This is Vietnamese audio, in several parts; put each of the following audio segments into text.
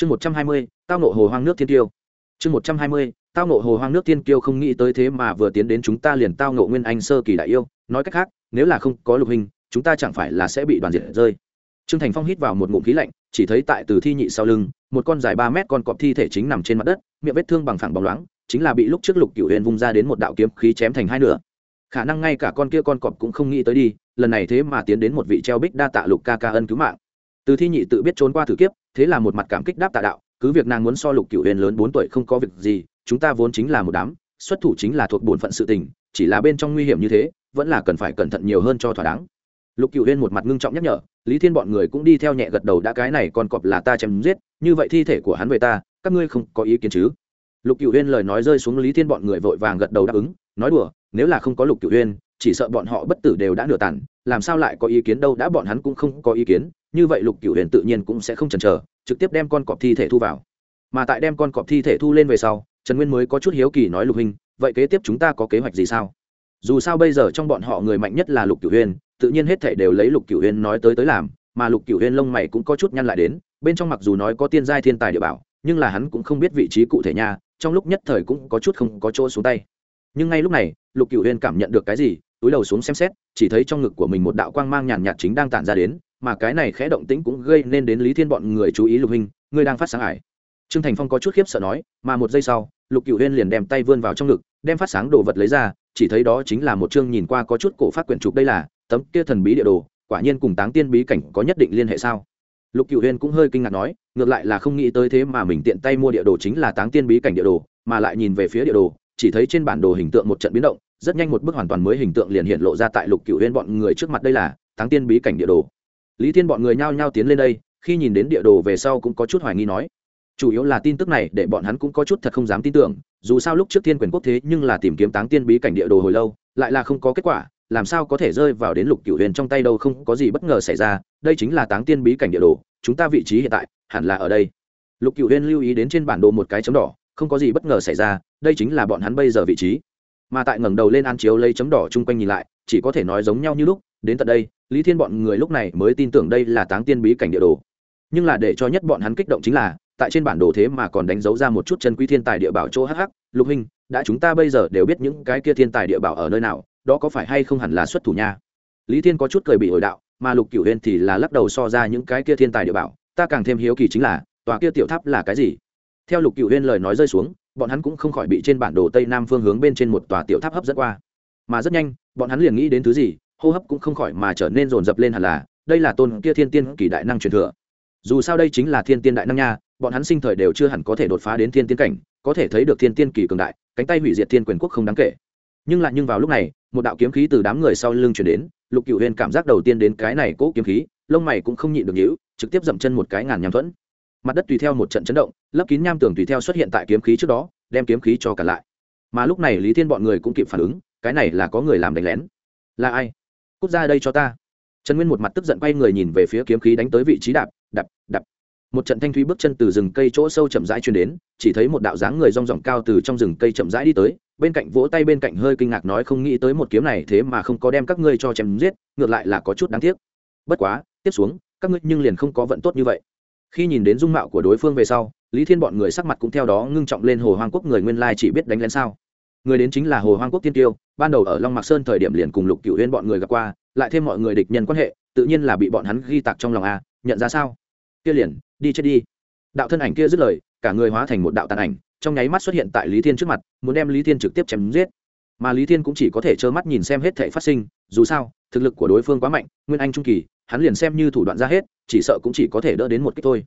chương một trăm hai mươi, tao nộ hồ hoang nước thiên tiêu. Chương một trăm hai mươi, tao nộ hồ hoang nước thiên kiêu không nghĩ tới thế mà vừa tiến đến chúng ta liền tao nộ nguyên anh sơ kỳ đại yêu. Nói cách khác, nếu là không có lục hình, chúng ta chẳng phải là sẽ bị đoàn diệt rơi. Trương thành phong hít vào một ngụm khí lạnh, chỉ thấy tại từ thi nhị sau lưng, một con dài ba mét con cọp thi thể chính nằm trên mặt đất, miệng vết thương bằng phẳng bóng loáng, chính là bị lúc trước lục cựu huyền vung ra đến một đạo kiếm khí chém thành hai nửa. Khả năng ngay cả con kia con cọp cũng không nghĩ tới đi, lần này thế mà tiến đến một vị treo bích đa tạ lục ca ca ân cứu mạng từ thi nhị tự biết trốn qua thử kiếp, thế là một mặt cảm kích đáp tạ đạo, cứ việc nàng muốn so lục cựu huyền lớn bốn tuổi không có việc gì, chúng ta vốn chính là một đám, xuất thủ chính là thuộc bổn phận sự tình, chỉ là bên trong nguy hiểm như thế, vẫn là cần phải cẩn thận nhiều hơn cho thỏa đáng. Lục cựu huyên một mặt ngưng trọng nhắc nhở, lý thiên bọn người cũng đi theo nhẹ gật đầu đã cái này còn cọp là ta chém giết, như vậy thi thể của hắn về ta, các ngươi không có ý kiến chứ? Lục cựu huyên lời nói rơi xuống lý thiên bọn người vội vàng gật đầu đáp ứng, nói đùa, nếu là không có lục cựu huyên chỉ sợ bọn họ bất tử đều đã nửa tàn, làm sao lại có ý kiến đâu, đã bọn hắn cũng không có ý kiến như vậy lục cựu huyền tự nhiên cũng sẽ không chần chờ, trực tiếp đem con cọp thi thể thu vào. Mà tại đem con cọp thi thể thu lên về sau, trần nguyên mới có chút hiếu kỳ nói lục hình vậy kế tiếp chúng ta có kế hoạch gì sao? Dù sao bây giờ trong bọn họ người mạnh nhất là lục cửu huyên tự nhiên hết thể đều lấy lục cửu huyên nói tới tới làm, mà lục cửu huyên lông mày cũng có chút nhăn lại đến, bên trong mặc dù nói có tiên giai thiên tài địa bảo, nhưng là hắn cũng không biết vị trí cụ thể nha, trong lúc nhất thời cũng có chút không có chỗ xuống tay. Nhưng ngay lúc này, lục cửu huyên cảm nhận được cái gì, túi đầu xuống xem xét, chỉ thấy trong ngực của mình một đạo quang mang nhàn nhạt chính đang tản ra đến mà cái này khẽ động tĩnh cũng gây nên đến lý thiên bọn người chú ý lục hình, ngươi đang phát sáng ải. Trương thành phong có chút khiếp sợ nói, mà một giây sau, lục cửu huyên liền đem tay vươn vào trong ngực, đem phát sáng đồ vật lấy ra, chỉ thấy đó chính là một chương nhìn qua có chút cổ phát quyển trục đây là, tấm kia thần bí địa đồ, quả nhiên cùng táng tiên bí cảnh có nhất định liên hệ sao? Lục cựu huyên cũng hơi kinh ngạc nói, ngược lại là không nghĩ tới thế mà mình tiện tay mua địa đồ chính là táng tiên bí cảnh địa đồ, mà lại nhìn về phía địa đồ, chỉ thấy trên bản đồ hình tượng một trận biến động, rất nhanh một bức hoàn toàn mới hình tượng liền hiện lộ ra tại lục cựu huyên bọn người trước mặt đây là, táng tiên bí cảnh địa đồ lý Thiên bọn người nhao nhao tiến lên đây, khi nhìn đến địa đồ về sau cũng có chút hoài nghi nói. Chủ yếu là tin tức này để bọn hắn cũng có chút thật không dám tin tưởng, dù sao lúc trước thiên quyền quốc thế nhưng là tìm kiếm táng tiên bí cảnh địa đồ hồi lâu, lại là không có kết quả, làm sao có thể rơi vào đến lục cửu huyền trong tay đâu không có gì bất ngờ xảy ra, đây chính là táng tiên bí cảnh địa đồ, chúng ta vị trí hiện tại hẳn là ở đây. Lục cửu huyền lưu ý đến trên bản đồ một cái chấm đỏ, không có gì bất ngờ xảy ra, đây chính là bọn hắn bây giờ vị trí. Mà tại ngẩng đầu lên an chiếu lấy chấm đỏ chung quanh nhìn lại, chỉ có thể nói giống nhau như lúc đến tận đây, lý thiên bọn người lúc này mới tin tưởng đây là táng tiên bí cảnh địa đồ. Nhưng là để cho nhất bọn hắn kích động chính là, tại trên bản đồ thế mà còn đánh dấu ra một chút chân quý thiên tài địa bảo chỗ hh lục hình đã chúng ta bây giờ đều biết những cái kia thiên tài địa bảo ở nơi nào, đó có phải hay không hẳn là xuất thủ nha? Lý thiên có chút cười bị ổi đạo, mà lục cửu huyên thì là lắc đầu so ra những cái kia thiên tài địa bảo, ta càng thêm hiếu kỳ chính là, tòa kia tiểu tháp là cái gì? Theo lục cửu huyên lời nói rơi xuống, bọn hắn cũng không khỏi bị trên bản đồ tây nam phương hướng bên trên một tòa tiểu tháp hấp dẫn qua. Mà rất nhanh, bọn hắn liền nghĩ đến thứ gì hô hấp cũng không khỏi mà trở nên rồn rập lên hẳn là, đây là tôn kia thiên tiên kỳ đại năng truyền thừa. Dù sao đây chính là thiên tiên đại năng nha, bọn hắn sinh thời đều chưa hẳn có thể đột phá đến thiên tiên cảnh, có thể thấy được thiên tiên kỳ cường đại, cánh tay hủy diệt thiên quyền quốc không đáng kể. Nhưng lại nhưng vào lúc này, một đạo kiếm khí từ đám người sau lưng chuyển đến, lục cựu huyền cảm giác đầu tiên đến cái này cố kiếm khí, lông mày cũng không nhịn được nhữ trực tiếp dậm chân một cái ngàn nham thuẫn. Mặt đất tùy theo một trận chấn động, lấp kín nham tường tùy theo xuất hiện tại kiếm khí trước đó, đem kiếm khí cho cả lại. Mà lúc này lý thiên bọn người cũng kịp phản ứng, cái này là có người làm đánh lén. Là ai? Cút ra đây cho ta. Trần nguyên một mặt tức giận quay người nhìn về phía kiếm khí đánh tới vị trí đạp đập đập một trận thanh thúy bước chân từ rừng cây chỗ sâu chậm rãi truyền đến, chỉ thấy một đạo dáng người rong ròng cao từ trong rừng cây chậm rãi đi tới, bên cạnh vỗ tay bên cạnh hơi kinh ngạc nói không nghĩ tới một kiếm này thế mà không có đem các ngươi cho chém giết, ngược lại là có chút đáng tiếc. Bất quá, tiếp xuống, các ngươi nhưng liền không có vận tốt như vậy. Khi nhìn đến dung mạo của đối phương về sau, lý thiên bọn người sắc mặt cũng theo đó ngưng trọng lên hồ hoàng quốc người nguyên lai chỉ biết đánh lén sao người đến chính là hồ hoang quốc tiên tiêu ban đầu ở long mạc sơn thời điểm liền cùng lục cựu huyên bọn người gặp qua, lại thêm mọi người địch nhân quan hệ, tự nhiên là bị bọn hắn ghi tạc trong lòng a, nhận ra sao? Kia liền, đi chết đi. Đạo thân ảnh kia dứt lời, cả người hóa thành một đạo tàn ảnh, trong nháy mắt xuất hiện tại lý thiên trước mặt, muốn đem lý thiên trực tiếp chém giết. Mà lý thiên cũng chỉ có thể trơ mắt nhìn xem hết thể phát sinh, dù sao, thực lực của đối phương quá mạnh, nguyên anh trung kỳ, hắn liền xem như thủ đoạn ra hết, chỉ sợ cũng chỉ có thể đỡ đến một cách thôi.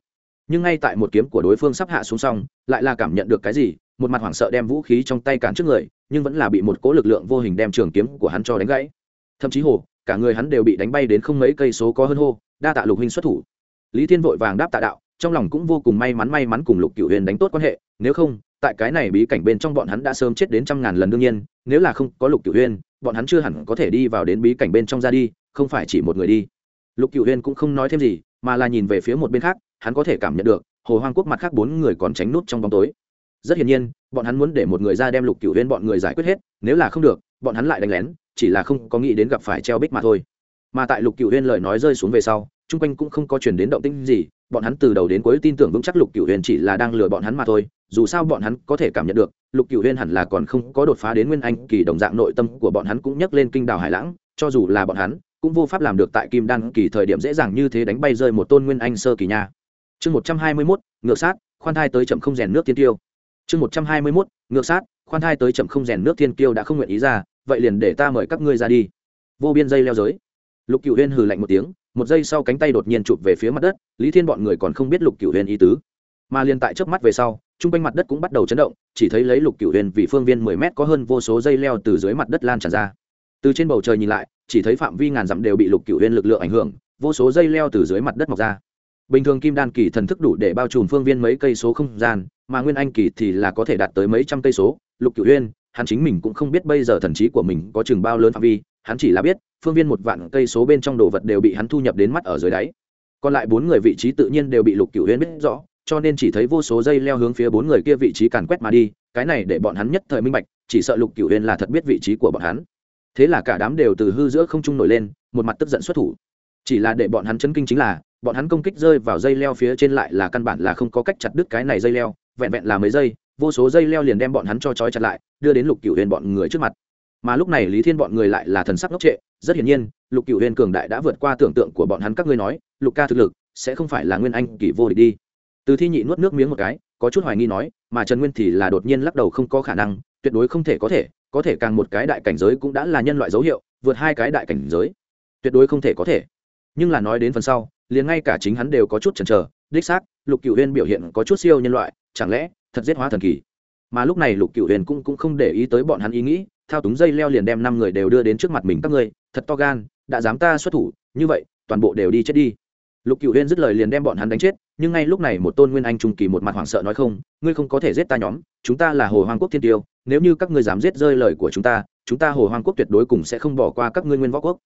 Nhưng ngay tại một kiếm của đối phương sắp hạ xuống xong, lại là cảm nhận được cái gì một mặt hoảng sợ đem vũ khí trong tay cản trước người, nhưng vẫn là bị một cỗ lực lượng vô hình đem trường kiếm của hắn cho đánh gãy. Thậm chí hồ, cả người hắn đều bị đánh bay đến không mấy cây số có hơn hô, đa tạ lục huynh xuất thủ. Lý thiên vội vàng đáp tạ đạo, trong lòng cũng vô cùng may mắn may mắn cùng lục cựu huyền đánh tốt quan hệ, nếu không, tại cái này bí cảnh bên trong bọn hắn đã sớm chết đến trăm ngàn lần đương nhiên, nếu là không có lục cựu huyền, bọn hắn chưa hẳn có thể đi vào đến bí cảnh bên trong ra đi, không phải chỉ một người đi. Lục cựu huyền cũng không nói thêm gì, mà là nhìn về phía một bên khác, hắn có thể cảm nhận được, hồ hoang quốc mặt khác bốn người còn tránh nút trong bóng tối rất hiển nhiên, bọn hắn muốn để một người ra đem lục cửu Huyên bọn người giải quyết hết, nếu là không được, bọn hắn lại đánh lén, chỉ là không có nghĩ đến gặp phải treo bích mà thôi. Mà tại lục cửu Huyên lời nói rơi xuống về sau, chung quanh cũng không có chuyển đến động tĩnh gì, bọn hắn từ đầu đến cuối tin tưởng vững chắc lục cựu Huyên chỉ là đang lừa bọn hắn mà thôi, dù sao bọn hắn có thể cảm nhận được, lục cựu Huyên hẳn là còn không có đột phá đến nguyên anh kỳ đồng dạng nội tâm của bọn hắn cũng nhắc lên kinh đảo hải lãng, cho dù là bọn hắn, cũng vô pháp làm được tại kim đan kỳ thời điểm dễ dàng như thế đánh bay rơi một tôn nguyên anh sơ kỳ nha. Chương một trăm hai mươi mốt ngược sát, khoan thai tới chậm không rèn nước tiên tiêu chương một trăm hai mươi mốt, ngược sát, khoan thai tới chậm không rèn nước tiên kiêu đã không nguyện ý ra, vậy liền để ta mời các ngươi ra đi. Vô biên dây leo giới. Lục cựu huyên hừ lạnh một tiếng, một giây sau cánh tay đột nhiên chụp về phía mặt đất, lý thiên bọn người còn không biết lục cựu huyên ý tứ. Mà liền tại trước mắt về sau t r u n g quanh mặt đất cũng bắt đầu chấn động, chỉ thấy lấy lục cựu huyền vì phương viên mười mét có hơn vô số dây leo từ dưới mặt đất lan tràn ra. Từ trên bầu trời nhìn lại, chỉ thấy phạm vi ngàn dặm đều bị lục cựu huyền lực lượng ảnh hưởng, vô số dây leo từ dưới mặt đất mọc ra. Bình thường kim đan kỳ thần thức đủ để bao trùm phương viên mấy cây số không gian mà nguyên anh kỳ thì là có thể đạt tới mấy trăm cây số. Lục cựu huyên hắn chính mình cũng không biết bây giờ thần trí của mình có chừng bao lớn phạm vi, hắn chỉ là biết, phương viên một vạn cây số bên trong đồ vật đều bị hắn thu nhập đến mắt ở dưới đáy. Còn lại bốn người vị trí tự nhiên đều bị lục cựu huyên biết rõ, cho nên chỉ thấy vô số dây leo hướng phía bốn người kia vị trí càn quét mà đi, cái này để bọn hắn nhất thời minh bạch, chỉ sợ lục cựu huyên là thật biết vị trí của bọn hắn. Thế là cả đám đều từ hư giữa không trung nổi lên, một mặt tức giận xuất thủ. Chỉ là để bọn hắn chấn kinh chính là, bọn hắn công kích rơi vào dây leo phía trên lại là căn bản là không có cách chặt đứt cái này dây leo vẹn vẹn là mấy giây, vô số dây leo liền đem bọn hắn cho trói chặt lại, đưa đến lục cựu huyền bọn người trước mặt. Mà lúc này lý thiên bọn người lại là thần sắc ngốc trệ, rất hiển nhiên, lục cựu huyền cường đại đã vượt qua tưởng tượng của bọn hắn các ngươi nói, lục ca thực lực sẽ không phải là nguyên anh kỷ vô địch đi. Từ thi nhị nuốt nước miếng một cái, có chút hoài nghi nói, mà trần nguyên thì là đột nhiên lắc đầu không có khả năng, tuyệt đối không thể có thể có thể càng một cái đại cảnh giới cũng đã là nhân loại dấu hiệu, vượt hai cái đại cảnh giới, tuyệt đối không thể có thể. Nhưng là nói đến phần sau, liền ngay cả chính hắn đều có chút chần chờ, đích xác, lục cựu huyên biểu hiện có chút siêu nhân loại chẳng lẽ thật giết hóa thần kỳ? Mà lúc này lục cựu huyền cũng, cũng không để ý tới bọn hắn ý nghĩ thao túng dây leo liền đem năm người đều đưa đến trước mặt mình các ngươi thật to gan đã dám ta xuất thủ như vậy toàn bộ đều đi chết đi. Lục cựu huyên dứt lời liền đem bọn hắn đánh chết nhưng ngay lúc này một tôn nguyên anh trung kỳ một mặt hoảng sợ nói không ngươi không có thể giết ta nhóm chúng ta là hồ hoàng quốc thiên tiêu nếu như các ngươi dám giết rơi lời của chúng ta chúng ta hồ hoàng quốc tuyệt đối cùng sẽ không bỏ qua các ngươi nguyên võ quốc.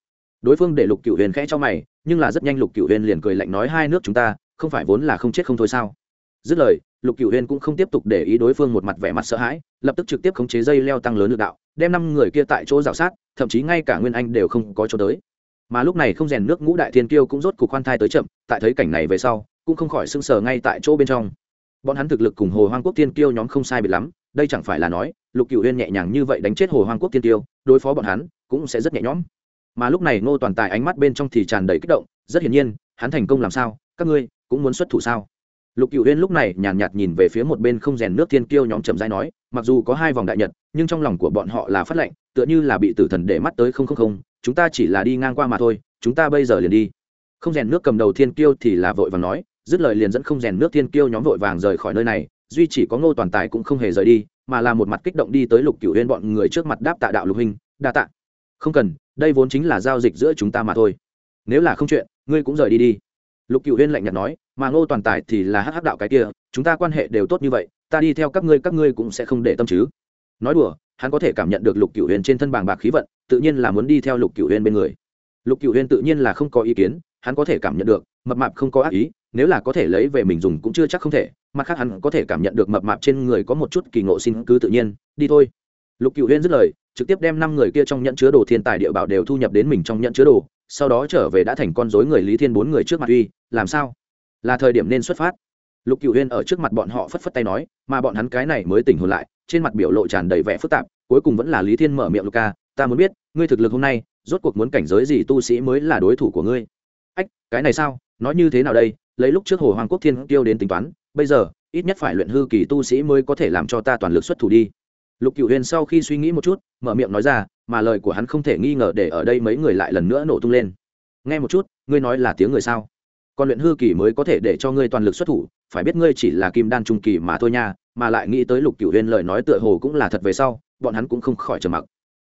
Đối phương để lục cựu huyền khẽ cho mày nhưng là rất nhanh lục cựu huyền liền cười lạnh nói hai nước chúng ta không phải vốn là không chết không thôi sao? Dứt lời lục cựu huyên cũng không tiếp tục để ý đối phương một mặt vẻ mặt sợ hãi, lập tức trực tiếp khống chế dây leo tăng lớn lực đạo, đem năm người kia tại chỗ rào sát, thậm chí ngay cả nguyên anh đều không có chỗ tới. Mà lúc này không rèn nước ngũ đại thiên kiêu cũng rốt cuộc khoan thai tới chậm, tại thấy cảnh này về sau, cũng không khỏi sưng sờ ngay tại chỗ bên trong. Bọn hắn thực lực cùng hồ hoang quốc thiên kiêu nhóm không sai biệt lắm, đây chẳng phải là nói, lục cựu huyên nhẹ nhàng như vậy đánh chết hồ hoang quốc thiên kiêu, đối phó bọn hắn cũng sẽ rất nhẹ nhõm. Mà lúc này ngô toàn tài ánh mắt bên trong thì tràn đầy kích động, rất hiển nhiên, hắn thành công làm sao, các ngươi cũng muốn xuất thủ sao? Lục cựu huyên lúc này nhàn nhạt, nhạt nhìn về phía một bên không rèn nước thiên kiêu nhóm chậm rãi nói mặc dù có hai vòng đại nhật nhưng trong lòng của bọn họ là phát lệnh tựa như là bị tử thần để mắt tới không không không chúng ta chỉ là đi ngang qua mà thôi chúng ta bây giờ liền đi. Không rèn nước cầm đầu thiên kiêu thì là vội vàng nói dứt lời liền dẫn không rèn nước thiên kiêu nhóm vội vàng rời khỏi nơi này duy chỉ có ngô toàn tài cũng không hề rời đi mà là một mặt kích động đi tới lục cựu huyên bọn người trước mặt đáp tạ đạo lục hình đa tạ. Không cần đây vốn chính là giao dịch giữa chúng ta mà thôi. Nếu là không chuyện ngươi cũng rời đi đi lục cựu huyên lạnh nhạt nói, mà ngô toàn tài thì là hắc đạo cái kia, chúng ta quan hệ đều tốt như vậy, ta đi theo các ngươi các ngươi cũng sẽ không để tâm chứ. Nói đùa, hắn có thể cảm nhận được lục cựu huyền trên thân bàng bạc khí vận, tự nhiên là muốn đi theo lục cựu huyền bên người. Lục cựu huyền tự nhiên là không có ý kiến, hắn có thể cảm nhận được, mập mạp không có ác ý, nếu là có thể lấy về mình dùng cũng chưa chắc không thể, mặt khác hắn có thể cảm nhận được mập mạp trên người có một chút kỳ ngộ xin cứ tự nhiên, đi thôi. Lục cựu huyên dứt lời, trực tiếp đem năm người kia trong nhận chứa đồ thiên tài địa bảo đều thu nhập đến mình trong nhận chứa đồ sau đó trở về đã thành con dối người lý thiên bốn người trước mặt uy, làm sao? Là thời điểm nên xuất phát. Lục cựu huyên ở trước mặt bọn họ phất phất tay nói, mà bọn hắn cái này mới tỉnh hồn lại, trên mặt biểu lộ tràn đầy vẻ phức tạp, cuối cùng vẫn là lý thiên mở miệng luka ta muốn biết, ngươi thực lực hôm nay, rốt cuộc muốn cảnh giới gì tu sĩ mới là đối thủ của ngươi? Ách, cái này sao? Nói như thế nào đây? Lấy lúc trước hồ hoàng quốc thiên tiêu đến tính toán, bây giờ, ít nhất phải luyện hư kỳ tu sĩ mới có thể làm cho ta toàn lực xuất thủ đi. Lục cựu huyền sau khi suy nghĩ một chút, mở miệng nói ra mà lời của hắn không thể nghi ngờ để ở đây mấy người lại lần nữa nổ tung lên. Nghe một chút, ngươi nói là tiếng người sao? Còn luyện hư kỳ mới có thể để cho ngươi toàn lực xuất thủ, phải biết ngươi chỉ là kim đan trung kỳ mà thôi nha, mà lại nghĩ tới lục cựu huyên lời nói tựa hồ cũng là thật về sau, bọn hắn cũng không khỏi trầm mặc.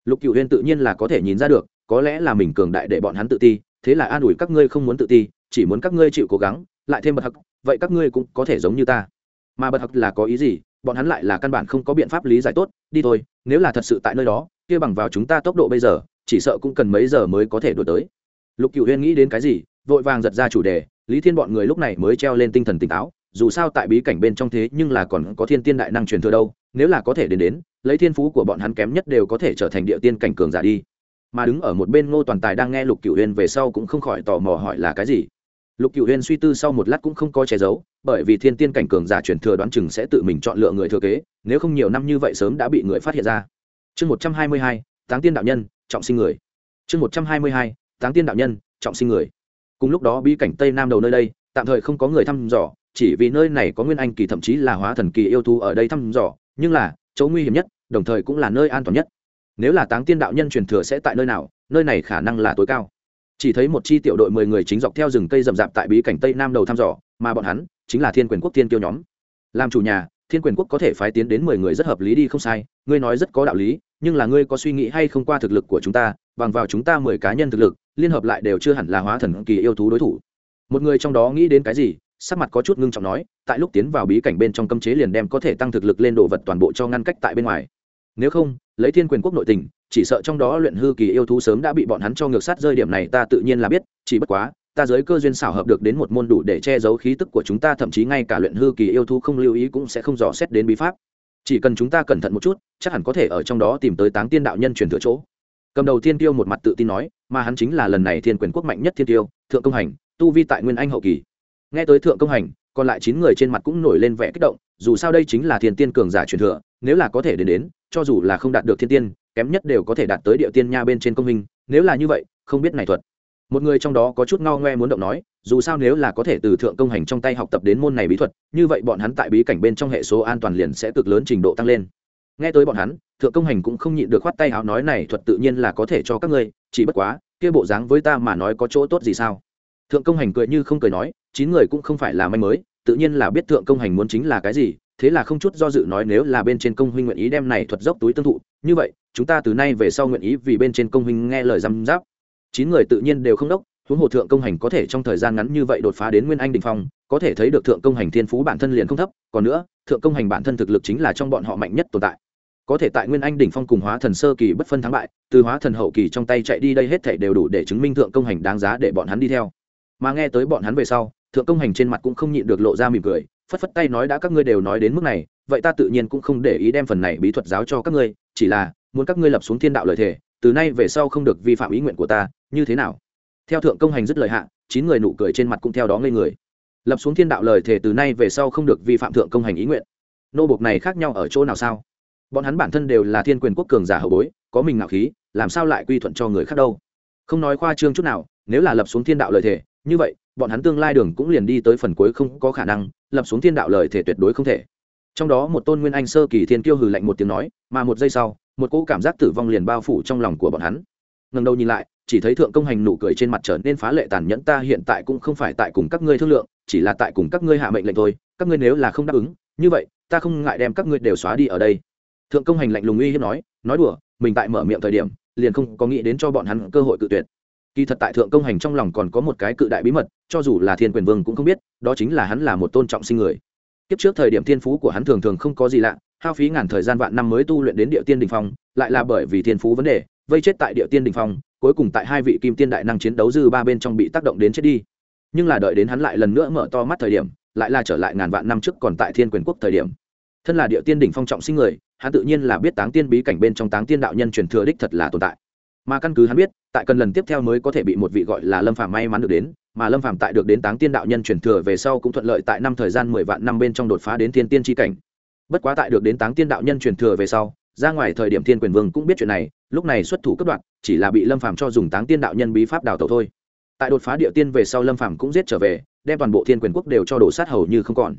Lục cựu huyên tự nhiên là có thể nhìn ra được, có lẽ là mình cường đại để bọn hắn tự ti, thế là an ủi các ngươi không muốn tự ti, chỉ muốn các ngươi chịu cố gắng, lại thêm bật hặc vậy các ngươi cũng có thể giống như ta. Mà bật hặc là có ý gì? Bọn hắn lại là căn bản không có biện pháp lý giải tốt, đi thôi, nếu là thật sự tại nơi đó kia bằng vào chúng ta tốc độ bây giờ, chỉ sợ cũng cần mấy giờ mới có thể đuổi tới. Lục cựu huyên nghĩ đến cái gì, vội vàng giật ra chủ đề, lý thiên bọn người lúc này mới treo lên tinh thần tỉnh táo, dù sao tại bí cảnh bên trong thế nhưng là còn có thiên tiên đại năng truyền thừa đâu, nếu là có thể đến đến, lấy thiên phú của bọn hắn kém nhất đều có thể trở thành địa tiên cảnh cường giả đi. Mà đứng ở một bên ngô toàn tài đang nghe lục cựu huyên về sau cũng không khỏi tò mò hỏi là cái gì. Lục cựu huyên suy tư sau một lát cũng không có che giấu, bởi vì thiên tiên cảnh cường giả truyền thừa đoán chừng sẽ tự mình chọn lựa người thừa kế, nếu không nhiều năm như vậy sớm đã bị người phát hiện ra chương một trăm hai mươi hai, táng tiên đạo nhân, trọng sinh người. Chương một trăm hai mươi hai, táng tiên đạo nhân, trọng sinh người. Cùng lúc đó bí cảnh tây nam đầu nơi đây, tạm thời không có người thăm dò, chỉ vì nơi này có nguyên anh kỳ thậm chí là hóa thần kỳ yêu thú ở đây thăm dò, nhưng là, chỗ nguy hiểm nhất, đồng thời cũng là nơi an toàn nhất. Nếu là táng tiên đạo nhân truyền thừa sẽ tại nơi nào, nơi này khả năng là tối cao. Chỉ thấy một chi tiểu đội mười người chính dọc theo rừng cây rậm rạp tại bí cảnh tây nam đầu thăm dò, mà bọn hắn chính là thiên quyền quốc thiên kiêu nhóm. Làm chủ nhà thiên quyền quốc có thể phái tiến đến mười người rất hợp lý đi không sai, ngươi nói rất có đạo lý, nhưng là ngươi có suy nghĩ hay không qua thực lực của chúng ta, bằng vào chúng ta mười cá nhân thực lực, liên hợp lại đều chưa hẳn là hóa thần kỳ yêu thú đối thủ. Một người trong đó nghĩ đến cái gì, sắc mặt có chút ngưng trọng nói, tại lúc tiến vào bí cảnh bên trong cấm chế liền đem có thể tăng thực lực lên đồ vật toàn bộ cho ngăn cách tại bên ngoài. Nếu không, lấy thiên quyền quốc nội tình, chỉ sợ trong đó luyện hư kỳ yêu thú sớm đã bị bọn hắn cho ngược sát rơi điểm này ta tự nhiên là biết, chỉ bất quá ta giới cơ duyên xảo hợp được đến một môn đủ để che giấu khí tức của chúng ta, thậm chí ngay cả luyện hư kỳ yêu thú không lưu ý cũng sẽ không dò xét đến bí pháp. Chỉ cần chúng ta cẩn thận một chút, chắc hẳn có thể ở trong đó tìm tới táng tiên đạo nhân truyền thừa chỗ. Cầm đầu thiên tiêu một mặt tự tin nói, mà hắn chính là lần này thiên quyền quốc mạnh nhất thiên tiêu, thượng công hành, tu vi tại nguyên anh hậu kỳ. Nghe tới thượng công hành, còn lại chín người trên mặt cũng nổi lên vẻ kích động, dù sao đây chính là thiên tiên cường giả truyền thừa, nếu là có thể đến đến, cho dù là không đạt được thiên tiên, kém nhất đều có thể đạt tới địa tiên nha bên trên công minh nếu là như vậy, không biết này thuật một người trong đó có chút ngao ngoe muốn động nói, dù sao nếu là có thể từ thượng công hành trong tay học tập đến môn này bí thuật, như vậy bọn hắn tại bí cảnh bên trong hệ số an toàn liền sẽ cực lớn trình độ tăng lên. Nghe tới bọn hắn, thượng công hành cũng không nhịn được khoát tay áo nói này thuật tự nhiên là có thể cho các ngươi, chỉ bất quá, kia bộ dáng với ta mà nói có chỗ tốt gì sao? Thượng công hành cười như không cười nói, chín người cũng không phải là manh mới tự nhiên là biết thượng công hành muốn chính là cái gì, thế là không chút do dự nói nếu là bên trên công huynh nguyện ý đem này thuật dốc túi tương thụ, như vậy, chúng ta từ nay về sau nguyện ý vì bên trên công huynh nghe lời răm giáp chín người tự nhiên đều không đốc, huống hồ thượng công hành có thể trong thời gian ngắn như vậy đột phá đến nguyên anh đình phong, có thể thấy được thượng công hành thiên phú bản thân liền không thấp, còn nữa, thượng công hành bản thân thực lực chính là trong bọn họ mạnh nhất tồn tại. Có thể tại nguyên anh đỉnh phong cùng hóa thần sơ kỳ bất phân thắng bại, từ hóa thần hậu kỳ trong tay chạy đi đây hết thể đều đủ để chứng minh thượng công hành đáng giá để bọn hắn đi theo. Mà nghe tới bọn hắn về sau, thượng công hành trên mặt cũng không nhịn được lộ ra mỉm cười, phất phất tay nói đã các ngươi đều nói đến mức này, vậy ta tự nhiên cũng không để ý đem phần này bí thuật giáo cho các ngươi, chỉ là muốn các ngươi lập xuống thiên đạo lời thề từ nay về sau không được vi phạm ý nguyện của ta, như thế nào? Theo thượng công hành dứt lời hạ, chín người nụ cười trên mặt cũng theo đó ngây người. Lập xuống thiên đạo lời thề từ nay về sau không được vi phạm thượng công hành ý nguyện. Nô bộc này khác nhau ở chỗ nào sao? Bọn hắn bản thân đều là thiên quyền quốc cường giả hậu bối, có mình ngạo khí, làm sao lại quy thuận cho người khác đâu? Không nói khoa trương chút nào, nếu là lập xuống thiên đạo lời thề, như vậy, bọn hắn tương lai đường cũng liền đi tới phần cuối không có khả năng, lập xuống thiên đạo lời thể tuyệt đối không thể. Trong đó một tôn nguyên anh sơ kỳ thiên kiêu hừ lạnh một tiếng nói, mà một giây sau một cỗ cảm giác tử vong liền bao phủ trong lòng của bọn hắn. Ngần đầu nhìn lại, chỉ thấy thượng công hành nụ cười trên mặt trở nên phá lệ tàn nhẫn, ta hiện tại cũng không phải tại cùng các ngươi thương lượng, chỉ là tại cùng các ngươi hạ mệnh lệnh thôi, các ngươi nếu là không đáp ứng, như vậy, ta không ngại đem các ngươi đều xóa đi ở đây. Thượng công hành lạnh lùng uy hiếp nói nói đùa, mình tại mở miệng thời điểm, liền không có nghĩ đến cho bọn hắn cơ hội cự tuyệt. Kỳ thật tại thượng công hành trong lòng còn có một cái cự đại bí mật, cho dù là thiên quyền vương cũng không biết, đó chính là hắn là một tôn trọng sinh người. Kiếp trước thời điểm thiên phú của hắn thường thường không có gì lạ hao phí ngàn thời gian vạn năm mới tu luyện đến địa tiên đình phong, lại là bởi vì thiên phú vấn đề, vây chết tại địa tiên đình phong, cuối cùng tại hai vị kim tiên đại năng chiến đấu dư ba bên trong bị tác động đến chết đi. Nhưng là đợi đến hắn lại lần nữa mở to mắt thời điểm, lại là trở lại ngàn vạn năm trước còn tại thiên quyền quốc thời điểm. Thân là địa tiên đỉnh phong trọng sinh người, hắn tự nhiên là biết táng tiên bí cảnh bên trong táng tiên đạo nhân truyền thừa đích thật là tồn tại. Mà căn cứ hắn biết, tại cần lần tiếp theo mới có thể bị một vị gọi là lâm phàm may mắn được đến, mà lâm phàm tại được đến táng tiên đạo nhân truyền thừa về sau cũng thuận lợi tại năm thời gian mười vạn năm bên trong đột phá đến thiên tiên tri cảnh bất quá tại được đến táng tiên đạo nhân truyền thừa về sau, ra ngoài thời điểm thiên quyền vương cũng biết chuyện này, lúc này xuất thủ cấp đoạn chỉ là bị lâm phàm cho dùng táng tiên đạo nhân bí pháp đào tẩu thôi. Tại đột phá địa tiên về sau lâm phàm cũng giết trở về, đem toàn bộ thiên quyền quốc đều cho đổ sát hầu như không còn.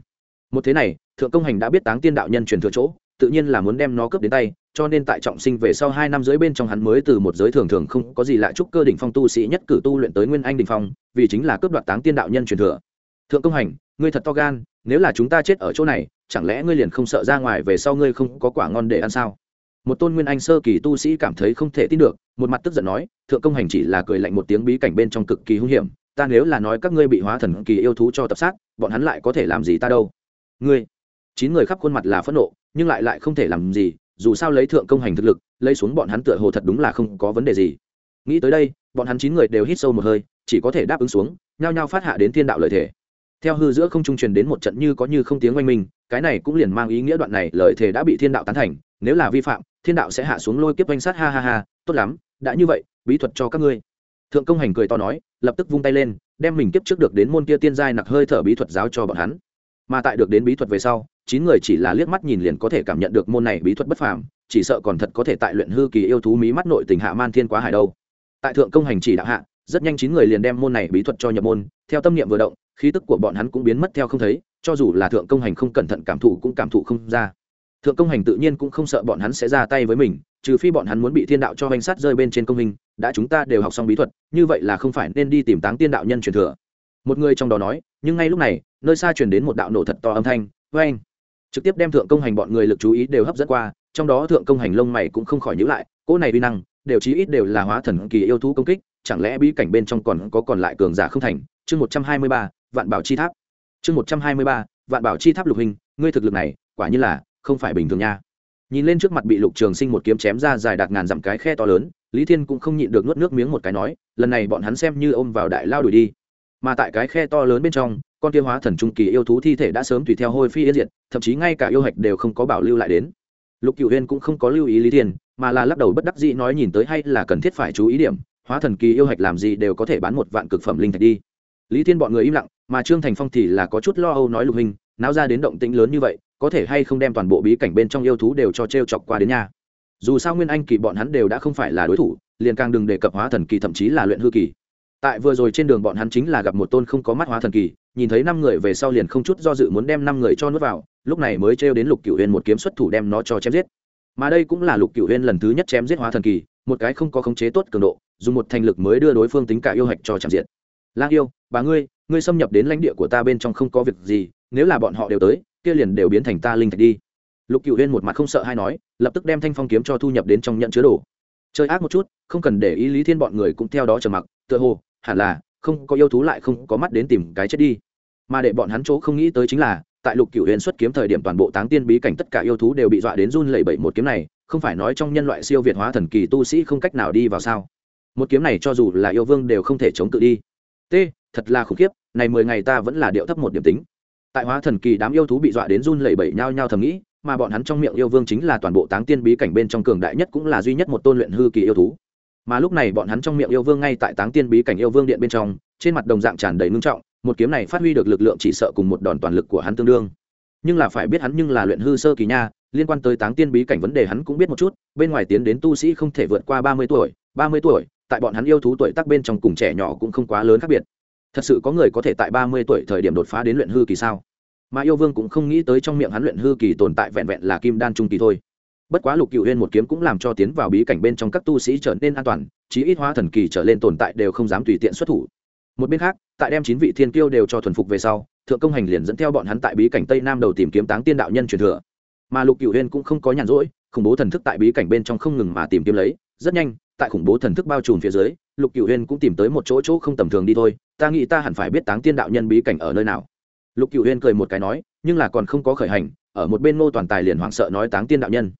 Một thế này, thượng công hành đã biết táng tiên đạo nhân truyền thừa chỗ, tự nhiên là muốn đem nó cướp đến tay, cho nên tại trọng sinh về sau hai năm dưới bên trong hắn mới từ một giới thường thường không có gì lạ chúc cơ đỉnh phong tu sĩ nhất cử tu luyện tới nguyên anh đỉnh phong, vì chính là cướp đoạt táng tiên đạo nhân truyền thừa thượng công hành, ngươi thật to gan, nếu là chúng ta chết ở chỗ này, chẳng lẽ ngươi liền không sợ ra ngoài về sau ngươi không có quả ngon để ăn sao? Một tôn nguyên anh sơ kỳ tu sĩ cảm thấy không thể tin được, một mặt tức giận nói, thượng công hành chỉ là cười lạnh một tiếng bí cảnh bên trong cực kỳ hung hiểm, ta nếu là nói các ngươi bị hóa thần kỳ yêu thú cho tập sát, bọn hắn lại có thể làm gì ta đâu? Ngươi, chín người khắp khuôn mặt là phẫn nộ, nhưng lại lại không thể làm gì, dù sao lấy thượng công hành thực lực, lấy xuống bọn hắn tựa hồ thật đúng là không có vấn đề gì. Nghĩ tới đây, bọn hắn chín người đều hít sâu một hơi, chỉ có thể đáp ứng xuống, nhao nhao phát hạ đến thiên đạo lợi thể theo hư giữa không trung truyền đến một trận như có như không tiếng oanh minh, cái này cũng liền mang ý nghĩa đoạn này lợi thể đã bị thiên đạo tán thành, nếu là vi phạm, thiên đạo sẽ hạ xuống lôi kiếp oanh sát, ha ha ha, tốt lắm, đã như vậy, bí thuật cho các ngươi. Thượng công hành cười to nói, lập tức vung tay lên, đem mình kiếp trước được đến môn kia tiên giai nặc hơi thở bí thuật giáo cho bọn hắn. Mà tại được đến bí thuật về sau, chín người chỉ là liếc mắt nhìn liền có thể cảm nhận được môn này bí thuật bất phàm, chỉ sợ còn thật có thể tại luyện hư kỳ yêu thú mí mắt nội tình hạ man thiên quá hải đâu. Tại thượng công hành chỉ đạo hạ, rất nhanh chín người liền đem môn này bí thuật cho nhập môn, theo tâm niệm vừa động khí tức của bọn hắn cũng biến mất theo không thấy, cho dù là thượng công hành không cẩn thận cảm thụ cũng cảm thụ không ra. Thượng công hành tự nhiên cũng không sợ bọn hắn sẽ ra tay với mình, trừ phi bọn hắn muốn bị thiên đạo cho hành sát rơi bên trên công hình, đã chúng ta đều học xong bí thuật, như vậy là không phải nên đi tìm táng tiên đạo nhân truyền thừa. Một người trong đó nói, nhưng ngay lúc này, nơi xa truyền đến một đạo nổ thật to âm thanh vê anh trực tiếp đem thượng công hành bọn người lực chú ý đều hấp dẫn qua, trong đó thượng công hành lông mày cũng không khỏi nhữ lại, cỗ này vi năng, đều chí ít đều là hóa thần kỳ yêu thú công kích, chẳng lẽ bí cảnh bên trong còn có còn lại cường giả không thành? Chương một trăm hai mươi ba vạn bảo chi tháp. Chương một trăm hai mươi ba, vạn bảo chi tháp lục hình, ngươi thực lực này, quả như là không phải bình thường nha. Nhìn lên trước mặt bị lục trường sinh một kiếm chém ra dài đạt ngàn dặm cái khe to lớn, lý thiên cũng không nhịn được nuốt nước miếng một cái nói, lần này bọn hắn xem như ôm vào đại lao đuổi đi. Mà tại cái khe to lớn bên trong, con tiêu hóa thần trung kỳ yêu thú thi thể đã sớm tùy theo hôi phi yên diệt, thậm chí ngay cả yêu hạch đều không có bảo lưu lại đến. Lục cựu huyên cũng không có lưu ý lý thiên, mà là lắc đầu bất đắc dĩ nói nhìn tới hay là cần thiết phải chú ý điểm, hóa thần kỳ yêu hạch làm gì đều có thể bán một vạn cực phẩm linh thạch đi. Lý thiên bọn người im lặng mà trương thành phong thì là có chút lo âu nói lục hình, náo ra đến động tĩnh lớn như vậy, có thể hay không đem toàn bộ bí cảnh bên trong yêu thú đều cho t r e o chọc qua đến nhà. Dù sao nguyên anh kỳ bọn hắn đều đã không phải là đối thủ, liền càng đừng đề cập hóa thần kỳ thậm chí là luyện hư kỳ. Tại vừa rồi trên đường bọn hắn chính là gặp một tôn không có mắt hóa thần kỳ, nhìn thấy năm người về sau liền không chút do dự muốn đem năm người cho nuốt vào, lúc này mới trêu đến lục cựu huyên một kiếm xuất thủ đem nó cho chém giết. Mà đây cũng là lục cựu huyên lần thứ nhất chém giết hóa thần kỳ, một cái không có khống chế tốt cường độ, dùng một thành lực mới đưa đối phương tính cả yêu hạch cho chạm diện lang yêu, bà ngươi ngươi xâm nhập đến lãnh địa của ta bên trong không có việc gì, nếu là bọn họ đều tới, kia liền đều biến thành ta linh thạch đi. Lục cựu huyên một mặt không sợ hay nói, lập tức đem thanh phong kiếm cho thu nhập đến trong nhận chứa đồ. Chơi ác một chút, không cần để ý lý thiên bọn người cũng theo đó trở mặc, tựa hồ, hẳn là, không có yêu thú lại không có mắt đến tìm cái chết đi. Mà để bọn hắn chỗ không nghĩ tới chính là, tại lục cựu huyền xuất kiếm thời điểm toàn bộ táng tiên bí cảnh tất cả yêu thú đều bị dọa đến run lẩy bẩy một kiếm này, không phải nói trong nhân loại siêu việt hóa thần kỳ tu sĩ không cách nào đi vào sao. Một kiếm này cho dù là yêu vương đều không thể chống cự đi t, thật là khủng khiếp, này mười ngày ta vẫn là điệu thấp một điểm tính. Tại hóa thần kỳ đám yêu thú bị dọa đến run lẩy bẩy nhau nhau thầm nghĩ, mà bọn hắn trong miệng yêu vương chính là toàn bộ táng tiên bí cảnh bên trong cường đại nhất cũng là duy nhất một tôn luyện hư kỳ yêu thú. Mà lúc này bọn hắn trong miệng yêu vương ngay tại táng tiên bí cảnh yêu vương điện bên trong, trên mặt đồng dạng tràn đầy ngưng trọng, một kiếm này phát huy được lực lượng chỉ sợ cùng một đòn toàn lực của hắn tương đương. Nhưng là phải biết hắn nhưng là luyện hư sơ kỳ nha, liên quan tới táng tiên bí cảnh vấn đề hắn cũng biết một chút, bên ngoài tiến đến tu sĩ không thể vượt qua ba mươi tuổi, ba mươi tuổi tại bọn hắn yêu thú tuổi tác bên trong cùng trẻ nhỏ cũng không quá lớn khác biệt. Thật sự có người có thể tại ba mươi tuổi thời điểm đột phá đến luyện hư kỳ sao? Mà yêu vương cũng không nghĩ tới trong miệng hắn luyện hư kỳ tồn tại vẹn vẹn là kim đan trung kỳ thôi. Bất quá lục cựu huyên một kiếm cũng làm cho tiến vào bí cảnh bên trong các tu sĩ trở nên an toàn, chí ít hóa thần kỳ trở lên tồn tại đều không dám tùy tiện xuất thủ. Một bên khác, tại đem chín vị thiên kiêu đều cho thuần phục về sau, thượng công hành liền dẫn theo bọn hắn tại bí cảnh tây nam đầu tìm kiếm táng tiên đạo nhân truyền thừa. Mà lục cựu huyên cũng không có nhàn rỗi, khủng bố thần thức tại bí cảnh bên trong không ngừng mà tìm kiếm lấy, rất nhanh tại khủng bố thần thức bao trùm phía dưới, lục cựu huyên cũng tìm tới một chỗ chỗ không tầm thường đi thôi, ta nghĩ ta hẳn phải biết táng tiên đạo nhân bí cảnh ở nơi nào. Lục cựu huyên cười một cái nói, nhưng là còn không có khởi hành, ở một bên ngô toàn tài liền hoảng sợ nói táng tiên đạo nhân.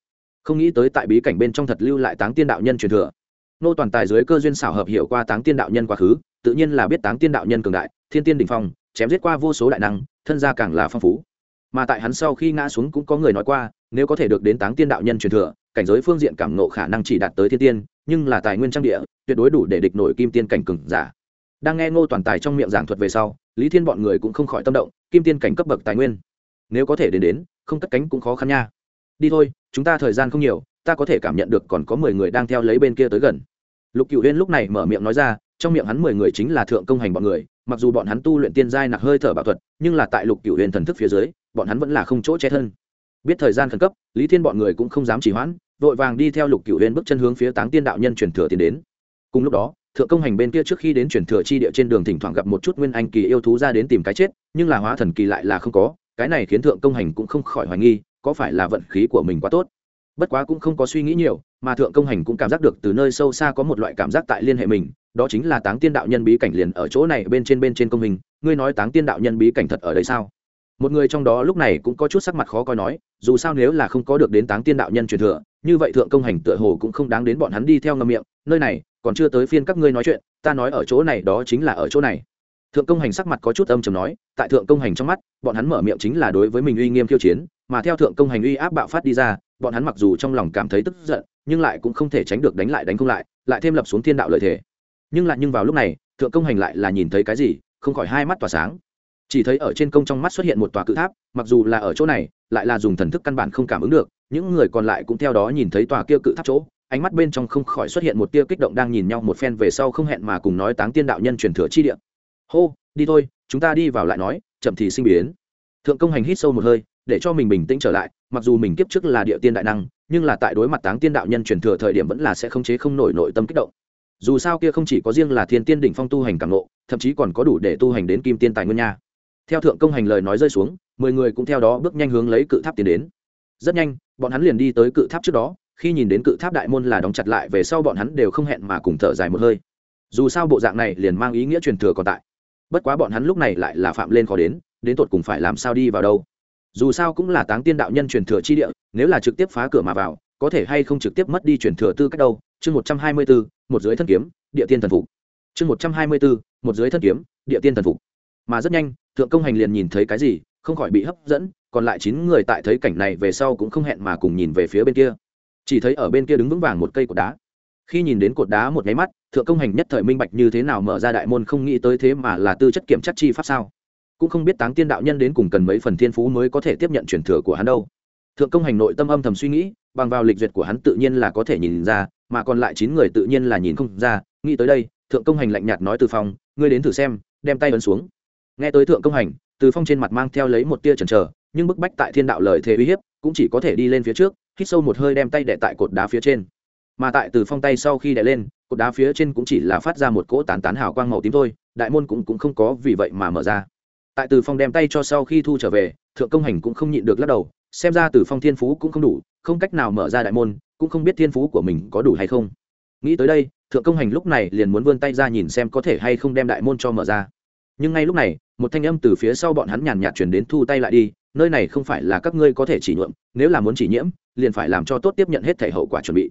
Không nghĩ tới tại bí cảnh bên trong thật lưu lại táng tiên đạo nhân truyền thừa. Ngô toàn tài dưới cơ duyên xảo hợp hiểu qua táng tiên đạo nhân quá khứ, tự nhiên là biết táng tiên đạo nhân cường đại, thiên tiên đình phong, chém giết qua vô số đại năng, thân gia càng là phong phú. Mà tại hắn sau khi ngã xuống cũng có người nói qua, nếu có thể được đến táng tiên đạo nhân truyền thừa cảnh giới phương diện cảm ngộ khả năng chỉ đạt tới thiên tiên, nhưng là tài nguyên trang địa, tuyệt đối đủ để địch nổi kim tiên cảnh cừng giả. Đang nghe ngô toàn tài trong miệng giảng thuật về sau, lý thiên bọn người cũng không khỏi tâm động, kim tiên cảnh cấp bậc tài nguyên. Nếu có thể đến đến, không cất cánh cũng khó khăn nha. Đi thôi, chúng ta thời gian không nhiều, ta có thể cảm nhận được còn có mười người đang theo lấy bên kia tới gần. Lục cựu huyên lúc này mở miệng nói ra, trong miệng hắn mười người chính là thượng công hành bọn người, mặc dù bọn hắn tu luyện tiên giai nặc hơi thở bảo thuật, nhưng là tại lục cựu huyền thần thức phía dưới, bọn hắn vẫn là không chỗ che thân. Biết thời gian khẩn cấp, lý thiên bọn người cũng không dám chỉ hoãn vội vàng đi theo lục cựu huyền bước chân hướng phía táng tiên đạo nhân truyền thừa tiến đến cùng lúc đó thượng công hành bên kia trước khi đến truyền thừa chi địa trên đường thỉnh thoảng gặp một chút nguyên anh kỳ yêu thú ra đến tìm cái chết nhưng là hóa thần kỳ lại là không có cái này khiến thượng công hành cũng không khỏi hoài nghi có phải là vận khí của mình quá tốt bất quá cũng không có suy nghĩ nhiều mà thượng công hành cũng cảm giác được từ nơi sâu xa có một loại cảm giác tại liên hệ mình đó chính là táng tiên đạo nhân bí cảnh liền ở chỗ này bên trên bên trên công hình ngươi nói táng tiên đạo nhân bí cảnh thật ở đây sao một người trong đó lúc này cũng có chút sắc mặt khó coi nói, dù sao nếu là không có được đến táng tiên đạo nhân truyền thừa, như vậy thượng công hành tựa hồ cũng không đáng đến bọn hắn đi theo ngâm miệng, nơi này, còn chưa tới phiên các ngươi nói chuyện, ta nói ở chỗ này đó chính là ở chỗ này. Thượng công hành sắc mặt có chút âm chầm nói, tại thượng công hành trong mắt, bọn hắn mở miệng chính là đối với mình uy nghiêm khiêu chiến, mà theo thượng công hành uy áp bạo phát đi ra, bọn hắn mặc dù trong lòng cảm thấy tức giận, nhưng lại cũng không thể tránh được đánh lại đánh không lại lại thêm lập xuống thiên đạo lợi thể nhưng lại nhưng vào lúc này, thượng công hành lại là nhìn thấy cái gì, không khỏi hai mắt tỏa sáng chỉ thấy ở trên công trong mắt xuất hiện một tòa cự tháp, mặc dù là ở chỗ này, lại là dùng thần thức căn bản không cảm ứng được, những người còn lại cũng theo đó nhìn thấy tòa kia cự tháp chỗ, ánh mắt bên trong không khỏi xuất hiện một tia kích động đang nhìn nhau một phen về sau không hẹn mà cùng nói táng tiên đạo nhân truyền thừa chi địa. Hô, đi thôi, chúng ta đi vào lại nói, chậm thì sinh biến. Thượng công hành hít sâu một hơi, để cho mình bình tĩnh trở lại, mặc dù mình kiếp trước là địa tiên đại năng, nhưng là tại đối mặt táng tiên đạo nhân truyền thừa thời điểm vẫn là sẽ không chế không nổi nội tâm kích động. Dù sao kia không chỉ có riêng là thiên tiên đỉnh phong tu hành cảm nộ thậm chí còn có đủ để tu hành đến kim tiên tài nguyên nha theo thượng công hành lời nói rơi xuống, mười người cũng theo đó bước nhanh hướng lấy cự tháp tiến đến. Rất nhanh, bọn hắn liền đi tới cự tháp trước đó, khi nhìn đến cự tháp đại môn là đóng chặt lại về sau bọn hắn đều không hẹn mà cùng thở dài một hơi. Dù sao bộ dạng này liền mang ý nghĩa truyền thừa còn tại. Bất quá bọn hắn lúc này lại là phạm lên khó đến đến tột cùng phải làm sao đi vào đâu. Dù sao cũng là táng tiên đạo nhân truyền thừa chi địa, nếu là trực tiếp phá cửa mà vào, có thể hay không trực tiếp mất đi truyền thừa tư cách đâu. Chương một trăm hai mươi bốn một dưới thân kiếm, địa tiên thần phục. Chương một trăm hai mươi bốn một dưới thân kiếm, địa tiên thần phục mà rất nhanh thượng công hành liền nhìn thấy cái gì không khỏi bị hấp dẫn còn lại chín người tại thấy cảnh này về sau cũng không hẹn mà cùng nhìn về phía bên kia. Chỉ thấy ở bên kia đứng vững vàng một cây cột đá. Khi nhìn đến cột đá một nháy mắt thượng công hành nhất thời minh bạch như thế nào mở ra đại môn không nghĩ tới thế mà là tư chất kiểm chất chi pháp sao. Cũng không biết táng tiên đạo nhân đến cùng cần mấy phần thiên phú mới có thể tiếp nhận truyền thừa của hắn đâu. Thượng công hành nội tâm âm thầm suy nghĩ bằng vào lịch duyệt của hắn tự nhiên là có thể nhìn ra mà còn lại chín người tự nhiên là nhìn không ra. Nghĩ tới đây thượng công hành lạnh nhạt nói từ phòng, ngươi đến thử xem đem tay ấn xuống nghe tới thượng công hành từ phong trên mặt mang theo lấy một tia chần chờ nhưng bức bách tại thiên đạo lời thề uy hiếp cũng chỉ có thể đi lên phía trước hít sâu một hơi đem tay đệ tại cột đá phía trên. Mà tại từ phong tay sau khi đệ lên cột đá phía trên cũng chỉ là phát ra một cỗ tán tán hào quang màu tím thôi đại môn cũng, cũng không có vì vậy mà mở ra. Tại từ phong đem tay cho sau khi thu trở về thượng công hành cũng không nhịn được lắc đầu xem ra từ phong thiên phú cũng không đủ không cách nào mở ra đại môn cũng không biết thiên phú của mình có đủ hay không. Nghĩ tới đây thượng công hành lúc này liền muốn vươn tay ra nhìn xem có thể hay không đem đại môn cho mở ra nhưng ngay lúc này, một thanh âm từ phía sau bọn hắn nhàn nhạt chuyển đến thu tay lại đi, nơi này không phải là các ngươi có thể chỉ nhuộm, nếu là muốn chỉ nhiễm, liền phải làm cho tốt tiếp nhận hết thể hậu quả chuẩn bị.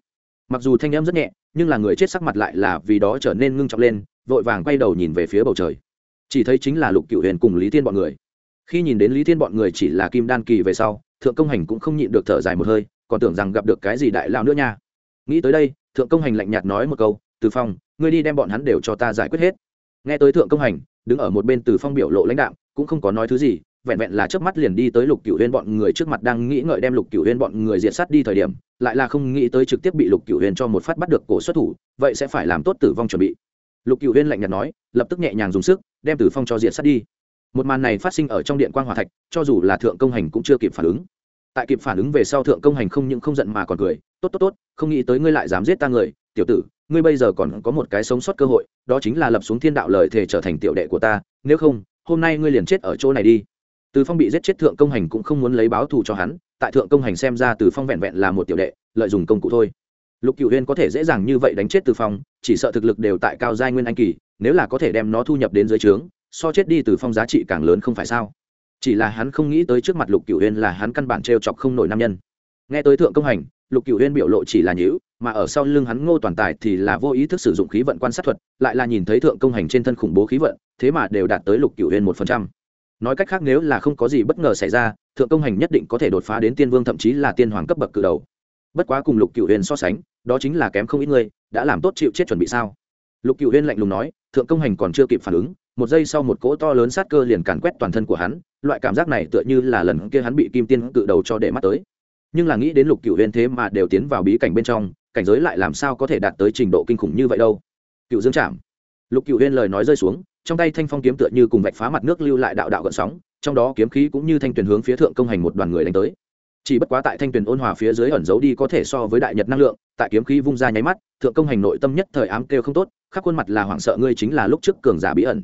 Mặc dù thanh âm rất nhẹ, nhưng là người chết sắc mặt lại là vì đó trở nên ngưng trọng lên, vội vàng quay đầu nhìn về phía bầu trời. Chỉ thấy chính là lục cựu huyền cùng lý thiên bọn người. Khi nhìn đến lý thiên bọn người chỉ là kim đan kỳ về sau, thượng công hành cũng không nhịn được thở dài một hơi, còn tưởng rằng gặp được cái gì đại lao nữa nha. Nghĩ tới đây, thượng công hành lạnh nhạt nói một câu, từ phong, ngươi đi đem bọn hắn đều cho ta giải quyết hết. Nghe tới thượng công hành đứng ở một bên từ phong biểu lộ lãnh đạo cũng không có nói thứ gì, vẹn vẹn là trước mắt liền đi tới lục cựu huyên bọn người trước mặt đang nghĩ ngợi đem lục cựu huyên bọn người diệt sát đi thời điểm, lại là không nghĩ tới trực tiếp bị lục cựu huyên cho một phát bắt được cổ xuất thủ, vậy sẽ phải làm tốt tử vong chuẩn bị. Lục cựu huyên lạnh nhạt nói, lập tức nhẹ nhàng dùng sức, đem tử phong cho diệt sát đi. Một màn này phát sinh ở trong điện quan hòa thạch, cho dù là thượng công hành cũng chưa kịp phản ứng. Tại kịp phản ứng về sau thượng công hành không những không giận mà còn cười, tốt tốt tốt, không nghĩ tới ngươi lại dám giết ta người, tiểu tử ngươi bây giờ còn có một cái sống sót cơ hội, đó chính là lập xuống thiên đạo lời thề trở thành tiểu đệ của ta, nếu không, hôm nay ngươi liền chết ở chỗ này đi. Từ phong bị giết chết thượng công hành cũng không muốn lấy báo thù cho hắn, tại thượng công hành xem ra từ phong vẹn vẹn là một tiểu đệ, lợi dụng công cụ thôi. Lục cựu huyên có thể dễ dàng như vậy đánh chết từ phong, chỉ sợ thực lực đều tại cao giai nguyên anh kỳ, nếu là có thể đem nó thu nhập đến dưới trướng, so chết đi từ phong giá trị càng lớn không phải sao? Chỉ là hắn không nghĩ tới trước mặt lục cựu huyên là hắn căn bản t r e o chọc không nổi nam nhân. Nghe tới thượng công hành lục cựu huyên biểu lộ chỉ là nhữ mà ở sau lưng hắn ngô toàn tài thì là vô ý thức sử dụng khí vận quan sát thuật, lại là nhìn thấy thượng công hành trên thân khủng bố khí vận, thế mà đều đạt tới lục cựu huyên một phần trăm. Nói cách khác nếu là không có gì bất ngờ xảy ra, thượng công hành nhất định có thể đột phá đến tiên vương thậm chí là tiên hoàng cấp bậc cự đầu. Bất quá cùng lục cựu huyên so sánh, đó chính là kém không ít người, đã làm tốt chịu chết chuẩn bị sao? Lục cựu huyên lạnh lùng nói, thượng công hành còn chưa kịp phản ứng, một giây sau một cỗ to lớn sát cơ liền càn quét toàn thân của hắn, loại cảm giác này tựa như là lần kia hắn bị kim tiên cự đầu cho để mắt tới nhưng là nghĩ đến lục cựu huyền thế mà đều tiến vào bí cảnh bên trong, cảnh giới lại làm sao có thể đạt tới trình độ kinh khủng như vậy đâu? Cựu dương chạm. lục cựu huyền lời nói rơi xuống, trong tay thanh phong kiếm tựa như cùng vạch phá mặt nước lưu lại đạo đạo gợn sóng, trong đó kiếm khí cũng như thanh tuyển hướng phía thượng công hành một đoàn người đánh tới. Chỉ bất quá tại thanh tuyển ôn hòa phía dưới ẩn giấu đi có thể so với đại nhật năng lượng, tại kiếm khí vung ra nháy mắt, thượng công hành nội tâm nhất thời ám kêu không tốt khắc khuôn mặt là hoảng sợ ngươi chính là lúc trước cường giả bí ẩn.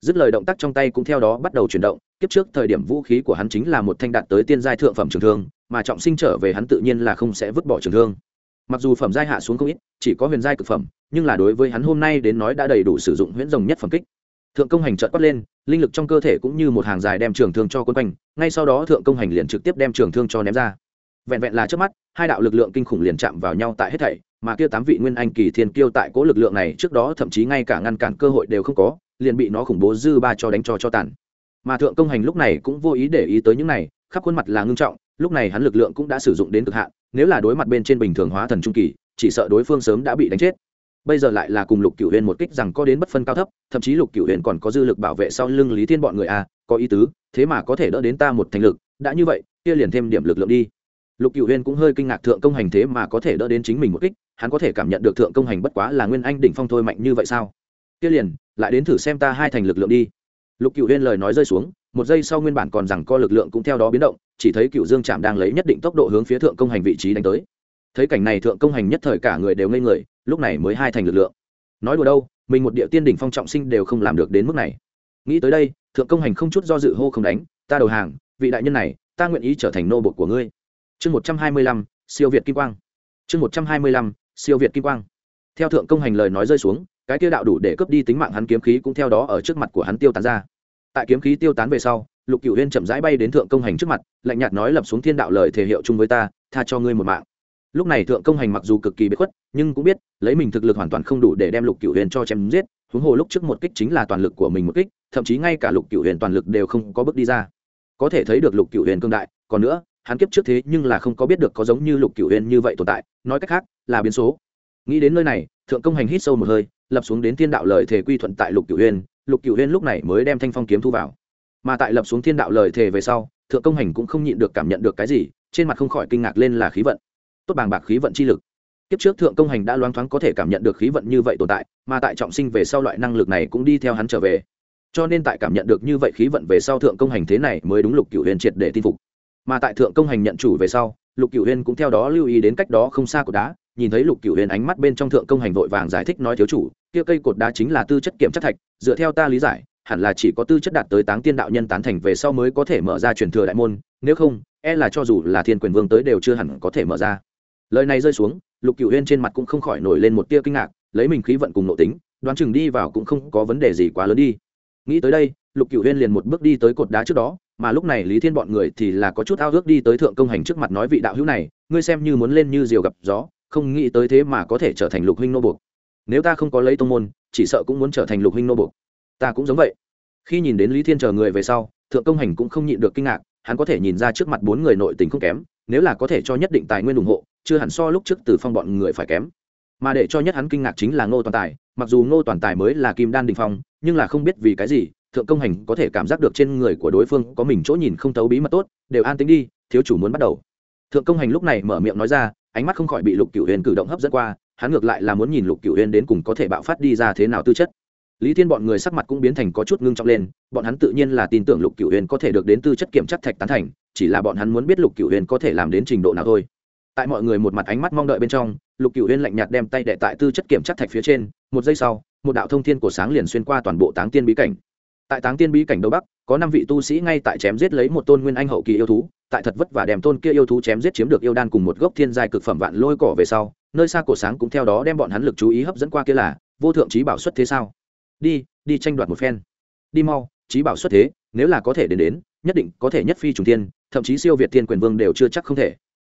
Dứt lời động tác trong tay cũng theo đó bắt đầu chuyển động, kiếp trước thời điểm vũ khí của hắn chính là một thanh đạt tới tiên giai thượng phẩm trường thương mà trọng sinh trở về hắn tự nhiên là không sẽ vứt bỏ trường thương. Mặc dù phẩm giai hạ xuống không ít, chỉ có huyền giai cực phẩm, nhưng là đối với hắn hôm nay đến nói đã đầy đủ sử dụng huyễn rồng nhất phẩm kích. Thượng công hành trợt quát lên, linh lực trong cơ thể cũng như một hàng dài đem trường thương cho quân quanh, ngay sau đó thượng công hành liền trực tiếp đem trường thương cho ném ra. Vẹn vẹn là trước mắt, hai đạo lực lượng kinh khủng liền chạm vào nhau tại hết thảy, mà kia tám vị nguyên anh kỳ thiên kiêu tại cố lực lượng này trước đó thậm chí ngay cả ngăn cản cơ hội đều không có, liền bị nó khủng bố dư ba cho đánh cho cho tàn. Mà thượng công hành lúc này cũng vô ý để ý tới những này khắp khuôn mặt là ngưng trọng, lúc này hắn lực lượng cũng đã sử dụng đến cực hạn, nếu là đối mặt bên trên bình thường hóa thần trung kỳ, chỉ sợ đối phương sớm đã bị đánh chết. Bây giờ lại là cùng lục cửu huyền một kích rằng có đến bất phân cao thấp, thậm chí lục cửu huyền còn có dư lực bảo vệ sau lưng lý thiên bọn người a có ý tứ, thế mà có thể đỡ đến ta một thành lực, đã như vậy, kia liền thêm điểm lực lượng đi. Lục cửu huyền cũng hơi kinh ngạc thượng công hành thế mà có thể đỡ đến chính mình một kích, hắn có thể cảm nhận được thượng công hành bất quá là nguyên anh đỉnh phong thôi mạnh như vậy sao? Kia liền, lại đến thử xem ta hai thành lực lượng đi. Lục cửu huyền lời nói rơi xuống một giây sau nguyên bản còn rằng co lực lượng cũng theo đó biến động, chỉ thấy cựu dương trạm đang lấy nhất định tốc độ hướng phía thượng công hành vị trí đánh tới. Thấy cảnh này thượng công hành nhất thời cả người đều ngây người, lúc này mới hai thành lực lượng. Nói đùa đâu, mình một địa tiên đỉnh phong trọng sinh đều không làm được đến mức này. Nghĩ tới đây, thượng công hành không chút do dự hô không đánh, ta đầu hàng, vị đại nhân này, ta nguyện ý trở thành nô bột của ngươi. Chương một trăm hai mươi lăm, siêu việt kim quang. Chương một trăm hai mươi lăm, siêu việt kim quang. Theo thượng công hành lời nói rơi xuống, cái kia đạo đủ để cướp đi tính mạng hắn kiếm khí cũng theo đó ở trước mặt của hắn tiêu tán ra tại kiếm khí tiêu tán về sau, lục cựu huyên chậm rãi bay đến thượng công hành trước mặt, lạnh nhạt nói lập xuống thiên đạo lời thể hiệu chung với ta, tha cho ngươi một mạng. Lúc này thượng công hành mặc dù cực kỳ bất khuất, nhưng cũng biết, lấy mình thực lực hoàn toàn không đủ để đem lục cựu huyền cho chém giết, huống hồ lúc trước một kích chính là toàn lực của mình một kích, thậm chí ngay cả lục cựu huyền toàn lực đều không có bước đi ra. Có thể thấy được lục cựu huyền cương đại, còn nữa, hắn kiếp trước thế nhưng là không có biết được có giống như lục cựu huyền như vậy tồn tại, nói cách khác, là biến số. Nghĩ đến nơi này, thượng công hành hít sâu một hơi, lập xuống đến thiên đạo lời thể quy thuận tại lục cựu huyền lục cựu huyền lúc này mới đem thanh phong kiếm thu vào. Mà tại lập xuống thiên đạo lời thề về sau, thượng công hành cũng không nhịn được cảm nhận được cái gì, trên mặt không khỏi kinh ngạc lên là khí vận. Tốt bàng bạc khí vận chi lực. Kiếp trước thượng công hành đã loáng thoáng có thể cảm nhận được khí vận như vậy tồn tại, mà tại trọng sinh về sau loại năng lực này cũng đi theo hắn trở về. Cho nên tại cảm nhận được như vậy khí vận về sau thượng công hành thế này mới đúng lục cựu huyền triệt để tin phục. Mà tại thượng công hành nhận chủ về sau, lục cựu huyền cũng theo đó lưu ý đến cách đó không xa của đá nhìn thấy lục cựu huyền ánh mắt bên trong thượng công hành vội vàng giải thích nói, thiếu chủ, kia cây cột đá chính là tư chất kiểm chất thạch, dựa theo ta lý giải, hẳn là chỉ có tư chất đạt tới táng tiên đạo nhân tán thành về sau mới có thể mở ra truyền thừa đại môn, nếu không e là cho dù là thiên quyền vương tới đều chưa hẳn có thể mở ra. Lời này rơi xuống, lục cựu huyên trên mặt cũng không khỏi nổi lên một tia kinh ngạc, lấy mình khí vận cùng nội tính, đoán chừng đi vào cũng không có vấn đề gì quá lớn đi. Nghĩ tới đây, lục cựu huyên liền một bước đi tới cột đá trước đó, mà lúc này lý thiên bọn người thì là có chút ao ước đi tới thượng công hành trước mặt nói vị đạo hữu này, ngươi xem như muốn lên như diều gặp gió không nghĩ tới thế mà có thể trở thành lục huynh nô buộc. Nếu ta không có lấy tông môn, chỉ sợ cũng muốn trở thành lục huynh nô buộc. Ta cũng giống vậy. Khi nhìn đến lý thiên chờ người về sau, thượng công hành cũng không nhịn được kinh ngạc, hắn có thể nhìn ra trước mặt bốn người nội tình không kém, nếu là có thể cho nhất định tài nguyên ủng hộ, chưa hẳn so lúc trước từ phong bọn người phải kém. Mà để cho nhất hắn kinh ngạc chính là ngô toàn tài, mặc dù ngô toàn tài mới là kim đan đình phong, nhưng là không biết vì cái gì, thượng công hành có thể cảm giác được trên người của đối phương có mình chỗ nhìn không thấu bí mật tốt, đều an tính đi, thiếu chủ muốn bắt đầu thượng công hành lúc này mở miệng nói ra, ánh mắt không khỏi bị lục cửu huyền cử động hấp dẫn qua, hắn ngược lại là muốn nhìn lục cửu huyền đến cùng có thể bạo phát đi ra thế nào tư chất. Lý thiên bọn người sắc mặt cũng biến thành có chút ngưng trọng lên, bọn hắn tự nhiên là tin tưởng lục cửu huyền có thể được đến tư chất kiểm chất thạch tán thành, chỉ là bọn hắn muốn biết lục cửu huyền có thể làm đến trình độ nào thôi. Tại mọi người một mặt ánh mắt mong đợi bên trong, lục cửu huyền lạnh nhạt đem tay đệ tại tư chất kiểm chất thạch phía trên, một giây sau, một đạo thông thiên của sáng liền xuyên qua toàn bộ táng tiên bí cảnh. Tại táng tiên bí cảnh đông bắc, có năm vị tu sĩ ngay tại chém giết lấy một tôn nguyên anh hậu kỳ yêu thú tại thật vất và đem tôn kia yêu thú chém giết chiếm được yêu đan cùng một gốc thiên giai cực phẩm vạn lôi cỏ về sau, nơi xa cổ sáng cũng theo đó đem bọn hắn lực chú ý hấp dẫn qua kia là, vô thượng trí bảo xuất thế sao? Đi đi tranh đoạt một phen. Đi mau, trí bảo xuất thế, nếu là có thể đến đến, nhất định có thể nhất phi trùng tiên thậm chí siêu việt thiên quyền vương đều chưa chắc không thể.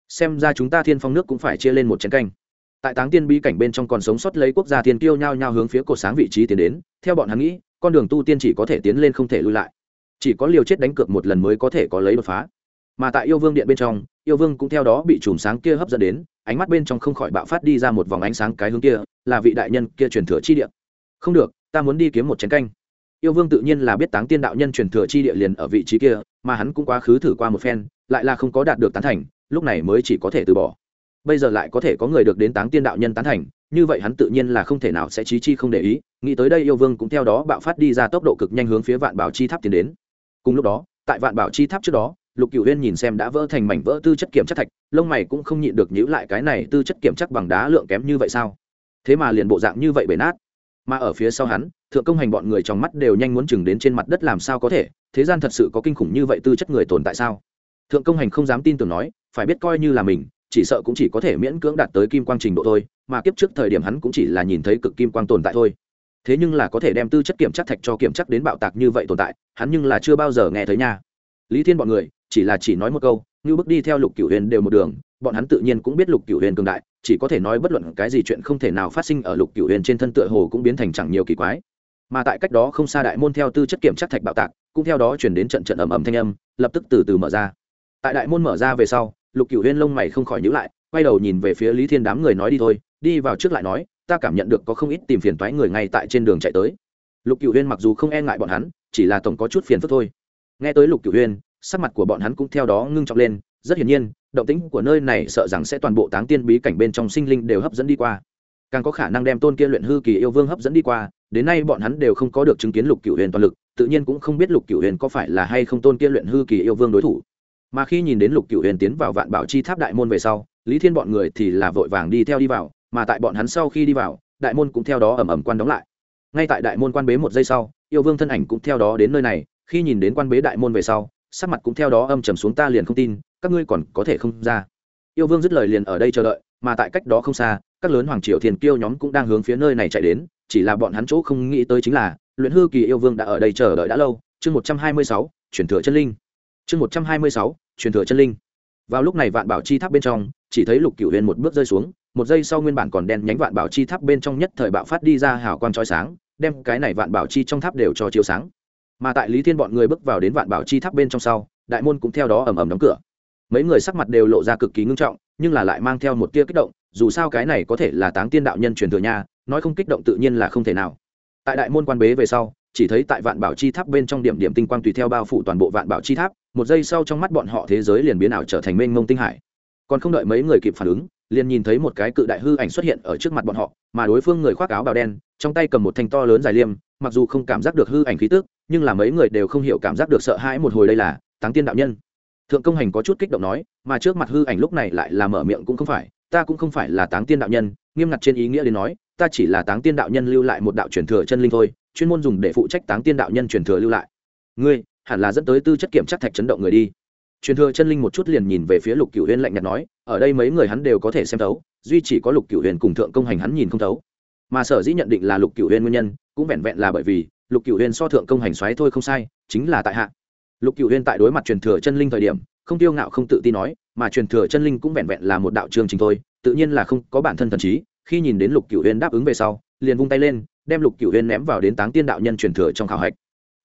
Xem ra chúng ta thiên phong nước cũng phải chia lên một chén canh. Tại táng tiên bi cảnh bên trong còn sống sót lấy quốc gia thiên kiêu nhao nhao hướng phía cổ sáng vị trí tiến đến, theo bọn hắn nghĩ, con đường tu tiên chỉ có thể tiến lên không thể lui lại. Chỉ có liều chết đánh cược một lần mới có thể có lấy đột phá mà tại yêu vương điện bên trong, yêu vương cũng theo đó bị chùm sáng kia hấp dẫn đến, ánh mắt bên trong không khỏi bạo phát đi ra một vòng ánh sáng cái hướng kia, là vị đại nhân kia truyền thừa chi địa. Không được, ta muốn đi kiếm một chén canh. Yêu vương tự nhiên là biết táng tiên đạo nhân truyền thừa chi địa liền ở vị trí kia, mà hắn cũng quá khứ thử qua một phen, lại là không có đạt được tán thành, lúc này mới chỉ có thể từ bỏ. Bây giờ lại có thể có người được đến táng tiên đạo nhân tán thành, như vậy hắn tự nhiên là không thể nào sẽ trí chi không để ý, nghĩ tới đây yêu vương cũng theo đó bạo phát đi ra tốc độ cực nhanh hướng phía vạn bảo chi tháp tiến đến. Cùng lúc đó, tại vạn bảo chi tháp trước đó lục cửu huyên nhìn xem đã vỡ thành mảnh vỡ tư chất kiểm chất thạch, lông mày cũng không nhịn được nhíu lại cái này tư chất kiểm chất bằng đá lượng kém như vậy sao? Thế mà liền bộ dạng như vậy bể nát. Mà ở phía sau hắn, thượng công hành bọn người trong mắt đều nhanh muốn chừng đến trên mặt đất làm sao có thể, thế gian thật sự có kinh khủng như vậy tư chất người tồn tại sao? Thượng công hành không dám tin tưởng nói, phải biết coi như là mình, chỉ sợ cũng chỉ có thể miễn cưỡng đạt tới kim quang trình độ thôi, mà kiếp trước thời điểm hắn cũng chỉ là nhìn thấy cực kim quang tồn tại thôi. Thế nhưng là có thể đem tư chất kiểm chất thạch cho kiểm chất đến bạo tạc như vậy tồn tại, hắn nhưng là chưa bao giờ nghe thấy nha. Lý thiên bọn người chỉ là chỉ nói một câu, như bước đi theo lục cửu huyền đều một đường, bọn hắn tự nhiên cũng biết lục cửu huyền cường đại, chỉ có thể nói bất luận cái gì chuyện không thể nào phát sinh ở lục cửu huyền trên thân tựa hồ cũng biến thành chẳng nhiều kỳ quái. Mà tại cách đó không xa đại môn theo tư chất kiểm chất thạch bạo tạc, cũng theo đó chuyển đến trận trận ầm ầm thanh âm, lập tức từ từ mở ra. Tại đại môn mở ra về sau, lục cửu huyên lông mày không khỏi nhữ lại, quay đầu nhìn về phía lý thiên đám người nói đi thôi, đi vào trước lại nói, ta cảm nhận được có không ít tìm phiền toái người ngay tại trên đường chạy tới. Lục cửu huyên mặc dù không e ngại bọn hắn, chỉ là tổng có chút phiền phức thôi. Nghe tới lục cửu huyên sắc mặt của bọn hắn cũng theo đó ngưng trọng lên, rất hiển nhiên, động tĩnh của nơi này sợ rằng sẽ toàn bộ táng tiên bí cảnh bên trong sinh linh đều hấp dẫn đi qua. Càng có khả năng đem tôn kia luyện hư kỳ yêu vương hấp dẫn đi qua, đến nay bọn hắn đều không có được chứng kiến lục cựu huyền toàn lực, tự nhiên cũng không biết lục cựu huyền có phải là hay không tôn kia luyện hư kỳ yêu vương đối thủ. Mà khi nhìn đến lục cựu huyền tiến vào vạn bảo chi tháp đại môn về sau, lý thiên bọn người thì là vội vàng đi theo đi vào, mà tại bọn hắn sau khi đi vào, đại môn cũng theo đó ẩm ẩm quan đóng lại. Ngay tại đại môn quan bế một giây sau, yêu vương thân ảnh cũng theo đó đến nơi này, khi nhìn đến quan bế đại môn về sau sắc mặt cũng theo đó âm trầm xuống ta liền không tin, các ngươi còn có thể không ra. Yêu vương dứt lời liền ở đây chờ đợi, mà tại cách đó không xa, các lớn hoàng triều thiền kiêu nhóm cũng đang hướng phía nơi này chạy đến, chỉ là bọn hắn chỗ không nghĩ tới chính là, luyện hư kỳ yêu vương đã ở đây chờ đợi đã lâu. Chương một trăm hai mươi sáu, chuyển thừa chân linh. Chương một trăm hai mươi sáu, chuyển thừa chân linh. Vào lúc này vạn bảo chi tháp bên trong, chỉ thấy lục cửu huyền một bước rơi xuống, một giây sau nguyên bản còn đen nhánh vạn bảo chi tháp bên trong nhất thời bạo phát đi ra hào quang trói sáng, đem cái này vạn bảo chi trong tháp đều cho chiếu sáng mà tại lý thiên bọn người bước vào đến vạn bảo chi tháp bên trong sau, đại môn cũng theo đó ầm ầm đóng cửa. Mấy người sắc mặt đều lộ ra cực kỳ ngưng trọng, nhưng là lại mang theo một tia kích động, dù sao cái này có thể là táng tiên đạo nhân truyền thừa nha, nói không kích động tự nhiên là không thể nào. Tại đại môn quan bế về sau, chỉ thấy tại vạn bảo chi tháp bên trong điểm điểm tinh quang tùy theo bao phủ toàn bộ vạn bảo chi tháp, một giây sau trong mắt bọn họ thế giới liền biến ảo trở thành mênh mông tinh hải. Còn không đợi mấy người kịp phản ứng, liền nhìn thấy một cái cự đại hư ảnh xuất hiện ở trước mặt bọn họ, mà đối phương người khoác áo bào đen, trong tay cầm một thanh to lớn dài liêm, mặc dù không cảm giác được hư ảnh khí tức nhưng là mấy người đều không hiểu cảm giác được sợ hãi một hồi đây là, táng tiên đạo nhân. Thượng công hành có chút kích động nói, mà trước mặt hư ảnh lúc này lại là mở miệng cũng không phải, ta cũng không phải là táng tiên đạo nhân, nghiêm ngặt trên ý nghĩa đến nói, ta chỉ là táng tiên đạo nhân lưu lại một đạo truyền thừa chân linh thôi, chuyên môn dùng để phụ trách táng tiên đạo nhân truyền thừa lưu lại. Ngươi, hẳn là dẫn tới tư chất kiểm chắc thạch chấn động người đi. Truyền thừa chân linh một chút liền nhìn về phía lục cửu huyền lạnh nhạt nói, ở đây mấy người hắn đều có thể xem thấu, duy chỉ có lục cửu huyền cùng thượng công hành hắn nhìn không thấu. Mà sở dĩ nhận định là lục cửu huyền nguyên nhân, cũng vẹn vẹn là bởi vì lục cửu huyền so thượng công hành xoáy thôi không sai, chính là tại hạ. Lục cửu huyền tại đối mặt truyền thừa chân linh thời điểm, không tiêu ngạo không tự tin nói, mà truyền thừa chân linh cũng vẹn vẹn là một đạo chương trình thôi, tự nhiên là không có bản thân thần trí, khi nhìn đến lục cửu huyền đáp ứng về sau, liền vung tay lên, đem lục cửu huyền ném vào đến táng tiên đạo nhân truyền thừa trong khảo hạch.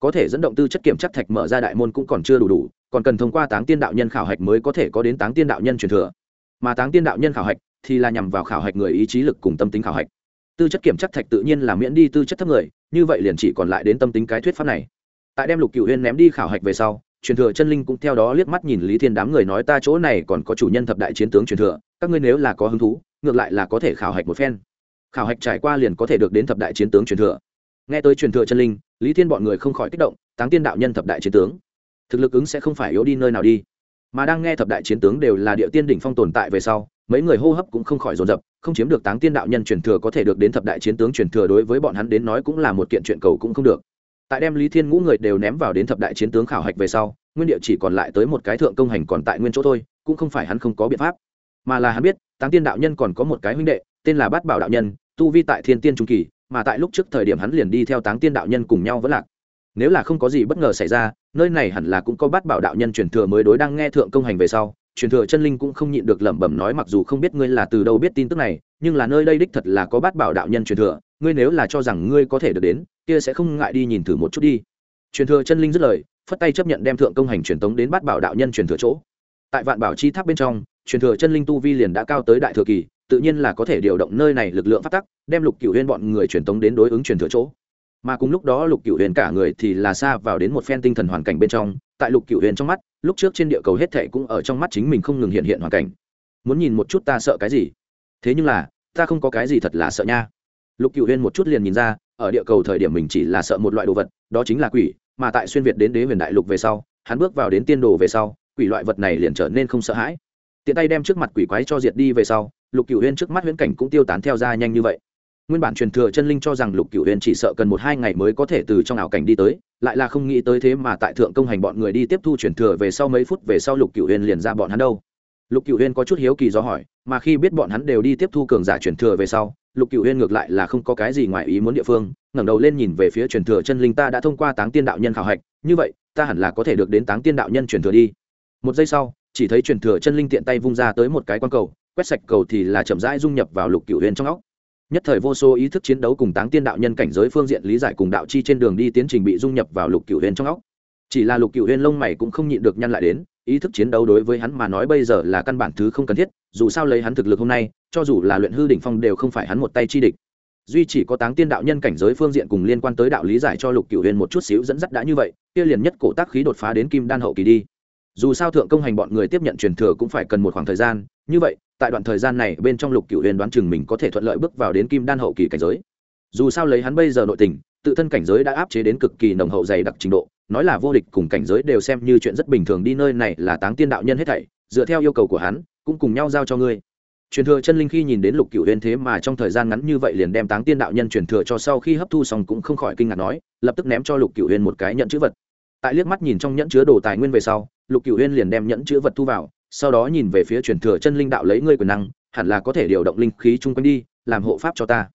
Có thể dẫn động tư chất kiểm chất thạch mở ra đại môn cũng còn chưa đủ đủ, còn cần thông qua táng tiên đạo nhân khảo hạch mới có thể có đến táng tiên đạo nhân truyền thừa. Mà táng tiên đạo nhân khảo hạch thì là nhằm vào khảo hạch người ý chí lực cùng tâm tính khảo hạch. Tư chất kiểm chất thạch tự nhiên là miễn đi tư chất thấp người như vậy liền chỉ còn lại đến tâm tính cái thuyết pháp này. Tại đem lục cựu huyên ném đi khảo hạch về sau, truyền thừa chân linh cũng theo đó liếc mắt nhìn lý thiên đám người nói ta chỗ này còn có chủ nhân thập đại chiến tướng truyền thừa, các ngươi nếu là có hứng thú, ngược lại là có thể khảo hạch một phen. Khảo hạch trải qua liền có thể được đến thập đại chiến tướng truyền thừa. Nghe tới truyền thừa chân linh, lý thiên bọn người không khỏi kích động, táng tiên đạo nhân thập đại chiến tướng. Thực lực ứng sẽ không phải yếu đi nơi nào đi. Mà đang nghe thập đại chiến tướng đều là địa tiên đỉnh phong tồn tại về sau mấy người hô hấp cũng không khỏi dồn dập, không chiếm được táng tiên đạo nhân truyền thừa có thể được đến thập đại chiến tướng truyền thừa đối với bọn hắn đến nói cũng là một kiện chuyện cầu cũng không được. Tại đem lý thiên ngũ người đều ném vào đến thập đại chiến tướng khảo hạch về sau, nguyên địa chỉ còn lại tới một cái thượng công hành còn tại nguyên chỗ thôi, cũng không phải hắn không có biện pháp. Mà là hắn biết, táng tiên đạo nhân còn có một cái huynh đệ, tên là bát bảo đạo nhân, tu vi tại thiên tiên trung kỳ, mà tại lúc trước thời điểm hắn liền đi theo táng tiên đạo nhân cùng nhau vẫn lạc. Nếu là không có gì bất ngờ xảy ra, nơi này hẳn là cũng có bát bảo đạo nhân truyền thừa mới đối đang nghe thượng công hành về sau truyền thừa chân linh cũng không nhịn được lẩm bẩm nói mặc dù không biết ngươi là từ đâu biết tin tức này, nhưng là nơi đây đích thật là có bát bảo đạo nhân truyền thừa, ngươi nếu là cho rằng ngươi có thể được đến, kia sẽ không ngại đi nhìn thử một chút đi. Truyền thừa chân linh dứt lời, phất tay chấp nhận đem thượng công hành truyền tống đến bát bảo đạo nhân truyền thừa chỗ. Tại vạn bảo chi tháp bên trong, truyền thừa chân linh tu vi liền đã cao tới đại thừa kỳ, tự nhiên là có thể điều động nơi này lực lượng phát tắc, đem lục cửu huyên bọn người truyền tống đến đối ứng truyền thừa chỗ. Mà cùng lúc đó lục cửu huyền cả người thì là xa vào đến một phen tinh thần hoàn cảnh bên trong tại lục cửu huyền trong mắt, lúc trước trên địa cầu hết thệ cũng ở trong mắt chính mình không ngừng hiện hiện hoàn cảnh. Muốn nhìn một chút ta sợ cái gì? Thế nhưng là, ta không có cái gì thật là sợ nha. Lục cửu huyền một chút liền nhìn ra, ở địa cầu thời điểm mình chỉ là sợ một loại đồ vật, đó chính là quỷ, mà tại xuyên việt đến đế huyền đại lục về sau, hắn bước vào đến tiên đồ về sau, quỷ loại vật này liền trở nên không sợ hãi. Tiện tay đem trước mặt quỷ quái cho diệt đi về sau, lục cửu huyên trước mắt huyễn cảnh cũng tiêu tán theo ra nhanh như vậy nguyên bản truyền thừa chân linh cho rằng lục cửu huyền chỉ sợ cần một hai ngày mới có thể từ trong ảo cảnh đi tới, lại là không nghĩ tới thế mà tại thượng công hành bọn người đi tiếp thu truyền thừa về sau mấy phút về sau lục cửu huyền liền ra bọn hắn đâu. Lục cửu huyền có chút hiếu kỳ do hỏi, mà khi biết bọn hắn đều đi tiếp thu cường giả truyền thừa về sau, lục cửu huyền ngược lại là không có cái gì ngoài ý muốn địa phương, ngẩng đầu lên nhìn về phía truyền thừa chân linh ta đã thông qua táng tiên đạo nhân khảo hạch, như vậy, ta hẳn là có thể được đến táng tiên đạo nhân truyền thừa đi. Một giây sau, chỉ thấy truyền thừa chân linh tiện tay vung ra tới một cái quan cầu, quét sạch cầu thì là chậm rãi dung nhập vào lục cửu huyền trong óc nhất thời vô số ý thức chiến đấu cùng táng tiên đạo nhân cảnh giới phương diện lý giải cùng đạo chi trên đường đi tiến trình bị dung nhập vào lục cựu huyền trong óc. Chỉ là lục cựu huyền lông mày cũng không nhịn được nhăn lại đến, ý thức chiến đấu đối với hắn mà nói bây giờ là căn bản thứ không cần thiết, dù sao lấy hắn thực lực hôm nay, cho dù là luyện hư đỉnh phong đều không phải hắn một tay chi địch. Duy chỉ có táng tiên đạo nhân cảnh giới phương diện cùng liên quan tới đạo lý giải cho lục cửu huyền một chút xíu dẫn dắt đã như vậy, kia liền nhất cổ tác khí đột phá đến kim đan hậu kỳ đi dù sao thượng công hành bọn người tiếp nhận truyền thừa cũng phải cần một khoảng thời gian, như vậy, tại đoạn thời gian này bên trong lục cửu huyền đoán chừng mình có thể thuận lợi bước vào đến kim đan hậu kỳ cảnh giới. Dù sao lấy hắn bây giờ nội tình, tự thân cảnh giới đã áp chế đến cực kỳ nồng hậu dày đặc trình độ, nói là vô địch cùng cảnh giới đều xem như chuyện rất bình thường đi nơi này là táng tiên đạo nhân hết thảy, dựa theo yêu cầu của hắn, cũng cùng nhau giao cho ngươi. Truyền thừa chân linh khi nhìn đến lục cửu huyền thế mà trong thời gian ngắn như vậy liền đem táng tiên đạo nhân truyền thừa cho sau khi hấp thu xong cũng không khỏi kinh ngạc nói, lập tức ném cho lục cửu huyền một cái nhận chữ vật. Tại liếc mắt nhìn trong nhẫn chứa đồ tài nguyên về sau lục cửu Huyên liền đem nhẫn chữ vật thu vào, sau đó nhìn về phía truyền thừa chân linh đạo lấy ngươi quyền năng, hẳn là có thể điều động linh khí chung quanh đi, làm hộ pháp cho ta.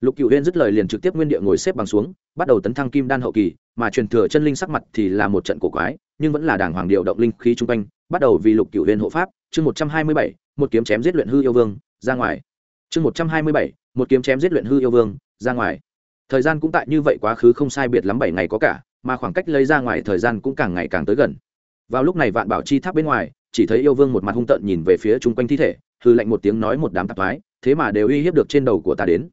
Lục cửu huyên dứt lời liền trực tiếp nguyên địa ngồi xếp bằng xuống, bắt đầu tấn thăng kim đan hậu kỳ, mà truyền thừa chân linh sắc mặt thì là một trận cổ quái, nhưng vẫn là đàng hoàng điều động linh khí chung quanh, bắt đầu vì lục cửu huyên hộ pháp. Chương một trăm hai mươi bảy, một kiếm chém giết luyện hư yêu vương, ra ngoài. Chương một trăm hai mươi bảy, một kiếm chém giết luyện hư yêu vương, ra ngoài. Thời gian cũng tại như vậy quá khứ không sai biệt lắm bảy ngày có cả, mà khoảng cách lấy ra ngoài thời gian cũng càng ngày càng tới gần vào lúc này vạn bảo chi tháp bên ngoài, chỉ thấy yêu vương một mặt hung tợn nhìn về phía chung quanh thi thể, hư lạnh một tiếng nói một đám tạp thoái, thế mà đều uy hiếp được trên đầu của ta đến.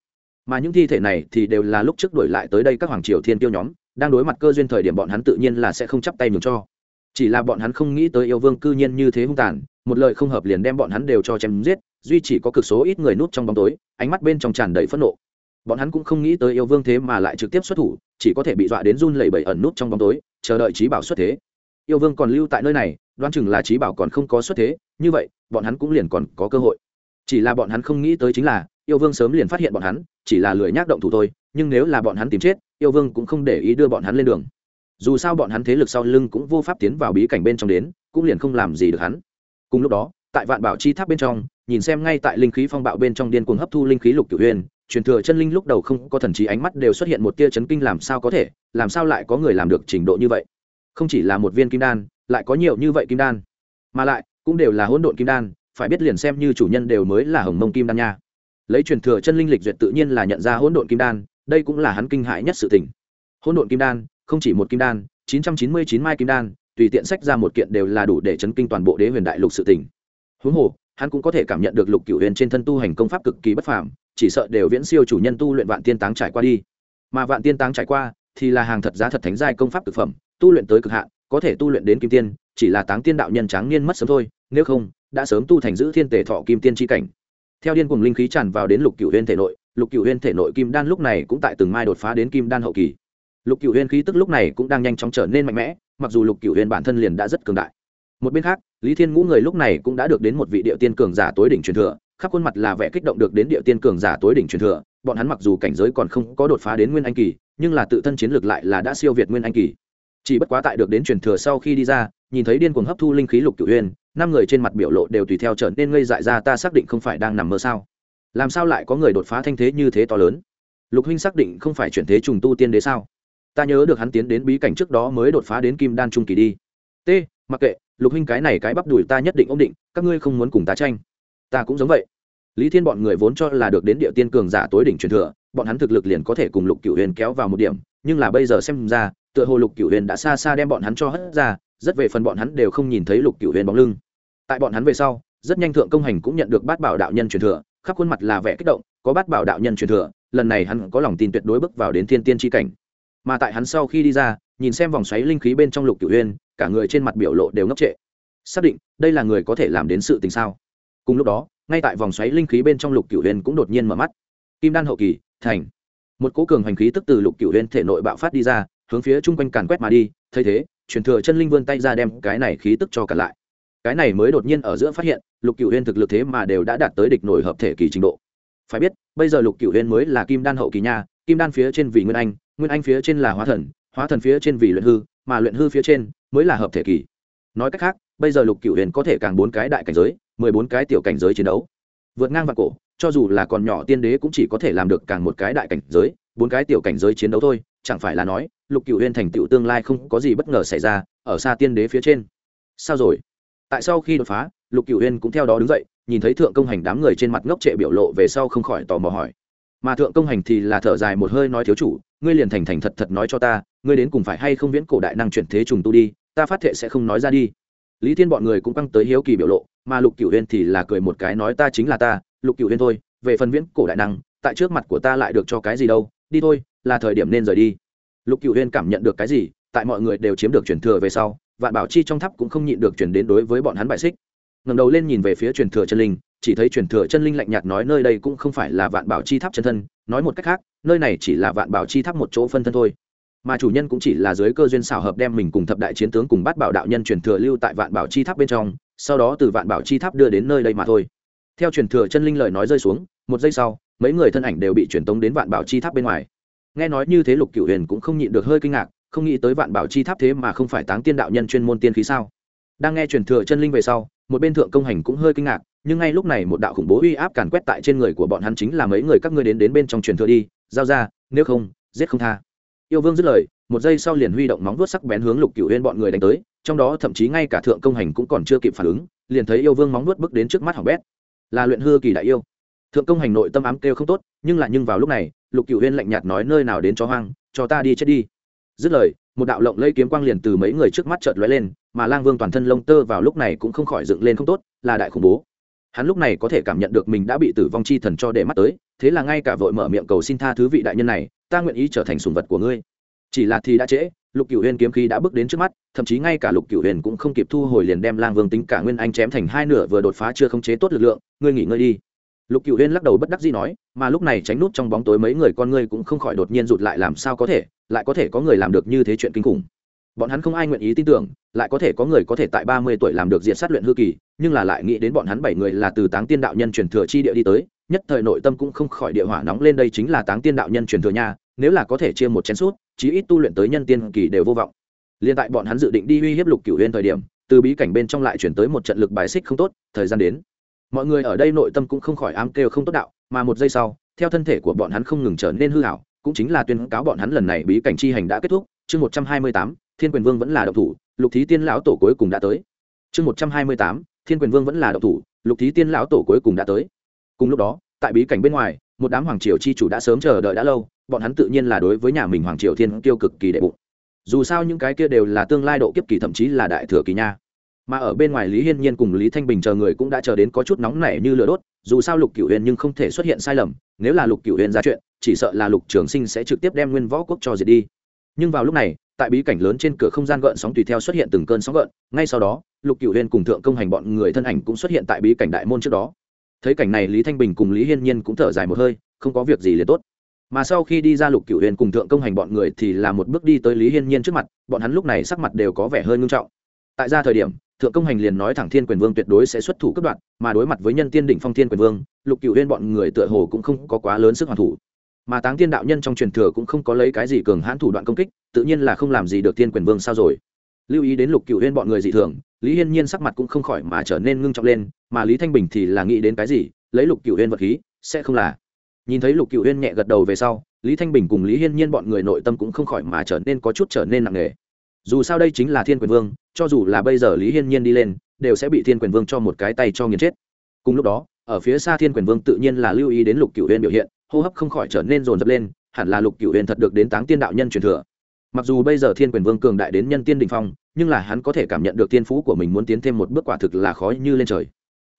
Mà những thi thể này thì đều là lúc trước đuổi lại tới đây các hoàng triều thiên tiêu nhóm, đang đối mặt cơ duyên thời điểm bọn hắn tự nhiên là sẽ không chắp tay nhường cho. Chỉ là bọn hắn không nghĩ tới yêu vương cư nhiên như thế hung tàn, một lời không hợp liền đem bọn hắn đều cho chém giết, duy chỉ có cực số ít người núp trong bóng tối, ánh mắt bên trong tràn đầy phẫn nộ. Bọn hắn cũng không nghĩ tới yêu vương thế mà lại trực tiếp xuất thủ, chỉ có thể bị dọa đến run lẩy bẩy ẩn nút trong bóng tối, chờ đợi trí bảo xuất thế yêu vương còn lưu tại nơi này, đoán chừng là trí bảo còn không có xuất thế, như vậy, bọn hắn cũng liền còn có cơ hội. Chỉ là bọn hắn không nghĩ tới chính là, yêu vương sớm liền phát hiện bọn hắn, chỉ là lười nhác động thủ thôi, nhưng nếu là bọn hắn tìm chết, yêu vương cũng không để ý đưa bọn hắn lên đường. Dù sao bọn hắn thế lực sau lưng cũng vô pháp tiến vào bí cảnh bên trong đến, cũng liền không làm gì được hắn. Cùng lúc đó, tại vạn bảo chi tháp bên trong, nhìn xem ngay tại linh khí phong bạo bên trong điên cuồng hấp thu linh khí lục cửu huyền, truyền thừa chân linh lúc đầu không có thần trí ánh mắt đều xuất hiện một tia chấn kinh làm sao có thể, làm sao lại có người làm được trình độ như vậy không chỉ là một viên kim đan, lại có nhiều như vậy kim đan. Mà lại, cũng đều là hỗn độn kim đan, phải biết liền xem như chủ nhân đều mới là hồng mông kim đan nha. Lấy truyền thừa chân linh lịch duyệt tự nhiên là nhận ra hỗn độn kim đan, đây cũng là hắn kinh hại nhất sự tình. Hỗn độn kim đan, không chỉ một kim đan, chín trăm chín mươi chín mai kim đan, tùy tiện sách ra một kiện đều là đủ để chấn kinh toàn bộ đế huyền đại lục sự tình. Huống hồ, hắn cũng có thể cảm nhận được lục cửu huyền trên thân tu hành công pháp cực kỳ bất phàm, chỉ sợ đều viễn siêu chủ nhân tu luyện vạn tiên táng trải qua đi. Mà vạn tiên táng trải qua thì là hàng thật giá thật thánh giai công pháp thực phẩm tu luyện tới cực hạn, có thể tu luyện đến kim tiên, chỉ là táng tiên đạo nhân tráng niên mất sớm thôi, nếu không, đã sớm tu thành giữ thiên tề thọ kim tiên tri cảnh. Theo điên cuồng linh khí tràn vào đến lục cửu huyên thể nội, lục cửu huyên thể nội kim đan lúc này cũng tại từng mai đột phá đến kim đan hậu kỳ. Lục cửu huyên khí tức lúc này cũng đang nhanh chóng trở nên mạnh mẽ, mặc dù lục cửu huyên bản thân liền đã rất cường đại. Một bên khác, lý thiên ngũ người lúc này cũng đã được đến một vị địa tiên cường giả tối đỉnh truyền thừa, khắp khuôn mặt là vẻ kích động được đến địa tiên cường giả tối đỉnh truyền thừa, bọn hắn mặc dù cảnh giới còn không có đột phá đến nguyên anh kỳ, nhưng là tự thân chiến lược lại là đã siêu việt nguyên anh kỳ chỉ bất quá tại được đến truyền thừa sau khi đi ra, nhìn thấy điên cuồng hấp thu linh khí lục cửu huyên năm người trên mặt biểu lộ đều tùy theo trở nên ngây dại ra, ta xác định không phải đang nằm mơ sao? Làm sao lại có người đột phá thanh thế như thế to lớn? Lục huynh xác định không phải chuyển thế trùng tu tiên đế sao? Ta nhớ được hắn tiến đến bí cảnh trước đó mới đột phá đến kim đan trung kỳ đi. T, mặc kệ, lục huynh cái này cái bắp đùi ta nhất định ổn định, các ngươi không muốn cùng ta tranh. Ta cũng giống vậy. Lý thiên bọn người vốn cho là được đến địa tiên cường giả tối đỉnh truyền thừa, bọn hắn thực lực liền có thể cùng lục cửu huyền kéo vào một điểm, nhưng là bây giờ xem ra tựa hồ lục cửu huyền đã xa xa đem bọn hắn cho hất ra, rất về phần bọn hắn đều không nhìn thấy lục cửu huyền bóng lưng. Tại bọn hắn về sau, rất nhanh thượng công hành cũng nhận được bát bảo đạo nhân truyền thừa, khắp khuôn mặt là vẻ kích động, có bát bảo đạo nhân truyền thừa, lần này hắn có lòng tin tuyệt đối bước vào đến thiên tiên tri cảnh. Mà tại hắn sau khi đi ra, nhìn xem vòng xoáy linh khí bên trong lục cửu huyền, cả người trên mặt biểu lộ đều ngốc trệ. Xác định, đây là người có thể làm đến sự tình sao? Cùng lúc đó, ngay tại vòng xoáy linh khí bên trong lục cửu huyền cũng đột nhiên mở mắt. Kim đan hậu kỳ, thành. Một cố cường hành khí tức từ lục cửu huyền thể nội bạo phát đi ra hướng phía chung quanh càn quét mà đi, thấy thế, truyền thừa chân linh vươn tay ra đem cái này khí tức cho cả lại. Cái này mới đột nhiên ở giữa phát hiện, lục cửu huyền thực lực thế mà đều đã đạt tới địch nổi hợp thể kỳ trình độ. Phải biết, bây giờ lục cửu huyền mới là kim đan hậu kỳ nha, kim đan phía trên vì nguyên anh nguyên anh phía trên là hóa thần hóa thần phía trên vì luyện hư, mà luyện hư phía trên mới là hợp thể kỳ. Nói cách khác, bây giờ lục cửu huyền có thể càng bốn cái đại cảnh giới, mười bốn cái tiểu cảnh giới chiến đấu. Vượt ngang vạn cổ, cho dù là còn nhỏ tiên đế cũng chỉ có thể làm được càng một cái đại cảnh giới, bốn cái tiểu cảnh giới chiến đấu thôi chẳng phải là nói, lục cửu huyên thành tựu tương lai không có gì bất ngờ xảy ra, ở xa tiên đế phía trên. Sao rồi? Tại sau khi đột phá, lục cửu huyên cũng theo đó đứng dậy, nhìn thấy thượng công hành đám người trên mặt ngốc trệ biểu lộ về sau không khỏi tò mò hỏi. Mà thượng công hành thì là thở dài một hơi nói, thiếu chủ, ngươi liền thành thành thật thật nói cho ta, ngươi đến cùng phải hay không viễn cổ đại năng chuyển thế trùng tu đi, ta phát thệ sẽ không nói ra đi. Lý thiên bọn người cũng căng tới hiếu kỳ biểu lộ, mà lục cửu huyên thì là cười một cái nói, ta chính là ta, lục cửu huyên thôi, về phần viễn cổ đại năng, tại trước mặt của ta lại được cho cái gì đâu, đi thôi là thời điểm nên rời đi. Lục cựu huyên cảm nhận được cái gì, tại mọi người đều chiếm được truyền thừa về sau, vạn bảo chi trong tháp cũng không nhịn được chuyển đến đối với bọn hắn bại xích. Ngầm đầu lên nhìn về phía truyền thừa chân linh, chỉ thấy truyền thừa chân linh lạnh nhạt nói nơi đây cũng không phải là vạn bảo chi tháp chân thân, nói một cách khác, nơi này chỉ là vạn bảo chi tháp một chỗ phân thân thôi. Mà chủ nhân cũng chỉ là dưới cơ duyên xảo hợp đem mình cùng thập đại chiến tướng cùng bắt bảo đạo nhân truyền thừa lưu tại vạn bảo chi tháp bên trong, sau đó từ vạn bảo chi tháp đưa đến nơi đây mà thôi. Theo truyền thừa chân linh lời nói rơi xuống, một giây sau, mấy người thân ảnh đều bị truyền tống đến vạn bảo chi tháp bên ngoài nghe nói như thế lục cửu huyền cũng không nhịn được hơi kinh ngạc, không nghĩ tới vạn bảo chi tháp thế mà không phải táng tiên đạo nhân chuyên môn tiên khí sao? Đang nghe truyền thừa chân linh về sau, một bên thượng công hành cũng hơi kinh ngạc, nhưng ngay lúc này một đạo khủng bố uy áp càn quét tại trên người của bọn hắn chính là mấy người các ngươi đến đến bên trong truyền thừa đi, giao ra, nếu không, giết không tha. Yêu vương dứt lời, một giây sau liền huy động móng vuốt sắc bén hướng lục cửu huyên bọn người đánh tới, trong đó thậm chí ngay cả thượng công hành cũng còn chưa kịp phản ứng, liền thấy yêu vương móng vuốt bước đến trước mắt hỏng bét. Là luyện hư kỳ đại yêu. Thượng công hành nội tâm ám kêu không tốt, nhưng là nhưng vào lúc này lục cửu huyên lạnh nhạt nói nơi nào đến cho hoang, cho ta đi chết đi. Dứt lời, một đạo lộng lây kiếm quang liền từ mấy người trước mắt chợt lóe lên, mà lang vương toàn thân lông tơ vào lúc này cũng không khỏi dựng lên không tốt, là đại khủng bố. Hắn lúc này có thể cảm nhận được mình đã bị tử vong chi thần cho để mắt tới, thế là ngay cả vội mở miệng cầu xin tha thứ vị đại nhân này, ta nguyện ý trở thành sùng vật của ngươi. Chỉ là thì đã trễ, lục cửu huyền kiếm khí đã bước đến trước mắt, thậm chí ngay cả lục cửu huyền cũng không kịp thu hồi liền đem lang vương tính cả nguyên anh chém thành hai nửa vừa đột phá chưa khống chế tốt lực lượng, ngươi nghỉ ngơi đi lục cửu huyên lắc đầu bất đắc dĩ nói, mà lúc này tránh nút trong bóng tối mấy người con ngươi cũng không khỏi đột nhiên rụt lại làm sao có thể, lại có thể có người làm được như thế chuyện kinh khủng. Bọn hắn không ai nguyện ý tin tưởng, lại có thể có người có thể tại ba mươi tuổi làm được diện sát luyện hư kỳ, nhưng là lại nghĩ đến bọn hắn bảy người là từ táng tiên đạo nhân truyền thừa chi địa đi tới, nhất thời nội tâm cũng không khỏi địa hỏa nóng lên đây chính là táng tiên đạo nhân truyền thừa nha, nếu là có thể chia một chén suốt chí ít tu luyện tới nhân tiên kỳ đều vô vọng. Liên tại bọn hắn dự định đi uy hiếp lục cửu huyên thời điểm, từ bí cảnh bên trong lại chuyển tới một trận lực bài xích không tốt, thời gian đến mọi người ở đây nội tâm cũng không khỏi ám kêu không tốt đạo, mà một giây sau, theo thân thể của bọn hắn không ngừng trở nên hư hảo cũng chính là tuyên cáo bọn hắn lần này bí cảnh chi hành đã kết thúc, chương một trăm hai mươi tám, thiên quyền vương vẫn là độc thủ, lục thí tiên lão tổ cuối cùng đã tới. Chương một trăm hai mươi tám, thiên quyền vương vẫn là độc thủ, lục thí tiên lão tổ cuối cùng đã tới. Cùng lúc đó, tại bí cảnh bên ngoài, một đám hoàng triều chi chủ đã sớm chờ đợi đã lâu, bọn hắn tự nhiên là đối với nhà mình hoàng triều thiên tiêu cực kỳ đệ bụng. Dù sao những cái kia đều là tương lai độ kiếp kỳ thậm chí là đại thừa kỳ nha mà ở bên ngoài lý hiên nhiên cùng lý thanh bình chờ người cũng đã chờ đến có chút nóng nảy như lửa đốt, dù sao lục cửu huyền nhưng không thể xuất hiện sai lầm, nếu là lục cửu huyền ra chuyện, chỉ sợ là lục trường sinh sẽ trực tiếp đem nguyên võ quốc cho diệt đi. Nhưng vào lúc này, tại bí cảnh lớn trên cửa không gian gợn sóng tùy theo xuất hiện từng cơn sóng gợn, ngay sau đó, lục cửu huyền cùng thượng công hành bọn người thân ảnh cũng xuất hiện tại bí cảnh đại môn trước đó. Thấy cảnh này lý thanh bình cùng lý hiên nhiên cũng thở dài một hơi, không có việc gì liền tốt. Mà sau khi đi ra lục cửu huyền cùng thượng công hành bọn người thì là một bước đi tới lý hiên nhiên trước mặt, bọn hắn lúc này sắc mặt đều có vẻ hơi ngưng trọng. Tại ra thời điểm thượng công hành liền nói thẳng thiên quyền vương tuyệt đối sẽ xuất thủ cấp đoạn, mà đối mặt với nhân tiên đỉnh phong thiên quyền vương, lục cửu Huyên bọn người tựa hồ cũng không có quá lớn sức hoàn thủ. Mà táng tiên đạo nhân trong truyền thừa cũng không có lấy cái gì cường hãn thủ đoạn công kích, tự nhiên là không làm gì được thiên quyền vương sao rồi. Lưu ý đến lục cửu huyên bọn người dị thường, lý hiên nhiên sắc mặt cũng không khỏi mà trở nên ngưng trọng lên, mà lý thanh bình thì là nghĩ đến cái gì, lấy lục cửu huyên vật khí, sẽ không là. Nhìn thấy lục cửu huyên nhẹ gật đầu về sau, lý thanh bình cùng lý hiên nhiên bọn người nội tâm cũng không khỏi mà trở nên có chút trở nên nặng nề dù sao đây chính là thiên quyền vương, cho dù là bây giờ lý hiên nhiên đi lên, đều sẽ bị thiên quyền vương cho một cái tay cho nghiền chết. Cùng lúc đó, ở phía xa thiên quyền vương tự nhiên là lưu ý đến lục cửu huyên biểu hiện, hô hấp không khỏi trở nên rồn rập lên, hẳn là lục cửu huyền thật được đến táng tiên đạo nhân truyền thừa. Mặc dù bây giờ thiên quyền vương cường đại đến nhân tiên đình phong, nhưng là hắn có thể cảm nhận được tiên phú của mình muốn tiến thêm một bước quả thực là khó như lên trời.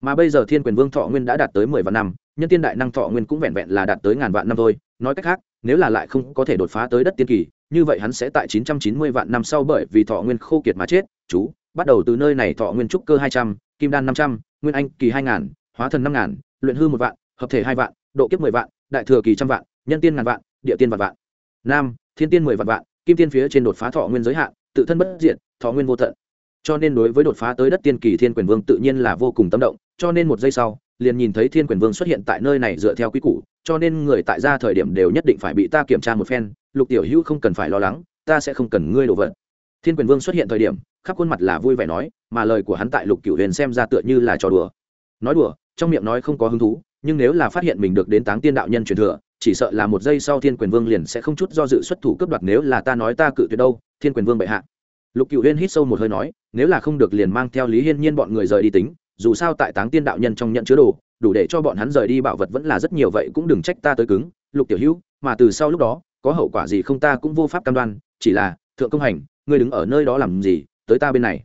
Mà bây giờ thiên quyền vương thọ nguyên đã đạt tới mười vạn năm, nhân tiên đại năng thọ nguyên cũng vẹn vẹn là đạt tới ngàn vạn năm thôi nói cách khác nếu là lại không có thể đột phá tới đất tiên kỳ như vậy hắn sẽ tại chín trăm chín mươi vạn năm sau bởi vì thọ nguyên khô kiệt mà chết. Chú bắt đầu từ nơi này thọ nguyên trúc cơ hai trăm kim đan năm trăm nguyên anh kỳ 2000, hóa thần 5000, luyện hư một vạn hợp thể hai vạn độ kiếp mười vạn đại thừa kỳ trăm vạn nhân tiên ngàn vạn địa tiên vạn vạn. Nam thiên tiên mười vạn vạn kim tiên phía trên đột phá thọ nguyên giới hạn tự thân bất diệt, thọ nguyên vô tận. Cho nên đối với đột phá tới đất tiên kỳ thiên quyền vương tự nhiên là vô cùng tâm động cho nên một giây sau liền nhìn thấy thiên quyền vương xuất hiện tại nơi này dựa theo quy củ, cho nên người tại ra thời điểm đều nhất định phải bị ta kiểm tra một phen, lục tiểu hữu không cần phải lo lắng, ta sẽ không cần ngươi đồ vật. Thiên quyền vương xuất hiện thời điểm, khắp khuôn mặt là vui vẻ nói, mà lời của hắn tại lục cửu huyền xem ra tựa như là trò đùa. Nói đùa, trong miệng nói không có hứng thú, nhưng nếu là phát hiện mình được đến táng tiên đạo nhân truyền thừa, chỉ sợ là một giây sau thiên quyền vương liền sẽ không chút do dự xuất thủ cướp đoạt nếu là ta nói ta cự tuyệt đâu, thiên quyền vương bệ hạ. Lục cựu huyên hít sâu một hơi nói, nếu là không được liền mang theo lý hiên nhiên bọn người rời đi tính dù sao tại táng tiên đạo nhân trong nhận chứa đồ, đủ để cho bọn hắn rời đi bảo vật vẫn là rất nhiều vậy cũng đừng trách ta tới cứng, lục tiểu hữu, mà từ sau lúc đó, có hậu quả gì không ta cũng vô pháp cam đoan, chỉ là, thượng công hành, ngươi đứng ở nơi đó làm gì, tới ta bên này.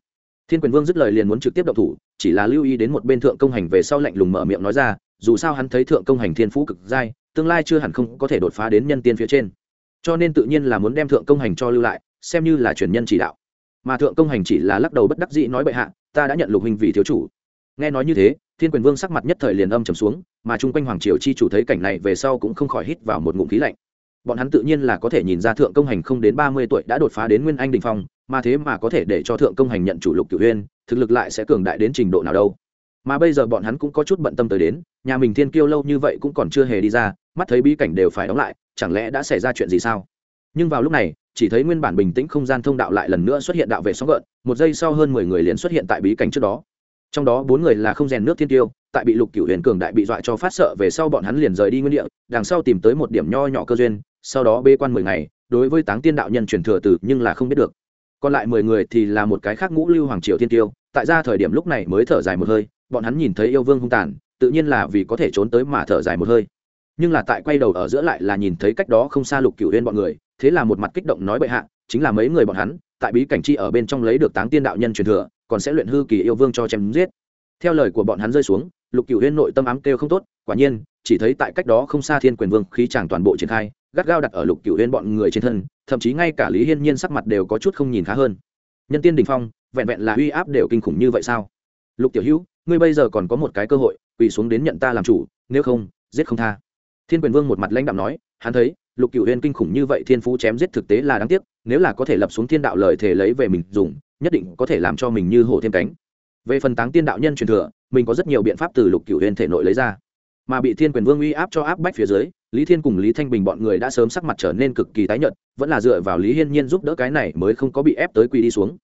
Thiên quyền vương dứt lời liền muốn trực tiếp động thủ, chỉ là lưu ý đến một bên thượng công hành về sau lạnh lùng mở miệng nói ra, dù sao hắn thấy thượng công hành thiên phú cực giai, tương lai chưa hẳn không có thể đột phá đến nhân tiên phía trên. Cho nên tự nhiên là muốn đem thượng công hành cho lưu lại, xem như là truyền nhân chỉ đạo. Mà thượng công hành chỉ là lắc đầu bất đắc dĩ nói bệ hạ, ta đã nhận lục hình vì thiếu chủ nghe nói như thế, thiên quyền vương sắc mặt nhất thời liền âm trầm xuống, mà chung quanh hoàng triều chi chủ thấy cảnh này về sau cũng không khỏi hít vào một ngụm khí lạnh. Bọn hắn tự nhiên là có thể nhìn ra thượng công hành không đến ba mươi tuổi đã đột phá đến nguyên anh đình phong, mà thế mà có thể để cho thượng công hành nhận chủ lục cửu huyên thực lực lại sẽ cường đại đến trình độ nào đâu. Mà bây giờ bọn hắn cũng có chút bận tâm tới đến, nhà mình thiên kiêu lâu như vậy cũng còn chưa hề đi ra, mắt thấy bí cảnh đều phải đóng lại, chẳng lẽ đã xảy ra chuyện gì sao? Nhưng vào lúc này, chỉ thấy nguyên bản bình tĩnh không gian thông đạo lại lần nữa xuất hiện đạo vệ sóng gợn, một giây sau hơn mười người liền xuất hiện tại bí cảnh trước đó trong đó bốn người là không rèn nước thiên tiêu, tại bị lục cửu huyền cường đại bị dọa cho phát sợ về sau bọn hắn liền rời đi nguyên địa, đằng sau tìm tới một điểm nho nhỏ cơ duyên, sau đó bê quan mười ngày, đối với táng tiên đạo nhân truyền thừa từ nhưng là không biết được. Còn lại mười người thì là một cái khác ngũ lưu hoàng triều thiên tiêu, tại ra thời điểm lúc này mới thở dài một hơi, bọn hắn nhìn thấy yêu vương hung tàn, tự nhiên là vì có thể trốn tới mà thở dài một hơi. Nhưng là tại quay đầu ở giữa lại là nhìn thấy cách đó không xa lục cửu huyên bọn người, thế là một mặt kích động nói bệ hạ, chính là mấy người bọn hắn, tại bí cảnh chi ở bên trong lấy được táng tiên đạo nhân truyền thừa còn sẽ luyện hư kỳ yêu vương cho chém giết. Theo lời của bọn hắn rơi xuống, lục cửu huyên nội tâm ám kêu không tốt, quả nhiên, chỉ thấy tại cách đó không xa thiên quyền vương khí chàng toàn bộ triển khai, gắt gao đặt ở lục cửu huyên bọn người trên thân, thậm chí ngay cả lý hiên nhiên sắc mặt đều có chút không nhìn khá hơn. Nhân tiên đình phong, vẹn vẹn là uy áp đều kinh khủng như vậy sao? Lục tiểu hữu, ngươi bây giờ còn có một cái cơ hội, quỳ xuống đến nhận ta làm chủ, nếu không, giết không tha. Thiên quyền vương một mặt lãnh đạm nói, hắn thấy, lục cửu huyên kinh khủng như vậy thiên phú chém giết thực tế là đáng tiếc, nếu là có thể lập xuống thiên đạo lời thể lấy về mình dùng nhất định có thể làm cho mình như hổ thêm cánh. Về phần táng tiên đạo nhân truyền thừa, mình có rất nhiều biện pháp từ lục cửu huyên thể nội lấy ra. Mà bị thiên quyền vương uy áp cho áp bách phía dưới, lý thiên cùng lý thanh bình bọn người đã sớm sắc mặt trở nên cực kỳ tái nhợt, vẫn là dựa vào lý hiên nhiên giúp đỡ cái này mới không có bị ép tới quỳ đi xuống.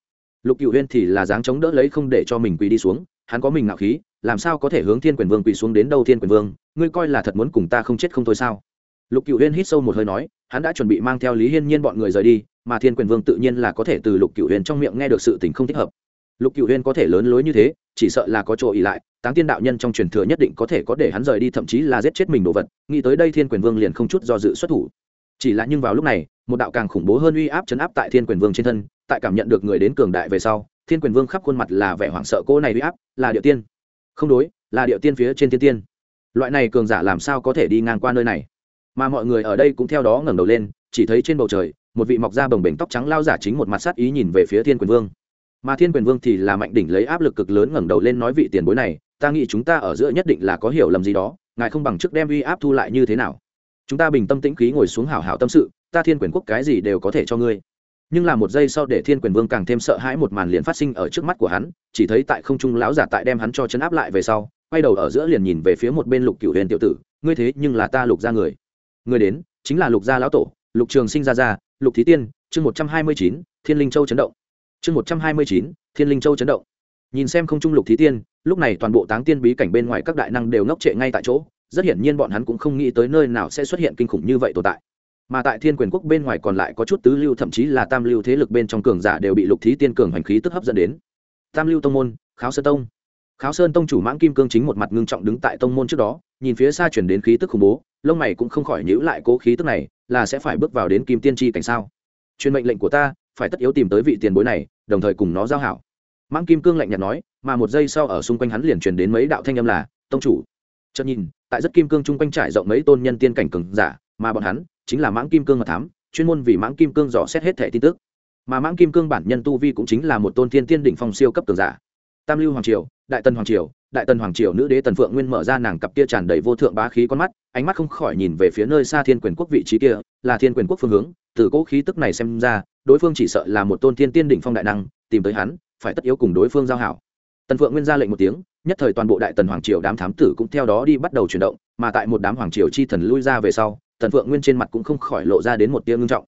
Lục cựu huyên thì là dáng chống đỡ lấy không để cho mình quỳ đi xuống, hắn có mình ngạo khí, làm sao có thể hướng thiên quyền vương quỳ xuống đến đâu thiên quyền vương, ngươi coi là thật muốn cùng ta không chết không thôi sao? Lục cựu huyên hít sâu một hơi nói, hắn đã chuẩn bị mang theo lý hiên nhiên bọn người rời đi mà thiên quyền vương tự nhiên là có thể từ lục cựu huyền trong miệng nghe được sự tình không thích hợp. Lục cựu huyền có thể lớn lối như thế, chỉ sợ là có chỗ ỉ lại, táng tiên đạo nhân trong truyền thừa nhất định có thể có để hắn rời đi, thậm chí là giết chết mình đồ vật, nghĩ tới đây thiên quyền vương liền không chút do dự xuất thủ. Chỉ là nhưng vào lúc này, một đạo càng khủng bố hơn uy áp chấn áp tại thiên quyền vương trên thân, tại cảm nhận được người đến cường đại về sau, thiên quyền vương khắp khuôn mặt là vẻ hoảng sợ cô này uy áp, là địa tiên. Không đối, là địa tiên phía trên thiên tiên. Loại này cường giả làm sao có thể đi ngang qua nơi này? Mà mọi người ở đây cũng theo đó ngẩng đầu lên, chỉ thấy trên bầu trời một vị mọc da bồng bềnh tóc trắng lao giả chính một mặt sát ý nhìn về phía thiên quyền vương. Mà thiên quyền vương thì là mạnh đỉnh lấy áp lực cực lớn ngẩng đầu lên nói vị tiền bối này, ta nghĩ chúng ta ở giữa nhất định là có hiểu lầm gì đó, ngài không bằng trước đem uy áp thu lại như thế nào. Chúng ta bình tâm tĩnh khí ngồi xuống hảo hảo tâm sự, ta thiên quyền quốc cái gì đều có thể cho ngươi. Nhưng là một giây sau để thiên quyền vương càng thêm sợ hãi một màn liền phát sinh ở trước mắt của hắn, chỉ thấy tại không trung lão giả tại đem hắn cho chấn áp lại về sau, quay đầu ở giữa liền nhìn về phía một bên lục cửu huyền tiểu tử, ngươi thế nhưng là ta lục gia người. Người đến, chính là lục gia lão tổ, lục trường sinh gia gia lục thí tiên, chương một trăm hai mươi chín, thiên linh châu chấn động. Chương một trăm hai mươi chín, thiên linh châu chấn động. Nhìn xem không trung lục thí tiên, lúc này toàn bộ táng tiên bí cảnh bên ngoài các đại năng đều ngốc trệ ngay tại chỗ, rất hiển nhiên bọn hắn cũng không nghĩ tới nơi nào sẽ xuất hiện kinh khủng như vậy tồn tại. Mà tại thiên quyền quốc bên ngoài còn lại có chút tứ lưu, thậm chí là tam lưu thế lực bên trong cường giả đều bị lục thí tiên cường hành khí tức hấp dẫn đến. Tam lưu tông môn, kháo sơn tông. Kháo sơn tông chủ mãng kim cương chính một mặt ngưng trọng đứng tại tông môn trước đó, nhìn phía xa chuyển đến khí tức khủng bố, lông mày cũng không khỏi nhữ lại cố khí tức này là sẽ phải bước vào đến kim tiên tri cảnh sao? Truyền mệnh lệnh của ta, phải tất yếu tìm tới vị tiền bối này, đồng thời cùng nó giao hảo. Mãng kim cương lạnh nhạt nói, mà một giây sau ở xung quanh hắn liền truyền đến mấy đạo thanh âm là, tông chủ. Chợt nhìn, tại rất kim cương chung quanh trải rộng mấy tôn nhân tiên cảnh cường giả, mà bọn hắn chính là mãng kim cương mà thám, chuyên môn vì mãng kim cương dò xét hết thẻ tin tức. Mà mãng kim cương bản nhân tu vi cũng chính là một tôn thiên tiên đỉnh phong siêu cấp cường giả. Tam lưu hoàng triều, đại tần hoàng triều đại tần hoàng triều nữ đế tần phượng nguyên mở ra nàng cặp kia tràn đầy vô thượng bá khí con mắt, ánh mắt không khỏi nhìn về phía nơi xa thiên quyền quốc vị trí kia, là thiên quyền quốc phương hướng, từ cỗ khí tức này xem ra, đối phương chỉ sợ là một tôn thiên tiên đỉnh phong đại năng, tìm tới hắn, phải tất yếu cùng đối phương giao hảo. Tần phượng nguyên ra lệnh một tiếng, nhất thời toàn bộ đại tần hoàng triều đám thám tử cũng theo đó đi bắt đầu chuyển động, mà tại một đám hoàng triều chi thần lui ra về sau, tần phượng nguyên trên mặt cũng không khỏi lộ ra đến một tia ngưng trọng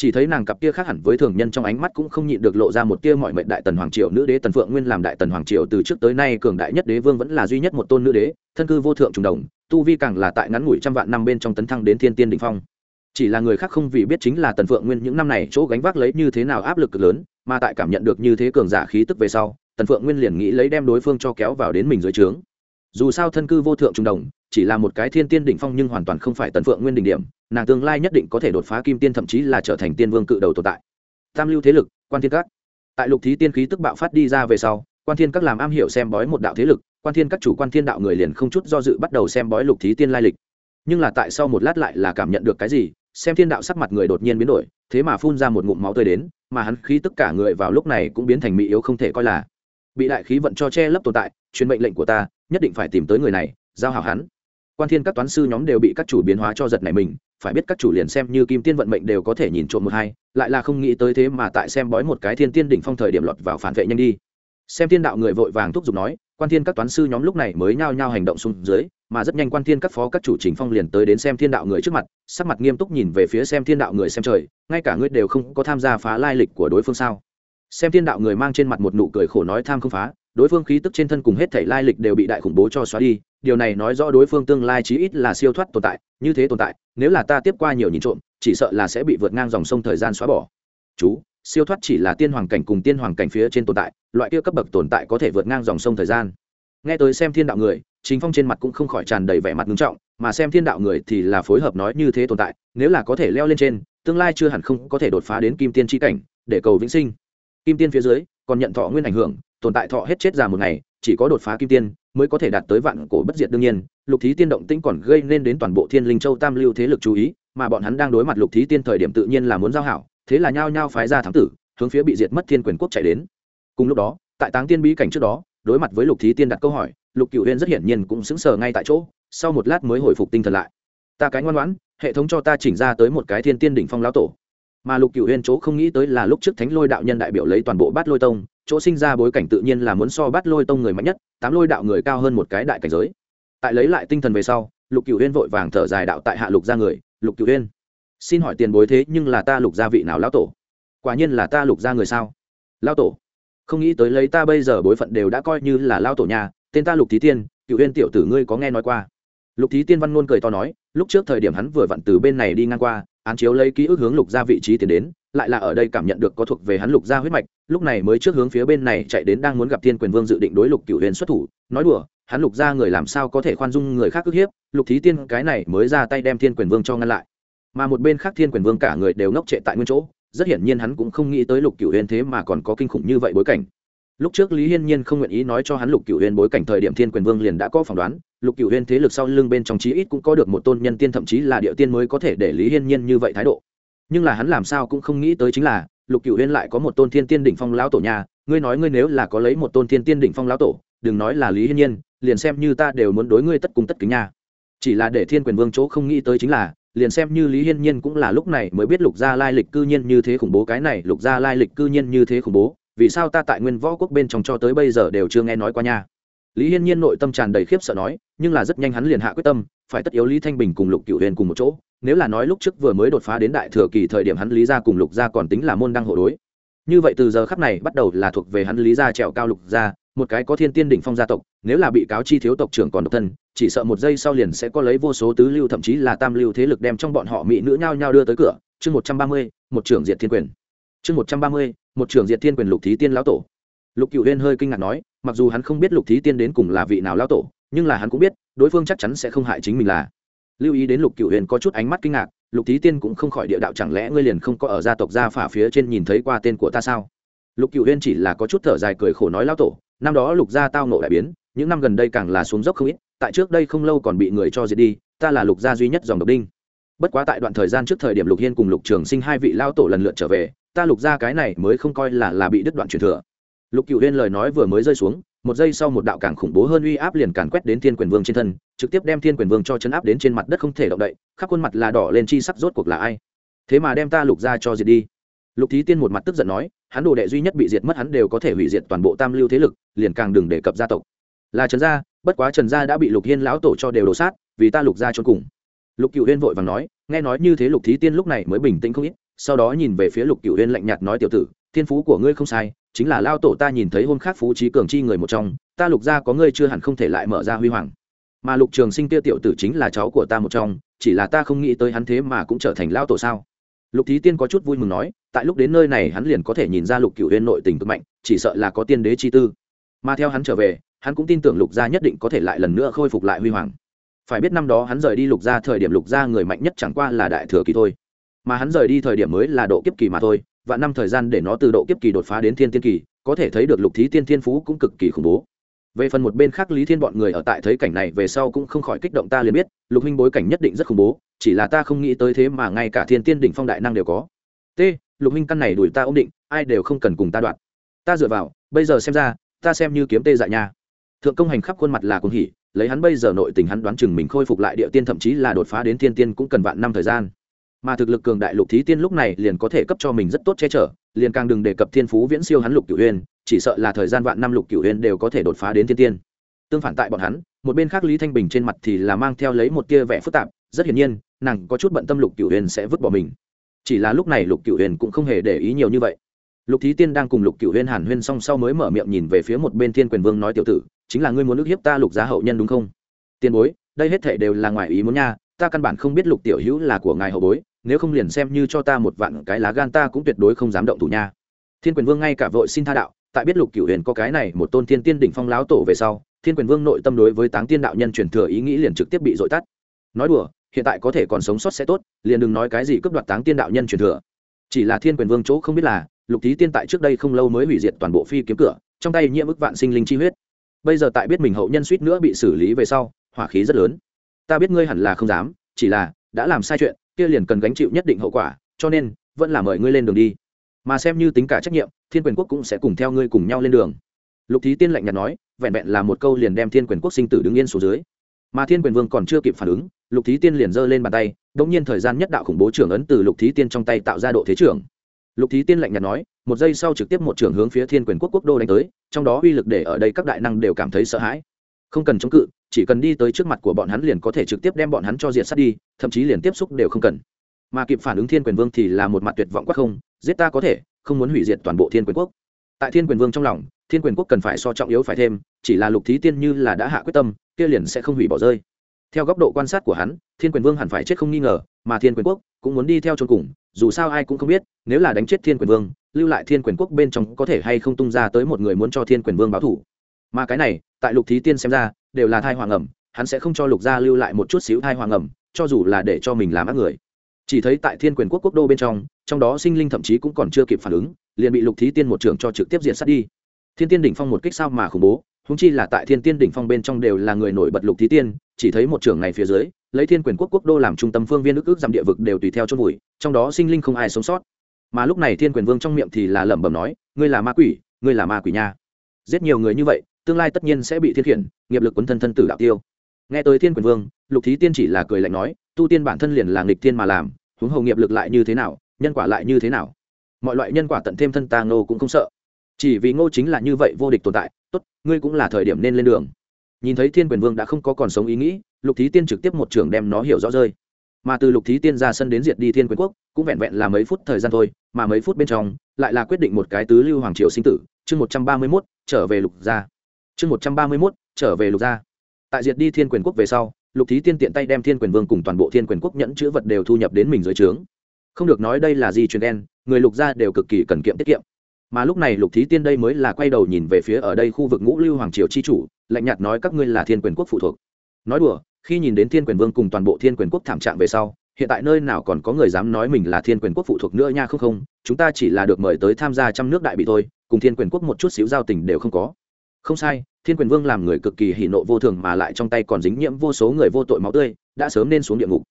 chỉ thấy nàng cặp tia khác hẳn với thường nhân trong ánh mắt cũng không nhịn được lộ ra một tia mọi mệnh đại tần hoàng triều nữ đế tần phượng nguyên làm đại tần hoàng triều từ trước tới nay cường đại nhất đế vương vẫn là duy nhất một tôn nữ đế, thân cư vô thượng trùng đồng, tu vi càng là tại ngắn ngủi trăm vạn năm bên trong tấn thăng đến thiên tiên đình phong. Chỉ là người khác không vì biết chính là tần phượng nguyên những năm này chỗ gánh vác lấy như thế nào áp lực cực lớn, mà tại cảm nhận được như thế cường giả khí tức về sau, tần phượng nguyên liền nghĩ lấy đem đối phương cho kéo vào đến mình dưới trướng. Dù sao thân cư vô thượng trung đồng chỉ là một cái thiên tiên đỉnh phong nhưng hoàn toàn không phải tần phượng nguyên đỉnh điểm, nàng tương lai nhất định có thể đột phá kim tiên thậm chí là trở thành tiên vương cự đầu tồn tại. Tam lưu thế lực, quan thiên các. Tại lục thí tiên khí tức bạo phát đi ra về sau, quan thiên các làm am hiểu xem bói một đạo thế lực, quan thiên các chủ quan thiên đạo người liền không chút do dự bắt đầu xem bói lục thí tiên lai lịch. Nhưng là tại sau một lát lại là cảm nhận được cái gì, xem thiên đạo sắc mặt người đột nhiên biến đổi, thế mà phun ra một ngụm máu tươi đến, mà hắn khí tất cả người vào lúc này cũng biến thành mỹ yếu không thể coi là. Bị đại khí vận cho che lấp tồn tại, truyền mệnh lệnh của ta, nhất định phải tìm tới người này, giao hảo hắn quan thiên các toán sư nhóm đều bị các chủ biến hóa cho giật này mình, phải biết các chủ liền xem như kim tiên vận mệnh đều có thể nhìn trộm một hai, lại là không nghĩ tới thế mà tại xem bói một cái thiên tiên đỉnh phong thời điểm lọt vào phản vệ nhanh đi. Xem thiên đạo người vội vàng thúc giục nói, quan thiên các toán sư nhóm lúc này mới nhao nhao hành động xuống dưới, mà rất nhanh quan thiên các phó các chủ chính phong liền tới đến xem thiên đạo người trước mặt, sắc mặt nghiêm túc nhìn về phía xem thiên đạo người xem trời, ngay cả ngươi đều không có tham gia phá lai lịch của đối phương sao? Xem thiên đạo người mang trên mặt một nụ cười khổ nói tham không phá, đối phương khí tức trên thân cùng hết thể lai lịch đều bị đại khủng bố cho xóa đi điều này nói rõ đối phương tương lai chí ít là siêu thoát tồn tại, như thế tồn tại, nếu là ta tiếp qua nhiều nhìn trộm, chỉ sợ là sẽ bị vượt ngang dòng sông thời gian xóa bỏ. Chú, siêu thoát chỉ là tiên hoàng cảnh cùng tiên hoàng cảnh phía trên tồn tại, loại kia cấp bậc tồn tại có thể vượt ngang dòng sông thời gian. Nghe tới xem thiên đạo người chính phong trên mặt cũng không khỏi tràn đầy vẻ mặt nghiêm trọng, mà xem thiên đạo người thì là phối hợp nói như thế tồn tại, nếu là có thể leo lên trên, tương lai chưa hẳn không có thể đột phá đến kim tiên tri cảnh, để cầu vĩnh sinh. Kim tiên phía dưới, còn nhận thọ nguyên ảnh hưởng tồn tại thọ hết chết già một ngày, chỉ có đột phá kim tiên mới có thể đạt tới vạn cổ bất diệt đương nhiên, lục thí tiên động tĩnh còn gây nên đến toàn bộ thiên linh châu tam lưu thế lực chú ý, mà bọn hắn đang đối mặt lục thí tiên thời điểm tự nhiên là muốn giao hảo, thế là nhao nhao phái ra thám tử, hướng phía bị diệt mất thiên quyền quốc chạy đến. Cùng lúc đó, tại táng tiên bí cảnh trước đó, đối mặt với lục thí tiên đặt câu hỏi, lục cựu huyên rất hiển nhiên cũng sững sờ ngay tại chỗ, sau một lát mới hồi phục tinh thần lại. Ta cái ngoan ngoãn, hệ thống cho ta chỉnh ra tới một cái thiên tiên đỉnh phong lão tổ. Mà lục cựu huyên chỗ không nghĩ tới là lúc trước thánh lôi đạo nhân đại biểu lấy toàn bộ bát lôi tông chỗ sinh ra bối cảnh tự nhiên là muốn so bắt lôi tông người mạnh nhất, tám lôi đạo người cao hơn một cái đại cảnh giới. Tại lấy lại tinh thần về sau, lục cựu huyên vội vàng thở dài đạo tại hạ lục ra người, lục cựu huyên xin hỏi tiền bối thế nhưng là ta lục gia vị nào lão tổ? Quả nhiên là ta lục gia người sao? Lão tổ? Không nghĩ tới lấy ta bây giờ bối phận đều đã coi như là lão tổ nhà, tên ta lục thí tiên cựu huyên tiểu tử ngươi có nghe nói qua? Lục thí tiên văn ngôn cười to nói, lúc trước thời điểm hắn vừa vặn từ bên này đi ngang qua án chiếu lấy ký ức hướng lục gia vị trí tiến đến, lại là ở đây cảm nhận được có thuộc về hắn lục gia huyết mạch, lúc này mới trước hướng phía bên này chạy đến đang muốn gặp thiên quyền vương dự định đối lục cựu huyền xuất thủ, nói đùa, hắn lục gia người làm sao có thể khoan dung người khác ức hiếp, lục thí tiên cái này mới ra tay đem thiên quyền vương cho ngăn lại. Mà một bên khác thiên quyền vương cả người đều ngốc trệ tại nguyên chỗ, rất hiển nhiên hắn cũng không nghĩ tới lục cựu huyền thế mà còn có kinh khủng như vậy bối cảnh. Lúc trước lý hiên nhiên không nguyện ý nói cho hắn lục cựu huyền bối cảnh thời điểm thiên quyền vương liền đã có phỏng đoán lục cựu Huyên thế lực sau lưng bên trong chí ít cũng có được một tôn nhân tiên, thậm chí là địa tiên mới có thể để lý hiên nhiên như vậy thái độ. Nhưng là hắn làm sao cũng không nghĩ tới chính là, lục cựu Huyên lại có một tôn thiên tiên đỉnh phong lão tổ nhà ngươi nói ngươi nếu là có lấy một tôn thiên tiên đỉnh phong lão tổ, đừng nói là lý hiên nhiên, liền xem như ta đều muốn đối ngươi tất cung tất kính nha. Chỉ là để thiên quyền vương chỗ không nghĩ tới chính là, liền xem như lý hiên nhiên cũng là lúc này mới biết lục gia lai lịch cư nhiên như thế khủng bố. Cái này lục gia lai lịch cư nhiên như thế khủng bố, vì sao ta tại nguyên võ quốc bên trong cho tới bây giờ đều chưa nghe nói qua nha? Lý hiên nhiên nội tâm tràn đầy khiếp sợ nói, nhưng là rất nhanh hắn liền hạ quyết tâm, phải tất yếu lý thanh bình cùng lục cựu huyền cùng một chỗ. Nếu là nói lúc trước vừa mới đột phá đến đại thừa kỳ thời điểm hắn lý gia cùng lục gia còn tính là môn đăng hộ đối. Như vậy từ giờ khắc này bắt đầu là thuộc về hắn lý gia trèo cao lục gia, một cái có thiên tiên đỉnh phong gia tộc, nếu là bị cáo chi thiếu tộc trưởng còn độc thân, chỉ sợ một giây sau liền sẽ có lấy vô số tứ lưu thậm chí là tam lưu thế lực đem trong bọn họ mỹ nữ nhao nhao đưa tới cửa. Chương một trăm ba mươi, một trưởng diệt thiên quyền. Chương một trăm ba mươi, một trưởng diệt thiên quyền lục thí tiên lão tổ. Lục cựu huyên hơi kinh ngạc nói mặc dù hắn không biết lục thí tiên đến cùng là vị nào lão tổ, nhưng là hắn cũng biết, đối phương chắc chắn sẽ không hại chính mình là. Lưu ý đến lục cựu huyền có chút ánh mắt kinh ngạc, lục thí tiên cũng không khỏi địa đạo chẳng lẽ ngươi liền không có ở gia tộc gia phả phía trên nhìn thấy qua tên của ta sao? Lục cựu huyền chỉ là có chút thở dài cười khổ nói lão tổ, năm đó lục gia tao nộ đại biến, những năm gần đây càng là xuống dốc không ít, tại trước đây không lâu còn bị người cho diệt đi, ta là lục gia duy nhất dòng độc đinh. Bất quá tại đoạn thời gian trước thời điểm lục hiên cùng lục trường sinh hai vị lao tổ lần lượt trở về, ta lục gia cái này mới không coi là là bị đứt đoạn truyền thừa lục cựu huyên lời nói vừa mới rơi xuống, một giây sau một đạo càng khủng bố hơn uy áp liền càn quét đến thiên quyền vương trên thân, trực tiếp đem thiên quyền vương cho chấn áp đến trên mặt đất không thể động đậy, khắp khuôn mặt là đỏ lên chi sắc rốt cuộc là ai? Thế mà đem ta lục ra cho diệt đi. Lục thí tiên một mặt tức giận nói, hắn đồ đệ duy nhất bị diệt mất hắn đều có thể hủy diệt toàn bộ tam lưu thế lực, liền càng đừng đề cập gia tộc. Là trần gia, bất quá trần gia đã bị lục hiên lão tổ cho đều đổ sát, vì ta lục gia cho cùng. Lục cựu huyên vội vàng nói, nghe nói như thế lục thí tiên lúc này mới bình tĩnh không ít, sau đó nhìn về phía lục cựu huyên lạnh nhạt nói, tiểu tử, thiên phú của ngươi không sai chính là lao tổ ta nhìn thấy hôm khác phú trí cường chi người một trong, ta lục gia có ngươi chưa hẳn không thể lại mở ra huy hoàng. Mà lục trường sinh kia tiểu tử chính là cháu của ta một trong, chỉ là ta không nghĩ tới hắn thế mà cũng trở thành lao tổ sao? Lục thí tiên có chút vui mừng nói, tại lúc đến nơi này hắn liền có thể nhìn ra lục cựu huyên nội tình cực mạnh, chỉ sợ là có tiên đế chi tư. Mà theo hắn trở về, hắn cũng tin tưởng lục gia nhất định có thể lại lần nữa khôi phục lại huy hoàng. Phải biết năm đó hắn rời đi lục gia thời điểm lục gia người mạnh nhất chẳng qua là đại thừa kỳ thôi. Mà hắn rời đi thời điểm mới là độ kiếp kỳ mà thôi và năm thời gian để nó từ độ kiếp kỳ đột phá đến thiên tiên kỳ, có thể thấy được lục thí tiên thiên phú cũng cực kỳ khủng bố. Về phần một bên khác, lý thiên bọn người ở tại thấy cảnh này về sau cũng không khỏi kích động ta liền biết, lục huynh bối cảnh nhất định rất khủng bố, chỉ là ta không nghĩ tới thế mà ngay cả thiên tiên đỉnh phong đại năng đều có. T, lục huynh căn này đuổi ta ổn định, ai đều không cần cùng ta đoạn. Ta dựa vào, bây giờ xem ra, ta xem như kiếm tê dại nha. Thượng công hành khắp khuôn mặt là cuồng hỉ, lấy hắn bây giờ nội tình hắn đoán chừng mình khôi phục lại địa tiên thậm chí là đột phá đến thiên tiên cũng cần vạn năm thời gian mà thực lực cường đại lục thí tiên lúc này liền có thể cấp cho mình rất tốt che chở, liền càng đừng đề cập thiên phú viễn siêu hắn lục cửu huyên chỉ sợ là thời gian vạn năm lục cửu huyên đều có thể đột phá đến thiên tiên. Tương phản tại bọn hắn, một bên khác lý thanh bình trên mặt thì là mang theo lấy một tia vẻ phức tạp, rất hiển nhiên, nàng có chút bận tâm lục cửu huyên sẽ vứt bỏ mình. Chỉ là lúc này lục cửu huyên cũng không hề để ý nhiều như vậy. Lục thí tiên đang cùng lục cửu huyên hàn huyên song sau mới mở miệng nhìn về phía một bên thiên quyền vương nói tiểu tử, chính là ngươi muốn ức hiếp ta lục giá hậu nhân đúng không? Tiền bối, đây hết thể đều là ngoài ý muốn nha, ta căn bản không biết lục tiểu hữu là của ngài hậu bối nếu không liền xem như cho ta một vạn cái lá gan ta cũng tuyệt đối không dám động thủ nha. Thiên quyền vương ngay cả vội xin tha đạo, tại biết lục cửu huyền có cái này một tôn thiên tiên đỉnh phong láo tổ về sau, thiên quyền vương nội tâm đối với táng tiên đạo nhân truyền thừa ý nghĩ liền trực tiếp bị dội tắt. Nói đùa, hiện tại có thể còn sống sót sẽ tốt, liền đừng nói cái gì cướp đoạt táng tiên đạo nhân truyền thừa. Chỉ là thiên quyền vương chỗ không biết là, lục thí tiên tại trước đây không lâu mới hủy diệt toàn bộ phi kiếm cửa, trong tay nhiễm ức vạn sinh linh chi huyết. Bây giờ tại biết mình hậu nhân suýt nữa bị xử lý về sau, hỏa khí rất lớn. Ta biết ngươi hẳn là không dám, chỉ là, đã làm sai chuyện kia liền cần gánh chịu nhất định hậu quả, cho nên, vẫn là mời ngươi lên đường đi. Mà xem như tính cả trách nhiệm, thiên quyền quốc cũng sẽ cùng theo ngươi cùng nhau lên đường. Lục thí tiên lạnh nhạt nói, vẹn vẹn là một câu liền đem thiên quyền quốc sinh tử đứng yên xuống dưới. Mà thiên quyền vương còn chưa kịp phản ứng, lục thí tiên liền giơ lên bàn tay đ ỗ n g nhiên thời gian nhất đạo khủng bố trưởng ấn từ lục thí tiên trong tay tạo ra độ thế trưởng. Lục thí tiên lạnh nhạt nói, một giây sau trực tiếp một trưởng hướng phía thiên quyền quốc quốc đô đánh tới, trong đó uy lực để ở đây các đại năng đều cảm thấy sợ hãi không cần chống cự, chỉ cần đi tới trước mặt của bọn hắn liền có thể trực tiếp đem bọn hắn cho diệt sát đi, thậm chí liền tiếp xúc đều không cần. Mà kịp phản ứng thiên quyền vương thì là một mặt tuyệt vọng quá không, giết ta có thể, không muốn hủy diệt toàn bộ thiên quyền quốc. Tại thiên quyền vương trong lòng, thiên quyền quốc cần phải so trọng yếu phải thêm, chỉ là lục thí tiên như là đã hạ quyết tâm, kia liền sẽ không hủy bỏ rơi. Theo góc độ quan sát của hắn, thiên quyền vương hẳn phải chết không nghi ngờ, mà thiên quyền quốc cũng muốn đi theo chôn cùng, dù sao ai cũng không biết, nếu là đánh chết thiên quyền vương, lưu lại thiên quyền quốc bên trong có thể hay không tung ra tới một người muốn cho thiên quyền vương báo thủ. Mà cái này tại lục thí tiên xem ra, đều là thai hoàng ẩm, hắn sẽ không cho lục gia lưu lại một chút xíu thai hoàng ẩm, cho dù là để cho mình làm ác người. Chỉ thấy tại thiên quyền quốc quốc đô bên trong trong đó sinh linh thậm chí cũng còn chưa kịp phản ứng, liền bị lục thí tiên một trường cho trực tiếp diện sát đi. Thiên tiên đỉnh phong một kích sao mà khủng bố húng chi là tại thiên tiên đỉnh phong bên trong đều là người nổi bật lục thí tiên, chỉ thấy một trưởng này phía dưới, lấy thiên quyền quốc quốc đô làm trung tâm phương viên ức ức giảm địa vực đều tùy theo chôn vùi, trong đó sinh linh không ai sống sót. Mà lúc này thiên quyền vương trong miệng thì là lẩm bẩm nói, ngươi là ma quỷ, ngươi là ma quỷ nha. Giết nhiều người như vậy tương lai tất nhiên sẽ bị thiên khiển, nghiệp lực quấn thân thân tử đạo tiêu. Nghe tới thiên quyền vương, lục thí tiên chỉ là cười lạnh nói, tu tiên bản thân liền là nghịch thiên mà làm, huống hầu nghiệp lực lại như thế nào, nhân quả lại như thế nào? Mọi loại nhân quả tận thêm thân ta ngô cũng không sợ. Chỉ vì ngô chính là như vậy vô địch tồn tại, tốt, ngươi cũng là thời điểm nên lên đường. Nhìn thấy thiên quyền vương đã không có còn sống ý nghĩ, lục thí tiên trực tiếp một trường đem nó hiểu rõ rơi. Mà từ lục thí tiên ra sân đến diệt đi thiên quyền quốc, cũng vẹn vẹn là mấy phút thời gian thôi, mà mấy phút bên trong, lại là quyết định một cái tứ lưu hoàng triều sinh tử, chương một trăm ba mươi mốt, trở về lục gia chương một trăm ba mươi mốt, trở về lục gia. Tại diệt đi thiên quyền quốc về sau, lục thí tiên tiện tay đem thiên quyền vương cùng toàn bộ thiên quyền quốc nhẫn chữ vật đều thu nhập đến mình dưới trướng. Không được nói đây là gì truyền đen, người lục gia đều cực kỳ cần kiệm tiết kiệm. Mà lúc này lục thí tiên đây mới là quay đầu nhìn về phía ở đây khu vực ngũ lưu hoàng triều chi chủ, lạnh nhạt nói các ngươi là thiên quyền quốc phụ thuộc. Nói đùa, khi nhìn đến thiên quyền vương cùng toàn bộ thiên quyền quốc thảm trạng về sau, hiện tại nơi nào còn có người dám nói mình là thiên quyền quốc phụ thuộc nữa nha không không, chúng ta chỉ là được mời tới tham gia trăm nước đại bị thôi, cùng thiên quyền quốc một chút xíu giao tình đều không có không sai, thiên quyền vương làm người cực kỳ hỉ nộ vô thường mà lại trong tay còn dính nhiễm vô số người vô tội máu tươi, đã sớm nên xuống địa ngục.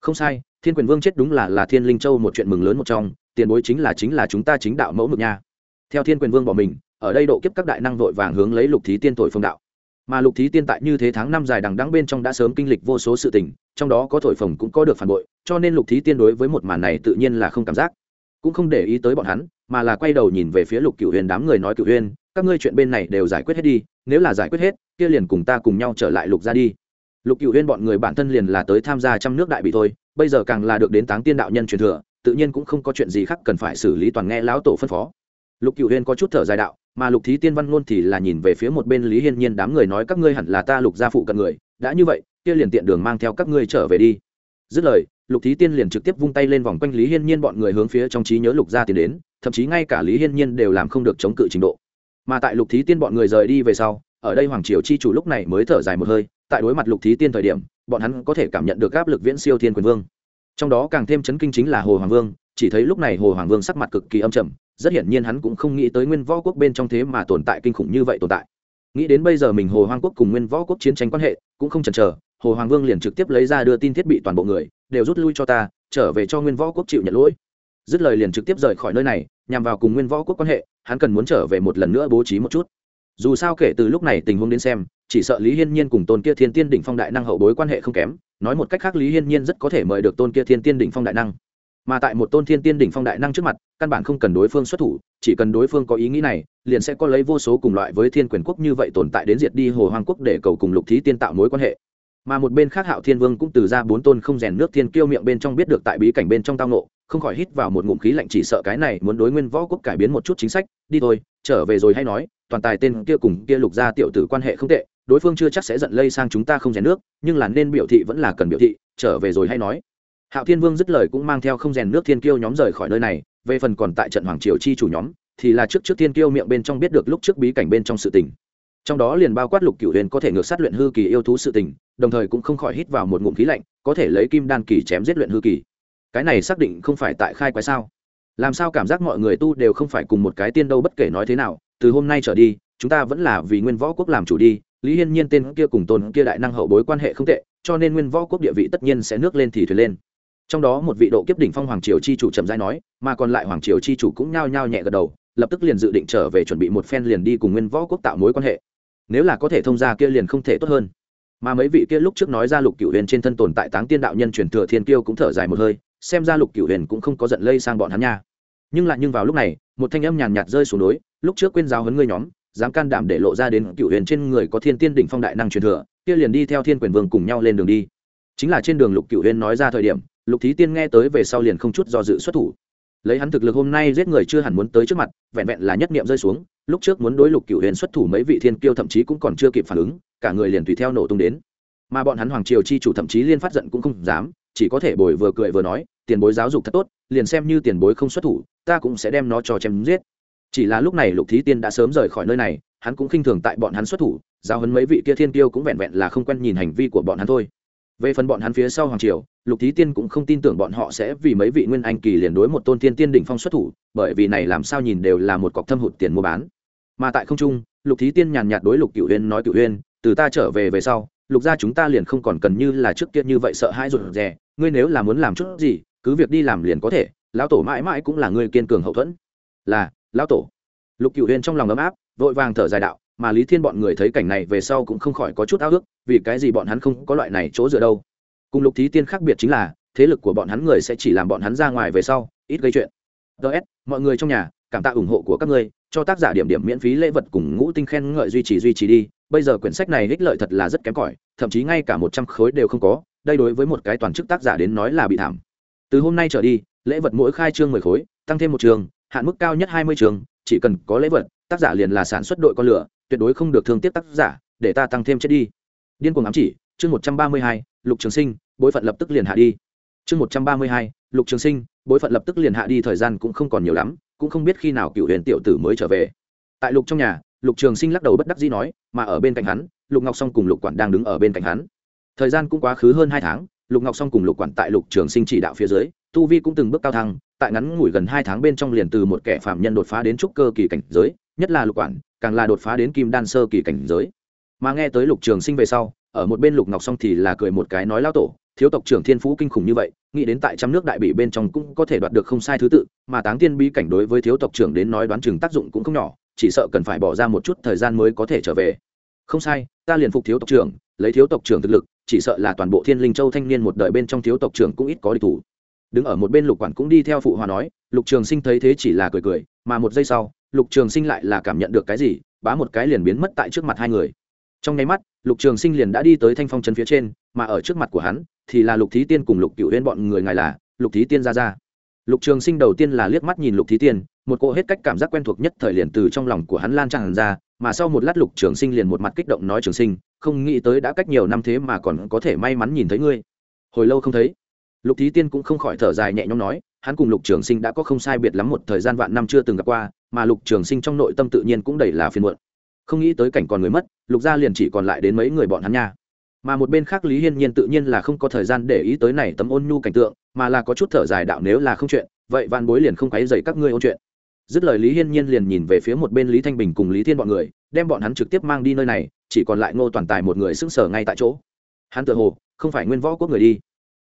Không sai, thiên quyền vương chết đúng là là thiên linh châu một chuyện mừng lớn một trong, tiền bối chính là chính là chúng ta chính đạo mẫu mực nha. Theo thiên quyền vương bỏ mình, ở đây độ kiếp các đại năng vội vàng hướng lấy lục thí tiên thổi phong đạo. Mà lục thí tiên tại như thế tháng năm dài đằng đắng bên trong đã sớm kinh lịch vô số sự tình, trong đó có thổi phồng cũng có được phản bội, cho nên lục thí tiên đối với một màn này tự nhiên là không cảm giác cũng không để ý tới bọn hắn, mà là quay đầu nhìn về phía lục cửu huyền đám người nói, cửu huyền, các ngươi chuyện bên này đều giải quyết hết đi, nếu là giải quyết hết, kia liền cùng ta cùng nhau trở lại lục ra đi. Lục cửu huyền bọn người bản thân liền là tới tham gia trăm nước đại bị thôi, bây giờ càng là được đến táng tiên đạo nhân truyền thừa, tự nhiên cũng không có chuyện gì khác cần phải xử lý toàn nghe lão tổ phân phó. Lục cựu huyên có chút thở dài đạo, mà lục thí tiên văn ngôn thì là nhìn về phía một bên lý hiên nhiên đám người nói, các ngươi hẳn là ta lục gia phụ cận người, đã như vậy, kia liền tiện đường mang theo các ngươi trở về đi. Dứt lời lục thí tiên liền trực tiếp vung tay lên vòng quanh lý hiên nhiên bọn người hướng phía trong trí nhớ lục gia tiến đến, thậm chí ngay cả lý hiên nhiên đều làm không được chống cự trình độ. Mà tại lục thí tiên bọn người rời đi về sau, ở đây hoàng triều chi chủ lúc này mới thở dài một hơi, tại đối mặt lục thí tiên thời điểm, bọn hắn có thể cảm nhận được áp lực viễn siêu thiên quyền vương. Trong đó càng thêm chấn kinh chính là hồ hoàng vương, chỉ thấy lúc này hồ hoàng vương sắc mặt cực kỳ âm trầm, rất hiển nhiên hắn cũng không nghĩ tới nguyên võ quốc bên trong thế mà tồn tại kinh khủng như vậy tồn tại. Nghĩ đến bây giờ mình hồ hoàng quốc cùng nguyên võ quốc chiến tranh quan hệ, cũng không chần chờ, hồ hoàng vương liền trực tiếp lấy ra đưa tin thiết bị toàn bộ người đều rút lui cho ta, trở về cho nguyên võ quốc chịu nhận lỗi. Dứt lời liền trực tiếp rời khỏi nơi này, nhằm vào cùng nguyên võ quốc quan hệ, hắn cần muốn trở về một lần nữa bố trí một chút. Dù sao kể từ lúc này tình huống đến xem, chỉ sợ lý hiên nhiên cùng tôn kia thiên tiên đỉnh phong đại năng hậu bối quan hệ không kém, nói một cách khác lý hiên nhiên rất có thể mời được tôn kia thiên tiên đỉnh phong đại năng. Mà tại một tôn thiên tiên đỉnh phong đại năng trước mặt, căn bản không cần đối phương xuất thủ, chỉ cần đối phương có ý nghĩ này, liền sẽ có lấy vô số cùng loại với thiên quyền quốc như vậy tồn tại đến diệt đi hồ hoàng quốc để cầu cùng lục thí tiên tạo mối quan hệ mà một bên khác hạo thiên vương cũng từ ra bốn tôn không rèn nước thiên kiêu miệng bên trong biết được tại bí cảnh bên trong tao nộ không khỏi hít vào một ngụm khí lạnh chỉ sợ cái này muốn đối nguyên võ quốc cải biến một chút chính sách, đi thôi, trở về rồi hay nói, toàn tài tên kia cùng kia lục gia tiểu tử quan hệ không tệ, đối phương chưa chắc sẽ giận lây sang chúng ta không rèn nước, nhưng là nên biểu thị vẫn là cần biểu thị, trở về rồi hay nói. Hạo thiên vương dứt lời cũng mang theo không rèn nước thiên kiêu nhóm rời khỏi nơi này, về phần còn tại trận hoàng triều chi chủ nhóm, thì là trước trước thiên kiêu miệng bên trong biết được lúc trước bí cảnh bên trong sự tình trong đó liền bao quát lục cửu huyền có thể ngược sát luyện hư kỳ yêu thú sự tình, đồng thời cũng không khỏi hít vào một ngụm khí lạnh, có thể lấy kim đan kỳ chém giết luyện hư kỳ. Cái này xác định không phải tại khai quái sao? Làm sao cảm giác mọi người tu đều không phải cùng một cái tiên đâu bất kể nói thế nào, từ hôm nay trở đi, chúng ta vẫn là vì nguyên võ quốc làm chủ đi, lý hiên nhiên tên kia cùng tôn kia đại năng hậu bối quan hệ không tệ, cho nên nguyên võ quốc địa vị tất nhiên sẽ nước lên thì thuyền lên. Trong đó một vị độ kiếp đỉnh phong hoàng triều chi chủ trầm giai nói, mà còn lại hoàng triều chi chủ cũng nhao nhao nhẹ gật đầu, lập tức liền dự định trở về chuẩn bị một phen liền đi cùng nguyên võ quốc tạo mối quan hệ nếu là có thể thông ra kia liền không thể tốt hơn. Mà mấy vị kia lúc trước nói ra lục cửu huyền trên thân tồn tại táng tiên đạo nhân truyền thừa thiên kiêu cũng thở dài một hơi, xem ra lục cửu huyền cũng không có giận lây sang bọn hắn nha. Nhưng lại nhưng vào lúc này, một thanh âm nhàn nhạt rơi xuống núi lúc trước quên giáo huấn ngươi nhóm, dám can đảm để lộ ra đến cửu huyền trên người có thiên tiên đỉnh phong đại năng truyền thừa, kia liền đi theo thiên quyền vương cùng nhau lên đường đi. Chính là trên đường lục cửu huyền nói ra thời điểm, lục thí tiên nghe tới về sau liền không chút do dự xuất thủ lấy hắn thực lực hôm nay giết người chưa hẳn muốn tới trước mặt, vẹn vẹn là nhất niệm rơi xuống, lúc trước muốn đối lục cửu huyền xuất thủ mấy vị thiên kiêu thậm chí cũng còn chưa kịp phản ứng, cả người liền tùy theo nổ tung đến. Mà bọn hắn hoàng triều chi chủ thậm chí liên phát giận cũng không dám, chỉ có thể bồi vừa cười vừa nói, tiền bối giáo dục thật tốt, liền xem như tiền bối không xuất thủ, ta cũng sẽ đem nó cho chém giết. Chỉ là lúc này lục thí tiên đã sớm rời khỏi nơi này, hắn cũng khinh thường tại bọn hắn xuất thủ giao hấn mấy vị kia thiên kiêu cũng vẹn vẹn là không quen nhìn hành vi của bọn hắn thôi về phần bọn hắn phía sau hoàng triều, lục thí tiên cũng không tin tưởng bọn họ sẽ vì mấy vị nguyên anh kỳ liền đối một tôn tiên tiên đỉnh phong xuất thủ, bởi vì này làm sao nhìn đều là một cọc thâm hụt tiền mua bán. Mà tại không trung, lục thí tiên nhàn nhạt đối lục cựu huyên nói cựu huyên từ ta trở về về sau, lục gia chúng ta liền không còn cần như là trước kia như vậy sợ hãi rụt rè. Ngươi nếu là muốn làm chút gì, cứ việc đi làm liền có thể, lão tổ mãi mãi cũng là người kiên cường hậu thuẫn. Là, lão tổ. Lục cựu huyên trong lòng ấm áp, vội vàng thở dài đạo mà lý thiên bọn người thấy cảnh này về sau cũng không khỏi có chút ao ước, vì cái gì bọn hắn không có loại này chỗ dựa đâu. Cùng lục thí tiên khác biệt chính là, thế lực của bọn hắn người sẽ chỉ làm bọn hắn ra ngoài về sau, ít gây chuyện. Ts mọi người trong nhà, cảm tạ ủng hộ của các ngươi, cho tác giả điểm điểm miễn phí lễ vật cùng ngũ tinh khen ngợi duy trì duy trì đi. Bây giờ quyển sách này ích lợi thật là rất kém cỏi, thậm chí ngay cả một trăm khối đều không có, đây đối với một cái toàn chức tác giả đến nói là bị thảm. Từ hôm nay trở đi, lễ vật mỗi khai trương mười khối, tăng thêm một trường, hạn mức cao nhất hai mươi trường, chỉ cần có lễ vật, tác giả liền là sản xuất đội con lửa tuyệt đối không được thương tiếc tác giả, để ta tăng thêm chết đi. Điên cuồng ám chỉ, chương một trăm ba mươi hai, lục trường sinh, bối phận lập tức liền hạ đi. Chương một trăm ba mươi hai, lục trường sinh, bối phận lập tức liền hạ đi, thời gian cũng không còn nhiều lắm, cũng không biết khi nào cựu huyền tiểu tử mới trở về. Tại lục trong nhà, lục trường sinh lắc đầu bất đắc dĩ nói, mà ở bên cạnh hắn, lục ngọc song cùng lục quản đang đứng ở bên cạnh hắn. Thời gian cũng quá khứ hơn hai tháng, lục ngọc song cùng lục quản tại lục trường sinh chỉ đạo phía dưới, tu vi cũng từng bước cao thăng, tại ngắn ngủi gần hai tháng bên trong liền từ một kẻ phạm nhân đột phá đến trúc cơ kỳ cảnh giới, nhất là lục quản càng là đột phá đến kim đan sơ kỳ cảnh giới. Mà nghe tới lục trường sinh về sau, ở một bên lục ngọc song thì là cười một cái nói lao tổ, thiếu tộc trưởng thiên phú kinh khủng như vậy, nghĩ đến tại trăm nước đại bị bên trong cũng có thể đoạt được không sai thứ tự, mà táng tiên bi cảnh đối với thiếu tộc trưởng đến nói đoán chừng tác dụng cũng không nhỏ, chỉ sợ cần phải bỏ ra một chút thời gian mới có thể trở về. Không sai, ta liền phục thiếu tộc trưởng, lấy thiếu tộc trưởng thực lực, chỉ sợ là toàn bộ thiên linh châu thanh niên một đời bên trong thiếu tộc trưởng cũng ít có địch thủ. Đứng ở một bên lục quản cũng đi theo phụ hòa nói, lục trường sinh thấy thế chỉ là cười cười, mà một giây sau lục trường sinh lại là cảm nhận được cái gì, bá một cái liền biến mất tại trước mặt hai người. Trong nháy mắt, lục trường sinh liền đã đi tới thanh phong trấn phía trên, mà ở trước mặt của hắn thì là lục thí tiên cùng lục cựu huyên bọn người ngài là lục thí tiên ra ra lục trường sinh đầu tiên là liếc mắt nhìn lục thí tiên, một cỗ hết cách cảm giác quen thuộc nhất thời liền từ trong lòng của hắn lan tràn ra, mà sau một lát lục trường sinh liền một mặt kích động nói, trường sinh, không nghĩ tới đã cách nhiều năm thế mà còn có thể may mắn nhìn thấy ngươi. Hồi lâu không thấy, lục thí tiên cũng không khỏi thở dài nhẹ nhõm nói, hắn cùng lục trường sinh đã có không sai biệt lắm một thời gian vạn năm chưa từng gặp qua mà lục trường sinh trong nội tâm tự nhiên cũng đầy là phiền muộn. Không nghĩ tới cảnh còn người mất, lục gia liền chỉ còn lại đến mấy người bọn hắn nha. Mà một bên khác lý hiên nhiên tự nhiên là không có thời gian để ý tới này tấm ôn nhu cảnh tượng, mà là có chút thở dài đạo nếu là không chuyện, vậy van bối liền không quấy dày các ngươi ôn chuyện. Dứt lời lý hiên nhiên liền nhìn về phía một bên lý thanh bình cùng lý thiên bọn người, đem bọn hắn trực tiếp mang đi nơi này, chỉ còn lại ngô toàn tài một người sững sờ ngay tại chỗ. Hắn tự hồ, không phải nguyên võ quốc người đi.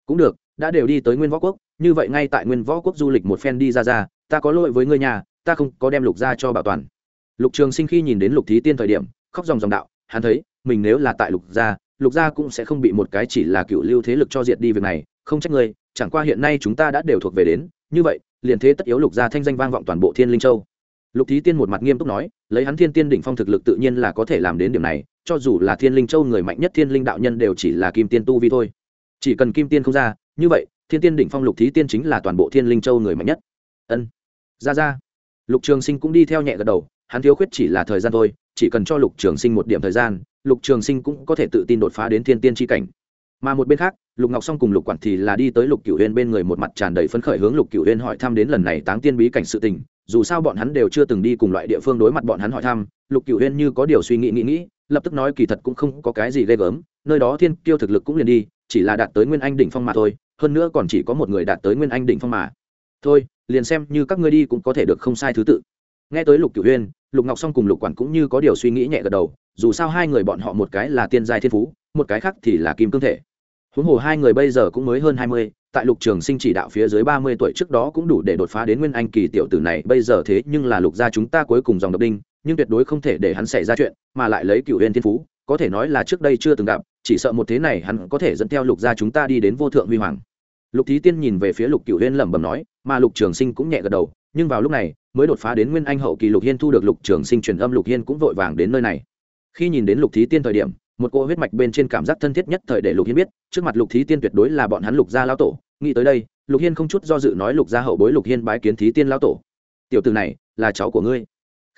Cũng được, đã đều đi tới nguyên võ quốc, như vậy ngay tại nguyên võ quốc du lịch một phen đi ra ra, ta có lỗi với ngươi nhà ta không có đem lục ra cho bảo toàn. Lục trường sinh khi nhìn đến lục thí tiên thời điểm, khóc dòng dòng đạo, hắn thấy, mình nếu là tại lục gia lục gia cũng sẽ không bị một cái chỉ là cựu lưu thế lực cho diệt đi việc này, không trách ngươi, chẳng qua hiện nay chúng ta đã đều thuộc về đến, như vậy, liền thế tất yếu lục gia thanh danh vang vọng toàn bộ thiên linh châu. Lục thí tiên một mặt nghiêm túc nói, lấy hắn thiên tiên đỉnh phong thực lực tự nhiên là có thể làm đến điểm này, cho dù là thiên linh châu người mạnh nhất thiên linh đạo nhân đều chỉ là kim tiên tu vi thôi. Chỉ cần kim tiên không ra, như vậy, thiên tiên đỉnh phong lục thí tiên chính là toàn bộ thiên linh châu người mạnh nhất. Ân. Ra ra lục trường sinh cũng đi theo nhẹ gật đầu, hắn thiếu khuyết chỉ là thời gian thôi, chỉ cần cho lục trường sinh một điểm thời gian, lục trường sinh cũng có thể tự tin đột phá đến thiên tiên tri cảnh. Mà một bên khác, lục ngọc song cùng lục quản thì là đi tới lục cửu huyên bên người một mặt tràn đầy phấn khởi hướng lục cửu huyên hỏi thăm đến lần này táng tiên bí cảnh sự tình. Dù sao bọn hắn đều chưa từng đi cùng loại địa phương đối mặt bọn hắn hỏi thăm, lục cửu huyên như có điều suy nghĩ nghĩ nghĩ, lập tức nói kỳ thật cũng không có cái gì ghê gớm, nơi đó thiên kiêu thực lực cũng liền đi, chỉ là đạt tới nguyên anh đỉnh phong mà thôi, hơn nữa còn chỉ có một người đạt tới nguyên anh đỉnh phong mà. Thôi liền xem như các ngươi đi cũng có thể được không sai thứ tự. Nghe tới lục cửu huyên, lục ngọc song cùng lục quản cũng như có điều suy nghĩ nhẹ gật đầu, dù sao hai người bọn họ một cái là tiên giai thiên phú, một cái khác thì là kim cương thể. Huống hồ hai người bây giờ cũng mới hơn hai mươi, tại lục trường sinh chỉ đạo phía dưới ba mươi tuổi trước đó cũng đủ để đột phá đến nguyên anh kỳ tiểu tử này, bây giờ thế nhưng là lục gia chúng ta cuối cùng dòng độc đinh, nhưng tuyệt đối không thể để hắn xảy ra chuyện, mà lại lấy cựu huyền thiên phú, có thể nói là trước đây chưa từng gặp, chỉ sợ một thế này hắn có thể dẫn theo lục gia chúng ta đi đến vô thượng huy hoàng lục thí tiên nhìn về phía lục cựu huyên lẩm bẩm nói, mà lục trường sinh cũng nhẹ gật đầu, nhưng vào lúc này, mới đột phá đến nguyên anh hậu kỳ lục hiên thu được lục trường sinh truyền âm, lục hiên cũng vội vàng đến nơi này. Khi nhìn đến lục thí tiên thời điểm, một cô huyết mạch bên trên cảm giác thân thiết nhất thời để lục hiên biết, trước mặt lục thí tiên tuyệt đối là bọn hắn lục gia lao tổ, nghĩ tới đây, lục hiên không chút do dự nói lục gia hậu bối lục hiên bái kiến thí tiên lao tổ. Tiểu từ này là cháu của ngươi.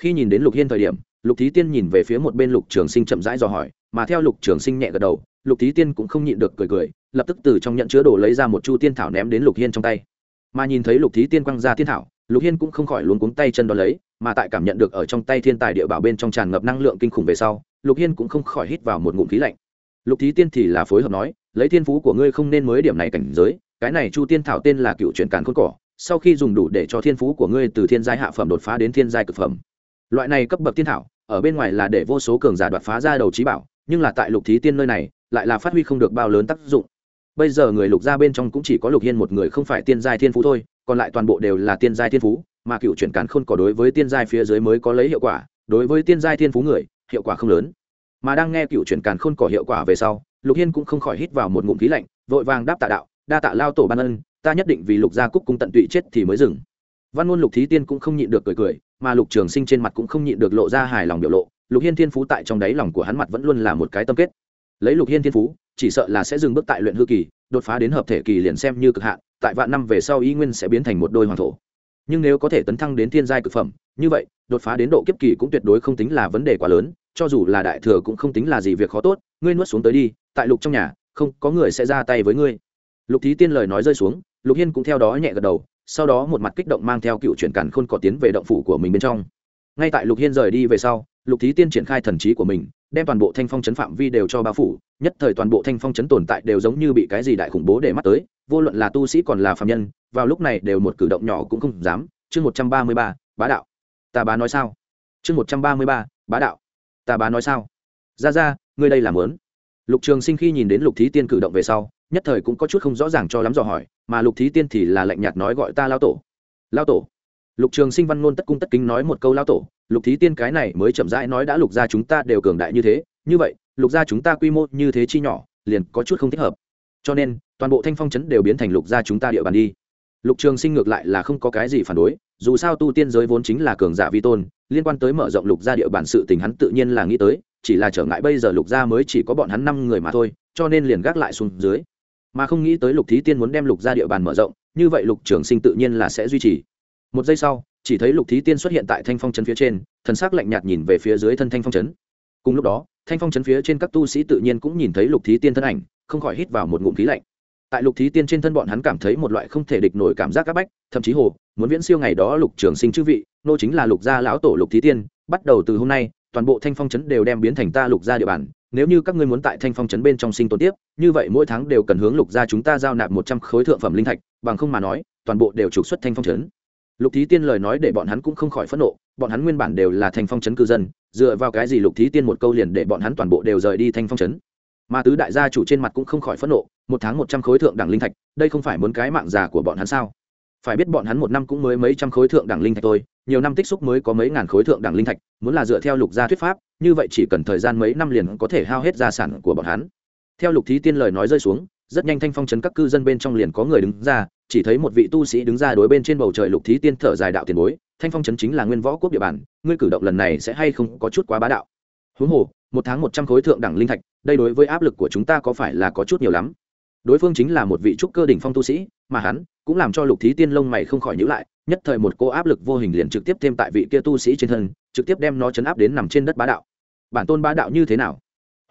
Khi nhìn đến lục hiên thời điểm, lục thí tiên nhìn về phía một bên lục trường sinh chậm rãi dò hỏi, mà theo lục trường sinh nhẹ gật đầu lục thí tiên cũng không nhịn được cười cười, lập tức từ trong nhận chứa đồ lấy ra một chu tiên thảo ném đến lục hiên trong tay. Mà nhìn thấy lục thí tiên quăng ra tiên thảo, lục hiên cũng không khỏi luống cuống tay chân đ ó lấy, mà tại cảm nhận được ở trong tay thiên tài địa bảo bên trong tràn ngập năng lượng kinh khủng về sau, lục hiên cũng không khỏi hít vào một ngụm khí lạnh. Lục thí tiên thì là phối hợp nói, lấy thiên phú của ngươi không nên mới điểm này cảnh giới, cái này chu tiên thảo tên là cựu truyền càn khôn cỏ, sau khi dùng đủ để cho thiên phú của ngươi từ thiên giai hạ phẩm đột phá đến thiên giai cực phẩm. Loại này cấp bậc tiên thảo, ở bên ngoài là để vô số cường giả đoạt phá ra đầu trí bảo, nhưng là tại lục thí tiên nơi này lại là phát huy không được bao lớn tác dụng. Bây giờ người lục gia bên trong cũng chỉ có lục hiên một người không phải tiên giai thiên phú thôi, còn lại toàn bộ đều là tiên giai thiên phú, mà cựu chuyển càn khôn có đối với tiên giai phía dưới mới có lấy hiệu quả, đối với tiên giai thiên phú người, hiệu quả không lớn. Mà đang nghe cựu chuyển càn khôn có hiệu quả về sau, lục hiên cũng không khỏi hít vào một ngụm khí lạnh, vội vàng đáp tạ đạo, đa tạ lao tổ ban ân, ta nhất định vì lục gia cúc cung tận tụy chết thì mới dừng. Văn ngôn lục thí tiên cũng không nhịn được cười cười, mà lục trường sinh trên mặt cũng không nhịn được lộ ra hài lòng biểu lộ. Lục hiên thiên phú tại trong đáy lòng của hắn mặt vẫn luôn là một cái tâm kết lấy lục hiên thiên phú, chỉ sợ là sẽ dừng bước tại luyện hư kỳ, đột phá đến hợp thể kỳ liền xem như cực hạn, tại vạn năm về sau y nguyên sẽ biến thành một đôi hoàng thổ. Nhưng nếu có thể tấn thăng đến thiên giai cực phẩm, như vậy, đột phá đến độ kiếp kỳ cũng tuyệt đối không tính là vấn đề quá lớn, cho dù là đại thừa cũng không tính là gì việc khó tốt, ngươi nuốt xuống tới đi, tại lục trong nhà, không, có người sẽ ra tay với ngươi. Lục thí tiên lời nói rơi xuống, lục hiên cũng theo đó nhẹ gật đầu, sau đó một mặt kích động mang theo cựu chuyển cản khôn cỏ tiến về động phủ của mình bên trong. Ngay tại lục hiên rời đi về sau, lục thí tiên triển khai thần trí của mình đem toàn bộ thanh phong chấn phạm vi đều cho bao phủ, nhất thời toàn bộ thanh phong chấn tồn tại đều giống như bị cái gì đại khủng bố để mắt tới, vô luận là tu sĩ còn là phạm nhân, vào lúc này đều một cử động nhỏ cũng không dám. Chương một trăm ba mươi ba, bá đạo. Ta bá nói sao? Chương một trăm ba mươi ba, bá đạo. Ta bá nói sao? Ra ra, ngươi đây làm lớn lục trường sinh khi nhìn đến lục thí tiên cử động về sau, nhất thời cũng có chút không rõ ràng cho lắm dò hỏi, mà lục thí tiên thì là lạnh nhạt nói gọi ta lao tổ. Lao tổ? Lục trường sinh văn ngôn tất cung tất kính nói một câu lao tổ, lục thí tiên, cái này mới chậm rãi nói đã lục gia chúng ta đều cường đại như thế, như vậy, lục gia chúng ta quy mô như thế chi nhỏ, liền có chút không thích hợp. Cho nên, toàn bộ thanh phong trấn đều biến thành lục gia chúng ta địa bàn đi. Lục trường sinh ngược lại là không có cái gì phản đối, dù sao tu tiên giới vốn chính là cường giả vi tôn, liên quan tới mở rộng lục gia địa bàn sự tình hắn tự nhiên là nghĩ tới, chỉ là trở ngại bây giờ lục gia mới chỉ có bọn hắn năm người mà thôi, cho nên liền gác lại xuống dưới. Mà không nghĩ tới lục thí tiên muốn đem lục gia địa bàn mở rộng, như vậy lục trường sinh tự nhiên là sẽ duy trì một giây sau, chỉ thấy lục thí tiên xuất hiện tại thanh phong trấn phía trên, thần s ắ c lạnh nhạt nhìn về phía dưới thân thanh phong trấn. Cùng lúc đó, thanh phong trấn phía trên các tu sĩ tự nhiên cũng nhìn thấy lục thí tiên thân ảnh, không khỏi hít vào một ngụm khí lạnh. Tại lục thí tiên trên thân bọn hắn cảm thấy một loại không thể địch nổi cảm giác áp bách, thậm chí hồ, muốn viễn siêu ngày đó lục trường sinh chư vị, nô chính là lục gia lão tổ lục thí tiên, bắt đầu từ hôm nay, toàn bộ thanh phong trấn đều đem biến thành ta lục gia địa bàn, nếu như các ngươi muốn tại thanh phong trấn bên trong sinh tồn tiếp, như vậy mỗi tháng đều cần hướng lục gia chúng ta giao nạp một trăm khối thượng phẩm linh thạch, bằng không mà nói, toàn bộ đều trục xuất thanh phong trấn lục thí tiên lời nói để bọn hắn cũng không khỏi phẫn nộ, bọn hắn nguyên bản đều là thanh phong trấn cư dân, dựa vào cái gì lục thí tiên một câu liền để bọn hắn toàn bộ đều rời đi thanh phong trấn mà tứ đại gia chủ trên mặt cũng không khỏi phẫn nộ, một tháng một trăm khối thượng đẳng linh thạch, đây không phải muốn cái mạng già của bọn hắn sao? Phải biết bọn hắn một năm cũng mới mấy trăm khối thượng đẳng linh thạch thôi, nhiều năm tích xúc mới có mấy ngàn khối thượng đẳng linh thạch, muốn là dựa theo lục gia thuyết pháp, như vậy chỉ cần thời gian mấy năm liền có thể hao hết gia sản của bọn hắn. Theo lục thí tiên lời nói rơi xuống, rất nhanh thanh phong trấn các cư dân bên trong liền có người đứng ra chỉ thấy một vị tu sĩ đứng ra đối bên trên bầu trời lục thí tiên thở dài đạo tiền bối, thanh phong chấn chính là nguyên võ quốc địa bàn, ngươi cử động lần này sẽ hay không có chút quá bá đạo? Huống hồ, một tháng một trăm khối thượng đẳng linh thạch, đây đối với áp lực của chúng ta có phải là có chút nhiều lắm? Đối phương chính là một vị trúc cơ đỉnh phong tu sĩ, mà hắn cũng làm cho lục thí tiên lông mày không khỏi nhữ lại, nhất thời một cô áp lực vô hình liền trực tiếp thêm tại vị kia tu sĩ trên thân, trực tiếp đem nó chấn áp đến nằm trên đất bá đạo. Bản tôn bá đạo như thế nào?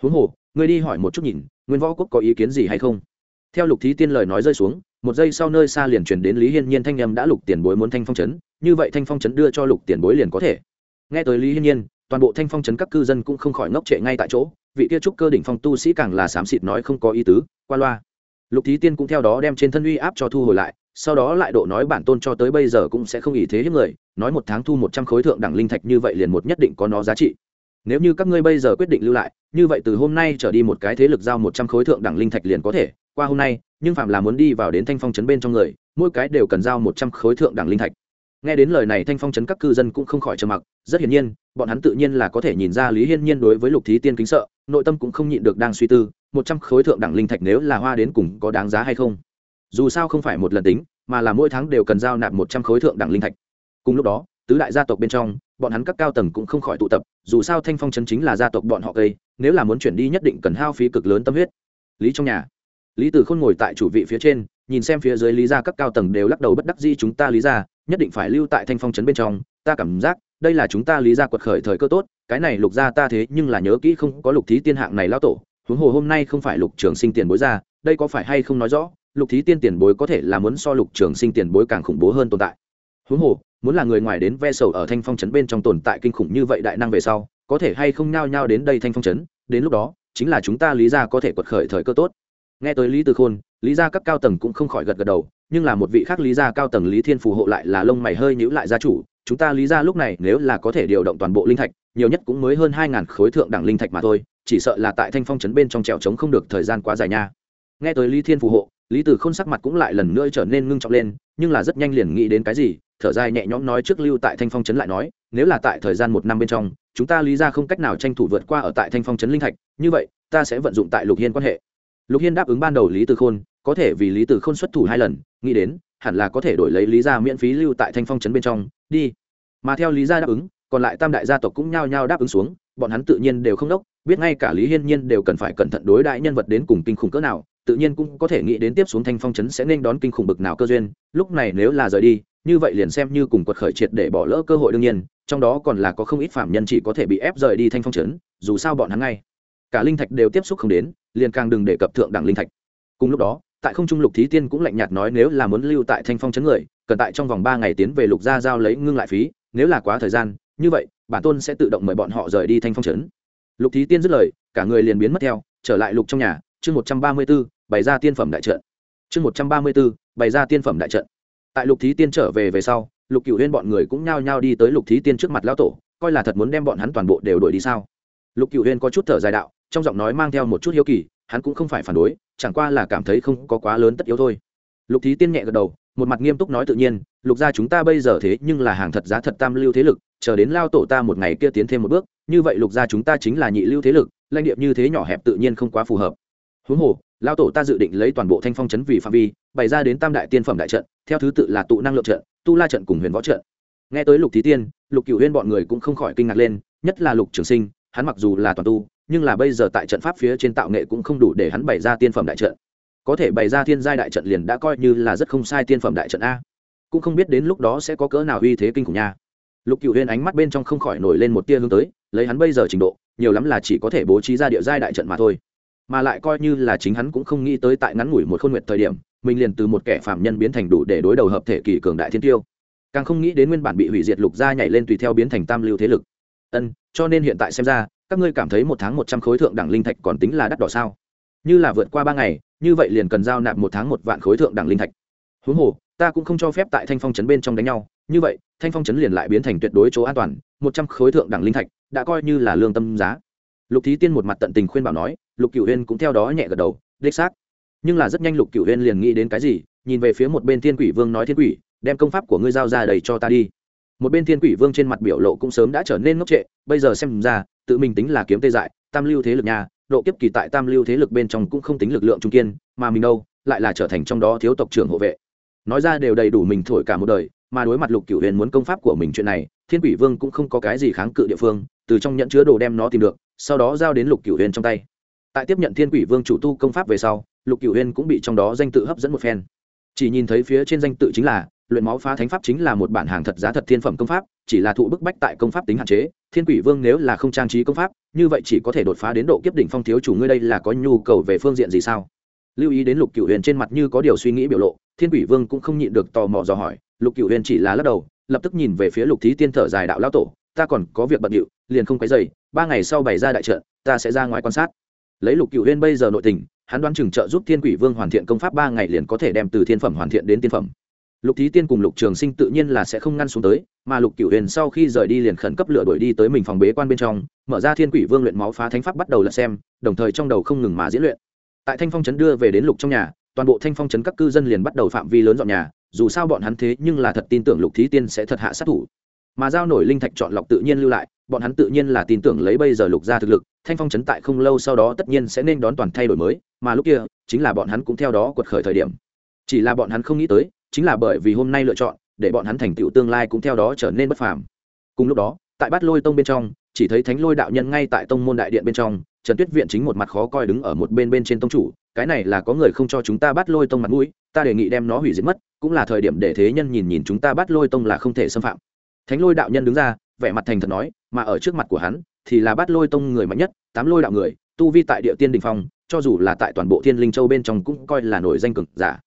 Huống hồ, ngươi đi hỏi một chút nhìn, nguyên võ quốc có ý kiến gì hay không? Theo lục thí tiên lời nói rơi xuống một giây sau nơi xa liền truyền đến lý hiên nhiên thanh â m đã lục tiền bối muốn thanh phong chấn, như vậy thanh phong chấn đưa cho lục tiền bối liền có thể. Nghe tới lý hiên nhiên, toàn bộ thanh phong chấn các cư dân cũng không khỏi ngốc trệ ngay tại chỗ, vị kia trúc cơ đỉnh phong tu sĩ càng là xám xịt nói không có ý tứ, qua loa. Lục thí tiên cũng theo đó đem trên thân uy áp cho thu hồi lại, sau đó lại độ nói bản tôn cho tới bây giờ cũng sẽ không ý thế hiếp người, nói một tháng thu một trăm khối thượng đẳng linh thạch như vậy liền một nhất định có nó giá trị. Nếu như các ngươi bây giờ quyết định lưu lại, như vậy từ hôm nay trở đi một cái thế lực giao một trăm khối thượng đẳng linh thạch liền có thể qua hôm nay, nhưng phạm là muốn đi vào đến thanh phong trấn bên trong người, mỗi cái đều cần giao một trăm khối thượng đẳng linh thạch. Nghe đến lời này, thanh phong trấn các cư dân cũng không khỏi trầm mặc, rất hiển nhiên, bọn hắn tự nhiên là có thể nhìn ra lý hiên nhiên đối với lục thí tiên kính sợ, nội tâm cũng không nhịn được đang suy tư, một trăm khối thượng đẳng linh thạch nếu là hoa đến cùng có đáng giá hay không? Dù sao không phải một lần tính, mà là mỗi tháng đều cần giao nạp một trăm khối thượng đẳng linh thạch. Cùng lúc đó, tứ đại gia tộc bên trong, bọn hắn các cao tầng cũng không khỏi tụ tập, dù sao thanh phong chấn chính là gia tộc bọn họ cây nếu là muốn chuyển đi nhất định cần hao phí cực lớn tâm huyết. Lý trong nhà lý tử khôn ngồi tại chủ vị phía trên, nhìn xem phía dưới lý gia các cao tầng đều lắc đầu bất đắc di chúng ta lý gia, nhất định phải lưu tại thanh phong trấn bên trong, ta cảm giác, đây là chúng ta lý gia quật khởi thời cơ tốt, cái này lục gia ta thế nhưng là nhớ kỹ không có lục thí tiên hạng này lao tổ, huống hồ hôm nay không phải lục trường sinh tiền bối ra, đây có phải hay không nói rõ, lục thí tiên tiền bối có thể là muốn so lục trường sinh tiền bối càng khủng bố hơn tồn tại. Huống hồ, muốn là người ngoài đến ve sầu ở thanh phong trấn bên trong tồn tại kinh khủng như vậy đại năng về sau, có thể hay không nhao nhao đến đây thanh phong trấn, đến lúc đó, chính là chúng ta lý ra có thể quật khởi thời cơ tốt nghe tới lý từ khôn, lý ra các cao tầng cũng không khỏi gật gật đầu, nhưng là một vị khác lý ra cao tầng lý thiên phù hộ lại là lông mày hơi nhữ lại gia chủ, chúng ta lý ra lúc này nếu là có thể điều động toàn bộ linh thạch, nhiều nhất cũng mới hơn hai ngàn khối thượng đẳng linh thạch mà thôi, chỉ sợ là tại thanh phong trấn bên trong trèo trống không được thời gian quá dài nha. Nghe tới lý thiên phù hộ, lý từ khôn sắc mặt cũng lại lần nữa trở nên ngưng trọng lên, nhưng là rất nhanh liền nghĩ đến cái gì, thở dài nhẹ nhõm nói trước lưu tại thanh phong trấn lại nói, nếu là tại thời gian một năm bên trong, chúng ta lý ra không cách nào tranh thủ vượt qua ở tại thanh phong trấn linh thạch, như vậy, ta sẽ vận dụng tại lục hiên quan hệ lục hiên đáp ứng ban đầu lý từ khôn, có thể vì lý từ khôn xuất thủ hai lần, nghĩ đến, hẳn là có thể đổi lấy lý ra miễn phí lưu tại thanh phong trấn bên trong, đi. Mà theo lý gia đáp ứng, còn lại tam đại gia tộc cũng nhao nhao đáp ứng xuống, bọn hắn tự nhiên đều không đốc, biết ngay cả lý hiên nhiên đều cần phải cẩn thận đối đại nhân vật đến cùng kinh khủng cỡ nào, tự nhiên cũng có thể nghĩ đến tiếp xuống thanh phong trấn sẽ nên đón kinh khủng bực nào cơ duyên, lúc này nếu là rời đi, như vậy liền xem như cùng quật khởi triệt để bỏ lỡ cơ hội đương nhiên, trong đó còn là có không ít phạm nhân chỉ có thể bị ép rời đi thanh phong trấn, dù sao bọn hắn ngay cả linh thạch đều tiếp xúc không đến liền càng đừng đề cập thượng đẳng linh thạch. Cùng lúc đó, tại không trung lục thí tiên cũng lạnh nhạt nói nếu là muốn lưu tại thanh phong chấn người, cần tại trong vòng ba ngày tiến về lục gia giao lấy ngưng lại phí, nếu là quá thời gian, như vậy, bản tôn sẽ tự động mời bọn họ rời đi thanh phong chấn. lục thí tiên dứt lời, cả người liền biến mất theo, trở lại lục trong nhà, chương một trăm ba mươi b ố bày ra tiên phẩm đại trận. Chương một trăm ba mươi b ố bày ra tiên phẩm đại trận. Tại lục thí tiên trở về về sau, lục cựu huyên bọn người cũng nhao nhao đi tới lục thí tiên trước mặt lão tổ, coi là thật muốn đem bọn hắn toàn bộ đều đuổi đi sao? Lục cựu huyên có chút thở dài đạo trong giọng nói mang theo một chút hiếu kỳ, hắn cũng không phải phản đối, chẳng qua là cảm thấy không có quá lớn tất yếu thôi. Lục thí tiên nhẹ gật đầu, một mặt nghiêm túc nói tự nhiên, lục gia chúng ta bây giờ thế nhưng là hàng thật giá thật tam lưu thế lực, chờ đến lao tổ ta một ngày kia tiến thêm một bước, như vậy lục gia chúng ta chính là nhị lưu thế lực, lãnh điệp như thế nhỏ hẹp tự nhiên không quá phù hợp. Huống hồ, lao tổ ta dự định lấy toàn bộ thanh phong chấn vì phạm vi, bày ra đến tam đại tiên phẩm đại trận, theo thứ tự là tụ năng lượng trận, tu la trận cùng huyền võ trận. Nghe tới lục thí tiên, lục cựu huyên bọn người cũng không khỏi kinh ngạc lên, nhất là lục trường sinh, hắn mặc dù là toàn tu nhưng là bây giờ tại trận pháp phía trên tạo nghệ cũng không đủ để hắn bày ra tiên phẩm đại trận. Có thể bày ra thiên giai đại trận liền đã coi như là rất không sai tiên phẩm đại trận a. Cũng không biết đến lúc đó sẽ có cỡ nào uy thế kinh khủng nha. Lục cựu huyên ánh mắt bên trong không khỏi nổi lên một tia hướng tới, lấy hắn bây giờ trình độ, nhiều lắm là chỉ có thể bố trí ra địa giai đại trận mà thôi. Mà lại coi như là chính hắn cũng không nghĩ tới tại ngắn ngủi một khôn nguyện thời điểm, mình liền từ một kẻ phạm nhân biến thành đủ để đối đầu hợp thể kỳ cường đại thiên tiêu. Càng không nghĩ đến nguyên bản bị hủy diệt lục gia nhảy lên tùy theo biến thành tam lưu thế lực. Ân, cho nên hiện tại xem ra các ngươi cảm thấy một tháng một trăm khối thượng đẳng linh thạch còn tính là đắt đỏ sao? Như là vượt qua ba ngày, như vậy liền cần giao nạp một tháng một vạn khối thượng đẳng linh thạch. Huống hồ, ta cũng không cho phép tại thanh phong trấn bên trong đánh nhau. Như vậy, thanh phong chấn liền lại biến thành tuyệt đối chỗ an toàn, một trăm khối thượng đẳng linh thạch đã coi như là lương tâm giá. Lục thí tiên một mặt tận tình khuyên bảo nói, lục cửu huyên cũng theo đó nhẹ gật đầu, đích xác. Nhưng là rất nhanh lục cửu huyên liền nghĩ đến cái gì, nhìn về phía một bên thiên quỷ vương nói thiên quỷ, đem công pháp của ngươi giao ra đầy cho ta đi một bên thiên quỷ vương trên mặt biểu lộ cũng sớm đã trở nên ngốc trệ, bây giờ xem ra, tự mình tính là kiếm tê dại, tam lưu thế lực nhà, độ kiếp kỳ tại tam lưu thế lực bên trong cũng không tính lực lượng trung kiên, mà mình đâu, lại là trở thành trong đó thiếu tộc trưởng hộ vệ. Nói ra đều đầy đủ mình thổi cả một đời, mà đối mặt lục cửu huyền muốn công pháp của mình chuyện này, thiên quỷ vương cũng không có cái gì kháng cự địa phương, từ trong nhận chứa đồ đem nó tìm được, sau đó giao đến lục cửu huyền trong tay. Tại tiếp nhận thiên quỷ vương chủ tu công pháp về sau, lục cửu huyền cũng bị trong đó danh tự hấp dẫn một phen. Chỉ nhìn thấy phía trên danh tự chính là luyện máu phá thánh pháp chính là một bản hàng thật giá thật thiên phẩm công pháp, chỉ là thụ bức bách tại công pháp tính hạn chế, thiên quỷ vương nếu là không trang trí công pháp, như vậy chỉ có thể đột phá đến độ kiếp đỉnh phong thiếu chủ ngươi đây là có nhu cầu về phương diện gì sao? Lưu ý đến lục cựu huyền trên mặt như có điều suy nghĩ biểu lộ, thiên quỷ vương cũng không nhịn được tò mò dò hỏi, lục cựu huyền chỉ là lắc đầu, lập tức nhìn về phía lục thí tiên thở dài đạo lao tổ, ta còn có việc bận điệu, liền không quấy dày ba ngày sau bày ra đại trận, ta sẽ ra ngoài quan sát. Lấy lục cựu huyền bây giờ nội tình, hắn đoán chừng trợ giúp thiên quỷ vương hoàn thiện công pháp ba ngày liền có thể đem từ thiên phẩm hoàn thiện đến tiên phẩm lục thí tiên cùng lục trường sinh tự nhiên là sẽ không ngăn xuống tới, mà lục cửu huyền sau khi rời đi liền khẩn cấp lửa đuổi đi tới mình phòng bế quan bên trong, mở ra thiên quỷ vương luyện máu phá thánh pháp bắt đầu lật xem, đồng thời trong đầu không ngừng mà diễn luyện. Tại thanh phong trấn đưa về đến lục trong nhà, toàn bộ thanh phong trấn các cư dân liền bắt đầu phạm vi lớn dọn nhà, dù sao bọn hắn thế nhưng là thật tin tưởng lục thí tiên sẽ thật hạ sát thủ. Mà giao nổi linh thạch chọn lọc tự nhiên lưu lại, bọn hắn tự nhiên là tin tưởng lấy bây giờ lục ra thực lực, thanh phong trấn tại không lâu sau đó tất nhiên sẽ nên đón toàn thay đổi mới, mà lúc kia, chính là bọn hắn cũng theo đó quật khởi thời điểm. Chỉ là bọn hắn không nghĩ tới chính là bởi vì hôm nay lựa chọn, để bọn hắn thành tựu tương lai cũng theo đó trở nên bất phàm. Cùng lúc đó, tại bát lôi tông bên trong, chỉ thấy thánh lôi đạo nhân ngay tại tông môn đại điện bên trong, trần tuyết viện chính một mặt khó coi đứng ở một bên bên trên tông chủ, cái này là có người không cho chúng ta bắt lôi tông mặt mũi, ta đề nghị đem nó hủy diệt mất, cũng là thời điểm để thế nhân nhìn nhìn chúng ta bắt lôi tông là không thể xâm phạm. Thánh lôi đạo nhân đứng ra, vẻ mặt thành thật nói, mà ở trước mặt của hắn, thì là bắt lôi tông người mạnh nhất, tám lôi đạo người, tu vi tại địa tiên đình phong, cho dù là tại toàn bộ thiên linh châu bên trong cũng coi là nổi danh cực giả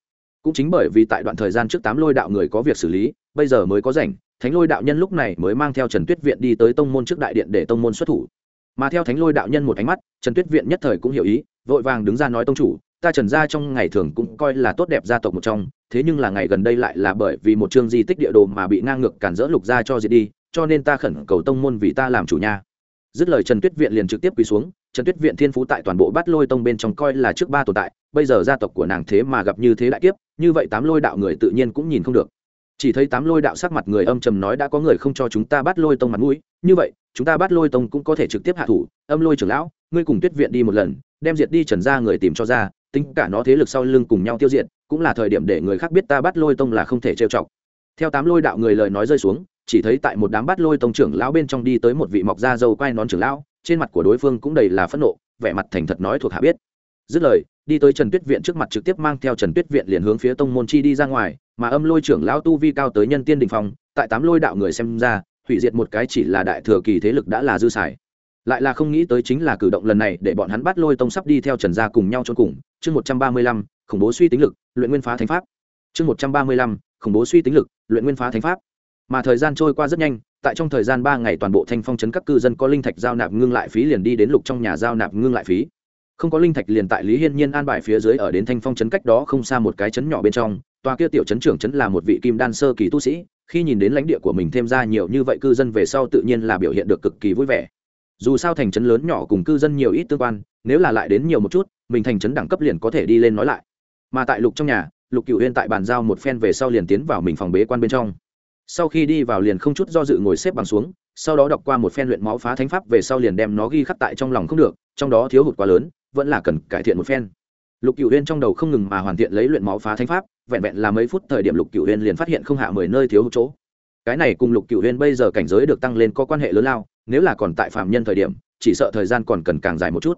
cũng chính bởi vì tại đoạn thời gian trước tám lôi đạo người có việc xử lý, bây giờ mới có rảnh, thánh lôi đạo nhân lúc này mới mang theo trần tuyết viện đi tới tông môn trước đại điện để tông môn xuất thủ. Mà theo thánh lôi đạo nhân một ánh mắt, trần tuyết viện nhất thời cũng hiểu ý, vội vàng đứng ra nói tông chủ, ta trần gia trong ngày thường cũng coi là tốt đẹp gia tộc một trong, thế nhưng là ngày gần đây lại là bởi vì một chương di tích địa đồ mà bị ngang ngược cản rỡ lục gia cho diệt đi, cho nên ta khẩn cầu tông môn vì ta làm chủ nhà dứt lời trần tuyết viện liền trực tiếp quỳ xuống trần tuyết viện thiên phú tại toàn bộ bát lôi tông bên trong coi là trước ba tồn tại, bây giờ gia tộc của nàng thế mà gặp như thế đại kiếp, như vậy tám lôi đạo người tự nhiên cũng nhìn không được. Chỉ thấy tám lôi đạo sắc mặt người âm trầm nói đã có người không cho chúng ta bắt lôi tông mặt mũi, như vậy, chúng ta bắt lôi tông cũng có thể trực tiếp hạ thủ, âm lôi trưởng lão, ngươi cùng tuyết viện đi một lần, đem diệt đi trần ra người tìm cho ra, tính cả nó thế lực sau lưng cùng nhau tiêu diệt, cũng là thời điểm để người khác biết ta bắt lôi tông là không thể trêu chọc. Theo tám lôi đạo người lời nói rơi xuống, chỉ thấy tại một đám bắt lôi tông trưởng lão bên trong đi tới một vị mọc da dâu quai nón trưởng lão trên mặt của đối phương cũng đầy là phẫn nộ, vẻ mặt thành thật nói thuộc hạ biết. Dứt lời, đi tới trần tuyết viện trước mặt trực tiếp mang theo trần tuyết viện liền hướng phía tông môn chi đi ra ngoài, mà âm lôi trưởng lão tu vi cao tới nhân tiên đình phong, tại tám lôi đạo người xem ra, hủy diệt một cái chỉ là đại thừa kỳ thế lực đã là dư xài. Lại là không nghĩ tới chính là cử động lần này để bọn hắn bắt lôi tông sắp đi theo trần gia cùng nhau cho cùng. Chương một trăm ba mươi lăm, khủng bố suy tính lực, luyện nguyên phá thánh pháp. Chương một trăm ba mươi lăm, khủng bố suy tính lực, luyện nguyên phá thánh pháp. Mà thời gian trôi qua rất nhanh tại trong thời gian ba ngày toàn bộ thanh phong trấn các cư dân có linh thạch giao nạp ngưng lại phí liền đi đến lục trong nhà giao nạp ngưng lại phí. Không có linh thạch liền tại lý hiên nhiên an bài phía dưới ở đến thanh phong trấn cách đó không xa một cái trấn nhỏ bên trong, tòa kia tiểu trấn trưởng trấn là một vị kim đan sơ kỳ tu sĩ, khi nhìn đến lãnh địa của mình thêm ra nhiều như vậy cư dân về sau tự nhiên là biểu hiện được cực kỳ vui vẻ. Dù sao thành trấn lớn nhỏ cùng cư dân nhiều ít tương quan, nếu là lại đến nhiều một chút, mình thành trấn đẳng cấp liền có thể đi lên nói lại. Mà tại lục trong nhà, lục cựu huyên tại bàn giao một phen về sau liền tiến vào mình phòng bế quan bên trong sau khi đi vào liền không chút do dự ngồi xếp bằng xuống, sau đó đọc qua một phen luyện máu phá thánh pháp về sau liền đem nó ghi khắc tại trong lòng không được, trong đó thiếu hụt quá lớn, vẫn là cần cải thiện một phen. Lục cựu huyên trong đầu không ngừng mà hoàn thiện lấy luyện máu phá thánh pháp, vẹn vẹn là mấy phút thời điểm lục cựu huyên liền phát hiện không hạ mười nơi thiếu hụt chỗ. Cái này cùng lục cựu huyên bây giờ cảnh giới được tăng lên có quan hệ lớn lao, nếu là còn tại phạm nhân thời điểm, chỉ sợ thời gian còn cần càng dài một chút.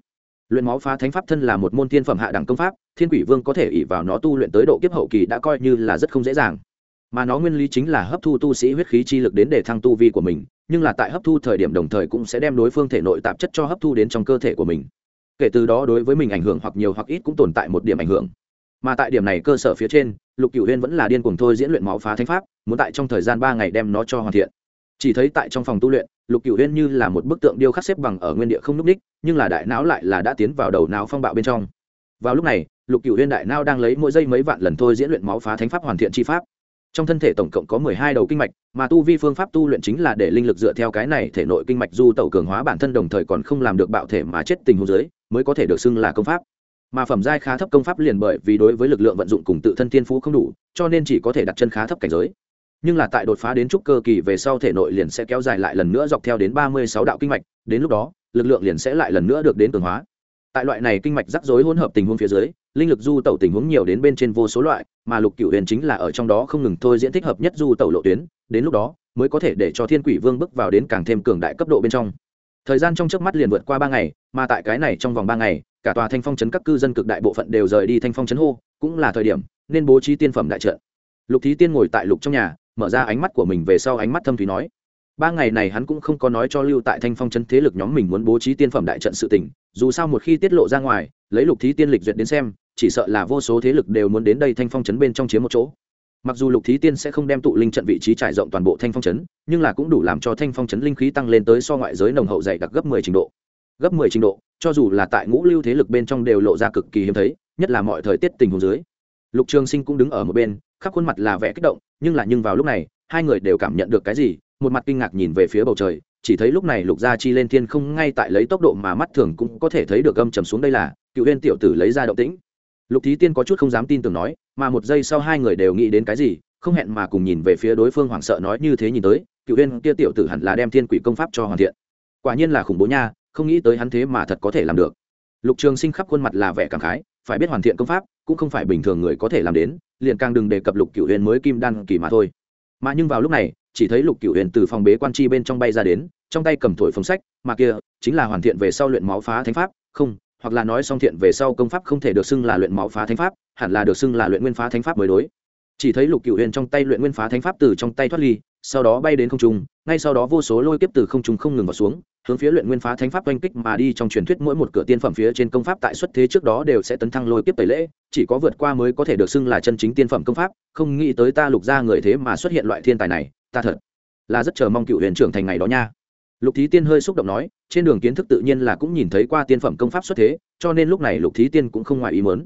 Luyện máu phá thánh pháp thân là một môn thiên phẩm hạ đẳng công pháp, thiên quỷ vương có thể ỉ vào nó tu luyện tới độ kiếp hậu kỳ đã coi như là rất không dễ dàng mà nó nguyên lý chính là hấp thu tu sĩ huyết khí chi lực đến để thăng tu vi của mình, nhưng là tại hấp thu thời điểm đồng thời cũng sẽ đem đối phương thể nội tạp chất cho hấp thu đến trong cơ thể của mình. Kể từ đó đối với mình ảnh hưởng hoặc nhiều hoặc ít cũng tồn tại một điểm ảnh hưởng. Mà tại điểm này cơ sở phía trên, lục cửu huyên vẫn là điên cuồng thôi diễn luyện máu phá thánh pháp, muốn tại trong thời gian ba ngày đem nó cho hoàn thiện. Chỉ thấy tại trong phòng tu luyện, lục cửu huyên như là một bức tượng điêu khắc xếp bằng ở nguyên địa không n ú c ních, nhưng là đại não lại là đã tiến vào đầu não phong bạo bên trong. Vào lúc này, lục cửu huyên đại não đang lấy mỗi giây mấy vạn lần thôi diễn luyện máu phá thánh pháp hoàn thiện chi pháp trong thân thể tổng cộng có mười hai đầu kinh mạch, mà tu vi phương pháp tu luyện chính là để linh lực dựa theo cái này thể nội kinh mạch du tẩu cường hóa bản thân đồng thời còn không làm được bạo thể mà chết tình huống dưới, mới có thể được xưng là công pháp. Mà phẩm giai khá thấp công pháp liền bởi vì đối với lực lượng vận dụng cùng tự thân thiên phú không đủ, cho nên chỉ có thể đặt chân khá thấp cảnh giới. Nhưng là tại đột phá đến trúc cơ kỳ về sau thể nội liền sẽ kéo dài lại lần nữa dọc theo đến ba mươi sáu đạo kinh mạch, đến lúc đó, lực lượng liền sẽ lại lần nữa được đến cường hóa. Tại loại này kinh mạch rắc rối hỗn hợp tình huống phía dưới, linh lực du tẩu tình huống nhiều đến bên trên vô số loại mà lục cựu huyền chính là ở trong đó không ngừng thôi diễn thích hợp nhất du tẩu lộ tuyến, đến lúc đó, mới có thể để cho thiên quỷ vương bước vào đến càng thêm cường đại cấp độ bên trong. Thời gian trong trước mắt liền vượt qua ba ngày, mà tại cái này trong vòng ba ngày, cả tòa thanh phong trấn các cư dân cực đại bộ phận đều rời đi thanh phong trấn hô, cũng là thời điểm, nên bố trí tiên phẩm đại trận. Lục thí tiên ngồi tại lục trong nhà, mở ra ánh mắt của mình về sau ánh mắt thâm thúy nói, ba ngày này hắn cũng không có nói cho lưu tại thanh phong trấn thế lực nhóm mình muốn bố trí tiên phẩm đại trận sự tỉnh dù sao một khi tiết lộ ra ngoài, lấy lục thí tiên lịch duyệt đến xem chỉ sợ là vô số thế lực đều muốn đến đây thanh phong trấn bên trong chiếm một chỗ. Mặc dù lục thí tiên sẽ không đem tụ linh trận vị trí trải rộng toàn bộ thanh phong trấn nhưng là cũng đủ làm cho thanh phong trấn linh khí tăng lên tới so ngoại giới nồng hậu dày đặc gấp mười trình độ. Gấp mười trình độ, cho dù là tại ngũ lưu thế lực bên trong đều lộ ra cực kỳ hiếm thấy, nhất là mọi thời tiết tình huống dưới. Lục trường sinh cũng đứng ở một bên, khắp khuôn mặt là vẻ kích động, nhưng là nhưng vào lúc này, hai người đều cảm nhận được cái gì, một mặt kinh ngạc nhìn về phía bầu trời, chỉ thấy lúc này lục gia chi lên thiên không ngay tại lấy tốc độ mà mắt thường cũng có thể thấy được âm trầm xuống đây là, cựu huyên tiểu tử lấy ra động tĩnh lục thí tiên có chút không dám tin tưởng nói, mà một giây sau hai người đều nghĩ đến cái gì, không hẹn mà cùng nhìn về phía đối phương hoảng sợ nói như thế nhìn tới, cựu huyên kia tiểu tử hẳn là đem thiên quỷ công pháp cho hoàn thiện. Quả nhiên là khủng bố nha, không nghĩ tới hắn thế mà thật có thể làm được. Lục trường sinh khắp khuôn mặt là vẻ cảm khái, phải biết hoàn thiện công pháp, cũng không phải bình thường người có thể làm đến, liền càng đừng đề cập lục cựu huyền mới kim đan kỳ mà thôi. Mà nhưng vào lúc này, chỉ thấy lục cựu huyền từ phòng bế quan chi bên trong bay ra đến, trong tay cầm thổi phồng sách, mà kia chính là hoàn thiện về sau luyện máu phá thánh pháp, không hoặc là nói song thiện về sau công pháp không thể được xưng là luyện máu phá thánh pháp, hẳn là được xưng là luyện nguyên phá thánh pháp mới đối. Chỉ thấy lục cựu huyền trong tay luyện nguyên phá thánh pháp từ trong tay thoát ly, sau đó bay đến không trung, ngay sau đó vô số lôi kiếp từ không trung không ngừng vào xuống, hướng phía luyện nguyên phá thánh pháp oanh kích mà đi trong truyền thuyết mỗi một cửa tiên phẩm phía trên công pháp tại xuất thế trước đó đều sẽ tấn thăng lôi kiếp tẩy lễ, chỉ có vượt qua mới có thể được xưng là chân chính tiên phẩm công pháp, không nghĩ tới ta lục ra người thế mà xuất hiện loại thiên tài này, ta thật là rất chờ mong cựu huyền trưởng thành ngày đó nha lục thí tiên hơi xúc động nói, trên đường kiến thức tự nhiên là cũng nhìn thấy qua tiên phẩm công pháp xuất thế, cho nên lúc này lục thí tiên cũng không ngoài ý mớn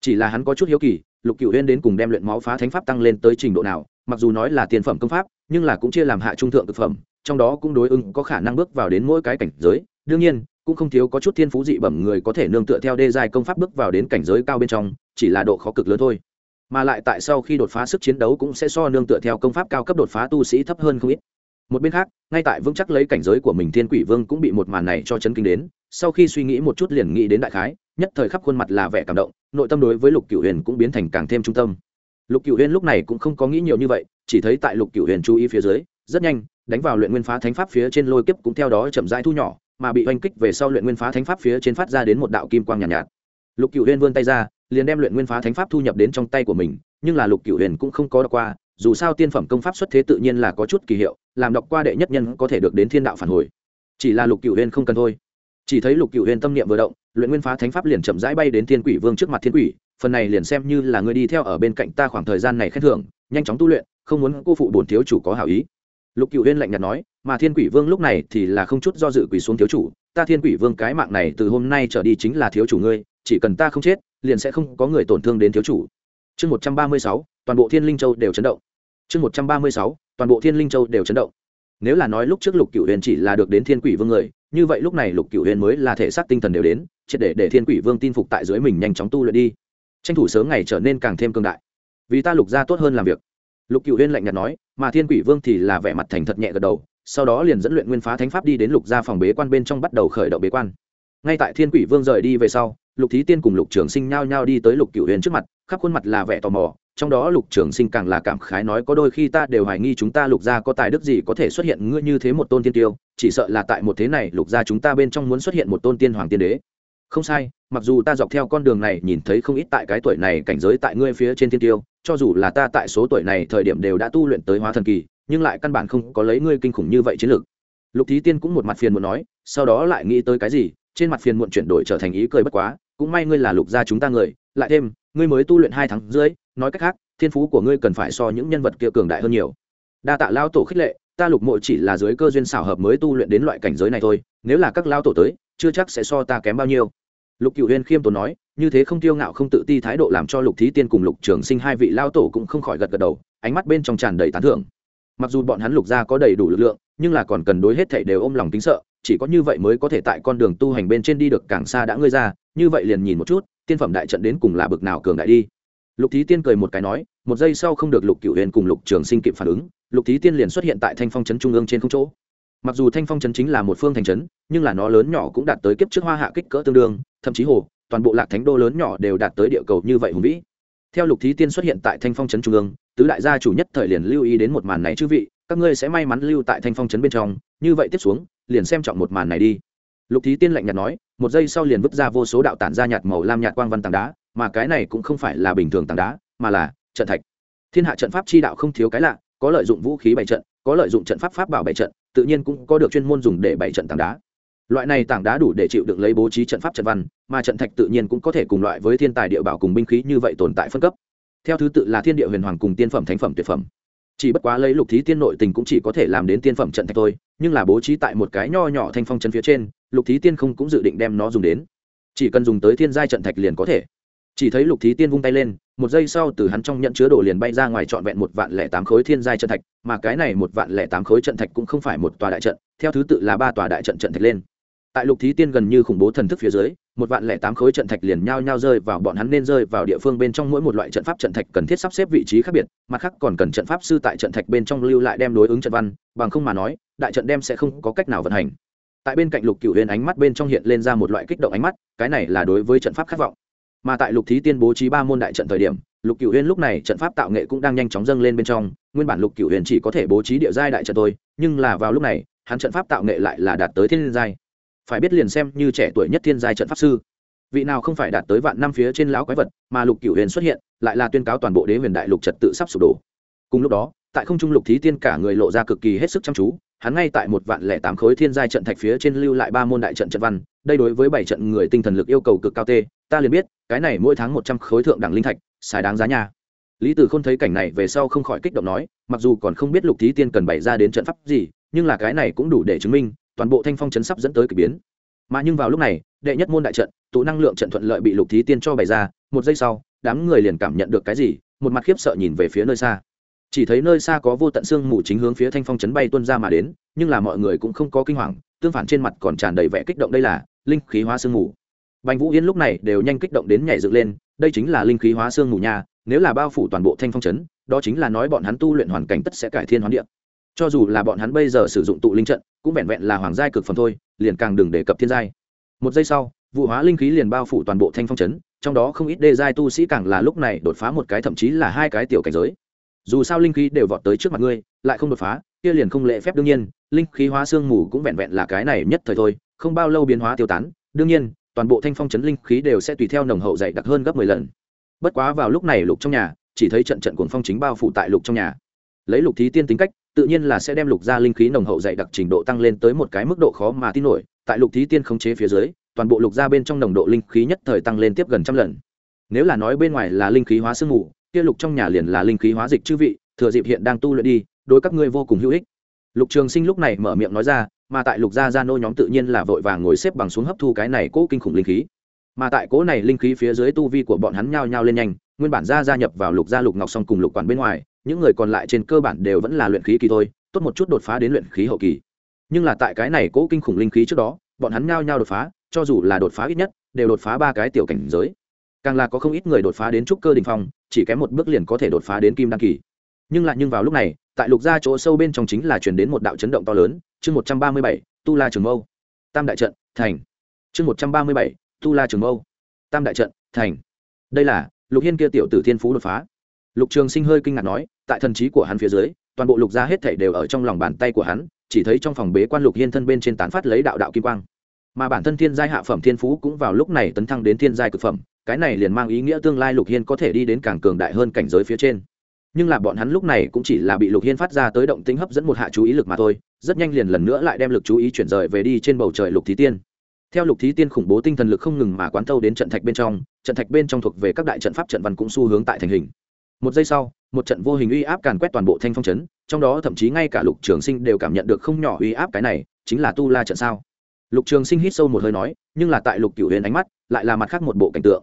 chỉ là hắn có chút hiếu kỳ, lục cựu huyên đến cùng đem luyện máu phá thánh pháp tăng lên tới trình độ nào, mặc dù nói là tiên phẩm công pháp, nhưng là cũng chia làm hạ trung thượng thực phẩm, trong đó cũng đối ứng có khả năng bước vào đến mỗi cái cảnh giới. Đương nhiên, cũng không thiếu có chút thiên phú dị bẩm người có thể nương tựa theo đê dài công pháp bước vào đến cảnh giới cao bên trong, chỉ là độ khó cực lớn thôi. Mà lại tại sau khi đột phá sức chiến đấu cũng sẽ so nương tựa theo công pháp cao cấp đột phá tu sĩ thấp hơn không ít một bên khác ngay tại vững chắc lấy cảnh giới của mình thiên quỷ vương cũng bị một màn này cho chấn kinh đến. Sau khi suy nghĩ một chút liền nghĩ đến đại khái nhất thời khắp khuôn mặt là vẻ cảm động nội tâm đối với lục cửu huyền cũng biến thành càng thêm trung tâm. Lục cửu huyền lúc này cũng không có nghĩ nhiều như vậy chỉ thấy tại lục cửu huyền chú ý phía dưới rất nhanh đánh vào luyện nguyên phá thánh pháp phía trên lôi kiếp cũng theo đó chậm rãi thu nhỏ mà bị oanh kích về sau luyện nguyên phá thánh pháp phía trên phát ra đến một đạo kim quang nhàn nhạt, nhạt. Lục cửu huyền vươn tay ra liền đem luyện nguyên phá thánh pháp thu nhập đến trong tay của mình nhưng là lục cửu huyền cũng không có đọc qua dù sao tiên phẩm công pháp xuất thế tự nhiên là có chút kỳ hiệu, làm đọc qua đệ nhất nhân có thể được đến thiên đạo phản hồi. Chỉ là lục cửu huyên không cần thôi. Chỉ thấy lục cửu huyên tâm niệm vừa động, luyện nguyên phá thánh pháp liền chậm rãi bay đến thiên quỷ vương trước mặt thiên quỷ, phần này liền xem như là người đi theo ở bên cạnh ta khoảng thời gian này khen thưởng, nhanh chóng tu luyện, không muốn cô phụ bổn thiếu chủ có hảo ý. Lục cựu huyên lạnh nhạt nói, mà thiên quỷ vương lúc này thì là không chút do dự quỳ xuống thiếu chủ, ta thiên quỷ vương cái mạng này từ hôm nay trở đi chính là thiếu chủ ngươi, chỉ cần ta không chết, liền sẽ không có người tổn thương đến thiếu chủ chương một trăm ba mươi sáu, toàn bộ thiên linh châu đều chấn động. Chương một trăm ba mươi sáu, toàn bộ thiên linh châu đều chấn động. Nếu là nói lúc trước lục cựu huyền chỉ là được đến thiên quỷ vương người, như vậy lúc này lục cựu huyền mới là thể xác tinh thần đều đến, triệt để để thiên quỷ vương tin phục tại dưới mình nhanh chóng tu luyện đi. Tranh thủ sớm ngày trở nên càng thêm cương đại. Vì ta lục ra tốt hơn làm việc. Lục cựu huyền lạnh nhạt nói, mà thiên quỷ vương thì là vẻ mặt thành thật nhẹ gật đầu, sau đó liền dẫn luyện nguyên phá thánh pháp đi đến lục gia phòng bế quan bên trong bắt đầu khởi động bế quan. Ngay tại thiên quỷ vương rời đi về sau lục thí tiên cùng lục trường sinh nhao nhao đi tới lục cựu huyền trước mặt, khắp khuôn mặt là vẻ tò mò, trong đó lục trường sinh càng là cảm khái nói có đôi khi ta đều hoài nghi chúng ta lục gia có tài đức gì có thể xuất hiện ngươi như thế một tôn tiên tiêu, chỉ sợ là tại một thế này lục gia chúng ta bên trong muốn xuất hiện một tôn tiên hoàng tiên đế. Không sai, mặc dù ta dọc theo con đường này nhìn thấy không ít tại cái tuổi này cảnh giới tại ngươi phía trên tiên tiêu, cho dù là ta tại số tuổi này thời điểm đều đã tu luyện tới hóa thần kỳ, nhưng lại căn bản không có lấy ngươi kinh khủng như vậy chiến lược. Lục thí tiên cũng một mặt phiền muốn nói, sau đó lại nghĩ tới cái gì, trên mặt phiền muộn chuyển đổi trở thành ý cười bất quá cũng may ngươi là lục gia chúng ta người lại thêm ngươi mới tu luyện hai tháng dưới, nói cách khác thiên phú của ngươi cần phải so những nhân vật kia cường đại hơn nhiều. Đa tạ lao tổ khích lệ ta lục mộ chỉ là dưới cơ duyên xảo hợp mới tu luyện đến loại cảnh giới này thôi nếu là các lao tổ tới chưa chắc sẽ so ta kém bao nhiêu. Lục cựu huyên khiêm tốn nói như thế không tiêu ngạo không tự ti thái độ làm cho lục thí tiên cùng lục trường sinh hai vị lao tổ cũng không khỏi gật gật đầu ánh mắt bên trong tràn đầy tán thưởng. Mặc dù bọn hắn lục gia có đầy đủ lực lượng nhưng là còn cần đối hết thảy đều ôm lòng kính sợ chỉ có như vậy mới có thể tại con đường tu hành bên trên đi được càng xa đã ngươi ra như vậy liền nhìn một chút, tiên phẩm đại trận đến cùng là bực nào cường đại đi. Lục thí tiên cười một cái nói, một giây sau không được lục Cựu huyền cùng lục trường sinh kịp phản ứng, lục thí tiên liền xuất hiện tại thanh phong trấn trung ương trên không chỗ. Mặc dù thanh phong trấn chính là một phương thành trấn, nhưng là nó lớn nhỏ cũng đạt tới kiếp trước hoa hạ kích cỡ tương đương, thậm chí hồ, toàn bộ lạc thánh đô lớn nhỏ đều đạt tới địa cầu như vậy hùng vĩ. Theo lục thí tiên xuất hiện tại thanh phong trấn trung ương, tứ đại gia chủ nhất thời liền lưu ý đến một màn này chư vị, các ngươi sẽ may mắn lưu tại thanh phong trấn bên trong, như vậy tiếp xuống, liền xem trọng một màn này đi lục thí tiên lạnh nhạt nói, một giây sau liền vứt ra vô số đạo tản ra nhạt màu lam nhạt quang văn tảng đá, mà cái này cũng không phải là bình thường tảng đá, mà là trận thạch. Thiên hạ trận pháp chi đạo không thiếu cái lạ, có lợi dụng vũ khí bày trận, có lợi dụng trận pháp pháp bảo bày trận, tự nhiên cũng có được chuyên môn dùng để bày trận tảng đá. Loại này tảng đá đủ để chịu đựng lấy bố trí trận pháp trận văn, mà trận thạch tự nhiên cũng có thể cùng loại với thiên tài địa bảo cùng binh khí như vậy tồn tại phân cấp. Theo thứ tự là thiên địa huyền hoàng cùng tiên phẩm thánh phẩm tuyệt phẩm. Chỉ bất quá lấy lục thí tiên nội tình cũng chỉ có thể làm đến tiên phẩm trận thạch thôi, nhưng là bố trí tại một cái nho nhỏ thanh phong chân phía trên lục thí tiên không cũng dự định đem nó dùng đến. Chỉ cần dùng tới thiên giai trận thạch liền có thể. Chỉ thấy lục thí tiên vung tay lên, một giây sau từ hắn trong nhận chứa đồ liền bay ra ngoài trọn vẹn một vạn lẻ tám khối thiên giai trận thạch, mà cái này một vạn lẻ tám khối trận thạch cũng không phải một tòa đại trận, theo thứ tự là ba tòa đại trận trận thạch lên. Tại lục thí tiên gần như khủng bố thần thức phía dưới, một vạn lẻ tám khối trận thạch liền nhao nhao rơi vào bọn hắn nên rơi vào địa phương bên trong mỗi một loại trận pháp trận thạch cần thiết sắp xếp vị trí khác biệt, mặt khác còn cần trận pháp sư tại trận thạch bên trong lưu lại đem đối ứng trận văn, bằng không mà nói, đại trận đem sẽ không có cách nào vận hành tại bên cạnh lục cựu huyền ánh mắt bên trong hiện lên ra một loại kích động ánh mắt, cái này là đối với trận pháp khát vọng. Mà tại lục thí tiên bố trí ba môn đại trận thời điểm, lục cựu huyền lúc này trận pháp tạo nghệ cũng đang nhanh chóng dâng lên bên trong, nguyên bản lục cựu huyền chỉ có thể bố trí địa giai đại trận thôi, nhưng là vào lúc này, hắn trận pháp tạo nghệ lại là đạt tới thiên giai. Phải biết liền xem như trẻ tuổi nhất thiên giai trận pháp sư, vị nào không phải đạt tới vạn năm phía trên lão quái vật, mà lục cửu huyền xuất hiện, lại là tuyên cáo toàn bộ đế huyền đại lục trật tự sắp sụp đổ. Cùng lúc đó, tại không trung lục thí tiên cả người lộ ra cực kỳ hết sức chăm chú hắn ngay tại một vạn lẻ tám khối thiên giai trận thạch phía trên lưu lại ba môn đại trận trận văn, đây đối với bảy trận người tinh thần lực yêu cầu cực cao tê, ta liền biết, cái này mỗi tháng một trăm khối thượng đẳng linh thạch, xài đáng giá nhà lý tử không thấy cảnh này về sau không khỏi kích động nói, mặc dù còn không biết lục thí tiên cần bày ra đến trận pháp gì, nhưng là cái này cũng đủ để chứng minh, toàn bộ thanh phong chấn sắp dẫn tới k ỳ biến. Mà nhưng vào lúc này, đệ nhất môn đại trận, tụ năng lượng trận thuận lợi bị lục thí tiên cho bày ra, một giây sau, đám người liền cảm nhận được cái gì, một mặt khiếp sợ nhìn về phía nơi xa chỉ thấy nơi xa có vô tận xương mù chính hướng phía thanh phong chấn bay tuân ra mà đến, nhưng là mọi người cũng không có kinh hoàng, tương phản trên mặt còn tràn đầy vẻ kích động đây là linh khí hóa xương mù. Bành vũ yên lúc này đều nhanh kích động đến nhảy dựng lên, đây chính là linh khí hóa xương mù nha, nếu là bao phủ toàn bộ thanh phong chấn, đó chính là nói bọn hắn tu luyện hoàn cảnh tất sẽ cải thiên hoán địa. Cho dù là bọn hắn bây giờ sử dụng tụ linh trận, cũng vẹn vẹn là hoàng giai cực phần thôi, liền càng đừng đề cập thiên giai. Một giây sau, vụ hóa linh khí liền bao phủ toàn bộ thanh phong chấn, trong đó không ít đê giai tu sĩ càng là lúc này đột phá một cái thậm chí là hai cái tiểu cảnh giới dù sao linh khí đều vọt tới trước mặt ngươi, lại không đột phá, kia liền không lệ phép đương nhiên, linh khí hóa xương mù cũng vẹn vẹn là cái này nhất thời thôi, không bao lâu biến hóa tiêu tán, đương nhiên, toàn bộ thanh phong chấn linh khí đều sẽ tùy theo nồng hậu dày đặc hơn gấp mười lần. Bất quá vào lúc này lục trong nhà, chỉ thấy trận trận cuồng phong chính bao phủ tại lục trong nhà. Lấy lục thí tiên tính cách, tự nhiên là sẽ đem lục ra linh khí nồng hậu dày đặc trình độ tăng lên tới một cái mức độ khó mà tin nổi, tại lục thí tiên khống chế phía dưới, toàn bộ lục ra bên trong nồng độ linh khí nhất thời tăng lên tiếp gần trăm lần. Nếu là nói bên ngoài là linh khí hóa sương mù kia lục trong nhà liền là linh khí hóa dịch chư vị, thừa dịp hiện đang tu luyện đi, đối các ngươi vô cùng hữu ích. Lục trường sinh lúc này mở miệng nói ra, mà tại lục gia gia nô nhóm tự nhiên là vội vàng ngồi xếp bằng xuống hấp thu cái này cố kinh khủng linh khí. Mà tại cố này linh khí phía dưới tu vi của bọn hắn nhao nhao lên nhanh, nguyên bản gia gia nhập vào lục gia lục ngọc song cùng lục quản bên ngoài, những người còn lại trên cơ bản đều vẫn là luyện khí kỳ thôi, tốt một chút đột phá đến luyện khí hậu kỳ. Nhưng là tại cái này cố kinh khủng linh khí trước đó, bọn hắn nhao nhao đột phá, cho dù là đột phá ít nhất, đều đột phá ba cái tiểu cảnh giới. Càng là có không ít người đột phá đến trúc cơ đình phong chỉ kém một bước liền có thể đột phá đến kim đăng kỳ. Nhưng lại nhưng vào lúc này, tại lục gia chỗ sâu bên trong chính là chuyển đến một đạo chấn động to lớn, chương một trăm ba mươi bảy, tu la trường mâu. Tam đại trận, thành. Chương một trăm ba mươi bảy, tu la trường mâu. Tam đại trận, thành. Đây là, lục hiên kia tiểu tử thiên phú đột phá. Lục trường sinh hơi kinh ngạc nói, tại thần trí của hắn phía dưới, toàn bộ lục gia hết thảy đều ở trong lòng bàn tay của hắn, chỉ thấy trong phòng bế quan lục hiên thân bên trên tán phát lấy đạo đạo kim quang. Mà bản thân thiên giai hạ phẩm thiên phú cũng vào lúc này tấn thăng đến thiên giai cực phẩm cái này liền mang ý nghĩa tương lai lục hiên có thể đi đến càng cường đại hơn cảnh giới phía trên. Nhưng là bọn hắn lúc này cũng chỉ là bị lục hiên phát ra tới động tính hấp dẫn một hạ chú ý lực mà thôi, rất nhanh liền lần nữa lại đem lực chú ý chuyển rời về đi trên bầu trời lục thí tiên. Theo lục thí tiên khủng bố tinh thần lực không ngừng mà quán thâu đến trận thạch bên trong, trận thạch bên trong thuộc về các đại trận pháp trận văn cũng xu hướng tại thành hình. Một giây sau, một trận vô hình uy áp càn quét toàn bộ thanh phong trấn trong đó thậm chí ngay cả lục trường sinh đều cảm nhận được không nhỏ uy áp cái này, chính là tu la trận sao? Lục trường sinh hít sâu một hơi nói, nhưng là tại lục cửu huyền ánh mắt, lại là mặt khác một bộ cảnh tượng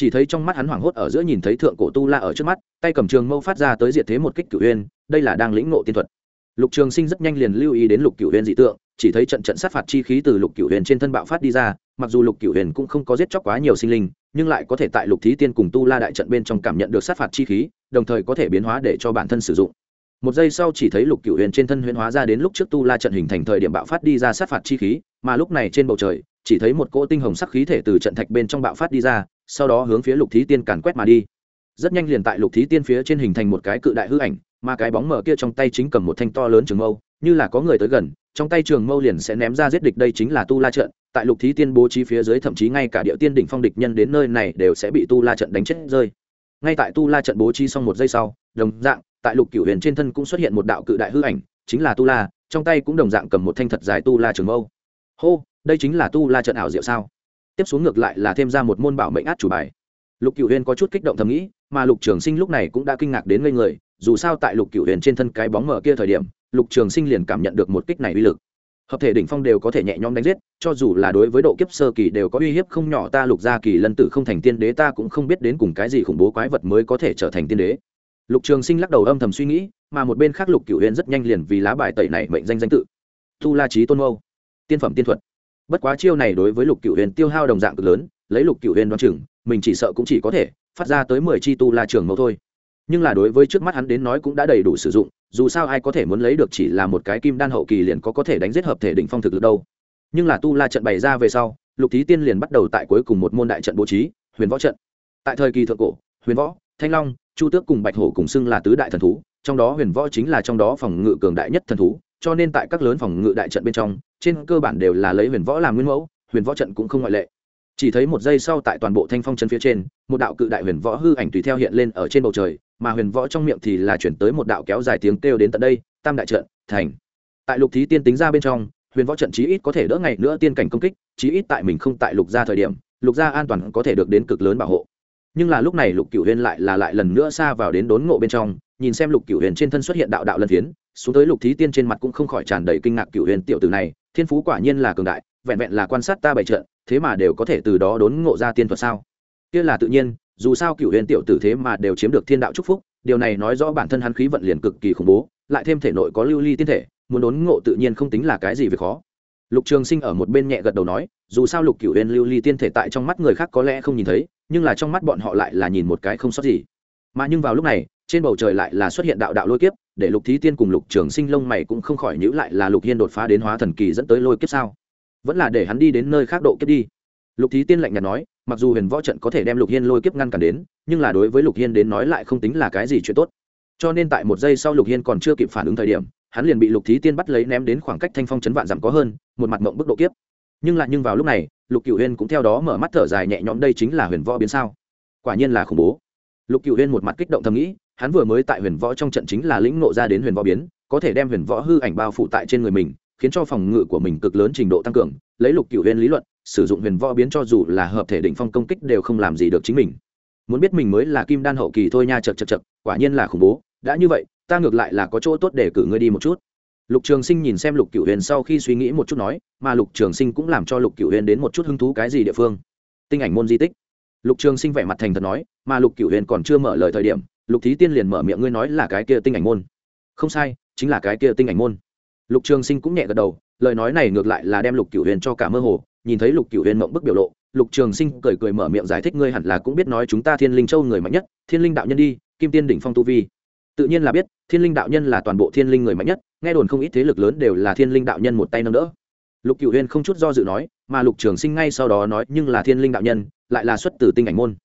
chỉ thấy trong mắt hắn hoảng hốt ở giữa nhìn thấy thượng cổ tu la ở trước mắt, tay cầm trường mâu phát ra tới diệt thế một kích cửu uyên đây là đang lĩnh ngộ tiên thuật. Lục trường sinh rất nhanh liền lưu ý đến lục cửu uyên dị tượng, chỉ thấy trận trận sát phạt chi khí từ lục cửu huyền trên thân bạo phát đi ra, mặc dù lục cửu huyền cũng không có giết chóc quá nhiều sinh linh, nhưng lại có thể tại lục thí tiên cùng tu la đại trận bên trong cảm nhận được sát phạt chi khí, đồng thời có thể biến hóa để cho bản thân sử dụng. Một giây sau chỉ thấy lục cửu huyền trên thân huyền hóa ra đến lúc trước tu la trận hình thành thời điểm bạo phát đi ra sát phạt chi khí, mà lúc này trên bầu trời, chỉ thấy một cỗ tinh hồng sắc khí thể từ trận thạch bên trong bạo phát đi ra sau đó hướng phía lục thí tiên càn quét mà đi. Rất nhanh liền tại lục thí tiên phía trên hình thành một cái cự đại hư ảnh, mà cái bóng mở kia trong tay chính cầm một thanh to lớn trường mâu, như là có người tới gần, trong tay trường mâu liền sẽ ném ra giết địch đây chính là tu la trận. Tại lục thí tiên bố trí phía dưới thậm chí ngay cả địa tiên đỉnh phong địch nhân đến nơi này đều sẽ bị tu la trận đánh chết rơi. Ngay tại tu la trận bố trí xong một giây sau, đồng dạng, tại lục cửu huyền trên thân cũng xuất hiện một đạo cự đại hư ảnh, chính là tu la, trong tay cũng đồng dạng cầm một thanh thật dài tu la trường mâu. Hô, đây chính là tu la trận ảo diệu sao? Tiếp xuống ngược lại là thêm ra một môn bảo mệnh át chủ bài. Lục cửu huyền có chút kích động thầm nghĩ, mà lục trường sinh lúc này cũng đã kinh ngạc đến ngây người, dù sao tại lục cửu huyền trên thân cái bóng mở kia thời điểm, lục trường sinh liền cảm nhận được một kích này uy lực. Hợp thể đỉnh phong đều có thể nhẹ nhõm đánh giết, cho dù là đối với độ kiếp sơ kỳ đều có uy hiếp không nhỏ, ta lục gia kỳ lân tử không thành tiên đế ta cũng không biết đến cùng cái gì khủng bố quái vật mới có thể trở thành tiên đế. Lục trường sinh lắc đầu âm thầm suy nghĩ, mà một bên khác lục cửu huyền rất nhanh liền vì lá bài tẩy này mệnh danh danh tự. Tu la trí tôn mâu. Tiên phẩm tiên thuật bất quá chiêu này đối với lục cửu huyền tiêu hao đồng dạng cực lớn, lấy lục cửu huyền đoan chừng, mình chỉ sợ cũng chỉ có thể phát ra tới mười chi tu la trường mẫu thôi. Nhưng là đối với trước mắt hắn đến nói cũng đã đầy đủ sử dụng, dù sao ai có thể muốn lấy được chỉ là một cái kim đan hậu kỳ liền có có thể đánh giết hợp thể đỉnh phong thực lực đâu. Nhưng là tu la trận bày ra về sau, lục thí tiên liền bắt đầu tại cuối cùng một môn đại trận bố trí, huyền võ trận. Tại thời kỳ thượng cổ, huyền võ, thanh long, chu tước cùng bạch hổ cùng xưng là tứ đại thần thú, trong đó huyền võ chính là trong đó phòng ngự cường đại nhất thần thú, cho nên tại các lớn phòng ngự đại trận bên trong trên cơ bản đều là lấy huyền võ làm nguyên mẫu, huyền võ trận cũng không ngoại lệ. Chỉ thấy một giây sau tại toàn bộ thanh phong chân phía trên, một đạo cự đại huyền võ hư ảnh tùy theo hiện lên ở trên bầu trời, mà huyền võ trong miệng thì là chuyển tới một đạo kéo dài tiếng kêu đến tận đây, tam đại trận, thành. Tại lục thí tiên tính ra bên trong, huyền võ trận chí ít có thể đỡ ngày nữa tiên cảnh công kích, chí ít tại mình không tại lục gia thời điểm, lục gia an toàn có thể được đến cực lớn bảo hộ. Nhưng là lúc này lục cửu huyền lại là lại lần nữa xa vào đến đốn ngộ bên trong, nhìn xem lục cửu huyền trên thân xuất hiện đạo đạo lân phiến, xuống tới lục thí tiên trên mặt cũng không khỏi tràn đầy kinh ngạc cửu huyền tiểu tử này thiên phú quả nhiên là cường đại, vẹn vẹn là quan sát ta bày trận, thế mà đều có thể từ đó đốn ngộ ra tiên thuật sao? Kia là tự nhiên, dù sao cựu huyền tiểu tử thế mà đều chiếm được thiên đạo chúc phúc, điều này nói rõ bản thân hắn khí vận liền cực kỳ khủng bố, lại thêm thể nội có lưu ly tiên thể, muốn đốn ngộ tự nhiên không tính là cái gì việc khó. Lục trường sinh ở một bên nhẹ gật đầu nói, dù sao lục cựu huyền lưu ly tiên thể tại trong mắt người khác có lẽ không nhìn thấy, nhưng là trong mắt bọn họ lại là nhìn một cái không sót gì. Mà nhưng vào lúc này trên bầu trời lại là xuất hiện đạo đạo lôi kiếp, để lục thí tiên cùng lục trường sinh lông mày cũng không khỏi nhữ lại là lục hiên đột phá đến hóa thần kỳ dẫn tới lôi kiếp sao? Vẫn là để hắn đi đến nơi khác độ kiếp đi. Lục thí tiên lạnh nhạt nói, mặc dù huyền võ trận có thể đem lục hiên lôi kiếp ngăn cản đến, nhưng là đối với lục hiên đến nói lại không tính là cái gì chuyện tốt. Cho nên tại một giây sau lục hiên còn chưa kịp phản ứng thời điểm, hắn liền bị lục thí tiên bắt lấy ném đến khoảng cách thanh phong chấn vạn giảm có hơn, một mặt mộng bức độ kiếp. Nhưng lại nhưng vào lúc này, lục cựu huyên cũng theo đó mở mắt thở dài nhẹ nhõm đây chính là huyền võ biến sao. Quả nhiên là khủng bố. Lục cựu huyên một mặt kích động thầm nghĩ hắn vừa mới tại huyền võ trong trận chính là lĩnh nộ ra đến huyền võ biến, có thể đem huyền võ hư ảnh bao phủ tại trên người mình, khiến cho phòng ngự của mình cực lớn trình độ tăng cường, lấy lục cựu huyền lý luận, sử dụng huyền võ biến cho dù là hợp thể định phong công kích đều không làm gì được chính mình. Muốn biết mình mới là kim đan hậu kỳ thôi nha chật chật chật, quả nhiên là khủng bố, đã như vậy, ta ngược lại là có chỗ tốt để cử ngươi đi một chút. Lục trường sinh nhìn xem lục cựu huyền sau khi suy nghĩ một chút nói, mà lục trường sinh cũng làm cho lục cựu huyền đến một chút hứng thú cái gì địa phương? Tinh ảnh môn di tích. Lục trường sinh vẻ mặt thành thật nói, mà lục cựu huyền còn chưa mở lời thời điểm lục thí tiên liền mở miệng, ngươi nói là cái kia tinh ảnh môn. Không sai, chính là cái kia tinh ảnh môn. Lục trường sinh cũng nhẹ gật đầu, lời nói này ngược lại là đem lục cửu huyền cho cả mơ hồ, nhìn thấy lục cửu huyền mộng bức biểu lộ, lục trường sinh cười cười mở miệng giải thích, ngươi hẳn là cũng biết nói chúng ta thiên linh châu người mạnh nhất, thiên linh đạo nhân đi, kim tiên đỉnh phong tu vi. Tự nhiên là biết, thiên linh đạo nhân là toàn bộ thiên linh người mạnh nhất, nghe đồn không ít thế lực lớn đều là thiên linh đạo nhân một tay nâng đỡ. Lục cửu huyền không chút do dự nói, mà lục trường sinh ngay sau đó nói, nhưng là thiên linh đạo nhân, lại là xuất từ tinh ảnh môn.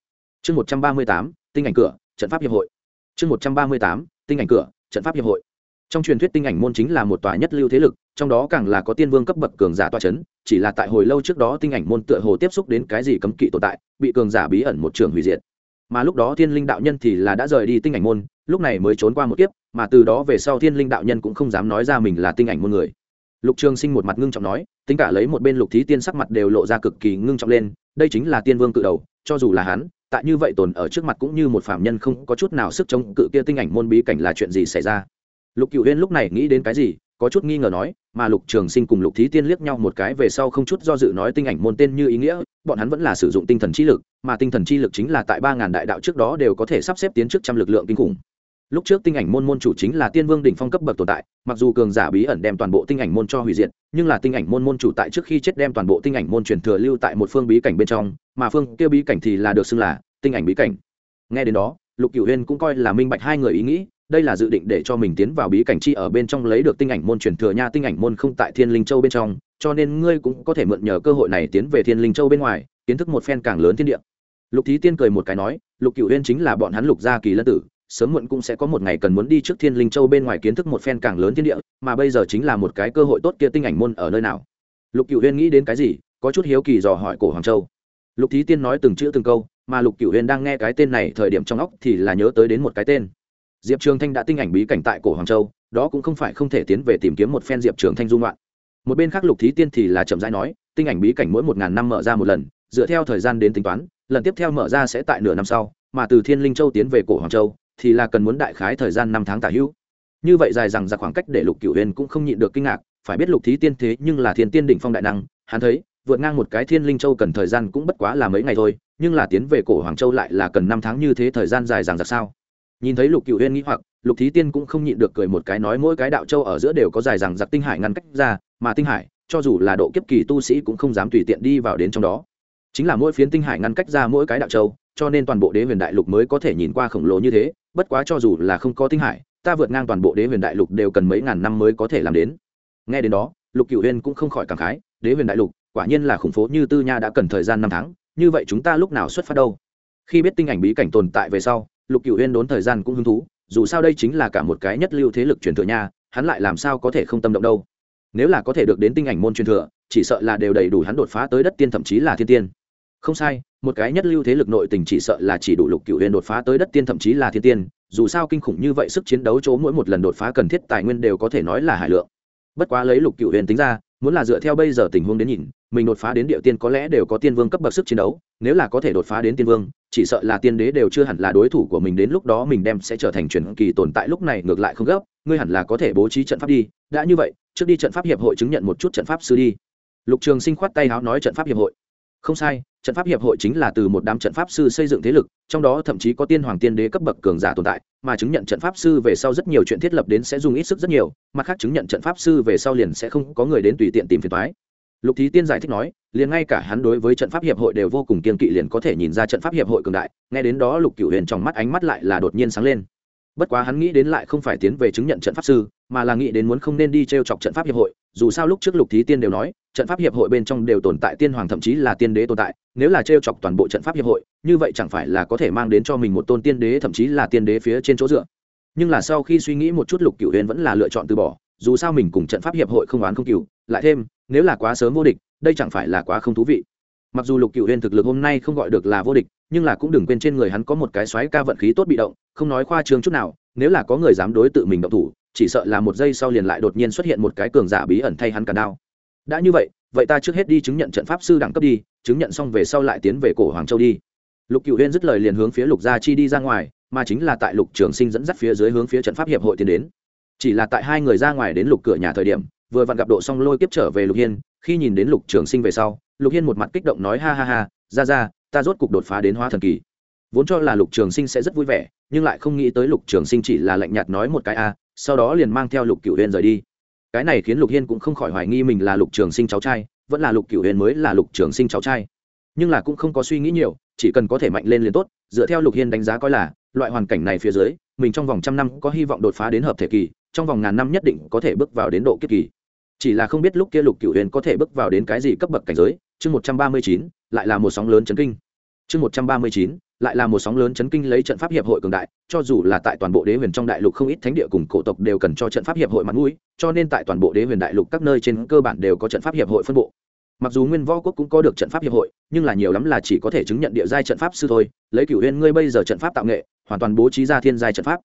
Chương một trăm ba mươi tám, tinh ảnh cửa, trận pháp hiệp hội chương một trăm ba mươi tám, tinh ảnh cửa, trận pháp hiệp hội. Trong truyền thuyết tinh ảnh môn chính là một tòa nhất lưu thế lực, trong đó càng là có tiên vương cấp bậc cường giả toa c h ấ n chỉ là tại hồi lâu trước đó tinh ảnh môn tựa hồ tiếp xúc đến cái gì cấm kỵ tồn tại, bị cường giả bí ẩn một trường hủy diệt. Mà lúc đó thiên linh đạo nhân thì là đã rời đi tinh ảnh môn, lúc này mới trốn qua một kiếp, mà từ đó về sau thiên linh đạo nhân cũng không dám nói ra mình là tinh ảnh môn người. Lục trường sinh một mặt ngưng trọng nói, tính cả lấy một bên lục thí tiên sắc mặt đều lộ ra cực kỳ ngưng trọng lên, đây chính là tiên vương cự đầu cho dù là hắn, tại như vậy tồn ở trước mặt cũng như một phạm nhân không có chút nào sức chống cự kia tinh ảnh môn bí cảnh là chuyện gì xảy ra. Lục cựu huyên lúc này nghĩ đến cái gì, có chút nghi ngờ nói, mà lục trường sinh cùng lục thí tiên liếc nhau một cái về sau không chút do dự nói tinh ảnh môn tên như ý nghĩa, bọn hắn vẫn là sử dụng tinh thần chi lực, mà tinh thần chi lực chính là tại ba ngàn đại đạo trước đó đều có thể sắp xếp tiến trước trăm lực lượng kinh khủng lúc trước tinh ảnh môn môn chủ chính là tiên vương đỉnh phong cấp bậc tồn tại, mặc dù cường giả bí ẩn đem toàn bộ tinh ảnh môn cho hủy diệt, nhưng là tinh ảnh môn môn chủ tại trước khi chết đem toàn bộ tinh ảnh môn truyền thừa lưu tại một phương bí cảnh bên trong, mà phương kia bí cảnh thì là được xưng là tinh ảnh bí cảnh. Nghe đến đó, lục cửu huyên cũng coi là minh bạch hai người ý nghĩ, đây là dự định để cho mình tiến vào bí cảnh chi ở bên trong lấy được tinh ảnh môn truyền thừa nha, tinh ảnh môn không tại thiên linh châu bên trong, cho nên ngươi cũng có thể mượn nhờ cơ hội này tiến về thiên linh châu bên ngoài, kiến thức một phen càng lớn thiên địa. Lục thí tiên cười một cái nói, lục cửu huyên chính là bọn hắn lục gia kỳ lân tử sớm muộn cũng sẽ có một ngày cần muốn đi trước thiên linh châu bên ngoài kiến thức một phen càng lớn thiên địa, mà bây giờ chính là một cái cơ hội tốt kia tinh ảnh môn ở nơi nào. Lục cửu huyên nghĩ đến cái gì, có chút hiếu kỳ dò hỏi cổ hoàng châu. Lục thí tiên nói từng chữ từng câu, mà lục cửu huyên đang nghe cái tên này thời điểm trong óc thì là nhớ tới đến một cái tên. Diệp trường thanh đã tinh ảnh bí cảnh tại cổ hoàng châu, đó cũng không phải không thể tiến về tìm kiếm một phen diệp trường thanh dung loạn một bên khác lục thí tiên thì là chậm rãi nói, tinh ảnh bí cảnh mỗi một ngàn năm mở ra một lần, dựa theo thời gian đến tính toán, lần tiếp theo mở ra sẽ tại nửa năm sau, mà từ thiên linh châu tiến về cổ hoàng châu thì là cần muốn đại khái thời gian năm tháng tả hữu. Như vậy dài rằng ra khoảng cách để lục cửu huyền cũng không nhịn được kinh ngạc, phải biết lục thí tiên thế nhưng là thiên tiên đỉnh phong đại năng, hắn thấy, vượt ngang một cái thiên linh châu cần thời gian cũng bất quá là mấy ngày thôi, nhưng là tiến về cổ hoàng châu lại là cần năm tháng như thế thời gian dài rằng ra sao? Nhìn thấy lục cửu huyền nghĩ hoặc, lục thí tiên cũng không nhịn được cười một cái nói mỗi cái đạo châu ở giữa đều có dài rằng giặc tinh hải ngăn cách ra, mà tinh hải, cho dù là độ kiếp kỳ tu sĩ cũng không dám tùy tiện đi vào đến trong đó. Chính là mỗi phiến tinh hải ngăn cách ra mỗi cái đạo châu cho nên toàn bộ đế huyền đại lục mới có thể nhìn qua khổng lồ như thế, bất quá cho dù là không có tinh hải, ta vượt ngang toàn bộ đế huyền đại lục đều cần mấy ngàn năm mới có thể làm đến. Nghe đến đó, lục cửu huyên cũng không khỏi cảm khái, đế huyền đại lục, quả nhiên là khủng phố như tư nha đã cần thời gian năm tháng, như vậy chúng ta lúc nào xuất phát đâu? Khi biết tinh ảnh bí cảnh tồn tại về sau, lục cửu huyên đốn thời gian cũng hứng thú, dù sao đây chính là cả một cái nhất lưu thế lực truyền thừa nha, hắn lại làm sao có thể không tâm động đâu? Nếu là có thể được đến tinh ảnh môn truyền thừa, chỉ sợ là đều đầy đủ hắn đột phá tới đất tiên thậm chí là thiên tiên. Không sai một cái nhất lưu thế lực nội tình chỉ sợ là chỉ đủ lục cựu huyền đột phá tới đất tiên thậm chí là thiên tiên, dù sao kinh khủng như vậy sức chiến đấu chỗ mỗi một lần đột phá cần thiết tài nguyên đều có thể nói là hải lượng. Bất quá lấy lục cựu huyền tính ra, muốn là dựa theo bây giờ tình huống đến nhìn, mình đột phá đến địa tiên có lẽ đều có tiên vương cấp bậc sức chiến đấu, nếu là có thể đột phá đến tiên vương, chỉ sợ là tiên đế đều chưa hẳn là đối thủ của mình đến lúc đó mình đem sẽ trở thành truyền kỳ tồn tại lúc này ngược lại không gấp, ngươi hẳn là có thể bố trí trận pháp đi. Đã như vậy, trước đi trận pháp hiệp hội chứng nhận một chút trận pháp sư đi. Lục trường sinh khoát tay háo nói trận pháp hiệp hội. Không sai trận pháp hiệp hội chính là từ một đám trận pháp sư xây dựng thế lực, trong đó thậm chí có tiên hoàng tiên đế cấp bậc cường giả tồn tại, mà chứng nhận trận pháp sư về sau rất nhiều chuyện thiết lập đến sẽ dùng ít sức rất nhiều, mặt khác chứng nhận trận pháp sư về sau liền sẽ không có người đến tùy tiện tìm phiền thoái lục thí tiên giải thích nói, liền ngay cả hắn đối với trận pháp hiệp hội đều vô cùng kiên kỵ liền có thể nhìn ra trận pháp hiệp hội cường đại, nghe đến đó lục cửu huyền trong mắt ánh mắt lại là đột nhiên sáng lên bất quá hắn nghĩ đến lại không phải tiến về chứng nhận trận pháp sư, mà là nghĩ đến muốn không nên đi t r e o chọc trận pháp hiệp hội, dù sao lúc trước lục thí tiên đều nói, trận pháp hiệp hội bên trong đều tồn tại tiên hoàng thậm chí là tiên đế tồn tại, nếu là t r e o chọc toàn bộ trận pháp hiệp hội, như vậy chẳng phải là có thể mang đến cho mình một tôn tiên đế thậm chí là tiên đế phía trên chỗ dựa. Nhưng là sau khi suy nghĩ một chút lục cửu huyền vẫn là lựa chọn từ bỏ, dù sao mình cùng trận pháp hiệp hội không oán không cựu lại thêm, nếu là quá sớm vô địch, đây chẳng phải là quá không thú vị. Mặc dù lục cửu huyền thực lực hôm nay không gọi được là vô địch nhưng là cũng đừng quên trên người hắn có một cái xoáy ca vận khí tốt bị động, không nói khoa trương chút nào, nếu là có người dám đối tự mình động thủ, chỉ sợ là một giây sau liền lại đột nhiên xuất hiện một cái cường giả bí ẩn thay hắn cả đao. Đã như vậy vậy ta trước hết đi chứng nhận trận pháp sư đẳng cấp đi, chứng nhận xong về sau lại tiến về cổ hoàng châu đi. Lục cựu huyên dứt lời liền hướng phía lục gia chi đi ra ngoài, mà chính là tại lục trường sinh dẫn dắt phía dưới hướng phía trận pháp hiệp hội tiến đến. Chỉ là tại hai người ra ngoài đến lục cửa nhà thời điểm, vừa vặn gặp độ xong lôi kiếp trở về lục hiên, khi nhìn đến lục trường sinh về sau, lục hiên một mặt kích động nói ha ha ha ra ra ta rốt cục đột phá đến hóa thần kỳ. Vốn cho là lục trường sinh sẽ rất vui vẻ, nhưng lại không nghĩ tới lục trường sinh chỉ là lạnh nhạt nói một cái a, sau đó liền mang theo lục cựu huyền rời đi. Cái này khiến lục hiên cũng không khỏi hoài nghi mình là lục trường sinh cháu trai, vẫn là lục cựu huyền mới là lục trường sinh cháu trai. Nhưng là cũng không có suy nghĩ nhiều, chỉ cần có thể mạnh lên liền tốt, dựa theo lục hiên đánh giá coi là, loại hoàn cảnh này phía dưới, mình trong vòng trăm năm có hy vọng đột phá đến hợp thể kỳ, trong vòng ngàn năm nhất định có thể bước vào đến độ kiếp kỳ. Chỉ là không biết lúc kia lục cựu huyền có thể bước vào đến cái gì cấp bậc cảnh giới, chương một trăm ba mươi chín, lại là một sóng lớn chấn kinh chương một trăm ba mươi chín, lại là một sóng lớn chấn kinh lấy trận pháp hiệp hội cường đại, cho dù là tại toàn bộ đế huyền trong đại lục không ít thánh địa cùng cổ tộc đều cần cho trận pháp hiệp hội mặt mũi, cho nên tại toàn bộ đế huyền đại lục các nơi trên cơ bản đều có trận pháp hiệp hội phân bộ. Mặc dù nguyên võ quốc cũng có được trận pháp hiệp hội, nhưng là nhiều lắm là chỉ có thể chứng nhận địa giai trận pháp sư thôi, lấy cửu huyền ngươi bây giờ trận pháp tạo nghệ, hoàn toàn bố trí ra thiên giai trận pháp.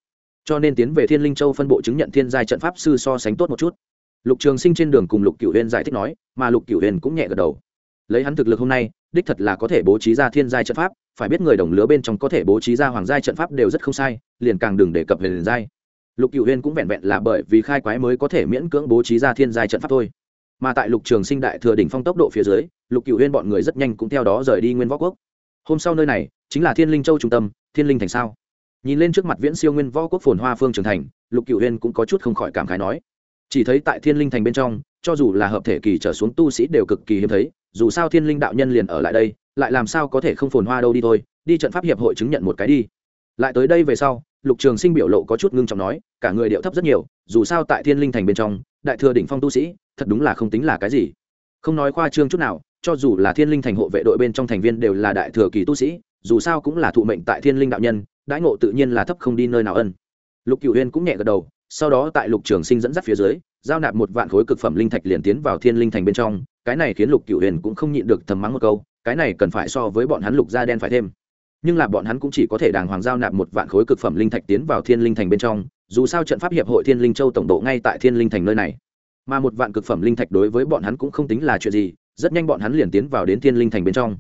Cho nên tiến về thiên linh châu phân bộ chứng nhận thiên giai trận pháp sư so sánh tốt một chút. Lục trường sinh trên đường cùng lục cửu huyền giải thích nói, mà lục cửu huyền cũng nhẹ gật đầu. Lấy hắn thực lực hôm nay đích thật là có thể bố trí ra thiên giai trận pháp, phải biết người đồng lứa bên trong có thể bố trí ra hoàng giai trận pháp đều rất không sai, liền càng đừng đề cập về liền giai. Lục cựu huyên cũng vẹn vẹn là bởi vì khai quái mới có thể miễn cưỡng bố trí ra thiên giai trận pháp thôi. Mà tại lục trường sinh đại thừa đỉnh phong tốc độ phía dưới, lục cựu huyên bọn người rất nhanh cũng theo đó rời đi nguyên võ quốc. Hôm sau nơi này, chính là thiên linh châu trung tâm, thiên linh thành sao? Nhìn lên trước mặt viễn siêu nguyên võ quốc phồn hoa phương trường thành, lục cựu huyên cũng có chút không khỏi cảm khái nói. Chỉ thấy tại thiên linh thành bên trong, cho dù là hợp thể kỳ trở xuống tu sĩ đều cực kỳ hiếm thấy dù sao thiên linh đạo nhân liền ở lại đây, lại làm sao có thể không phồn hoa đâu đi thôi, đi trận pháp hiệp hội chứng nhận một cái đi. Lại tới đây về sau, lục trường sinh biểu lộ có chút ngưng trọng nói, cả người điệu thấp rất nhiều, dù sao tại thiên linh thành bên trong, đại thừa đỉnh phong tu sĩ, thật đúng là không tính là cái gì. Không nói khoa trương chút nào, cho dù là thiên linh thành hộ vệ đội bên trong thành viên đều là đại thừa kỳ tu sĩ, dù sao cũng là thụ mệnh tại thiên linh đạo nhân, đãi ngộ tự nhiên là thấp không đi nơi nào ân. Lục cựu huyên cũng nhẹ gật đầu, sau đó tại lục trường sinh dẫn dắt phía dưới giao nạp một vạn khối cực phẩm linh thạch liền tiến vào thiên linh thành bên trong, cái này khiến lục cựu huyền cũng không nhịn được thầm mắng một câu, cái này cần phải so với bọn hắn lục da đen phải thêm. Nhưng là bọn hắn cũng chỉ có thể đàng hoàng giao nạp một vạn khối cực phẩm linh thạch tiến vào thiên linh thành bên trong, dù sao trận pháp hiệp hội thiên linh châu tổng độ ngay tại thiên linh thành nơi này. Mà một vạn cực phẩm linh thạch đối với bọn hắn cũng không tính là chuyện gì, rất nhanh bọn hắn liền tiến vào đến thiên linh thành bên trong.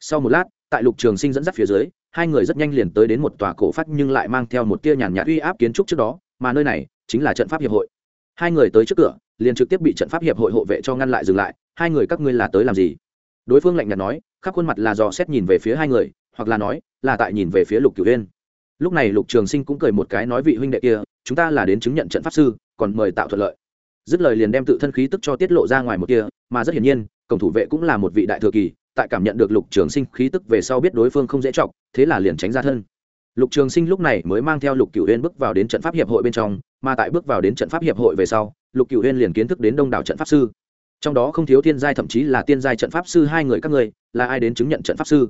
Sau một lát, tại lục trường sinh dẫn dắt phía dưới, hai người rất nhanh liền tới đến một tòa cổ phát nhưng lại mang theo một tia nhàn nhạt uy áp kiến trúc trước đó, mà nơi này chính là trận pháp hiệp hội hai người tới trước cửa, liền trực tiếp bị trận pháp hiệp hội hộ vệ cho ngăn lại dừng lại, hai người các ngươi là tới làm gì? Đối phương lạnh nhạt nói, khắp khuôn mặt là dò xét nhìn về phía hai người, hoặc là nói, là tại nhìn về phía lục cửu huyên lúc này lục trường sinh cũng cười một cái nói vị huynh đệ kia, chúng ta là đến chứng nhận trận pháp sư, còn mời tạo thuận lợi. Dứt lời liền đem tự thân khí tức cho tiết lộ ra ngoài một kia, mà rất hiển nhiên, cổng thủ vệ cũng là một vị đại thừa kỳ, tại cảm nhận được lục trường sinh khí tức về sau biết đối phương không dễ chọc, thế là liền tránh ra thân. Lục trường sinh lúc này mới mang theo lục cửu huyên bước vào đến trận pháp hiệp hội bên trong mà tại bước vào đến trận pháp hiệp hội về sau, lục cửu huyên liền kiến thức đến đông đảo trận pháp sư. Trong đó không thiếu thiên giai, thậm chí là tiên giai trận pháp sư hai người các người là ai đến chứng nhận trận pháp sư?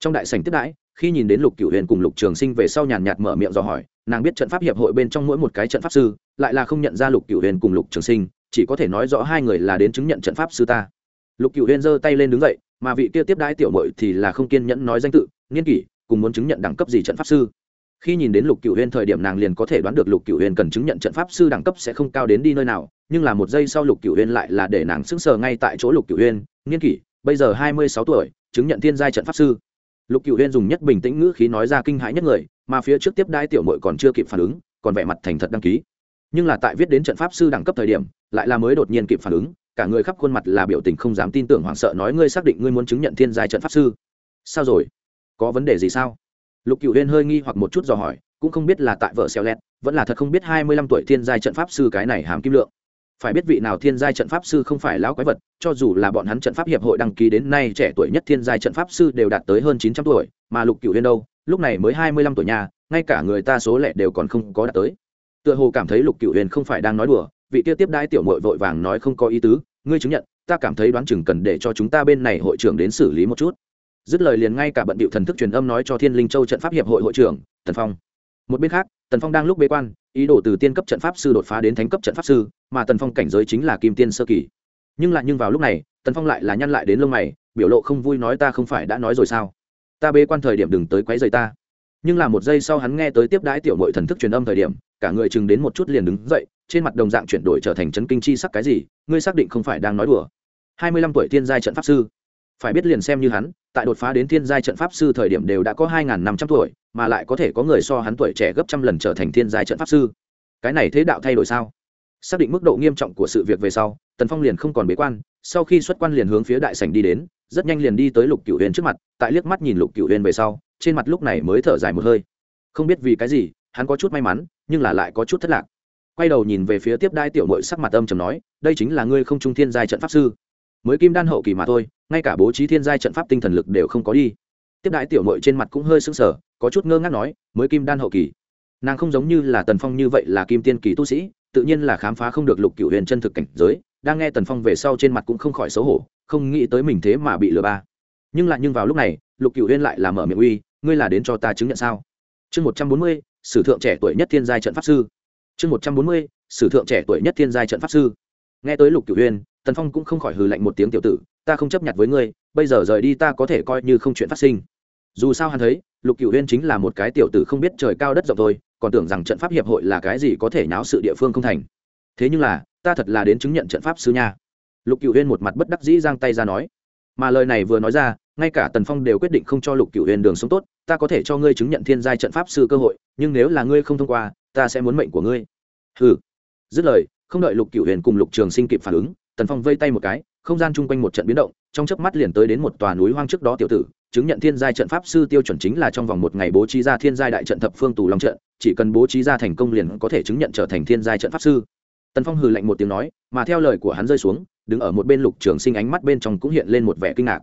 Trong đại sảnh tiếp đãi, khi nhìn đến lục cửu huyền cùng lục trường sinh về sau nhàn nhạt mở miệng dò hỏi, nàng biết trận pháp hiệp hội bên trong mỗi một cái trận pháp sư, lại là không nhận ra lục cửu huyền cùng lục trường sinh, chỉ có thể nói rõ hai người là đến chứng nhận trận pháp sư ta. Lục cửu huyền giơ tay lên đứng dậy, mà vị kia tiếp đãi tiểu mội thì là không kiên nhẫn nói danh tự, nghiên kỷ, cùng muốn chứng nhận đẳng cấp gì trận pháp sư? Khi nhìn đến lục cửu huyên thời điểm nàng liền có thể đoán được lục cửu huyên cần chứng nhận trận pháp sư đẳng cấp sẽ không cao đến đi nơi nào, nhưng là một giây sau lục cửu huyên lại là để nàng sững sờ ngay tại chỗ lục cửu huyên nghiên kỷ, bây giờ hai mươi sáu tuổi, chứng nhận thiên giai trận pháp sư. Lục cửu huyên dùng nhất bình tĩnh ngữ khí nói ra kinh hãi nhất người, mà phía trước tiếp đai tiểu mội còn chưa kịp phản ứng, còn vẻ mặt thành thật đăng ký. Nhưng là tại viết đến trận pháp sư đẳng cấp thời điểm, lại là mới đột nhiên kịp phản ứng, cả người khắp khuôn mặt là biểu tình không dám tin tưởng hoảng sợ nói, ngươi xác định ngươi muốn chứng nhận thiên giai trận pháp sư? Sao rồi? Có vấn đề gì sao? Lục cựu huyên hơi nghi hoặc một chút dò hỏi, cũng không biết là tại vợ xeo lẹt, vẫn là thật không biết hai mươi lăm tuổi thiên giai trận pháp sư cái này hàm kim lượng. Phải biết vị nào thiên giai trận pháp sư không phải lão quái vật, cho dù là bọn hắn trận pháp hiệp hội đăng ký đến nay trẻ tuổi nhất thiên giai trận pháp sư đều đạt tới hơn chín trăm tuổi, mà lục cựu huyên đâu, lúc này mới hai mươi lăm tuổi nhà, ngay cả người ta số lẻ đều còn không có đạt tới. Tựa hồ cảm thấy lục cựu huyền không phải đang nói đùa, vị tiêu tiếp đai tiểu mội vội vàng nói không có ý tứ, ngươi chứng nhận, ta cảm thấy đoán chừng cần để cho chúng ta bên này hội trưởng đến xử lý một chút dứt lời liền ngay cả bận bịu thần thức truyền âm nói cho thiên linh châu trận pháp hiệp hội hội trưởng, tần phong. Một bên khác, tần phong đang lúc bế quan, ý đồ từ tiên cấp trận pháp sư đột phá đến thánh cấp trận pháp sư, mà tần phong cảnh giới chính là kim tiên sơ kỳ. Nhưng lại nhưng vào lúc này, tần phong lại là nhăn lại đến lông mày, biểu lộ không vui nói ta không phải đã nói rồi sao? Ta bế quan thời điểm đừng tới quấy rầy ta. Nhưng là một giây sau hắn nghe tới tiếp đái tiểu mội thần thức truyền âm thời điểm, cả người chừng đến một chút liền đứng dậy, trên mặt đồng dạng chuyển đổi trở thành chấn kinh chi sắc cái gì, ngươi xác định không phải đang nói đùa. Hai mươi lăm tuổi thiên giai trận pháp sư phải biết liền xem như hắn, tại đột phá đến thiên giai trận pháp sư thời điểm đều đã có hai năm trăm tuổi, mà lại có thể có người so hắn tuổi trẻ gấp trăm lần trở thành thiên giai trận pháp sư. Cái này thế đạo thay đổi sao? Xác định mức độ nghiêm trọng của sự việc về sau, tần phong liền không còn bế quan, sau khi xuất quan liền hướng phía đại sảnh đi đến, rất nhanh liền đi tới lục cửu huyền trước mặt, tại liếc mắt nhìn lục cửu huyền về sau, trên mặt lúc này mới thở dài một hơi. Không biết vì cái gì, hắn có chút may mắn, nhưng là lại có chút thất lạc. Quay đầu nhìn về phía tiếp đai tiểu mội sắc mặt âm trầm nói, đây chính là ngươi không trung thiên giai trận pháp sư mới kim đan hậu kỳ mà thôi, ngay cả bố trí thiên giai trận pháp tinh thần lực đều không có đi. Tiếp đãi tiểu mội trên mặt cũng hơi sững sờ, có chút ngơ ngác nói, mới kim đan hậu kỳ, nàng không giống như là tần phong như vậy là kim tiên kỳ tu sĩ, tự nhiên là khám phá không được lục cựu huyền chân thực cảnh giới, đang nghe tần phong về sau trên mặt cũng không khỏi xấu hổ, không nghĩ tới mình thế mà bị lừa ba. Nhưng lại nhưng vào lúc này, lục cựu huyền lại là mở miệng uy, ngươi là đến cho ta chứng nhận sao? Chương một trăm bốn mươi, sử thượng trẻ tuổi nhất thiên giai trận pháp sư. Chương một trăm bốn mươi, sử thượng trẻ tuổi nhất thiên giai trận pháp sư. Nghe tới lục cửu huyền tần phong cũng không khỏi hừ lạnh một tiếng tiểu tử, ta không chấp nhận với ngươi, bây giờ rời đi ta có thể coi như không chuyện phát sinh. Dù sao hắn thấy, lục cửu huyên chính là một cái tiểu tử không biết trời cao đất rộng thôi, còn tưởng rằng trận pháp hiệp hội là cái gì có thể náo sự địa phương không thành. Thế nhưng là, ta thật là đến chứng nhận trận pháp sư nha. Lục cửu huyên một mặt bất đắc dĩ giang tay ra nói. Mà lời này vừa nói ra, ngay cả tần phong đều quyết định không cho lục cửu Huyên đường sống tốt, ta có thể cho ngươi chứng nhận thiên giai trận pháp sư cơ hội, nhưng nếu là ngươi không thông qua, ta sẽ muốn mệnh của ngươi. Ừ dứt lời, không đợi lục cựu huyền cùng lục trường sinh kịp phản ứng tần phong vây tay một cái, không gian chung quanh một trận biến động, trong chớp mắt liền tới đến một tòa núi hoang trước đó tiểu tử, chứng nhận thiên giai trận pháp sư tiêu chuẩn chính là trong vòng một ngày bố trí ra thiên giai đại trận thập phương tù long trận, chỉ cần bố trí ra thành công liền có thể chứng nhận trở thành thiên giai trận pháp sư. Tần phong hừ lạnh một tiếng nói, mà theo lời của hắn rơi xuống, đứng ở một bên lục trường sinh ánh mắt bên trong cũng hiện lên một vẻ kinh ngạc.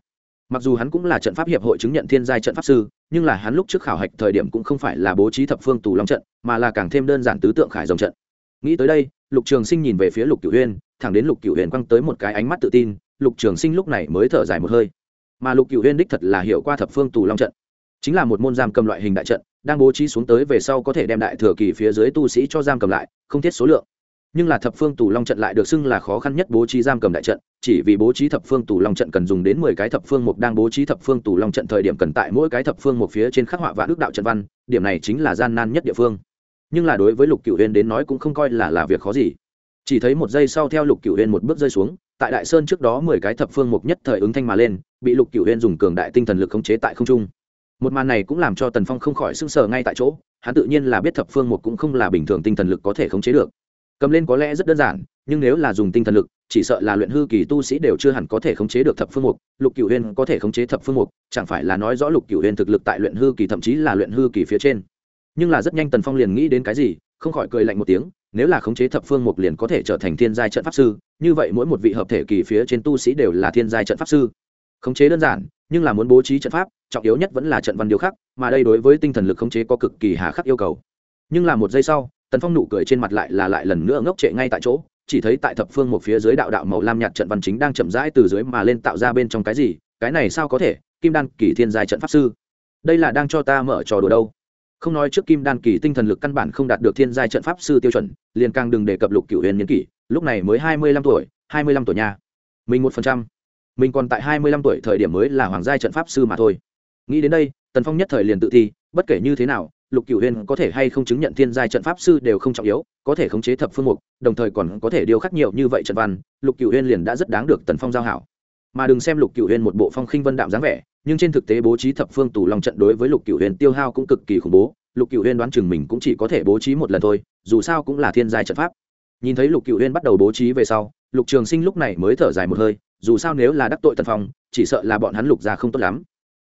Mặc dù hắn cũng là trận pháp hiệp hội chứng nhận thiên giai trận pháp sư, nhưng là hắn lúc trước khảo hạch thời điểm cũng không phải là bố trí thập phương tù long trận, mà là càng thêm đơn giản tứ tượng khải dòng trận. Nghĩ tới đây, lục trường sinh nhìn về phía lục cửu huyên thẳng đến lục cửu huyền quăng tới một cái ánh mắt tự tin, lục trường sinh lúc này mới thở dài một hơi. Mà lục cửu huyền đích thật là hiểu qua thập phương tù long trận. Chính là một môn giam cầm loại hình đại trận, đang bố trí xuống tới về sau có thể đem đại thừa kỳ phía dưới tu sĩ cho giam cầm lại, không thiết số lượng. Nhưng là thập phương tù long trận lại được xưng là khó khăn nhất bố trí giam cầm đại trận, chỉ vì bố trí thập phương tù long trận cần dùng đến mười cái thập phương mục đang bố trí thập phương tù long trận thời điểm cần tại mỗi cái thập phương một phía trên khắc họa và đức đạo trận văn, điểm này chính là gian nan nhất địa phương. Nhưng là đối với lục cựu huyên đến nói cũng không coi là là việc khó gì chỉ thấy một giây sau theo lục cửu huyên một bước rơi xuống, tại đại sơn trước đó mười cái thập phương mục nhất thời ứng thanh mà lên, bị lục cửu huyên dùng cường đại tinh thần lực khống chế tại không trung. Một màn này cũng làm cho tần phong không khỏi sưng sờ ngay tại chỗ, hắn tự nhiên là biết thập phương mục cũng không là bình thường tinh thần lực có thể khống chế được. Cầm lên có lẽ rất đơn giản, nhưng nếu là dùng tinh thần lực, chỉ sợ là luyện hư kỳ tu sĩ đều chưa hẳn có thể khống chế được thập phương mục, lục cửu huyên có thể khống chế thập phương mục, chẳng phải là nói rõ lục cửu huyên thực lực tại luyện hư kỳ thậm chí là luyện hư kỳ phía trên. Nhưng là rất nhanh tần phong liền nghĩ đến cái gì không khỏi cười lạnh một tiếng, nếu là khống chế thập phương mục liền có thể trở thành thiên giai trận pháp sư, như vậy mỗi một vị hợp thể kỳ phía trên tu sĩ đều là thiên giai trận pháp sư. Khống chế đơn giản, nhưng là muốn bố trí trận pháp, trọng yếu nhất vẫn là trận văn điều khắc, mà đây đối với tinh thần lực khống chế có cực kỳ hà khắc yêu cầu. Nhưng là một giây sau, tần phong nụ cười trên mặt lại là lại lần nữa ngốc trệ ngay tại chỗ, chỉ thấy tại thập phương một phía dưới đạo đạo màu lam nhạt trận văn chính đang chậm rãi từ dưới mà lên tạo ra bên trong cái gì, cái này sao có thể, kim đan kỳ thiên giai trận pháp sư. Đây là đang cho ta mở trò đùa đâu không nói trước kim đan kỳ tinh thần lực căn bản không đạt được thiên giai trận pháp sư tiêu chuẩn, liền càng đừng đề cập lục cửu huyền nhân kỷ, lúc này mới hai mươi lăm tuổi, hai mươi lăm tuổi nha. Mình một phần trăm. Mình còn tại hai mươi lăm tuổi thời điểm mới là hoàng giai trận pháp sư mà thôi. Nghĩ đến đây, tần phong nhất thời liền tự thi, bất kể như thế nào, lục cửu huyền có thể hay không chứng nhận thiên giai trận pháp sư đều không trọng yếu, có thể khống chế thập phương mục, đồng thời còn có thể điều khắc nhiều như vậy trận văn, lục cửu huyền liền đã rất đáng được tần phong giao hảo. Mà đừng xem lục cửu huyền một bộ phong khinh vân đạm dáng vẻ nhưng trên thực tế bố trí thập phương tù long trận đối với lục cửu huyền tiêu hao cũng cực kỳ khủng bố. Lục cửu huyền đoán chừng mình cũng chỉ có thể bố trí một lần thôi, dù sao cũng là thiên giai trận pháp. Nhìn thấy lục cửu huyền bắt đầu bố trí về sau, lục trường sinh lúc này mới thở dài một hơi, dù sao nếu là đắc tội tần phong, chỉ sợ là bọn hắn lục ra không tốt lắm.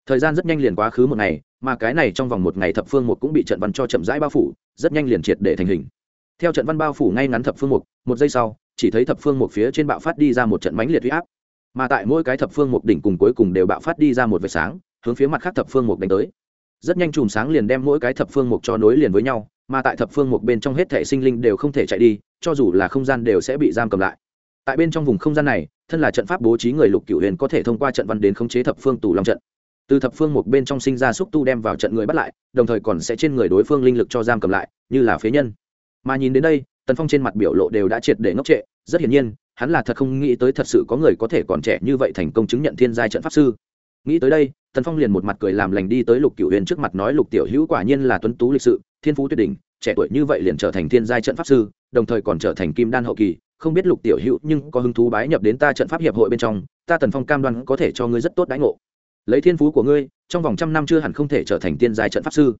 Thời gian rất nhanh liền quá khứ một ngày, mà cái này trong vòng một ngày thập phương một cũng bị trận văn cho chậm rãi bao phủ, rất nhanh liền triệt để thành hình. Theo trận văn bao phủ ngay ngắn thập phương một một giây sau, chỉ thấy thập phương một phía trên bạo phát đi ra một trận mánh liệt huy áp mà tại mỗi cái thập phương một đỉnh cùng cuối cùng đều bạo phát đi ra một vệt sáng, hướng phía mặt khác thập phương một đánh tới. Rất nhanh chùm sáng liền đem mỗi cái thập phương một cho nối liền với nhau, mà tại thập phương một bên trong hết thể sinh linh đều không thể chạy đi, cho dù là không gian đều sẽ bị giam cầm lại. Tại bên trong vùng không gian này, thân là trận pháp bố trí người lục cửu huyền có thể thông qua trận văn đến khống chế thập phương tù long trận. Từ thập phương một bên trong sinh ra xúc tu đem vào trận người bắt lại, đồng thời còn sẽ trên người đối phương linh lực cho giam cầm lại, như là phế nhân. Mà nhìn đến đây, tần phong trên mặt biểu lộ đều đã triệt để ngốc trệ, rất hiển nhiên hắn là thật không nghĩ tới thật sự có người có thể còn trẻ như vậy thành công chứng nhận thiên giai trận pháp sư. Nghĩ tới đây, tần phong liền một mặt cười làm lành đi tới lục cựu huyền trước mặt nói lục tiểu hữu quả nhiên là tuấn tú lịch sự, thiên phú tuyệt đỉnh, trẻ tuổi như vậy liền trở thành thiên giai trận pháp sư, đồng thời còn trở thành kim đan hậu kỳ, không biết lục tiểu hữu nhưng có hứng thú bái nhập đến ta trận pháp hiệp hội bên trong, ta tần phong cam đoan có thể cho ngươi rất tốt đãi ngộ. Lấy thiên phú của ngươi, trong vòng trăm năm chưa hẳn không thể trở thành tiên giai trận pháp sư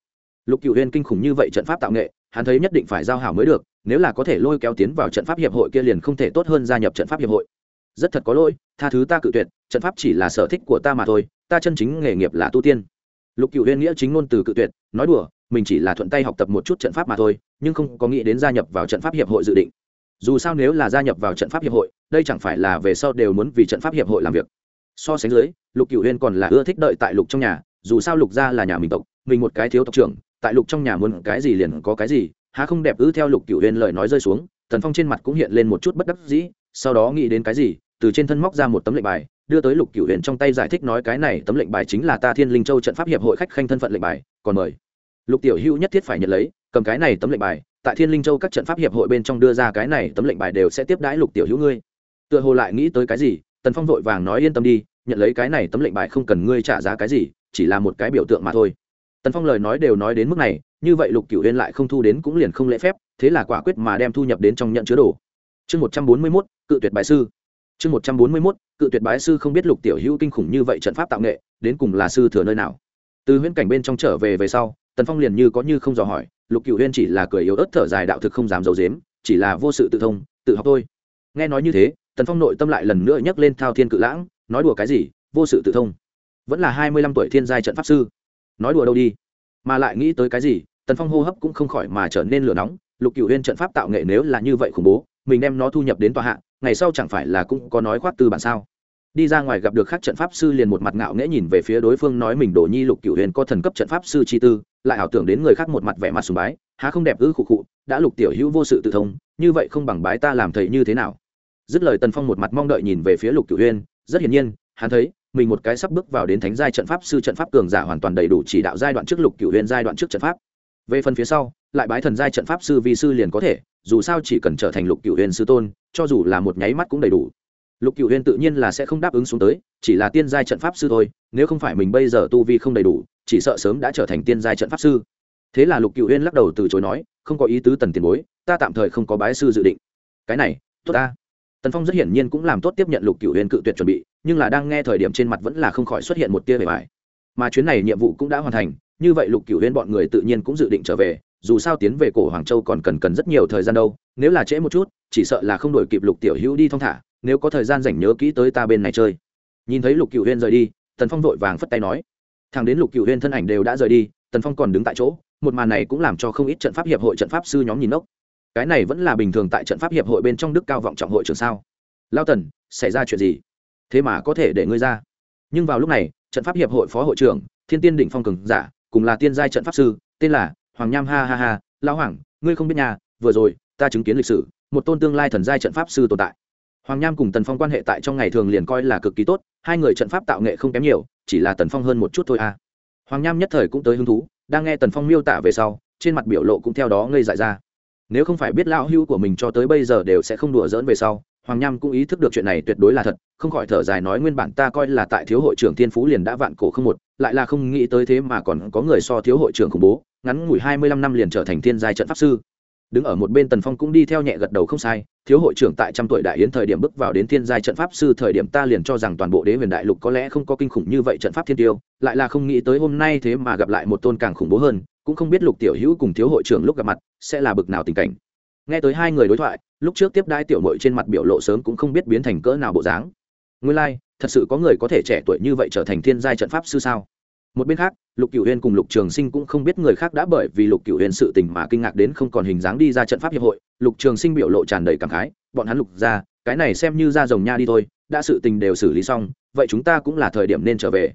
lục cựu huyên kinh khủng như vậy trận pháp tạo nghệ, hắn thấy nhất định phải giao hảo mới được, nếu là có thể lôi kéo tiến vào trận pháp hiệp hội kia liền không thể tốt hơn gia nhập trận pháp hiệp hội. Rất thật có lỗi, tha thứ ta cự tuyệt, trận pháp chỉ là sở thích của ta mà thôi, ta chân chính nghề nghiệp là tu tiên. Lục cựu huyên nghĩa chính ngôn từ cự tuyệt, nói đùa, mình chỉ là thuận tay học tập một chút trận pháp mà thôi, nhưng không có nghĩ đến gia nhập vào trận pháp hiệp hội dự định. Dù sao nếu là gia nhập vào trận pháp hiệp hội, đây chẳng phải là về sau đều muốn vì trận pháp hiệp hội làm việc. So sánh dưới, lục cựu huyên còn là ưa thích đợi tại lục trong nhà, dù sao lục gia là nhà mình tộc, mình một cái thiếu tộc trưởng tại lục trong nhà muốn cái gì liền có cái gì, há không đẹp ư theo lục cựu huyên lời nói rơi xuống, thần phong trên mặt cũng hiện lên một chút bất đắc dĩ, sau đó nghĩ đến cái gì, từ trên thân móc ra một tấm lệnh bài, đưa tới lục cựu huyền trong tay giải thích nói cái này tấm lệnh bài chính là ta thiên linh châu trận pháp hiệp hội khách khanh thân phận lệnh bài, còn mời. Lục tiểu hữu nhất thiết phải nhận lấy, cầm cái này tấm lệnh bài, tại thiên linh châu các trận pháp hiệp hội bên trong đưa ra cái này tấm lệnh bài đều sẽ tiếp đãi lục tiểu hữu ngươi. Tựa hồ lại nghĩ tới cái gì, tần phong vội vàng nói yên tâm đi, nhận lấy cái này tấm lệnh bài không cần ngươi trả giá cái gì, chỉ là một cái biểu tượng mà thôi tần phong lời nói đều nói đến mức này, như vậy lục cửu huyên lại không thu đến cũng liền không lễ phép, thế là quả quyết mà đem thu nhập đến trong nhận chứa đồ. Chương một trăm bốn mươi mốt, cự tuyệt bài sư. Chương một trăm bốn mươi mốt, cự tuyệt bái sư không biết lục tiểu hữu kinh khủng như vậy trận pháp tạo nghệ, đến cùng là sư thừa nơi nào. Từ huyễn cảnh bên trong trở về về sau, tần phong liền như có như không dò hỏi, lục cựu huyên chỉ là cười yếu ớt thở dài đạo thực không dám giấu dếm chỉ là vô sự tự thông, tự học thôi. Nghe nói như thế, tần phong nội tâm lại lần nữa nhắc lên thao thiên cự lãng, nói đùa cái gì, vô sự tự thông. Vẫn là hai mươi lăm tuổi thiên giai trận pháp sư nói đùa đâu đi. Mà lại nghĩ tới cái gì, tần phong hô hấp cũng không khỏi mà trở nên lửa nóng, lục cựu huyên trận pháp tạo nghệ nếu là như vậy khủng bố, mình đem nó thu nhập đến tòa hạ, ngày sau chẳng phải là cũng có nói khoác từ bản sao? Đi ra ngoài gặp được khác trận pháp sư liền một mặt ngạo nghễ nhìn về phía đối phương nói mình đổ nhi lục cựu huyền có thần cấp trận pháp sư chi tư, lại ảo tưởng đến người khác một mặt vẻ mặt sùng bái, há không đẹp ư khụ khụ, đã lục tiểu hữu vô sự tự thông, như vậy không bằng bái ta làm thầy như thế nào? Dứt lời tần phong một mặt mong đợi nhìn về phía lục cựu huyền rất hiển nhiên, hắn thấy mình một cái sắp bước vào đến thánh giai trận pháp sư trận pháp cường giả hoàn toàn đầy đủ chỉ đạo giai đoạn trước lục cựu huyền giai đoạn trước trận pháp. Về phần phía sau, lại bái thần giai trận pháp sư vi sư liền có thể, dù sao chỉ cần trở thành lục cựu huyền sư tôn, cho dù là một nháy mắt cũng đầy đủ. Lục cựu huyền tự nhiên là sẽ không đáp ứng xuống tới, chỉ là tiên giai trận pháp sư thôi, nếu không phải mình bây giờ tu vi không đầy đủ, chỉ sợ sớm đã trở thành tiên giai trận pháp sư. Thế là lục cựu huyền lắc đầu từ chối nói, không có ý tứ tần tiền bối, ta tạm thời không có bái sư dự định. Cái này, tốt ta tần phong rất hiển nhiên cũng làm tốt tiếp nhận lục cựu huyền cự tuyệt chuẩn bị, nhưng là đang nghe thời điểm trên mặt vẫn là không khỏi xuất hiện một tia bề bài mà chuyến này nhiệm vụ cũng đã hoàn thành, như vậy lục cựu huyền bọn người tự nhiên cũng dự định trở về, dù sao tiến về cổ hoàng châu còn cần cần rất nhiều thời gian đâu, nếu là trễ một chút, chỉ sợ là không đổi kịp lục tiểu hữu đi thong thả, nếu có thời gian rảnh nhớ kỹ tới ta bên này chơi. Nhìn thấy lục cựu huyên rời đi, tần phong vội vàng phất tay nói, thằng đến lục cựu huyên thân ảnh đều đã rời đi, tần phong còn đứng tại chỗ, một màn này cũng làm cho không ít trận pháp hiệp hội trận pháp sư nhóm nhìn ốc cái này vẫn là bình thường tại trận pháp hiệp hội bên trong đức cao vọng trọng hội trường sao? Lao tần, xảy ra chuyện gì? Thế mà có thể để ngươi ra. Nhưng vào lúc này, trận pháp hiệp hội phó hội trưởng, thiên tiên đỉnh phong cường giả, cùng là tiên giai trận pháp sư, tên là hoàng nham ha ha ha, lão hoàng, ngươi không biết nhà, vừa rồi, ta chứng kiến lịch sử, một tôn tương lai thần giai trận pháp sư tồn tại. Hoàng nham cùng tần phong quan hệ tại trong ngày thường liền coi là cực kỳ tốt, hai người trận pháp tạo nghệ không kém nhiều, chỉ là tần phong hơn một chút thôi à. Hoàng nham nhất thời cũng tới hứng thú, đang nghe tần phong miêu tả về sau, trên mặt biểu lộ cũng theo đó ngây dại ra nếu không phải biết lão hưu của mình cho tới bây giờ đều sẽ không đùa dỡn về sau, hoàng nham cũng ý thức được chuyện này tuyệt đối là thật, không khỏi thở dài nói nguyên bản ta coi là tại thiếu hội trưởng thiên phú liền đã vạn cổ không một, lại là không nghĩ tới thế mà còn có người so thiếu hội trưởng khủng bố, ngắn ngủi hai mươi lăm năm liền trở thành thiên giai trận pháp sư. Đứng ở một bên tần phong cũng đi theo nhẹ gật đầu không sai thiếu hội trưởng tại trăm tuổi đại yến thời điểm bước vào đến thiên giai trận pháp sư thời điểm ta liền cho rằng toàn bộ đế huyền đại lục có lẽ không có kinh khủng như vậy trận pháp thiên tiêu lại là không nghĩ tới hôm nay thế mà gặp lại một tôn càng khủng bố hơn cũng không biết lục tiểu hữu cùng thiếu hội trưởng lúc gặp mặt sẽ là bực nào tình cảnh. Nghe tới hai người đối thoại lúc trước tiếp đai tiểu mội trên mặt biểu lộ sớm cũng không biết biến thành cỡ nào bộ dáng. Nguyên lai、like, thật sự có người có thể trẻ tuổi như vậy trở thành thiên giai trận pháp sư sao? Một bên khác, lục cửu huyên cùng lục trường sinh cũng không biết người khác đã bởi vì lục cửu huyên sự tình mà kinh ngạc đến không còn hình dáng đi ra trận pháp hiệp hội. Lục trường sinh biểu lộ tràn đầy cảm khái, bọn hắn lục ra, cái này xem như ra rồng nha đi thôi, đã sự tình đều xử lý xong, vậy chúng ta cũng là thời điểm nên trở về.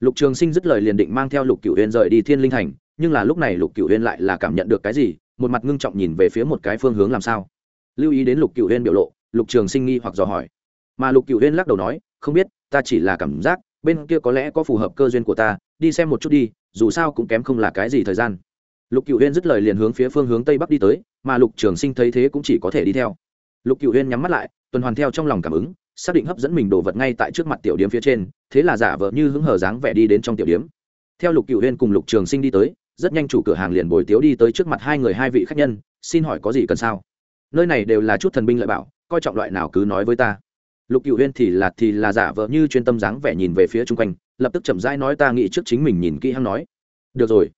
Lục trường sinh dứt lời liền định mang theo lục cửu huyên rời đi thiên linh thành, nhưng là lúc này lục cửu huyên lại là cảm nhận được cái gì, một mặt ngưng trọng nhìn về phía một cái phương hướng làm sao. Lưu ý đến lục cửu huyên biểu lộ, lục trường sinh nghi hoặc dò hỏi. Mà lục cửu huyên lắc đầu nói, không biết, ta chỉ là cảm giác, bên kia có lẽ có phù hợp cơ duyên của ta đi xem một chút đi, dù sao cũng kém không là cái gì thời gian. Lục cựu huyên dứt lời liền hướng phía phương hướng tây bắc đi tới, mà lục trường sinh thấy thế cũng chỉ có thể đi theo. Lục cựu huyên nhắm mắt lại, tuần hoàn theo trong lòng cảm ứng, xác định hấp dẫn mình đồ vật ngay tại trước mặt tiểu điếm phía trên, thế là giả vờ như hứng hờ dáng vẻ đi đến trong tiểu điếm. Theo lục cựu huyên cùng lục trường sinh đi tới, rất nhanh chủ cửa hàng liền bồi tiếu đi tới trước mặt hai người hai vị khách nhân, xin hỏi có gì cần sao? Nơi này đều là chút thần binh lợi bảo, coi trọng loại nào cứ nói với ta. Lục cựu huyên thì là thì là giả vờ như chuyên tâm dáng vẻ nhìn về phía chung quanh lập tức chậm rãi nói ta nghĩ trước chính mình nhìn kỹ hắn nói. Được rồi.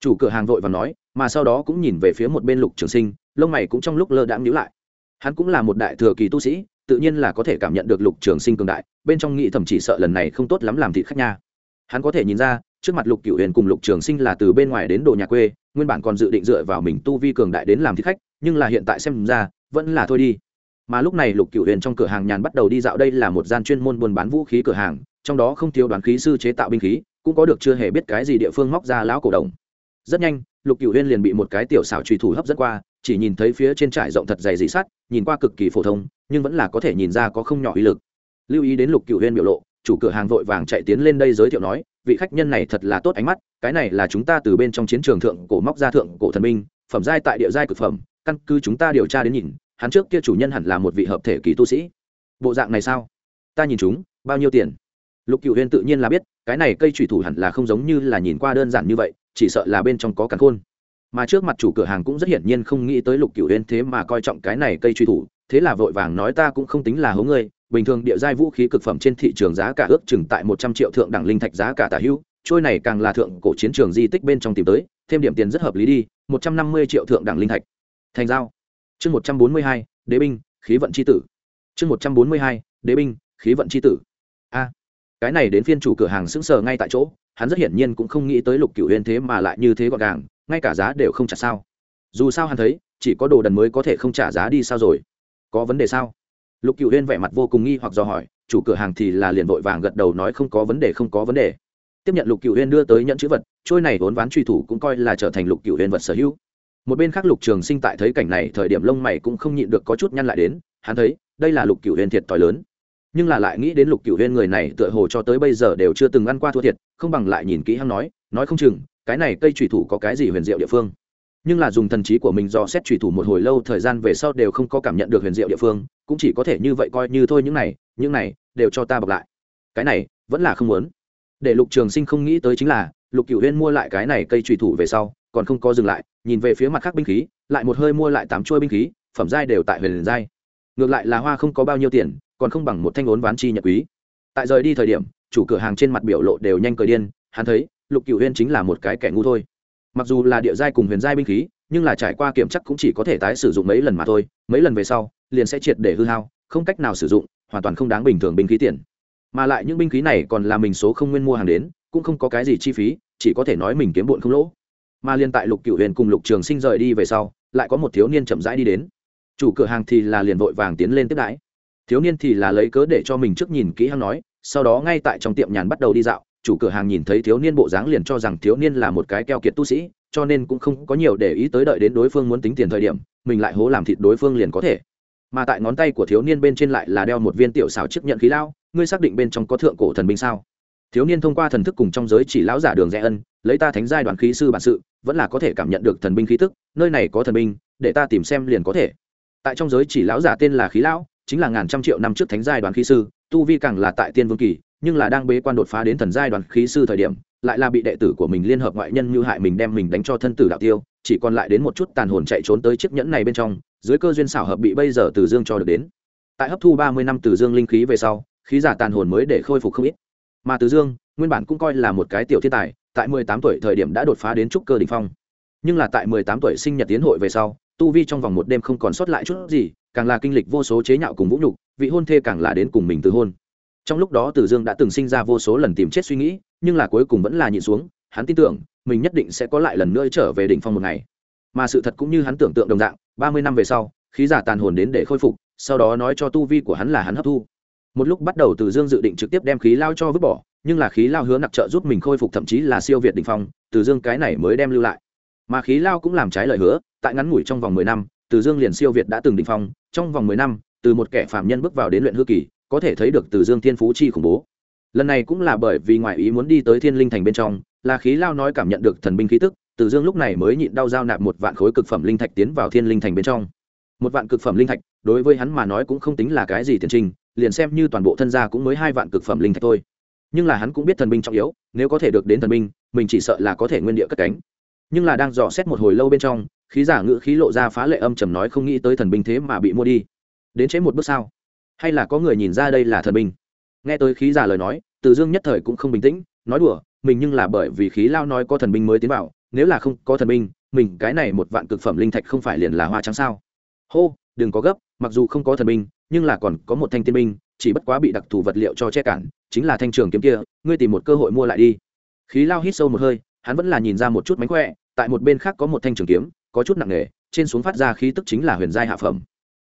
Chủ cửa hàng vội và nói, mà sau đó cũng nhìn về phía một bên lục trường sinh, lông mày cũng trong lúc lơ đãng nhíu lại. Hắn cũng là một đại thừa kỳ tu sĩ, tự nhiên là có thể cảm nhận được lục trường sinh cường đại, bên trong nghĩ thậm chỉ sợ lần này không tốt lắm làm thịt khách nha. Hắn có thể nhìn ra, trước mặt lục cựu huyền cùng lục trường sinh là từ bên ngoài đến đồ nhà quê, nguyên bản còn dự định dựa vào mình tu vi cường đại đến làm thịt khách, nhưng là hiện tại xem ra, vẫn là thôi đi. Mà lúc này lục cựu huyền trong cửa hàng nhàn bắt đầu đi dạo đây là một gian chuyên môn buôn bán vũ khí cửa hàng trong đó không thiếu đoán khí sư chế tạo binh khí, cũng có được chưa hề biết cái gì địa phương móc ra lão cổ đồng. Rất nhanh, lục cựu huyên liền bị một cái tiểu xảo trùy thủ hấp dẫn qua, chỉ nhìn thấy phía trên trải rộng thật dày dị sắt, nhìn qua cực kỳ phổ thông, nhưng vẫn là có thể nhìn ra có không nhỏ uy lực. Lưu ý đến lục cựu huyên biểu lộ, chủ cửa hàng vội vàng chạy tiến lên đây giới thiệu nói, vị khách nhân này thật là tốt ánh mắt, cái này là chúng ta từ bên trong chiến trường thượng cổ móc ra thượng cổ thần minh phẩm giai tại địa giai cực phẩm, căn cứ chúng ta điều tra đến nhìn, hắn trước kia chủ nhân hẳn là một vị hợp thể kỳ tu sĩ. Bộ dạng này sao? Ta nhìn chúng, bao nhiêu tiền? Lục cựu huyên tự nhiên là biết, cái này cây thủy thủ hẳn là không giống như là nhìn qua đơn giản như vậy, chỉ sợ là bên trong có cắn khôn. Mà trước mặt chủ cửa hàng cũng rất hiển nhiên không nghĩ tới lục cựu huyên thế mà coi trọng cái này cây truy thủ, thế là vội vàng nói ta cũng không tính là hố ngươi, bình thường địa giai vũ khí cực phẩm trên thị trường giá cả ước chừng tại một trăm triệu thượng đẳng linh thạch giá cả tả hữu, trôi này càng là thượng cổ chiến trường di tích bên trong tìm tới, thêm điểm tiền rất hợp lý đi, một trăm năm mươi triệu thượng đẳng linh thạch. Thành giao. Chương một trăm bốn mươi hai, đế binh, khí vận c h i tử. Chương một trăm bốn mươi hai, đế binh, khí vận c h i tử. A cái này đến phiên chủ cửa hàng sững sờ ngay tại chỗ, hắn rất hiển nhiên cũng không nghĩ tới lục cựu huyên thế mà lại như thế gọn gàng, ngay cả giá đều không trả sao. Dù sao hắn thấy, chỉ có đồ đần mới có thể không trả giá đi sao rồi? Có vấn đề sao? Lục cựu huyên vẻ mặt vô cùng nghi hoặc do hỏi, chủ cửa hàng thì là liền vội vàng gật đầu nói không có vấn đề, không có vấn đề. Tiếp nhận lục cựu huyên đưa tới nhận chữ vật, trôi này vốn ván truy thủ cũng coi là trở thành lục cựu huyên vật sở hữu. Một bên khác lục trường sinh tại thấy cảnh này, thời điểm lông mày cũng không nhịn được có chút nhăn lại đến, hắn thấy, đây là lục cựu huyên thiệt t h i lớn nhưng là lại nghĩ đến lục cựu huyên người này tựa hồ cho tới bây giờ đều chưa từng ăn qua thua thiệt, không bằng lại nhìn kỹ hắn nói nói không chừng, cái này cây trùy thủ có cái gì huyền diệu địa phương. Nhưng là dùng thần trí của mình do xét trùy thủ một hồi lâu, thời gian về sau đều không có cảm nhận được huyền diệu địa phương, cũng chỉ có thể như vậy coi như thôi, những này những này đều cho ta bọc lại. Cái này, vẫn là không muốn. Để lục trường sinh không nghĩ tới chính là, lục cựu huyên mua lại cái này cây trùy thủ về sau, còn không có dừng lại, nhìn về phía mặt khác binh khí, lại một hơi mua lại tám chuôi binh khí, phẩm giai đều tại huyền giai. Ngược lại là hoa không có bao nhiêu tiền còn không bằng một thanh ốn ván chi nhật quý. Tại rời đi thời điểm, chủ cửa hàng trên mặt biểu lộ đều nhanh cười điên, hắn thấy, lục cựu huyên chính là một cái kẻ ngu thôi. Mặc dù là địa giai cùng huyền giai binh khí, nhưng là trải qua kiểm chắc cũng chỉ có thể tái sử dụng mấy lần mà thôi, mấy lần về sau, liền sẽ triệt để hư hao, không cách nào sử dụng, hoàn toàn không đáng bình thường binh khí tiền. Mà lại những binh khí này còn là mình số không nguyên mua hàng đến, cũng không có cái gì chi phí, chỉ có thể nói mình kiếm bụn không lỗ. Mà liên tại lục cựu huyền cùng lục trường sinh rời đi về sau, lại có một thiếu niên chậm rãi đi đến. Chủ cửa hàng thì là liền vội vàng tiến lên tiếp đãi thiếu niên thì là lấy cớ để cho mình trước nhìn kỹ hắn nói, sau đó ngay tại trong tiệm nhàn bắt đầu đi dạo, chủ cửa hàng nhìn thấy thiếu niên bộ dáng liền cho rằng thiếu niên là một cái keo kiệt tu sĩ, cho nên cũng không có nhiều để ý tới đợi đến đối phương muốn tính tiền thời điểm, mình lại hố làm thịt đối phương liền có thể. Mà tại ngón tay của thiếu niên bên trên lại là đeo một viên tiểu xào chiếc nhận khí lao, ngươi xác định bên trong có thượng cổ thần binh sao? Thiếu niên thông qua thần thức cùng trong giới chỉ lão giả đường rẽ ân, lấy ta thánh giai đoàn khí sư bản sự, vẫn là có thể cảm nhận được thần binh khí tức, nơi này có thần binh, để ta tìm xem liền có thể. Tại trong giới chỉ lão giả tên là khí lão chính là ngàn trăm triệu năm trước thánh giai đoạn khí sư, tu vi càng là tại tiên vương kỳ, nhưng là đang bế quan đột phá đến thần giai đoạn khí sư thời điểm, lại là bị đệ tử của mình liên hợp ngoại nhân như hại mình đem mình đánh cho thân tử đạo tiêu, chỉ còn lại đến một chút tàn hồn chạy trốn tới chiếc nhẫn này bên trong, dưới cơ duyên xảo hợp bị bây giờ từ dương cho được đến. Tại hấp thu ba mươi năm từ dương linh khí về sau, khí giả tàn hồn mới để khôi phục không ít. Mà từ dương, nguyên bản cũng coi là một cái tiểu thiên tài, tại mười tám tuổi thời điểm đã đột phá đến trúc cơ đình phong. Nhưng là tại mười tám tuổi sinh nhật tiến hội về sau, tu vi trong vòng một đêm không còn sót lại chút gì càng là kinh lịch vô số chế nhạo cùng vũ nhục, vị hôn thê càng là đến cùng mình từ hôn. Trong lúc đó từ dương đã từng sinh ra vô số lần tìm chết suy nghĩ, nhưng là cuối cùng vẫn là nhịn xuống, hắn tin tưởng, mình nhất định sẽ có lại lần nữa trở về đỉnh phong một ngày. Mà sự thật cũng như hắn tưởng tượng đồng dạng, ba mươi năm về sau, khí giả tàn hồn đến để khôi phục, sau đó nói cho tu vi của hắn là hắn hấp thu. Một lúc bắt đầu từ dương dự định trực tiếp đem khí lao cho vứt bỏ, nhưng là khí lao hứa nặc trợ giúp mình khôi phục thậm chí là siêu việt đ ỉ n h phong, từ dương cái này mới đem lưu lại. Mà khí lao cũng làm trái lời hứa, tại ngắn ngủi trong vòng mười năm từ dương liền siêu việt đã từng đỉnh phong, trong vòng mười năm, từ một kẻ phạm nhân bước vào đến luyện hư kỳ, có thể thấy được từ dương thiên phú chi khủng bố. Lần này cũng là bởi vì ngoại ý muốn đi tới thiên linh thành bên trong, là khí lao nói cảm nhận được thần binh khí tức, từ dương lúc này mới nhịn đau giao nạp một vạn khối cực phẩm linh thạch tiến vào thiên linh thành bên trong. Một vạn cực phẩm linh thạch, đối với hắn mà nói cũng không tính là cái gì tiền trình, liền xem như toàn bộ thân gia cũng mới hai vạn cực phẩm linh thạch thôi. Nhưng là hắn cũng biết thần binh trọng yếu, nếu có thể được đến thần binh, mình chỉ sợ là có thể nguyên địa cất cánh. Nhưng là đang dò xét một hồi lâu bên trong khí giả ngữ khí lộ ra phá lệ âm trầm nói không nghĩ tới thần binh thế mà bị mua đi. Đến chế một bước sao? Hay là có người nhìn ra đây là thần binh? Nghe tới khí giả lời nói, từ dương nhất thời cũng không bình tĩnh, nói đùa, mình nhưng là bởi vì khí lao nói có thần binh mới tiến vào, nếu là không có thần binh, mình cái này một vạn cực phẩm linh thạch không phải liền là hoa trắng sao? Hô, đừng có gấp, mặc dù không có thần binh, nhưng là còn có một thanh tiên binh, chỉ bất quá bị đặc thù vật liệu cho che cản, chính là thanh trường kiếm kia, ngươi tìm một cơ hội mua lại đi. Khí lao hít sâu một hơi, hắn vẫn là nhìn ra một chút mánh khỏe, tại một bên khác có một thanh trường kiếm có chút nặng nề, trên xuống phát ra khí tức chính là huyền giai hạ phẩm.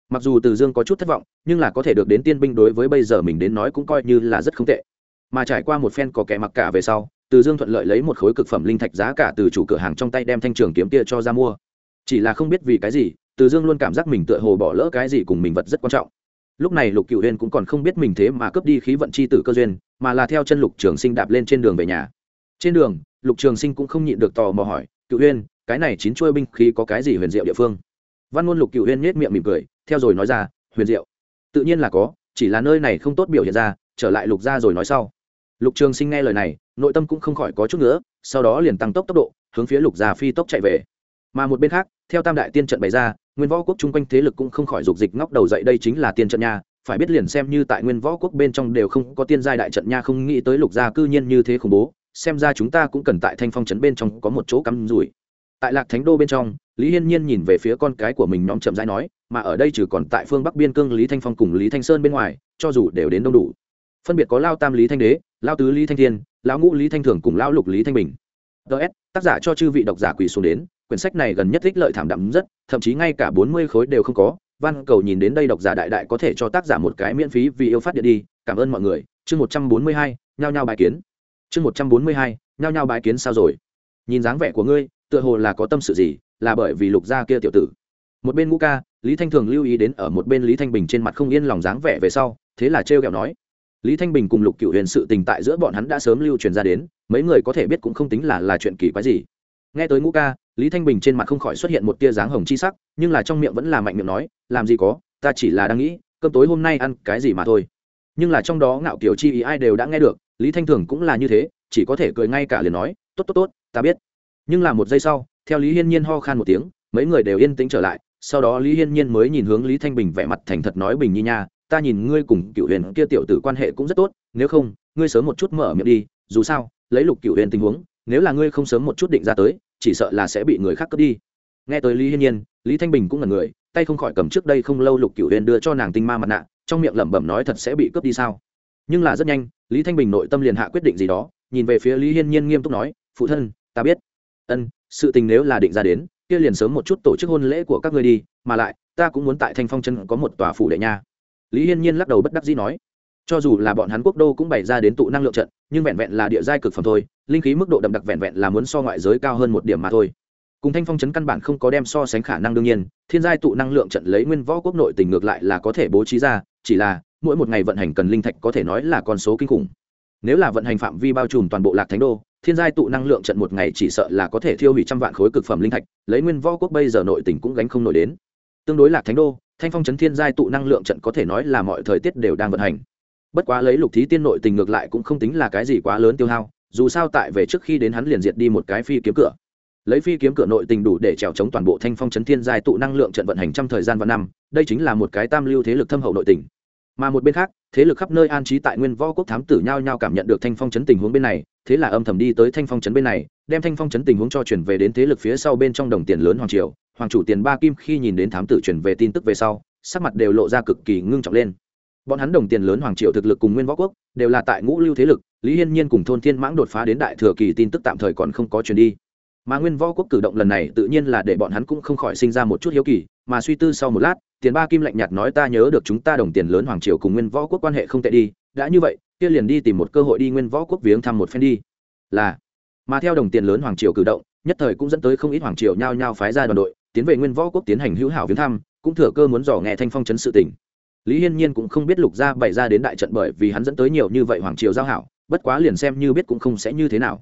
Mặc dù từ dương có chút thất vọng, nhưng là có thể được đến tiên binh đối với bây giờ mình đến nói cũng coi như là rất không tệ. Mà trải qua một phen có kẻ mặc cả về sau, từ dương thuận lợi lấy một khối cực phẩm linh thạch giá cả từ chủ cửa hàng trong tay đem thanh trường kiếm kia cho ra mua. Chỉ là không biết vì cái gì, từ dương luôn cảm giác mình tựa hồ bỏ lỡ cái gì cùng mình vật rất quan trọng. Lúc này lục cựu huyên cũng còn không biết mình thế mà cướp đi khí vận c h i tử cơ duyên, mà là theo chân lục trường sinh đạp lên trên đường về nhà. Trên đường, lục trường sinh cũng không nhịn được tò mò hỏi cựu huyên cái này chín chuôi binh khí có cái gì huyền diệu địa phương? Văn ngôn lục cựu huyên nhét miệng mỉm cười, theo rồi nói ra, huyền diệu. Tự nhiên là có, chỉ là nơi này không tốt biểu hiện ra, trở lại lục ra rồi nói sau. Lục trường sinh nghe lời này, nội tâm cũng không khỏi có chút nữa sau đó liền tăng tốc tốc độ, hướng phía lục gia phi tốc chạy về. Mà một bên khác, theo tam đại tiên trận bày ra, nguyên võ quốc chung quanh thế lực cũng không khỏi dục dịch ngóc đầu dậy đây chính là tiên trận nha. Phải biết liền xem như tại nguyên võ quốc bên trong đều không có tiên giai đại trận nha, không nghĩ tới lục gia cư nhiên như thế khủng bố. Xem ra chúng ta cũng cần tại thanh phong trấn bên trong có một chỗ cắm rủi tại lạc thánh đô bên trong, lý hiên nhiên nhìn về phía con cái của mình nhóm chậm rãi nói, mà ở đây trừ còn tại phương bắc biên cương lý thanh phong cùng lý thanh sơn bên ngoài, cho dù đều đến đông đủ. Phân biệt có lao tam lý thanh đế, lao tứ lý thanh thiên, lão ngũ lý thanh thường cùng lão lục lý thanh bình. Ts tác giả cho chư vị độc giả quỳ xuống đến, quyển sách này gần nhất thích lợi thảm đậm rất, thậm chí ngay cả bốn mươi khối đều không có. Văn cầu nhìn đến đây độc giả đại đại có thể cho tác giả một cái miễn phí vì yêu phát điện đi. Cảm ơn mọi người. Chương một trăm bốn mươi hai, nhao nhao bài kiến. Chương một trăm bốn mươi hai, nhao nhao bài kiến sao rồi? Nhìn dáng vẻ của ngươi tựa hồ là có tâm sự gì, là bởi vì lục gia kia tiểu tử. Một bên ngũ ca, lý thanh thường lưu ý đến ở một bên lý thanh bình trên mặt không yên lòng dáng vẻ về sau, thế là trêu ghẹo nói. Lý thanh bình cùng lục cựu huyền sự tình tại giữa bọn hắn đã sớm lưu truyền ra đến, mấy người có thể biết cũng không tính là là chuyện kỳ quái gì. Nghe tới ngũ ca, lý thanh bình trên mặt không khỏi xuất hiện một tia dáng hồng chi sắc, nhưng là trong miệng vẫn là mạnh miệng nói, làm gì có, ta chỉ là đang nghĩ, cơm tối hôm nay ăn cái gì mà thôi. Nhưng là trong đó ngạo kiểu chi ý ai đều đã nghe được, lý thanh thường cũng là như thế, chỉ có thể cười ngay cả liền nói, tốt tốt tốt, ta biết nhưng là một giây sau, theo lý hiên nhiên ho khan một tiếng, mấy người đều yên tĩnh trở lại, sau đó lý hiên nhiên mới nhìn hướng lý thanh bình vẻ mặt thành thật nói bình nhi nha, ta nhìn ngươi cùng cựu huyền kia tiểu tử quan hệ cũng rất tốt, nếu không, ngươi sớm một chút mở miệng đi, dù sao, lấy lục cựu huyền tình huống, nếu là ngươi không sớm một chút định ra tới, chỉ sợ là sẽ bị người khác cướp đi. Nghe tới lý hiên nhiên, lý thanh bình cũng là người, tay không khỏi cầm trước đây không lâu lục cựu huyền đưa cho nàng tinh ma mặt nạ, trong miệng lẩm bẩm nói thật sẽ bị cướp đi sao? Nhưng là rất nhanh, lý thanh bình nội tâm liền hạ quyết định gì đó, nhìn về phía lý hiên nhiên nghiêm túc nói, phụ thân, ta biết ân, sự tình nếu là định ra đến, kia liền sớm một chút tổ chức hôn lễ của các ngươi đi, mà lại, ta cũng muốn tại thanh phong chân có một tòa phủ đệ nha. Lý hiên nhiên lắc đầu bất đắc dĩ nói. Cho dù là bọn hắn quốc đô cũng bày ra đến tụ năng lượng trận, nhưng vẹn vẹn là địa giai cực phẩm thôi, linh khí mức độ đậm đặc vẹn vẹn là muốn so ngoại giới cao hơn một điểm mà thôi. Cùng thanh phong chấn căn bản không có đem so sánh khả năng đương nhiên, thiên giai tụ năng lượng trận lấy nguyên võ quốc nội tình ngược lại là có thể bố trí ra, chỉ là, mỗi một ngày vận hành cần linh thạch có thể nói là con số kinh khủng. Nếu là vận hành phạm vi bao trùm toàn bộ lạc thánh đô thiên giai tụ năng lượng trận một ngày chỉ sợ là có thể thiêu hủy trăm vạn khối cực phẩm linh thạch, lấy nguyên võ quốc bây giờ nội tình cũng gánh không nổi đến. Tương đối lạc thánh đô, thanh phong chấn thiên giai tụ năng lượng trận có thể nói là mọi thời tiết đều đang vận hành. Bất quá lấy lục thí tiên nội tình ngược lại cũng không tính là cái gì quá lớn tiêu hao, dù sao tại về trước khi đến hắn liền diệt đi một cái phi kiếm cửa. Lấy phi kiếm cửa nội tình đủ để trèo chống toàn bộ thanh phong chấn thiên giai tụ năng lượng trận vận hành trăm thời gian và năm, đây chính là một cái tam lưu thế lực thâm hậu nội tình mà một bên khác, thế lực khắp nơi an trí tại nguyên võ quốc thám tử nhao nhao cảm nhận được thanh phong chấn tình huống bên này, thế là âm thầm đi tới thanh phong chấn bên này, đem thanh phong chấn tình huống cho chuyển về đến thế lực phía sau bên trong đồng tiền lớn hoàng triều. Hoàng chủ tiền ba kim khi nhìn đến thám tử chuyển về tin tức về sau, sắc mặt đều lộ ra cực kỳ ngưng trọng lên. Bọn hắn đồng tiền lớn hoàng triều thực lực cùng nguyên võ quốc, đều là tại ngũ lưu thế lực, lý hiên nhiên cùng thôn thiên mãng đột phá đến đại thừa kỳ tin tức tạm thời còn không có chuyển đi. Mà nguyên võ quốc cử động lần này tự nhiên là để bọn hắn cũng không khỏi sinh ra một chút hiếu kỳ mà suy tư sau một lát, tiền ba kim lạnh nhạt nói ta nhớ được chúng ta đồng tiền lớn hoàng triều cùng nguyên võ quốc quan hệ không tệ đi, đã như vậy, kia liền đi tìm một cơ hội đi nguyên võ quốc viếng thăm một phen đi. Là, mà theo đồng tiền lớn hoàng triều cử động, nhất thời cũng dẫn tới không ít hoàng triều nhao nhao phái ra đoàn đội, tiến về nguyên võ quốc tiến hành hữu hảo viếng thăm, cũng thừa cơ muốn dò nghe thanh phong chấn sự tình. Lý hiên nhiên cũng không biết lục gia bày ra đến đại trận bởi vì hắn dẫn tới nhiều như vậy hoàng triều giao hảo, bất quá liền xem như biết cũng không sẽ như thế nào.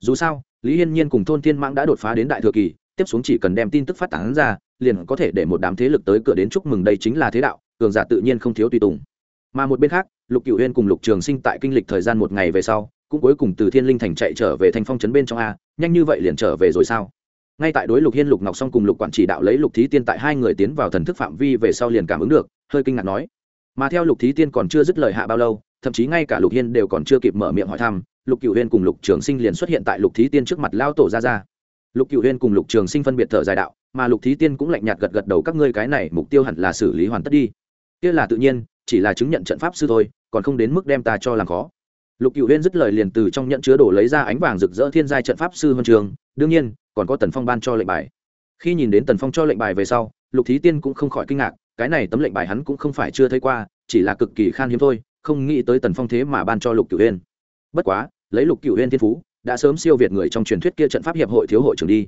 Dù sao, lý hiên nhiên cùng thôn thiên mãng đã đột phá đến đại thừa kỳ tiếp xuống chỉ cần đem tin tức phát tán ra, liền có thể để một đám thế lực tới cửa đến chúc mừng đây chính là thế đạo, cường giả tự nhiên không thiếu tùy tùng. Mà một bên khác, lục cựu huyên cùng lục trường sinh tại kinh lịch thời gian một ngày về sau, cũng cuối cùng từ thiên linh thành chạy trở về thành phong trấn bên trong a, nhanh như vậy liền trở về rồi sao? Ngay tại đối lục hiên, lục ngọc song cùng lục quản chỉ đạo lấy lục thí tiên tại hai người tiến vào thần thức phạm vi về sau liền cảm ứng được, hơi kinh ngạc nói. Mà theo lục thí tiên còn chưa dứt lời hạ bao lâu, thậm chí ngay cả lục hiên đều còn chưa kịp mở miệng hỏi thăm, lục cựu huyên cùng lục trường sinh liền xuất hiện tại lục thí tiên trước mặt lao tổ ra ra lục cựu huyên cùng lục trường sinh phân biệt thở dài đạo, mà lục thí tiên cũng lạnh nhạt gật gật đầu, các ngươi cái này mục tiêu hẳn là xử lý hoàn tất đi. Kia là tự nhiên, chỉ là chứng nhận trận pháp sư thôi, còn không đến mức đem ta cho làm khó. Lục cựu huyên dứt lời liền từ trong nhận chứa đổ lấy ra ánh vàng rực rỡ thiên giai trận pháp sư huân trường, đương nhiên, còn có tần phong ban cho lệnh bài. Khi nhìn đến tần phong cho lệnh bài về sau, lục thí tiên cũng không khỏi kinh ngạc, cái này tấm lệnh bài hắn cũng không phải chưa thấy qua, chỉ là cực kỳ khan hiếm thôi, không nghĩ tới tần phong thế mà ban cho lục cựu huyên. Bất quá, lấy lục cựu huyên thiên phú đã sớm siêu việt người trong truyền thuyết kia trận pháp hiệp hội thiếu hội trưởng đi.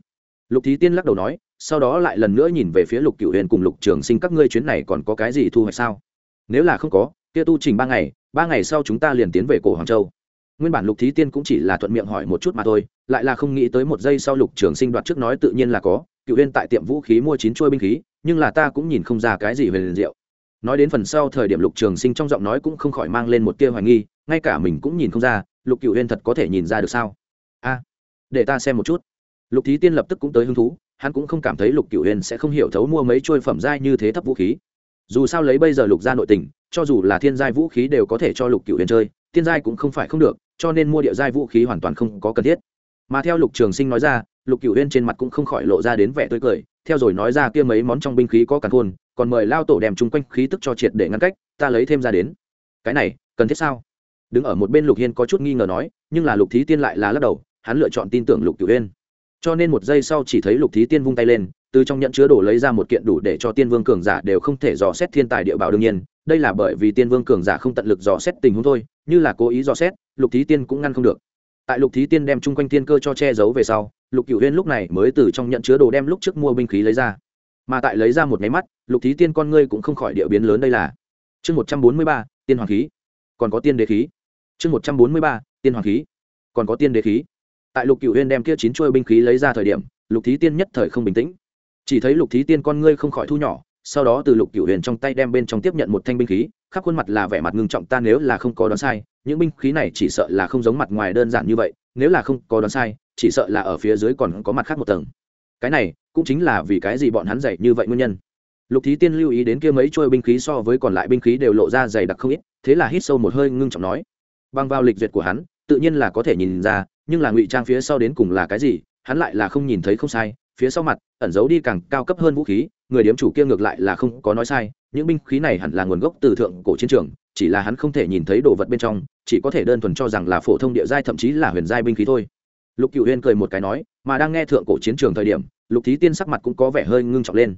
Lục thí tiên lắc đầu nói, sau đó lại lần nữa nhìn về phía lục cựu huyền cùng lục trường sinh, các ngươi chuyến này còn có cái gì thu hoạch sao? Nếu là không có, kia tu trình ba ngày ba ngày sau chúng ta liền tiến về cổ hoàng châu. Nguyên bản lục thí tiên cũng chỉ là thuận miệng hỏi một chút mà thôi, lại là không nghĩ tới một giây sau lục trường sinh đoạt trước nói tự nhiên là có cựu huyên tại tiệm vũ khí mua chín chuôi binh khí, nhưng là ta cũng nhìn không ra cái gì về liền diệu. Nói đến phần sau thời điểm lục trường sinh trong giọng nói cũng không khỏi mang lên một tia hoài nghi, ngay cả mình cũng nhìn không ra, lục cựu huyên thật có thể nhìn ra được sao? A để ta xem một chút. Lục thí tiên lập tức cũng tới hứng thú, hắn cũng không cảm thấy lục cựu huyền sẽ không hiểu thấu mua mấy trôi phẩm giai như thế thấp vũ khí. Dù sao lấy bây giờ lục gia nội tình, cho dù là thiên giai vũ khí đều có thể cho lục cựu huyền chơi, thiên giai cũng không phải không được, cho nên mua địa giai vũ khí hoàn toàn không có cần thiết. Mà theo lục trường sinh nói ra, lục cựu huyền trên mặt cũng không khỏi lộ ra đến vẻ tươi cười, theo rồi nói ra kia mấy món trong binh khí có càn khôn, còn mời lao tổ đem chung quanh khí tức cho triệt để ngăn cách, ta lấy thêm ra đến. Cái này, cần thiết sao? Đứng ở một bên lục hiên có chút nghi ngờ nói, nhưng là lục thí tiên lại là lắc đầu hắn lựa chọn tin tưởng lục cửu huyên cho nên một giây sau chỉ thấy lục thí tiên vung tay lên, từ trong nhận chứa đồ lấy ra một kiện đủ để cho tiên vương cường giả đều không thể dò xét thiên tài địa bảo đương nhiên, đây là bởi vì tiên vương cường giả không tận lực dò xét tình huống thôi, như là cố ý dò xét, lục thí tiên cũng ngăn không được. Tại lục thí tiên đem chung quanh tiên cơ cho che giấu về sau, lục cửu huyên lúc này mới từ trong nhận chứa đồ đem lúc trước mua binh khí lấy ra. Mà tại lấy ra một nháy mắt, lục thí tiên con ngươi cũng không khỏi địa biến lớn đây là. Chương một trăm bốn mươi ba, tiên hoàng khí. Còn có tiên đế khí. Chương một trăm bốn mươi ba, tiên hoàng khí. Còn có tiên đế khí tại lục cựu huyên đem kia chín chuôi binh khí lấy ra thời điểm, lục thí tiên nhất thời không bình tĩnh. Chỉ thấy lục thí tiên con ngươi không khỏi thu nhỏ, sau đó từ lục cựu huyền trong tay đem bên trong tiếp nhận một thanh binh khí, khắp khuôn mặt là vẻ mặt ngưng trọng, ta nếu là không có đoán sai, những binh khí này chỉ sợ là không giống mặt ngoài đơn giản như vậy, nếu là không có đoán sai, chỉ sợ là ở phía dưới còn có mặt khác một tầng. Cái này cũng chính là vì cái gì bọn hắn dạy như vậy nguyên nhân. Lục thí tiên lưu ý đến kia mấy trôi binh khí so với còn lại binh khí đều lộ ra dày đặc không ít, thế là hít sâu một hơi ngưng trọng nói băng vào lịch duyệt của hắn, tự nhiên là có thể nhìn ra nhưng là ngụy trang phía sau đến cùng là cái gì, hắn lại là không nhìn thấy không sai, phía sau mặt, ẩn giấu đi càng cao cấp hơn vũ khí, người điếm chủ kia ngược lại là không có nói sai, những binh khí này hẳn là nguồn gốc từ thượng cổ chiến trường, chỉ là hắn không thể nhìn thấy đồ vật bên trong, chỉ có thể đơn thuần cho rằng là phổ thông địa giai thậm chí là huyền giai binh khí thôi. Lục cựu huyên cười một cái nói, mà đang nghe thượng cổ chiến trường thời điểm, lục thí tiên sắc mặt cũng có vẻ hơi ngưng trọng lên.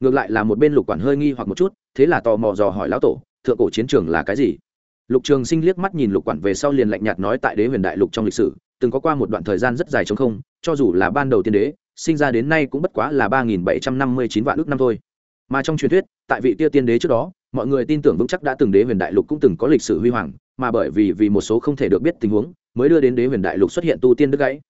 Ngược lại là một bên lục quản hơi nghi hoặc một chút, thế là tò mò dò hỏi lão tổ, thượng cổ chiến trường là cái gì? Lục trường sinh liếc mắt nhìn lục quản về sau liền lạnh nhạt nói tại đế huyền đại lục trong lịch sử từng có qua một đoạn thời gian rất dài chống không, cho dù là ban đầu tiên đế, sinh ra đến nay cũng bất quá là ba nghìn bảy trăm năm mươi chín vạn ước năm thôi. Mà trong truyền thuyết, tại vị tia tiên đế trước đó, mọi người tin tưởng vững chắc đã từng đế huyền đại lục cũng từng có lịch sử huy hoàng, mà bởi vì vì một số không thể được biết tình huống, mới đưa đến đế huyền đại lục xuất hiện tu tiên đứt gãy.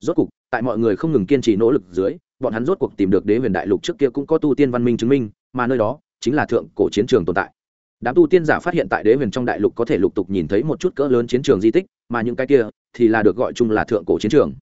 Rốt cuộc tại mọi người không ngừng kiên trì nỗ lực dưới, bọn hắn rốt cuộc tìm được đế huyền đại lục trước kia cũng có tu tiên văn minh chứng minh, mà nơi đó chính là thượng cổ chiến trường tồn tại. Đám tu tiên giả phát hiện tại đế huyền trong đại lục có thể lục tục nhìn thấy một chút cỡ lớn chiến trường di tích, mà những cái kia thì là được gọi chung là thượng cổ chiến trường.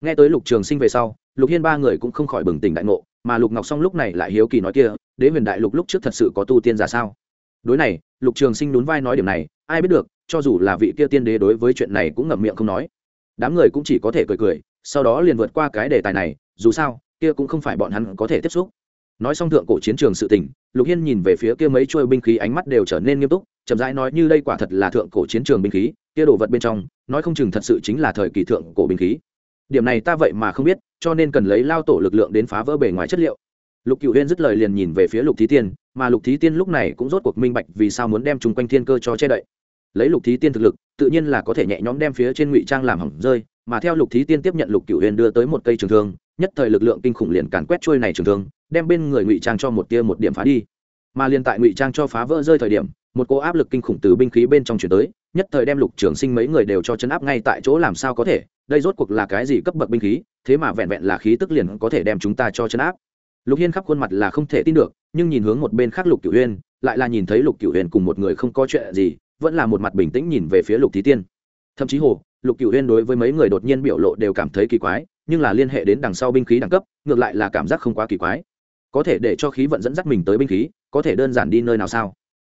Nghe tới lục trường sinh về sau, lục hiên ba người cũng không khỏi bừng tỉnh đại ngộ, mà lục ngọc s lúc này lại hiếu kỳ nói kia, đế huyền đại lục lúc trước thật sự có tu tiên giả sao? Đối này, lục trường sinh nhún vai nói điểm này, ai biết được, cho dù là vị kia tiên đế đối với chuyện này cũng ngậm miệng không nói. Đám người cũng chỉ có thể cười cười, sau đó liền vượt qua cái đề tài này, dù sao, kia cũng không phải bọn hắn có thể tiếp xúc. Nói xong thượng cổ chiến trường sự tình, lục hiên nhìn về phía kia mấy trôi binh khí ánh mắt đều trở nên nghiêm túc, chậm rãi nói như đây quả thật là thượng cổ chiến trường binh khí, kia đồ vật bên trong nói không chừng thật sự chính là thời kỳ thượng cổ binh khí. Điểm này ta vậy mà không biết, cho nên cần lấy lao tổ lực lượng đến phá vỡ bề ngoài chất liệu. Lục cựu huyên dứt lời liền nhìn về phía lục thí tiên, mà lục thí tiên lúc này cũng rốt cuộc minh bạch vì sao muốn đem chung quanh thiên cơ cho che đậy. Lấy lục thí tiên thực lực, tự nhiên là có thể nhẹ nhõm đem phía trên ngụy trang làm hỏng rơi, mà theo lục thí tiên tiếp nhận lục cựu Huyên đưa tới một cây trường thương, nhất thời lực lượng kinh khủng liền càn quét trôi này trường thương, đem bên người ngụy trang cho một tia một điểm phá đi. Mà liền tại ngụy trang cho phá vỡ rơi thời điểm, một cô áp lực kinh khủng từ binh khí bên trong chuyển tới nhất thời đem lục trường sinh mấy người đều cho chấn áp ngay tại chỗ làm sao có thể, đây rốt cuộc là cái gì cấp bậc binh khí, thế mà vẹn vẹn là khí tức liền có thể đem chúng ta cho chấn áp. Lục hiên khắp khuôn mặt là không thể tin được, nhưng nhìn hướng một bên khác lục cửu huyên lại là nhìn thấy lục cửu huyên cùng một người không có chuyện gì, vẫn là một mặt bình tĩnh nhìn về phía lục thí tiên. Thậm chí hồ, lục cửu huyên đối với mấy người đột nhiên biểu lộ đều cảm thấy kỳ quái, nhưng là liên hệ đến đằng sau binh khí đẳng cấp, ngược lại là cảm giác không quá kỳ quái. Có thể để cho khí vận dẫn dắt mình tới binh khí, có thể đơn giản đi nơi nào sao?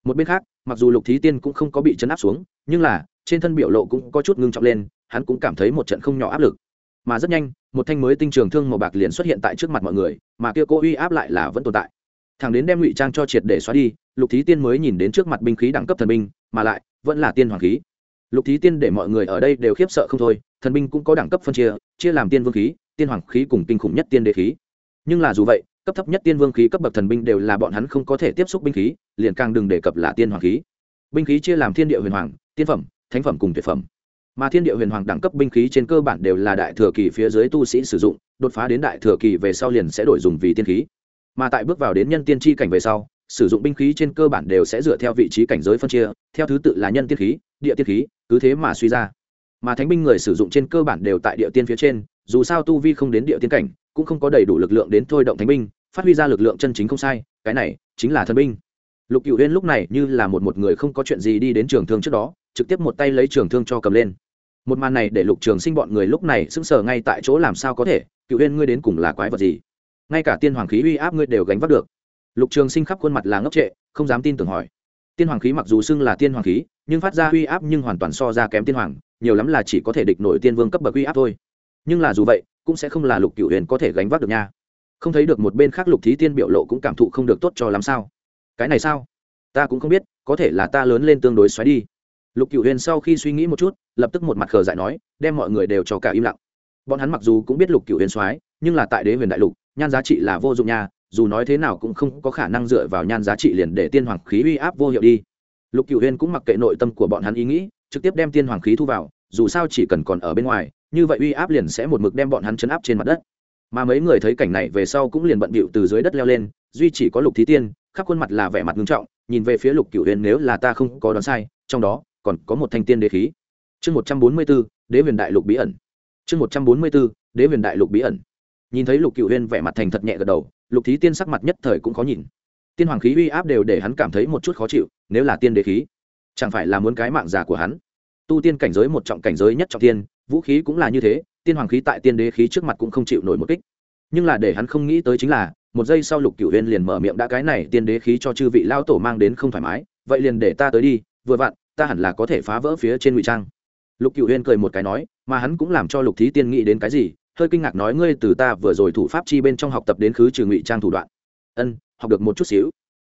Một bên khác mặc dù lục thí tiên cũng không có bị chấn áp xuống, nhưng là, trên thân biểu lộ cũng có chút ngưng trọng lên, hắn cũng cảm thấy một trận không nhỏ áp lực. Mà rất nhanh, một thanh mới tinh trường thương màu bạc liền xuất hiện tại trước mặt mọi người, mà kia cô uy áp lại là vẫn tồn tại. Thằng đến đem ngụy trang cho triệt để xóa đi, lục thí tiên mới nhìn đến trước mặt binh khí đẳng cấp thần binh, mà lại, vẫn là tiên hoàng khí. Lục thí tiên để mọi người ở đây đều khiếp sợ không thôi, thần binh cũng có đẳng cấp phân chia chia làm tiên vương khí, tiên hoàng khí cùng kinh khủng nhất tiên đế khí. Nhưng là dù vậy cấp thấp nhất tiên vương khí cấp bậc thần binh đều là bọn hắn không có thể tiếp xúc binh khí, liền càng đừng đề cập là tiên hoàng khí. Binh khí chia làm thiên địa huyền hoàng, tiên phẩm, thánh phẩm cùng tuyệt phẩm. Mà thiên địa huyền hoàng đẳng cấp binh khí trên cơ bản đều là đại thừa kỳ phía dưới tu sĩ sử dụng, đột phá đến đại thừa kỳ về sau liền sẽ đổi dùng vì tiên khí. Mà tại bước vào đến nhân tiên tri cảnh về sau, sử dụng binh khí trên cơ bản đều sẽ dựa theo vị trí cảnh giới phân chia, theo thứ tự là nhân tiên khí, địa tiên khí, cứ thế mà suy ra. Mà thánh binh người sử dụng trên cơ bản đều tại địa tiên phía trên, dù sao tu vi không đến địa tiên cảnh, cũng không có đầy đủ lực lượng đến thôi động thánh binh phát huy ra lực lượng chân chính không sai, cái này chính là thần binh. Lục cựu huyên lúc này như là một một người không có chuyện gì đi đến trường thương trước đó, trực tiếp một tay lấy trường thương cho cầm lên. Một màn này để lục trường sinh bọn người lúc này sững sờ ngay tại chỗ làm sao có thể cựu huyên ngươi đến cùng là quái vật gì? Ngay cả tiên hoàng khí uy áp ngươi đều gánh vác được. Lục trường sinh khắp khuôn mặt là ngốc trệ, không dám tin tưởng hỏi. Tiên hoàng khí mặc dù xưng là tiên hoàng khí, nhưng phát ra uy áp nhưng hoàn toàn so ra kém tiên hoàng, nhiều lắm là chỉ có thể địch nổi tiên vương cấp bậc uy áp thôi. Nhưng là dù vậy, cũng sẽ không là lục cựu huyền có thể gánh vác được nha không thấy được một bên khác lục thí tiên biểu lộ cũng cảm thụ không được tốt cho làm sao. Cái này sao? Ta cũng không biết, có thể là ta lớn lên tương đối xoáy đi. Lục cựu huyền sau khi suy nghĩ một chút, lập tức một mặt khờ dại nói, đem mọi người đều cho cả im lặng. Bọn hắn mặc dù cũng biết lục cựu huyền soái nhưng là tại đế huyền đại lục, nhan giá trị là vô dụng nha, dù nói thế nào cũng không có khả năng dựa vào nhan giá trị liền để tiên hoàng khí uy áp vô hiệu đi. Lục cựu huyền cũng mặc kệ nội tâm của bọn hắn ý nghĩ, trực tiếp đem tiên hoàng khí thu vào, dù sao chỉ cần còn ở bên ngoài, như vậy uy áp liền sẽ một mực đem bọn hắn chấn áp trên mặt đất mà mấy người thấy cảnh này về sau cũng liền bận bịu từ dưới đất leo lên, duy chỉ có lục thí tiên, khắp khuôn mặt là vẻ mặt nghiêm trọng, nhìn về phía lục cựu huyền nếu là ta không có đoán sai, trong đó còn có một thanh tiên đế khí. Chương một trăm bốn mươi b ố đế huyền đại lục bí ẩn. Chương một trăm bốn mươi b ố đế huyền đại lục bí ẩn. Nhìn thấy lục cựu huyền vẻ mặt thành thật nhẹ gật đầu, lục thí tiên sắc mặt nhất thời cũng khó nhìn. Tiên hoàng khí uy áp đều để hắn cảm thấy một chút khó chịu, nếu là tiên đế khí, chẳng phải là muốn cái mạng già của hắn. Tu tiên cảnh giới một trọng cảnh giới nhất trọng tiên, vũ khí cũng là như thế tiên hoàng khí tại tiên đế khí trước mặt cũng không chịu nổi một kích. Nhưng là để hắn không nghĩ tới chính là, một giây sau lục cửu uyên liền mở miệng đã cái này tiên đế khí cho chư vị lao tổ mang đến không thoải mái, vậy liền để ta tới đi, vừa vặn, ta hẳn là có thể phá vỡ phía trên ngụy trang. Lục cửu huyên cười một cái nói, mà hắn cũng làm cho lục thí tiên nghĩ đến cái gì, hơi kinh ngạc nói ngươi từ ta vừa rồi thủ pháp chi bên trong học tập đến khứ trừ ngụy trang thủ đoạn. Ân, học được một chút xíu.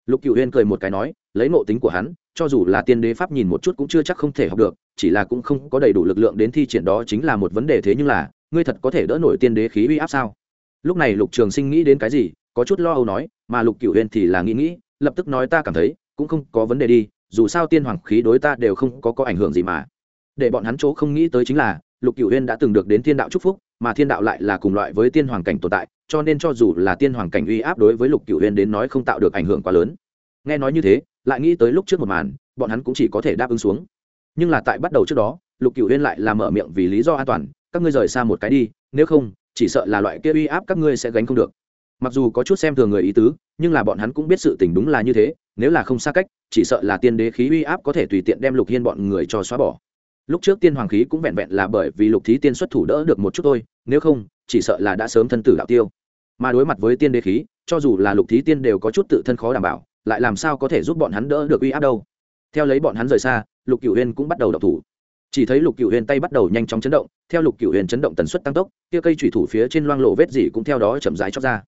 Lục cửu huyên cười một cái nói, lấy nộ tính của hắn, cho dù là tiên đế pháp nhìn một chút cũng chưa chắc không thể học được chỉ là cũng không có đầy đủ lực lượng đến thi triển đó chính là một vấn đề thế nhưng là, ngươi thật có thể đỡ nổi tiên đế khí uy áp sao? Lúc này lục trường sinh nghĩ đến cái gì, có chút lo âu nói, mà lục cựu huyên thì là nghĩ nghĩ, lập tức nói ta cảm thấy, cũng không có vấn đề đi, dù sao tiên hoàng khí đối ta đều không có có ảnh hưởng gì mà. Để bọn hắn chỗ không nghĩ tới chính là, lục cửu huyên đã từng được đến thiên đạo chúc phúc, mà thiên đạo lại là cùng loại với tiên hoàng cảnh tồn tại, cho nên cho dù là tiên hoàng cảnh uy áp đối với lục cửu huyên đến nói không tạo được ảnh hưởng quá lớn. Nghe nói như thế, lại nghĩ tới lúc trước một màn, bọn hắn cũng chỉ có thể đáp ứng xuống nhưng là tại bắt đầu trước đó, lục cửu huyên lại làm mở miệng vì lý do an toàn, các ngươi rời xa một cái đi, nếu không, chỉ sợ là loại kia uy áp các ngươi sẽ gánh không được. Mặc dù có chút xem thường người ý tứ, nhưng là bọn hắn cũng biết sự tình đúng là như thế, nếu là không xa cách, chỉ sợ là tiên đế khí uy áp có thể tùy tiện đem lục hiên bọn người cho xóa bỏ. Lúc trước tiên hoàng khí cũng vẹn vẹn là bởi vì lục thí tiên xuất thủ đỡ được một chút thôi, nếu không, chỉ sợ là đã sớm thân tử đạo tiêu. Mà đối mặt với tiên đế khí, cho dù là lục thí tiên đều có chút tự thân khó đảm bảo, lại làm sao có thể giúp bọn hắn đỡ được uy áp đâu? Theo lấy bọn hắn rời xa lục cửu huyên cũng bắt đầu đậu thủ. Chỉ thấy lục cửu huyền tay bắt đầu nhanh chóng chấn động, theo lục cửu huyền chấn động tần suất tăng tốc, kia cây thủy thủ phía trên loang lộ vết gì cũng theo đó chậm rãi chóc ra.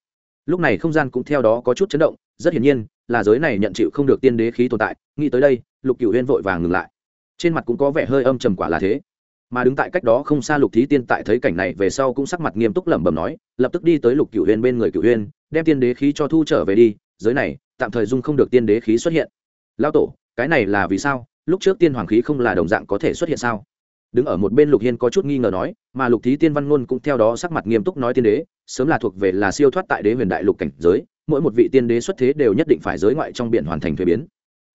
Lúc này không gian cũng theo đó có chút chấn động, rất hiển nhiên, là giới này nhận chịu không được tiên đế khí tồn tại, nghĩ tới đây, lục cửu huyền vội vàng ngừng lại. Trên mặt cũng có vẻ hơi âm trầm quả là thế. Mà đứng tại cách đó không xa lục thí tiên tại thấy cảnh này về sau cũng sắc mặt nghiêm túc lẩm bẩm nói, lập tức đi tới lục cửu huyền bên người cửu huyền, đem tiên đế khí cho thu trở về đi, giới này, tạm thời dung không được tiên đế khí xuất hiện. Lao tổ, cái này là vì sao? Lúc trước tiên hoàng khí không là đồng dạng có thể xuất hiện sao? Đứng ở một bên lục hiên có chút nghi ngờ nói, mà lục thí tiên văn ngôn cũng theo đó sắc mặt nghiêm túc nói tiên đế, sớm là thuộc về là siêu thoát tại đế huyền đại lục cảnh giới, mỗi một vị tiên đế xuất thế đều nhất định phải giới ngoại trong biển hoàn thành thuế biến.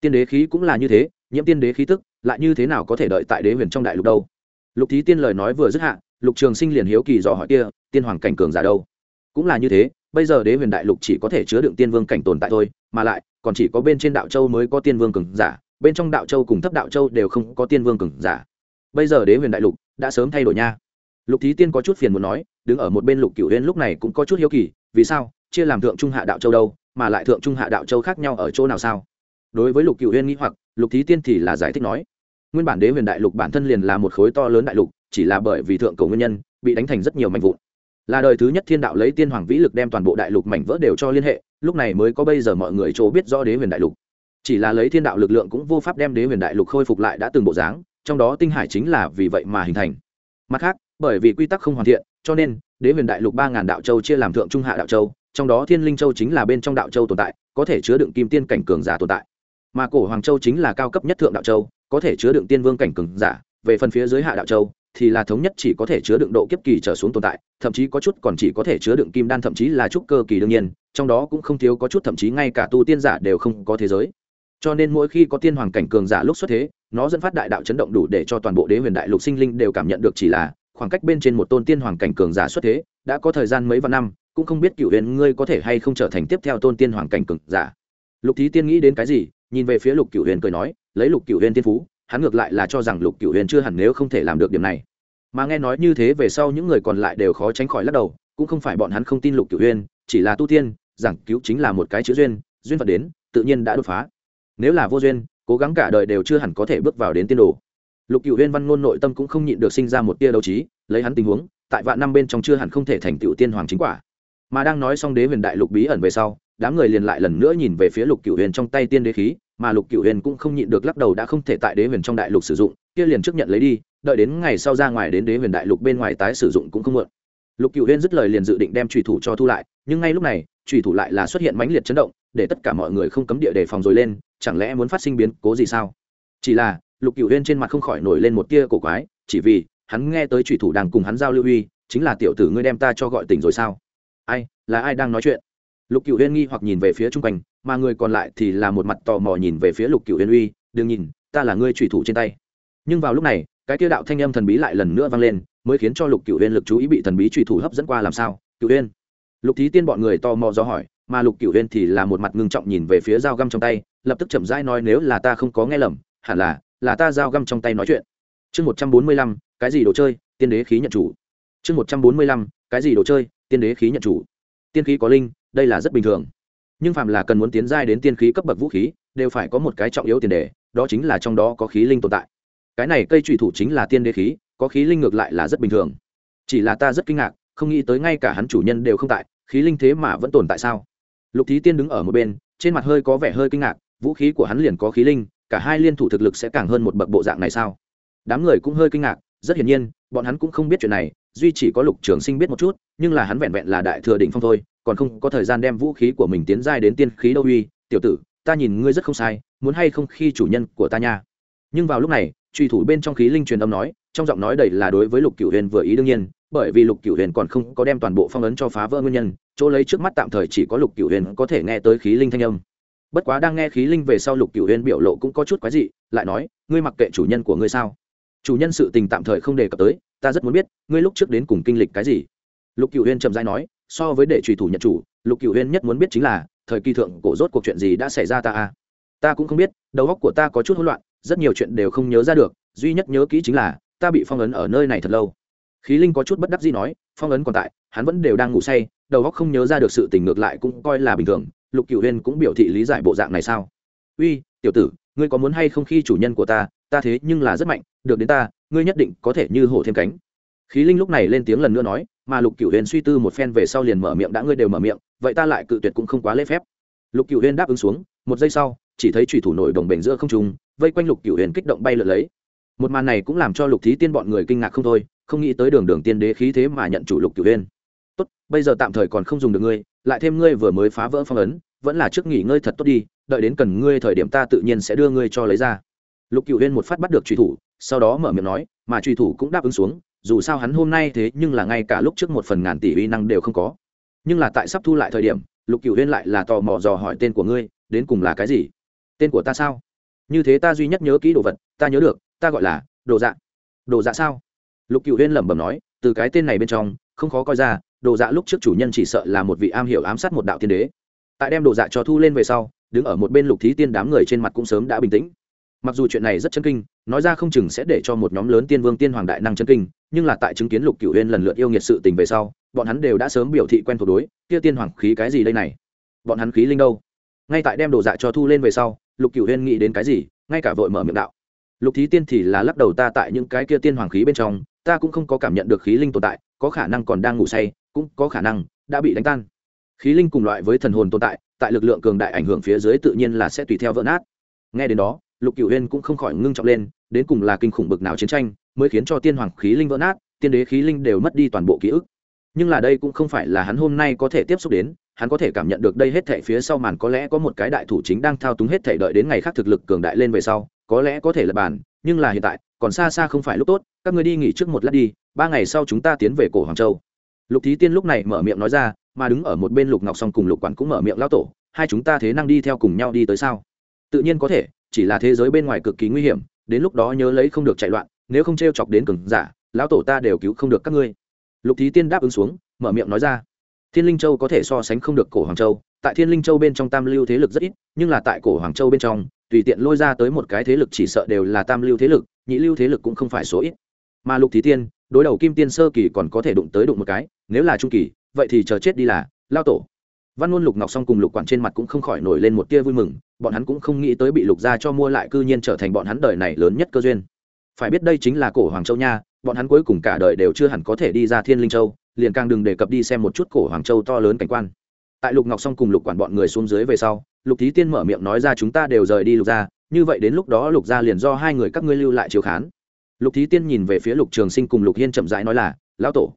Tiên đế khí cũng là như thế, nhiễm tiên đế khí tức, lại như thế nào có thể đợi tại đế huyền trong đại lục đâu? Lục thí tiên lời nói vừa dứt hạ, lục trường sinh liền hiếu kỳ dò hỏi kia, tiên hoàng cảnh cường giả đâu? Cũng là như thế, bây giờ đế huyền đại lục chỉ có thể chứa đựng tiên vương cảnh tồn tại thôi, mà lại, còn chỉ có bên trên đạo châu mới có tiên vương cường giả bên trong đạo châu cùng thấp đạo châu đều không có tiên vương cường giả. Bây giờ đế huyền đại lục đã sớm thay đổi nha. Lục thí tiên có chút phiền muốn nói, đứng ở một bên lục cửu huyên lúc này cũng có chút hiếu kỳ, vì sao, chia làm thượng trung hạ đạo châu đâu, mà lại thượng trung hạ đạo châu khác nhau ở chỗ nào sao? Đối với lục cửu huyên nghĩ hoặc, lục thí tiên thì là giải thích nói, nguyên bản đế huyền đại lục bản thân liền là một khối to lớn đại lục, chỉ là bởi vì thượng cầu nguyên nhân, bị đánh thành rất nhiều mảnh vụn. Là đời thứ nhất thiên đạo lấy tiên hoàng vĩ lực đem toàn bộ đại lục mảnh vỡ đều cho liên hệ, lúc này mới có bây giờ mọi người chỗ biết rõ đế huyền đại lục chỉ là lấy thiên đạo lực lượng cũng vô pháp đem đế huyền đại lục khôi phục lại đã từng bộ dáng, trong đó tinh hải chính là vì vậy mà hình thành. Mặt khác, bởi vì quy tắc không hoàn thiện, cho nên, đế huyền đại lục ba ngàn đạo châu chia làm thượng trung hạ đạo châu, trong đó thiên linh châu chính là bên trong đạo châu tồn tại, có thể chứa đựng kim tiên cảnh cường giả tồn tại. Mà cổ hoàng châu chính là cao cấp nhất thượng đạo châu, có thể chứa đựng tiên vương cảnh cường giả, về phần phía dưới hạ đạo châu, thì là thống nhất chỉ có thể chứa đựng độ kiếp kỳ trở xuống tồn tại, thậm chí có chút còn chỉ có thể chứa đựng kim đan thậm chí là trúc cơ kỳ đương nhiên, trong đó cũng không thiếu có chút thậm chí ngay cả tu tiên giả đều không có thế giới cho nên mỗi khi có tiên hoàng cảnh cường giả lúc xuất thế, nó dẫn phát đại đạo chấn động đủ để cho toàn bộ đế huyền đại lục sinh linh đều cảm nhận được chỉ là khoảng cách bên trên một tôn tiên hoàng cảnh cường giả xuất thế, đã có thời gian mấy vạn năm, cũng không biết cựu huyền ngươi có thể hay không trở thành tiếp theo tôn tiên hoàng cảnh cường giả. Lục thí tiên nghĩ đến cái gì, nhìn về phía lục cựu huyền cười nói, lấy lục cựu huyền tiên phú, hắn ngược lại là cho rằng lục cựu huyền chưa hẳn nếu không thể làm được điểm này. Mà nghe nói như thế về sau những người còn lại đều khó tránh khỏi lắc đầu, cũng không phải bọn hắn không tin lục cựu huyền, chỉ là tu tiên, giảng cứu chính là một cái chữ duyên duyên phật đến, tự nhiên đã đột phá nếu là vô duyên, cố gắng cả đời đều chưa hẳn có thể bước vào đến tiên đồ. Lục cựu huyên văn ngôn nội tâm cũng không nhịn được sinh ra một tia đấu trí, lấy hắn tình huống, tại vạn năm bên trong chưa hẳn không thể thành tựu tiên hoàng chính quả. Mà đang nói xong đế huyền đại lục bí ẩn về sau, đám người liền lại lần nữa nhìn về phía lục cửu huyền trong tay tiên đế khí, mà lục cửu huyền cũng không nhịn được lắc đầu đã không thể tại đế huyền trong đại lục sử dụng, kia liền trước nhận lấy đi, đợi đến ngày sau ra ngoài đến đế huyền đại lục bên ngoài tái sử dụng cũng không muộn. Lục cửu huyền dứt lời liền dự định đem trùy thủ cho thu lại, nhưng ngay lúc này, trùy thủ lại là xuất hiện mãnh liệt chấn động để tất cả mọi người không cấm địa đề phòng rồi lên, chẳng lẽ muốn phát sinh biến cố gì sao? Chỉ là, lục cửu huyên trên mặt không khỏi nổi lên một tia cổ quái, chỉ vì, hắn nghe tới trùy thủ đang cùng hắn giao lưu uy, chính là tiểu tử ngươi đem ta cho gọi tỉnh rồi sao? Ai, là ai đang nói chuyện? Lục cựu huyên nghi hoặc nhìn về phía chung quanh, mà người còn lại thì là một mặt tò mò nhìn về phía lục cựu huyên uy, đừng nhìn, ta là ngươi trùy thủ trên tay. Nhưng vào lúc này, cái tia đạo thanh âm thần bí lại lần nữa vang lên, mới khiến cho lục cựu huyên lực chú ý bị thần bí trùy thủ hấp dẫn qua làm sao? Cựu huyên lục thí tiên bọn người tò mò do hỏi mà lục cửu huyên thì là một mặt ngưng trọng nhìn về phía dao găm trong tay, lập tức chậm rãi nói nếu là ta không có nghe lầm, hẳn là là ta dao găm trong tay nói chuyện. Chương một trăm bốn mươi lăm, cái gì đồ chơi, tiên đế khí nhận chủ. Chương một trăm bốn mươi lăm, cái gì đồ chơi, tiên đế khí nhận chủ. Tiên khí có linh, đây là rất bình thường. Nhưng phạm là cần muốn tiến giai đến tiên khí cấp bậc vũ khí, đều phải có một cái trọng yếu tiền đề, đó chính là trong đó có khí linh tồn tại. Cái này cây trùy thủ chính là tiên đế khí, có khí linh ngược lại là rất bình thường. Chỉ là ta rất kinh ngạc, không nghĩ tới ngay cả hắn chủ nhân đều không tại, khí linh thế mà vẫn tồn tại sao? Lục thí tiên đứng ở một bên, trên mặt hơi có vẻ hơi kinh ngạc, vũ khí của hắn liền có khí linh, cả hai liên thủ thực lực sẽ càng hơn một bậc bộ dạng này sao? Đám người cũng hơi kinh ngạc, rất hiển nhiên, bọn hắn cũng không biết chuyện này, duy chỉ có lục trường sinh biết một chút, nhưng là hắn vẹn vẹn là đại thừa đỉnh phong thôi, còn không có thời gian đem vũ khí của mình tiến giai đến tiên khí đâu uy. Tiểu tử, ta nhìn ngươi rất không sai, muốn hay không khi chủ nhân của ta nha. Nhưng vào lúc này, truy thủ bên trong khí linh truyền âm nói, trong giọng nói đầy là đối với lục cửu huyền vừa ý đương nhiên, bởi vì lục cửu huyền còn không có đem toàn bộ phong ấn cho phá vỡ nguyên nhân chỗ lấy trước mắt tạm thời chỉ có lục cửu huyền có thể nghe tới khí linh thanh âm. Bất quá đang nghe khí linh về sau lục cửu huyền biểu lộ cũng có chút quái dị, lại nói, ngươi mặc kệ chủ nhân của ngươi sao? Chủ nhân sự tình tạm thời không đề cập tới, ta rất muốn biết, ngươi lúc trước đến cùng kinh lịch cái gì? Lục cửu huyền trầm dai nói, so với để trùy thủ nhận chủ, lục cửu huyền nhất muốn biết chính là, thời kỳ thượng cổ rốt cuộc chuyện gì đã xảy ra ta à ta cũng không biết, đầu óc của ta có chút hỗn loạn, rất nhiều chuyện đều không nhớ ra được, duy nhất nhớ kỹ chính là, ta bị phong ấn ở nơi này thật lâu khí linh có chút bất đắc gì nói, phong ấn còn tại, hắn vẫn đều đang ngủ say, đầu óc không nhớ ra được sự tình ngược lại cũng coi là bình thường, lục cựu huyên cũng biểu thị lý giải bộ dạng này sao? Uy, tiểu tử, ngươi có muốn hay không khi chủ nhân của ta ta thế nhưng là rất mạnh, được đến ta, ngươi nhất định có thể như hổ thêm cánh. Khí linh lúc này lên tiếng lần nữa nói, mà lục cửu huyên suy tư một phen về sau liền mở miệng, đã ngươi đều mở miệng, vậy ta lại cự tuyệt cũng không quá lễ phép. Lục cửu huyên đáp ứng xuống, một giây sau, chỉ thấy trùy thủ nổi đồng bể giữa không trung, vây quanh lục cửu huyền kích động bay lượn lấy. Một màn này cũng làm cho lục thí tiên bọn người kinh ngạc không thôi không nghĩ tới đường đường tiên đế khí thế mà nhận chủ lục cửu huyên. Tốt, bây giờ tạm thời còn không dùng được ngươi, lại thêm ngươi vừa mới phá vỡ phong ấn, vẫn là trước nghỉ ngơi thật tốt đi, đợi đến cần ngươi thời điểm ta tự nhiên sẽ đưa ngươi cho lấy ra. Lục cửu huyên một phát bắt được truy thủ, sau đó mở miệng nói, mà truy thủ cũng đáp ứng xuống, dù sao hắn hôm nay thế nhưng là ngay cả lúc trước một phần ngàn tỷ uy năng đều không có. Nhưng là tại sắp thu lại thời điểm, lục cửu huyên lại là tò mò dò hỏi tên của ngươi, đến cùng là cái gì? Tên của ta sao? Như thế ta duy nhất nhớ kỹ đồ vật, ta nhớ được, ta gọi là đồ dạ. Đồ dạ sao? Lục cửu huyên lẩm bẩm nói, từ cái tên này bên trong, không khó coi ra, đồ dạ lúc trước chủ nhân chỉ sợ là một vị am hiểu ám sát một đạo tiên đế. Tại đem đồ dạ cho thu lên về sau, đứng ở một bên lục thí tiên đám người trên mặt cũng sớm đã bình tĩnh. Mặc dù chuyện này rất chân kinh, nói ra không chừng sẽ để cho một nhóm lớn tiên vương tiên hoàng đại năng chân kinh, nhưng là tại chứng kiến lục cửu huyên lần lượt yêu nghiệt sự tình về sau, bọn hắn đều đã sớm biểu thị quen thuộc đối, kia tiên hoàng khí cái gì đây này? Bọn hắn khí linh đâu? Ngay tại đem đồ dạ cho thu lên về sau, lục cửu huyên nghĩ đến cái gì, ngay cả vội mở miệng đạo. Lục thí tiên thì là lắc đầu ta tại những cái kia tiên hoàng khí bên trong ta cũng không có cảm nhận được khí linh tồn tại, có khả năng còn đang ngủ say, cũng có khả năng đã bị đánh tan. Khí linh cùng loại với thần hồn tồn tại tại lực lượng cường đại ảnh hưởng phía dưới tự nhiên là sẽ tùy theo vỡ nát. Nghe đến đó, lục cửu huyên cũng không khỏi ngưng trọng lên, đến cùng là kinh khủng bực nào chiến tranh mới khiến cho tiên hoàng khí linh vỡ nát, tiên đế khí linh đều mất đi toàn bộ ký ức. Nhưng là đây cũng không phải là hắn hôm nay có thể tiếp xúc đến, hắn có thể cảm nhận được đây hết thể phía sau màn có lẽ có một cái đại thủ chính đang thao túng hết thể đợi đến ngày khác thực lực cường đại lên về sau, có lẽ có thể là bàn nhưng là hiện tại còn xa xa không phải lúc tốt các người đi nghỉ trước một lát đi ba ngày sau chúng ta tiến về cổ hoàng châu. Lục thí tiên lúc này mở miệng nói ra mà đứng ở một bên lục ngọc song cùng lục quản cũng mở miệng lao tổ hai chúng ta thế năng đi theo cùng nhau đi tới sao? Tự nhiên có thể chỉ là thế giới bên ngoài cực kỳ nguy hiểm đến lúc đó nhớ lấy không được chạy loạn nếu không t r e o chọc đến cừng, giả lão tổ ta đều cứu không được các ngươi. Lục thí tiên đáp ứng xuống mở miệng nói ra thiên linh châu có thể so sánh không được cổ hoàng châu tại thiên linh châu bên trong tam lưu thế lực rất ít nhưng là tại cổ hoàng châu bên trong tùy tiện lôi ra tới một cái thế lực chỉ sợ đều là tam lưu thế lực nhị lưu thế lực cũng không phải số ít. Mà lục thí tiên, đối đầu kim tiên sơ kỳ còn có thể đụng tới đụng một cái, nếu là trung kỳ, vậy thì chờ chết đi là lao tổ. Văn ngôn lục ngọc song cùng lục quản trên mặt cũng không khỏi nổi lên một tia vui mừng, bọn hắn cũng không nghĩ tới bị lục gia cho mua lại cư nhiên trở thành bọn hắn đời này lớn nhất cơ duyên. Phải biết đây chính là cổ hoàng châu nha, bọn hắn cuối cùng cả đời đều chưa hẳn có thể đi ra thiên linh châu, liền càng đừng đề cập đi xem một chút cổ hoàng châu to lớn cảnh quan. Tại lục ngọc song cùng lục quản bọn người xuống dưới về sau, lục thí tiên mở miệng nói ra chúng ta đều rời đi lục ra như vậy đến lúc đó lục gia liền do hai người các ngươi lưu lại chiếu khán. Lục thí tiên nhìn về phía lục trường sinh cùng lục hiên chậm rãi nói là, lão tổ.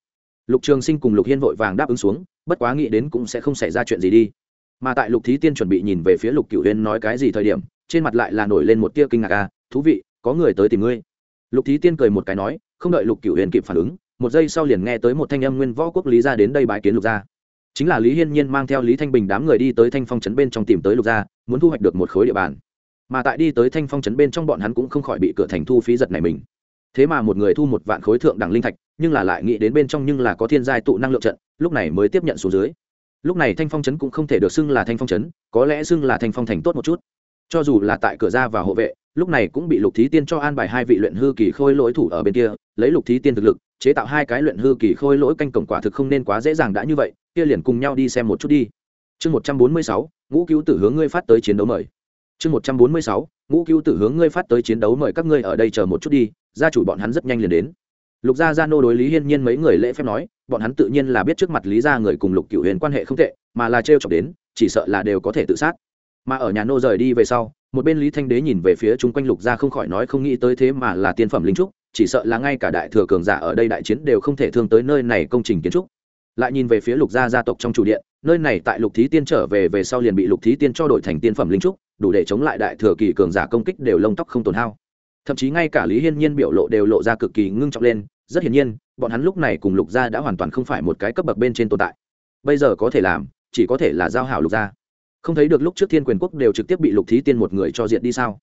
Lục trường sinh cùng lục hiên vội vàng đáp ứng xuống, bất quá nghĩ đến cũng sẽ không xảy ra chuyện gì đi. Mà tại lục thí tiên chuẩn bị nhìn về phía lục cựu huyên nói cái gì thời điểm, trên mặt lại là nổi lên một tia kinh ngạc à thú vị, có người tới tìm ngươi. Lục thí tiên cười một cái nói, không đợi lục cựu huyền kịp phản ứng, một giây sau liền nghe tới một thanh âm nguyên võ quốc lý ra đến đây bái kiến lục gia. Chính là lý hiên nhiên mang theo lý thanh bình đám người đi tới thanh phong trấn bên trong tìm tới lục gia, muốn thu hoạch được một khối địa bàn mà tại đi tới thanh phong trấn bên trong bọn hắn cũng không khỏi bị cửa thành thu phí giật này mình. Thế mà một người thu một vạn khối thượng đẳng linh thạch, nhưng là lại nghĩ đến bên trong nhưng là có thiên giai tụ năng lượng trận, lúc này mới tiếp nhận xuống dưới. Lúc này thanh phong trấn cũng không thể được xưng là thanh phong trấn, có lẽ xưng là thanh phong thành tốt một chút. Cho dù là tại cửa ra và hộ vệ, lúc này cũng bị lục thí tiên cho an bài hai vị luyện hư kỳ khôi lỗi thủ ở bên kia, lấy lục thí tiên thực lực, chế tạo hai cái luyện hư kỳ khôi lỗi canh cổng quả thực không nên quá dễ dàng đã như vậy, kia liền cùng nhau đi xem một chút đi. Chương một trăm bốn mươi sáu, ngũ cứu tử hướng ngươi phát tới chiến đấu mời chương một trăm bốn mươi sáu, ngũ cứu tử hướng ngươi phát tới chiến đấu mời các ngươi ở đây chờ một chút đi, gia chủ bọn hắn rất nhanh liền đến. Lục gia gia nô đối lý hiên nhiên mấy người lễ phép nói, bọn hắn tự nhiên là biết trước mặt lý gia người cùng lục cựu huyền quan hệ không tệ, mà là trêu chọc đến, chỉ sợ là đều có thể tự sát. Mà ở nhà nô rời đi về sau, một bên lý thanh đế nhìn về phía chung quanh lục gia không khỏi nói không nghĩ tới thế mà là tiên phẩm linh trúc, chỉ sợ là ngay cả đại thừa cường giả ở đây đại chiến đều không thể thương tới nơi này công trình kiến trúc lại nhìn về phía lục gia gia tộc trong chủ điện, nơi này tại lục thí tiên trở về về sau liền bị lục thí tiên cho đổi thành tiên phẩm linh trúc, đủ để chống lại đại thừa kỳ cường giả công kích đều lông tóc không tổn hao. Thậm chí ngay cả lý hiên nhiên biểu lộ đều lộ ra cực kỳ ngưng trọng lên, rất hiển nhiên, bọn hắn lúc này cùng lục gia đã hoàn toàn không phải một cái cấp bậc bên trên tồn tại. Bây giờ có thể làm, chỉ có thể là giao hảo lục gia. Không thấy được lúc trước thiên quyền quốc đều trực tiếp bị lục thí tiên một người cho diện đi sao?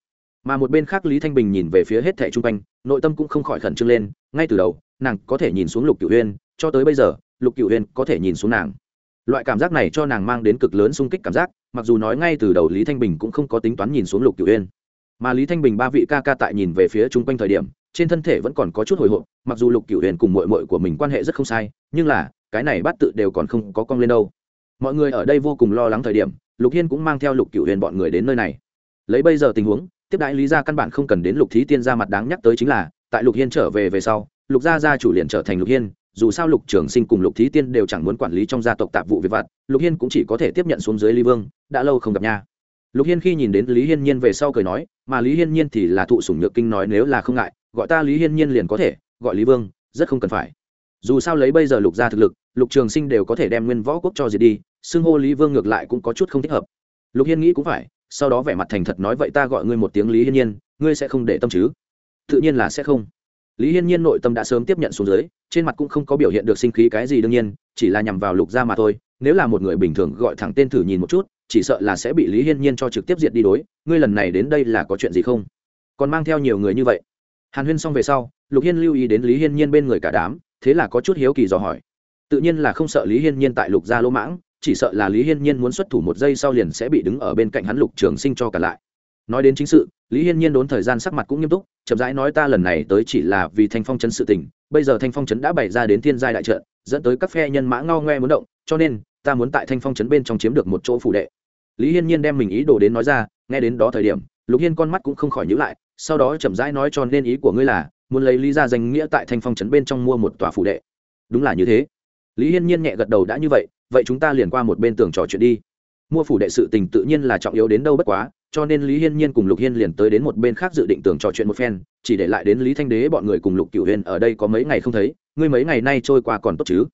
Mà một bên khác lý thanh bình nhìn về phía hết thẻ chung quanh, nội tâm cũng không khỏi khẩn trương lên, ngay từ đầu, nàng có thể nhìn xuống lục cửu huyên cho tới bây giờ lục cửu huyền có thể nhìn xuống nàng. Loại cảm giác này cho nàng mang đến cực lớn sung kích cảm giác, mặc dù nói ngay từ đầu lý thanh bình cũng không có tính toán nhìn xuống lục cửu huyền. Mà lý thanh bình ba vị ca ca tại nhìn về phía chung quanh thời điểm, trên thân thể vẫn còn có chút hồi hộp, mặc dù lục cửu huyền cùng mội mội của mình quan hệ rất không sai, nhưng là, cái này bắt tự đều còn không có cong lên đâu. Mọi người ở đây vô cùng lo lắng thời điểm, lục hiên cũng mang theo lục cửu huyền bọn người đến nơi này. Lấy bây giờ tình huống, tiếp đãi lý gia căn bản không cần đến lục thí tiên ra mặt đáng nhắc tới chính là, tại lục hiên trở về về sau, lục gia gia chủ liền trở thành lục hiên dù sao lục trường sinh cùng lục thí tiên đều chẳng muốn quản lý trong gia tộc tạp vụ việc vặt, lục hiên cũng chỉ có thể tiếp nhận xuống dưới lý vương, đã lâu không gặp nha. Lục hiên khi nhìn đến lý hiên nhiên về sau cười nói, mà lý hiên nhiên thì là thụ sủng nhược kinh nói nếu là không ngại, gọi ta lý hiên nhiên liền có thể, gọi lý vương, rất không cần phải. Dù sao lấy bây giờ lục gia thực lực, lục trường sinh đều có thể đem nguyên võ quốc cho diệt đi, xưng hô lý vương ngược lại cũng có chút không thích hợp. Lục hiên nghĩ cũng phải, sau đó vẻ mặt thành thật nói vậy ta gọi ngươi một tiếng lý hiên nhiên, ngươi sẽ không để tâm chứ? Tự nhiên là sẽ không lý hiên nhiên nội tâm đã sớm tiếp nhận xuống dưới, trên mặt cũng không có biểu hiện được sinh khí cái gì đương nhiên, chỉ là nhằm vào lục gia mà thôi. Nếu là một người bình thường gọi thẳng tên thử nhìn một chút, chỉ sợ là sẽ bị lý hiên nhiên cho trực tiếp diệt đi đối. Ngươi lần này đến đây là có chuyện gì không? Còn mang theo nhiều người như vậy. Hàn huyên xong về sau, lục hiên lưu ý đến lý hiên nhiên bên người cả đám, thế là có chút hiếu kỳ dò hỏi. Tự nhiên là không sợ lý hiên nhiên tại lục gia lỗ mãng, chỉ sợ là lý hiên nhiên muốn xuất thủ một giây sau liền sẽ bị đứng ở bên cạnh hắn lục trường sinh cho cả lại. Nói đến chính sự lý hiên nhiên đốn thời gian sắc mặt cũng nghiêm túc, chậm rãi nói ta lần này tới chỉ là vì thanh phong chấn sự tình, bây giờ thanh phong chấn đã bày ra đến thiên giai đại trận, dẫn tới các phe nhân mã ngao ngoe muốn động, cho nên, ta muốn tại thanh phong chấn bên trong chiếm được một chỗ phủ đệ. Lý hiên nhiên đem mình ý đồ đến nói ra, nghe đến đó thời điểm, lục hiên con mắt cũng không khỏi nhữ lại, sau đó chậm rãi nói cho nên ý của ngươi là, muốn lấy lý ra danh nghĩa tại thanh phong trấn bên trong mua một tòa phủ đệ. Đúng là như thế. Lý hiên nhiên nhẹ gật đầu đã như vậy vậy chúng ta liền qua một bên tường trò chuyện đi. Mua phủ đệ sự tình tự nhiên là trọng yếu đến đâu bất quá cho nên lý hiên nhiên cùng lục hiên liền tới đến một bên khác dự định tưởng trò chuyện một phen, chỉ để lại đến lý thanh đế bọn người cùng lục cửu huyên ở đây có mấy ngày không thấy, ngươi mấy ngày nay trôi qua còn tốt chứ?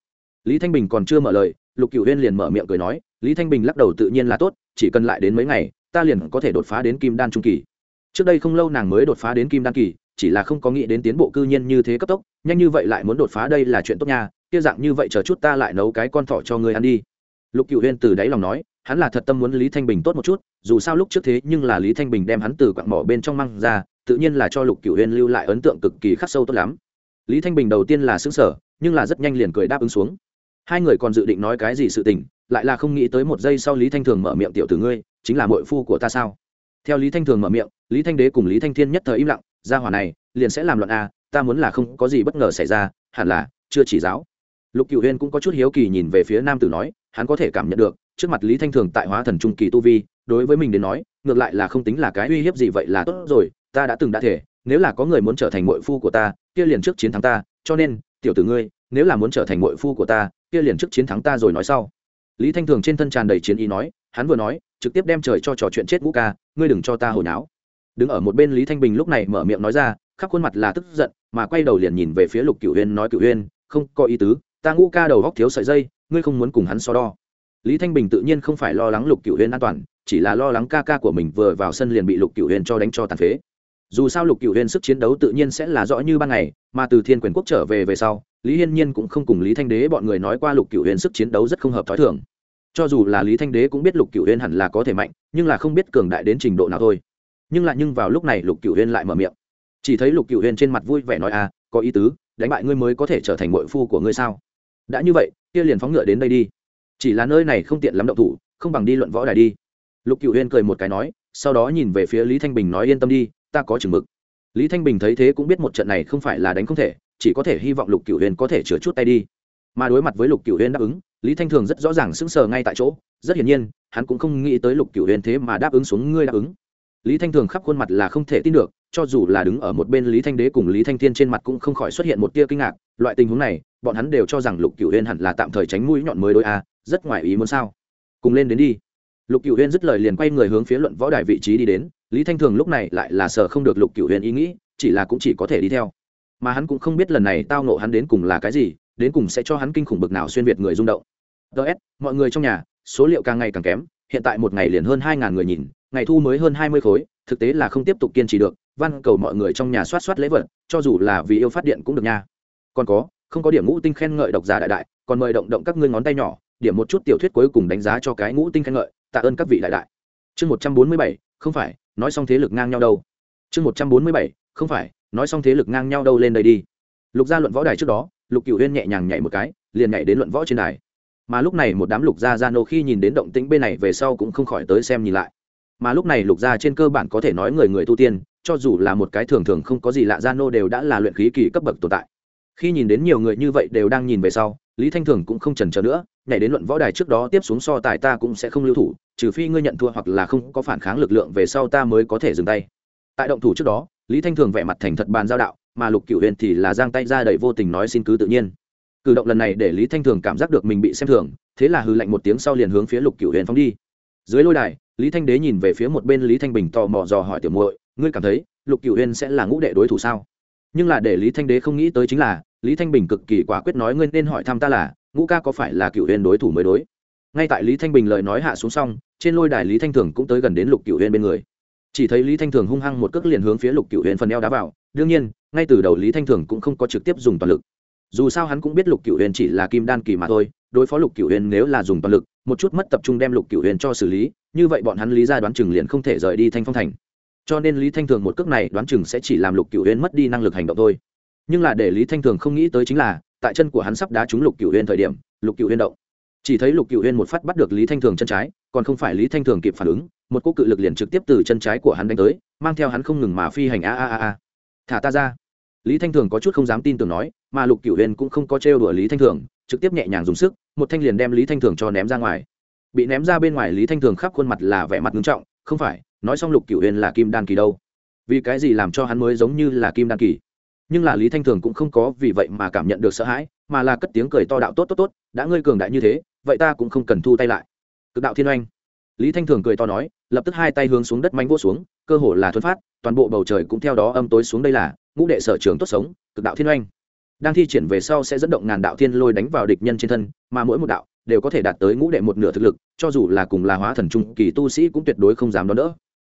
Lý thanh bình còn chưa mở lời, lục cửu huyên liền mở miệng cười nói, lý thanh bình lắc đầu tự nhiên là tốt, chỉ cần lại đến mấy ngày, ta liền có thể đột phá đến kim đan trung kỳ. Trước đây không lâu nàng mới đột phá đến kim đan kỳ, chỉ là không có nghĩ đến tiến bộ cư nhiên như thế cấp tốc, nhanh như vậy lại muốn đột phá đây là chuyện tốt nha, kia dạng như vậy chờ chút ta lại nấu cái con thỏ cho người ăn đi. Lục cựu huyên từ đáy lòng nói, hắn là thật tâm muốn lý thanh bình tốt một chút dù sao lúc trước thế nhưng là lý thanh bình đem hắn từ quặng mỏ bên trong măng ra, tự nhiên là cho lục cựu huyên lưu lại ấn tượng cực kỳ khắc sâu tốt lắm. Lý thanh bình đầu tiên là xứng sở nhưng là rất nhanh liền cười đáp ứng xuống. Hai người còn dự định nói cái gì sự tình, lại là không nghĩ tới một giây sau lý thanh thường mở miệng, tiểu từ ngươi, chính là mội phu của ta sao? Theo lý thanh thường mở miệng, lý thanh đế cùng lý thanh thiên nhất thời im lặng, gia hỏa này, liền sẽ làm luận a, ta muốn là không có gì bất ngờ xảy ra, hẳn là chưa chỉ giáo. Lục cựu huyên cũng có chút hiếu kỳ nhìn về phía nam tử nói, hắn có thể cảm nhận được, trước mặt lý thanh thường tại hóa thần trung kỳ tu vi đối với mình đến nói, ngược lại là không tính là cái uy hiếp gì vậy là tốt rồi, ta đã từng đã thể, nếu là có người muốn trở thành mội phu của ta, kia liền trước chiến thắng ta, cho nên, tiểu tử ngươi, nếu là muốn trở thành mội phu của ta, kia liền trước chiến thắng ta rồi nói sau. Lý thanh thường trên thân tràn đầy chiến ý nói, hắn vừa nói, trực tiếp đem trời cho trò chuyện chết ngũ ca, ngươi đừng cho ta hồi náo. Đứng ở một bên lý thanh bình lúc này mở miệng nói ra, khắp khuôn mặt là tức giận, mà quay đầu liền nhìn về phía lục cửu huyên nói, cửu huyên không có ý tứ, ta ngũ ca đầu góc thiếu sợi dây, ngươi không muốn cùng hắn so đo. Lý thanh bình tự nhiên không phải lo lắng lục cửu huyên an toàn chỉ là lo lắng ca ca của mình vừa vào sân liền bị lục cửu huyền cho đánh cho tàn phế. Dù sao lục cửu huyền sức chiến đấu tự nhiên sẽ là rõ như ban ngày, mà từ thiên quyền quốc trở về về sau, lý hiên nhiên cũng không cùng lý thanh đế bọn người nói qua lục cửu huyền sức chiến đấu rất không hợp t h ó i thường. Cho dù là lý thanh đế cũng biết lục cửu huyền hẳn là có thể mạnh, nhưng là không biết cường đại đến trình độ nào thôi. Nhưng lại nhưng vào lúc này lục cửu huyền lại mở miệng. Chỉ thấy lục cửu huyền trên mặt vui vẻ nói à có ý tứ, đánh bại ngươi mới có thể trở thành mội phu của ngươi sao? Đã như vậy, kia liền phóng ngựa đến đây đi. Chỉ là nơi này không tiện lắm động thủ, không bằng đi luận võ đài đi lục cựu huyên cười một cái nói, sau đó nhìn về phía lý thanh bình nói, yên tâm đi, ta có chừng mực. Lý thanh bình thấy thế cũng biết một trận này không phải là đánh không thể, chỉ có thể hy vọng lục cựu huyên có thể chữa chút tay đi. Mà đối mặt với lục cựu huyên đáp ứng, lý thanh thường rất rõ ràng sững sờ ngay tại chỗ, rất hiển nhiên, hắn cũng không nghĩ tới lục cựu huyên thế mà đáp ứng xuống ngươi đáp ứng. Lý thanh thường khắp khuôn mặt là không thể tin được, cho dù là đứng ở một bên lý thanh đế cùng lý thanh thiên trên mặt cũng không khỏi xuất hiện một tia kinh ngạc, loại tình huống này, bọn hắn đều cho rằng lục cựu huyên hẳn là tạm thời tránh mũi nhọn mới đối a, rất ngoài ý muốn sao. Cùng lên đến đi lục cựu huyên dứt lời liền quay người hướng phía luận võ đài vị trí đi đến. Lý thanh thường lúc này lại là sợ không được lục cựu huyên ý nghĩ, chỉ là cũng chỉ có thể đi theo. Mà hắn cũng không biết lần này tao nộ hắn đến cùng là cái gì, đến cùng sẽ cho hắn kinh khủng bực nào xuyên việt người rung động. Ts mọi người trong nhà, số liệu càng ngày càng kém, hiện tại một ngày liền hơn hai ngàn người nhìn, ngày thu mới hơn hai mươi khối, thực tế là không tiếp tục kiên trì được, văn cầu mọi người trong nhà soát soát lễ vật, cho dù là vì yêu phát điện cũng được nha. Còn có, không có điểm ngũ tinh khen ngợi độc giả đại đại, còn mời động động các ngươi ngón tay nhỏ, điểm một chút tiểu thuyết cuối cùng đánh giá cho cái ngũ tinh khen ngợi tạ ơn các vị đại đại. Chương một trăm bốn mươi bảy, không phải, nói xong thế lực ngang nhau đâu. Chương một trăm bốn mươi bảy, không phải, nói xong thế lực ngang nhau đâu lên đây đi. Lục gia luận võ đài trước đó, lục cựu huyên nhẹ nhàng nhảy một cái, liền nhảy đến luận võ trên đài. Mà lúc này một đám lục gia gia nô khi nhìn đến động tĩnh bên này về sau cũng không khỏi tới xem nhìn lại. Mà lúc này lục gia trên cơ bản có thể nói người người tu tiên, cho dù là một cái thường thường không có gì lạ gia nô đều đã là luyện khí kỳ cấp bậc tồn tại. Khi nhìn đến nhiều người như vậy đều đang nhìn về sau lý thanh thường cũng không trần trờ nữa, nhảy đến luận võ đài trước đó tiếp xuống so tài ta cũng sẽ không lưu thủ, trừ phi ngươi nhận thua hoặc là không có phản kháng lực lượng về sau ta mới có thể dừng tay. Tại động thủ trước đó, lý thanh thường vẻ mặt thành thật bàn giao đạo, mà lục cựu huyền thì là giang tay ra đầy vô tình nói xin cứ tự nhiên. Cử động lần này để lý thanh thường cảm giác được mình bị xem thường, thế là hư lạnh một tiếng sau liền hướng phía lục cựu huyền phóng đi. Dưới lôi đài, lý thanh đế nhìn về phía một bên lý thanh bình tò mò dò hỏi tiểu muội, ngươi cảm thấy lục cựu huyền sẽ là ngũ đệ đối thủ sao? Nhưng là để lý thanh đế không nghĩ tới chính là lý thanh bình cực kỳ quả quyết nói ngươi nên hỏi thăm ta là, ngũ ca có phải là cựu huyền đối thủ mới đối? Ngay tại lý thanh bình lời nói hạ xuống xong, trên lôi đài lý thanh thường cũng tới gần đến lục cựu huyền bên người. Chỉ thấy lý thanh thường hung hăng một cước liền hướng phía lục cựu huyền phần eo đá vào, đương nhiên, ngay từ đầu lý thanh thường cũng không có trực tiếp dùng toàn lực. Dù sao hắn cũng biết lục cựu huyền chỉ là kim đan kỳ mà thôi, đối phó lục cựu huyền nếu là dùng toàn lực, một chút mất tập trung đem lục cựu huyền cho xử lý, như vậy bọn hắn lý ra đoán chừng liền không thể rời đi thanh phong thành. Cho nên lý thanh thường một cước này đoán chừng sẽ chỉ làm lục cựu huyền mất đi năng lực hành động thôi nhưng là để lý thanh thường không nghĩ tới chính là, tại chân của hắn sắp đá trúng lục cựu huyên thời điểm, lục cựu huyên động. Chỉ thấy lục cựu huyên một phát bắt được lý thanh thường chân trái, còn không phải lý thanh thường kịp phản ứng, một cỗ cự lực liền trực tiếp từ chân trái của hắn đánh tới, mang theo hắn không ngừng mà phi hành a a a a. Thả ta ra. Lý thanh thường có chút không dám tin tưởng nói, mà lục cựu huyên cũng không có trêu đùa lý thanh thường, trực tiếp nhẹ nhàng dùng sức, một thanh liền đem lý thanh thường cho ném ra ngoài. Bị ném ra bên ngoài lý thanh thường khắp khuôn mặt là vẻ mặt nghiêm trọng, không phải, nói xong lục cựu huyên là kim đan kỳ đâu. Vì cái gì làm cho hắn mới giống như là kim đan kỳ? Nhưng là lý thanh thường cũng không có vì vậy mà cảm nhận được sợ hãi, mà là cất tiếng cười to đạo tốt tốt tốt, đã ngươi cường đại như thế, vậy ta cũng không cần thu tay lại. Cực đạo thiên oanh. Lý thanh thường cười to nói, lập tức hai tay hướng xuống đất manh vô xuống, cơ hồ là thuấn phát, toàn bộ bầu trời cũng theo đó âm tối xuống đây là, ngũ đệ sở trường tốt sống, cực đạo thiên oanh. Đang thi triển về sau sẽ dẫn động ngàn đạo thiên lôi đánh vào địch nhân trên thân, mà mỗi một đạo đều có thể đạt tới ngũ đệ một nửa thực lực, cho dù là cùng là hóa thần trung kỳ tu sĩ cũng tuyệt đối không dám đón đỡ.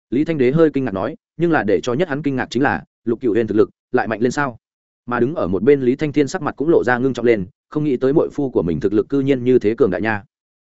Lý thanh đế hơi kinh ngạc nói, nhưng là để cho nhất hắn kinh ngạc chính là, lục cựu huyền thực lực lại mạnh lên sao? Mà đứng ở một bên lý thanh thiên sắc mặt cũng lộ ra ngưng trọng lên, không nghĩ tới mội phu của mình thực lực cư nhiên như thế cường đại nha.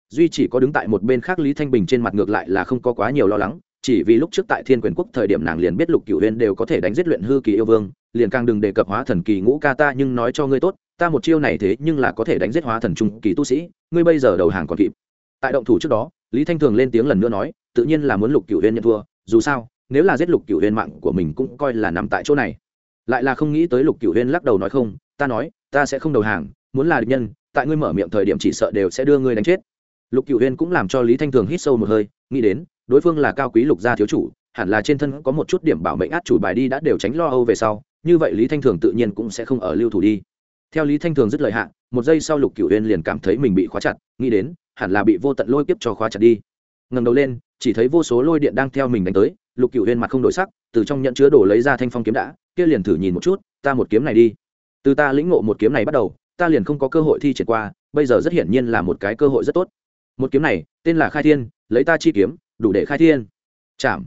Duy chỉ có đứng tại một bên khác lý thanh bình trên mặt ngược lại là không có quá nhiều lo lắng, chỉ vì lúc trước tại thiên quyền quốc thời điểm nàng liền biết lục cựu huyên đều có thể đánh giết luyện hư kỳ yêu vương, liền càng đừng đề cập hóa thần kỳ ngũ ca ta nhưng nói cho ngươi tốt, ta một chiêu này thế nhưng là có thể đánh giết hóa thần trung kỳ tu sĩ, ngươi bây giờ đầu hàng còn kịp. Tại động thủ trước đó, lý thanh thường lên tiếng lần nữa nói, tự nhiên là muốn lục cựu huyên nhận thua, dù sao, nếu là giết lục cựu huyên mạng của mình cũng coi là nằm tại chỗ này lại là không nghĩ tới lục cửu huyên lắc đầu nói không, ta nói, ta sẽ không đầu hàng, muốn là địch nhân, tại ngươi mở miệng thời điểm chỉ sợ đều sẽ đưa ngươi đánh chết. Lục cửu huyên cũng làm cho lý thanh thường hít sâu một hơi, nghĩ đến, đối phương là cao quý lục gia thiếu chủ, hẳn là trên thân có một chút điểm bảo mệnh át chủ bài đi đã đều tránh lo âu về sau, như vậy lý thanh thường tự nhiên cũng sẽ không ở lưu thủ đi. Theo lý thanh thường dứt lời hạ, một giây sau lục cửu huyên liền cảm thấy mình bị khóa chặt, nghĩ đến, hẳn là bị vô tận lôi kiếp cho khóa chặt đi. Ngầm đầu lên, chỉ thấy vô số lôi điện đang theo mình đánh tới, lục cửu huyên mặt không đổi sắc, từ trong nhận chứa đổ lấy ra thanh phong kiếm đã kia liền thử nhìn một chút, ta một kiếm này đi. Từ ta lĩnh ngộ một kiếm này bắt đầu, ta liền không có cơ hội thi triển qua, bây giờ rất hiển nhiên là một cái cơ hội rất tốt. Một kiếm này, tên là khai thiên, lấy ta chi kiếm, đủ để khai thiên. Chạm.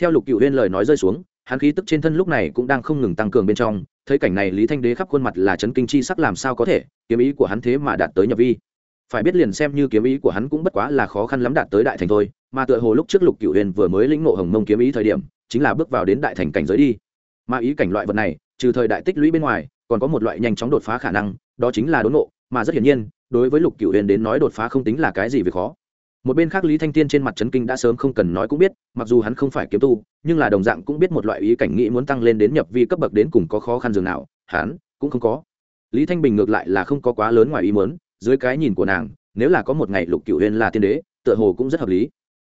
Theo lục cựu huyên lời nói rơi xuống, hắn khí tức trên thân lúc này cũng đang không ngừng tăng cường bên trong, thấy cảnh này lý thanh đế khắp khuôn mặt là chấn kinh chi sắc làm sao có thể, kiếm ý của hắn thế mà đạt tới nhập vi. Phải biết liền xem như kiếm ý của hắn cũng bất quá là khó khăn lắm đạt tới đại thành thôi, mà tựa hồ lúc trước lục cựu huyền vừa mới lĩnh ngộ hồng mông kiếm ý thời điểm, chính là bước vào đến đại thành cảnh giới đi mà ý cảnh loại vật này, trừ thời đại tích lũy bên ngoài, còn có một loại nhanh chóng đột phá khả năng, đó chính là đốn ngộ, mà rất hiển nhiên, đối với lục cựu huyền đến nói đột phá không tính là cái gì về khó. Một bên khác lý thanh tiên trên mặt trấn kinh đã sớm không cần nói cũng biết, mặc dù hắn không phải kiếm tu, nhưng là đồng dạng cũng biết một loại ý cảnh nghĩ muốn tăng lên đến nhập vi cấp bậc đến cùng có khó khăn dường nào, hắn cũng không có. Lý thanh bình ngược lại là không có quá lớn ngoài ý muốn, dưới cái nhìn của nàng, nếu là có một ngày lục cựu huyền là tiên đế, tựa hồ cũng rất hợp lý.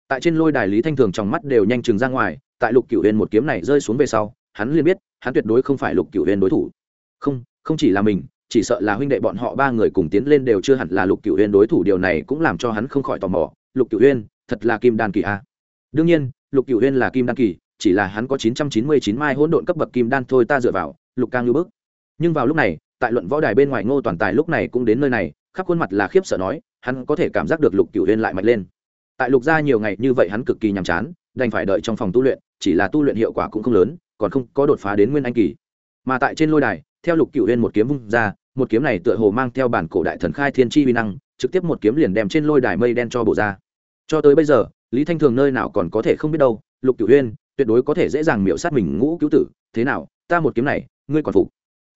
Tại trên lôi đài lý thanh thường trong mắt đều nhanh chừng ra ngoài, tại lục cựu huyền một kiếm này rơi xuống về sau hắn liền biết hắn tuyệt đối không phải lục cựu huyền đối thủ. Không không chỉ là mình chỉ sợ là huynh đệ bọn họ ba người cùng tiến lên đều chưa hẳn là lục cựu huyền đối thủ điều này cũng làm cho hắn không khỏi tò mò lục cựu Uyên, thật là kim đan kỳ a. À? đương nhiên lục cựu Uyên là kim đan kỳ chỉ là hắn có chín trăm chín mươi chín mai hỗn độn cấp bậc kim đan thôi ta dựa vào lục càng lưu bức. Nhưng vào lúc này tại luận võ đài bên ngoài ngô toàn tài lúc này cũng đến nơi này khắp khuôn mặt là khiếp sợ nói hắn có thể cảm giác được lục cựu Uyên lại mạnh lên. Tại lục gia nhiều ngày như vậy hắn cực kỳ nhàm chán đành phải đợi trong phòng tu luyện chỉ là tu luyện hiệu quả cũng không lớn còn không có đột phá đến nguyên anh kỳ. Mà tại trên lôi đài, theo lục cựu huyên một kiếm vung ra, một kiếm này tựa hồ mang theo bản cổ đại thần khai thiên chi vi năng, trực tiếp một kiếm liền đem trên lôi đài mây đen cho bổ ra. Cho tới bây giờ, lý thanh thường nơi nào còn có thể không biết đâu, lục cửu huyên tuyệt đối có thể dễ dàng miễu sát mình ngũ cứu tử, thế nào, ta một kiếm này, ngươi còn phục.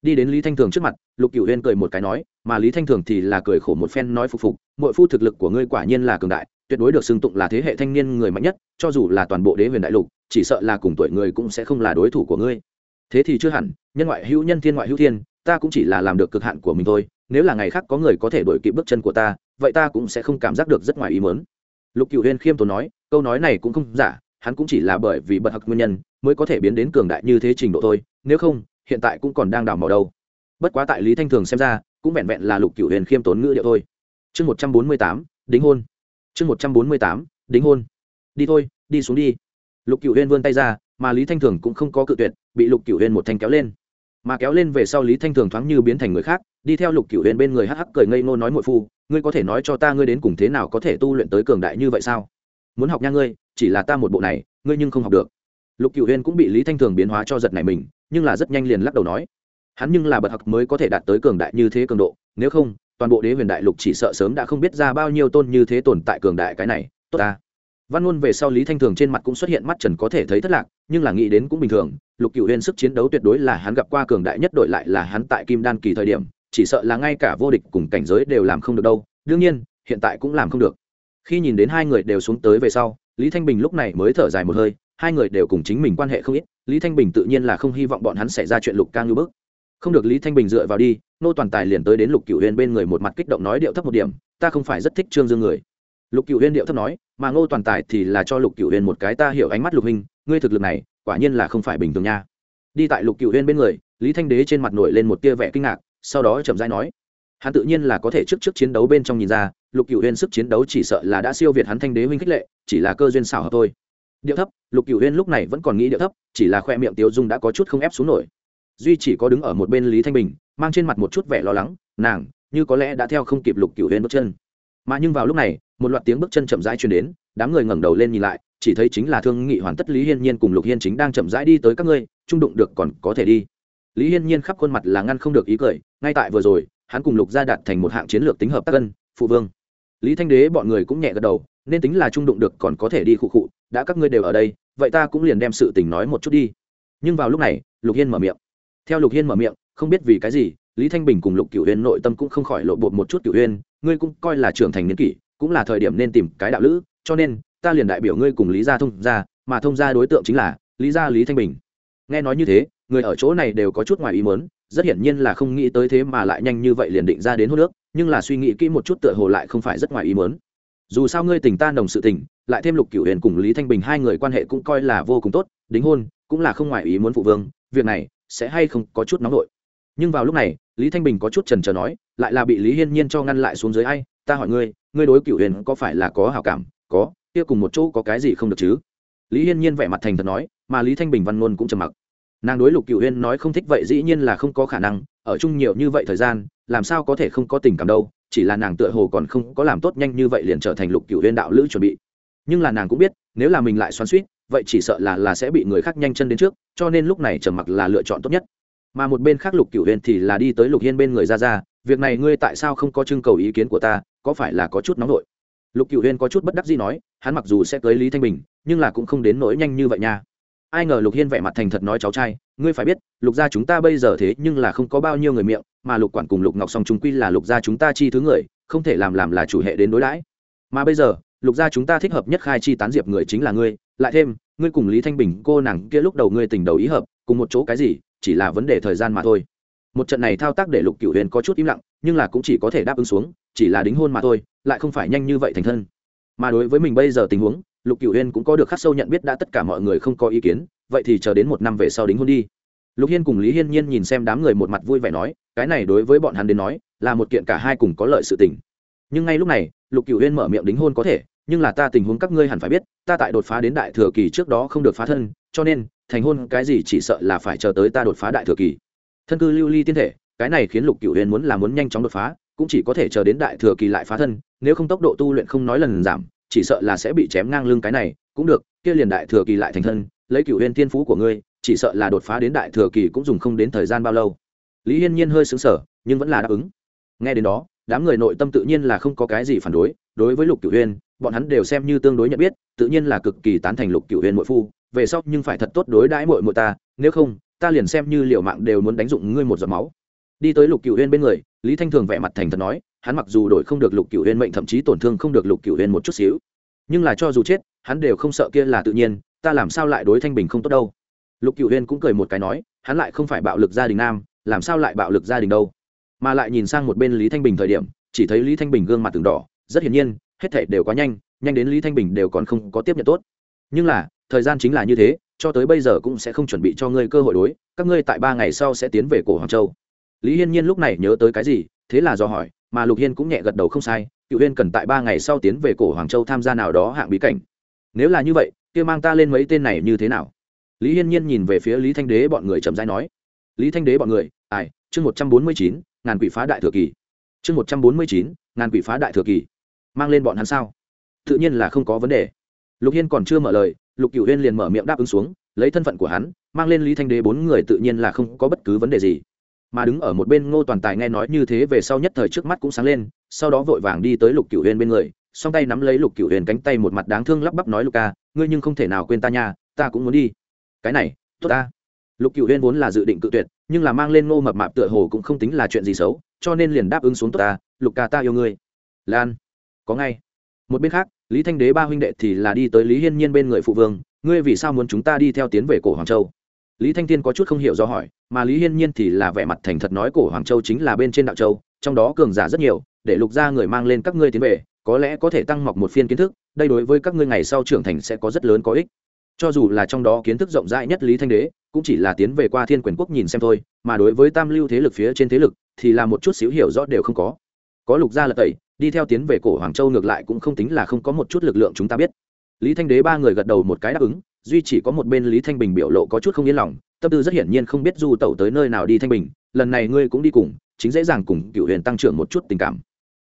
Đi đến lý thanh thường trước mặt, lục cửu huyên cười một cái nói, mà lý thanh thường thì là cười khổ một phen nói phục phục mỗi phu thực lực của ngươi quả nhiên là cường đại tuyệt đối được xưng tụng là thế hệ thanh niên người mạnh nhất, cho dù là toàn bộ đế huyền đại lục, chỉ sợ là cùng tuổi người cũng sẽ không là đối thủ của ngươi. Thế thì chưa hẳn, nhân ngoại hữu nhân, thiên ngoại hữu thiên, ta cũng chỉ là làm được cực hạn của mình thôi, nếu là ngày khác có người có thể đổi kịp bước chân của ta, vậy ta cũng sẽ không cảm giác được rất ngoài ý mớn lục cựu huyên khiêm tốn nói, câu nói này cũng không giả, hắn cũng chỉ là bởi vì bật hặc nguyên nhân, mới có thể biến đến cường đại như thế trình độ thôi, nếu không, hiện tại cũng còn đang đào mỏ đâu. Bất quá tại lý thanh thường xem ra, cũng vẹn vẹn là lục cựu huyền khiêm tốn ngữ điệu thôi. Chương một trăm bốn mươi tám, đính hôn chương một trăm bốn mươi tám, đính hôn. Đi thôi, đi xuống đi. Lục cựu Huyên vươn tay ra, mà lý thanh thường cũng không có cự tuyệt, bị lục cựu Huyên một thanh kéo lên. Mà kéo lên về sau lý thanh thường thoáng như biến thành người khác, đi theo lục cựu Huyên bên người hắc hắc cười ngây ngô nói mội phu, ngươi có thể nói cho ta ngươi đến cùng thế nào có thể tu luyện tới cường đại như vậy sao? Muốn học nha ngươi, chỉ là ta một bộ này, ngươi nhưng không học được. Lục cựu huyên cũng bị lý thanh thường biến hóa cho giật này mình, nhưng là rất nhanh liền lắc đầu nói, hắn nhưng là bậc học mới có thể đạt tới cường đại như thế cường độ, nếu không toàn bộ đế huyền đại lục chỉ sợ sớm đã không biết ra bao nhiêu tôn như thế tồn tại cường đại cái này, tốt ta. Văn ngôn về sau lý thanh thường trên mặt cũng xuất hiện mắt trần có thể thấy thất lạc, nhưng là nghĩ đến cũng bình thường, lục cựu huyền sức chiến đấu tuyệt đối là hắn gặp qua cường đại nhất đội lại là hắn tại kim đan kỳ thời điểm, chỉ sợ là ngay cả vô địch cùng cảnh giới đều làm không được đâu, đương nhiên, hiện tại cũng làm không được. Khi nhìn đến hai người đều xuống tới về sau, lý thanh bình lúc này mới thở dài một hơi, hai người đều cùng chính mình quan hệ không ít, lý thanh bình tự nhiên là không hy vọng bọn hắn xảy ra chuyện lục cang như bước không được lý thanh bình dựa vào đi, nô toàn tài liền tới đến lục cựu huyên bên người một mặt kích động nói điệu thấp một điểm, ta không phải rất thích trương dương người. Lục cựu huyên điệu thấp nói, mà ngô toàn tài thì là cho lục cựu huyên một cái ta hiểu ánh mắt lục hình, ngươi thực lực này, quả nhiên là không phải bình thường nha. Đi tại lục cựu huyên bên người, lý thanh đế trên mặt nổi lên một tia vẻ kinh ngạc, sau đó chậm rãi nói, hắn tự nhiên là có thể trước trước chiến đấu bên trong nhìn ra, lục cựu huyên sức chiến đấu chỉ sợ là đã siêu việt hắn thanh đế huynh khích lệ, chỉ là cơ duyên xảo hợp thôi. Điệu thấp, lục cựu huyên lúc này vẫn còn nghĩ điệu thấp, chỉ là khoe miệng tiêu dung đã có chút không ép xuống nổi duy chỉ có đứng ở một bên lý thanh bình, mang trên mặt một chút vẻ lo lắng, nàng, như có lẽ đã theo không kịp lục cựu huyên bước chân. Mà nhưng vào lúc này, một loạt tiếng bước chân chậm rãi truyền đến, đám người ngẩng đầu lên nhìn lại, chỉ thấy chính là thương nghị hoàn tất lý hiên nhiên cùng lục hiên chính đang chậm rãi đi tới các ngươi, trung đụng được còn có thể đi. Lý hiên nhiên khắp khuôn mặt là ngăn không được ý cười, ngay tại vừa rồi, hắn cùng lục gia đạt thành một hạng chiến lược tính hợp tác cân, phụ vương. Lý thanh đế bọn người cũng nhẹ gật đầu, nên tính là trung đụng được còn có thể đi khụ khụ, đã các ngươi đều ở đây, vậy ta cũng liền đem sự tình nói một chút đi. Nhưng vào lúc này, lục hiên mở miệng theo lục hiên mở miệng, không biết vì cái gì, lý thanh bình cùng lục cửu huyên nội tâm cũng không khỏi lộ bột một chút cửu huyên ngươi cũng coi là trưởng thành niên kỷ, cũng là thời điểm nên tìm cái đạo lữ, cho nên, ta liền đại biểu ngươi cùng lý gia thông gia, mà thông gia đối tượng chính là lý gia lý thanh bình. Nghe nói như thế, người ở chỗ này đều có chút ngoài ý muốn, rất hiển nhiên là không nghĩ tới thế mà lại nhanh như vậy liền định ra đến hô nước nhưng là suy nghĩ kỹ một chút tựa hồ lại không phải rất ngoài ý muốn. Dù sao ngươi tình ta nồng sự tình, lại thêm lục cửu huyền cùng lý thanh bình hai người quan hệ cũng coi là vô cùng tốt, đính hôn cũng là không ngoài ý muốn phụ vương, việc này sẽ hay không có chút nóng nổi. Nhưng vào lúc này, lý thanh bình có chút trần trờ nói, lại là bị lý hiên nhiên cho ngăn lại xuống dưới ai? Ta hỏi ngươi ngươi đối cựu huyền có phải là có hào cảm? Có, kia cùng một chỗ có cái gì không được chứ? Lý hiên nhiên vẻ mặt thành thật nói, mà lý thanh bình văn ngôn cũng trầm mặc. Nàng đối lục cựu huyên nói không thích vậy dĩ nhiên là không có khả năng, ở chung nhiều như vậy thời gian, làm sao có thể không có tình cảm đâu, chỉ là nàng tựa hồ còn không có làm tốt nhanh như vậy liền trở thành lục cựu huyên đạo lữ chuẩn bị. Nhưng là nàng cũng biết, nếu là mình lại xoắn suýt vậy chỉ sợ là là sẽ bị người khác nhanh chân đến trước, cho nên lúc này trầm mặc là lựa chọn tốt nhất. Mà một bên khác lục cựu huyền thì là đi tới lục hiên bên người ra ra, việc này ngươi tại sao không có trưng cầu ý kiến của ta, có phải là có chút nóng nổi? Lục cựu huyền có chút bất đắc gì nói, hắn mặc dù sẽ tới lý thanh bình, nhưng là cũng không đến nỗi nhanh như vậy nha. Ai ngờ lục hiên vẻ mặt thành thật nói, cháu trai, ngươi phải biết, lục gia chúng ta bây giờ thế nhưng là không có bao nhiêu người miệng, mà lục quản cùng lục ngọc song chúng quy là lục gia chúng ta chi thứ người, không thể làm làm là chủ hệ đến đối đãi. Mà bây giờ, lục gia chúng ta thích hợp nhất khai chi tán diệp người chính là ngươi, lại thêm ngươi cùng lý thanh bình, cô nàng kia lúc đầu ngươi tình đầu ý hợp, cùng một chỗ cái gì, chỉ là vấn đề thời gian mà thôi. Một trận này thao tác để lục cửu huyền có chút im lặng, nhưng là cũng chỉ có thể đáp ứng xuống, chỉ là đính hôn mà thôi, lại không phải nhanh như vậy thành thân. Mà đối với mình bây giờ tình huống, lục cửu huyền cũng có được khắc sâu nhận biết đã tất cả mọi người không có ý kiến, vậy thì chờ đến một năm về sau đính hôn đi. Lục hiên cùng lý hiên nhiên nhìn xem đám người một mặt vui vẻ nói, cái này đối với bọn hắn đến nói, là một kiện cả hai cùng có lợi sự tình. Nhưng ngay lúc này, lục cửu huyên mở miệng đính hôn có thể nhưng là ta tình huống các ngươi hẳn phải biết, ta tại đột phá đến đại thừa kỳ trước đó không được phá thân, cho nên, thành hôn cái gì chỉ sợ là phải chờ tới ta đột phá đại thừa kỳ. Thân cư lưu ly tiên thể, cái này khiến lục cửu huyền muốn là muốn nhanh chóng đột phá, cũng chỉ có thể chờ đến đại thừa kỳ lại phá thân, nếu không tốc độ tu luyện không nói lần giảm, chỉ sợ là sẽ bị chém ngang lưng cái này, cũng được, kia liền đại thừa kỳ lại thành thân, lấy cửu huyền tiên phú của ngươi, chỉ sợ là đột phá đến đại thừa kỳ cũng dùng không đến thời gian bao lâu. Lý hiên nhiên hơi xứng sở nhưng vẫn là đáp ứng. Nghe đến đó, đám người nội tâm tự nhiên là không có cái gì phản đối đối với lục cửu uyên bọn hắn đều xem như tương đối nhận biết, tự nhiên là cực kỳ tán thành lục cửu huyền muội phu, về sau nhưng phải thật tốt đối đãi muội muội ta, nếu không, ta liền xem như liệu mạng đều muốn đánh dụng ngươi một giọt máu. Đi tới lục cửu huyền bên người, lý thanh thường vẻ mặt thành thật nói, hắn mặc dù đổi không được lục cửu huyền mệnh thậm chí tổn thương không được lục cửu huyền một chút xíu, nhưng là cho dù chết, hắn đều không sợ kia là tự nhiên, ta làm sao lại đối thanh bình không tốt đâu? Lục cựu uyên cũng cười một cái nói, hắn lại không phải bạo lực gia đình nam, làm sao lại bạo lực gia đình đâu? Mà lại nhìn sang một bên lý thanh bình thời điểm, chỉ thấy lý thanh bình gương mặt từng đỏ, rất hiển nhiên hết thể đều quá nhanh nhanh đến lý thanh bình đều còn không có tiếp nhận tốt. Nhưng là, thời gian chính là như thế, cho tới bây giờ cũng sẽ không chuẩn bị cho ngươi cơ hội đối, các ngươi tại ba ngày sau sẽ tiến về cổ hoàng châu. Lý hiên nhiên lúc này nhớ tới cái gì, thế là do hỏi, mà lục hiên cũng nhẹ gật đầu không sai, cựu huyên cần tại ba ngày sau tiến về cổ hoàng châu tham gia nào đó hạng bí cảnh. Nếu là như vậy, kia mang ta lên mấy tên này như thế nào? Lý hiên nhiên nhìn về phía lý thanh đế bọn người chậm rãi nói. Lý thanh đế bọn người, ai, chương một trăm bốn mươi chín, ngàn quỷ phá đại thừa kỳ. Chương một trăm bốn mươi chín, ngàn quỷ phá đại thừa kỳ mang lên bọn hắn sao? Tự nhiên là không có vấn đề. Lục hiên còn chưa mở lời, lục cựu huyên liền mở miệng đáp ứng xuống, lấy thân phận của hắn, mang lên lý thanh đế bốn người tự nhiên là không có bất cứ vấn đề gì. Mà đứng ở một bên ngô toàn tài nghe nói như thế về sau nhất thời trước mắt cũng sáng lên, sau đó vội vàng đi tới lục cựu huyên bên người, song tay nắm lấy lục cựu huyền cánh tay một mặt đáng thương lắp bắp nói, lục ca, ngươi nhưng không thể nào quên ta nha, ta cũng muốn đi. Cái này, tốt ta. Lục cựu huyền vốn là dự định cự tuyệt, nhưng là mang lên ngô mập mạp tựa hồ cũng không tính là chuyện gì xấu, cho nên liền đáp ứng xuống, tốt ta, lục ca ta yêu ngươi. Lan có ngay. Một bên khác, lý thanh đế ba huynh đệ thì là đi tới lý hiên nhiên bên người phụ vương, ngươi vì sao muốn chúng ta đi theo tiến về cổ hoàng châu? Lý thanh tiên có chút không hiểu do hỏi, mà lý hiên nhiên thì là vẻ mặt thành thật nói cổ hoàng châu chính là bên trên đạo châu, trong đó cường giả rất nhiều, để lục ra người mang lên các ngươi tiến về, có lẽ có thể tăng mọc một phiên kiến thức, đây đối với các ngươi ngày sau trưởng thành sẽ có rất lớn có ích. Cho dù là trong đó kiến thức rộng rãi nhất lý thanh đế, cũng chỉ là tiến về qua thiên quyền quốc nhìn xem thôi, mà đối với tam lưu thế lực phía trên thế lực thì là một chút xíu hiểu rõ đều không có. Có lục gia lật tẩy đi theo tiến về cổ hoàng châu ngược lại cũng không tính là không có một chút lực lượng chúng ta biết. Lý thanh đế ba người gật đầu một cái đáp ứng, duy chỉ có một bên lý thanh bình biểu lộ có chút không yên lòng, tâm tư rất hiển nhiên không biết du tẩu tới nơi nào đi thanh bình, lần này ngươi cũng đi cùng, chính dễ dàng cùng cựu huyền tăng trưởng một chút tình cảm.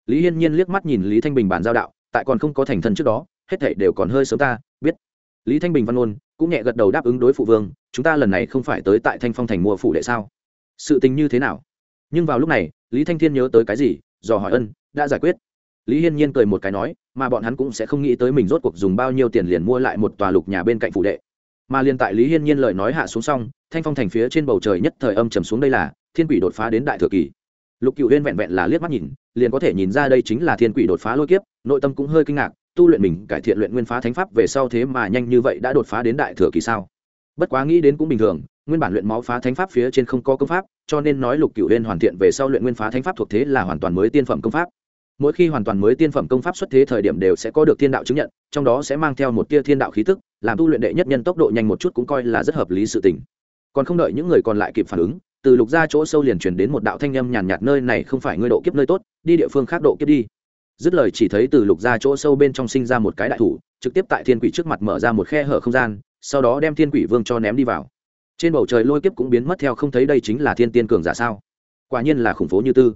Lý hiên nhiên liếc mắt nhìn lý thanh bình bàn giao đạo, tại còn không có thành thân trước đó, hết thảy đều còn hơi sớm ta, biết. Lý thanh bình văn ôn cũng nhẹ gật đầu đáp ứng đối phụ vương, chúng ta lần này không phải tới tại thanh phong thành mua phủ đệ sao? Sự tình như thế nào? Nhưng vào lúc này, lý thanh thiên nhớ tới cái gì? Dò hỏi ân, đã giải quyết lý hiên nhiên cười một cái nói, mà bọn hắn cũng sẽ không nghĩ tới mình rốt cuộc dùng bao nhiêu tiền liền mua lại một tòa lục nhà bên cạnh phủ đệ. Mà liền tại lý hiên nhiên lời nói hạ xuống xong, thanh phong thành phía trên bầu trời nhất thời âm trầm xuống đây là, thiên quỷ đột phá đến đại thừa kỳ. Lục cựu huyên vẹn vẹn là liếc mắt nhìn, liền có thể nhìn ra đây chính là thiên quỷ đột phá lôi kiếp, nội tâm cũng hơi kinh ngạc, tu luyện mình, cải thiện luyện nguyên phá thánh pháp về sau thế mà nhanh như vậy đã đột phá đến đại thừa kỳ sao? Bất quá nghĩ đến cũng bình thường, nguyên bản luyện máu phá thánh pháp phía trên không có công pháp, cho nên nói lục cựu huyên hoàn thiện về sau luyện nguyên phá thánh pháp thuộc thế là hoàn toàn mới tiên phẩm công pháp mỗi khi hoàn toàn mới tiên phẩm công pháp xuất thế thời điểm đều sẽ có được thiên đạo chứng nhận, trong đó sẽ mang theo một tia thiên đạo khí tức, làm tu luyện đệ nhất nhân tốc độ nhanh một chút cũng coi là rất hợp lý sự tình. Còn không đợi những người còn lại kịp phản ứng, từ lục ra chỗ sâu liền truyền đến một đạo thanh âm nhàn nhạt nơi này không phải ngươi độ kiếp nơi tốt, đi địa phương khác độ kiếp đi. Dứt lời chỉ thấy từ lục ra chỗ sâu bên trong sinh ra một cái đại thủ, trực tiếp tại thiên quỷ trước mặt mở ra một khe hở không gian, sau đó đem thiên quỷ vương cho ném đi vào. Trên bầu trời lôi kiếp cũng biến mất theo không thấy đây chính là thiên tiên cường giả sao? Quả nhiên là khủng phố như tư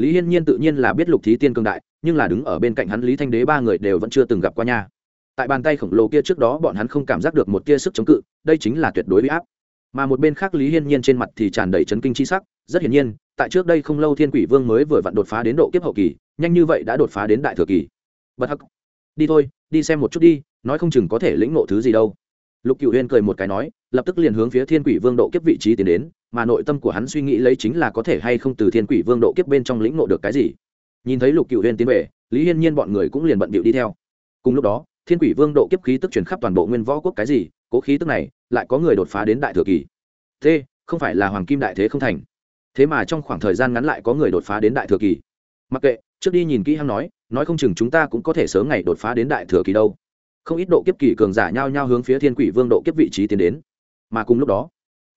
lý hiên nhiên tự nhiên là biết lục thí tiên cường đại, nhưng là đứng ở bên cạnh hắn lý thanh đế ba người đều vẫn chưa từng gặp qua nha. Tại bàn tay khổng lồ kia trước đó bọn hắn không cảm giác được một tia sức chống cự, đây chính là tuyệt đối bị áp. Mà một bên khác lý hiên nhiên trên mặt thì tràn đầy chấn kinh chi sắc, rất hiển nhiên, tại trước đây không lâu thiên quỷ vương mới vừa vặn đột phá đến độ kiếp hậu kỳ, nhanh như vậy đã đột phá đến đại thừa kỳ. Bất hắc. Đi thôi, đi xem một chút đi, nói không chừng có thể lĩnh ngộ thứ gì đâu. Lục cựu huyên cười một cái nói, lập tức liền hướng phía thiên quỷ vương độ kiếp vị trí tiến đến mà nội tâm của hắn suy nghĩ lấy chính là có thể hay không từ thiên quỷ vương độ kiếp bên trong lĩnh ngộ được cái gì. Nhìn thấy lục cựu huyên tiến về, lý hiên nhiên bọn người cũng liền bận bịu đi theo. Cùng lúc đó, thiên quỷ vương độ kiếp khí tức truyền khắp toàn bộ nguyên võ quốc cái gì, cố khí tức này lại có người đột phá đến đại thừa kỳ. T không phải là hoàng kim đại thế không thành. Thế mà trong khoảng thời gian ngắn lại có người đột phá đến đại thừa kỳ. Mặc kệ, trước đi nhìn kỹ hắn nói nói không chừng chúng ta cũng có thể sớm ngày đột phá đến đại thừa kỳ đâu. Không ít độ kiếp kỳ cường giả nhau nhau hướng phía thiên quỷ vương độ kiếp vị trí tiến đến. Mà cùng lúc đó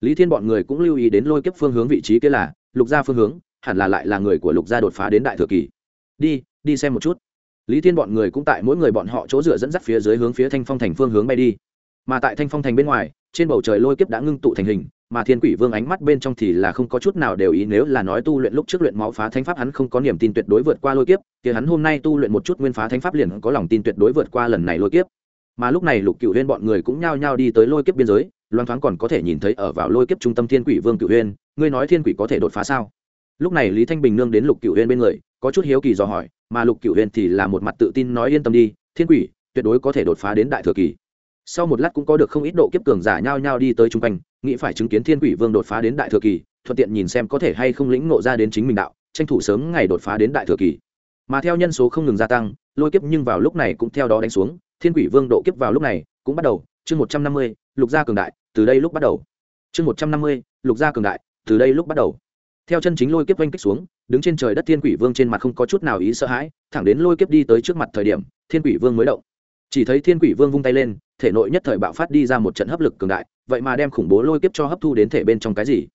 lý thiên bọn người cũng lưu ý đến lôi kiếp phương hướng vị trí kia là, lục gia phương hướng, hẳn là lại là người của lục gia đột phá đến đại thừa kỳ. Đi đi xem một chút. Lý thiên bọn người cũng tại mỗi người bọn họ chỗ dựa dẫn dắt phía dưới hướng phía thanh phong thành phương hướng bay đi. Mà tại thanh phong thành bên ngoài, trên bầu trời lôi kiếp đã ngưng tụ thành hình, mà thiên quỷ vương ánh mắt bên trong thì là không có chút nào đều ý nếu là nói tu luyện lúc trước luyện máu phá thánh pháp hắn không có niềm tin tuyệt đối vượt qua lôi kiếp, thì hắn hôm nay tu luyện một chút nguyên phá thánh pháp liền có lòng tin tuyệt đối vượt qua lần này lôi kiếp. Mà lúc này lục cựu huyên bọn người cũng nhao nhao đi tới lôi kiếp biên giới loan thoáng còn có thể nhìn thấy ở vào lôi kiếp trung tâm thiên quỷ vương cựu huyên ngươi nói thiên quỷ có thể đột phá sao? Lúc này lý thanh bình nương đến lục cựu huyên bên người, có chút hiếu kỳ dò hỏi, mà lục cựu huyên thì là một mặt tự tin nói yên tâm đi, thiên quỷ tuyệt đối có thể đột phá đến đại thừa kỳ. Sau một lát cũng có được không ít độ kiếp cường giả nhao nhao đi tới chung quanh, nghĩ phải chứng kiến thiên quỷ vương đột phá đến đại thừa kỳ, thuận tiện nhìn xem có thể hay không lĩnh nộ ra đến chính mình đạo, tranh thủ sớm ngày đột phá đến đại thừa kỳ. Mà theo nhân số không ngừng gia tăng, lôi kiếp nhưng vào lúc này cũng theo đó đánh xuống, thiên quỷ vương độ kiếp vào lúc này cũng bắt đầu, chương một trăm năm mươi lục gia cường đại, từ đây lúc bắt đầu. Chương một trăm năm mươi, lục gia cường đại, từ đây lúc bắt đầu. Theo chân chính lôi kiếp oanh kích xuống, đứng trên trời đất thiên quỷ vương trên mặt không có chút nào ý sợ hãi, thẳng đến lôi kiếp đi tới trước mặt thời điểm, thiên quỷ vương mới động. Chỉ thấy thiên quỷ vương vung tay lên, thể nội nhất thời bạo phát đi ra một trận hấp lực cường đại, vậy mà đem khủng bố lôi kiếp cho hấp thu đến thể bên trong cái gì?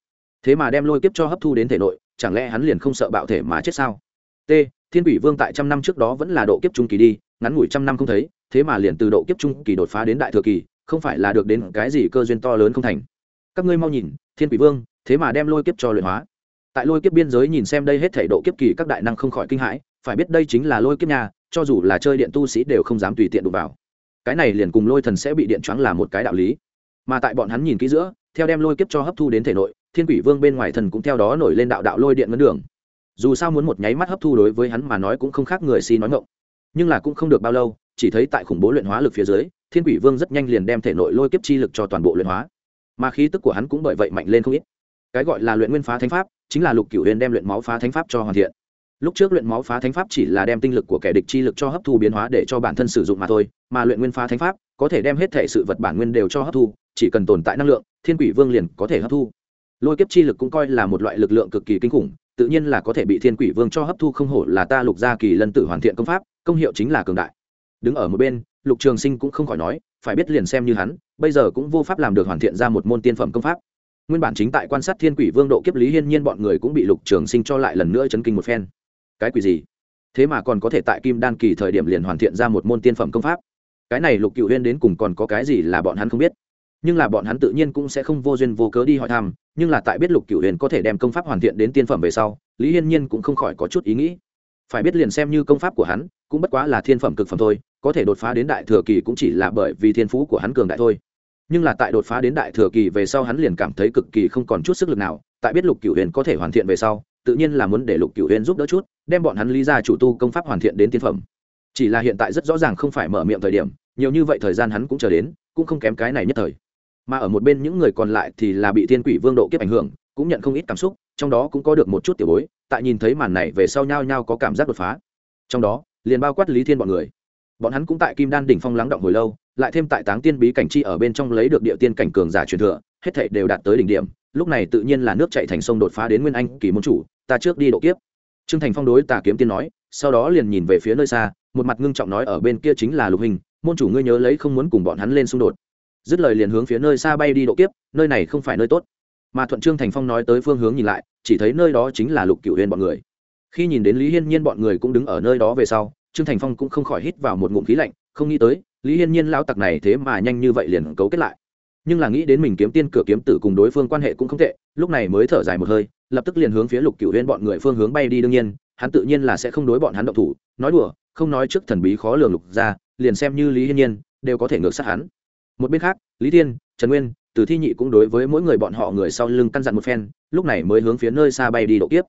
Thế mà đem lôi kiếp cho hấp thu đến thể nội, chẳng lẽ hắn liền không sợ bạo thể mà chết sao? T, thiên quỷ vương tại trăm năm trước đó vẫn là độ kiếp trung kỳ đi, ngắn ngủi trăm năm không thấy, thế mà liền từ độ kiếp trung kỳ đột phá đến đại thừa kỳ không phải là được đến cái gì cơ duyên to lớn không thành. Các ngươi mau nhìn, thiên quỷ vương, thế mà đem lôi kiếp cho luyện hóa. Tại lôi kiếp biên giới nhìn xem đây hết thể độ kiếp kỳ các đại năng không khỏi kinh hãi, phải biết đây chính là lôi kiếp nhà, cho dù là chơi điện tu sĩ đều không dám tùy tiện đụng vào. Cái này liền cùng lôi thần sẽ bị điện choáng là một cái đạo lý. Mà tại bọn hắn nhìn kỹ giữa, theo đem lôi kiếp cho hấp thu đến thể nội, thiên quỷ vương bên ngoài thần cũng theo đó nổi lên đạo đạo lôi điện ngân đường. Dù sao muốn một nháy mắt hấp thu đối với hắn mà nói cũng không khác người si nói ngộng nhưng là cũng không được bao lâu chỉ thấy tại khủng bố luyện hóa lực phía dưới, thiên quỷ vương rất nhanh liền đem thể nội lôi kiếp chi lực cho toàn bộ luyện hóa. Mà khí tức của hắn cũng bởi vậy mạnh lên không ít. Cái gọi là luyện nguyên phá thánh pháp, chính là lục cửu huyền đem luyện máu phá thánh pháp cho hoàn thiện. Lúc trước luyện máu phá thánh pháp chỉ là đem tinh lực của kẻ địch chi lực cho hấp thu biến hóa để cho bản thân sử dụng mà thôi, mà luyện nguyên phá thánh pháp có thể đem hết thể sự vật bản nguyên đều cho hấp thu, chỉ cần tồn tại năng lượng, thiên quỷ vương liền có thể hấp thu. Lôi kiếp chi lực cũng coi là một loại lực lượng cực kỳ kinh khủng, tự nhiên là có thể bị thiên quỷ vương cho hấp thu không hổ là ta lục gia kỳ lân tử hoàn thiện công pháp, công hiệu chính là cường đại đứng ở một bên, lục trường sinh cũng không khỏi nói, phải biết liền xem như hắn, bây giờ cũng vô pháp làm được hoàn thiện ra một môn tiên phẩm công pháp. Nguyên bản chính tại quan sát thiên quỷ vương độ kiếp lý hiên nhiên bọn người cũng bị lục trường sinh cho lại lần nữa chấn kinh một phen. Cái quỷ gì? Thế mà còn có thể tại kim đan kỳ thời điểm liền hoàn thiện ra một môn tiên phẩm công pháp. Cái này lục cựu huyên đến cùng còn có cái gì là bọn hắn không biết? Nhưng là bọn hắn tự nhiên cũng sẽ không vô duyên vô cớ đi hỏi thăm, nhưng là tại biết lục cựu huyền có thể đem công pháp hoàn thiện đến tiên phẩm về sau, lý hiên nhiên cũng không khỏi có chút ý nghĩ phải biết liền xem như công pháp của hắn, cũng bất quá là thiên phẩm cực phẩm thôi, có thể đột phá đến đại thừa kỳ cũng chỉ là bởi vì thiên phú của hắn cường đại thôi. Nhưng là tại đột phá đến đại thừa kỳ về sau hắn liền cảm thấy cực kỳ không còn chút sức lực nào, tại biết lục cựu huyền có thể hoàn thiện về sau, tự nhiên là muốn để lục cựu huyền giúp đỡ chút, đem bọn hắn lý ra chủ tu công pháp hoàn thiện đến tiên phẩm. Chỉ là hiện tại rất rõ ràng không phải mở miệng thời điểm, nhiều như vậy thời gian hắn cũng chờ đến, cũng không kém cái này nhất thời. Mà ở một bên những người còn lại thì là bị thiên quỷ vương độ kiếp ảnh hưởng, cũng nhận không ít cảm xúc, trong đó cũng có được một chút tiểu bối tại nhìn thấy màn này về sau nhau nhau có cảm giác đột phá. Trong đó, liền bao quát lý thiên bọn người. Bọn hắn cũng tại kim đan đỉnh phong lắng động hồi lâu, lại thêm tại táng tiên bí cảnh chi ở bên trong lấy được địa tiên cảnh cường giả truyền thừa, hết thảy đều đạt tới đỉnh điểm, lúc này tự nhiên là nước chạy thành sông đột phá đến nguyên anh kỳ môn chủ, ta trước đi độ kiếp. Trương thành phong đối tà kiếm tiên nói, sau đó liền nhìn về phía nơi xa, một mặt ngưng trọng nói ở bên kia chính là lục hình, môn chủ ngươi nhớ lấy không muốn cùng bọn hắn lên xung đột. Dứt lời liền hướng phía nơi xa bay đi độ kiếp, nơi này không phải nơi tốt mà thuận trương thành phong nói tới phương hướng nhìn lại, chỉ thấy nơi đó chính là lục cựu huyên bọn người. Khi nhìn đến lý hiên nhiên bọn người cũng đứng ở nơi đó về sau, trương thành phong cũng không khỏi hít vào một ngụm khí lạnh, không nghĩ tới, lý hiên nhiên lao tặc này thế mà nhanh như vậy liền cấu kết lại. Nhưng là nghĩ đến mình kiếm tiên cửa kiếm tử cùng đối phương quan hệ cũng không tệ, lúc này mới thở dài một hơi, lập tức liền hướng phía lục cựu huyên bọn người phương hướng bay đi đương nhiên, hắn tự nhiên là sẽ không đối bọn hắn động thủ, nói đùa, không nói trước thần bí khó lường lục ra, liền xem như lý hiên nhiên đều có thể ngược sát hắn. Một bên khác, lý thiên, trần nguyên từ thi nhị cũng đối với mỗi người bọn họ người sau lưng căn dặn một phen, lúc này mới hướng phía nơi xa bay đi độ kiếp.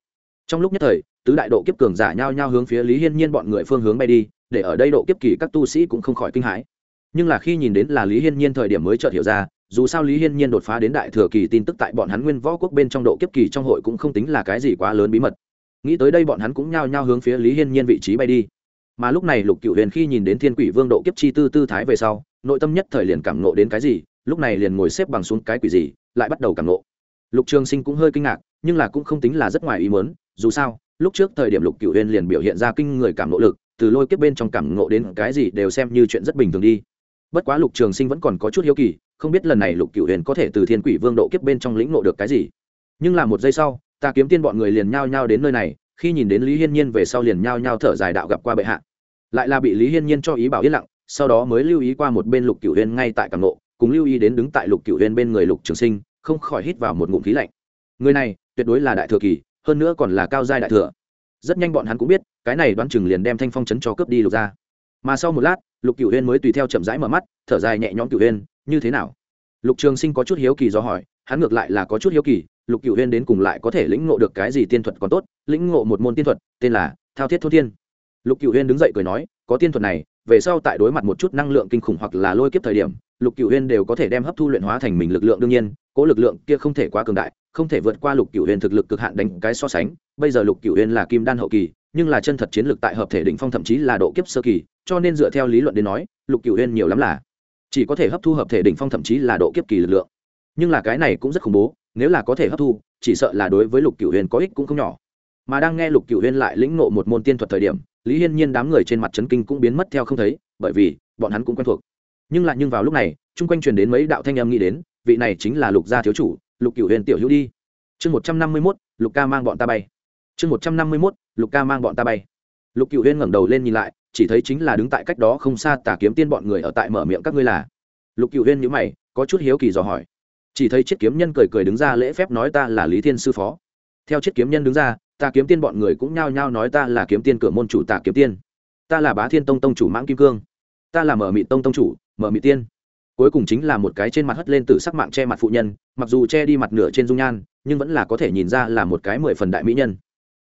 Trong lúc nhất thời, tứ đại độ kiếp cường giả nhao nhao hướng phía lý hiên nhiên bọn người phương hướng bay đi, để ở đây độ kiếp kỳ các tu sĩ cũng không khỏi kinh hãi. Nhưng là khi nhìn đến là lý hiên nhiên thời điểm mới chợt hiểu ra, dù sao lý hiên nhiên đột phá đến đại thừa kỳ tin tức tại bọn hắn nguyên võ quốc bên trong độ kiếp kỳ trong hội cũng không tính là cái gì quá lớn bí mật. Nghĩ tới đây bọn hắn cũng nhao nhao hướng phía lý hiên nhiên vị trí bay đi. Mà lúc này lục cựu huyền khi nhìn đến thiên quỷ vương độ kiếp chi tư tư thái về sau, nội tâm nhất thời liền cảm nộ đến cái gì lúc này liền ngồi xếp bằng xuống cái quỷ gì, lại bắt đầu cảm nộ lục trường sinh cũng hơi kinh ngạc, nhưng là cũng không tính là rất ngoài ý mớn dù sao, lúc trước thời điểm lục cựu huyền liền biểu hiện ra kinh người cảm nộ lực, từ lôi kiếp bên trong cảm nộ đến cái gì đều xem như chuyện rất bình thường đi. Bất quá lục trường sinh vẫn còn có chút hiếu kỳ, không biết lần này lục cựu huyền có thể từ thiên quỷ vương độ kiếp bên trong lĩnh nộ được cái gì. Nhưng là một giây sau, ta kiếm tiên bọn người liền nhao nhao đến nơi này, khi nhìn đến lý hiên nhiên về sau liền nhao nhao thở dài đạo gặp qua bệ hạ. Lại là bị lý hiên nhiên cho ý bảo yên lặng, sau đó mới lưu ý qua một bên lục cựu huyền ngay tại càng nộ cùng lưu ý đến đứng tại lục cựu huyên bên người lục trường sinh, không khỏi hít vào một ngụm khí lạnh. Người này, tuyệt đối là đại thừa kỳ, hơn nữa còn là cao giai đại thừa. Rất nhanh bọn hắn cũng biết, cái này đoán chừng liền đem thanh phong chấn cho cướp đi lục ra mà sau một lát, lục cựu huyên mới tùy theo chậm rãi mở mắt, thở dài nhẹ nhõm cựu huyên như thế nào? Lục trường sinh có chút hiếu kỳ do hỏi, hắn ngược lại là có chút hiếu kỳ, lục cựu huyên đến cùng lại có thể lĩnh ngộ được cái gì tiên thuật còn tốt, lĩnh ngộ một môn tiên thuật, tên là thao thiết thốt thiên. Lục cựu huyên đứng dậy cười nói, có tiên thuật này, về sau tại đối mặt một chút năng lượng kinh khủng hoặc là lôi kiếp thời điểm lục cựu huyên đều có thể đem hấp thu luyện hóa thành mình lực lượng đương nhiên, cố lực lượng kia không thể quá cường đại, không thể vượt qua lục cựu huyên thực lực cực hạn đánh cái so sánh. Bây giờ lục cựu huyên là kim đan hậu kỳ, nhưng là chân thật chiến lược tại hợp thể đỉnh phong thậm chí là độ kiếp sơ kỳ, cho nên dựa theo lý luận đến nói, lục cựu huyên nhiều lắm là chỉ có thể hấp thu hợp thể đỉnh phong thậm chí là độ kiếp kỳ lực lượng. Nhưng là cái này cũng rất khủng bố, nếu là có thể hấp thu, chỉ sợ là đối với lục cựu huyên có ích cũng không nhỏ. Mà đang nghe lục cựu huyên lại lĩnh nộ một môn tiên thuật thời điểm, lý hiên nhiên đám người trên mặt trấn kinh cũng biến mất theo không thấy, bởi vì bọn hắn cũng quen thuộc nhưng lại nhưng vào lúc này, chung quanh truyền đến mấy đạo thanh âm nghĩ đến, vị này chính là lục gia thiếu chủ, lục cựu huyền tiểu hữu đi. Chương một trăm năm mươi mốt, lục ca mang bọn ta bay. Chương một trăm năm mươi mốt, lục ca mang bọn ta bay. Lục cựu huyền ngẩng đầu lên nhìn lại, chỉ thấy chính là đứng tại cách đó không xa tà kiếm tiên bọn người ở tại mở miệng các ngươi là. Lục cựu huyền nhữ mày, có chút hiếu kỳ dò hỏi. Chỉ thấy chiếc kiếm nhân cười cười đứng ra lễ phép nói ta là lý thiên sư phó. Theo chiếc kiếm nhân đứng ra ta kiếm tiên bọn người cũng nhao nhao nói ta là kiếm tiên cửa môn chủ tà kiếm tiên. Ta là bá thiên tông tông chủ mãng kim cương. Ta là mở mị tông tông chủ mở mị tiên. Cuối cùng chính là một cái trên mặt hất lên từ sắc mạng che mặt phụ nhân, mặc dù che đi mặt nửa trên dung nhan, nhưng vẫn là có thể nhìn ra là một cái mười phần đại mỹ nhân.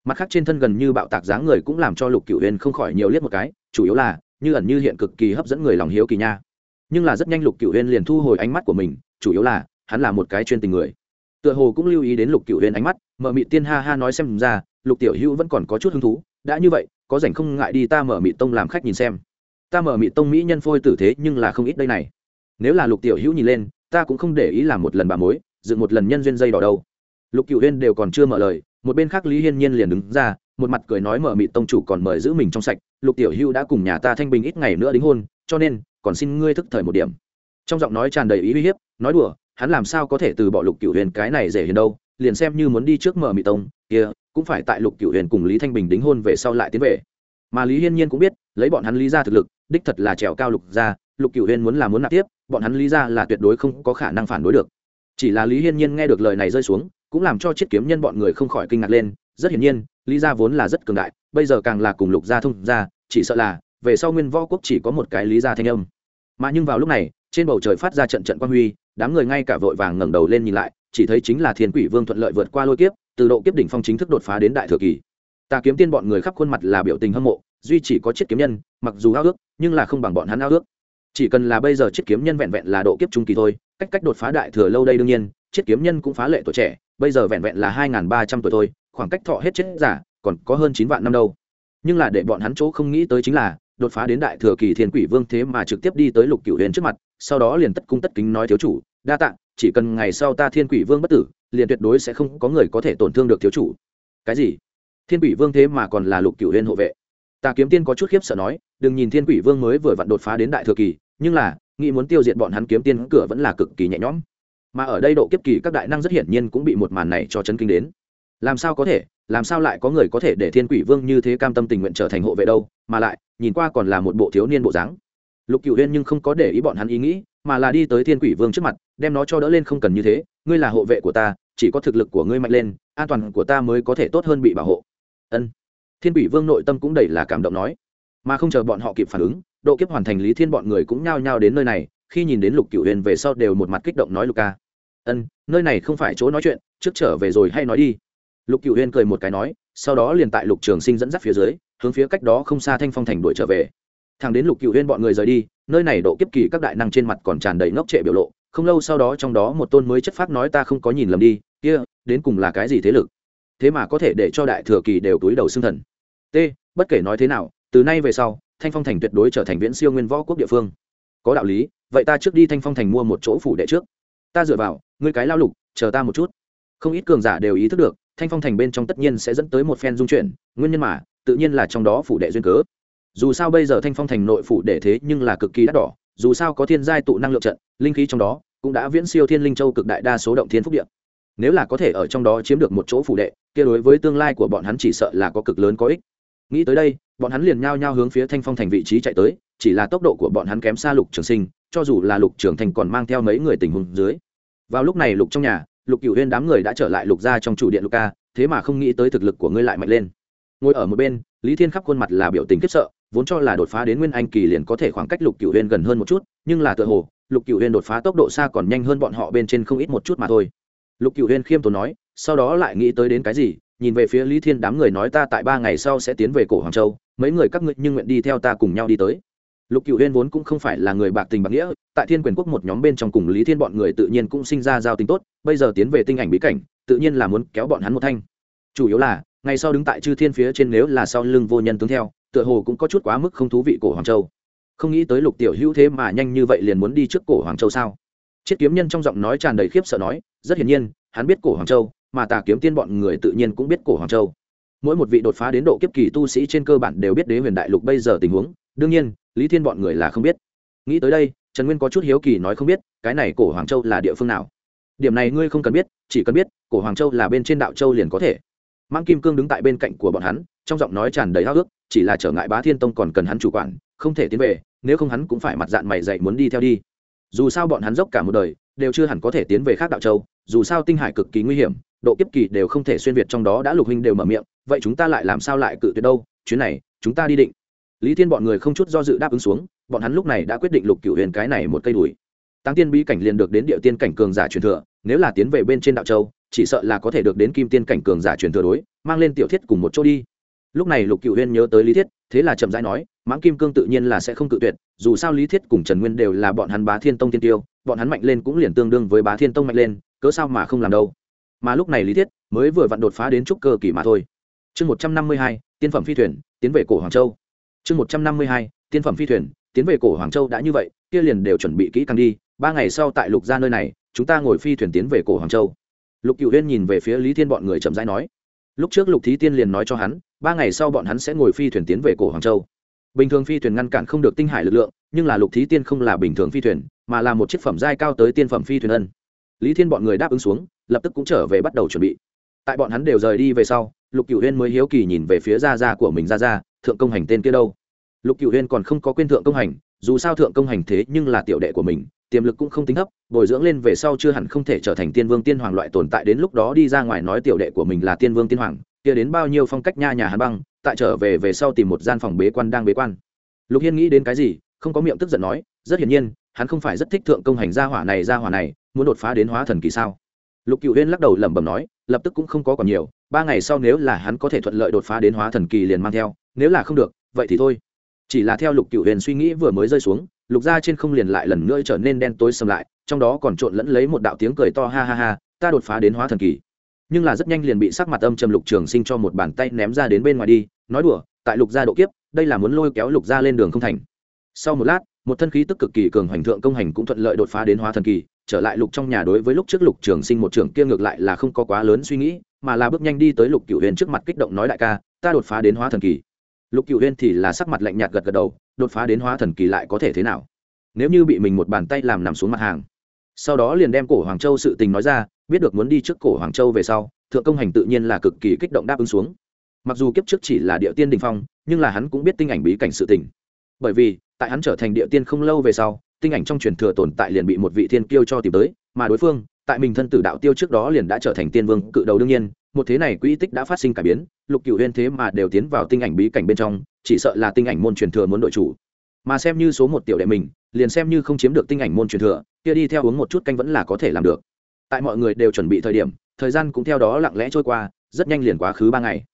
Mặt khác trên thân gần như bạo tạc dáng người cũng làm cho lục cựu huyền không khỏi nhiều liếc một cái, chủ yếu là, như ẩn như hiện cực kỳ hấp dẫn người lòng hiếu kỳ nha. Nhưng là rất nhanh lục cựu huyền liền thu hồi ánh mắt của mình, chủ yếu là, hắn là một cái chuyên tình người. Tựa hồ cũng lưu ý đến lục cựu huyền ánh mắt, mở mị tiên ha ha nói xem ra, lục tiểu hữu vẫn còn có chút hứng thú, đã như vậy, có rảnh không ngại đi ta mở mị tông làm khách nhìn xem ta mở mị tông mỹ nhân phôi tử thế nhưng là không ít đây này. Nếu là lục tiểu hữu nhìn lên, ta cũng không để ý làm một lần bà mối, dựng một lần nhân duyên dây đỏ đâu. Lục cựu huyên đều còn chưa mở lời, một bên khác lý hiên nhiên liền đứng ra, một mặt cười nói mở mị tông chủ còn mời giữ mình trong sạch, lục tiểu hữu đã cùng nhà ta thanh bình ít ngày nữa đính hôn, cho nên, còn xin ngươi thức thời một điểm. Trong giọng nói tràn đầy ý uy hiếp, nói đùa, hắn làm sao có thể từ bỏ lục cựu huyền cái này dễ hiền đâu, liền xem như muốn đi trước mở mị tông, kia, cũng phải tại lục cựu huyền cùng lý thanh bình đính hôn về sau lại tiến về mà lý hiên nhiên cũng biết lấy bọn hắn lý ra thực lực đích thật là trèo cao lục ra lục cựu huyên muốn là muốn nạp tiếp, bọn hắn lý ra là tuyệt đối không có khả năng phản đối được. chỉ là lý hiên nhiên nghe được lời này rơi xuống, cũng làm cho Chiết kiếm nhân bọn người không khỏi kinh ngạc lên. rất hiển nhiên, lý gia vốn là rất cường đại, bây giờ càng là cùng lục gia thông gia, chỉ sợ là về sau nguyên võ quốc chỉ có một cái lý gia thanh âm. mà nhưng vào lúc này, trên bầu trời phát ra trận trận quang huy, đám người ngay cả vội vàng ngẩng đầu lên nhìn lại, chỉ thấy chính là thiên quỷ vương thuận lợi vượt qua lôi kiếp, từ độ kiếp đỉnh phong chính thức đột phá đến đại thừa kỳ. ta kiếm tiên bọn người khắp khuôn mặt là biểu tình hâm mộ duy chỉ có chiếc kiếm nhân, mặc dù ao ước, nhưng là không bằng bọn hắn ao ước. Chỉ cần là bây giờ chiếc kiếm nhân vẹn vẹn là độ kiếp trung kỳ thôi, cách cách đột phá đại thừa lâu đây đương nhiên, chiếc kiếm nhân cũng phá lệ tuổi trẻ, bây giờ vẹn vẹn là hai ba trăm tuổi thôi, khoảng cách thọ hết chết giả, còn có hơn chín vạn năm đâu. Nhưng là để bọn hắn chỗ không nghĩ tới chính là, đột phá đến đại thừa kỳ thiên quỷ vương thế mà trực tiếp đi tới lục cửu huyền trước mặt, sau đó liền tất cung tất kính nói thiếu chủ, đa tạ, chỉ cần ngày sau ta thiên quỷ vương bất tử, liền tuyệt đối sẽ không có người có thể tổn thương được thiếu chủ. Cái gì? Thiên quỷ vương thế mà còn là lục cửu huyền hộ vệ? Ta kiếm tiên có chút khiếp sợ nói, đừng nhìn thiên quỷ vương mới vừa vặn đột phá đến đại thừa kỳ, nhưng là, nghĩ muốn tiêu diệt bọn hắn kiếm tiên cửa vẫn là cực kỳ nhẹ nhõm. Mà ở đây độ kiếp kỳ các đại năng rất hiển nhiên cũng bị một màn này cho chấn kinh đến. Làm sao có thể, làm sao lại có người có thể để thiên quỷ vương như thế cam tâm tình nguyện trở thành hộ vệ đâu, mà lại, nhìn qua còn là một bộ thiếu niên bộ dáng. Lục cựu huyên nhưng không có để ý bọn hắn ý nghĩ, mà là đi tới thiên quỷ vương trước mặt, đem nó cho đỡ lên không cần như thế, ngươi là hộ vệ của ta, chỉ có thực lực của ngươi mạnh lên, an toàn của ta mới có thể tốt hơn bị bảo hộ. Ân thiên quỷ vương nội tâm cũng đầy là cảm động nói, mà không chờ bọn họ kịp phản ứng, độ kiếp hoàn thành lý thiên bọn người cũng nhao nhao đến nơi này, khi nhìn đến lục cựu huyền về sau đều một mặt kích động nói lục ca, ân, nơi này không phải chỗ nói chuyện, trước trở về rồi hay nói đi. Lục cựu huyền cười một cái nói, sau đó liền tại lục trường sinh dẫn dắt phía dưới, hướng phía cách đó không xa thanh phong thành đuổi trở về. Thằng đến lục cựu huyền bọn người rời đi, nơi này độ kiếp kỳ các đại năng trên mặt còn tràn đầy ngốc trệ biểu lộ, không lâu sau đó trong đó một tôn mới chất phát nói ta không có nhìn lầm đi, kia, đến cùng là cái gì thế lực? Thế mà có thể để cho đại thừa kỳ đều túi đầu xương thần. T, bất kể nói thế nào, từ nay về sau, thanh phong thành tuyệt đối trở thành viễn siêu nguyên võ quốc địa phương. Có đạo lý, vậy ta trước đi thanh phong thành mua một chỗ phủ đệ trước. Ta dựa vào, ngươi cái lao lục, chờ ta một chút. Không ít cường giả đều ý thức được, thanh phong thành bên trong tất nhiên sẽ dẫn tới một phen dung chuyển, nguyên nhân mà, tự nhiên là trong đó phủ đệ duyên cớ. Dù sao bây giờ thanh phong thành nội phủ đệ thế nhưng là cực kỳ đắt đỏ, dù sao có thiên giai tụ năng lượng trận, linh khí trong đó cũng đã viễn siêu thiên linh châu cực đại đa số động thiên phúc điện nếu là có thể ở trong đó chiếm được một chỗ phủ đệ, kia đối với tương lai của bọn hắn chỉ sợ là có cực lớn có ích. Nghĩ tới đây, bọn hắn liền nhao nhao hướng phía thanh phong thành vị trí chạy tới, chỉ là tốc độ của bọn hắn kém xa lục trường sinh, cho dù là lục trường thành còn mang theo mấy người tình huống dưới. Vào lúc này lục trong nhà, lục cựu huyên đám người đã trở lại lục ra trong chủ điện lục ca, thế mà không nghĩ tới thực lực của ngươi lại mạnh lên. Ngồi ở một bên, lý thiên khắp khuôn mặt là biểu tình khiếp sợ, vốn cho là đột phá đến nguyên anh kỳ liền có thể khoảng cách lục cựu huyên gần hơn một chút, nhưng là tựa hồ, lục cựu huyên đột phá tốc độ xa còn nhanh hơn bọn họ bên trên không ít một chút mà thôi lục cựu huyên khiêm tốn nói, sau đó lại nghĩ tới đến cái gì, nhìn về phía lý thiên đám người nói ta tại ba ngày sau sẽ tiến về cổ hoàng châu, mấy người các ngươi nhưng nguyện đi theo ta cùng nhau đi tới. Lục cựu huyên vốn cũng không phải là người bạc tình bạc nghĩa, tại thiên quyền quốc một nhóm bên trong cùng lý thiên bọn người tự nhiên cũng sinh ra giao tình tốt, bây giờ tiến về tinh ảnh bí cảnh, tự nhiên là muốn kéo bọn hắn một thanh. Chủ yếu là, ngày sau đứng tại chư thiên phía trên nếu là sau lưng vô nhân tướng theo, tựa hồ cũng có chút quá mức không thú vị cổ hoàng châu. Không nghĩ tới lục tiểu hữu thế mà nhanh như vậy liền muốn đi trước cổ hoàng châu sao? Chiết kiếm nhân trong giọng nói tràn đầy khiếp sợ nói rất hiển nhiên, hắn biết cổ hoàng châu, mà tà kiếm tiên bọn người tự nhiên cũng biết cổ hoàng châu. Mỗi một vị đột phá đến độ kiếp kỳ tu sĩ trên cơ bản đều biết đế huyền đại lục bây giờ tình huống, đương nhiên, lý thiên bọn người là không biết. Nghĩ tới đây, trần nguyên có chút hiếu kỳ nói không biết, cái này cổ hoàng châu là địa phương nào? Điểm này ngươi không cần biết, chỉ cần biết, cổ hoàng châu là bên trên đạo châu liền có thể. Mang kim cương đứng tại bên cạnh của bọn hắn, trong giọng nói tràn đầy háo ước chỉ là trở ngại bá thiên tông còn cần hắn chủ quản, không thể tiến về, nếu không hắn cũng phải mặt dạng mày dậy muốn đi theo đi. Dù sao bọn hắn dốc cả một đời, đều chưa hẳn có thể tiến về khác đạo châu dù sao tinh hải cực kỳ nguy hiểm, độ kiếp kỳ đều không thể xuyên việt trong đó đã lục huynh đều mở miệng, vậy chúng ta lại làm sao lại cự tuyệt đâu? Chuyến này, chúng ta đi định. Lý thiên bọn người không chút do dự đáp ứng xuống, bọn hắn lúc này đã quyết định lục cựu huyền cái này một cây đùi tăng tiên bí cảnh liền được đến địa tiên cảnh cường giả truyền thừa, nếu là tiến về bên trên đạo châu, chỉ sợ là có thể được đến kim tiên cảnh cường giả truyền thừa đối, mang lên tiểu thiết cùng một chỗ đi. Lúc này lục cựu huyên nhớ tới lý thiết, thế là chậm rãi nói, mãng kim cương tự nhiên là sẽ không cự tuyệt, dù sao lý thiết cùng trần nguyên đều là bọn hắn bá thiên tông tiên tiêu, bọn hắn mạnh lên cũng liền tương đương với bá thiên tông mạnh lên cớ sao mà không làm đâu? Mà lúc này lý thiết mới vừa vặn đột phá đến trúc cơ kỳ mà thôi. Chương một trăm năm mươi hai, tiên phẩm phi thuyền, tiến về cổ hoàng châu. Chương một trăm năm mươi hai, tiên phẩm phi thuyền, tiến về cổ hoàng châu đã như vậy, kia liền đều chuẩn bị kỹ càng đi. Ba ngày sau tại lục gia nơi này, chúng ta ngồi phi thuyền tiến về cổ hoàng châu. Lục cựu huyên nhìn về phía lý thiên bọn người chậm rãi nói, lúc trước lục thí tiên liền nói cho hắn, ba ngày sau bọn hắn sẽ ngồi phi thuyền tiến về cổ hoàng châu. Bình thường phi thuyền ngăn cản không được tinh hải lực lượng, nhưng là lục thí tiên không là bình thường phi thuyền, mà là một chiếc phẩm giai cao tới tiên phẩm phi thuyền ân lý thiên bọn người đáp ứng xuống, lập tức cũng trở về bắt đầu chuẩn bị. Tại bọn hắn đều rời đi về sau, lục cựu huyên mới hiếu kỳ nhìn về phía gia gia của mình gia gia, thượng công hành tên kia đâu. Lục cựu huyên còn không có quên thượng công hành, dù sao thượng công hành thế nhưng là tiểu đệ của mình, tiềm lực cũng không tính thấp, bồi dưỡng lên về sau chưa hẳn không thể trở thành tiên vương tiên hoàng loại tồn tại đến lúc đó đi ra ngoài nói tiểu đệ của mình là tiên vương tiên hoàng, kia đến bao nhiêu phong cách nha nhà hắn băng, tại trở về về sau tìm một gian phòng bế quan đang bế quan. Lục hiên nghĩ đến cái gì, không có miệng tức giận nói, rất hiển nhiên, hắn không phải rất thích thượng công hành gia hỏa này, gia hỏa này muốn đột phá đến hóa thần kỳ sao? Lục cựu huyên lắc đầu lẩm bẩm nói, lập tức cũng không có còn nhiều, ba ngày sau nếu là hắn có thể thuận lợi đột phá đến hóa thần kỳ liền mang theo, nếu là không được, vậy thì thôi. Chỉ là theo lục cựu huyền suy nghĩ vừa mới rơi xuống, lục Gia trên không liền lại lần nữa trở nên đen tối xâm lại, trong đó còn trộn lẫn lấy một đạo tiếng cười to ha ha ha, ta đột phá đến hóa thần kỳ. Nhưng là rất nhanh liền bị sắc mặt âm trầm lục trường sinh cho một bàn tay ném ra đến bên ngoài đi, nói đùa, tại lục gia độ kiếp, đây là muốn lôi kéo lục gia lên đường không thành. Sau một lát, một thân khí tức cực kỳ cường hoành thượng công hành cũng thuận lợi đột phá đến hóa thần kỳ trở lại lục trong nhà đối với lúc trước lục trường sinh một trưởng kia ngược lại là không có quá lớn suy nghĩ, mà là bước nhanh đi tới lục cựu huyền trước mặt kích động nói đại ca, ta đột phá đến hóa thần kỳ. Lục cựu huyền thì là sắc mặt lạnh nhạt gật gật đầu, đột phá đến hóa thần kỳ lại có thể thế nào? Nếu như bị mình một bàn tay làm nằm xuống mặt hàng. Sau đó liền đem cổ hoàng châu sự tình nói ra, biết được muốn đi trước cổ hoàng châu về sau, thượng công hành tự nhiên là cực kỳ kích động đáp ứng xuống. Mặc dù kiếp trước chỉ là địa tiên đình phong, nhưng là hắn cũng biết tinh ảnh bí cảnh sự tình. Bởi vì, tại hắn trở thành địa tiên không lâu về sau tinh ảnh trong truyền thừa tồn tại liền bị một vị thiên kiêu cho tìm tới, mà đối phương, tại mình thân tử đạo tiêu trước đó liền đã trở thành tiên vương, cự đầu đương nhiên, một thế này quỹ tích đã phát sinh cải biến, lục cựu huyên thế mà đều tiến vào tinh ảnh bí cảnh bên trong, chỉ sợ là tinh ảnh môn truyền thừa muốn đội chủ. Mà xem như số một tiểu đệ mình, liền xem như không chiếm được tinh ảnh môn truyền thừa, kia đi theo uống một chút canh vẫn là có thể làm được. Tại mọi người đều chuẩn bị thời điểm, thời gian cũng theo đó lặng lẽ trôi qua, rất nhanh liền quá khứ ba ngày.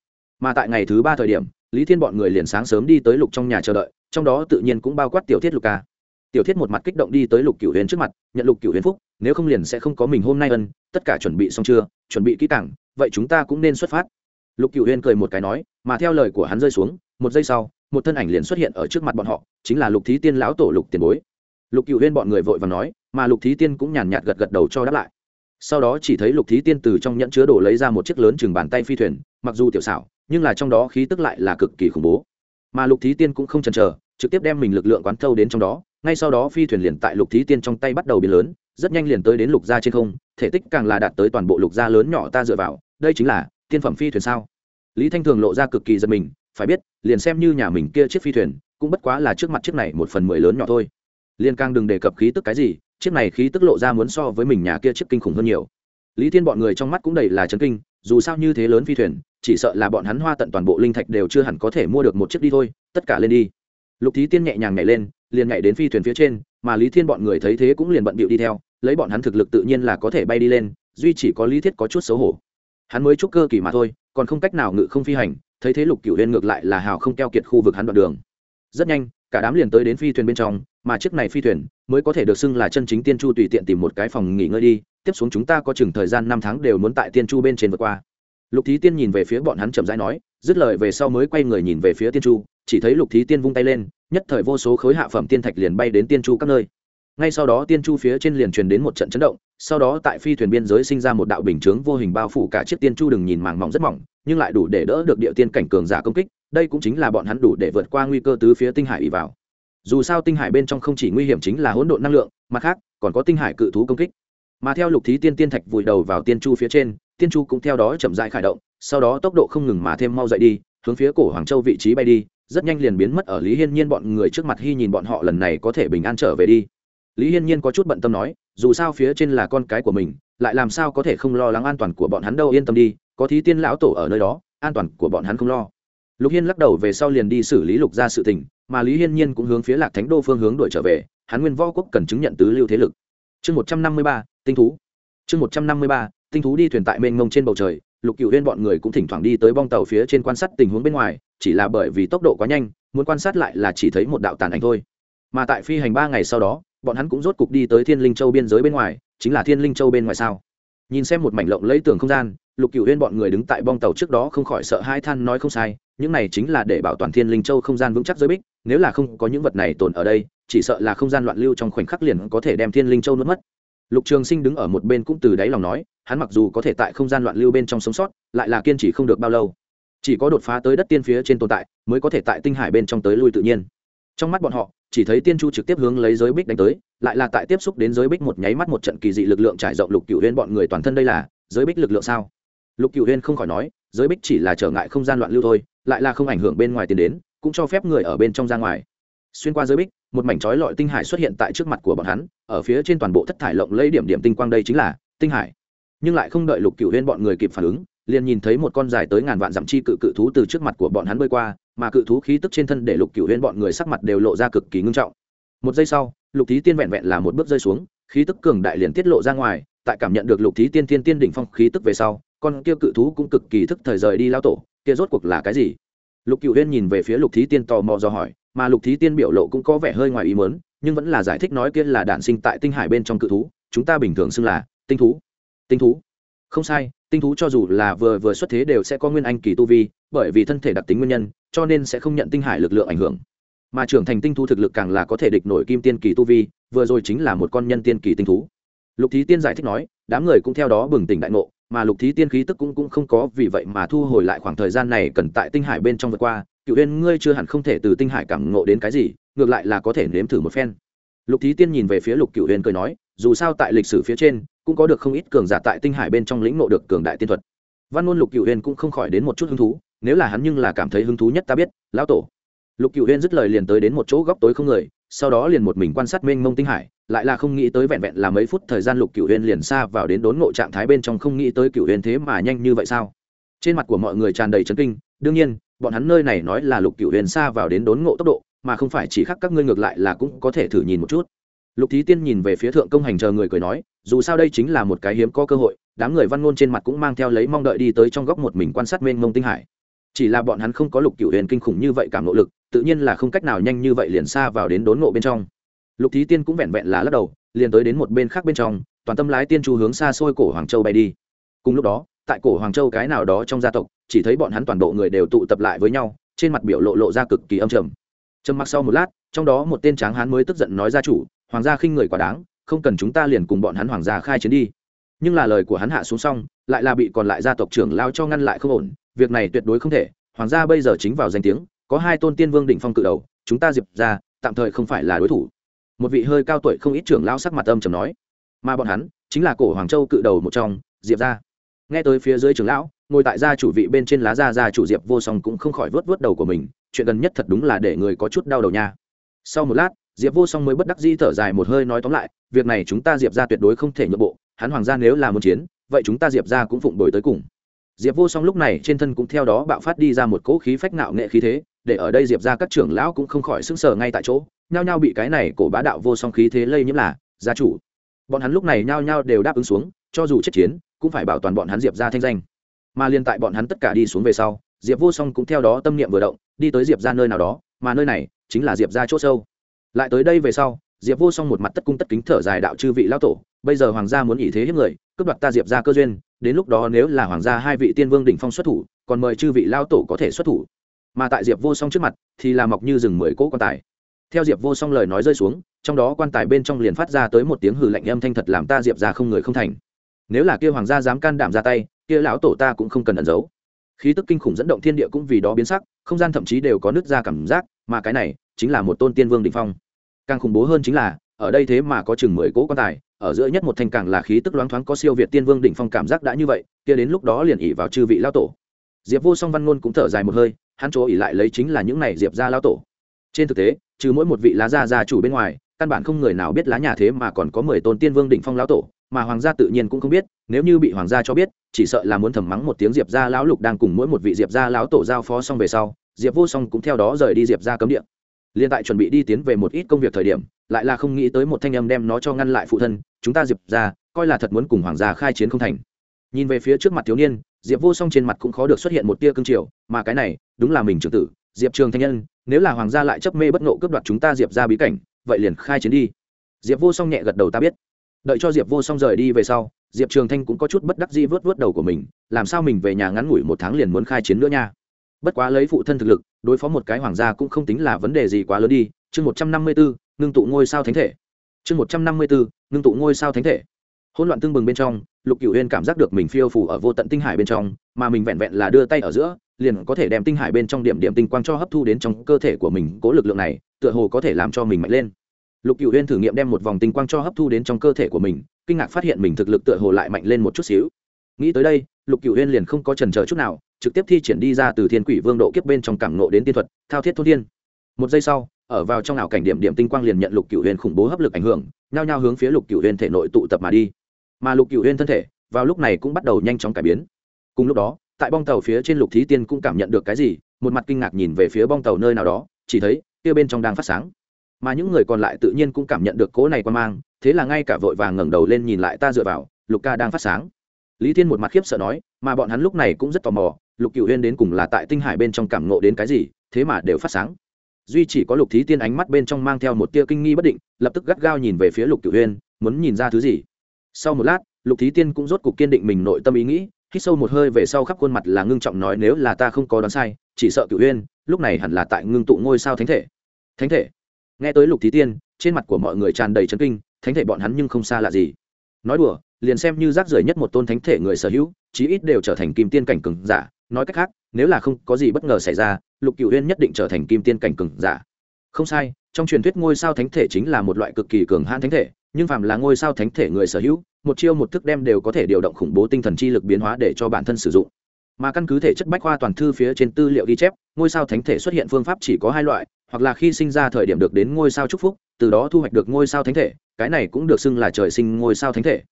Mà tại ngày thứ ba thời điểm, lý thiên bọn người liền sáng sớm đi tới lục trong nhà chờ đợi, trong đó tự nhiên cũng bao quát tiểu thiết lục ca tiểu thiết một mặt kích động đi tới lục cửu huyền trước mặt, nhận lục cửu huyền phúc, nếu không liền sẽ không có mình hôm nay ân, tất cả chuẩn bị xong chưa, chuẩn bị kỹ càng, vậy chúng ta cũng nên xuất phát. Lục cửu huyền cười một cái nói, mà theo lời của hắn rơi xuống, một giây sau, một thân ảnh liền xuất hiện ở trước mặt bọn họ, chính là lục thí tiên lão tổ lục tiền bối. Lục cửu huyền bọn người vội và nói, mà lục thí tiên cũng nhàn nhạt gật gật đầu cho đáp lại. Sau đó chỉ thấy lục thí tiên từ trong nhẫn chứa đồ lấy ra một chiếc lớn chừng bàn tay phi thuyền, mặc dù tiểu xảo, nhưng là trong đó khí tức lại là cực kỳ khủng bố. Mà lục thí tiên cũng không chần chờ, trực tiếp đem mình lực lượng quán thâu đến trong đó ngay sau đó phi thuyền liền tại lục thí tiên trong tay bắt đầu biến lớn, rất nhanh liền tới đến lục gia trên không, thể tích càng là đạt tới toàn bộ lục gia lớn nhỏ ta dựa vào, đây chính là tiên phẩm phi thuyền sao? Lý thanh thường lộ ra cực kỳ giật mình, phải biết, liền xem như nhà mình kia chiếc phi thuyền, cũng bất quá là trước mặt chiếc này một phần mười lớn nhỏ thôi. Liên càng đừng đề cập khí tức cái gì, chiếc này khí tức lộ ra muốn so với mình nhà kia chiếc kinh khủng hơn nhiều. Lý thiên bọn người trong mắt cũng đầy là chấn kinh, dù sao như thế lớn phi thuyền, chỉ sợ là bọn hắn hoa tận toàn bộ linh thạch đều chưa hẳn có thể mua được một chiếc đi thôi, tất cả lên đi lục thí tiên nhẹ nhàng nhảy lên, liền nhảy đến phi thuyền phía trên, mà lý thiên bọn người thấy thế cũng liền bận bịu đi theo, lấy bọn hắn thực lực tự nhiên là có thể bay đi lên, duy chỉ có lý thiết có chút xấu hổ. Hắn mới chúc cơ kỳ mà thôi, còn không cách nào ngự không phi hành, thấy thế lục cửu huyên ngược lại là hào không keo kiệt khu vực hắn đoạn đường. Rất nhanh, cả đám liền tới đến phi thuyền bên trong, mà chiếc này phi thuyền mới có thể được xưng là chân chính tiên chu tùy tiện tìm một cái phòng nghỉ ngơi đi, tiếp xuống chúng ta có chừng thời gian năm tháng đều muốn tại tiên chu bên trên vượt qua. Lục thí tiên nhìn về phía bọn hắn chậm rãi nói, dứt lời về sau mới quay người nhìn về phía tiên chu chỉ thấy lục thí tiên vung tay lên, nhất thời vô số khối hạ phẩm tiên thạch liền bay đến tiên chu các nơi. Ngay sau đó tiên chu phía trên liền truyền đến một trận chấn động, sau đó tại phi thuyền biên giới sinh ra một đạo bình chướng vô hình bao phủ cả chiếc tiên chu đừng nhìn màng mỏng rất mỏng, nhưng lại đủ để đỡ được địa tiên cảnh cường giả công kích, đây cũng chính là bọn hắn đủ để vượt qua nguy cơ tứ phía tinh hải ỉ vào. Dù sao tinh hải bên trong không chỉ nguy hiểm chính là hỗn độn năng lượng, mặt khác, còn có tinh hải cự thú công kích. Mà theo lục thí tiên tiên thạch vùi đầu vào tiên chu phía trên, tiên chu cũng theo đó chậm dại khởi động, sau đó tốc độ không ngừng mà thêm mau dậy đi, hướng phía cổ hoàng châu vị trí bay đi rất nhanh liền biến mất ở lý hiên nhiên bọn người trước mặt hy nhìn bọn họ lần này có thể bình an trở về đi. Lý hiên nhiên có chút bận tâm nói, dù sao phía trên là con cái của mình, lại làm sao có thể không lo lắng an toàn của bọn hắn đâu, yên tâm đi, có thí tiên lão tổ ở nơi đó, an toàn của bọn hắn không lo. Lục hiên lắc đầu về sau liền đi xử lý lục ra sự tình, mà lý hiên nhiên cũng hướng phía lạc thánh đô phương hướng đuổi trở về, hắn nguyên võ quốc cần chứng nhận tứ lưu thế lực. Chương một trăm năm mươi ba, tinh thú. Chương một trăm năm mươi ba, tinh thú đi thuyền tại mênh mông trên bầu trời lục cựu huyên bọn người cũng thỉnh thoảng đi tới bong tàu phía trên quan sát tình huống bên ngoài, chỉ là bởi vì tốc độ quá nhanh, muốn quan sát lại là chỉ thấy một đạo tàn ảnh thôi. Mà tại phi hành ba ngày sau đó, bọn hắn cũng rốt cục đi tới thiên linh châu biên giới bên ngoài, chính là thiên linh châu bên ngoài sao? Nhìn xem một mảnh lộng lấy tường không gian, lục cựu huyên bọn người đứng tại bong tàu trước đó không khỏi sợ hai than nói không sai, những này chính là để bảo toàn thiên linh châu không gian vững chắc giới bích, nếu là không có những vật này tồn ở đây, chỉ sợ là không gian loạn lưu trong khoảnh khắc liền có thể đem thiên linh châu nuốt mất lục trường sinh đứng ở một bên cũng từ đáy lòng nói, hắn mặc dù có thể tại không gian loạn lưu bên trong sống sót, lại là kiên trì không được bao lâu. Chỉ có đột phá tới đất tiên phía trên tồn tại, mới có thể tại tinh hải bên trong tới lui tự nhiên. Trong mắt bọn họ, chỉ thấy tiên chu trực tiếp hướng lấy giới bích đánh tới, lại là tại tiếp xúc đến giới bích một nháy mắt một trận kỳ dị lực lượng trải rộng lục cựu huyên bọn người toàn thân đây là, giới bích lực lượng sao? Lục cựu huyên không khỏi nói, giới bích chỉ là trở ngại không gian loạn lưu thôi, lại là không ảnh hưởng bên ngoài tiến đến, cũng cho phép người ở bên trong ra ngoài. Xuyên qua giới bích một mảnh trói lọi tinh hải xuất hiện tại trước mặt của bọn hắn, ở phía trên toàn bộ thất thải lộng lấy điểm điểm tinh quang đây chính là tinh hải. Nhưng lại không đợi lục cựu huyên bọn người kịp phản ứng, liền nhìn thấy một con dài tới ngàn vạn dặm chi cự cự thú từ trước mặt của bọn hắn bơi qua, mà cự thú khí tức trên thân để lục cựu huyên bọn người sắc mặt đều lộ ra cực kỳ ngưng trọng. Một giây sau, lục thí tiên vẹn vẹn là một bước rơi xuống, khí tức cường đại liền tiết lộ ra ngoài, tại cảm nhận được lục thí tiên tiên tiên đỉnh phong khí tức về sau, con kia cự thú cũng cực kỳ thức thời rời đi lao tổ, kia rốt cuộc là cái gì? Lục cựu huyên nhìn về phía lục thí tiên tò mò do hỏi mà lục thí tiên biểu lộ cũng có vẻ hơi ngoài ý mớn nhưng vẫn là giải thích nói kia là đản sinh tại tinh hải bên trong cự thú, chúng ta bình thường xưng là tinh thú. Tinh thú? Không sai, tinh thú cho dù là vừa vừa xuất thế đều sẽ có nguyên anh kỳ tu vi, bởi vì thân thể đặc tính nguyên nhân, cho nên sẽ không nhận tinh hải lực lượng ảnh hưởng. Mà trưởng thành tinh thú thực lực càng là có thể địch nổi kim tiên kỳ tu vi, vừa rồi chính là một con nhân tiên kỳ tinh thú. Lục thí tiên giải thích nói, đám người cũng theo đó bừng tỉnh đại ngộ, mà lục thí tiên khí tức cũng cũng không có, vì vậy mà thu hồi lại khoảng thời gian này cần tại tinh hải bên trong vượt qua cựu huyên ngươi chưa hẳn không thể từ tinh hải cảm ngộ đến cái gì, ngược lại là có thể nếm thử một phen. Lục thí tiên nhìn về phía lục cựu huyên cười nói, dù sao tại lịch sử phía trên, cũng có được không ít cường giả tại tinh hải bên trong lĩnh ngộ được cường đại tiên thuật. Văn ngôn lục cựu huyên cũng không khỏi đến một chút hứng thú, nếu là hắn nhưng là cảm thấy hứng thú nhất ta biết, lão tổ. Lục cựu huyên dứt lời liền tới đến một chỗ góc tối không người, sau đó liền một mình quan sát mênh mông tinh hải, lại là không nghĩ tới vẹn vẹn là mấy phút thời gian lục cựu huyên liền xa vào đến đốn ngộ trạng thái bên trong không nghĩ tới cựu huyên thế mà nhanh như vậy sao? Trên mặt của mọi người tràn đầy trấn kinh, đương nhiên bọn hắn nơi này nói là lục cựu huyền xa vào đến đốn ngộ tốc độ, mà không phải chỉ khác các ngươi ngược lại là cũng có thể thử nhìn một chút. Lục thí tiên nhìn về phía thượng công hành chờ người cười nói, dù sao đây chính là một cái hiếm có cơ hội, đám người văn ngôn trên mặt cũng mang theo lấy mong đợi đi tới trong góc một mình quan sát mênh mông tinh hải. Chỉ là bọn hắn không có lục cựu huyền kinh khủng như vậy cảm nỗ lực, tự nhiên là không cách nào nhanh như vậy liền xa vào đến đốn ngộ bên trong. Lục thí tiên cũng vẹn vẹn là lắc đầu, liền tới đến một bên khác bên trong, toàn tâm lái tiên chu hướng xa xôi cổ hoàng châu bay đi. Cùng lúc đó, tại cổ hoàng châu cái nào đó trong gia tộc chỉ thấy bọn hắn toàn bộ người đều tụ tập lại với nhau, trên mặt biểu lộ lộ ra cực kỳ âm trầm. Trầm mặc sau một lát, trong đó một tên tráng hán mới tức giận nói gia chủ, hoàng gia khinh người quá đáng, không cần chúng ta liền cùng bọn hắn hoàng gia khai chiến đi. Nhưng là lời của hắn hạ xuống xong, lại là bị còn lại gia tộc trưởng lao cho ngăn lại không ổn, việc này tuyệt đối không thể, hoàng gia bây giờ chính vào danh tiếng, có hai tôn tiên vương đỉnh phong cự đầu, chúng ta diệp ra, tạm thời không phải là đối thủ. Một vị hơi cao tuổi không ít trưởng lao sắc mặt âm trầm nói, mà bọn hắn, chính là cổ hoàng châu cự đầu một trong, diệp ra. Nghe tới phía dưới trưởng lão ngồi tại gia chủ vị bên trên lá gia gia chủ diệp vô song cũng không khỏi vớt vớt đầu của mình, chuyện gần nhất thật đúng là để người có chút đau đầu nha. Sau một lát, diệp vô song mới bất đắc di thở dài một hơi nói tóm lại, việc này chúng ta diệp ra tuyệt đối không thể nhượng bộ, hắn hoàng gia nếu là muốn chiến, vậy chúng ta diệp ra cũng phụng đổi tới cùng. Diệp vô song lúc này trên thân cũng theo đó bạo phát đi ra một cỗ khí phách nạo nghệ khí thế, để ở đây diệp ra các trưởng lão cũng không khỏi sững sờ ngay tại chỗ, nhao nhao bị cái này cổ bá đạo vô song khí thế lây nhiễm là, gia chủ. Bọn hắn lúc này nhao nhao đều đáp ứng xuống, cho dù chết chiến, cũng phải bảo toàn bọn hắn diệp ra thanh danh mà liên tại bọn hắn tất cả đi xuống về sau, diệp vô song cũng theo đó tâm niệm vừa động, đi tới diệp ra nơi nào đó, mà nơi này chính là diệp ra c h ỗ sâu. Lại tới đây về sau, diệp vô song một mặt tất cung tất kính thở dài đạo chư vị lao tổ, bây giờ hoàng gia muốn ỷ thế hiếp người, cướp đoạt ta diệp ra cơ duyên, đến lúc đó nếu là hoàng gia hai vị tiên vương đỉnh phong xuất thủ, còn mời chư vị lao tổ có thể xuất thủ. Mà tại diệp vô song trước mặt thì là mọc như rừng mười cỗ quan tài. Theo diệp vô song lời nói rơi xuống, trong đó quan tài bên trong liền phát ra tới một tiếng hừ lạnh âm thanh thật làm ta diệp ra không người không thành nếu là kia hoàng gia dám can đảm ra tay, kia lão tổ ta cũng không cần ẩn giấu. Khí tức kinh khủng dẫn động thiên địa cũng vì đó biến sắc, không gian thậm chí đều có nứt ra cảm giác, mà cái này chính là một tôn tiên vương đỉnh phong. Càng khủng bố hơn chính là, ở đây thế mà có chừng mười cỗ quan tài, ở giữa nhất một thanh càng là khí tức loáng thoáng có siêu việt tiên vương đỉnh phong cảm giác đã như vậy, kia đến lúc đó liền ỉ vào chư vị lao tổ. Diệp vô song văn ngôn cũng thở dài một hơi, hắn chỗ ỉ lại lấy chính là những này diệp ra lao tổ. Trên thực tế, trừ mỗi một vị lá gia gia chủ bên ngoài, căn bản không người nào biết lá nhà thế mà còn có mười tôn tiên vương đỉnh phong lão tổ mà hoàng gia tự nhiên cũng không biết, nếu như bị hoàng gia cho biết, chỉ sợ là muốn thầm mắng một tiếng diệp gia lão lục đang cùng mỗi một vị diệp gia lão tổ giao phó xong về sau, diệp vô song cũng theo đó rời đi diệp gia cấm địa. Liên tại chuẩn bị đi tiến về một ít công việc thời điểm, lại là không nghĩ tới một thanh âm đem nó cho ngăn lại phụ thân, chúng ta diệp gia, coi là thật muốn cùng hoàng gia khai chiến không thành. Nhìn về phía trước mặt thiếu niên, diệp vô song trên mặt cũng khó được xuất hiện một tia cương triều, mà cái này, đúng là mình trưởng tử, diệp trường thanh nhân, nếu là hoàng gia lại chấp mê bất nộ cướp đoạt chúng ta diệp ra bí cảnh, vậy liền khai chiến đi. Diệp vô song nhẹ gật đầu ta biết đợi cho diệp vô song rời đi về sau, diệp trường thanh cũng có chút bất đắc dĩ vớt vớt đầu của mình, làm sao mình về nhà ngắn ngủi một tháng liền muốn khai chiến nữa nha. Bất quá lấy phụ thân thực lực, đối phó một cái hoàng gia cũng không tính là vấn đề gì quá lớn đi. Chương một trăm năm mươi bốn, ngưng tụ ngôi sao thánh thể. Chương một trăm năm mươi bốn, ngưng tụ ngôi sao thánh thể. Hỗn loạn tương bừng bên trong, lục cựu huyên cảm giác được mình phiêu phủ ở vô tận tinh hải bên trong, mà mình vẹn vẹn là đưa tay ở giữa, liền có thể đem tinh hải bên trong điểm điểm tinh quang cho hấp thu đến trong cơ thể của mình, cố lực lượng này, tựa hồ có thể làm cho mình mạnh lên lục cửu huyên thử nghiệm đem một vòng tinh quang cho hấp thu đến trong cơ thể của mình, kinh ngạc phát hiện mình thực lực tựa hồ lại mạnh lên một chút xíu. Nghĩ tới đây, lục cửu huyên liền không có trần chờ chút nào, trực tiếp thi triển đi ra từ thiên quỷ vương độ kiếp bên trong cảm nộ đến tiên thuật, thao thiết thôn thiên. Một giây sau, ở vào trong ảo cảnh điểm điểm tinh quang liền nhận lục cửu huyên khủng bố hấp lực ảnh hưởng, nhao nhao hướng phía lục cửu huyên thể nội tụ tập mà đi. Mà lục cửu huyên thân thể, vào lúc này cũng bắt đầu nhanh chóng cải biến. Cùng lúc đó, tại bong tàu phía trên lục thí tiên cũng cảm nhận được cái gì, một mặt kinh ngạc nhìn về phía bong tàu nơi nào đó, chỉ thấy kia bên trong đang phát sáng mà những người còn lại tự nhiên cũng cảm nhận được cố này quan mang, thế là ngay cả vội vàng ngẩng đầu lên nhìn lại ta dựa vào, lục ca đang phát sáng. Lý thiên một mặt khiếp sợ nói, mà bọn hắn lúc này cũng rất tò mò, lục cựu huyên đến cùng là tại tinh hải bên trong cảm nộ đến cái gì, thế mà đều phát sáng. Duy chỉ có lục thí tiên ánh mắt bên trong mang theo một tia kinh nghi bất định, lập tức gắt gao nhìn về phía lục cựu huyên muốn nhìn ra thứ gì. Sau một lát, lục thí tiên cũng rốt cuộc kiên định mình nội tâm ý nghĩ, hít sâu một hơi về sau khắp khuôn mặt là ngưng trọng nói, nếu là ta không có đoán sai, chỉ sợ cựu huyên lúc này hẳn là tại ngưng tụ ngôi sao thánh thể. Thánh thể? Nghe tới lục thí tiên, trên mặt của mọi người tràn đầy chấn kinh, thánh thể bọn hắn nhưng không xa lạ gì. Nói đùa, liền xem như rác rưởi nhất một tôn thánh thể người sở hữu, chí ít đều trở thành kim tiên cảnh cường giả. Nói cách khác, nếu là không có gì bất ngờ xảy ra, lục cựu huyên nhất định trở thành kim tiên cảnh cường giả. Không sai, trong truyền thuyết ngôi sao thánh thể chính là một loại cực kỳ cường hãn thánh thể, nhưng phàm là ngôi sao thánh thể người sở hữu, một chiêu một thức đem đều có thể điều động khủng bố tinh thần chi lực biến hóa để cho bản thân sử dụng mà căn cứ thể chất bách khoa toàn thư phía trên tư liệu ghi chép, ngôi sao thánh thể xuất hiện phương pháp chỉ có hai loại, hoặc là khi sinh ra thời điểm được đến ngôi sao chúc phúc, từ đó thu hoạch được ngôi sao thánh thể, cái này cũng được xưng là trời sinh ngôi sao thánh thể.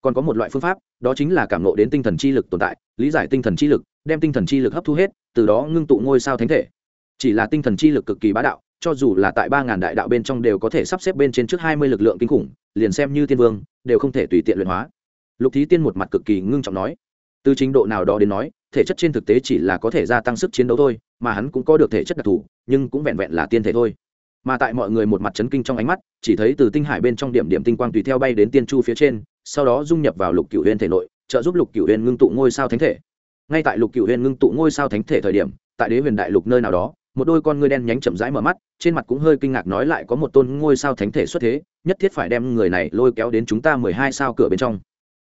Còn có một loại phương pháp, đó chính là cảm nộ đến tinh thần chi lực tồn tại, lý giải tinh thần chi lực, đem tinh thần chi lực hấp thu hết, từ đó ngưng tụ ngôi sao thánh thể. Chỉ là tinh thần chi lực cực kỳ bá đạo, cho dù là tại ba ngàn đại đạo bên trong đều có thể sắp xếp bên trên trước hai mươi lực lượng kinh khủng, liền xem như tiên vương, đều không thể tùy tiện luyện hóa. Lục thí tiên một mặt cực kỳ ngưng trọng nói. Từ trình độ nào đó đến nói thể chất trên thực tế chỉ là có thể gia tăng sức chiến đấu thôi, mà hắn cũng có được thể chất đặc thù, nhưng cũng vẹn vẹn là tiên thể thôi. Mà tại mọi người một mặt chấn kinh trong ánh mắt, chỉ thấy từ tinh hải bên trong điểm điểm tinh quang tùy theo bay đến tiên chu phía trên, sau đó dung nhập vào lục cửu huyên thể nội, trợ giúp lục cửu huyên ngưng tụ ngôi sao thánh thể. Ngay tại lục cửu huyên ngưng tụ ngôi sao thánh thể thời điểm, tại đế huyền đại lục nơi nào đó, một đôi con ngươi đen nhánh chậm rãi mở mắt, trên mặt cũng hơi kinh ngạc nói lại có một tôn ngôi sao thánh thể xuất thế, nhất thiết phải đem người này lôi kéo đến chúng ta mười hai sao cửa bên trong.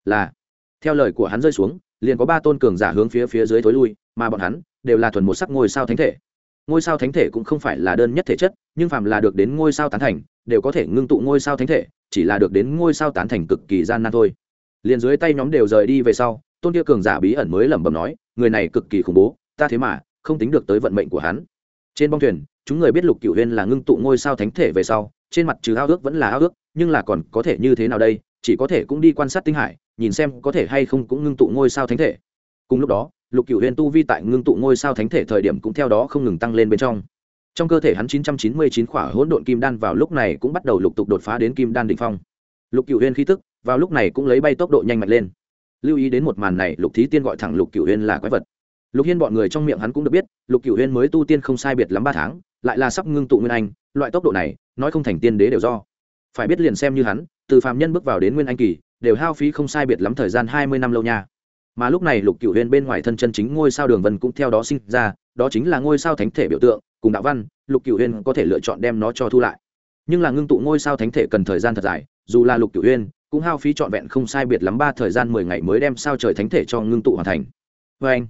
Là, theo lời của hắn rơi xuống liền có ba tôn cường giả hướng phía phía dưới thối lui, mà bọn hắn đều là thuần một sắc ngôi sao thánh thể. Ngôi sao thánh thể cũng không phải là đơn nhất thể chất, nhưng phàm là được đến ngôi sao tán thành, đều có thể ngưng tụ ngôi sao thánh thể, chỉ là được đến ngôi sao tán thành cực kỳ gian nan thôi. Liền dưới tay nhóm đều rời đi về sau, tôn kia cường giả bí ẩn mới lẩm bẩm nói, người này cực kỳ khủng bố, ta thế mà không tính được tới vận mệnh của hắn. Trên bong thuyền, chúng người biết lục cựu huyên là ngưng tụ ngôi sao thánh thể về sau, trên mặt trừ ao ước vẫn là ao ước, nhưng là còn có thể như thế nào đây? Chỉ có thể cũng đi quan sát tinh hải, nhìn xem có thể hay không cũng ngưng tụ ngôi sao thánh thể. Cùng lúc đó, lục cựu huyền tu vi tại ngưng tụ ngôi sao thánh thể thời điểm cũng theo đó không ngừng tăng lên bên trong. Trong cơ thể hắn 999 khỏa hỗn độn kim đan vào lúc này cũng bắt đầu lục tục đột phá đến kim đan đỉnh phong. Lục cựu huyền khí tức vào lúc này cũng lấy bay tốc độ nhanh mạnh lên. Lưu ý đến một màn này, lục thí tiên gọi thẳng lục cựu huyền là quái vật. Lục hiên bọn người trong miệng hắn cũng được biết, lục cựu huyền mới tu tiên không sai biệt lắm ba tháng, lại là sắp ngưng tụ nguyên anh, loại tốc độ này, nói không thành tiên đế đều do. Phải biết liền xem như hắn từ phàm nhân bước vào đến nguyên anh kỳ, đều hao phí không sai biệt lắm thời gian hai mươi năm lâu nha. Mà lúc này lục cựu huyền bên ngoài thân chân chính ngôi sao đường vân cũng theo đó sinh ra, đó chính là ngôi sao thánh thể biểu tượng, cùng đạo văn, lục cựu huyền có thể lựa chọn đem nó cho thu lại. Nhưng là ngưng tụ ngôi sao thánh thể cần thời gian thật dài, dù là lục cựu huyền cũng hao phí trọn vẹn không sai biệt lắm ba thời gian mười ngày mới đem sao trời thánh thể cho ngưng tụ hoàn thành. Vê anh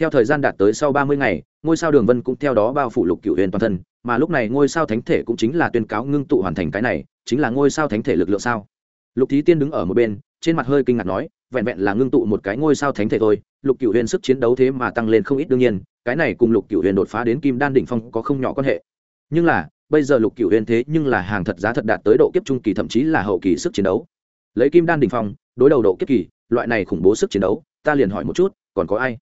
theo thời gian đạt tới sau ba mươi ngày, ngôi sao đường vân cũng theo đó bao phủ lục cựu huyền toàn thân, mà lúc này ngôi sao thánh thể cũng chính là tuyên cáo ngưng tụ hoàn thành cái này, chính là ngôi sao thánh thể lực lượng sao? Lục thí tiên đứng ở một bên, trên mặt hơi kinh ngạc nói, vẹn vẹn là ngưng tụ một cái ngôi sao thánh thể thôi, lục cựu huyền sức chiến đấu thế mà tăng lên không ít đương nhiên, cái này cùng lục cựu huyền đột phá đến kim đan đỉnh phong có không nhỏ quan hệ. Nhưng là, bây giờ lục cựu huyền thế nhưng là hàng thật giá thật đạt tới độ kiếp trung kỳ thậm chí là hậu kỳ sức chiến đấu. Lấy kim đan đỉnh phong, đối đầu độ kiếp kỳ, loại này khủng bố sức chiến đấu, ta liền hỏi một chút, còn có ai?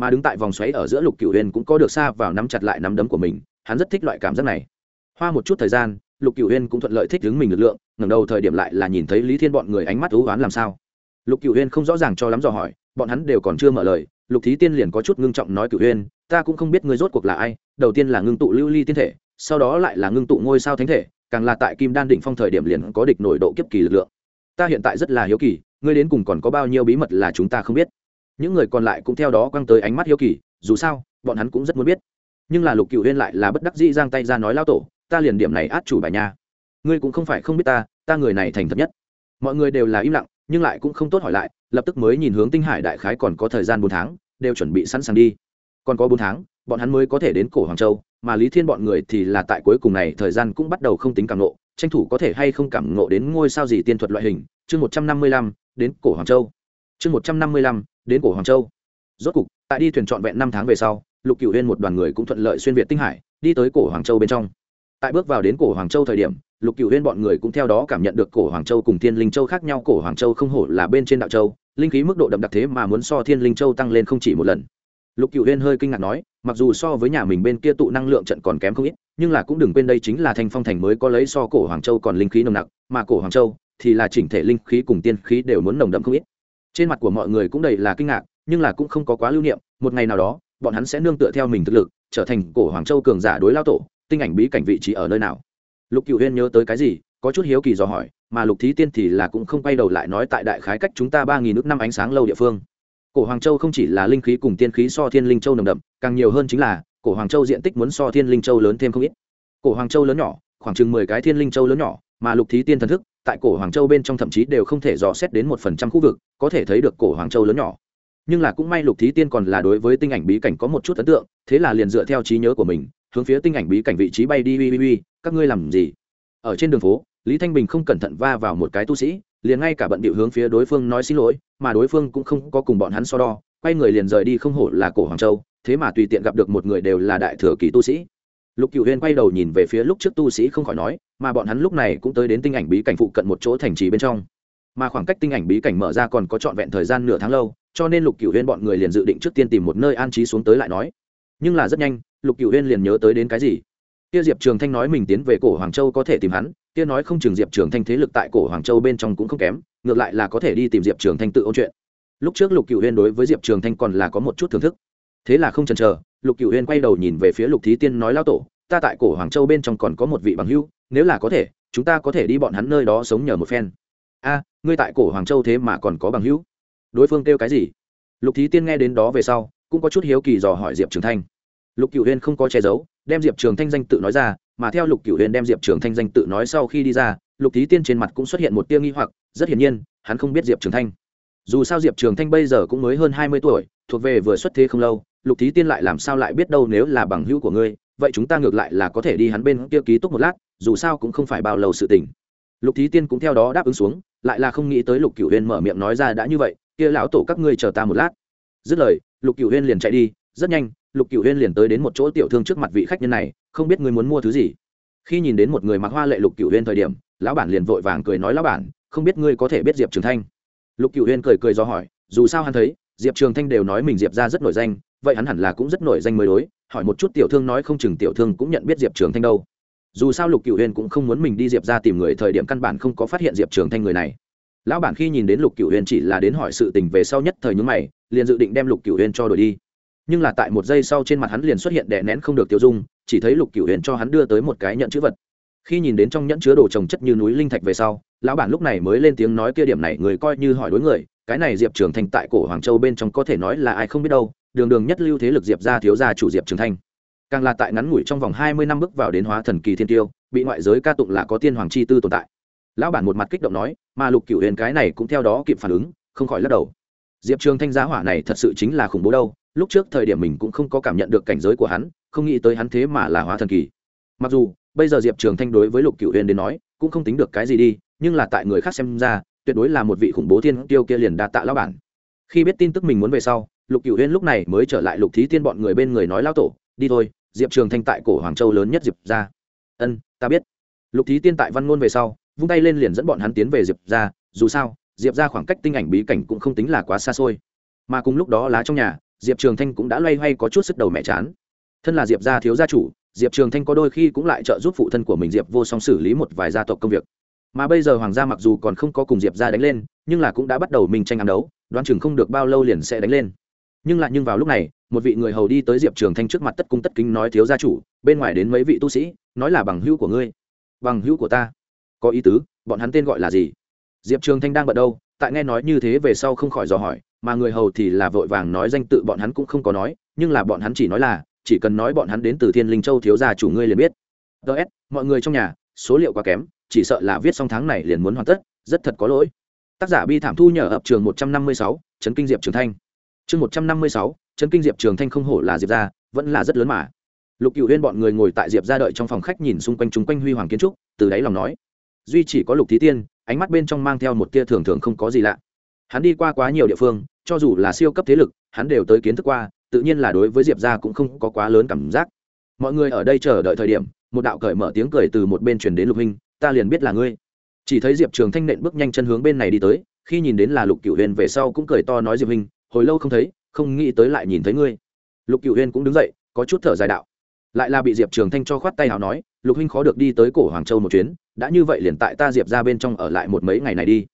Mà đứng tại vòng xoáy ở giữa lục cựu huyền cũng có được xa vào nắm chặt lại nắm đấm của mình, hắn rất thích loại cảm giác này. Hoa một chút thời gian, lục cựu huyền cũng thuận lợi thích đứng mình lực lượng, ngẩng đầu thời điểm lại là nhìn thấy lý thiên bọn người ánh mắt thú oán làm sao. Lục cựu huyền không rõ ràng cho lắm dò hỏi, bọn hắn đều còn chưa mở lời, lục thí tiên liền có chút ngưng trọng nói cựu huyền, ta cũng không biết người rốt cuộc là ai, đầu tiên là ngưng tụ lưu ly tiên thể, sau đó lại là ngưng tụ ngôi sao thánh thể, càng là tại kim đan Đỉnh phong thời điểm liền có địch nổi độ kiếp kỳ lực lượng. Ta hiện tại rất là hiếu kỳ, ngươi đến cùng còn có bao nhiêu bí mật là chúng ta không biết những người còn lại cũng theo đó quăng tới ánh mắt hiếu kỳ, dù sao, bọn hắn cũng rất muốn biết. Nhưng là lục cựu huyên lại là bất đắc dĩ giang tay ra nói lao tổ, ta liền điểm này át chủ bài nha. Ngươi cũng không phải không biết ta ta người này thành thật nhất. Mọi người đều là im lặng, nhưng lại cũng không tốt hỏi lại, lập tức mới nhìn hướng tinh hải đại khái còn có thời gian bốn tháng, đều chuẩn bị sẵn sàng đi. Còn có bốn tháng, bọn hắn mới có thể đến cổ hoàng châu, mà lý thiên bọn người thì là tại cuối cùng này, thời gian cũng bắt đầu không tính cảm nộ tranh thủ có thể hay không cảm nộ đến ngôi sao gì tiên thuật loại hình. Chương một trăm năm mươi lăm, đến cổ hoàng châu. Chương một trăm năm mươi lăm đến cổ hoàng châu. Rốt cục, tại đi thuyền trọn vẹn năm tháng về sau, lục cựu huyên một đoàn người cũng thuận lợi xuyên việt tinh hải, đi tới cổ hoàng châu bên trong. Tại bước vào đến cổ hoàng châu thời điểm, lục cựu huyên bọn người cũng theo đó cảm nhận được cổ hoàng châu cùng thiên linh châu khác nhau. Cổ hoàng châu không hổ là bên trên đạo châu, linh khí mức độ đậm đặc thế mà muốn so thiên linh châu tăng lên không chỉ một lần. Lục cựu huyên hơi kinh ngạc nói, mặc dù so với nhà mình bên kia tụ năng lượng trận còn kém không ít, nhưng là cũng đừng quên đây chính là thanh phong thành mới có lấy so cổ hoàng châu còn linh khí nồng nặc, mà cổ hoàng châu thì là chỉnh thể linh khí cùng tiên khí đều muốn nồng đậm không ít trên mặt của mọi người cũng đầy là kinh ngạc, nhưng là cũng không có quá lưu niệm, một ngày nào đó, bọn hắn sẽ nương tựa theo mình thực lực, trở thành cổ hoàng châu cường giả đối lao tổ, tinh ảnh bí cảnh vị trí ở nơi nào. Lục cựu huyên nhớ tới cái gì, có chút hiếu kỳ dò hỏi, mà lục thí tiên thì là cũng không quay đầu lại nói tại đại khái cách chúng ta ba nghìn nước năm ánh sáng lâu địa phương. Cổ hoàng châu không chỉ là linh khí cùng tiên khí so thiên linh châu nồng đậm, càng nhiều hơn chính là, cổ hoàng châu diện tích muốn so thiên linh châu lớn thêm không ít. Cổ hoàng châu lớn nhỏ, khoảng chừng mười cái thiên linh châu lớn nhỏ mà lục thí tiên thần thức, tại cổ hoàng châu bên trong thậm chí đều không thể dò xét đến một phần trăm khu vực, có thể thấy được cổ hoàng châu lớn nhỏ. Nhưng là cũng may lục thí tiên còn là đối với tinh ảnh bí cảnh có một chút ấn tượng, thế là liền dựa theo trí nhớ của mình, hướng phía tinh ảnh bí cảnh vị trí bay đi. Ui ui ui các ngươi làm gì? Ở trên đường phố, lý thanh bình không cẩn thận va vào một cái tu sĩ, liền ngay cả bận điệu hướng phía đối phương nói xin lỗi, mà đối phương cũng không có cùng bọn hắn so đo, quay người liền rời đi không hổ là cổ hoàng châu, thế mà tùy tiện gặp được một người đều là đại thừa kỳ tu sĩ lục cựu huyên quay đầu nhìn về phía lúc trước tu sĩ không khỏi nói, mà bọn hắn lúc này cũng tới đến tinh ảnh bí cảnh phụ cận một chỗ thành trì bên trong. Mà khoảng cách tinh ảnh bí cảnh mở ra còn có trọn vẹn thời gian nửa tháng lâu, cho nên lục cựu huyên bọn người liền dự định trước tiên tìm một nơi an trí xuống tới lại nói. Nhưng là rất nhanh, lục cựu huyên liền nhớ tới đến cái gì? Kia diệp trường thanh nói mình tiến về cổ hoàng châu có thể tìm hắn, kia nói không chừng diệp trường thanh thế lực tại cổ hoàng châu bên trong cũng không kém, ngược lại là có thể đi tìm diệp trường thanh tự ôn chuyện. Lúc trước lục cựu huyên đối với diệp trường thanh còn là có một chút thưởng thức. Thế là không chần chờ lục cựu huyên quay đầu nhìn về phía lục thí tiên nói lao tổ, ta tại cổ hoàng châu bên trong còn có một vị bằng hưu nếu là có thể, chúng ta có thể đi bọn hắn nơi đó sống nhờ một phen. A, ngươi tại cổ hoàng châu thế mà còn có bằng hữu? Đối phương kêu cái gì? Lục thí tiên nghe đến đó về sau, cũng có chút hiếu kỳ dò hỏi diệp trường thanh. Lục cựu huyên không có che giấu, đem diệp trường thanh danh tự nói ra, mà theo lục cựu huyên đem diệp trường thanh danh tự nói sau khi đi ra, lục thí tiên trên mặt cũng xuất hiện một tia nghi hoặc, rất hiển nhiên, hắn không biết diệp trường thanh. Dù sao diệp trường thanh bây giờ cũng mới hơn hai mươi tuổi, thuộc về vừa xuất thế không lâu lục thí tiên lại làm sao lại biết đâu nếu là bằng hữu của ngươi, vậy chúng ta ngược lại là có thể đi hắn bên kia ký túc một lát, dù sao cũng không phải bao lâu sự tình. Lục thí tiên cũng theo đó đáp ứng xuống, lại là không nghĩ tới lục cửu huyên mở miệng nói ra đã như vậy, kia lão tổ các ngươi chờ ta một lát. Dứt lời, lục cửu huyên liền chạy đi, rất nhanh, lục cửu huyên liền tới đến một chỗ tiểu thương trước mặt vị khách nhân này, không biết ngươi muốn mua thứ gì. Khi nhìn đến một người mặc hoa lệ lục cửu huyên thời điểm, lão bản liền vội vàng cười nói lão bản, không biết ngươi có thể biết diệp trường thanh. Lục cửu huyên cười cười do hỏi, dù sao hắn thấy, diệp trường thanh đều nói mình diệp ra rất nổi danh vậy hắn hẳn là cũng rất nổi danh mới đối, hỏi một chút tiểu thương nói không chừng tiểu thương cũng nhận biết diệp trường thanh đâu. Dù sao lục cựu huyên cũng không muốn mình đi diệp ra tìm người, thời điểm căn bản không có phát hiện diệp trường thanh người này. Lão bản khi nhìn đến lục cựu huyên chỉ là đến hỏi sự tình về sau nhất thời nhúng mày, liền dự định đem lục cựu huyên cho đổi đi. Nhưng là tại một giây sau trên mặt hắn liền xuất hiện đè nén không được tiêu dung, chỉ thấy lục cựu huyền cho hắn đưa tới một cái nhẫn chữ vật. Khi nhìn đến trong nhẫn chứa đồ trồng chất như núi linh thạch về sau, lão bản lúc này mới lên tiếng nói kia điểm này người coi như hỏi đối người, cái này diệp trường thành tại cổ hoàng châu bên trong có thể nói là ai không biết đâu đường đường nhất lưu thế lực diệp ra thiếu gia chủ diệp trường thanh. Càng là tại ngắn ngủi trong vòng hai mươi năm bước vào đến hóa thần kỳ thiên tiêu, bị ngoại giới ca tụng là có tiên hoàng chi tư tồn tại. Lão bản một mặt kích động nói, mà lục cửu huyền cái này cũng theo đó kịp phản ứng, không khỏi lắc đầu. Diệp trường thanh giá hỏa này thật sự chính là khủng bố đâu, lúc trước thời điểm mình cũng không có cảm nhận được cảnh giới của hắn, không nghĩ tới hắn thế mà là hóa thần kỳ. Mặc dù, bây giờ diệp trường thanh đối với lục cửu huyền đến nói, cũng không tính được cái gì đi, nhưng là tại người khác xem ra, tuyệt đối là một vị khủng bố thiên tiêu kia liền đa tạ lão bản. Khi biết tin tức mình muốn về sau lục cửu huyên lúc này mới trở lại lục thí tiên bọn người bên người nói lao tổ, đi thôi, diệp trường thanh tại cổ hoàng châu lớn nhất diệp ra ân, ta biết. Lục thí tiên tại văn ngôn về sau, vung tay lên liền dẫn bọn hắn tiến về diệp ra dù sao, diệp ra khoảng cách tinh ảnh bí cảnh cũng không tính là quá xa xôi. Mà cùng lúc đó lá trong nhà, diệp trường thanh cũng đã loay hoay có chút sức đầu mẹ chán. Thân là diệp gia thiếu gia chủ, diệp trường thanh có đôi khi cũng lại trợ giúp phụ thân của mình diệp vô song xử lý một vài gia tộc công việc. Mà bây giờ hoàng gia mặc dù còn không có cùng diệp gia đánh lên, nhưng là cũng đã bắt đầu mình tranh ăn đấu, đoán chừng không được bao lâu liền sẽ đánh lên nhưng lại nhưng vào lúc này, một vị người hầu đi tới diệp trường thanh trước mặt tất cung tất kính nói, thiếu gia chủ, bên ngoài đến mấy vị tu sĩ, nói là bằng hữu của ngươi. Bằng hữu của ta? Có ý tứ, bọn hắn tên gọi là gì? Diệp trường thanh đang bận đâu, tại nghe nói như thế về sau không khỏi dò hỏi, mà người hầu thì là vội vàng nói danh tự bọn hắn cũng không có nói, nhưng là bọn hắn chỉ nói là, chỉ cần nói bọn hắn đến từ thiên linh châu thiếu gia chủ ngươi liền biết. Ts mọi người trong nhà, số liệu quá kém, chỉ sợ là viết xong tháng này liền muốn hoàn tất, rất thật có lỗi. Tác giả bi thảm thu nhờ ập trường một trăm năm mươi sáu trấn kinh diệp trường thanh chương một trăm năm mươi sáu chân kinh diệp trường thanh không hổ là diệp gia, vẫn là rất lớn mà. Lục cựu huyên bọn người ngồi tại diệp gia đợi trong phòng khách nhìn xung quanh chung quanh huy hoàng kiến trúc, từ đáy lòng nói, duy chỉ có lục thí tiên, ánh mắt bên trong mang theo một tia thường thường không có gì lạ. Hắn đi qua quá nhiều địa phương, cho dù là siêu cấp thế lực, hắn đều tới kiến thức qua, tự nhiên là đối với diệp gia cũng không có quá lớn cảm giác. Mọi người ở đây chờ đợi thời điểm, một đạo cởi mở tiếng cười từ một bên truyền đến lục huynh, ta liền biết là ngươi. Chỉ thấy diệp trường thanh nện bước nhanh chân hướng bên này đi tới, khi nhìn đến là lục cựu huyền về sau cũng cười to nói diệp huynh hồi lâu không thấy, không nghĩ tới lại nhìn thấy ngươi. Lục cựu huyên cũng đứng dậy, có chút thở dài đạo. Lại là bị diệp trường thanh cho khoát tay nào nói, lục huynh khó được đi tới cổ hoàng châu một chuyến, đã như vậy liền tại ta diệp ra bên trong ở lại một mấy ngày này đi.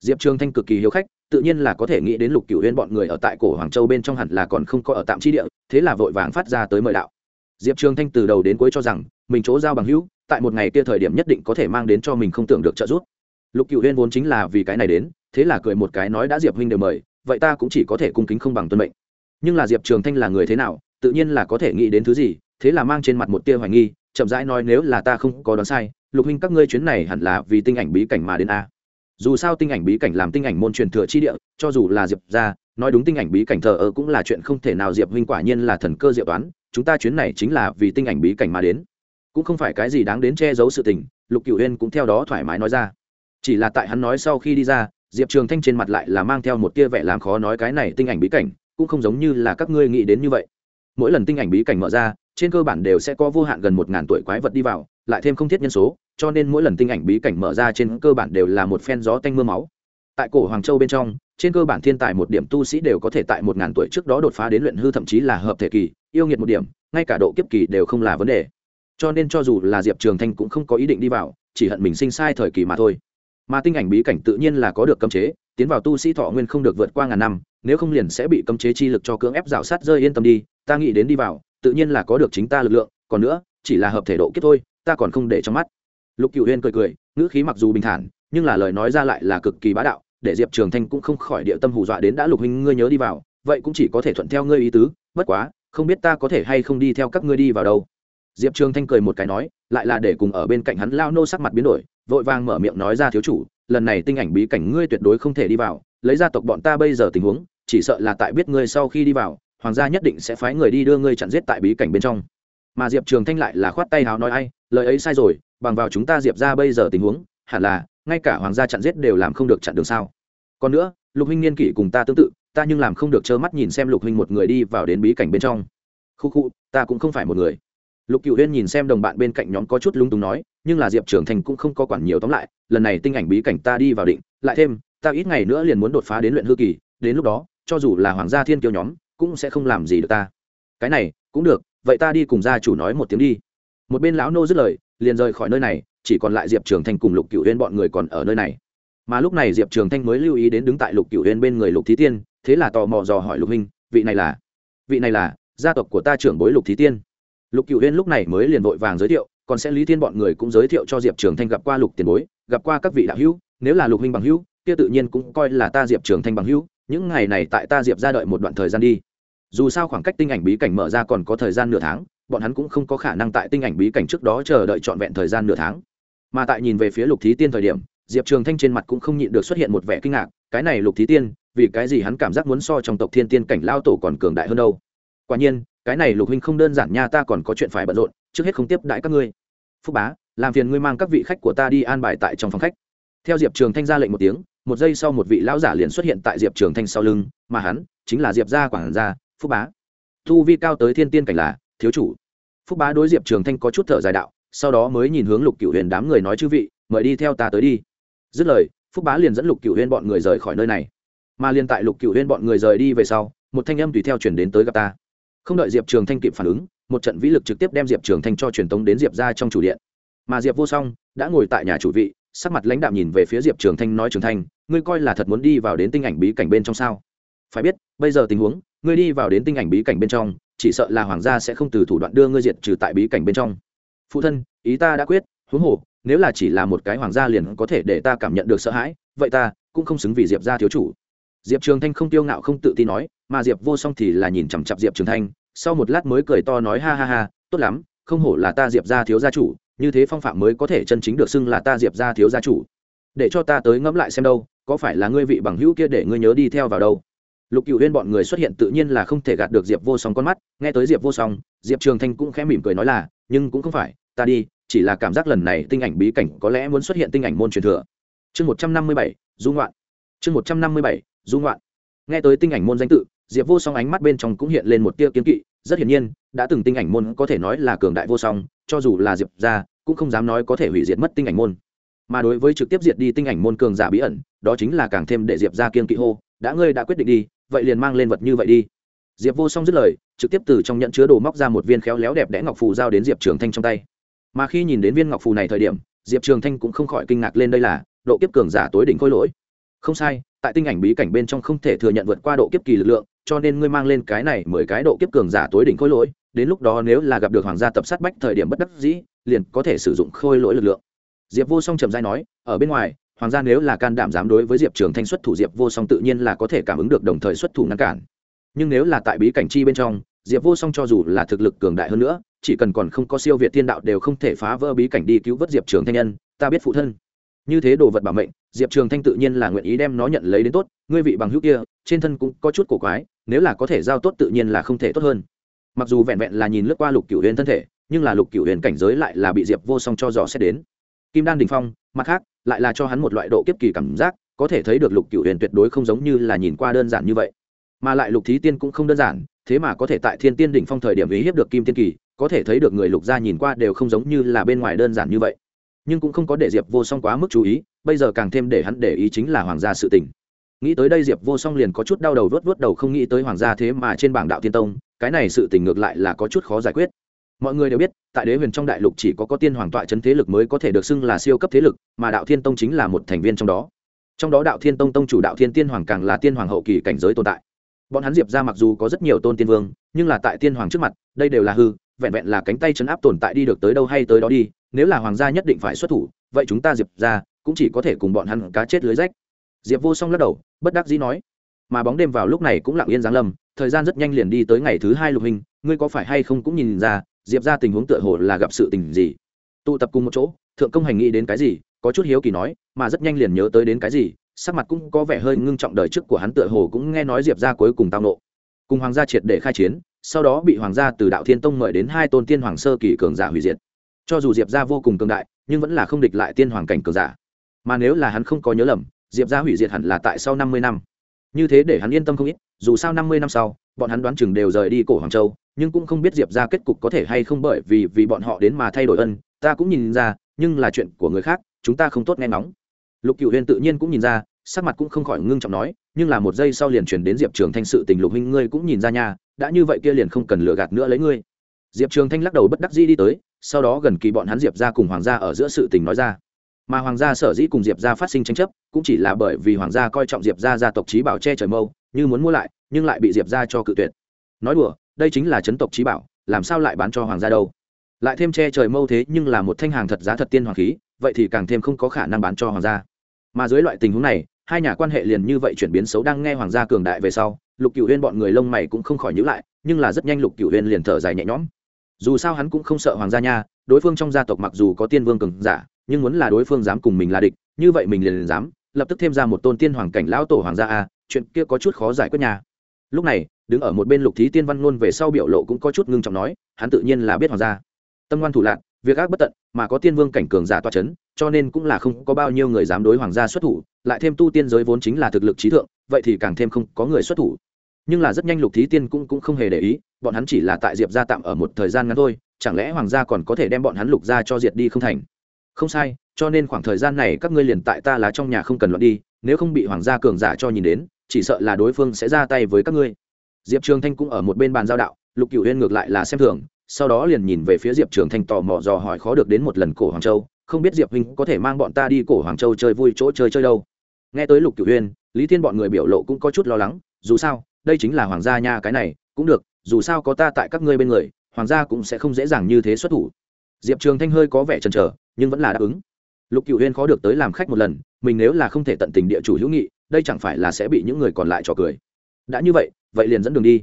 Diệp trường thanh cực kỳ hiếu khách, tự nhiên là có thể nghĩ đến lục cựu huyên bọn người ở tại cổ hoàng châu bên trong hẳn là còn không có ở tạm chi địa, thế là vội vàng phát ra tới mời đạo. Diệp trường thanh từ đầu đến cuối cho rằng, mình chỗ giao bằng hữu, tại một ngày kia thời điểm nhất định có thể mang đến cho mình không tưởng được trợ giúp. Lục cựu huyên vốn chính là vì cái này đến, thế là cười một cái nói đã diệp huynh đều mời vậy ta cũng chỉ có thể cung kính không bằng tuân mệnh. Nhưng là diệp trường thanh là người thế nào, tự nhiên là có thể nghĩ đến thứ gì, thế là mang trên mặt một tia hoài nghi, chậm rãi nói nếu là ta không có đoán sai, lục huynh các ngươi chuyến này hẳn là vì tinh ảnh bí cảnh mà đến a. Dù sao tinh ảnh bí cảnh làm tinh ảnh môn truyền thừa chi địa, cho dù là diệp ra nói đúng tinh ảnh bí cảnh thờ ơ cũng là chuyện không thể nào, diệp huynh quả nhiên là thần cơ diệp toán, chúng ta chuyến này chính là vì tinh ảnh bí cảnh mà đến. Cũng không phải cái gì đáng đến che giấu sự tình, lục cựu huyên cũng theo đó thoải mái nói ra. Chỉ là tại hắn nói sau khi đi ra diệp trường thanh trên mặt lại là mang theo một tia vẻ làm khó nói cái này tinh ảnh bí cảnh, cũng không giống như là các ngươi nghĩ đến như vậy. Mỗi lần tinh ảnh bí cảnh mở ra, trên cơ bản đều sẽ có vô hạn gần một ngàn tuổi quái vật đi vào, lại thêm không thiết nhân số, cho nên mỗi lần tinh ảnh bí cảnh mở ra trên cơ bản đều là một phen gió tanh mưa máu. Tại cổ hoàng châu bên trong, trên cơ bản thiên tài một điểm tu sĩ đều có thể tại một ngàn tuổi trước đó đột phá đến luyện hư thậm chí là hợp thể kỳ, yêu nghiệt một điểm, ngay cả độ kiếp kỳ đều không là vấn đề. Cho nên cho dù là diệp trường thanh cũng không có ý định đi vào, chỉ hận mình sinh sai thời kỳ mà thôi mà tinh ảnh bí cảnh tự nhiên là có được cấm chế, tiến vào tu sĩ thọ nguyên không được vượt qua ngàn năm, nếu không liền sẽ bị cấm chế chi lực cho cưỡng ép rào sát rơi yên tâm đi, ta nghĩ đến đi vào, tự nhiên là có được chính ta lực lượng, còn nữa, chỉ là hợp thể độ kiếp thôi, ta còn không để trong mắt. Lục cựu huyên cười cười, ngữ khí mặc dù bình thản, nhưng là lời nói ra lại là cực kỳ bá đạo, để diệp trường thanh cũng không khỏi địa tâm hù dọa đến đã lục huynh ngươi nhớ đi vào, vậy cũng chỉ có thể thuận theo ngươi ý tứ, bất quá, không biết ta có thể hay không đi theo các ngươi đi vào đâu. Diệp trường thanh cười một cái nói, lại là để cùng ở bên cạnh hắn lao nô sắc mặt biến đổi vội vàng mở miệng nói ra thiếu chủ, lần này tinh ảnh bí cảnh ngươi tuyệt đối không thể đi vào, lấy ra tộc bọn ta bây giờ tình huống, chỉ sợ là tại biết ngươi sau khi đi vào, hoàng gia nhất định sẽ phái người đi đưa ngươi chặn giết tại bí cảnh bên trong. Mà diệp trường thanh lại là khoát tay hào nói ai, lời ấy sai rồi, bằng vào chúng ta diệp ra bây giờ tình huống, hẳn là, ngay cả hoàng gia chặn giết đều làm không được chặn đường sao. Còn nữa, lục huynh niên kỷ cùng ta tương tự, ta nhưng làm không được trơ mắt nhìn xem lục huynh một người đi vào đến bí cảnh bên trong. Khu khu, ta cũng không phải một người lục cựu huyên nhìn xem đồng bạn bên cạnh nhóm có chút lung túng nói, nhưng là diệp trưởng thành cũng không có quản nhiều tóm lại, lần này tinh ảnh bí cảnh ta đi vào định, lại thêm, ta ít ngày nữa liền muốn đột phá đến luyện hư kỳ, đến lúc đó, cho dù là hoàng gia thiên kiêu nhóm, cũng sẽ không làm gì được ta. Cái này, cũng được, vậy ta đi cùng gia chủ nói một tiếng đi. Một bên lão nô dứt lời, liền rời khỏi nơi này, chỉ còn lại diệp trường thanh cùng lục cựu huyên bọn người còn ở nơi này. Mà lúc này diệp trường thanh mới lưu ý đến đứng tại lục cựu huyên bên người lục thí tiên, thế là tò mò dò hỏi lục huynh, vị này là, vị này là, gia tộc của ta trưởng bối lục thí tiên lục cựu huyên lúc này mới liền vội vàng giới thiệu, còn sẽ lý thiên bọn người cũng giới thiệu cho diệp trường thanh gặp qua lục tiền bối, gặp qua các vị đạo hữu, nếu là lục huynh bằng hữu, kia tự nhiên cũng coi là ta diệp trường thanh bằng hữu, những ngày này tại ta diệp ra đợi một đoạn thời gian đi. Dù sao khoảng cách tinh ảnh bí cảnh mở ra còn có thời gian nửa tháng, bọn hắn cũng không có khả năng tại tinh ảnh bí cảnh trước đó chờ đợi trọn vẹn thời gian nửa tháng. Mà tại nhìn về phía lục thí tiên thời điểm, diệp trường thanh trên mặt cũng không nhịn được xuất hiện một vẻ kinh ngạc, cái này lục thí tiên, vì cái gì hắn cảm giác muốn so trong tộc thiên tiên cảnh lao tổ còn cường đại hơn đâu? Quả nhiên cái này lục huynh không đơn giản nha, ta còn có chuyện phải bận rộn, trước hết không tiếp đãi các ngươi. Phúc bá, làm phiền ngươi mang các vị khách của ta đi an bài tại trong phòng khách. Theo diệp trường thanh ra lệnh một tiếng, một giây sau một vị lão giả liền xuất hiện tại diệp trường thanh sau lưng, mà hắn chính là diệp gia quản gia, phúc bá. Thu vi cao tới thiên tiên cảnh là thiếu chủ. Phúc bá đối diệp trường thanh có chút thở dài đạo, sau đó mới nhìn hướng lục cựu huyền đám người nói, chư vị, mời đi theo ta tới đi. Dứt lời, phúc bá liền dẫn lục cựu huyền bọn người rời khỏi nơi này. Mà liền tại lục cựu huyền bọn người rời đi về sau, một thanh âm tùy theo chuyển đến tới gặp ta không đợi diệp trường thanh kịp phản ứng, một trận vĩ lực trực tiếp đem diệp trường thanh cho truyền tống đến diệp ra trong chủ điện. Mà diệp vô song đã ngồi tại nhà chủ vị, sắc mặt lãnh đạm nhìn về phía diệp trường thanh nói, trường thanh, ngươi coi là thật muốn đi vào đến tinh ảnh bí cảnh bên trong sao? Phải biết, bây giờ tình huống, ngươi đi vào đến tinh ảnh bí cảnh bên trong, chỉ sợ là hoàng gia sẽ không từ thủ đoạn đưa ngươi diệt trừ tại bí cảnh bên trong. Phụ thân, ý ta đã quyết, huống hồ, nếu là chỉ là một cái hoàng gia liền có thể để ta cảm nhận được sợ hãi, vậy ta cũng không xứng vì diệp gia thiếu chủ. Diệp trường thanh không tiêu ngạo không tự tin nói mà diệp vô song thì là nhìn chằm chặp diệp trường thanh, sau một lát mới cười to nói, ha ha ha, tốt lắm, không hổ là ta diệp gia thiếu gia chủ, như thế phong phạm mới có thể chân chính được xưng là ta diệp gia thiếu gia chủ. Để cho ta tới ngẫm lại xem đâu, có phải là ngươi vị bằng hữu kia để ngươi nhớ đi theo vào đâu? Lục cựu huyên bọn người xuất hiện tự nhiên là không thể gạt được diệp vô song con mắt, nghe tới diệp vô song, diệp trường thanh cũng khẽ mỉm cười nói là, nhưng cũng không phải, ta đi, chỉ là cảm giác lần này tinh ảnh bí cảnh có lẽ muốn xuất hiện tinh ảnh môn truyền thừa. Chương một trăm năm mươi bảy, du ngoạn. Chương một trăm năm mươi bảy, du ngoạn. Nghe tới tinh ảnh môn danh tự diệp vô song ánh mắt bên trong cũng hiện lên một tia kiếm kỵ, rất hiển nhiên, đã từng tinh ảnh môn có thể nói là cường đại vô song, cho dù là diệp ra cũng không dám nói có thể hủy diệt mất tinh ảnh môn. Mà đối với trực tiếp diệt đi tinh ảnh môn cường giả bí ẩn, đó chính là càng thêm để diệp ra kiên kỵ hô, đã ngươi đã quyết định đi, vậy liền mang lên vật như vậy đi. Diệp vô song dứt lời, trực tiếp từ trong nhận chứa đồ móc ra một viên khéo léo đẹp đẽ ngọc phù giao đến diệp trường thanh trong tay. Mà khi nhìn đến viên ngọc phù này thời điểm, diệp trường thanh cũng không khỏi kinh ngạc lên đây là độ kiếp cường giả tối đỉnh khôi lỗi. Không sai, tại tinh ảnh bí cảnh bên trong không thể thừa nhận vượt qua độ kiếp kỳ lực lượng cho nên ngươi mang lên cái này mười cái độ kiếp cường giả tối đỉnh khôi lỗi, đến lúc đó nếu là gặp được hoàng gia tập sát bách thời điểm bất đắc dĩ, liền có thể sử dụng khôi lỗi lực lượng. Diệp vô song trầm dai nói, ở bên ngoài, hoàng gia nếu là can đảm dám đối với diệp trường thanh xuất thủ, diệp vô song tự nhiên là có thể cảm ứng được đồng thời xuất thủ ngăn cản. Nhưng nếu là tại bí cảnh chi bên trong, diệp vô song cho dù là thực lực cường đại hơn nữa, chỉ cần còn không có siêu việt thiên đạo đều không thể phá vỡ bí cảnh đi cứu vớt diệp trường thanh nhân, ta biết phụ thân như thế đồ vật bảo mệnh, diệp trường thanh tự nhiên là nguyện ý đem nó nhận lấy đến tốt, ngươi vị bằng hữu kia, trên thân cũng có chút cổ quái, nếu là có thể giao tốt tự nhiên là không thể tốt hơn. Mặc dù vẹn vẹn là nhìn lướt qua lục cửu huyền thân thể, nhưng là lục Cửu huyền cảnh giới lại là bị diệp vô song cho dò xét đến. Kim đan đình phong, mặt khác, lại là cho hắn một loại độ kiếp kỳ cảm giác, có thể thấy được lục Cửu huyền tuyệt đối không giống như là nhìn qua đơn giản như vậy. Mà lại lục thí tiên cũng không đơn giản, thế mà có thể tại thiên tiên đỉnh phong thời điểm ý hiếp được kim tiên kỳ, có thể thấy được người lục gia nhìn qua đều không giống như là bên ngoài đơn giản như vậy nhưng cũng không có để diệp vô song quá mức chú ý bây giờ càng thêm để hắn để ý chính là hoàng gia sự tình nghĩ tới đây diệp vô song liền có chút đau đầu vớt vớt đầu không nghĩ tới hoàng gia thế mà trên bảng đạo tiên tông cái này sự tình ngược lại là có chút khó giải quyết mọi người đều biết tại đế huyền trong đại lục chỉ có có tiên hoàng tọa chấn thế lực mới có thể được xưng là siêu cấp thế lực mà đạo thiên tông chính là một thành viên trong đó trong đó đạo thiên tông tông chủ đạo thiên tiên hoàng càng là tiên hoàng hậu kỳ cảnh giới tồn tại bọn hắn diệp ra mặc dù có rất nhiều tôn tiên vương nhưng là tại tiên hoàng trước mặt đây đều là hư vẹn vẹn là cánh tay chấn áp tồn tại đi được tới đâu hay tới đó đi, nếu là hoàng gia nhất định phải xuất thủ, vậy chúng ta diệp ra cũng chỉ có thể cùng bọn hắn cá chết lưới rách. Diệp vô song lắc đầu, bất đắc dĩ nói. Mà bóng đêm vào lúc này cũng lặng yên giáng lâm, thời gian rất nhanh liền đi tới ngày thứ hai lục hình, ngươi có phải hay không cũng nhìn ra, diệp ra tình huống tựa hồ là gặp sự tình gì? Tụ tập cùng một chỗ, thượng công hành nghĩ đến cái gì, có chút hiếu kỳ nói, mà rất nhanh liền nhớ tới đến cái gì, sắc mặt cũng có vẻ hơi ngưng trọng đời trước của hắn tựa hồ cũng nghe nói diệp ra cuối cùng tao nộ. Cùng hoàng gia triệt để khai chiến sau đó bị hoàng gia từ đạo thiên tông mời đến hai tôn tiên hoàng sơ kỳ cường giả hủy diệt. Cho dù diệp gia vô cùng cường đại, nhưng vẫn là không địch lại tiên hoàng cảnh cường giả. Mà nếu là hắn không có nhớ lầm, diệp gia hủy diệt hẳn là tại sau năm mươi năm. Như thế để hắn yên tâm không ít, dù sao năm mươi năm sau, bọn hắn đoán chừng đều rời đi cổ hoàng châu, nhưng cũng không biết diệp ra kết cục có thể hay không bởi vì vì bọn họ đến mà thay đổi ân, ta cũng nhìn ra, nhưng là chuyện của người khác, chúng ta không tốt nghe nóng lục cựu huyên tự nhiên cũng nhìn ra sắc mặt cũng không khỏi ngưng trọng nói nhưng là một giây sau liền chuyển đến diệp trường thanh sự tình lục huynh ngươi cũng nhìn ra nhà, đã như vậy kia liền không cần lừa gạt nữa lấy ngươi. Diệp trường thanh lắc đầu bất đắc dĩ đi tới sau đó gần kỳ bọn hắn diệp ra cùng hoàng gia ở giữa sự tình nói ra. Mà hoàng gia sở dĩ cùng diệp ra phát sinh tranh chấp cũng chỉ là bởi vì hoàng gia coi trọng diệp ra gia tộc trí bảo che trời mâu như muốn mua lại nhưng lại bị diệp ra cho cự tuyệt. Nói đùa đây chính là chấn tộc trí bảo làm sao lại bán cho hoàng gia đâu? Lại thêm che trời mâu thế nhưng là một thanh hàng thật giá thật tiên hoàng khí vậy thì càng thêm không có khả năng bán cho hoàng gia. Mà dưới loại tình huống này hai nhà quan hệ liền như vậy chuyển biến xấu đang nghe hoàng gia cường đại về sau lục cựu huyên bọn người lông mày cũng không khỏi nhữ lại nhưng là rất nhanh lục cựu huyên liền thở dài nhẹ nhõm. Dù sao hắn cũng không sợ hoàng gia nha đối phương trong gia tộc mặc dù có tiên vương cường giả nhưng muốn là đối phương dám cùng mình là địch như vậy mình liền, dám lập tức thêm ra một tôn tiên hoàng cảnh lão tổ hoàng gia a chuyện kia có chút khó giải quyết nhà lúc này đứng ở một bên lục thí tiên văn ngôn về sau biểu lộ cũng có chút ngưng trọng nói hắn tự nhiên là biết hoàng gia. Tâm ngoan thủ lạc việc ác bất tận mà có tiên vương cảnh cường giả toa c h ấ n cho nên cũng là không có bao nhiêu người dám đối hoàng gia xuất thủ lại thêm tu tiên giới vốn chính là thực lực trí thượng vậy thì càng thêm không có người xuất thủ. Nhưng là rất nhanh lục thí tiên cũng, cũng không hề để ý bọn hắn chỉ là tại diệp gia tạm ở một thời gian ngắn thôi chẳng lẽ hoàng gia còn có thể đem bọn hắn lục gia cho diệt đi không thành? Không sai cho nên khoảng thời gian này các ngươi liền tại ta là trong nhà không cần luận đi nếu không bị hoàng gia cường giả cho nhìn đến chỉ sợ là đối phương sẽ ra tay với các ngươi. Diệp trường thanh cũng ở một bên bàn giao đạo lục cựu huyên ngược lại là xem thường sau đó liền nhìn về phía diệp trường thanh tò mò dò hỏi khó được đến một lần cổ hoàng châu, không biết diệp huynh có thể mang bọn ta đi cổ hoàng châu chơi vui chỗ chơi chơi đâu. Nghe tới lục cửu huyên, lý thiên bọn người biểu lộ cũng có chút lo lắng, dù sao, đây chính là hoàng gia nha cái này, cũng được, dù sao có ta tại các ngươi bên người, hoàng gia cũng sẽ không dễ dàng như thế xuất thủ. Diệp trường thanh hơi có vẻ chần chờ, nhưng vẫn là đáp ứng. Lục cửu huyên khó được tới làm khách một lần, mình nếu là không thể tận tình địa chủ hữu nghị, đây chẳng phải là sẽ bị những người còn lại trò cười. Đã như vậy vậy liền dẫn đường đi.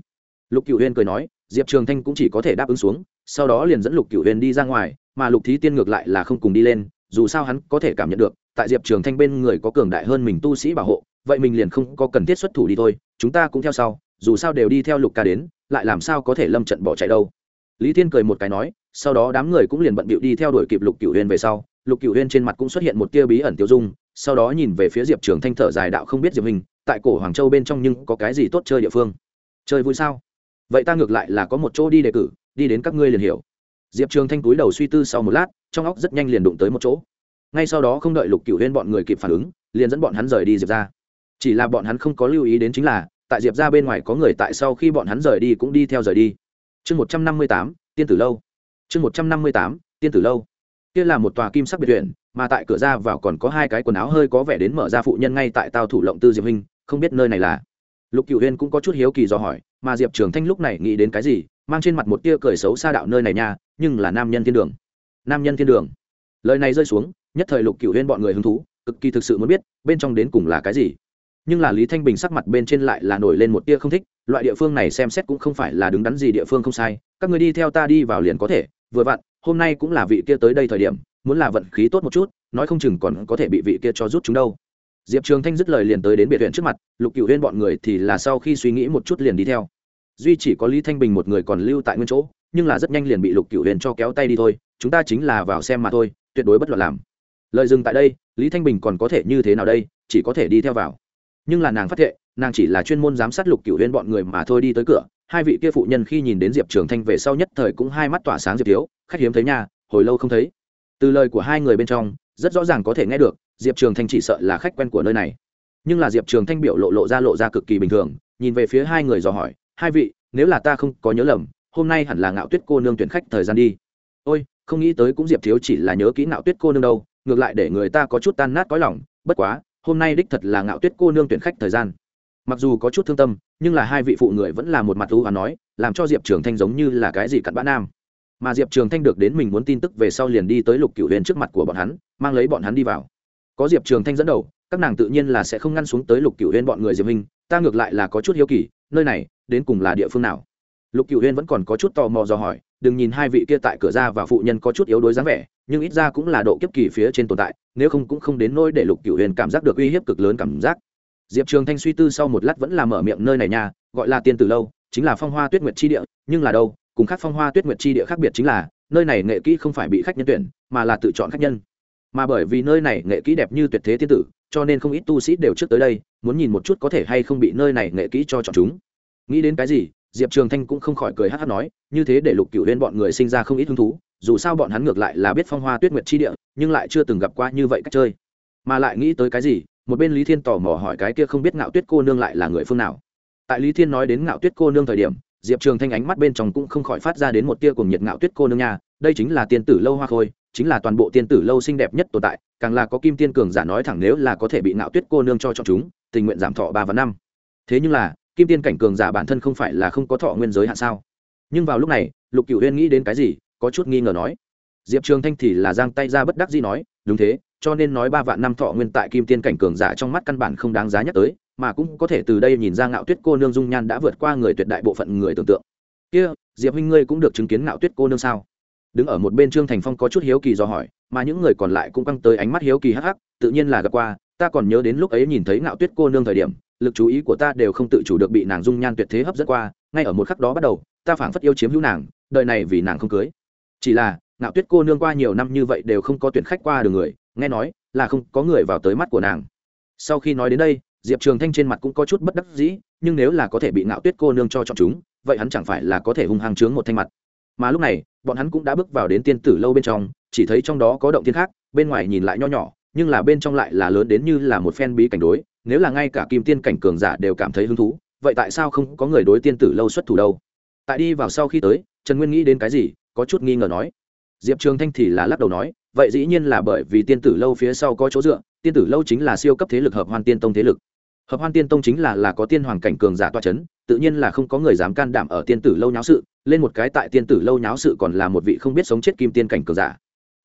Lục cửu huyên cười nói diệp trường thanh cũng chỉ có thể đáp ứng xuống, sau đó liền dẫn lục cửu huyền đi ra ngoài, mà lục thí tiên ngược lại là không cùng đi lên, dù sao hắn có thể cảm nhận được, tại diệp trường thanh bên người có cường đại hơn mình tu sĩ bảo hộ, vậy mình liền không có cần thiết xuất thủ đi thôi, chúng ta cũng theo sau, dù sao đều đi theo lục ca đến, lại làm sao có thể lâm trận bỏ chạy đâu. Lý thiên cười một cái nói, sau đó đám người cũng liền bận bịu đi theo đuổi kịp lục cửu huyền về sau, lục cửu huyền trên mặt cũng xuất hiện một tia bí ẩn tiêu dung, sau đó nhìn về phía diệp trường thanh thở dài đạo không biết diệp hình, tại cổ hoàng châu bên trong nhưng có cái gì tốt chơi địa phương? Chơi vui sao? Vậy ta ngược lại là có một chỗ đi đề cử, đi đến các ngươi liền hiểu. Diệp trường thanh túi đầu suy tư sau một lát, trong óc rất nhanh liền đụng tới một chỗ. Ngay sau đó không đợi lục cựu huyên bọn người kịp phản ứng, liền dẫn bọn hắn rời đi diệp ra. Chỉ là bọn hắn không có lưu ý đến chính là, tại diệp ra bên ngoài có người tại sau khi bọn hắn rời đi cũng đi theo rời đi. Chương một trăm năm mươi tám, tiên tử lâu. Chương một trăm năm mươi tám, tiên tử lâu. Kia là một tòa kim sắc biệt viện, mà tại cửa ra vào còn có hai cái quần áo hơi có vẻ đến mở ra phụ nhân ngay tại tao thủ lộng tư diệp hình không biết nơi này là lục cựu huyên cũng có chút hiếu kỳ do hỏi, mà diệp trường thanh lúc này nghĩ đến cái gì, mang trên mặt một tia cười xấu xa đạo nơi này nha, nhưng là nam nhân thiên đường. Nam nhân thiên đường. Lời này rơi xuống, nhất thời lục cựu huyên bọn người hứng thú, cực kỳ thực sự muốn biết, bên trong đến cùng là cái gì. Nhưng là lý thanh bình sắc mặt bên trên lại là nổi lên một tia không thích, loại địa phương này xem xét cũng không phải là đứng đắn gì địa phương không sai, các người đi theo ta đi vào liền có thể, vừa vặn, hôm nay cũng là vị kia tới đây thời điểm, muốn là vận khí tốt một chút, nói không chừng còn có thể bị vị kia cho rút chúng đâu diệp trường thanh dứt lời liền tới đến biệt viện trước mặt lục cựu huyên bọn người thì là sau khi suy nghĩ một chút liền đi theo. Duy chỉ có lý thanh bình một người còn lưu tại nguyên chỗ nhưng là rất nhanh liền bị lục cựu huyền cho kéo tay đi thôi chúng ta chính là vào xem mà thôi tuyệt đối bất luận làm. Lợi dừng tại đây lý thanh bình còn có thể như thế nào đây chỉ có thể đi theo vào. Nhưng là nàng phát hiện, nàng chỉ là chuyên môn giám sát lục cựu huyền bọn người mà thôi đi tới cửa hai vị kia phụ nhân khi nhìn đến diệp trường thanh về sau nhất thời cũng hai mắt tỏa sáng diệp thiếu khách hiếm thấy nhà hồi lâu không thấy. Từ lời của hai người bên trong rất rõ ràng có thể nghe được diệp trường thanh chỉ sợ là khách quen của nơi này. Nhưng là diệp trường thanh biểu lộ lộ ra lộ ra cực kỳ bình thường, nhìn về phía hai người dò hỏi, hai vị, nếu là ta không có nhớ lầm, hôm nay hẳn là ngạo tuyết cô nương tuyển khách thời gian đi. Ôi, không nghĩ tới cũng diệp thiếu chỉ là nhớ kỹ ngạo tuyết cô nương đâu, ngược lại để người ta có chút tan nát có lòng, bất quá, hôm nay đích thật là ngạo tuyết cô nương tuyển khách thời gian. Mặc dù có chút thương tâm, nhưng là hai vị phụ người vẫn là một mặt thú và nói, làm cho diệp trường thanh giống như là cái gì cặn bã nam. Mà diệp trường thanh được đến mình muốn tin tức về sau liền đi tới lục cựu huyền trước mặt của bọn hắn, mang lấy bọn hắn đi vào có diệp trường thanh dẫn đầu, các nàng tự nhiên là sẽ không ngăn xuống tới lục cựu huyên bọn người diệp minh, ta ngược lại là có chút hiếu kỳ, nơi này, đến cùng là địa phương nào? Lục cựu huyên vẫn còn có chút tò mò dò hỏi, đừng nhìn hai vị kia tại cửa ra và phụ nhân có chút yếu đuối dáng vẻ, nhưng ít ra cũng là độ kiếp kỳ phía trên tồn tại, nếu không cũng không đến nỗi để lục cựu huyền cảm giác được uy hiếp cực lớn cảm giác. Diệp trường thanh suy tư sau một lát vẫn là mở miệng nơi này nha, gọi là tiên từ lâu, chính là phong hoa tuyết nguyệt chi địa, nhưng là đâu, cùng khác phong hoa tuyết nguyệt chi địa khác biệt chính là, nơi này nghệ kỹ không phải bị khách nhân tuyển, mà là tự chọn khách nhân mà bởi vì nơi này nghệ kỹ đẹp như tuyệt thế tiên tử, cho nên không ít tu sĩ đều trước tới đây, muốn nhìn một chút có thể hay không bị nơi này nghệ kỹ cho chọn chúng. Nghĩ đến cái gì, diệp trường thanh cũng không khỏi cười hát hát nói, như thế để lục cựu huyên bọn người sinh ra không ít hứng thú, dù sao bọn hắn ngược lại là biết phong hoa tuyết nguyệt chi địa, nhưng lại chưa từng gặp qua như vậy cách chơi. Mà lại nghĩ tới cái gì, một bên lý thiên tò mò hỏi cái kia không biết ngạo tuyết cô nương lại là người phương nào. Tại lý thiên nói đến ngạo tuyết cô nương thời điểm, diệp trường thanh ánh mắt bên trong cũng không khỏi phát ra đến một tia cùng nhiệt ngạo tuyết cô nương nha, đây chính là tiên tử lâu hoa khôi chính là toàn bộ tiên tử lâu xinh đẹp nhất tồn tại, càng là có kim tiên cường giả nói thẳng nếu là có thể bị ngạo tuyết cô nương cho cho chúng, tình nguyện giảm thọ ba và năm. Thế nhưng là, kim tiên cảnh cường giả bản thân không phải là không có thọ nguyên giới hạn sao? Nhưng vào lúc này, lục cựu huyên nghĩ đến cái gì, có chút nghi ngờ nói. Diệp trường thanh thì là giang tay ra bất đắc dĩ nói, đúng thế, cho nên nói ba vạn năm thọ nguyên tại kim tiên cảnh cường giả trong mắt căn bản không đáng giá nhắc tới, mà cũng có thể từ đây nhìn ra ngạo tuyết cô nương dung nhan đã vượt qua người tuyệt đại bộ phận người tưởng tượng. Kia, diệp huynh ngươi cũng được chứng kiến ngạo tuyết cô nương sao? Đứng ở một bên trương thành phong có chút hiếu kỳ do hỏi, mà những người còn lại cũng căng tới ánh mắt hiếu kỳ hắc hắc, tự nhiên là gặp qua, ta còn nhớ đến lúc ấy nhìn thấy ngạo tuyết cô nương thời điểm, lực chú ý của ta đều không tự chủ được bị nàng dung nhan tuyệt thế hấp dẫn qua, ngay ở một khắc đó bắt đầu, ta phảng phất yêu chiếm hữu nàng, đời này vì nàng không cưới. Chỉ là, ngạo tuyết cô nương qua nhiều năm như vậy đều không có tuyển khách qua được người, nghe nói là không có người vào tới mắt của nàng. Sau khi nói đến đây, diệp trường thanh trên mặt cũng có chút bất đắc dĩ, nhưng nếu là có thể bị ngạo tuyết cô nương cho chọn chúng, vậy hắn chẳng phải là có thể hung hăng chướng một thanh mặt mà lúc này, bọn hắn cũng đã bước vào đến tiên tử lâu bên trong, chỉ thấy trong đó có động tiên khác, bên ngoài nhìn lại nho nhỏ, nhưng là bên trong lại là lớn đến như là một phen bí cảnh đối, nếu là ngay cả kim tiên cảnh cường giả đều cảm thấy hứng thú, vậy tại sao không có người đối tiên tử lâu xuất thủ đâu? Tại đi vào sau khi tới, trần nguyên nghĩ đến cái gì, có chút nghi ngờ nói. Diệp trường thanh thì là lắc đầu nói, vậy dĩ nhiên là bởi vì tiên tử lâu phía sau có chỗ dựa, tiên tử lâu chính là siêu cấp thế lực hợp hoan tiên tông thế lực. Hợp hoan tiên tông chính là là có tiên hoàng cảnh cường giả toa c h ấ n tự nhiên là không có người dám can đảm ở tiên tử lâu nháo sự lên một cái tại tiên tử lâu nháo sự còn là một vị không biết sống chết kim tiên cảnh cường giả.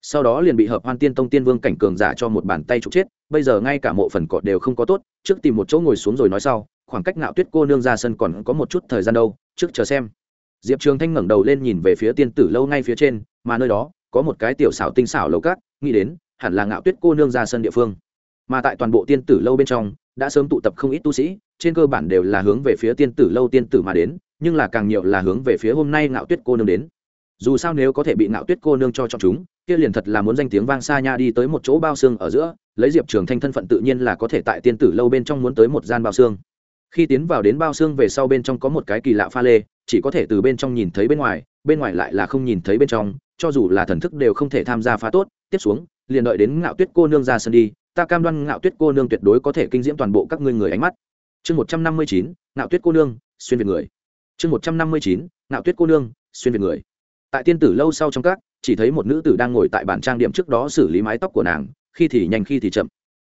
Sau đó liền bị hợp hoan tiên tông tiên vương cảnh cường giả cho một bàn tay trục chết, bây giờ ngay cả mộ phần cọt đều không có tốt, trước tìm một chỗ ngồi xuống rồi nói sau, khoảng cách ngạo tuyết cô nương ra sân còn có một chút thời gian đâu, trước chờ xem. Diệp trường thanh ngẩng đầu lên nhìn về phía tiên tử lâu ngay phía trên, mà nơi đó, có một cái tiểu xảo tinh xảo lầu cát, nghĩ đến, hẳn là ngạo tuyết cô nương ra sân địa phương. Mà tại toàn bộ tiên tử lâu bên trong, đã sớm tụ tập không ít tu sĩ trên cơ bản đều là hướng về phía tiên tử lâu tiên tử mà đến, nhưng là càng nhiều là hướng về phía hôm nay ngạo tuyết cô nương đến. Dù sao nếu có thể bị ngạo tuyết cô nương cho cho chúng, kia liền thật là muốn danh tiếng vang xa nha đi tới một chỗ bao xương ở giữa, lấy diệp trường thanh thân phận tự nhiên là có thể tại tiên tử lâu bên trong muốn tới một gian bao xương. Khi tiến vào đến bao xương về sau bên trong có một cái kỳ lạ pha lê, chỉ có thể từ bên trong nhìn thấy bên ngoài bên ngoài lại là không nhìn thấy bên trong, cho dù là thần thức đều không thể tham gia phá tốt. Tiếp xuống, liền đợi đến ngạo tuyết cô nương ra sân đi, ta cam đoan ngạo tuyết cô nương tuyệt đối có thể kinh diễm toàn bộ các ngươi người ánh mắt chương một trăm năm mươi chín, ngạo tuyết cô nương, xuyên việt người. Chương một trăm năm mươi chín, ngạo tuyết cô nương, xuyên việt người. Tại tiên tử lâu sau trong các, chỉ thấy một nữ tử đang ngồi tại bản trang điểm trước đó xử lý mái tóc của nàng, khi thì nhanh, khi thì chậm.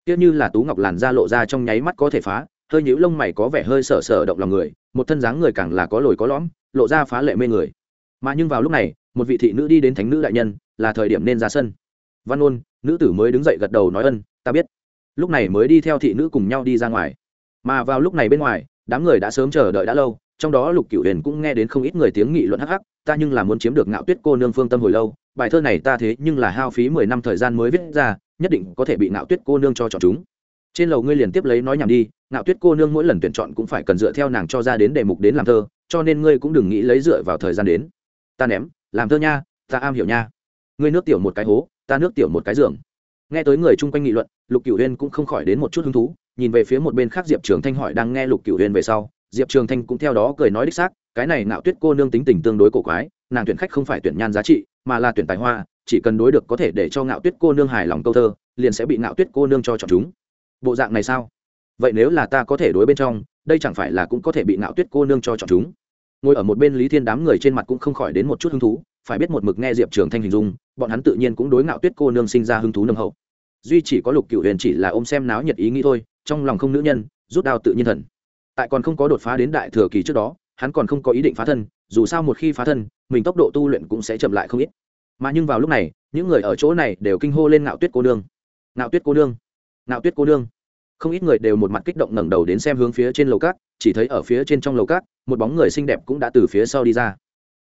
Tiếc như là tú ngọc làn da lộ ra trong nháy mắt có thể phá, hơi nhũ lông mày có vẻ hơi sợ sợ động lòng người, một thân dáng người càng là có lồi có lõm, lộ ra phá lệ mê người. Mà nhưng vào lúc này, một vị thị nữ đi đến thánh nữ đại nhân, là thời điểm nên ra sân. Văn ôn nữ tử mới đứng dậy gật đầu nói ân, ta biết. Lúc này mới đi theo thị nữ cùng nhau đi ra ngoài mà vào lúc này bên ngoài, đám người đã sớm chờ đợi đã lâu, trong đó lục cửu huyền cũng nghe đến không ít người tiếng nghị luận hắc hắc, ta nhưng là muốn chiếm được ngạo tuyết cô nương phương tâm hồi lâu, bài thơ này ta thế nhưng là hao phí mười năm thời gian mới viết ra, nhất định có thể bị ngạo tuyết cô nương cho chọn chúng. Trên lầu ngươi liền tiếp lấy nói nhảm đi, ngạo tuyết cô nương mỗi lần tuyển chọn cũng phải cần dựa theo nàng cho ra đến đề mục đến làm thơ, cho nên ngươi cũng đừng nghĩ lấy dựa vào thời gian đến. Ta ném, làm thơ nha, ta am hiểu nha. Ngươi nước tiểu một cái hố, ta nước tiểu một cái giường. Nghe tới người chung quanh nghị luận, lục cửu huyên cũng không khỏi đến một chút hứng thú nhìn về phía một bên khác diệp trường thanh hỏi đang nghe lục cửu huyền về sau, diệp trường thanh cũng theo đó cười nói đích xác, cái này ngạo tuyết cô nương tính tình tương đối cổ quái, nàng tuyển khách không phải tuyển nhan giá trị, mà là tuyển tài hoa, chỉ cần đối được có thể để cho ngạo tuyết cô nương hài lòng câu thơ, liền sẽ bị ngạo tuyết cô nương cho chọn chúng. Bộ dạng này sao? Vậy nếu là ta có thể đối bên trong, đây chẳng phải là cũng có thể bị ngạo tuyết cô nương cho chọn chúng? Ngồi ở một bên lý thiên đám người trên mặt cũng không khỏi đến một chút hứng thú, phải biết một mực nghe diệp trường thanh hình dung, bọn hắn tự nhiên cũng đối ngạo tuyết cô nương sinh ra hứng thú nâng hậu. Duy chỉ có lục cựu huyền chỉ là ôm xem náo nhiệt ý nghĩ thôi trong lòng không nữ nhân, rút đao tự nhiên thần. Tại còn không có đột phá đến đại thừa kỳ trước đó, hắn còn không có ý định phá thân, dù sao một khi phá thân, mình tốc độ tu luyện cũng sẽ chậm lại không ít. Mà nhưng vào lúc này, những người ở chỗ này đều kinh hô lên ngạo tuyết cô nương. Ngạo tuyết cô nương! Ngạo tuyết cô nương! Không ít người đều một mặt kích động ngẩng đầu đến xem hướng phía trên lầu cát, chỉ thấy ở phía trên trong lầu cát, một bóng người xinh đẹp cũng đã từ phía sau đi ra.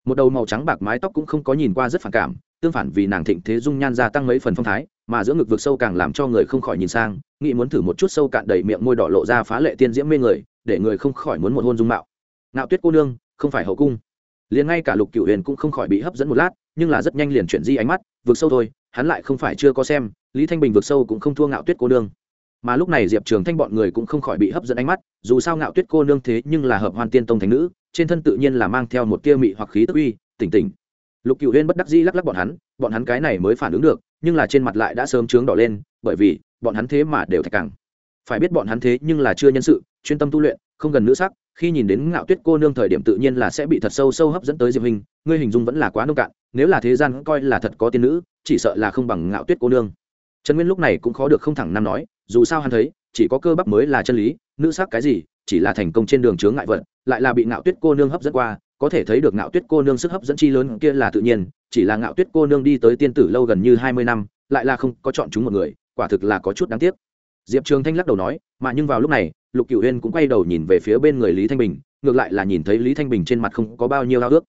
Một đầu màu trắng bạc mái tóc cũng không có nhìn qua rất phản cảm, tương phản vì nàng thịnh thế dung nhan gia tăng mấy phần phong thái mà giữa ngực vực sâu càng làm cho người không khỏi nhìn sang, nghĩ muốn thử một chút sâu cạn đầy miệng môi đỏ lộ ra phá lệ tiên diễm mê người, để người không khỏi muốn một hôn dung mạo. Ngạo tuyết cô nương, không phải hậu cung. Liền ngay cả lục cửu huyền cũng không khỏi bị hấp dẫn một lát, nhưng là rất nhanh liền chuyển di ánh mắt, vực sâu thôi, hắn lại không phải chưa có xem, lý thanh bình vực sâu cũng không thua ngạo tuyết cô nương. Mà lúc này diệp trường thanh bọn người cũng không khỏi bị hấp dẫn ánh mắt, dù sao ngạo tuyết cô nương thế nhưng là hợp hoan tiên tông thánh nữ, trên thân tự nhiên là mang theo một tia mị hoặc khí tức uy, tỉnh tỉnh lục cựu huyên bất đắc dĩ lắc lắc bọn hắn bọn hắn cái này mới phản ứng được, nhưng là trên mặt lại đã sớm trướng đỏ lên, bởi vì, bọn hắn thế mà đều thạch càng phải biết bọn hắn thế nhưng là chưa nhân sự, chuyên tâm tu luyện, không gần nữ sắc, khi nhìn đến ngạo tuyết cô nương thời điểm tự nhiên là sẽ bị thật sâu sâu hấp dẫn tới diệp hình, ngươi hình dung vẫn là quá nông cạn, nếu là thế gian coi là thật có tiên nữ, chỉ sợ là không bằng ngạo tuyết cô nương. Trần nguyên lúc này cũng khó được không thẳng nam nói, dù sao hắn thấy, chỉ có cơ bắp mới là chân lý, nữ sắc cái gì, chỉ là thành công trên đường chướng ngại vật, lại là bị ngạo tuyết cô nương hấp dẫn qua có thể thấy được ngạo tuyết cô nương sức hấp dẫn chi lớn kia là tự nhiên, chỉ là ngạo tuyết cô nương đi tới tiên tử lâu gần như hai mươi năm, lại là không có chọn chúng một người, quả thực là có chút đáng tiếc. Diệp trường thanh lắc đầu nói, mà nhưng vào lúc này, lục cửu huyên cũng quay đầu nhìn về phía bên người lý thanh bình, ngược lại là nhìn thấy lý thanh bình trên mặt không có bao nhiêu ao ước.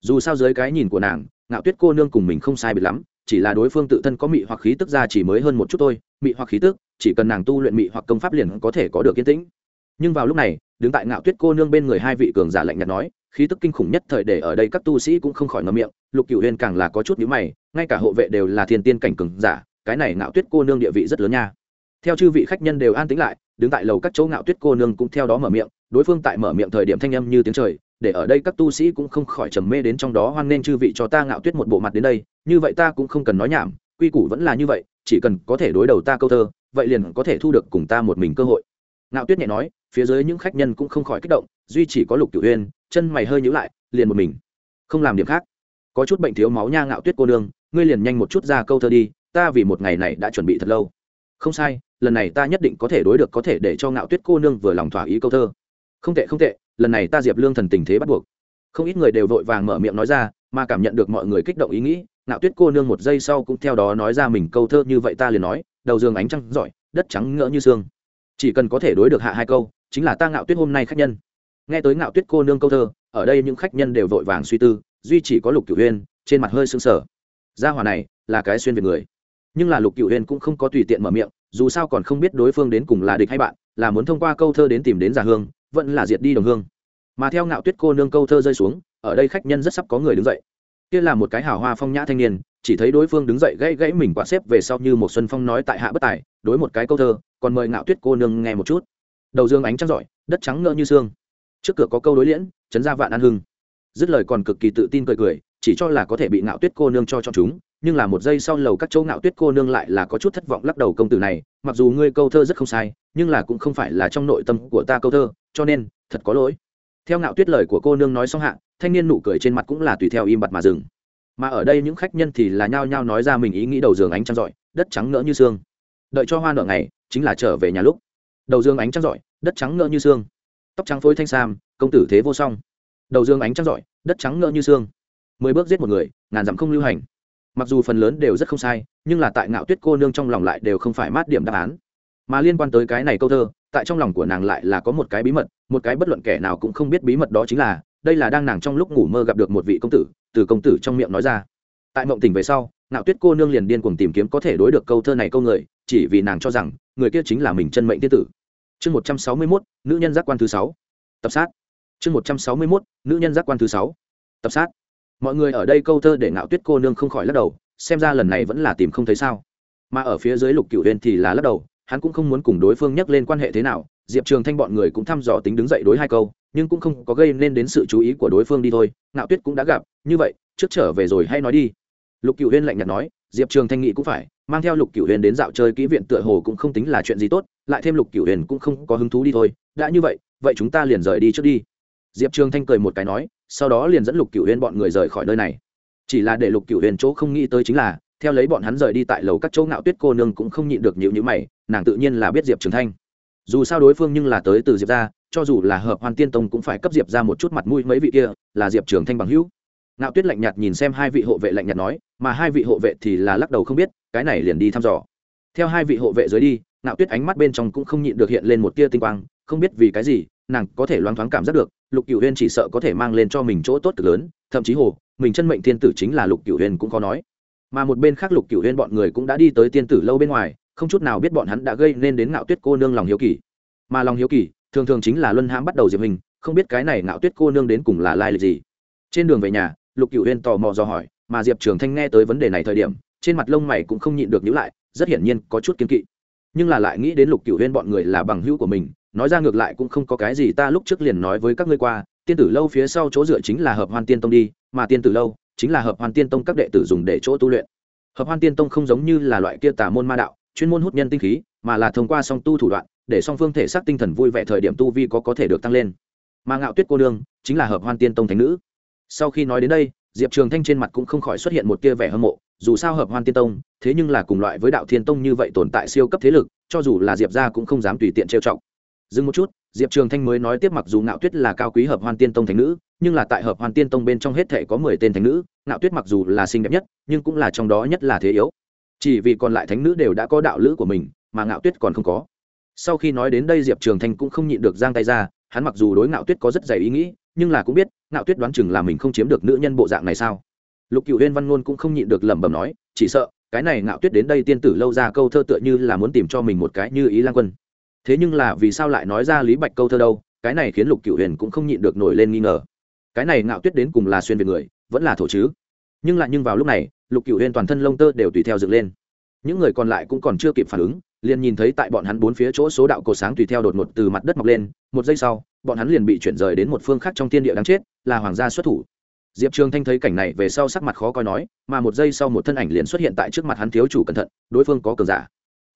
Dù sao dưới cái nhìn của nàng, ngạo tuyết cô nương cùng mình không sai biệt lắm, chỉ là đối phương tự thân có mị hoặc khí tức ra chỉ mới hơn một chút thôi, mị hoặc khí tức, chỉ cần nàng tu luyện mị hoặc công pháp liền có thể có được yên tĩnh. Nhưng vào lúc này, đứng tại ngạo tuyết cô nương bên người hai vị cường giả lạnh nhạt nói khí tức kinh khủng nhất thời để ở đây các tu sĩ cũng không khỏi ngậm miệng, lục cửu huyên càng là có chút nhíu mày, ngay cả hộ vệ đều là thiên tiên cảnh cường giả, cái này ngạo tuyết cô nương địa vị rất lớn nha. Theo chư vị khách nhân đều an tĩnh lại, đứng tại lầu các chỗ ngạo tuyết cô nương cũng theo đó mở miệng, đối phương tại mở miệng thời điểm thanh âm như tiếng trời, để ở đây các tu sĩ cũng không khỏi trầm mê đến trong đó, hoan nên chư vị cho ta ngạo tuyết một bộ mặt đến đây, như vậy ta cũng không cần nói nhảm, quy củ vẫn là như vậy, chỉ cần có thể đối đầu ta câu thơ, vậy liền có thể thu được cùng ta một mình cơ hội. Ngạo tuyết nhẹ nói, phía dưới những khách nhân cũng không khỏi kích động duy chỉ có lục cửu huyên, chân mày hơi nhíu lại, liền một mình. Không làm điểm khác. Có chút bệnh thiếu máu nha ngạo tuyết cô nương, ngươi liền nhanh một chút ra câu thơ đi, ta vì một ngày này đã chuẩn bị thật lâu. Không sai, lần này ta nhất định có thể đối được, có thể để cho ngạo tuyết cô nương vừa lòng thỏa ý câu thơ. Không tệ không tệ, lần này ta diệp lương thần tình thế bắt buộc. Không ít người đều vội vàng mở miệng nói ra, mà cảm nhận được mọi người kích động ý nghĩ, ngạo tuyết cô nương một giây sau cũng theo đó nói ra mình câu thơ như vậy ta liền nói, đầu giường ánh trăng giỏi, đất trắng ngỡ như xương. Chỉ cần có thể đối được hạ hai câu, chính là ta ngạo tuyết hôm nay khách nhân nghe tới ngạo tuyết cô nương câu thơ, ở đây những khách nhân đều vội vàng suy tư, duy chỉ có lục cửu huyên trên mặt hơi sưng sở gia hòa này là cái xuyên về người. Nhưng là lục cửu huyên cũng không có tùy tiện mở miệng, dù sao còn không biết đối phương đến cùng là địch hay bạn, là muốn thông qua câu thơ đến tìm đến giả hương, vẫn là diệt đi đồng hương. Mà theo ngạo tuyết cô nương câu thơ rơi xuống, ở đây khách nhân rất sắp có người đứng dậy. Kia là một cái hào hoa phong nhã thanh niên, chỉ thấy đối phương đứng dậy gãy gãy mình quạt xếp về sau như một xuân phong nói tại hạ bất tài, đối một cái câu thơ, còn mời ngạo tuyết cô nương nghe một chút. Đầu dương ánh trắng giỏi đất trắng ngỡ như xương trước cửa có câu đối liễn, chấn ra vạn an hưng. Dứt lời còn cực kỳ tự tin cười cười, chỉ cho là có thể bị ngạo tuyết cô nương cho cho chúng, nhưng là một giây sau lầu các chỗ ngạo tuyết cô nương lại là có chút thất vọng lắc đầu công tử này, mặc dù ngươi câu thơ rất không sai, nhưng là cũng không phải là trong nội tâm của ta câu thơ, cho nên, thật có lỗi. Theo ngạo tuyết lời của cô nương nói xong hạ, thanh niên nụ cười trên mặt cũng là tùy theo im bặt mà dừng. Mà ở đây những khách nhân thì là nhao nhao nói ra mình ý nghĩ đầu giường ánh trăng giỏi đất trắng nỡ như xương. Đợi cho hoa nở ngày, chính là trở về nhà lúc. Đầu giường ánh trăng giỏi đất trắng nỡ như xương tóc trắng phối thanh sam, công tử thế vô song. Đầu dương ánh trắng giỏi đất trắng ngỡ như xương. Mười bước giết một người, ngàn dặm không lưu hành. Mặc dù phần lớn đều rất không sai, nhưng là tại ngạo tuyết cô nương trong lòng lại đều không phải mát điểm đáp án. Mà liên quan tới cái này câu thơ, tại trong lòng của nàng lại là có một cái bí mật, một cái bất luận kẻ nào cũng không biết bí mật đó chính là, đây là đang nàng trong lúc ngủ mơ gặp được một vị công tử, từ công tử trong miệng nói ra. Tại mộng tỉnh về sau, ngạo tuyết cô nương liền điên cuồng tìm kiếm có thể đối được câu thơ này câu người, chỉ vì nàng cho rằng, người kia chính là mình chân mệnh tiên tử chương một trăm sáu mươi mốt, nữ nhân giác quan thứ sáu. Tập sát. Chương một trăm sáu mươi mốt, nữ nhân giác quan thứ sáu. Tập sát. Mọi người ở đây câu thơ để ngạo tuyết cô nương không khỏi lắc đầu, xem ra lần này vẫn là tìm không thấy sao. Mà ở phía dưới lục cựu huyền thì là lắc đầu, hắn cũng không muốn cùng đối phương nhắc lên quan hệ thế nào, diệp trường thanh bọn người cũng thăm dò tính đứng dậy đối hai câu, nhưng cũng không có gây nên đến sự chú ý của đối phương đi thôi, ngạo tuyết cũng đã gặp, như vậy, trước trở về rồi hay nói đi. Lục cựu huyên lạnh nhạt nói diệp trường thanh nghĩ cũng phải, mang theo lục Cửu huyền đến dạo chơi kỹ viện tựa hồ cũng không tính là chuyện gì tốt, lại thêm lục Cửu huyền cũng không có hứng thú đi thôi. Đã như vậy vậy chúng ta liền rời đi trước đi. Diệp trường thanh cười một cái nói, sau đó liền dẫn lục Cửu huyền bọn người rời khỏi nơi này. Chỉ là để lục Cửu huyền chỗ không nghĩ tới chính là, theo lấy bọn hắn rời đi tại lầu các chỗ ngạo tuyết cô nương cũng không nhịn được nhịu nhữ mày, nàng tự nhiên là biết diệp trường thanh. Dù sao đối phương nhưng là tới từ diệp ra cho dù là hợp hoàn tiên tông cũng phải cấp diệp ra một chút mặt mũi mấy vị kia, là diệp trường thanh bằng hữu ngạo tuyết lạnh nhạt nhìn xem hai vị hộ vệ lạnh nhạt nói, mà hai vị hộ vệ thì là lắc đầu không biết, cái này liền đi thăm dò. Theo hai vị hộ vệ dưới đi, ngạo tuyết ánh mắt bên trong cũng không nhịn được hiện lên một tia tinh quang, không biết vì cái gì, nàng có thể loáng thoáng cảm giác được, lục cựu huyên chỉ sợ có thể mang lên cho mình chỗ tốt cực lớn, thậm chí hồ, mình chân mệnh thiên tử chính là lục cựu huyên cũng có nói. Mà một bên khác lục cựu huyên bọn người cũng đã đi tới tiên tử lâu bên ngoài, không chút nào biết bọn hắn đã gây nên đến ngạo tuyết cô nương lòng hiếu kỳ. Mà lòng hiếu kỳ, thường thường chính là luân hãm bắt đầu diệp hình, không biết cái này ngạo tuyết cô nương đến cùng là lai lịch gì. Trên đường về nhà lục cựu huyên tò mò do hỏi, mà diệp trường thanh nghe tới vấn đề này thời điểm, trên mặt lông mày cũng không nhịn được nhữ lại, rất hiển nhiên có chút kiên kỵ. Nhưng là lại nghĩ đến lục cựu huyên bọn người là bằng hữu của mình, nói ra ngược lại cũng không có cái gì, ta lúc trước liền nói với các ngươi qua, tiên tử lâu phía sau chỗ dựa chính là hợp hoan tiên tông đi, mà tiên tử lâu chính là hợp hoan tiên tông các đệ tử dùng để chỗ tu luyện. Hợp hoan tiên tông không giống như là loại kia tà môn ma đạo, chuyên môn hút nhân tinh khí, mà là thông qua song tu thủ đoạn, để song phương thể xác tinh thần vui vẻ thời điểm tu vi có có thể được tăng lên. Mà ngạo tuyết cô nương chính là hợp hoan tiên tông thánh nữ sau khi nói đến đây, diệp trường thanh trên mặt cũng không khỏi xuất hiện một tia vẻ hâm mộ, dù sao hợp hoan tiên tông, thế nhưng là cùng loại với đạo thiên tông như vậy tồn tại siêu cấp thế lực, cho dù là diệp ra cũng không dám tùy tiện trêu chọc. Dừng một chút, diệp trường thanh mới nói tiếp mặc dù ngạo tuyết là cao quý hợp hoan tiên tông thánh nữ, nhưng là tại hợp hoan tiên tông bên trong hết thể có mười tên thánh nữ, ngạo tuyết mặc dù là xinh đẹp nhất, nhưng cũng là trong đó nhất là thế yếu. Chỉ vì còn lại thánh nữ đều đã có đạo lữ của mình, mà ngạo tuyết còn không có. Sau khi nói đến đây diệp trường thanh cũng không nhịn được giang tay ra, hắn mặc dù đối ngạo tuyết có rất dày ý nghĩ nhưng là cũng biết, ngạo tuyết đoán chừng là mình không chiếm được nữ nhân bộ dạng này sao? Lục cựu huyên văn ngôn cũng không nhịn được lẩm bẩm nói, chỉ sợ, cái này ngạo tuyết đến đây tiên tử lâu ra câu thơ tựa như là muốn tìm cho mình một cái như ý lan quân. Thế nhưng là vì sao lại nói ra lý bạch câu thơ đâu, cái này khiến lục cựu huyền cũng không nhịn được nổi lên nghi ngờ. Cái này ngạo tuyết đến cùng là xuyên về người, vẫn là thổ chứ? Nhưng lại nhưng vào lúc này, lục cựu huyền toàn thân lông tơ đều tùy theo dựng lên. Những người còn lại cũng còn chưa kịp phản ứng liền nhìn thấy tại bọn hắn bốn phía chỗ số đạo cổ sáng tùy theo đột ngột từ mặt đất mọc lên, một giây sau, bọn hắn liền bị chuyển rời đến một phương khác trong thiên địa đáng chết, là hoàng gia xuất thủ. Diệp trường thanh thấy cảnh này về sau sắc mặt khó coi nói, mà một giây sau một thân ảnh liền xuất hiện tại trước mặt hắn thiếu chủ cẩn thận, đối phương có cường giả.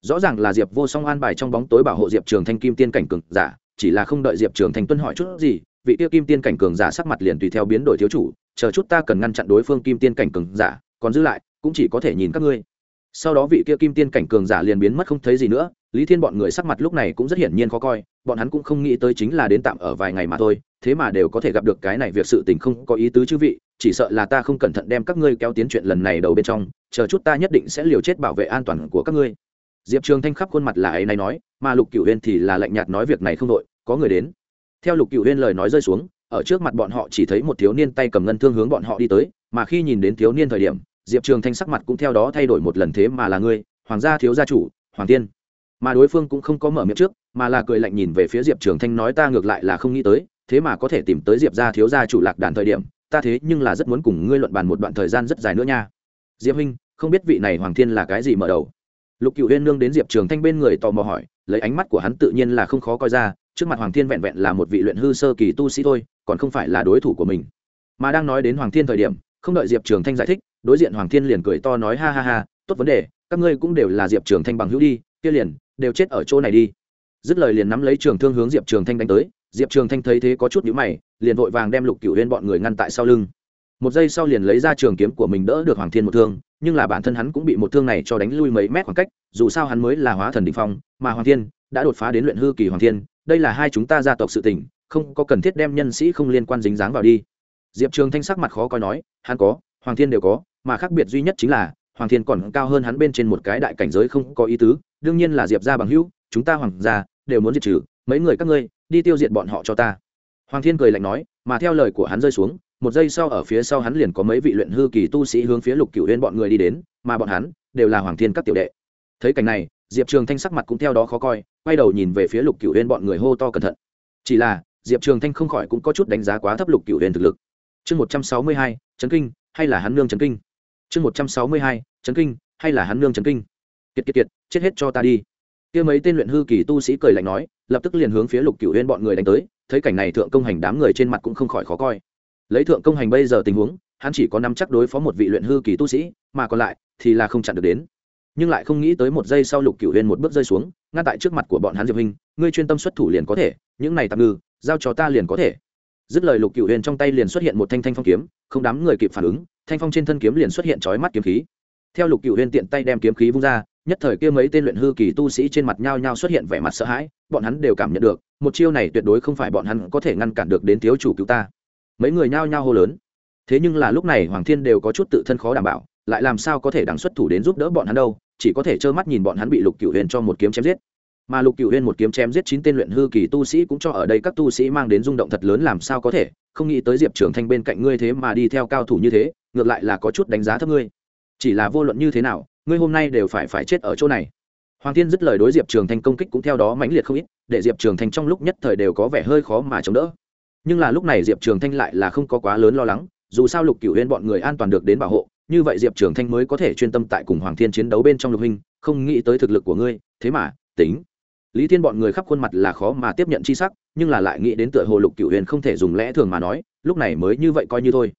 Rõ ràng là diệp vô song an bài trong bóng tối bảo hộ diệp trường thanh kim tiên cảnh cường giả, chỉ là không đợi diệp trường thanh tuân hỏi chút gì, vị tiêu kim tiên cảnh cường giả sắc mặt liền tùy theo biến đổi thiếu chủ, chờ chút ta cần ngăn chặn đối phương kim tiên cảnh cường giả, còn giữ lại, cũng chỉ có thể nhìn các ngươi sau đó vị kia kim tiên cảnh cường giả liền biến mất không thấy gì nữa, lý thiên bọn người sắc mặt lúc này cũng rất hiển nhiên khó coi, bọn hắn cũng không nghĩ tới chính là đến tạm ở vài ngày mà thôi, thế mà đều có thể gặp được cái này việc sự tình không có ý tứ chứ vị, chỉ sợ là ta không cẩn thận đem các ngươi kéo tiến chuyện lần này đầu bên trong, chờ chút ta nhất định sẽ liều chết bảo vệ an toàn của các ngươi. Diệp trường thanh khắp khuôn mặt là ấy này nói, mà lục cửu huyên thì là lạnh nhạt nói việc này không đội, có người đến. Theo lục cửu huyên lời nói rơi xuống, ở trước mặt bọn họ chỉ thấy một thiếu niên tay cầm ngân thương hướng bọn họ đi tới, mà khi nhìn đến thiếu niên thời điểm diệp trường thanh sắc mặt cũng theo đó thay đổi một lần thế mà là ngươi, hoàng gia thiếu gia chủ, hoàng tiên. Mà đối phương cũng không có mở miệng trước, mà là cười lạnh nhìn về phía diệp trường thanh nói ta ngược lại là không nghĩ tới, thế mà có thể tìm tới diệp gia thiếu gia chủ lạc đàn thời điểm, ta thế nhưng là rất muốn cùng ngươi luận bàn một đoạn thời gian rất dài nữa nha. Diệp huynh, không biết vị này hoàng thiên là cái gì mở đầu? Lục cựu huyên nương đến diệp trường thanh bên người tò mò hỏi, lấy ánh mắt của hắn tự nhiên là không khó coi ra, trước mặt hoàng thiên vẹn vẹn là một vị luyện hư sơ kỳ tu sĩ thôi, còn không phải là đối thủ của mình. Mà đang nói đến hoàng thiên thời điểm, không đợi diệp trường thanh giải thích đối diện hoàng thiên liền cười to nói, ha ha ha, tốt vấn đề, các ngươi cũng đều là diệp trường thanh bằng hữu đi, kia liền, đều chết ở chỗ này đi. Dứt lời liền nắm lấy trường thương hướng diệp trường thanh đánh tới. Diệp trường thanh thấy thế có chút nhữ mày, liền vội vàng đem lục cựu huyên bọn người ngăn tại sau lưng. Một giây sau liền lấy ra trường kiếm của mình đỡ được hoàng thiên một thương, nhưng là bản thân hắn cũng bị một thương này cho đánh lui mấy mét khoảng cách, dù sao hắn mới là hóa thần định phong, mà hoàng thiên đã đột phá đến luyện hư kỳ hoàng thiên, đây là hai chúng ta gia tộc sự tình, không có cần thiết đem nhân sĩ không liên quan dính dáng vào đi. Diệp trường thanh sắc mặt khó coi nói, hắn có, hoàng thiên đều có mà khác biệt duy nhất chính là, hoàng thiên còn cao hơn hắn bên trên một cái đại cảnh giới không có ý tứ, đương nhiên là diệp ra bằng hữu, chúng ta hoàng gia đều muốn diệt trừ, mấy người các ngươi, đi tiêu diệt bọn họ cho ta. Hoàng thiên cười lạnh nói, mà theo lời của hắn rơi xuống, một giây sau ở phía sau hắn liền có mấy vị luyện hư kỳ tu sĩ hướng phía lục cựu huyên bọn người đi đến, mà bọn hắn đều là hoàng thiên các tiểu đệ. Thấy cảnh này, diệp trường thanh sắc mặt cũng theo đó khó coi, quay đầu nhìn về phía lục cựu huyên bọn người hô to cẩn thận. Chỉ là, diệp trường thanh không khỏi cũng có chút đánh giá quá thấp lục cựu huyên thực lực. Chương một trăm sáu mươi hai trấn kinh, hay là hắn nương trấn kinh? Chương một trăm sáu mươi hai, chấn kinh, hay là hắn nương chấn kinh? Kiệt kiệt kiệt, chết hết cho ta đi. Kia mấy tên luyện hư kỳ tu sĩ cười lạnh nói, lập tức liền hướng phía lục cửu huyên bọn người đánh tới, thấy cảnh này thượng công hành đám người trên mặt cũng không khỏi khó coi. Lấy thượng công hành bây giờ tình huống, hắn chỉ có nắm chắc đối phó một vị luyện hư kỳ tu sĩ, mà còn lại thì là không chặn được đến. Nhưng lại không nghĩ tới một giây sau lục cửu huyên một bước rơi xuống, ngăn tại trước mặt của bọn hắn diệp hình, ngươi chuyên tâm xuất thủ liền có thể, những này tạm ngư, giao cho ta liền có thể. Dứt lời lục cửu huyền trong tay liền xuất hiện một thanh thanh phong kiếm, không đám người kịp phản ứng thanh phong trên thân kiếm liền xuất hiện chói mắt kiếm khí. Theo lục cửu huyền tiện tay đem kiếm khí vung ra, nhất thời kia mấy tên luyện hư kỳ tu sĩ trên mặt nhau nhao xuất hiện vẻ mặt sợ hãi, bọn hắn đều cảm nhận được, một chiêu này tuyệt đối không phải bọn hắn có thể ngăn cản được đến thiếu chủ cứu ta. Mấy người nhao nhao hô lớn. Thế nhưng là lúc này hoàng thiên đều có chút tự thân khó đảm bảo, lại làm sao có thể đằng xuất thủ đến giúp đỡ bọn hắn đâu, chỉ có thể trơ mắt nhìn bọn hắn bị lục cửu huyền cho một kiếm chém giết. Mà lục cửu huyền một kiếm chém giết chín tên luyện hư kỳ tu sĩ cũng cho ở đây các tu sĩ mang đến rung động thật lớn làm sao có thể, không nghĩ tới diệp trưởng thanh bên cạnh ngươi thế mà đi theo cao thủ như thế ngược lại là có chút đánh giá thấp ngươi. Chỉ là vô luận như thế nào, ngươi hôm nay đều phải phải chết ở chỗ này. Hoàng thiên dứt lời đối diệp trường thanh công kích cũng theo đó mãnh liệt không ít, để diệp trường thanh trong lúc nhất thời đều có vẻ hơi khó mà chống đỡ. Nhưng là lúc này diệp trường thanh lại là không có quá lớn lo lắng, dù sao lục cửu huyên bọn người an toàn được đến bảo hộ, như vậy diệp trường thanh mới có thể chuyên tâm tại cùng hoàng thiên chiến đấu bên trong lục hình không nghĩ tới thực lực của ngươi, thế mà, tính. Lý thiên bọn người khắp khuôn mặt là khó mà tiếp nhận c h i sắc, nhưng là lại nghĩ đến tựa hồ lục cửu huyền không thể dùng lẽ thường mà nói, lúc này mới như vậy coi như thôi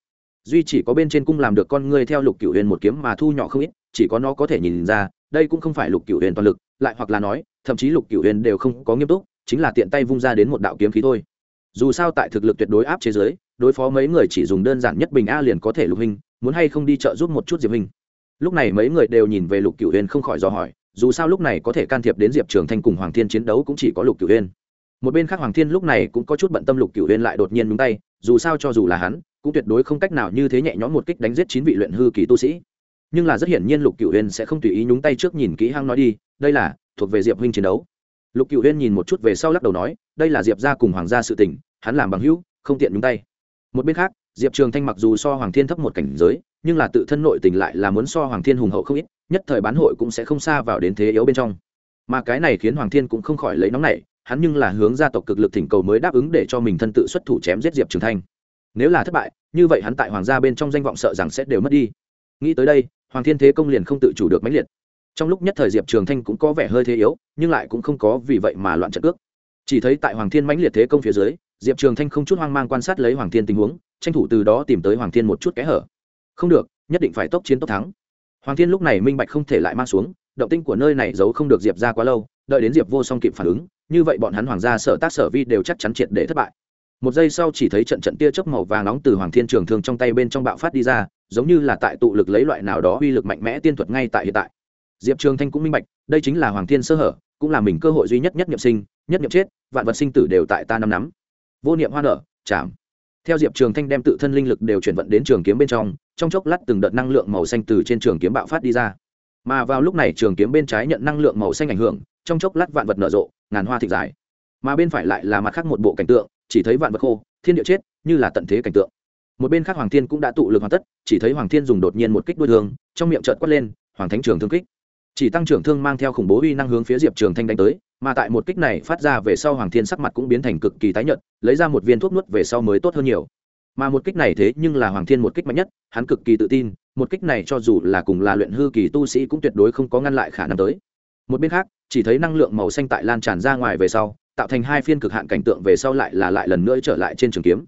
duy chỉ có bên trên cung làm được con ngươi theo lục cửu huyền một kiếm mà thu nhỏ không ít, chỉ có nó có thể nhìn ra, đây cũng không phải lục cửu huyền toàn lực, lại hoặc là nói, thậm chí lục cửu huyền đều không có nghiêm túc, chính là tiện tay vung ra đến một đạo kiếm khí thôi. Dù sao tại thực lực tuyệt đối áp chế giới đối phó mấy người chỉ dùng đơn giản nhất bình a liền có thể lục hình, muốn hay không đi chợ giúp một chút diệp hình. Lúc này mấy người đều nhìn về lục cửu huyền không khỏi dò hỏi, dù sao lúc này có thể can thiệp đến diệp trường thanh cùng hoàng thiên chiến đấu cũng chỉ có lục cửu huyền. Một bên khác hoàng thiên lúc này cũng có chút bận tâm lục cửu huyền lại đột nhiên nhúng tay, dù sao cho dù là hắn cũng tuyệt đối không cách nào như thế nhẹ nhõm một kích đánh giết chín vị luyện hư kỳ tu sĩ. Nhưng là rất hiển nhiên lục cửu huyên sẽ không tùy ý nhúng tay trước nhìn kỹ hăng nói đi, đây là thuộc về diệp huynh chiến đấu. Lục cửu huyên nhìn một chút về sau lắc đầu nói, đây là diệp ra cùng hoàng gia sự tình, hắn làm bằng hữu, không tiện nhúng tay. Một bên khác, diệp trường thanh mặc dù so hoàng thiên thấp một cảnh giới, nhưng là tự thân nội tình lại là muốn so hoàng thiên hùng hậu không ít, nhất thời bán hội cũng sẽ không xa vào đến thế yếu bên trong. Mà cái này khiến hoàng thiên cũng không khỏi lấy nóng này hắn nhưng là hướng gia tộc cực lực thỉnh cầu mới đáp ứng để cho mình thân tự xuất thủ chém giết diệp trường thanh nếu là thất bại, như vậy hắn tại hoàng gia bên trong danh vọng sợ rằng sẽ đều mất đi. Nghĩ tới đây, hoàng thiên thế công liền không tự chủ được mãnh liệt. Trong lúc nhất thời diệp trường thanh cũng có vẻ hơi thế yếu, nhưng lại cũng không có vì vậy mà loạn trận cước. Chỉ thấy tại hoàng thiên mãnh liệt thế công phía dưới, diệp trường thanh không chút hoang mang quan sát lấy hoàng thiên tình huống, tranh thủ từ đó tìm tới hoàng thiên một chút kẽ hở. Không được, nhất định phải tốc chiến tốc thắng. Hoàng thiên lúc này minh bạch không thể lại mang xuống, động tinh của nơi này giấu không được diệp ra quá lâu, đợi đến diệp vô song kịp phản ứng, như vậy bọn hắn hoàng gia sở tác sở vi đều chắc chắn triệt để thất bại một giây sau chỉ thấy trận trận tia chớp màu vàng nóng từ hoàng thiên trường thương trong tay bên trong bạo phát đi ra, giống như là tại tụ lực lấy loại nào đó uy lực mạnh mẽ tiên thuật ngay tại hiện tại. Diệp trường thanh cũng minh bạch, đây chính là hoàng thiên sơ hở, cũng là mình cơ hội duy nhất nhất nhậm sinh, nhất nhậm chết, vạn vật sinh tử đều tại ta năm nắm. Vô niệm hoa nở, chạm. Theo diệp trường thanh đem tự thân linh lực đều chuyển vận đến trường kiếm bên trong trong chốc lát từng đợt năng lượng màu xanh từ trên trường kiếm bạo phát đi ra. Mà vào lúc này trường kiếm bên trái nhận năng lượng màu xanh ảnh hưởng, trong chốc lát vạn vật nở rộ, ngàn hoa thịt dài. Mà bên phải lại là mặt khác một bộ cảnh tượng chỉ thấy vạn vật khô, thiên địa chết, như là tận thế cảnh tượng. Một bên khác hoàng thiên cũng đã tụ lực hoàn tất, chỉ thấy hoàng thiên dùng đột nhiên một kích đuôi thương, trong miệng trợt quát lên, hoàng thánh trường thương kích. Chỉ tăng trưởng thương mang theo khủng bố uy năng hướng phía diệp trường thanh đánh tới, mà tại một kích này phát ra về sau hoàng thiên sắc mặt cũng biến thành cực kỳ tái nhợt, lấy ra một viên thuốc nuốt về sau mới tốt hơn nhiều. Mà một kích này thế nhưng là hoàng thiên một kích mạnh nhất, hắn cực kỳ tự tin, một kích này cho dù là cùng là luyện hư kỳ tu sĩ cũng tuyệt đối không có ngăn lại khả năng tới. Một bên khác, chỉ thấy năng lượng màu xanh tại lan tràn ra ngoài về sau tạo thành hai phiên cực hạn cảnh tượng về sau lại là lại lần nữa trở lại trên trường kiếm.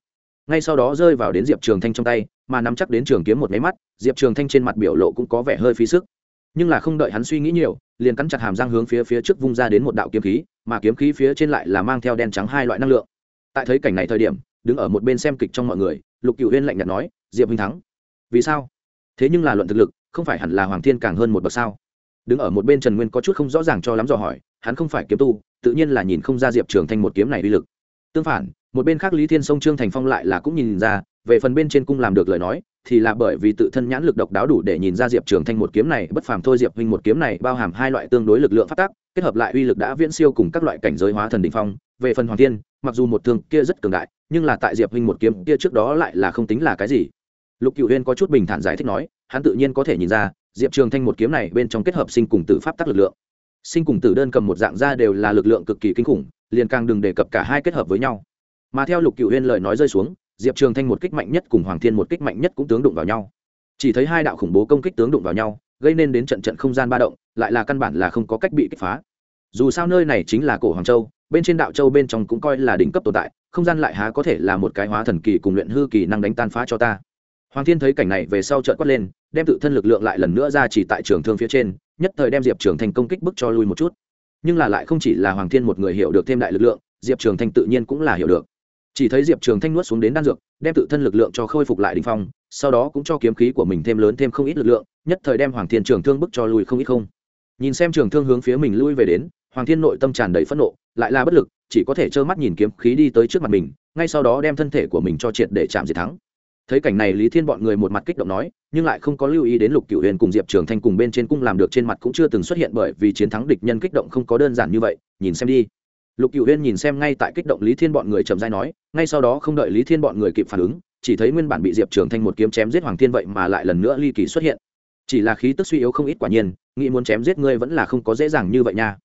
Ngay sau đó rơi vào đến diệp trường thanh trong tay, mà nắm chắc đến trường kiếm một máy mắt, diệp trường thanh trên mặt biểu lộ cũng có vẻ hơi phí sức. Nhưng là không đợi hắn suy nghĩ nhiều, liền cắn chặt hàm răng hướng phía phía trước vung ra đến một đạo kiếm khí, mà kiếm khí phía trên lại là mang theo đen trắng hai loại năng lượng. Tại thấy cảnh này thời điểm, đứng ở một bên xem kịch trong mọi người, lục cựu huyên lạnh nhạt nói, diệp huynh thắng. Vì sao? Thế nhưng là luận thực lực, không phải hẳn là hoàng thiên càng hơn một bậc sao? Đứng ở một bên trần nguyên có chút không rõ ràng cho lắm dò hỏi hắn không phải kiếm tu, tự nhiên là nhìn không ra diệp trường thanh một kiếm này uy lực. Tương phản, một bên khác lý thiên sông, trương thành phong lại là cũng nhìn ra, về phần bên trên cung làm được lời nói, thì là bởi vì tự thân nhãn lực độc đáo đủ để nhìn ra diệp trường thanh một kiếm này bất phàm thôi, diệp huynh một kiếm này bao hàm hai loại tương đối lực lượng phát tác, kết hợp lại uy lực đã viễn siêu cùng các loại cảnh giới hóa thần đình phong. Về phần hoàng thiên, mặc dù một thương kia rất cường đại, nhưng là tại diệp huynh một kiếm kia trước đó lại là không tính là cái gì. Lục cựu huyên có chút bình thản giải thích nói, hắn tự nhiên có thể nhìn ra, diệp trường thanh một kiếm này bên trong kết hợp sinh cùng tử pháp tác lực lượng sinh cùng tử đơn cầm một dạng ra đều là lực lượng cực kỳ kinh khủng, liền càng đừng đề cập cả hai kết hợp với nhau. Mà theo lục cựu huyên lời nói rơi xuống, diệp trường thanh một kích mạnh nhất cùng hoàng thiên một kích mạnh nhất cũng tướng đụng vào nhau. Chỉ thấy hai đạo khủng bố công kích tướng đụng vào nhau, gây nên đến trận trận không gian ba động, lại là căn bản là không có cách bị kích phá. Dù sao nơi này chính là cổ hoàng châu, bên trên đạo châu bên trong cũng coi là đỉnh cấp tồn tại, không gian lại há có thể là một cái hóa thần kỳ cùng luyện hư kỳ năng đánh tan phá cho ta. Hoàng thiên thấy cảnh này về sau trợn quát lên, đem tự thân lực lượng lại lần nữa ra chỉ tại trường thương phía trên nhất thời đem diệp trường thành công kích bức cho lui một chút. Nhưng là lại không chỉ là hoàng thiên một người hiểu được thêm đại lực lượng, diệp trường thanh tự nhiên cũng là hiểu được. Chỉ thấy diệp trường thanh nuốt xuống đến đan dược, đem tự thân lực lượng cho khôi phục lại đình phong, sau đó cũng cho kiếm khí của mình thêm lớn thêm không ít lực lượng, nhất thời đem hoàng thiên trường thương bức cho lui không ít không. Nhìn xem trường thương hướng phía mình lui về đến, hoàng thiên nội tâm tràn đầy phẫn nộ, lại là bất lực, chỉ có thể trơ mắt nhìn kiếm khí đi tới trước mặt mình, ngay sau đó đem thân thể của mình cho triệt để chạm diệt thắng thấy cảnh này lý thiên bọn người một mặt kích động nói, nhưng lại không có lưu ý đến lục cửu huyền cùng diệp trường thanh cùng bên trên cung làm được trên mặt cũng chưa từng xuất hiện bởi vì chiến thắng địch nhân kích động không có đơn giản như vậy, nhìn xem đi. Lục cửu huyền nhìn xem ngay tại kích động lý thiên bọn người trầm dai nói, ngay sau đó không đợi lý thiên bọn người kịp phản ứng, chỉ thấy nguyên bản bị diệp trường thanh một kiếm chém giết hoàng thiên vậy mà lại lần nữa ly kỳ xuất hiện. Chỉ là khí tức suy yếu không ít quả nhiên, nghĩ muốn chém giết ngươi vẫn là không có dễ dàng như vậy nha.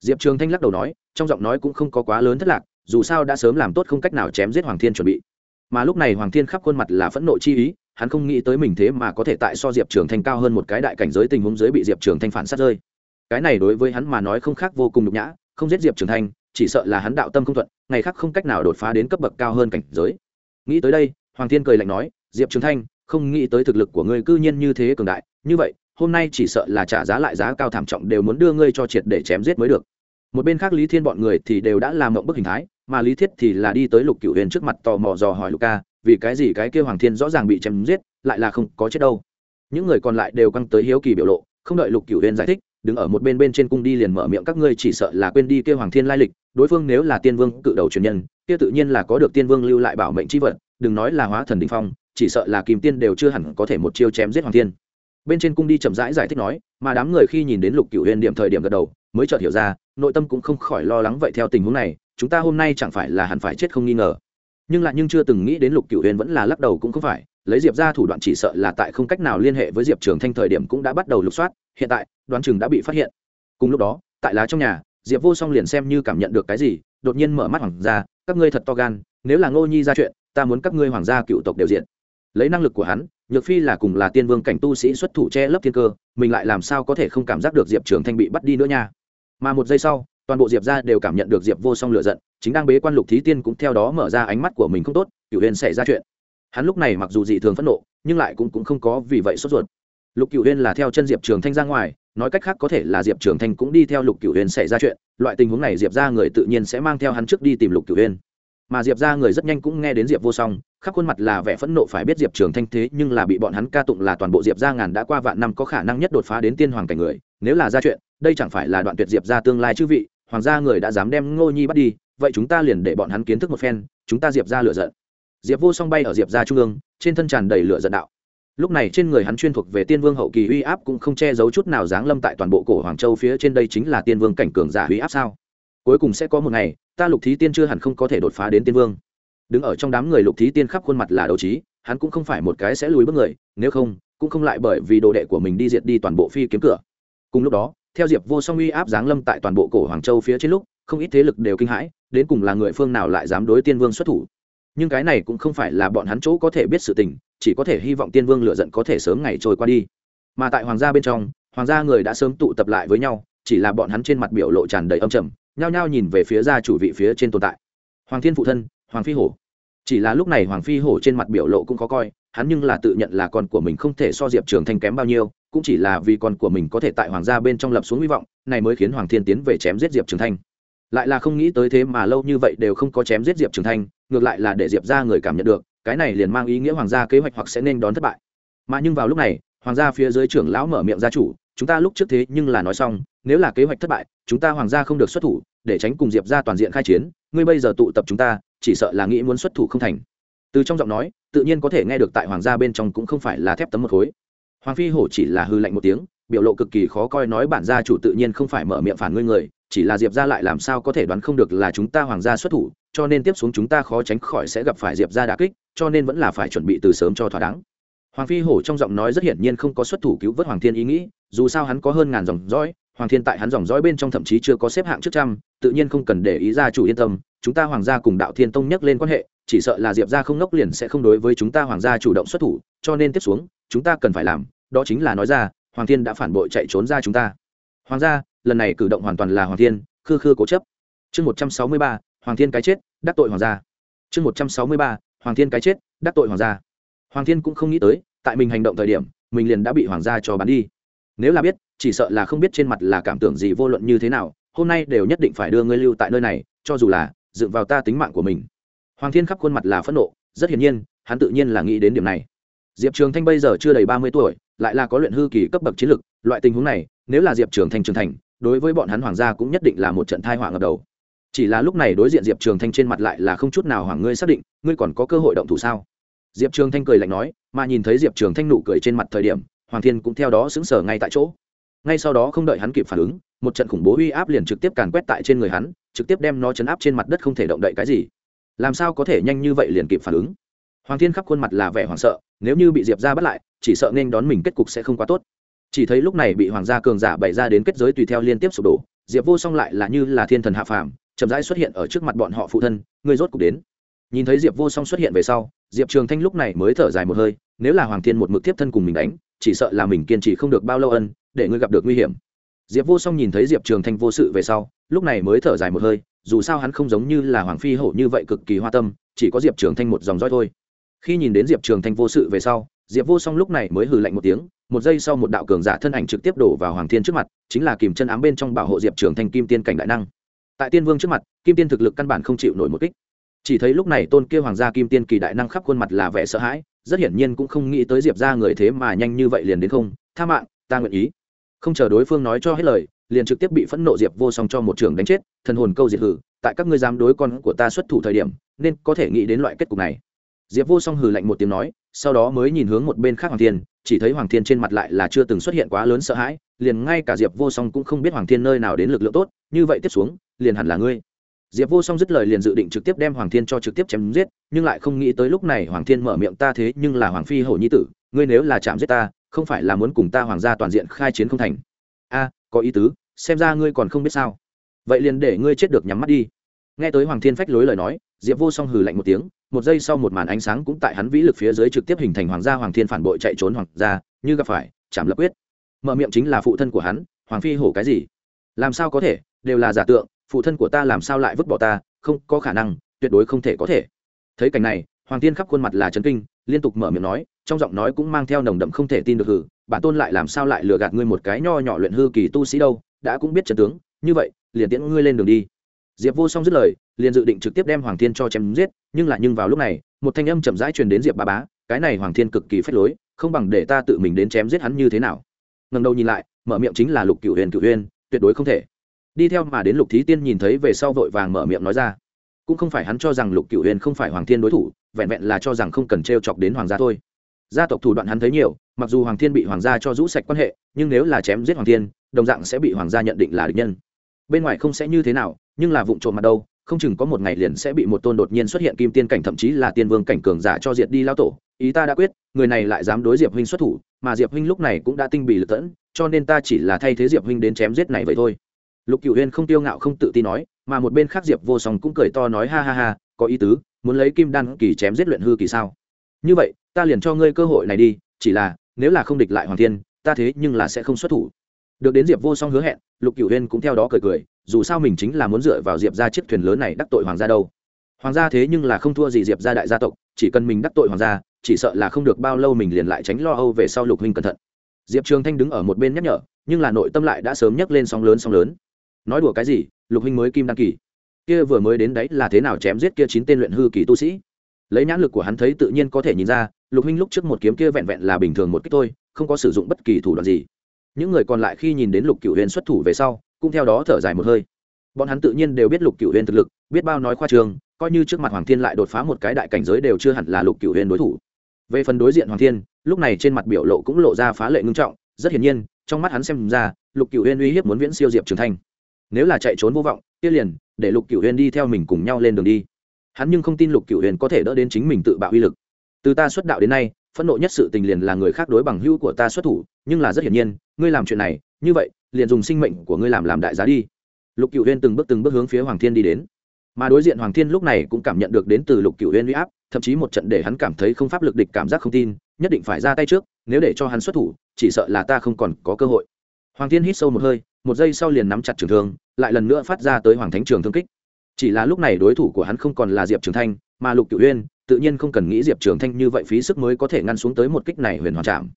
Diệp trường thanh lắc đầu nói, trong giọng nói cũng không có quá lớn thất lạc, dù sao đã sớm làm tốt không cách nào chém giết hoàng thiên chuẩn bị mà lúc này hoàng thiên khắp khuôn mặt là phẫn nộ chi ý, hắn không nghĩ tới mình thế mà có thể tại so diệp trường thanh cao hơn một cái đại cảnh giới tình huống giới bị diệp trường thanh phản sát rơi. Cái này đối với hắn mà nói không khác vô cùng nhục nhã, không giết diệp trường thanh, chỉ sợ là hắn đạo tâm không thuận, ngày khác không cách nào đột phá đến cấp bậc cao hơn cảnh giới. Nghĩ tới đây, hoàng thiên cười lạnh nói, diệp trường thanh, không nghĩ tới thực lực của ngươi cư nhiên như thế cường đại, như vậy, hôm nay chỉ sợ là trả giá lại giá cao thảm trọng đều muốn đưa ngươi cho triệt để chém giết mới được. Một bên khác lý thiên bọn người thì đều đã làm mộng bức hình thái mà lý thiết thì là đi tới lục cựu huyền trước mặt tò mò dò hỏi lục ca vì cái gì cái kêu hoàng thiên rõ ràng bị chém giết lại là không có chết đâu. Những người còn lại đều căng tới hiếu kỳ biểu lộ không đợi lục cựu huyền giải thích đứng ở một bên bên trên cung đi liền mở miệng các ngươi chỉ sợ là quên đi kêu hoàng thiên lai lịch đối phương nếu là tiên vương cự đầu truyền nhân kia tự nhiên là có được tiên vương lưu lại bảo mệnh c h i vật đừng nói là hóa thần đình phong chỉ sợ là kìm tiên đều chưa hẳn có thể một chiêu chém giết hoàng thiên. Bên trên cung đi chậm rãi giải, giải thích nói mà đám người khi nhìn đến lục cựu huyền điểm thời điểm gật đầu mới chợt hiểu ra, nội tâm cũng không khỏi lo lắng vậy theo tình huống này, chúng ta hôm nay chẳng phải là hẳn phải chết không nghi ngờ. Nhưng lại nhưng chưa từng nghĩ đến lục cựu huyền vẫn là lắc đầu cũng không phải, lấy diệp ra thủ đoạn chỉ sợ là tại không cách nào liên hệ với diệp trường thanh thời điểm cũng đã bắt đầu lục soát, hiện tại, đoán chừng đã bị phát hiện. Cùng lúc đó, tại lá trong nhà, diệp vô song liền xem như cảm nhận được cái gì, đột nhiên mở mắt hoàng gia các ngươi thật to gan, nếu là ngô nhi ra chuyện, ta muốn các ngươi hoàng gia cựu tộc đều diện lấy năng lực của hắn, nhược phi là cùng là tiên vương cảnh tu sĩ xuất thủ che lấp thiên cơ, mình lại làm sao có thể không cảm giác được diệp trường thanh bị bắt đi nữa nha mà một giây sau toàn bộ diệp ra đều cảm nhận được diệp vô song lựa giận chính đang bế quan lục thí tiên cũng theo đó mở ra ánh mắt của mình không tốt cựu huyền xảy ra chuyện. Hắn lúc này mặc dù dị thường phẫn nộ nhưng lại cũng, cũng không có vì vậy sốt ruột. Lục cựu huyền là theo chân diệp trường thanh ra ngoài nói cách khác có thể là diệp trường thanh cũng đi theo lục cựu huyền xảy ra chuyện loại tình huống này diệp ra người tự nhiên sẽ mang theo hắn trước đi tìm lục cựu huyền. Mà diệp ra người rất nhanh cũng nghe đến diệp vô song khắp khuôn mặt là vẻ phẫn nộ phải biết diệp trường thanh thế nhưng là bị bọn hắn ca tụng là toàn bộ diệp ra ngàn đã qua vạn năm có khả năng nhất đột phá đến tiên hoàng cảnh người nếu là ra chuyện đây chẳng phải là đoạn tuyệt diệp ra tương lai chư vị, hoàng gia người đã dám đem ngô nhi bắt đi, vậy chúng ta liền để bọn hắn kiến thức một phen, chúng ta diệp ra lựa giận. Diệp vô song bay ở diệp ra trung ương, trên thân tràn đầy lửa giận đạo. Lúc này trên người hắn chuyên thuộc về tiên vương hậu kỳ uy áp cũng không che giấu chút nào giáng lâm tại toàn bộ cổ hoàng châu phía trên đây chính là tiên vương cảnh cường giả uy áp sao? Cuối cùng sẽ có một ngày, ta lục thí tiên chưa hẳn không có thể đột phá đến tiên vương. Đứng ở trong đám người lục thí tiên khắp khuôn mặt là đấu trí, hắn cũng không phải một cái sẽ lùi bước người, nếu không, cũng không lại bởi vì đồ đệ của mình đi diệt đi toàn bộ phi kiếm cửa. Cùng lúc đó theo diệp vô song uy áp giáng lâm tại toàn bộ cổ hoàng châu phía trên lúc, không ít thế lực đều kinh hãi, đến cùng là người phương nào lại dám đối tiên vương xuất thủ. Nhưng cái này cũng không phải là bọn hắn chỗ có thể biết sự tình, chỉ có thể hy vọng tiên vương lựa giận có thể sớm ngày trôi qua đi. Mà tại hoàng gia bên trong, hoàng gia người đã sớm tụ tập lại với nhau, chỉ là bọn hắn trên mặt biểu lộ tràn đầy âm trầm, nhao nhao nhìn về phía gia chủ vị phía trên tồn tại. Hoàng thiên phụ thân, hoàng phi hổ. Chỉ là lúc này hoàng phi hổ trên mặt biểu lộ cũng có coi, hắn nhưng là tự nhận là con của mình không thể so diệp trường thanh kém bao nhiêu cũng chỉ là vì con của mình có thể tại hoàng gia bên trong lập xuống hy vọng, này mới khiến hoàng thiên tiến về chém giết diệp trường thanh. Lại là không nghĩ tới thế mà lâu như vậy đều không có chém giết diệp trường thanh, ngược lại là để diệp ra người cảm nhận được, cái này liền mang ý nghĩa hoàng gia kế hoạch hoặc sẽ nên đón thất bại. Mà nhưng vào lúc này, hoàng gia phía dưới trưởng lão mở miệng gia chủ, chúng ta lúc trước thế nhưng là nói xong, nếu là kế hoạch thất bại, chúng ta hoàng gia không được xuất thủ, để tránh cùng diệp ra toàn diện khai chiến, ngươi bây giờ tụ tập chúng ta, chỉ sợ là nghĩ muốn xuất thủ không thành. Từ trong giọng nói, tự nhiên có thể nghe được tại hoàng gia bên trong cũng không phải là thép tấm một khối hoàng phi hổ chỉ là hư lạnh một tiếng, biểu lộ cực kỳ khó coi nói bản gia chủ tự nhiên không phải mở miệng phản ngươi người, chỉ là diệp gia lại làm sao có thể đoán không được là chúng ta hoàng gia xuất thủ, cho nên tiếp xuống chúng ta khó tránh khỏi sẽ gặp phải diệp gia đà kích, cho nên vẫn là phải chuẩn bị từ sớm cho thỏa đáng. Hoàng phi hổ trong giọng nói rất hiển nhiên không có xuất thủ cứu vớt hoàng thiên ý nghĩ, dù sao hắn có hơn ngàn dòng dõi hoàng thiên tại hắn dòng dõi bên trong thậm chí chưa có xếp hạng trước trăm, tự nhiên không cần để ý gia chủ yên tâm, chúng ta hoàng gia cùng đạo thiên tông nhắc lên quan hệ, chỉ sợ là diệp gia không ngốc liền sẽ không đối với chúng ta hoàng gia chủ động xuất thủ, cho nên tiếp xuống, chúng ta cần phải làm, đó chính là nói ra, hoàng thiên đã phản bội chạy trốn ra chúng ta. Hoàng gia, lần này cử động hoàn toàn là hoàng thiên, khư khư cố chấp. Chương một trăm sáu mươi ba, hoàng thiên cái chết, đắc tội hoàng gia. Chương một trăm sáu mươi ba, hoàng thiên cái chết, đắc tội hoàng gia. Hoàng thiên cũng không nghĩ tới, tại mình hành động thời điểm, mình liền đã bị hoàng gia cho bán đi nếu là biết, chỉ sợ là không biết trên mặt là cảm tưởng gì vô luận như thế nào, hôm nay đều nhất định phải đưa ngươi lưu tại nơi này, cho dù là dựa vào ta tính mạng của mình. Hoàng thiên khắp khuôn mặt là phẫn nộ, rất hiển nhiên, hắn tự nhiên là nghĩ đến điểm này. Diệp trường thanh bây giờ chưa đầy ba mươi tuổi, lại là có luyện hư kỳ cấp bậc chiến lực, loại tình huống này, nếu là diệp trường thanh trưởng thành, đối với bọn hắn hoàng gia cũng nhất định là một trận thai họa ngập đầu. Chỉ là lúc này đối diện diệp trường thanh trên mặt lại là không chút nào hoàng ngươi xác định, ngươi còn có cơ hội động thủ sao? Diệp trường thanh cười lạnh nói, mà nhìn thấy diệp trường thanh nụ cười trên mặt thời điểm hoàng thiên cũng theo đó xứng sở ngay tại chỗ. Ngay sau đó không đợi hắn kịp phản ứng, một trận khủng bố uy áp liền trực tiếp càn quét tại trên người hắn, trực tiếp đem nó chấn áp trên mặt đất không thể động đậy cái gì. Làm sao có thể nhanh như vậy liền kịp phản ứng? Hoàng thiên khắp khuôn mặt là vẻ hoảng sợ, nếu như bị diệp ra bắt lại, chỉ sợ nên đón mình kết cục sẽ không quá tốt. Chỉ thấy lúc này bị hoàng gia cường giả bày ra đến kết giới tùy theo liên tiếp sụp đổ, diệp vô song lại là như là thiên thần hạ phàm, chậm rãi xuất hiện ở trước mặt bọn họ phụ thân, người rốt cục đến. Nhìn thấy diệp vô song xuất hiện về sau diệp trường thanh lúc này mới thở dài một hơi, nếu là hoàng thiên một mực tiếp thân cùng mình đánh, chỉ sợ là mình kiên trì không được bao lâu ân, để ngươi gặp được nguy hiểm. Diệp vô song nhìn thấy diệp trường thanh vô sự về sau, lúc này mới thở dài một hơi, dù sao hắn không giống như là hoàng phi hổ như vậy cực kỳ hoa tâm, chỉ có diệp trường thanh một dòng roi thôi. Khi nhìn đến diệp trường thanh vô sự về sau, diệp vô song lúc này mới hừ lạnh một tiếng, một giây sau một đạo cường giả thân ảnh trực tiếp đổ vào hoàng thiên trước mặt, chính là kìm chân ám bên trong bảo hộ diệp trường thanh kim tiên cảnh đại năng. Tại tiên vương trước mặt, kim tiên thực lực căn bản không chịu nổi một kích chỉ thấy lúc này tôn kia hoàng gia kim tiên kỳ đại năng khắp khuôn mặt là vẻ sợ hãi, rất hiển nhiên cũng không nghĩ tới diệp ra người thế mà nhanh như vậy liền đến không. Tha mạng, ta nguyện ý. Không chờ đối phương nói cho hết lời, liền trực tiếp bị phẫn nộ diệp vô song cho một trường đánh chết, thần hồn câu diệt hử, tại các ngươi dám đối con của ta xuất thủ thời điểm, nên có thể nghĩ đến loại kết cục này. Diệp vô song hừ lạnh một tiếng nói, sau đó mới nhìn hướng một bên khác hoàng thiên, chỉ thấy hoàng thiên trên mặt lại là chưa từng xuất hiện quá lớn sợ hãi, liền ngay cả diệp vô song cũng không biết hoàng thiên nơi nào đến lực lượng tốt, như vậy tiếp xuống, liền hẳn là ngươi diệp vô song dứt lời liền dự định trực tiếp đem hoàng thiên cho trực tiếp chém giết, nhưng lại không nghĩ tới lúc này hoàng thiên mở miệng, ta thế nhưng là hoàng phi hổ nhi tử, ngươi nếu là chạm giết ta, không phải là muốn cùng ta hoàng gia toàn diện khai chiến không thành? A, có ý tứ, xem ra ngươi còn không biết sao. Vậy liền để ngươi chết được nhắm mắt đi. Nghe tới hoàng thiên phách lối lời nói, diệp vô song hừ lạnh một tiếng, một giây sau một màn ánh sáng cũng tại hắn vĩ lực phía dưới trực tiếp hình thành hoàng gia hoàng thiên phản bội chạy trốn hoàng gia, như gặp phải, chạm lập quyết. Mở miệng chính là phụ thân của hắn, hoàng phi hổ cái gì? Làm sao có thể? Đều là giả tượng phụ thân của ta làm sao lại vứt bỏ ta, không có khả năng, tuyệt đối không thể có thể. Thấy cảnh này, hoàng tiên khắp khuôn mặt là trấn kinh, liên tục mở miệng nói, trong giọng nói cũng mang theo nồng đậm không thể tin được hử bản tôn lại làm sao lại lừa gạt ngươi một cái nho nhỏ luyện hư kỳ tu sĩ đâu, đã cũng biết trận tướng, như vậy, liền tiễn ngươi lên đường đi. Diệp vô song dứt lời, liền dự định trực tiếp đem hoàng thiên cho chém giết, nhưng lại nhưng vào lúc này, một thanh âm chậm rãi truyền đến diệp ba bá, cái này hoàng thiên cực kỳ phách lối, không bằng để ta tự mình đến chém giết hắn như thế nào. Ngần đầu nhìn lại, mở miệng chính là lục cửu huyền cửu huyền, tuyệt đối không thể đi theo mà đến lục thí tiên nhìn thấy về sau vội vàng mở miệng nói ra. Cũng không phải hắn cho rằng lục cửu huyền không phải hoàng thiên đối thủ, vẹn vẹn là cho rằng không cần t r e o chọc đến hoàng gia thôi. Gia tộc thủ đoạn hắn thấy nhiều, mặc dù hoàng thiên bị hoàng gia cho rũ sạch quan hệ, nhưng nếu là chém giết hoàng thiên, đồng dạng sẽ bị hoàng gia nhận định là địch nhân. Bên ngoài không sẽ như thế nào, nhưng là vụ trộm mặt đâu, không chừng có một ngày liền sẽ bị một tôn đột nhiên xuất hiện kim tiên cảnh thậm chí là tiên vương cảnh cường giả cho diệt đi lao tổ. Ý ta đã quyết, người này lại dám đối diệp huynh xuất thủ, mà diệp huynh lúc này cũng đã tinh bị lật tẫn, cho nên ta chỉ là thay thế diệp huynh đến chém giết này vậy thôi lục cựu huyên không tiêu ngạo không tự tin nói, mà một bên khác diệp vô song cũng cười to nói, ha ha ha, có ý tứ, muốn lấy kim đan kỳ chém giết luyện hư kỳ sao? Như vậy, ta liền cho ngươi cơ hội này đi, chỉ là, nếu là không địch lại hoàng thiên, ta thế nhưng là sẽ không xuất thủ. Được đến diệp vô song hứa hẹn, lục cựu huyên cũng theo đó cười cười, dù sao mình chính là muốn dựa vào diệp ra chiếc thuyền lớn này đắc tội hoàng gia đâu. Hoàng gia thế nhưng là không thua gì diệp ra đại gia tộc, chỉ cần mình đắc tội hoàng gia, chỉ sợ là không được bao lâu mình liền lại tránh lo âu về sau lục huynh cẩn thận. Diệp trường thanh đứng ở một bên nhắc nhở, nhưng là nội tâm lại đã sớm nhấc lên sóng lớn sóng lớn nói đùa cái gì, lục huynh mới kim đăng kỳ. Kia vừa mới đến đấy là thế nào chém giết kia chín tên luyện hư kỳ tu sĩ? Lấy nhãn lực của hắn thấy tự nhiên có thể nhìn ra, lục huynh lúc trước một kiếm kia vẹn vẹn là bình thường một cách thôi, không có sử dụng bất kỳ thủ đoạn gì. Những người còn lại khi nhìn đến lục cựu huyền xuất thủ về sau, cũng theo đó thở dài một hơi. Bọn hắn tự nhiên đều biết lục cựu huyền thực lực, biết bao nói khoa trường, coi như trước mặt hoàng thiên lại đột phá một cái đại cảnh giới đều chưa hẳn là lục cựu huyền đối thủ. Về phần đối diện hoàng thiên, lúc này trên mặt biểu lộ cũng lộ ra phá lệ ngưng trọng, rất hiển nhiên, trong mắt hắn xem ra, lục cựu huyền uy hiếp muốn viễn siêu diệp trường thanh nếu là chạy trốn vô vọng, kia liền, để lục cựu huyền đi theo mình cùng nhau lên đường đi. Hắn nhưng không tin lục cựu huyền có thể đỡ đến chính mình tự bạo uy lực. Từ ta xuất đạo đến nay, phẫn nộ nhất sự tình liền là người khác đối bằng hữu của ta xuất thủ, nhưng là rất hiển nhiên, ngươi làm chuyện này, như vậy, liền dùng sinh mệnh của ngươi làm làm đại giá đi. Lục cựu huyên từng bước từng bước hướng phía hoàng thiên đi đến. Mà đối diện hoàng thiên lúc này cũng cảm nhận được đến từ lục cựu huyên huy áp, thậm chí một trận để hắn cảm thấy không pháp lực địch cảm giác không tin, nhất định phải ra tay trước, nếu để cho hắn xuất thủ, chỉ sợ là ta không còn có cơ hội. Hoàng thiên hít sâu một hơi một giây sau liền nắm chặt trường thương, lại lần nữa phát ra tới hoàng thánh trường thương kích. Chỉ là lúc này đối thủ của hắn không còn là diệp trường thanh, mà lục cựu huyên tự nhiên không cần nghĩ diệp trường thanh như vậy phí sức mới có thể ngăn xuống tới một kích này huyền hoàn chạm.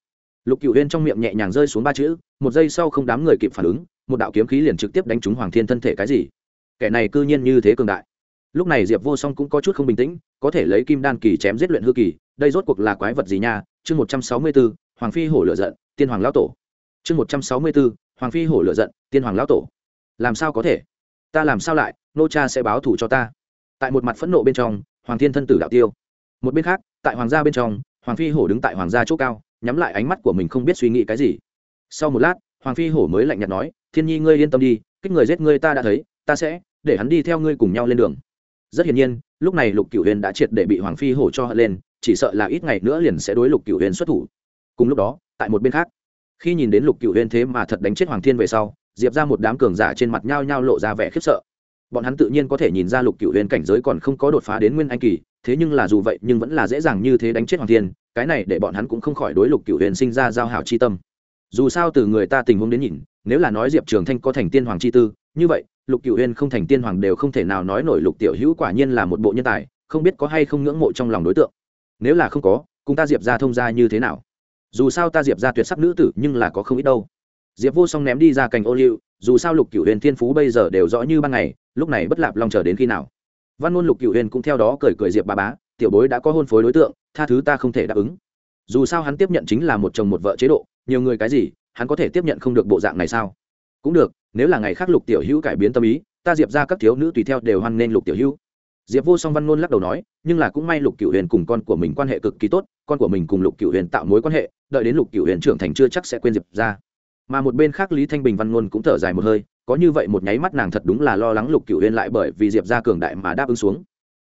Lục cựu huyên trong miệng nhẹ nhàng rơi xuống ba chữ, một giây sau không đám người kịp phản ứng, một đạo kiếm khí liền trực tiếp đánh trúng hoàng thiên thân thể cái gì. Kẻ này cư nhiên như thế cường đại. Lúc này diệp vô song cũng có chút không bình tĩnh, có thể lấy kim đan kỳ chém giết luyện hư kỳ, đây rốt cuộc là quái vật gì nha? Chương một trăm sáu mươi b ố hoàng phi hổ lựa giận, tiên hoàng lão tổ. Chương một trăm sáu mươi b ố hoàng phi hổ lựa giận, tiên hoàng lão tổ. Làm sao có thể? Ta làm sao lại? Nô cha sẽ báo thủ cho ta. Tại một mặt phẫn nộ bên trong, hoàng thiên thân tử đạo tiêu. Một bên khác, tại hoàng gia bên trong, hoàng phi hổ đứng tại hoàng gia chỗ cao, nhắm lại ánh mắt của mình không biết suy nghĩ cái gì. Sau một lát, hoàng phi hổ mới lạnh nhạt nói, thiên nhi ngươi yên tâm đi, kích người giết ngươi ta đã thấy, ta sẽ để hắn đi theo ngươi cùng nhau lên đường. Rất hiển nhiên, lúc này lục cửu huyền đã triệt để bị hoàng phi hổ cho hận lên, chỉ sợ là ít ngày nữa liền sẽ đối lục cửu huyền xuất thủ. Cùng lúc đó, tại một bên khác khi nhìn đến lục cửu Huyên thế mà thật đánh chết hoàng thiên về sau, diệp ra một đám cường giả trên mặt nhao nhao lộ ra vẻ khiếp sợ. Bọn hắn tự nhiên có thể nhìn ra lục cửu Huyên cảnh giới còn không có đột phá đến nguyên anh kỳ, thế nhưng là dù vậy nhưng vẫn là dễ dàng như thế đánh chết hoàng thiên, cái này để bọn hắn cũng không khỏi đối lục cửu Huyên sinh ra giao hảo chi tâm. Dù sao từ người ta tình huống đến nhìn, nếu là nói diệp trường thanh có thành tiên hoàng chi tư, như vậy, lục cửu Huyên không thành tiên hoàng đều không thể nào nói nổi lục tiểu hữu quả nhiên là một bộ nhân tài, không biết có hay không ngưỡng mộ trong lòng đối tượng. Nếu là không có, cùng ta diệp ra thông ra như thế nào? Dù sao ta diệp ra tuyệt sắc nữ tử nhưng là có không ít đâu. Diệp vô song ném đi ra cành ô liu, dù sao lục cựu huyền thiên phú bây giờ đều rõ như ban ngày, lúc này bất lạp long chờ đến khi nào. Văn ngôn lục cựu huyền cũng theo đó cười cười diệp bà bá, tiểu bối đã có hôn phối đối tượng, tha thứ ta không thể đáp ứng. Dù sao hắn tiếp nhận chính là một chồng một vợ chế độ, nhiều người cái gì, hắn có thể tiếp nhận không được bộ dạng này sao? Cũng được, nếu là ngày khác lục tiểu hữu cải biến tâm ý, ta diệp ra các thiếu nữ tùy theo đều hoan nghênh lục tiểu hữu diệp vô song văn ngôn lắc đầu nói, nhưng là cũng may lục cựu huyền cùng con của mình quan hệ cực kỳ tốt, con của mình cùng lục cựu huyền tạo mối quan hệ, đợi đến lục cựu huyền trưởng thành chưa chắc sẽ quên diệp ra. Mà một bên khác lý thanh bình văn ngôn cũng thở dài một hơi, có như vậy một nháy mắt nàng thật đúng là lo lắng lục cựu huyền lại bởi vì diệp ra cường đại mà đáp ứng xuống.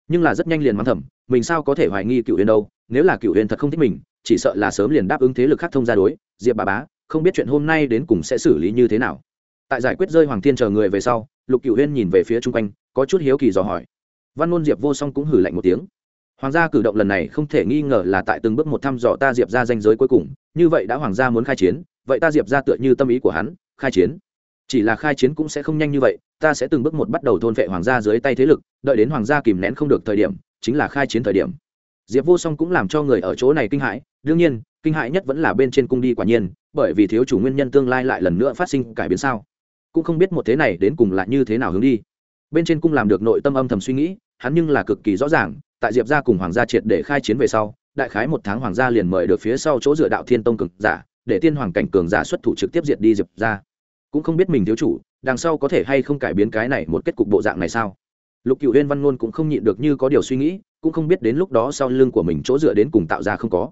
Nhưng là rất nhanh liền mắng thầm, mình sao có thể hoài nghi cựu huyền đâu, nếu là cựu huyền thật không thích mình, chỉ sợ là sớm liền đáp ứng thế lực khác thông ra đối, diệp bà bá, không biết chuyện hôm nay đến cùng sẽ xử lý như thế nào. Tại giải quyết rơi hoàng thiên chờ người về sau, lục cựu huyên nhìn về phía chung quanh, có chút hiếu kỳ dò hỏi văn ngôn diệp vô song cũng hử lạnh một tiếng. Hoàng gia cử động lần này không thể nghi ngờ là tại từng bước một thăm dò ta diệp ra danh giới cuối cùng. Như vậy đã hoàng gia muốn khai chiến, vậy ta diệp ra tựa như tâm ý của hắn, khai chiến. Chỉ là khai chiến cũng sẽ không nhanh như vậy, ta sẽ từng bước một bắt đầu thôn vệ hoàng gia dưới tay thế lực, đợi đến hoàng gia kìm nén không được thời điểm, chính là khai chiến thời điểm. Diệp vô song cũng làm cho người ở chỗ này kinh hãi. Đương nhiên, kinh hãi nhất vẫn là bên trên cung đi quả nhiên, bởi vì thiếu chủ nguyên nhân tương lai lại lần nữa phát sinh cải biến sao? Cũng không biết một thế này đến cùng là như thế nào hướng đi. Bên trên cung làm được nội tâm âm thầm suy nghĩ hắn nhưng là cực kỳ rõ ràng, tại diệp gia cùng hoàng gia triệt để khai chiến về sau, đại khái một tháng hoàng gia liền mời được phía sau chỗ dựa đạo thiên tông cường giả, để tiên hoàng cảnh cường giả xuất thủ trực tiếp diệt đi diệp gia. Cũng không biết mình thiếu chủ, đằng sau có thể hay không cải biến cái này một kết cục bộ dạng này sao? Lục cựu huyên văn ngôn cũng không nhịn được như có điều suy nghĩ, cũng không biết đến lúc đó sau lưng của mình chỗ dựa đến cùng tạo ra không có.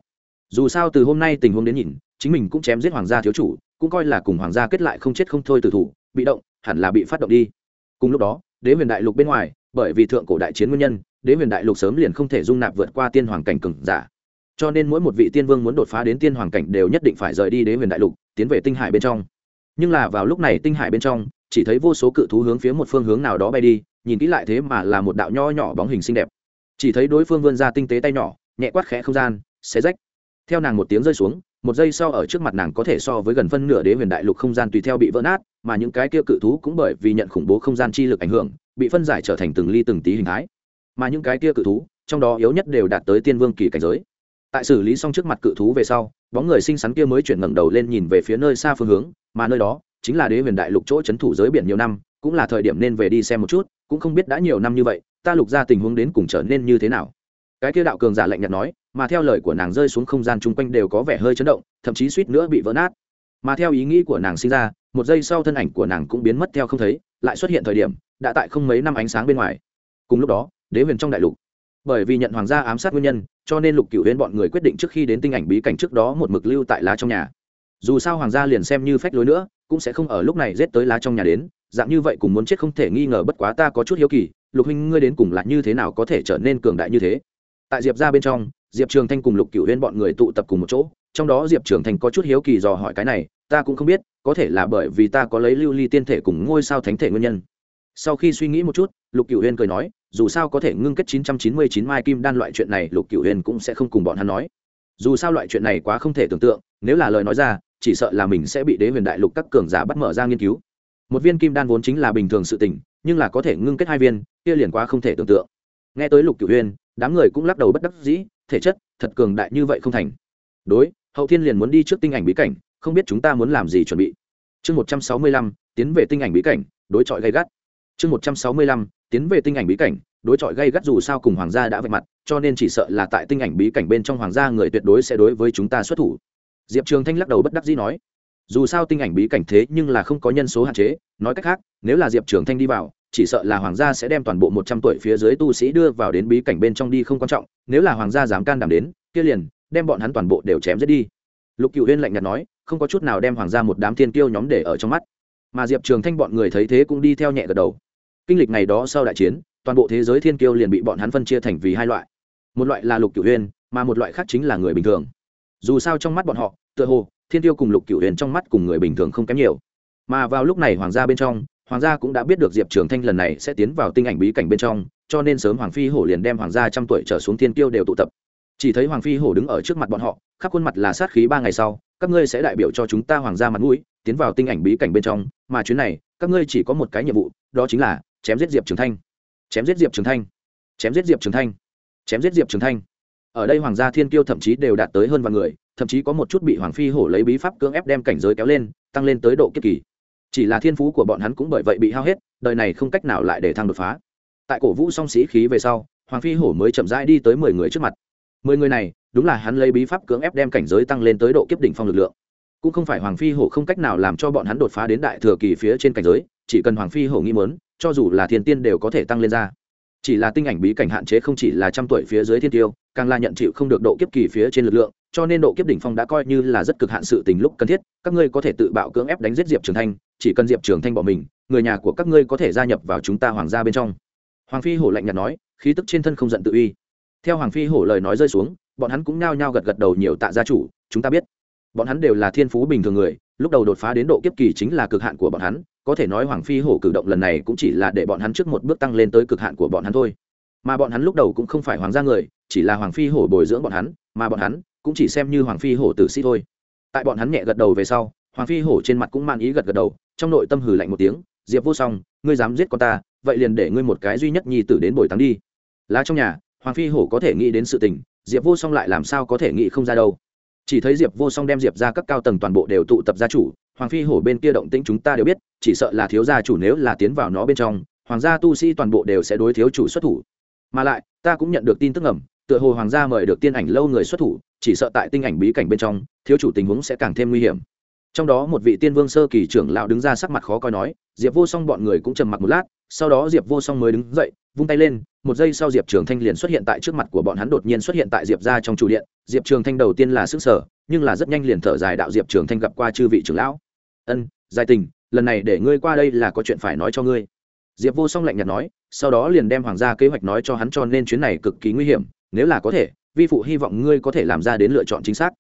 Dù sao từ hôm nay tình huống đến nhìn, chính mình cũng chém giết hoàng gia thiếu chủ, cũng coi là cùng hoàng gia kết lại không chết không thôi từ thủ, bị động, hẳn là bị phát động đi. Cùng lúc đó, đế huyền đại lục bên ngoài bởi vì thượng cổ đại chiến nguyên nhân, đế huyền đại lục sớm liền không thể dung nạp vượt qua tiên hoàng cảnh cường giả. Cho nên mỗi một vị tiên vương muốn đột phá đến tiên hoàng cảnh đều nhất định phải rời đi đế huyền đại lục, tiến về tinh hải bên trong. Nhưng là vào lúc này tinh hải bên trong, chỉ thấy vô số cự thú hướng phía một phương hướng nào đó bay đi, nhìn kỹ lại thế mà là một đạo nho nhỏ bóng hình xinh đẹp. Chỉ thấy đối phương vươn ra tinh tế tay nhỏ, nhẹ quát khẽ không gian, xé rách. Theo nàng một tiếng rơi xuống, một giây sau ở trước mặt nàng có thể so với gần phân nửa đế huyền đại lục không gian tùy theo bị vỡ nát, mà những cái kia cự thú cũng bởi vì nhận khủng bố không gian chi lực ảnh hưởng bị phân giải trở thành từng ly từng tí hình thái. Mà những cái kia cự thú, trong đó yếu nhất đều đạt tới tiên vương kỳ cảnh giới. Tại xử lý xong trước mặt cự thú về sau, bóng người xinh xắn kia mới chuyển ngẩng đầu lên nhìn về phía nơi xa phương hướng, mà nơi đó chính là đế huyền đại lục chỗ c h ấ n thủ giới biển nhiều năm, cũng là thời điểm nên về đi xem một chút, cũng không biết đã nhiều năm như vậy, ta lục ra tình huống đến cùng trở nên như thế nào. Cái kia đạo cường giả lạnh nhạt nói, mà theo lời của nàng rơi xuống không gian chung quanh đều có vẻ hơi chấn động, thậm chí suýt nữa bị vỡ nát. Mà theo ý nghĩ của nàng sinh ra, một giây sau thân ảnh của nàng cũng biến mất theo không thấy, lại xuất hiện thời điểm đã tại không mấy năm ánh sáng bên ngoài. Cùng lúc đó, đế huyền trong đại lục, bởi vì nhận hoàng gia ám sát nguyên nhân, cho nên lục cửu huyên bọn người quyết định trước khi đến tinh ảnh bí cảnh trước đó một mực lưu tại lá trong nhà. Dù sao hoàng gia liền xem như phách lối nữa, cũng sẽ không ở lúc này rết tới lá trong nhà đến, dạng như vậy cùng muốn chết không thể nghi ngờ bất quá ta có chút hiếu kỳ, lục huynh ngươi đến cùng là như thế nào có thể trở nên cường đại như thế? Tại diệp ra bên trong, diệp trường thanh cùng lục cựu huyên bọn người tụ tập cùng một chỗ, trong đó diệp trường thanh có chút hiếu kỳ dò hỏi cái này, ta cũng không biết, có thể là bởi vì ta có lấy lưu ly tiên thể cùng ngôi sao thánh thể nguyên nhân sau khi suy nghĩ một chút, lục cựu huyên cười nói, dù sao có thể ngưng kết 999 mai kim đan loại chuyện này, lục cựu huyên cũng sẽ không cùng bọn hắn nói. Dù sao loại chuyện này quá không thể tưởng tượng, nếu là lời nói ra, chỉ sợ là mình sẽ bị đế huyền đại lục các cường giả bắt mở ra nghiên cứu. Một viên kim đan vốn chính là bình thường sự tình, nhưng là có thể ngưng kết hai viên, kia liền quá không thể tưởng tượng. Nghe tới lục cửu huyên đám người cũng lắc đầu bất đắc dĩ, thể chất, thật cường đại như vậy không thành. Đối, hậu thiên liền muốn đi trước tinh ảnh bí cảnh, không biết chúng ta muốn làm gì chuẩn bị. Chương một trăm sáu mươi lăm, tiến về tinh ảnh bí cảnh, đối chọi gây gắt chương một trăm sáu mươi lăm, tiến về tinh ảnh bí cảnh, đối chọi gây gắt dù sao cùng hoàng gia đã vạch mặt, cho nên chỉ sợ là tại tinh ảnh bí cảnh bên trong hoàng gia người tuyệt đối sẽ đối với chúng ta xuất thủ. Diệp trường thanh lắc đầu bất đắc dĩ nói, dù sao tinh ảnh bí cảnh thế nhưng là không có nhân số hạn chế, nói cách khác, nếu là diệp trường thanh đi vào, chỉ sợ là hoàng gia sẽ đem toàn bộ một trăm tuổi phía dưới tu sĩ đưa vào đến bí cảnh bên trong đi không quan trọng, nếu là hoàng gia dám can đảm đến, kia liền, đem bọn hắn toàn bộ đều chém giết đi. Lục cựu huyên lạnh nhạt nói, không có chút nào đem hoàng gia một đám thiên kiêu nhóm để ở trong mắt. Mà diệp trường thanh bọn người thấy thế cũng đi theo nhẹ gật đầu kinh lịch ngày đó sau đại chiến, toàn bộ thế giới thiên kiêu liền bị bọn hắn phân chia thành vì hai loại. Một loại là lục cửu huyền, mà một loại khác chính là người bình thường. Dù sao trong mắt bọn họ, tựa hồ, thiên tiêu cùng lục cửu huyền trong mắt cùng người bình thường không kém nhiều. Mà vào lúc này hoàng gia bên trong, hoàng gia cũng đã biết được diệp trường thanh lần này sẽ tiến vào tinh ảnh bí cảnh bên trong, cho nên sớm hoàng phi hổ liền đem hoàng gia trăm tuổi trở xuống thiên tiêu đều tụ tập. Chỉ thấy hoàng phi hổ đứng ở trước mặt bọn họ, khắp khuôn mặt là sát khí ba ngày sau, các ngươi sẽ đại biểu cho chúng ta hoàng gia mặt mũi, tiến vào tinh ảnh bí cảnh bên trong, mà chuyến này, các ngươi chỉ có một cái nhiệm vụ, đó chính là chém giết diệp trường thanh. Chém giết diệp trường thanh. Chém giết diệp trường thanh. Chém giết diệp trường thanh. Ở đây hoàng gia thiên kiêu thậm chí đều đạt tới hơn vạn người, thậm chí có một chút bị hoàng phi hổ lấy bí pháp cưỡng ép đem cảnh giới kéo lên, tăng lên tới độ kiếp kỳ. Chỉ là thiên phú của bọn hắn cũng bởi vậy bị hao hết, đời này không cách nào lại để thăng đột phá. Tại cổ vũ song sĩ khí về sau, hoàng phi hổ mới chậm rãi đi tới mười người trước mặt. Mười người này, đúng là hắn lấy bí pháp cưỡng ép đem cảnh giới tăng lên tới độ kiếp đỉnh phong lực lượng. Cũng không phải hoàng phi hổ không cách nào làm cho bọn hắn đột phá đến đại thừa kỳ phía trên cảnh giới, chỉ cần hoàng phi hổ nghĩ mớn cho dù là thiên tiên đều có thể tăng lên ra. Chỉ là tinh ảnh bí cảnh hạn chế không chỉ là trăm tuổi phía dưới thiên tiêu, càng là nhận chịu không được độ kiếp kỳ phía trên lực lượng, cho nên độ kiếp đỉnh phong đã coi như là rất cực hạn sự tình lúc cần thiết, các ngươi có thể tự bạo cưỡng ép đánh giết diệp trường thanh, chỉ cần diệp trường thanh bỏ mình, người nhà của các ngươi có thể gia nhập vào chúng ta hoàng gia bên trong. Hoàng phi hổ lạnh nhạt nói, khí tức trên thân không giận tự uy. Theo hoàng phi hổ lời nói rơi xuống, bọn hắn cũng nhao nhao gật gật đầu nhiều tạ gia chủ, chúng ta biết. Bọn hắn đều là thiên phú bình thường người, lúc đầu đột phá đến độ kiếp kỳ chính là cực hạn của bọn hắn có thể nói hoàng phi hổ cử động lần này cũng chỉ là để bọn hắn trước một bước tăng lên tới cực hạn của bọn hắn thôi. Mà bọn hắn lúc đầu cũng không phải hoàng gia người, chỉ là hoàng phi hổ bồi dưỡng bọn hắn, mà bọn hắn cũng chỉ xem như hoàng phi hổ tử sĩ thôi. Tại bọn hắn nhẹ gật đầu về sau, hoàng phi hổ trên mặt cũng man ý gật gật đầu, trong nội tâm hừ lạnh một tiếng, diệp vô song, ngươi dám giết con ta, vậy liền để ngươi một cái duy nhất nhi tử đến bồi táng đi. Lá trong nhà, hoàng phi hổ có thể nghĩ đến sự tình, diệp vô song lại làm sao có thể nghĩ không ra đâu. Chỉ thấy diệp vô song đem diệp ra các cao tầng toàn bộ đều tụ tập gia chủ hoàng phi hổ bên kia động tĩnh chúng ta đều biết, chỉ sợ là thiếu gia chủ nếu là tiến vào nó bên trong, hoàng gia tu sĩ toàn bộ đều sẽ đối thiếu chủ xuất thủ. Mà lại, ta cũng nhận được tin tức ngầm, tựa hồ hoàng gia mời được tiên ảnh lâu người xuất thủ, chỉ sợ tại tinh ảnh bí cảnh bên trong, thiếu chủ tình huống sẽ càng thêm nguy hiểm. Trong đó một vị tiên vương sơ kỳ trưởng lão đứng ra sắc mặt khó coi nói, diệp vô song bọn người cũng trầm mặc một lát, sau đó diệp vô song mới đứng dậy, vung tay lên, một giây sau diệp trường thanh liền xuất hiện tại trước mặt của bọn hắn đột nhiên xuất hiện tại diệp ra trong chủ điện. Diệp trường thanh đầu tiên là sức sở nhưng là rất nhanh liền thở dài đạo diệp trường thanh gặp qua chư vị trưởng lão ân giải tình, lần này để ngươi qua đây là có chuyện phải nói cho ngươi. Diệp vô song lạnh nhạt nói, sau đó liền đem hoàng gia kế hoạch nói cho hắn cho nên chuyến này cực kỳ nguy hiểm, nếu là có thể, vi phụ hy vọng ngươi có thể làm ra đến lựa chọn chính xác.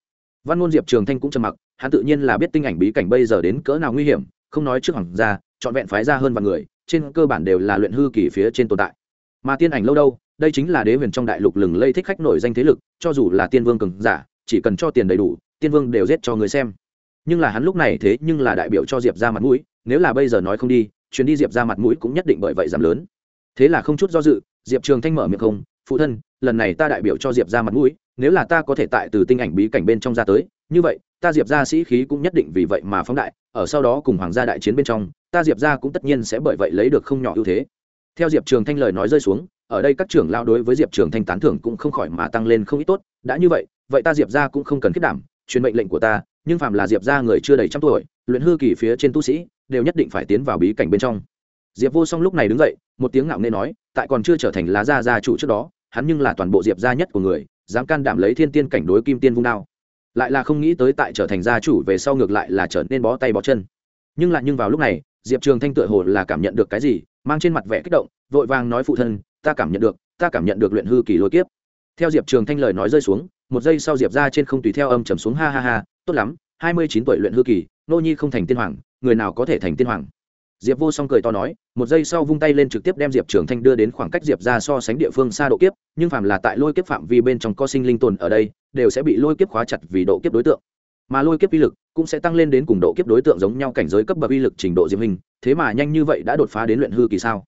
Văn ngôn diệp trường thanh cũng trầm mặc, hắn tự nhiên là biết tinh ảnh bí cảnh bây giờ đến cỡ nào nguy hiểm, không nói trước hoàng gia chọn vẹn phái ra hơn vạn người, trên cơ bản đều là luyện hư kỳ phía trên tồn tại. Mà tiên ảnh lâu đâu, đây chính là đế huyền trong đại lục lừng lây thích khách nổi danh thế lực, cho dù là tiên vương cường giả, chỉ cần cho tiền đầy đủ, tiên vương đều giết cho người xem nhưng là hắn lúc này thế nhưng là đại biểu cho diệp ra mặt mũi, nếu là bây giờ nói không đi, chuyến đi diệp ra mặt mũi cũng nhất định bởi vậy giảm lớn. Thế là không chút do dự, diệp trường thanh mở miệng không, phụ thân, lần này ta đại biểu cho diệp ra mặt mũi, nếu là ta có thể tại từ tinh ảnh bí cảnh bên trong ra tới, như vậy, ta diệp ra sĩ khí cũng nhất định vì vậy mà phóng đại, ở sau đó cùng hoàng gia đại chiến bên trong, ta diệp ra cũng tất nhiên sẽ bởi vậy lấy được không nhỏ ưu thế. Theo diệp trường thanh lời nói rơi xuống, ở đây các trưởng lao đối với diệp trường thanh tán thưởng cũng không khỏi mà tăng lên không ít tốt, đã như vậy vậy ta diệp ra cũng không cần kết đảm, truyền mệnh lệnh của ta nhưng phạm là diệp ra người chưa đầy trăm tuổi, luyện hư kỳ phía trên tu sĩ, đều nhất định phải tiến vào bí cảnh bên trong. Diệp vô song lúc này đứng dậy, một tiếng ngạo nghê nói, tại còn chưa trở thành lá gia gia chủ trước đó, hắn nhưng là toàn bộ diệp gia nhất của người, dám can đảm lấy thiên tiên cảnh đối kim tiên vung đao. Lại là không nghĩ tới tại trở thành gia chủ về sau ngược lại là trở nên bó tay bó chân. Nhưng lại nhưng vào lúc này, diệp trường thanh tựa hồ là cảm nhận được cái gì, mang trên mặt vẻ kích động, vội vàng nói phụ thân, ta cảm nhận được, ta cảm nhận được luyện hư kỳ lôi kiếp. Theo diệp trường thanh lời nói rơi xuống, một giây sau diệp ra trên không tùy theo âm trầm xuống ha ha ha tốt lắm, hai mươi chín tuổi luyện hư kỳ, nô nhi không thành tiên hoàng, người nào có thể thành tiên hoàng? Diệp vô song cười to nói, một giây sau vung tay lên trực tiếp đem diệp trường thanh đưa đến khoảng cách diệp ra so sánh địa phương xa độ kiếp, nhưng phàm là tại lôi kiếp phạm vi bên trong co sinh linh tồn ở đây, đều sẽ bị lôi kiếp khóa chặt vì độ kiếp đối tượng. Mà lôi kiếp uy lực cũng sẽ tăng lên đến cùng độ kiếp đối tượng giống nhau cảnh giới cấp bậc uy lực trình độ diệp hình, thế mà nhanh như vậy đã đột phá đến luyện hư kỳ sao?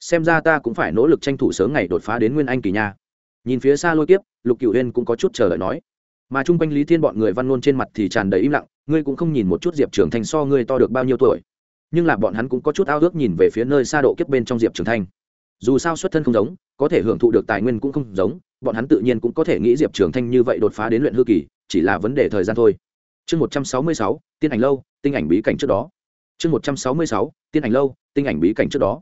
Xem ra ta cũng phải nỗ lực tranh thủ sớm ngày đột phá đến nguyên anh kỳ nha. Nhìn phía xa lôi kiếp, lục cựu huyên cũng có chút chờ đợi nói mà chung quanh lý thiên bọn người văn ngôn trên mặt thì tràn đầy im lặng ngươi cũng không nhìn một chút diệp trưởng thành so ngươi to được bao nhiêu tuổi. Nhưng là bọn hắn cũng có chút ao ước nhìn về phía nơi xa độ kiếp bên trong diệp trưởng thành, dù sao xuất thân không giống có thể hưởng thụ được tài nguyên cũng không giống bọn hắn tự nhiên cũng có thể nghĩ diệp trưởng thanh như vậy đột phá đến luyện hư kỳ chỉ là vấn đề thời gian thôi. Chương một trăm sáu mươi sáu tiên ảnh lâu tinh ảnh bí cảnh trước đó. Chương một trăm sáu mươi sáu tiên ảnh lâu tinh ảnh bí cảnh trước đó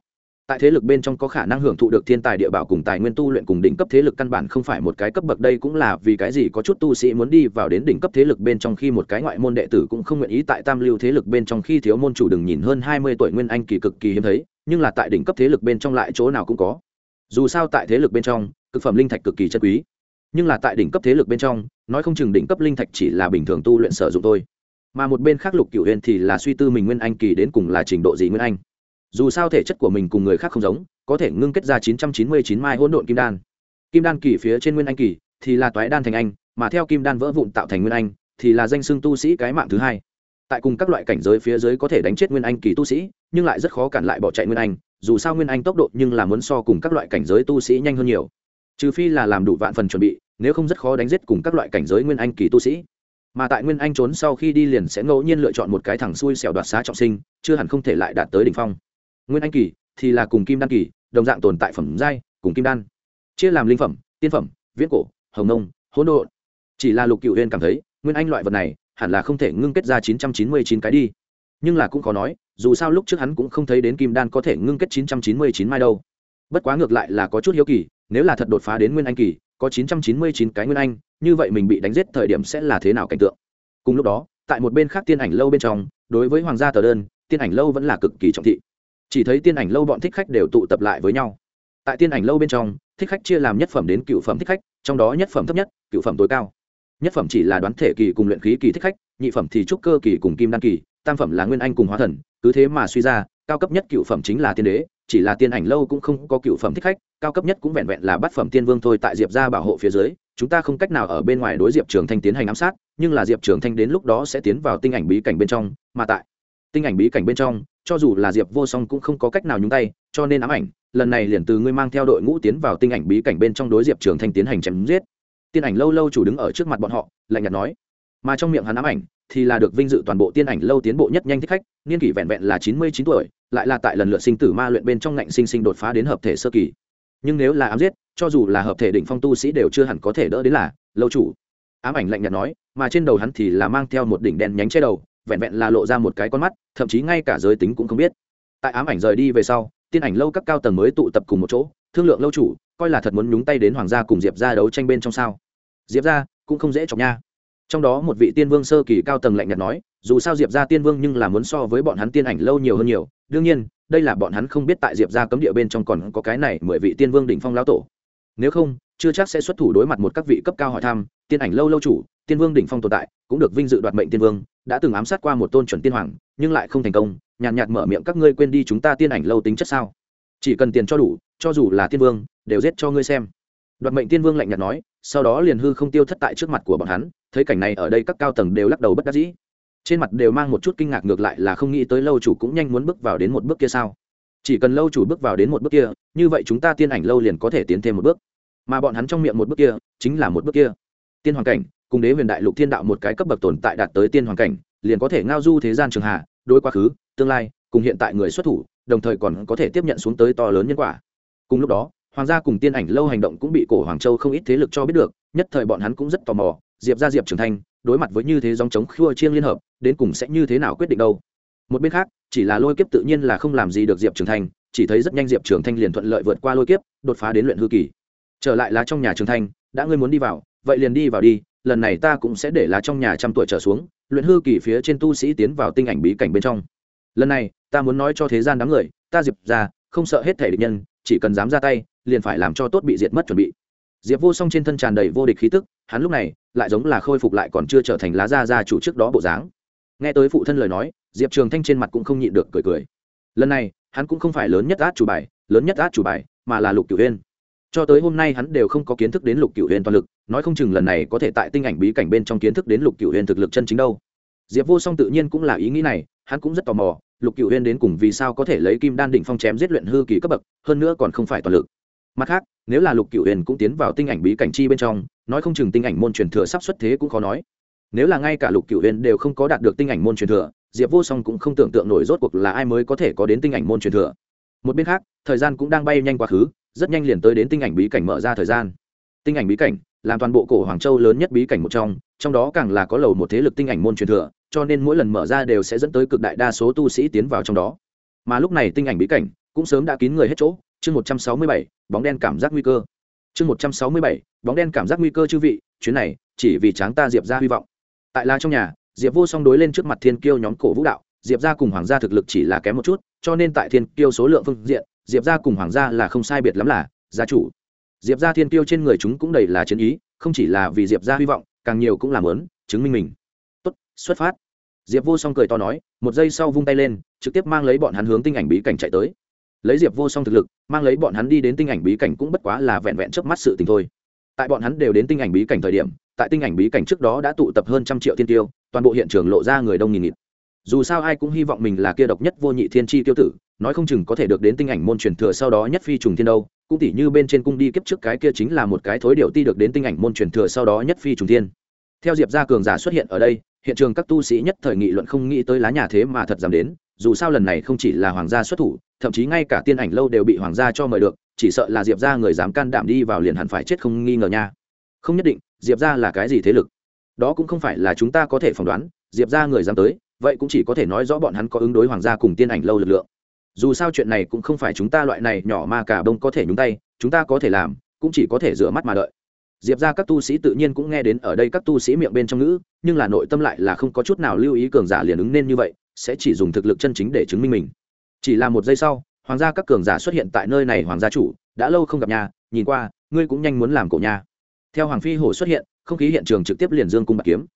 tại thế lực bên trong có khả năng hưởng thụ được thiên tài địa bảo cùng tài nguyên tu luyện cùng đỉnh cấp thế lực căn bản không phải một cái cấp bậc, đây cũng là vì cái gì có chút tu sĩ muốn đi vào đến đỉnh cấp thế lực bên trong khi một cái ngoại môn đệ tử cũng không nguyện ý tại tam lưu thế lực bên trong khi thiếu môn chủ đừng nhìn hơn hai mươi tuổi nguyên anh kỳ cực kỳ hiếm thấy, nhưng là tại đỉnh cấp thế lực bên trong lại chỗ nào cũng có. Dù sao tại thế lực bên trong, cực phẩm linh thạch cực kỳ chân quý. Nhưng là tại đỉnh cấp thế lực bên trong, nói không chừng đỉnh cấp linh thạch chỉ là bình thường tu luyện sử dụng thôi. Mà một bên khác lục cửu huyền thì là suy tư mình nguyên anh kỳ đến cùng là trình độ gì nguyên anh dù sao thể chất của mình cùng người khác không giống, có thể ngưng kết ra 999 mai hỗn độn kim đan. Kim đan kỳ phía trên nguyên anh kỳ thì là toái đan thành anh, mà theo kim đan vỡ vụn tạo thành nguyên anh thì là danh xưng tu sĩ cái mạng thứ hai. Tại cùng các loại cảnh giới phía dưới có thể đánh chết nguyên anh kỳ tu sĩ, nhưng lại rất khó cản lại bỏ chạy nguyên anh, dù sao nguyên anh tốc độ nhưng là muốn so cùng các loại cảnh giới tu sĩ nhanh hơn nhiều. Trừ phi là làm đủ vạn phần chuẩn bị, nếu không rất khó đánh giết cùng các loại cảnh giới nguyên anh kỳ tu sĩ. Mà tại nguyên anh trốn sau khi đi liền sẽ ngẫu nhiên lựa chọn một cái thằng xui xẻo đoạt xá trọng sinh, chưa hẳn không thể lại đạt tới đỉnh phong nguyên anh kỳ thì là cùng kim đan kỳ, đồng dạng tồn tại phẩm giai, cùng kim đan. Chia làm linh phẩm, tiên phẩm, viễn cổ, hồng nông, hỗn độn. Chỉ là lục cựu huyên cảm thấy, nguyên anh loại vật này hẳn là không thể ngưng kết ra chín trăm chín mươi chín cái đi. Nhưng là cũng khó nói, dù sao lúc trước hắn cũng không thấy đến kim đan có thể ngưng kết chín trăm chín mươi chín mai đâu. Bất quá ngược lại là có chút hiếu kỳ, nếu là thật đột phá đến nguyên anh kỳ, có chín trăm chín mươi chín cái nguyên anh, như vậy mình bị đánh giết thời điểm sẽ là thế nào cảnh tượng? Cùng lúc đó, tại một bên khác tiên ảnh lâu bên trong, đối với hoàng gia tờ đơn, tiên ảnh lâu vẫn là cực kỳ trọng thị chỉ thấy tiên ảnh lâu bọn thích khách đều tụ tập lại với nhau. Tại tiên ảnh lâu bên trong, thích khách chia làm nhất phẩm đến cựu phẩm thích khách, trong đó nhất phẩm thấp nhất, cựu phẩm tối cao. Nhất phẩm chỉ là đoán thể kỳ cùng luyện khí kỳ thích khách, nhị phẩm thì trúc cơ kỳ cùng kim đan kỳ, tam phẩm là nguyên anh cùng hóa thần, cứ thế mà suy ra, cao cấp nhất cựu phẩm chính là tiên đế, chỉ là tiên ảnh lâu cũng không có cựu phẩm thích khách, cao cấp nhất cũng vẹn vẹn là bát phẩm tiên vương thôi tại diệp ra bảo hộ phía dưới, chúng ta không cách nào ở bên ngoài đối diệp trường thanh tiến hành ám sát, nhưng là diệp trường thanh đến lúc đó sẽ tiến vào tinh ảnh bí cảnh bên trong, mà tại tinh ảnh bí cảnh bên trong cho dù là diệp vô song cũng không có cách nào nhúng tay, cho nên ám ảnh, lần này liền từ ngươi mang theo đội ngũ tiến vào tinh ảnh bí cảnh bên trong đối diệp trường thanh tiến hành chém giết. Tiên ảnh lâu lâu chủ đứng ở trước mặt bọn họ, lạnh nhạt nói. Mà trong miệng hắn ám ảnh, thì là được vinh dự toàn bộ tiên ảnh lâu tiến bộ nhất nhanh thích khách, niên kỷ vẹn vẹn là chín mươi chín tuổi, lại là tại lần lượt sinh tử ma luyện bên trong ngạnh sinh sinh đột phá đến hợp thể sơ kỳ. Nhưng nếu là ám giết, cho dù là hợp thể đỉnh phong tu sĩ đều chưa hẳn có thể đỡ đến là lâu chủ. Ám ảnh lạnh nhạt nói, mà trên đầu hắn thì là mang theo một đỉnh đen nhánh che đầu vẹn vẹn là lộ ra một cái con mắt, thậm chí ngay cả giới tính cũng không biết. Tại ám ảnh rời đi về sau, tiên ảnh lâu các cao tầng mới tụ tập cùng một chỗ, thương lượng lâu chủ, coi là thật muốn nhúng tay đến hoàng gia cùng diệp ra đấu tranh bên trong sao. Diệp ra cũng không dễ chọc nha. Trong đó một vị tiên vương sơ kỳ cao tầng lạnh nhạt nói, dù sao diệp ra tiên vương nhưng là muốn so với bọn hắn tiên ảnh lâu nhiều hơn nhiều. Đương nhiên, đây là bọn hắn không biết tại diệp ra cấm địa bên trong còn có cái này mười vị tiên vương đỉnh phong lão tổ. Nếu không, chưa chắc sẽ xuất thủ đối mặt một các vị cấp cao hỏi thăm, tiên ảnh lâu lâu chủ, tiên vương đỉnh phong tồn tại, cũng được vinh dự đoạt mệnh tiên vương đã từng ám sát qua một tôn chuẩn tiên hoàng nhưng lại không thành công nhàn nhạt, nhạt mở miệng các ngươi quên đi chúng ta tiên ảnh lâu tính chất sao? Chỉ cần tiền cho đủ cho dù là tiên vương đều giết cho ngươi xem. Đoạt mệnh tiên vương lạnh nhạt nói sau đó liền hư không tiêu thất tại trước mặt của bọn hắn thấy cảnh này ở đây các cao tầng đều lắc đầu bất đắc dĩ. Trên mặt đều mang một chút kinh ngạc ngược lại là không nghĩ tới lâu chủ cũng nhanh muốn bước vào đến một bước kia sao? Chỉ cần lâu chủ bước vào đến một bước kia như vậy chúng ta tiên ảnh lâu liền có thể tiến thêm một bước. Mà bọn hắn trong miệng một bước kia chính là một bước kia. Tiên hoàng cảnh cùng đế huyền đại lục thiên đạo một cái cấp bậc tồn tại đạt tới tiên hoàng cảnh, liền có thể ngao du thế gian trường hạ, đối quá khứ, tương lai, cùng hiện tại người xuất thủ, đồng thời còn có thể tiếp nhận xuống tới to lớn nhân quả. Cùng lúc đó, hoàng gia cùng tiên ảnh lâu hành động cũng bị cổ hoàng châu không ít thế lực cho biết được, nhất thời bọn hắn cũng rất tò mò, diệp ra diệp trưởng thành, đối mặt với như thế dòng chống khua chiêng liên hợp, đến cùng sẽ như thế nào quyết định đâu? Một bên khác, chỉ là lôi kiếp tự nhiên là không làm gì được diệp trưởng thành, chỉ thấy rất nhanh diệp trưởng thanh liền thuận lợi vượt qua lôi kiếp, đột phá đến luyện hư kỳ. Trở lại là trong nhà trưởng thanh đã ngươi muốn đi vào, vậy liền đi vào đi lần này ta cũng sẽ để là trong nhà trăm tuổi trở xuống, luyện hư kỳ phía trên tu sĩ tiến vào tinh ảnh bí cảnh bên trong. Lần này, ta muốn nói cho thế gian đám người, ta diệp ra, không sợ hết thể địch nhân, chỉ cần dám ra tay, liền phải làm cho tốt bị diệt mất chuẩn bị. Diệp vô song trên thân tràn đầy vô địch khí tức, hắn lúc này, lại giống là khôi phục lại còn chưa trở thành lá gia gia chủ trước đó bộ dáng. Nghe tới phụ thân lời nói, diệp trường thanh trên mặt cũng không nhịn được cười cười. Lần này, hắn cũng không phải lớn nhất át chủ bài, lớn nhất át chủ bài, mà là lục cửu huyên cho tới hôm nay hắn đều không có kiến thức đến lục cửu huyền toàn lực, nói không chừng lần này có thể tại tinh ảnh bí cảnh bên trong kiến thức đến lục cửu huyền thực lực chân chính đâu. Diệp vô song tự nhiên cũng là ý nghĩ này, hắn cũng rất tò mò, lục cửu huyền đến cùng vì sao có thể lấy kim đan đỉnh phong chém giết luyện hư kỳ cấp bậc, hơn nữa còn không phải toàn lực. Mặt khác, nếu là lục cửu huyền cũng tiến vào tinh ảnh bí cảnh chi bên trong, nói không chừng tinh ảnh môn truyền thừa sắp xuất thế cũng khó nói. Nếu là ngay cả lục cửu huyền đều không có đạt được tinh ảnh môn truyền thừa, diệp vô song cũng không tưởng tượng nổi rốt cuộc là ai mới có thể có đến tinh ảnh môn truyền thừa. Một bên khác, thời gian cũng đang bay nhanh quá khứ rất nhanh liền tới đến tinh ảnh bí cảnh mở ra thời gian. Tinh ảnh bí cảnh là toàn bộ cổ hoàng châu lớn nhất bí cảnh một trong trong đó càng là có lầu một thế lực tinh ảnh môn truyền thừa, cho nên mỗi lần mở ra đều sẽ dẫn tới cực đại đa số tu sĩ tiến vào trong đó. Mà lúc này tinh ảnh bí cảnh cũng sớm đã kín người hết chỗ. Chương một trăm sáu mươi bảy, bóng đen cảm giác nguy cơ. Chương một trăm sáu mươi bảy, bóng đen cảm giác nguy cơ chư vị, chuyến này chỉ vì tráng ta diệp ra hy vọng. Tại là trong nhà, diệp vô song đối lên trước mặt thiên kiêu nhóm cổ vũ đạo, diệp ra cùng hoàng gia thực lực chỉ là kém một chút, cho nên tại thiên kiêu số lượng phương diện diệp gia cùng hoàng gia là không sai biệt lắm là gia chủ. Diệp gia thiên tiêu trên người chúng cũng đầy là chiến ý, không chỉ là vì diệp gia hy vọng, càng nhiều cũng làm lớn chứng minh mình. Tốt, xuất phát. Diệp vô song cười to nói, một giây sau vung tay lên, trực tiếp mang lấy bọn hắn hướng tinh ảnh bí cảnh chạy tới. Lấy diệp vô song thực lực, mang lấy bọn hắn đi đến tinh ảnh bí cảnh cũng bất quá là vẹn vẹn trước mắt sự tình thôi. Tại bọn hắn đều đến tinh ảnh bí cảnh thời điểm, tại tinh ảnh bí cảnh trước đó đã tụ tập hơn trăm triệu thiên tiêu toàn bộ hiện trường lộ ra người đông nghìn nghịt. Dù sao ai cũng hy vọng mình là kia độc nhất vô nhị thiên tri tiêu tử nói không chừng có thể được đến tinh ảnh môn truyền thừa sau đó nhất phi trùng thiên đâu, cũng tỉ như bên trên cung đi kiếp trước cái kia chính là một cái thối điệu ti được đến tinh ảnh môn truyền thừa sau đó nhất phi trùng thiên. Theo diệp gia cường giả xuất hiện ở đây, hiện trường các tu sĩ nhất thời nghị luận không nghĩ tới lá nhà thế mà thật dám đến, dù sao lần này không chỉ là hoàng gia xuất thủ, thậm chí ngay cả tiên ảnh lâu đều bị hoàng gia cho mời được, chỉ sợ là diệp gia người dám can đảm đi vào liền hẳn phải chết không nghi ngờ nha. Không nhất định, diệp gia là cái gì thế lực? Đó cũng không phải là chúng ta có thể phỏng đoán, diệp gia người dám tới, vậy cũng chỉ có thể nói rõ bọn hắn có ứng đối hoàng gia cùng tiên ảnh lâu lực lượng dù sao chuyện này cũng không phải chúng ta loại này nhỏ mà cả bông có thể nhúng tay, chúng ta có thể làm, cũng chỉ có thể rửa mắt mà đợi. Diệp ra các tu sĩ tự nhiên cũng nghe đến ở đây các tu sĩ miệng bên trong ngữ, nhưng là nội tâm lại là không có chút nào lưu ý cường giả liền ứng nên như vậy, sẽ chỉ dùng thực lực chân chính để chứng minh mình. Chỉ là một giây sau, hoàng gia các cường giả xuất hiện tại nơi này hoàng gia chủ, đã lâu không gặp nhà, nhìn qua, ngươi cũng nhanh muốn làm cổ nhà theo hoàng phi hổ xuất hiện, không khí hiện trường trực tiếp liền dương cung bạc kiếm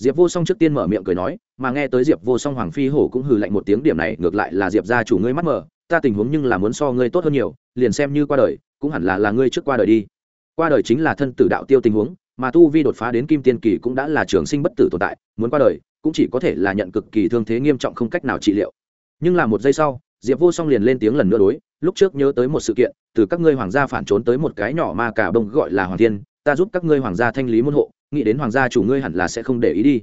diệp vô song trước tiên mở miệng cười nói, mà nghe tới diệp vô song hoàng phi hổ cũng hừ lạnh một tiếng điểm này, ngược lại là diệp gia chủ ngươi mắt mở, ta tình huống nhưng là muốn so ngươi tốt hơn nhiều, liền xem như qua đời, cũng hẳn là là ngươi trước qua đời đi. Qua đời chính là thân tử đạo tiêu tình huống, mà tu vi đột phá đến kim tiên kỳ cũng đã là trường sinh bất tử tồn tại, muốn qua đời, cũng chỉ có thể là nhận cực kỳ thương thế nghiêm trọng không cách nào trị liệu. Nhưng là một giây sau, diệp vô song liền lên tiếng lần nữa đối, lúc trước nhớ tới một sự kiện, từ các ngươi hoàng gia phản trốn tới một cái nhỏ ma cả bông gọi là hoàng thiên, ta giúp các ngươi hoàng gia thanh lý môn hộ nghĩ đến hoàng gia chủ ngươi hẳn là sẽ không để ý đi.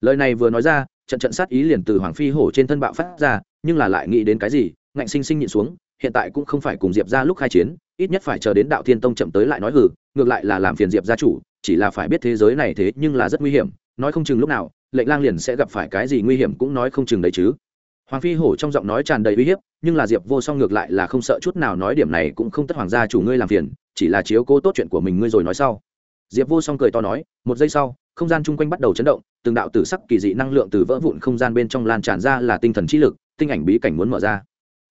Lời này vừa nói ra, trận trận sát ý liền từ hoàng phi hổ trên thân bạo phát ra, nhưng là lại nghĩ đến cái gì, ngạnh sinh sinh nhịn xuống, hiện tại cũng không phải cùng diệp ra lúc khai chiến, ít nhất phải chờ đến đạo thiên tông chậm tới lại nói hử ngược lại là làm phiền diệp gia chủ, chỉ là phải biết thế giới này thế nhưng là rất nguy hiểm, nói không chừng lúc nào, lệnh lang liền sẽ gặp phải cái gì nguy hiểm cũng nói không chừng đấy chứ. Hoàng phi hổ trong giọng nói tràn đầy uy hiếp, nhưng là diệp vô song ngược lại là không sợ chút nào nói điểm này cũng không tất hoàng gia chủ ngươi làm phiền, chỉ là chiếu cố tốt chuyện của mình ngươi rồi nói sau diệp vô song cười to nói, một giây sau, không gian chung quanh bắt đầu chấn động, từng đạo tử sắc kỳ dị năng lượng từ vỡ vụn không gian bên trong lan tràn ra là tinh thần trí lực, tinh ảnh bí cảnh muốn mở ra.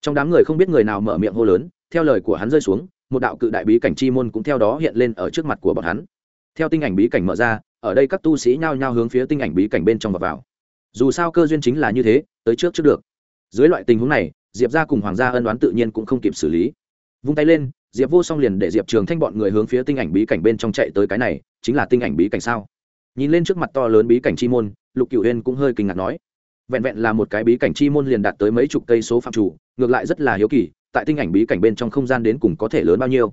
Trong đám người không biết người nào mở miệng hô lớn, theo lời của hắn rơi xuống, một đạo cự đại bí cảnh chi môn cũng theo đó hiện lên ở trước mặt của bọn hắn. Theo tinh ảnh bí cảnh mở ra, ở đây các tu sĩ nhao nhao hướng phía tinh ảnh bí cảnh bên trong và vào. Dù sao cơ duyên chính là như thế, tới trước trước được. Dưới loại tình huống này, diệp ra cùng hoàng gia ân đoán tự nhiên cũng không kịp xử lý. Vung tay lên diệp vô song liền để diệp trường thanh bọn người hướng phía tinh ảnh bí cảnh bên trong chạy tới cái này, chính là tinh ảnh bí cảnh sao? Nhìn lên trước mặt to lớn bí cảnh chi môn, lục cựu huyên cũng hơi kinh ngạc nói, vẹn vẹn là một cái bí cảnh chi môn liền đạt tới mấy chục cây số phạm chủ, ngược lại rất là hiếu kỳ, tại tinh ảnh bí cảnh bên trong không gian đến cùng có thể lớn bao nhiêu?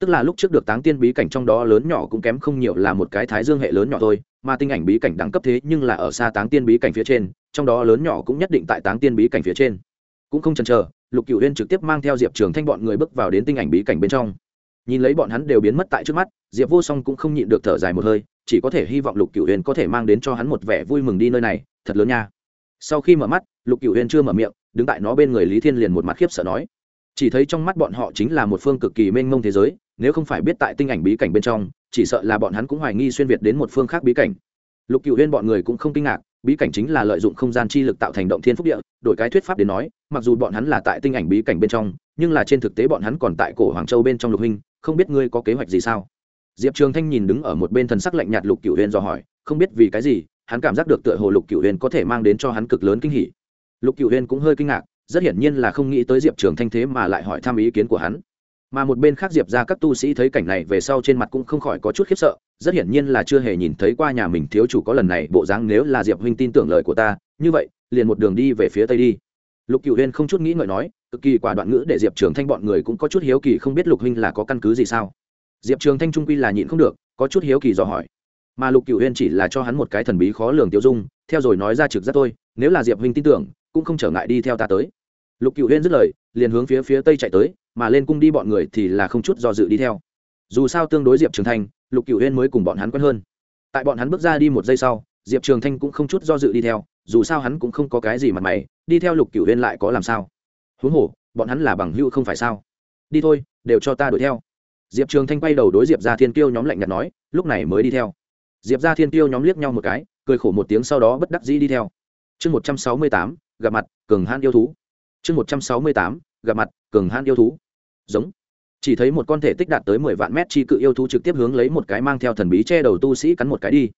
Tức là lúc trước được táng tiên bí cảnh trong đó lớn nhỏ cũng kém không nhiều là một cái thái dương hệ lớn nhỏ thôi, mà tinh ảnh bí cảnh đẳng cấp thế nhưng là ở xa táng tiên bí cảnh phía trên, trong đó lớn nhỏ cũng nhất định tại táng tiên bí cảnh phía trên. Cũng không chần chờ lục cựu huyên trực tiếp mang theo diệp trường thanh bọn người bước vào đến tinh ảnh bí cảnh bên trong. Nhìn lấy bọn hắn đều biến mất tại trước mắt, diệp vô song cũng không nhịn được thở dài một hơi, chỉ có thể hy vọng lục cựu huyên có thể mang đến cho hắn một vẻ vui mừng đi nơi này, thật lớn nha. Sau khi mở mắt, lục cựu huyên chưa mở miệng, đứng tại nó bên người lý thiên liền một mặt khiếp sợ nói. Chỉ thấy trong mắt bọn họ chính là một phương cực kỳ mênh mông thế giới, nếu không phải biết tại tinh ảnh bí cảnh bên trong, chỉ sợ là bọn hắn cũng hoài nghi xuyên việt đến một phương khác bí cảnh. Lục cựu huyên bọn người cũng không kinh ngạc, bí cảnh chính là lợi dụng không gian chi lực tạo thành động thiên phúc địa, đổi cái thuyết pháp đến nói mặc dù bọn hắn là tại tinh ảnh bí cảnh bên trong, nhưng là trên thực tế bọn hắn còn tại cổ hoàng châu bên trong lục huynh, không biết ngươi có kế hoạch gì sao? Diệp trường thanh nhìn đứng ở một bên thần sắc lạnh nhạt lục cựu huyền dò hỏi, không biết vì cái gì, hắn cảm giác được tựa hồ lục cựu huyền có thể mang đến cho hắn cực lớn kinh hỉ. Lục cựu huyền cũng hơi kinh ngạc, rất hiển nhiên là không nghĩ tới diệp trường thanh thế mà lại hỏi thăm ý kiến của hắn. Mà một bên khác diệp ra các tu sĩ thấy cảnh này về sau trên mặt cũng không khỏi có chút khiếp sợ, rất hiển nhiên là chưa hề nhìn thấy qua nhà mình thiếu chủ có lần này bộ dáng nếu là diệp huynh tin tưởng lời của ta, như vậy, liền một đường đi về phía tây đi lục cựu huyên không chút nghĩ ngợi nói, cực kỳ quả đoạn ngữ để diệp trường thanh bọn người cũng có chút hiếu kỳ không biết lục huynh là có căn cứ gì sao. Diệp trường thanh trung quy là nhịn không được, có chút hiếu kỳ dò hỏi. Mà lục cựu huyên chỉ là cho hắn một cái thần bí khó lường tiêu dung, theo rồi nói ra trực giác tôi nếu là diệp huynh tin tưởng, cũng không trở ngại đi theo ta tới. Lục cựu huyên dứt lời, liền hướng phía phía tây chạy tới, mà lên cung đi bọn người thì là không chút do dự đi theo. Dù sao tương đối diệp trường thanh, lục cựu huyên mới cùng bọn hắn quen hơn. Tại bọn hắn bước ra đi một giây sau, diệp trường thanh cũng không chút do dự đi theo, dù sao hắn cũng không có cái gì mặt mày đi theo lục cửu huyên lại có làm sao? Huống hồ, bọn hắn là bằng hữu không phải sao? Đi thôi, đều cho ta đuổi theo. Diệp trường thanh quay đầu đối diệp ra thiên tiêu nhóm lạnh nhạt nói, lúc này mới đi theo. Diệp ra thiên tiêu nhóm liếc nhau một cái, cười khổ một tiếng sau đó bất đắc dĩ đi theo. Chương một trăm sáu mươi tám, gặp mặt, cường hãn yêu thú. Chương một trăm sáu mươi tám, gặp mặt, cường hãn yêu thú. Giống. Chỉ thấy một con thể tích đạt tới mười vạn mét chi cự yêu thú trực tiếp hướng lấy một cái mang theo thần bí che đầu tu sĩ cắn một cái đi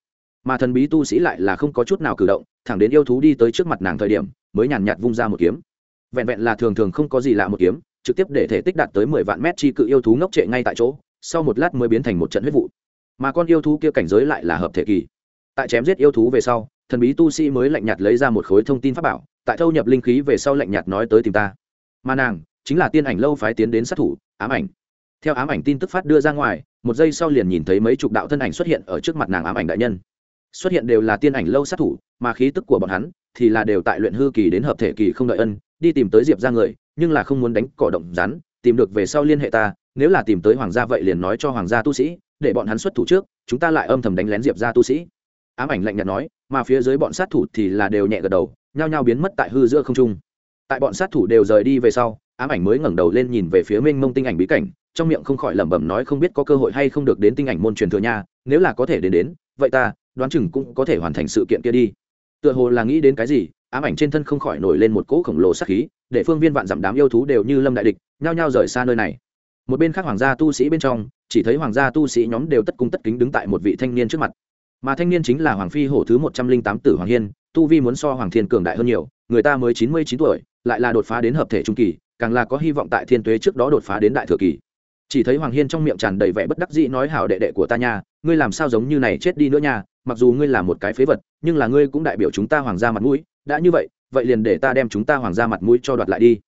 mà thần bí tu sĩ lại là không có chút nào cử động, thẳng đến yêu thú đi tới trước mặt nàng thời điểm, mới nhàn nhạt vung ra một kiếm. Vẹn vẹn là thường thường không có gì lạ một kiếm, trực tiếp để thể tích đạt tới mười vạn mét chi cự yêu thú ngốc trệ ngay tại chỗ, sau một lát mới biến thành một trận huyết vụ. Mà con yêu thú kia cảnh giới lại là hợp thể kỳ. Tại chém giết yêu thú về sau, thần bí tu sĩ mới lạnh nhạt lấy ra một khối thông tin pháp bảo, tại thâu nhập linh khí về sau lạnh nhạt nói tới tìm ta. Mà nàng, chính là tiên ảnh lâu phái tiến đến sát thủ, ám ảnh. Theo ám ảnh tin tức phát đưa ra ngoài, một giây sau liền nhìn thấy mấy chục đạo thân ảnh xuất hiện ở trước mặt nàng ám ảnh đại nhân xuất hiện đều là tiên ảnh lâu sát thủ, mà khí tức của bọn hắn thì là đều tại luyện hư kỳ đến hợp thể kỳ không đợi ân, đi tìm tới diệp ra người, nhưng là không muốn đánh cỏ động rắn, tìm được về sau liên hệ ta, nếu là tìm tới hoàng gia vậy liền nói cho hoàng gia tu sĩ, để bọn hắn xuất thủ trước, chúng ta lại âm thầm đánh lén diệp ra tu sĩ. Ám ảnh lạnh nhạt nói, mà phía dưới bọn sát thủ thì là đều nhẹ gật đầu, nhao nhao biến mất tại hư giữa không trung. Tại bọn sát thủ đều rời đi về sau, ám ảnh mới ngẩng đầu lên nhìn về phía mênh mông tinh ảnh bí cảnh, trong miệng không khỏi lẩm bẩm nói không biết có cơ hội hay không được đến tinh ảnh môn truyền thừa nha, nếu là có thể đến đến, vậy ta đoán chừng cũng có thể hoàn thành sự kiện kia đi. Tựa hồ là nghĩ đến cái gì, ám ảnh trên thân không khỏi nổi lên một cỗ khổng lồ sắc khí, để phương viên vạn dặm đám yêu thú đều như lâm đại địch, nhao nhao rời xa nơi này. Một bên khác hoàng gia tu sĩ bên trong, chỉ thấy hoàng gia tu sĩ nhóm đều tất cung tất kính đứng tại một vị thanh niên trước mặt. Mà thanh niên chính là hoàng phi hổ thứ một trăm linh tám tử hoàng hiên, tu vi muốn so hoàng thiên cường đại hơn nhiều, người ta mới chín mươi chín tuổi, lại là đột phá đến hợp thể trung kỳ, càng là có hy vọng tại thiên tuế trước đó đột phá đến đại thừa kỳ chỉ thấy hoàng hiên trong miệng tràn đầy vẻ bất đắc dĩ nói, hảo đệ đệ của ta nha, ngươi làm sao giống như này chết đi nữa nha, mặc dù ngươi là một cái phế vật, nhưng là ngươi cũng đại biểu chúng ta hoàng gia mặt mũi, đã như vậy vậy liền để ta đem chúng ta hoàng gia mặt mũi cho đoạt lại đi.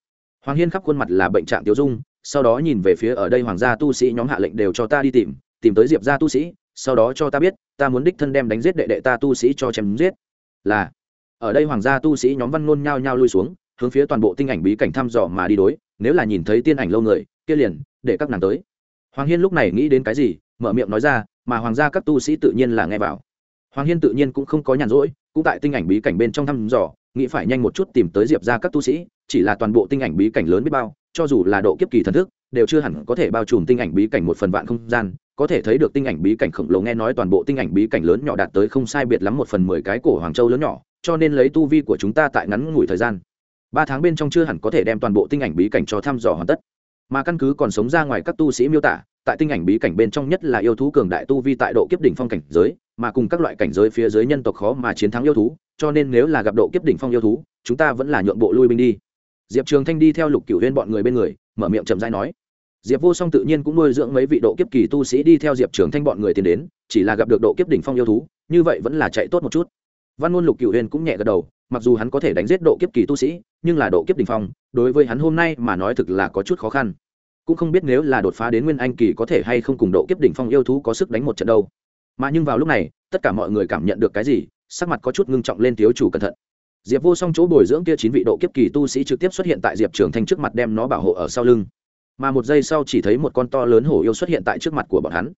Hoàng hiên khắp khuôn mặt là bệnh trạng tiêu dung, sau đó nhìn về phía ở đây hoàng gia tu sĩ nhóm hạ lệnh đều cho ta đi tìm tìm tới diệp gia tu sĩ, sau đó cho ta biết, ta muốn đích thân đem đánh giết đệ đệ ta tu sĩ cho chém giết. Là, ở đây hoàng gia tu sĩ nhóm văn ngôn nhao nhao lui xuống, hướng phía toàn bộ tinh ảnh bí cảnh thăm dò mà đi đối, nếu là nhìn thấy tiên ảnh lâu người, kia liền để các nàng tới. Hoàng hiên lúc này nghĩ đến cái gì, mở miệng nói ra, mà hoàng gia các tu sĩ tự nhiên là nghe vào. Hoàng hiên tự nhiên cũng không có nhàn rỗi, cũng tại tinh ảnh bí cảnh bên trong thăm dò, nghĩ phải nhanh một chút tìm tới diệp ra các tu sĩ, chỉ là toàn bộ tinh ảnh bí cảnh lớn biết bao, cho dù là độ kiếp kỳ thần thức, đều chưa hẳn có thể bao trùm tinh ảnh bí cảnh một phần vạn không gian, có thể thấy được tinh ảnh bí cảnh khổng lồ nghe nói toàn bộ tinh ảnh bí cảnh lớn nhỏ đạt tới không sai biệt lắm một phần mười cái cổ hoàng châu lớn nhỏ, cho nên lấy tu vi của chúng ta tại ngắn ngủi thời gian. Ba tháng bên trong chưa hẳn có thể đem toàn bộ tinh ảnh bí cảnh cho thăm dò hoàn tất mà căn cứ còn sống ra ngoài các tu sĩ miêu tả, tại tinh ảnh bí cảnh bên trong nhất là yêu thú cường đại tu vi tại độ kiếp đỉnh phong cảnh giới, mà cùng các loại cảnh giới phía dưới nhân tộc khó mà chiến thắng yêu thú, cho nên nếu là gặp độ kiếp đỉnh phong yêu thú, chúng ta vẫn là nhượng bộ lui binh đi. Diệp trường thanh đi theo lục cửu huyên bọn người bên người, mở miệng chậm rãi nói. Diệp vô song tự nhiên cũng nuôi dưỡng mấy vị độ kiếp kỳ tu sĩ đi theo diệp trường thanh bọn người tiến đến, chỉ là gặp được độ kiếp đỉnh phong yêu thú, như vậy vẫn là chạy tốt một chút. Văn ngôn lục cửu huyên cũng nhẹ gật đầu, mặc dù hắn có thể đánh giết độ kiếp kỳ tu sĩ, nhưng là độ kiếp đỉnh phong, đối với hắn hôm nay mà nói thực là có chút khó khăn cũng không biết nếu là đột phá đến nguyên anh kỳ có thể hay không cùng độ kiếp đỉnh phong yêu thú có sức đánh một trận đâu. Mà nhưng vào lúc này, tất cả mọi người cảm nhận được cái gì, sắc mặt có chút ngưng trọng lên thiếu chủ cẩn thận. Diệp vô song chỗ bồi dưỡng kia chín vị độ kiếp kỳ tu sĩ trực tiếp xuất hiện tại diệp trường thanh trước mặt đem nó bảo hộ ở sau lưng. Mà một giây sau chỉ thấy một con to lớn hổ yêu xuất hiện tại trước mặt của bọn hắn.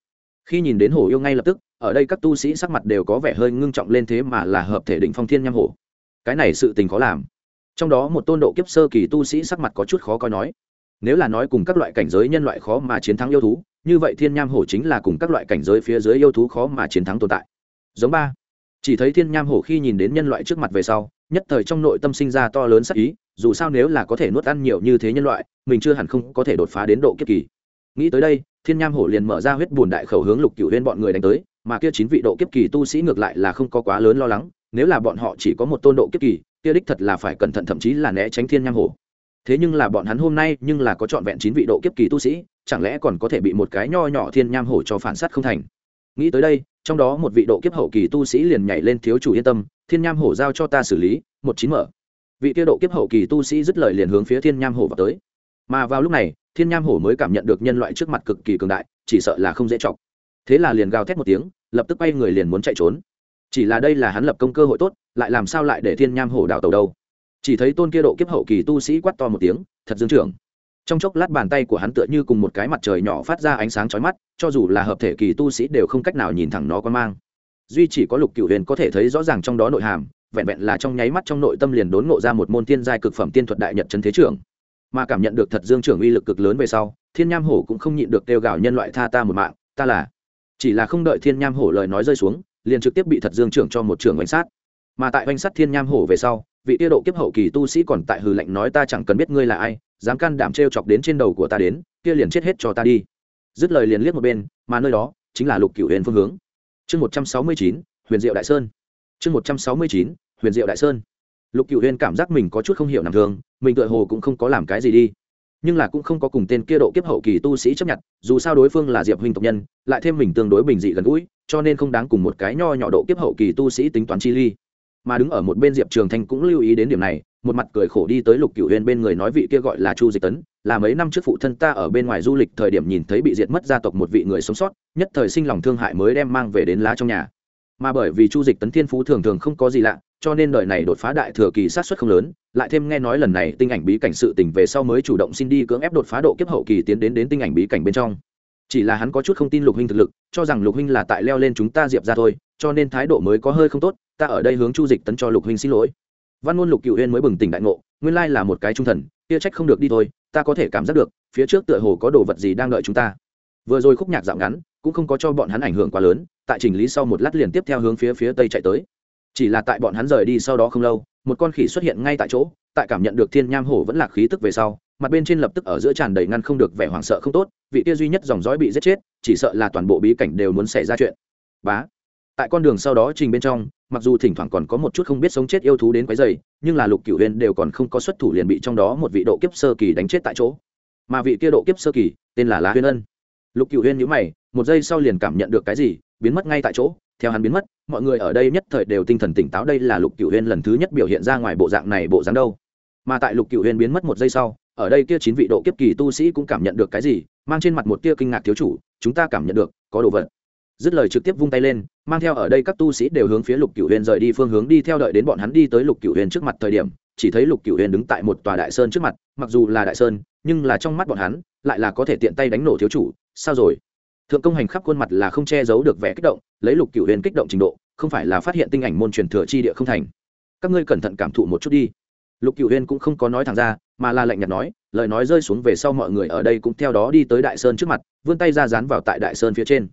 Khi nhìn đến hổ yêu ngay lập tức, ở đây các tu sĩ sắc mặt đều có vẻ hơi ngưng trọng lên thế mà là hợp thể định phong thiên nham hổ. Cái này sự tình khó làm. Trong đó một tôn độ kiếp sơ kỳ tu sĩ sắc mặt có chút khó coi nói nếu là nói cùng các loại cảnh giới nhân loại khó mà chiến thắng yêu thú, như vậy thiên nham hổ chính là cùng các loại cảnh giới phía dưới yêu thú khó mà chiến thắng tồn tại. Giống ba. Chỉ thấy thiên nham hổ khi nhìn đến nhân loại trước mặt về sau, nhất thời trong nội tâm sinh ra to lớn sắc ý, dù sao nếu là có thể nuốt ăn nhiều như thế nhân loại, mình chưa hẳn không có thể đột phá đến độ kiếp kỳ. Nghĩ tới đây, thiên nham hổ liền mở ra huyết bùn đại khẩu hướng lục cựu huyên bọn người đánh tới, mà kia chín vị độ kiếp kỳ tu sĩ ngược lại là không có quá lớn lo lắng, nếu là bọn họ chỉ có một tôn độ kiếp kỳ, kia đích thật là phải cẩn thận thậm chí là né tránh thiên nham hổ thế nhưng là bọn hắn hôm nay nhưng là có trọn vẹn chín vị độ kiếp kỳ tu sĩ, chẳng lẽ còn có thể bị một cái nho nhỏ thiên nham hổ cho phản sát không thành? Nghĩ tới đây, trong đó một vị độ kiếp hậu kỳ tu sĩ liền nhảy lên thiếu chủ yên tâm, thiên nham hổ giao cho ta xử lý, một chín mở. Vị kia độ kiếp hậu kỳ tu sĩ dứt lời liền hướng phía thiên nham hổ vào tới. Mà vào lúc này, thiên nham hổ mới cảm nhận được nhân loại trước mặt cực kỳ cường đại, chỉ sợ là không dễ chọc. Thế là liền gào thét một tiếng, lập tức bay người liền muốn chạy trốn. Chỉ là đây là hắn lập công cơ hội tốt, lại làm sao lại để thiên nham hổ đào tàu đâu? Chỉ thấy tôn kia độ kiếp hậu kỳ tu sĩ quát to một tiếng, thật dương trưởng. Trong chốc lát bàn tay của hắn tựa như cùng một cái mặt trời nhỏ phát ra ánh sáng chói mắt, cho dù là hợp thể kỳ tu sĩ đều không cách nào nhìn thẳng nó quan mang. Duy chỉ có lục cựu huyền có thể thấy rõ ràng trong đó nội hàm, vẹn vẹn là trong nháy mắt trong nội tâm liền đốn ngộ ra một môn tiên giai cực phẩm tiên thuật đại nhật trấn thế trưởng. Mà cảm nhận được thật dương trưởng uy lực cực lớn về sau, thiên nham hổ cũng không nhịn được kêu gào nhân loại tha ta một mạng, ta là. Chỉ là không đợi thiên nham hổ lời nói rơi xuống, liền trực tiếp bị thật dương trưởng cho một trưởng oanh sát. Mà tại oanh sát thiên nham hổ về sau vị tiêu độ kiếp hậu kỳ tu sĩ còn tại hừ lạnh nói ta chẳng cần biết ngươi là ai, dám can đảm t chọc đến trên đầu của ta đến, kia liền chết hết cho ta đi. Dứt lời liền liếc một bên, mà nơi đó chính là lục cửu huyền phương hướng. Chương một trăm sáu mươi chín, huyền diệu đại sơn. Chương một trăm sáu mươi chín, huyền diệu đại sơn. Lục cửu huyền cảm giác mình có chút không hiểu nằm thường, mình tựa hồ cũng không có làm cái gì đi. Nhưng là cũng không có cùng tên kia độ kiếp hậu kỳ tu sĩ chấp nhận, dù sao đối phương là diệp huynh tộc nhân, lại thêm mình tương đối bình dị gần gũi, cho nên không đáng cùng một cái nho nhỏ độ kiếp hậu kỳ tu sĩ tính toán chi ly mà đứng ở một bên diệp trường thanh cũng lưu ý đến điểm này, một mặt cười khổ đi tới lục cửu huyền bên người nói vị kia gọi là chu dịch tấn, là mấy năm trước phụ thân ta ở bên ngoài du lịch thời điểm nhìn thấy bị diệt mất gia tộc một vị người sống sót, nhất thời sinh lòng thương hại mới đem mang về đến lá trong nhà. Mà bởi vì chu dịch tấn thiên phú thường thường không có gì lạ, cho nên đời này đột phá đại thừa kỳ sát xuất không lớn, lại thêm nghe nói lần này tinh ảnh bí cảnh sự tình về sau mới chủ động xin đi cưỡng ép đột phá độ kiếp hậu kỳ tiến đến đến tinh ảnh bí cảnh bên trong. Chỉ là hắn có chút không tin lục huynh thực lực, cho rằng lục huynh là tại leo lên chúng ta diệp ra thôi, cho nên thái độ mới có hơi không tốt ta ở đây hướng chu dịch tấn cho lục huynh xin lỗi. Văn ngôn lục cựu huyên mới bừng tỉnh đại ngộ, nguyên lai là một cái trung thần, kia trách không được đi thôi, ta có thể cảm giác được, phía trước tựa hồ có đồ vật gì đang đợi chúng ta. Vừa rồi khúc nhạc dạo ngắn, cũng không có cho bọn hắn ảnh hưởng quá lớn, tại chỉnh lý sau một lát liền tiếp theo hướng phía phía tây chạy tới. Chỉ là tại bọn hắn rời đi sau đó không lâu, một con khỉ xuất hiện ngay tại chỗ, tại cảm nhận được thiên nham hổ vẫn là khí tức về sau, mặt bên trên lập tức ở giữa tràn đầy ngăn không được vẻ hoảng sợ không tốt, vị kia duy nhất dòng dõi bị giết chết, chỉ sợ là toàn bộ bí cảnh đều muốn xảy ra chuyện. Bá. Tại con đường sau đó trình bên trong mặc dù thỉnh thoảng còn có một chút không biết sống chết yêu thú đến quấy dày nhưng là lục cửu huyền đều còn không có xuất thủ liền bị trong đó một vị độ kiếp sơ kỳ đánh chết tại chỗ. Mà vị kia độ kiếp sơ kỳ, tên là lá huyền ân. Lục cửu huyền nhữ mày, một giây sau liền cảm nhận được cái gì, biến mất ngay tại chỗ, theo hắn biến mất, mọi người ở đây nhất thời đều tinh thần tỉnh táo, đây là lục cửu huyền lần thứ nhất biểu hiện ra ngoài bộ dạng này bộ dáng đâu. Mà tại lục cửu huyền biến mất một giây sau, ở đây kia chín vị độ kiếp kỳ tu sĩ cũng cảm nhận được cái gì, mang trên mặt một tia kinh ngạc thiếu chủ, chúng ta cảm nhận được, có đồ vật dứt lời trực tiếp vung tay lên, mang theo ở đây các tu sĩ đều hướng phía lục cửu huyền rời đi phương hướng đi theo đợi đến bọn hắn đi tới lục cửu huyền trước mặt thời điểm, chỉ thấy lục cửu huyền đứng tại một tòa đại sơn trước mặt, mặc dù là đại sơn, nhưng là trong mắt bọn hắn, lại là có thể tiện tay đánh nổ thiếu chủ, sao rồi? Thượng công hành khắp khuôn mặt là không che giấu được vẻ kích động, lấy lục cửu huyền kích động trình độ, không phải là phát hiện tinh ảnh môn truyền thừa chi địa không thành. Các ngươi cẩn thận cảm thụ một chút đi. Lục cửu huyền cũng không có nói thẳng ra, mà là lạnh nhạt nói, lời nói rơi xuống về sau mọi người ở đây cũng theo đó đi tới đại sơn trước mặt, vươn tay ra dán vào tại đại sơn phía trên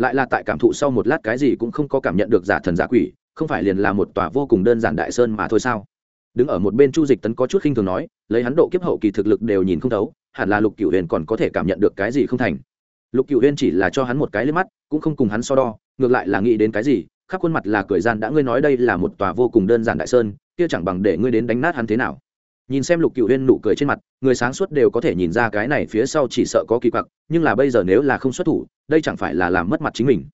lại là tại cảm thụ sau một lát cái gì cũng không có cảm nhận được giả thần giả quỷ, không phải liền là một tòa vô cùng đơn giản đại sơn mà thôi sao? Đứng ở một bên chu dịch tấn có chút khinh thường nói, lấy hắn độ kiếp hậu kỳ thực lực đều nhìn không thấu, hẳn là lục cửu huyền còn có thể cảm nhận được cái gì không thành. Lục cửu huyền chỉ là cho hắn một cái lên mắt, cũng không cùng hắn so đo, ngược lại là nghĩ đến cái gì, khắp khuôn mặt là cười gian đã ngươi nói đây là một tòa vô cùng đơn giản đại sơn, kia chẳng bằng để ngươi đến đánh nát hắn thế nào nhìn xem lục cựu huyên nụ cười trên mặt, người sáng suốt đều có thể nhìn ra cái này phía sau chỉ sợ có kỳ quặc, nhưng là bây giờ nếu là không xuất thủ, đây chẳng phải là làm mất mặt chính mình.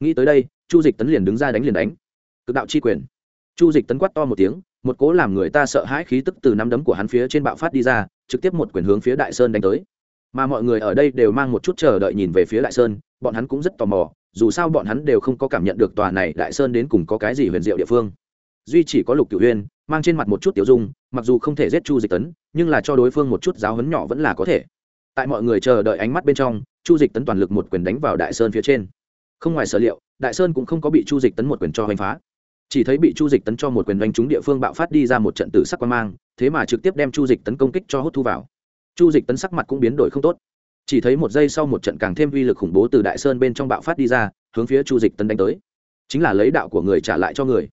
Nghĩ tới đây, chu dịch tấn liền đứng ra đánh liền đánh. Cực đạo chi quyền. Chu dịch tấn quát to một tiếng, một cố làm người ta sợ hãi khí tức từ năm đấm của hắn phía trên bạo phát đi ra, trực tiếp một quyền hướng phía đại sơn đánh tới. Mà mọi người ở đây đều mang một chút chờ đợi nhìn về phía đại sơn, bọn hắn cũng rất tò mò, dù sao bọn hắn đều không có cảm nhận được tòa này đại sơn đến cùng có cái gì huyền diệu địa phương. Duy chỉ có lục cửu huyên mang trên mặt một chút tiểu dung, mặc dù không thể giết chu dịch tấn, nhưng là cho đối phương một chút giáo hấn nhỏ vẫn là có thể. Tại mọi người chờ đợi ánh mắt bên trong, chu dịch tấn toàn lực một quyền đánh vào đại sơn phía trên. Không ngoài sở liệu, đại sơn cũng không có bị chu dịch tấn một quyền cho hoành phá. Chỉ thấy bị chu dịch tấn cho một quyền đánh trúng địa phương bạo phát đi ra một trận tử sắc quan mang, thế mà trực tiếp đem chu dịch tấn công kích cho hút thu vào. Chu dịch tấn sắc mặt cũng biến đổi không tốt. Chỉ thấy một giây sau một trận càng thêm uy lực khủng bố từ đại sơn bên trong bạo phát đi ra, hướng phía chu dịch tấn đánh tới. Chính là lấy đạo của người trả lại cho người.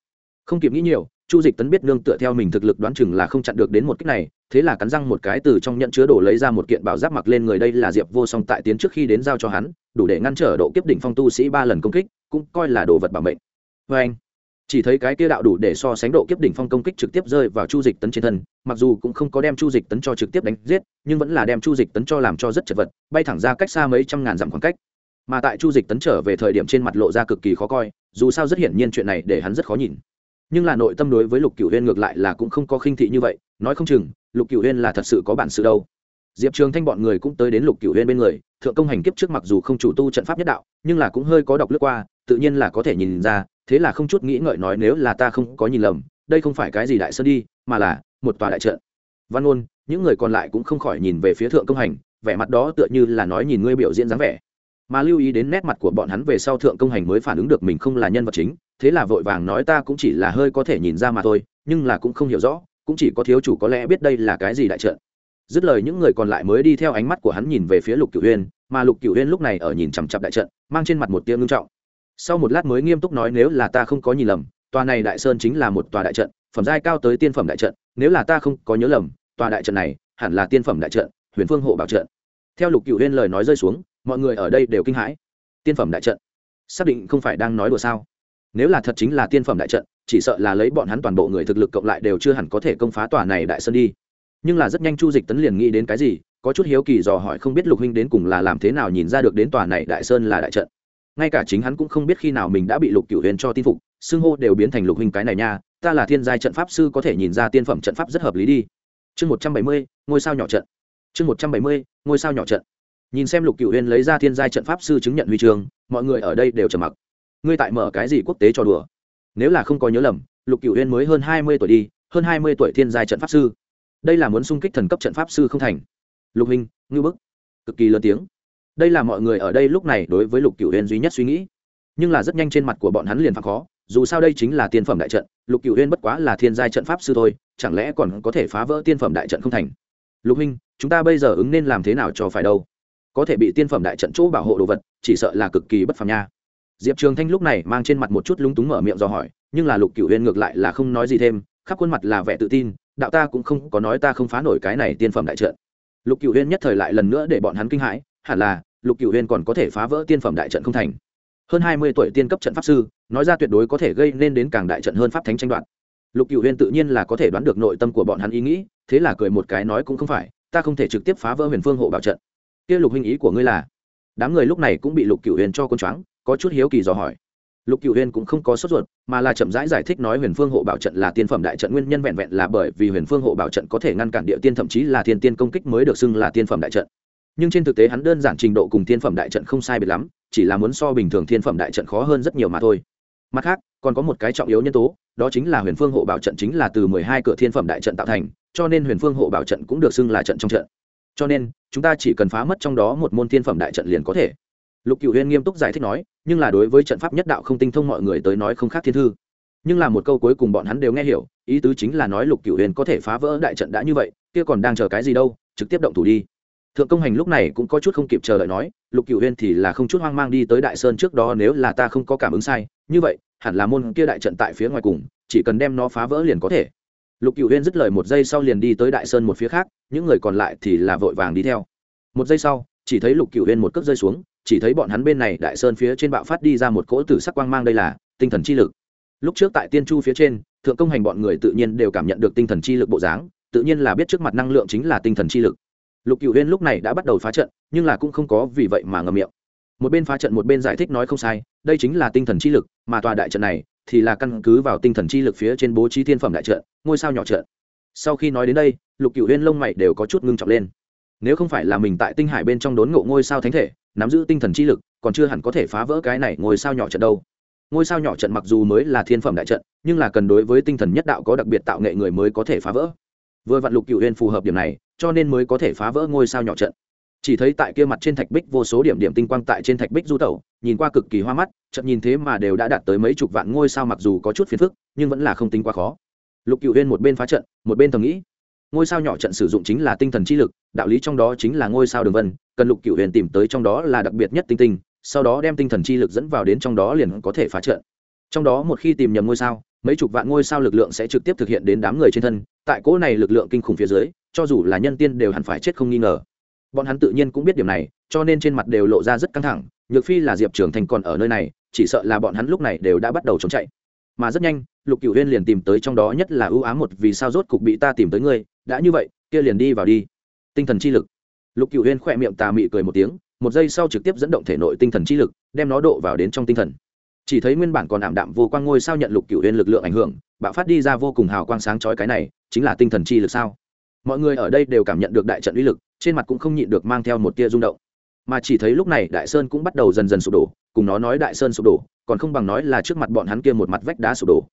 Không kịp nghĩ nhiều chu dịch tấn biết nương tựa theo mình thực lực đoán chừng là không chặn được đến một cách này, thế là cắn răng một cái từ trong nhận chứa đồ lấy ra một kiện bảo giáp mặc lên người đây là diệp vô song tại tiến trước khi đến giao cho hắn, đủ để ngăn trở độ kiếp đỉnh phong tu sĩ ba lần công kích, cũng coi là đồ vật bảo mệnh. Vê anh, chỉ thấy cái kia đạo đủ để so sánh độ kiếp đỉnh phong công kích trực tiếp rơi vào chu dịch tấn trên thân, mặc dù cũng không có đem chu dịch tấn cho trực tiếp đánh giết, nhưng vẫn là đem chu dịch tấn cho làm cho rất chật vật, bay thẳng ra cách xa mấy trăm ngàn dặm khoảng cách. Mà tại chu dịch tấn trở về thời điểm trên mặt lộ ra cực kỳ khó coi, dù sao rất hiển nhiên chuyện này để hắn rất khó nhìn nhưng là nội tâm đối với lục cửu huyên ngược lại là cũng không có khinh thị như vậy, nói không chừng, lục cửu huyên là thật sự có bản sự đâu. Diệp trường thanh bọn người cũng tới đến lục cửu huyên bên người, thượng công hành kiếp trước mặc dù không chủ tu trận pháp nhất đạo, nhưng là cũng hơi có đọc lướt qua, tự nhiên là có thể nhìn ra, thế là không chút nghĩ ngợi nói nếu là ta không có nhìn lầm, đây không phải cái gì đại sơn đi, mà là một tòa đại trận. Văn ôn những người còn lại cũng không khỏi nhìn về phía thượng công hành, vẻ mặt đó tựa như là nói nhìn ngươi biểu diễn dáng vẻ. Mà lưu ý đến nét mặt của bọn hắn về sau thượng công hành mới phản ứng được mình không là nhân vật chính thế là vội vàng nói ta cũng chỉ là hơi có thể nhìn ra mà thôi, nhưng là cũng không hiểu rõ, cũng chỉ có thiếu chủ có lẽ biết đây là cái gì đại trận. Dứt lời những người còn lại mới đi theo ánh mắt của hắn nhìn về phía lục cửu huyên mà lục cửu huyên lúc này ở nhìn chằm chặp đại trận, mang trên mặt một tia ngưng trọng. Sau một lát mới nghiêm túc nói nếu là ta không có nhìn lầm, tòa này đại sơn chính là một tòa đại trận, phẩm giai cao tới tiên phẩm đại trận, nếu là ta không có nhớ lầm, tòa đại trận này hẳn là tiên phẩm đại trận, huyền phương hộ bảo trận. Theo lục cửu huyên lời nói rơi xuống, mọi người ở đây đều kinh hãi. Tiên phẩm đại trận? Xác định không phải đang nói đùa sao? Nếu là thật chính là tiên phẩm đại trận, chỉ sợ là lấy bọn hắn toàn bộ người thực lực cộng lại đều chưa hẳn có thể công phá tòa này đại sơn đi. Nhưng là rất nhanh chu dịch tấn liền nghĩ đến cái gì, có chút hiếu kỳ dò hỏi không biết lục huynh đến cùng là làm thế nào nhìn ra được đến tòa này đại sơn là đại trận. Ngay cả chính hắn cũng không biết khi nào mình đã bị lục cửu huyền cho tin phục, xưng hô đều biến thành lục huynh cái này nha, ta là thiên giai trận pháp sư có thể nhìn ra tiên phẩm trận pháp rất hợp lý đi. Chương một trăm bảy mươi, ngôi sao nhỏ trận. Chương một trăm bảy mươi, ngôi sao nhỏ trận. Nhìn xem lục cửu huyền lấy ra thiên giai trận pháp sư chứng nhận huy trường mọi người ở đây đều trầm mặc ngươi tại mở cái gì quốc tế cho đùa? Nếu là không có nhớ lầm, lục cửu huyên mới hơn hai mươi tuổi đi, hơn hai mươi tuổi thiên giai trận pháp sư. Đây là muốn xung kích thần cấp trận pháp sư không thành. Lục hình ngư bức. Cực kỳ lớn tiếng. Đây là mọi người ở đây lúc này đối với lục cửu huyên duy nhất suy nghĩ. Nhưng là rất nhanh trên mặt của bọn hắn liền phạt khó, dù sao đây chính là tiên phẩm đại trận, lục cửu huyên bất quá là thiên giai trận pháp sư thôi, chẳng lẽ còn có thể phá vỡ tiên phẩm đại trận không thành? Lục huynh, chúng ta bây giờ ứng nên làm thế nào cho phải đâu? Có thể bị tiên phẩm đại trận chỗ bảo hộ đồ vật, chỉ sợ là cực kỳ bất phàm nha diệp trường thanh lúc này mang trên mặt một chút lúng túng mở miệng do hỏi, nhưng là lục cửu huyên ngược lại là không nói gì thêm, khắp khuôn mặt là vẻ tự tin, đạo ta cũng không có nói ta không phá nổi cái này tiên phẩm đại trận. Lục cửu huyên nhất thời lại lần nữa để bọn hắn kinh hãi, hẳn là, lục cửu huyên còn có thể phá vỡ tiên phẩm đại trận không thành. Hơn hai mươi tuổi tiên cấp trận pháp sư, nói ra tuyệt đối có thể gây nên đến càng đại trận hơn pháp thánh tranh đoạt. Lục cửu huyên tự nhiên là có thể đoán được nội tâm của bọn hắn ý nghĩ, thế là cười một cái nói cũng không phải, ta không thể trực tiếp phá vỡ huyền phương hộ bảo trận. Kia lục huynh ý của ngươi là? Đám người lúc này cũng bị lục cửu huyền cho quân choáng có chút hiếu kỳ dò hỏi. Lục cựu huyên cũng không có sốt ruột mà là chậm rãi giải, giải thích nói huyền phương hộ bảo trận là tiên phẩm đại trận nguyên nhân vẹn vẹn là bởi vì huyền phương hộ bảo trận có thể ngăn cản địa tiên thậm chí là thiên tiên công kích mới được xưng là tiên phẩm đại trận. Nhưng trên thực tế hắn đơn giản trình độ cùng tiên phẩm đại trận không sai biệt lắm chỉ là muốn so bình thường thiên phẩm đại trận khó hơn rất nhiều mà thôi. Mặt khác còn có một cái trọng yếu nhân tố đó chính là huyền phương hộ bảo trận chính là từ mười hai cửa thiên phẩm đại trận tạo thành cho nên huyền phương hộ bảo trận cũng được xưng là trận trong trận. Cho nên chúng ta chỉ cần phá mất trong đó một môn thiên phẩm đại trận liền có thể lục cựu huyên nghiêm túc giải thích nói, nhưng là đối với trận pháp nhất đạo không tinh thông mọi người tới nói không khác thiên thư. Nhưng là một câu cuối cùng bọn hắn đều nghe hiểu, ý tứ chính là nói lục cựu huyền có thể phá vỡ đại trận đã như vậy, kia còn đang chờ cái gì đâu, trực tiếp động thủ đi. Thượng công hành lúc này cũng có chút không kịp chờ đợi nói, lục cựu huyền thì là không chút hoang mang đi tới đại sơn trước đó, nếu là ta không có cảm ứng sai, như vậy, hẳn là môn kia đại trận tại phía ngoài cùng, chỉ cần đem nó phá vỡ liền có thể. Lục cựu huyên dứt lời một giây sau liền đi tới đại sơn một phía khác, những người còn lại thì là vội vàng đi theo. Một giây sau chỉ thấy lục cựu huyên một cước rơi xuống, chỉ thấy bọn hắn bên này đại sơn phía trên bạo phát đi ra một cỗ tử sắc quang mang đây là tinh thần chi lực. Lúc trước tại tiên chu phía trên, thượng công hành bọn người tự nhiên đều cảm nhận được tinh thần chi lực bộ dáng, tự nhiên là biết trước mặt năng lượng chính là tinh thần chi lực. Lục cựu huyên lúc này đã bắt đầu phá trận, nhưng là cũng không có vì vậy mà ngầm miệng. Một bên phá trận một bên giải thích nói không sai, đây chính là tinh thần chi lực, mà tòa đại trận này thì là căn cứ vào tinh thần chi lực phía trên bố trí thiên phẩm đại trận, ngôi sao nhỏ trận. Sau khi nói đến đây, lục cựu huyên lông mày đều có chút ngưng trọng lên nếu không phải là mình tại tinh hải bên trong đốn ngộ ngôi sao thánh thể, nắm giữ tinh thần chi lực, còn chưa hẳn có thể phá vỡ cái này ngôi sao nhỏ trận đâu. Ngôi sao nhỏ trận mặc dù mới là thiên phẩm đại trận, nhưng là cần đối với tinh thần nhất đạo có đặc biệt tạo nghệ người mới có thể phá vỡ. Vừa vạn lục cựu huyền phù hợp điểm này, cho nên mới có thể phá vỡ ngôi sao nhỏ trận. Chỉ thấy tại kia mặt trên thạch bích vô số điểm điểm tinh quang tại trên thạch bích du tẩu, nhìn qua cực kỳ hoa mắt chậm nhìn thế mà đều đã đạt tới mấy chục vạn ngôi sao mặc dù có chút phiền phức, nhưng vẫn là không tính quá khó. Lục cựu huyên một bên phá trận, một bên thầm nghĩ ngôi sao nhỏ trận sử dụng chính là tinh thần chi lực, đạo lý trong đó chính là ngôi sao đường vân, cần lục cựu huyền tìm tới trong đó là đặc biệt nhất tinh tinh, sau đó đem tinh thần chi lực dẫn vào đến trong đó liền có thể phá trận. Trong đó một khi tìm nhầm ngôi sao, mấy chục vạn ngôi sao lực lượng sẽ trực tiếp thực hiện đến đám người trên thân, tại cỗ này lực lượng kinh khủng phía dưới, cho dù là nhân tiên đều hẳn phải chết không nghi ngờ. Bọn hắn tự nhiên cũng biết điểm này, cho nên trên mặt đều lộ ra rất căng thẳng, nhược phi là diệp trường thành còn ở nơi này, chỉ sợ là bọn hắn lúc này đều đã bắt đầu trốn chạy. Mà rất nhanh, lục cửu huyên liền tìm tới trong đó nhất là ưu ám một vì sao rốt cục bị ta tìm tới ngươi đã như vậy, kia liền đi vào đi. Tinh thần chi lực. Lục cửu huyên khỏe miệng tà mị cười một tiếng, một giây sau trực tiếp dẫn động thể nội tinh thần chi lực, đem nó độ vào đến trong tinh thần. Chỉ thấy nguyên bản còn ảm đạm vô quang ngôi sao nhận lục cửu huyên lực lượng ảnh hưởng, bạo phát đi ra vô cùng hào quang sáng chói cái này, chính là tinh thần chi lực sao? Mọi người ở đây đều cảm nhận được đại trận uy lực, trên mặt cũng không nhịn được mang theo một tia rung động. Mà chỉ thấy lúc này đại sơn cũng bắt đầu dần dần sụp đổ, cùng nó nói đại sơn sụp đổ, còn không bằng nói là trước mặt bọn hắn kia một mặt vách đá sụp đổ.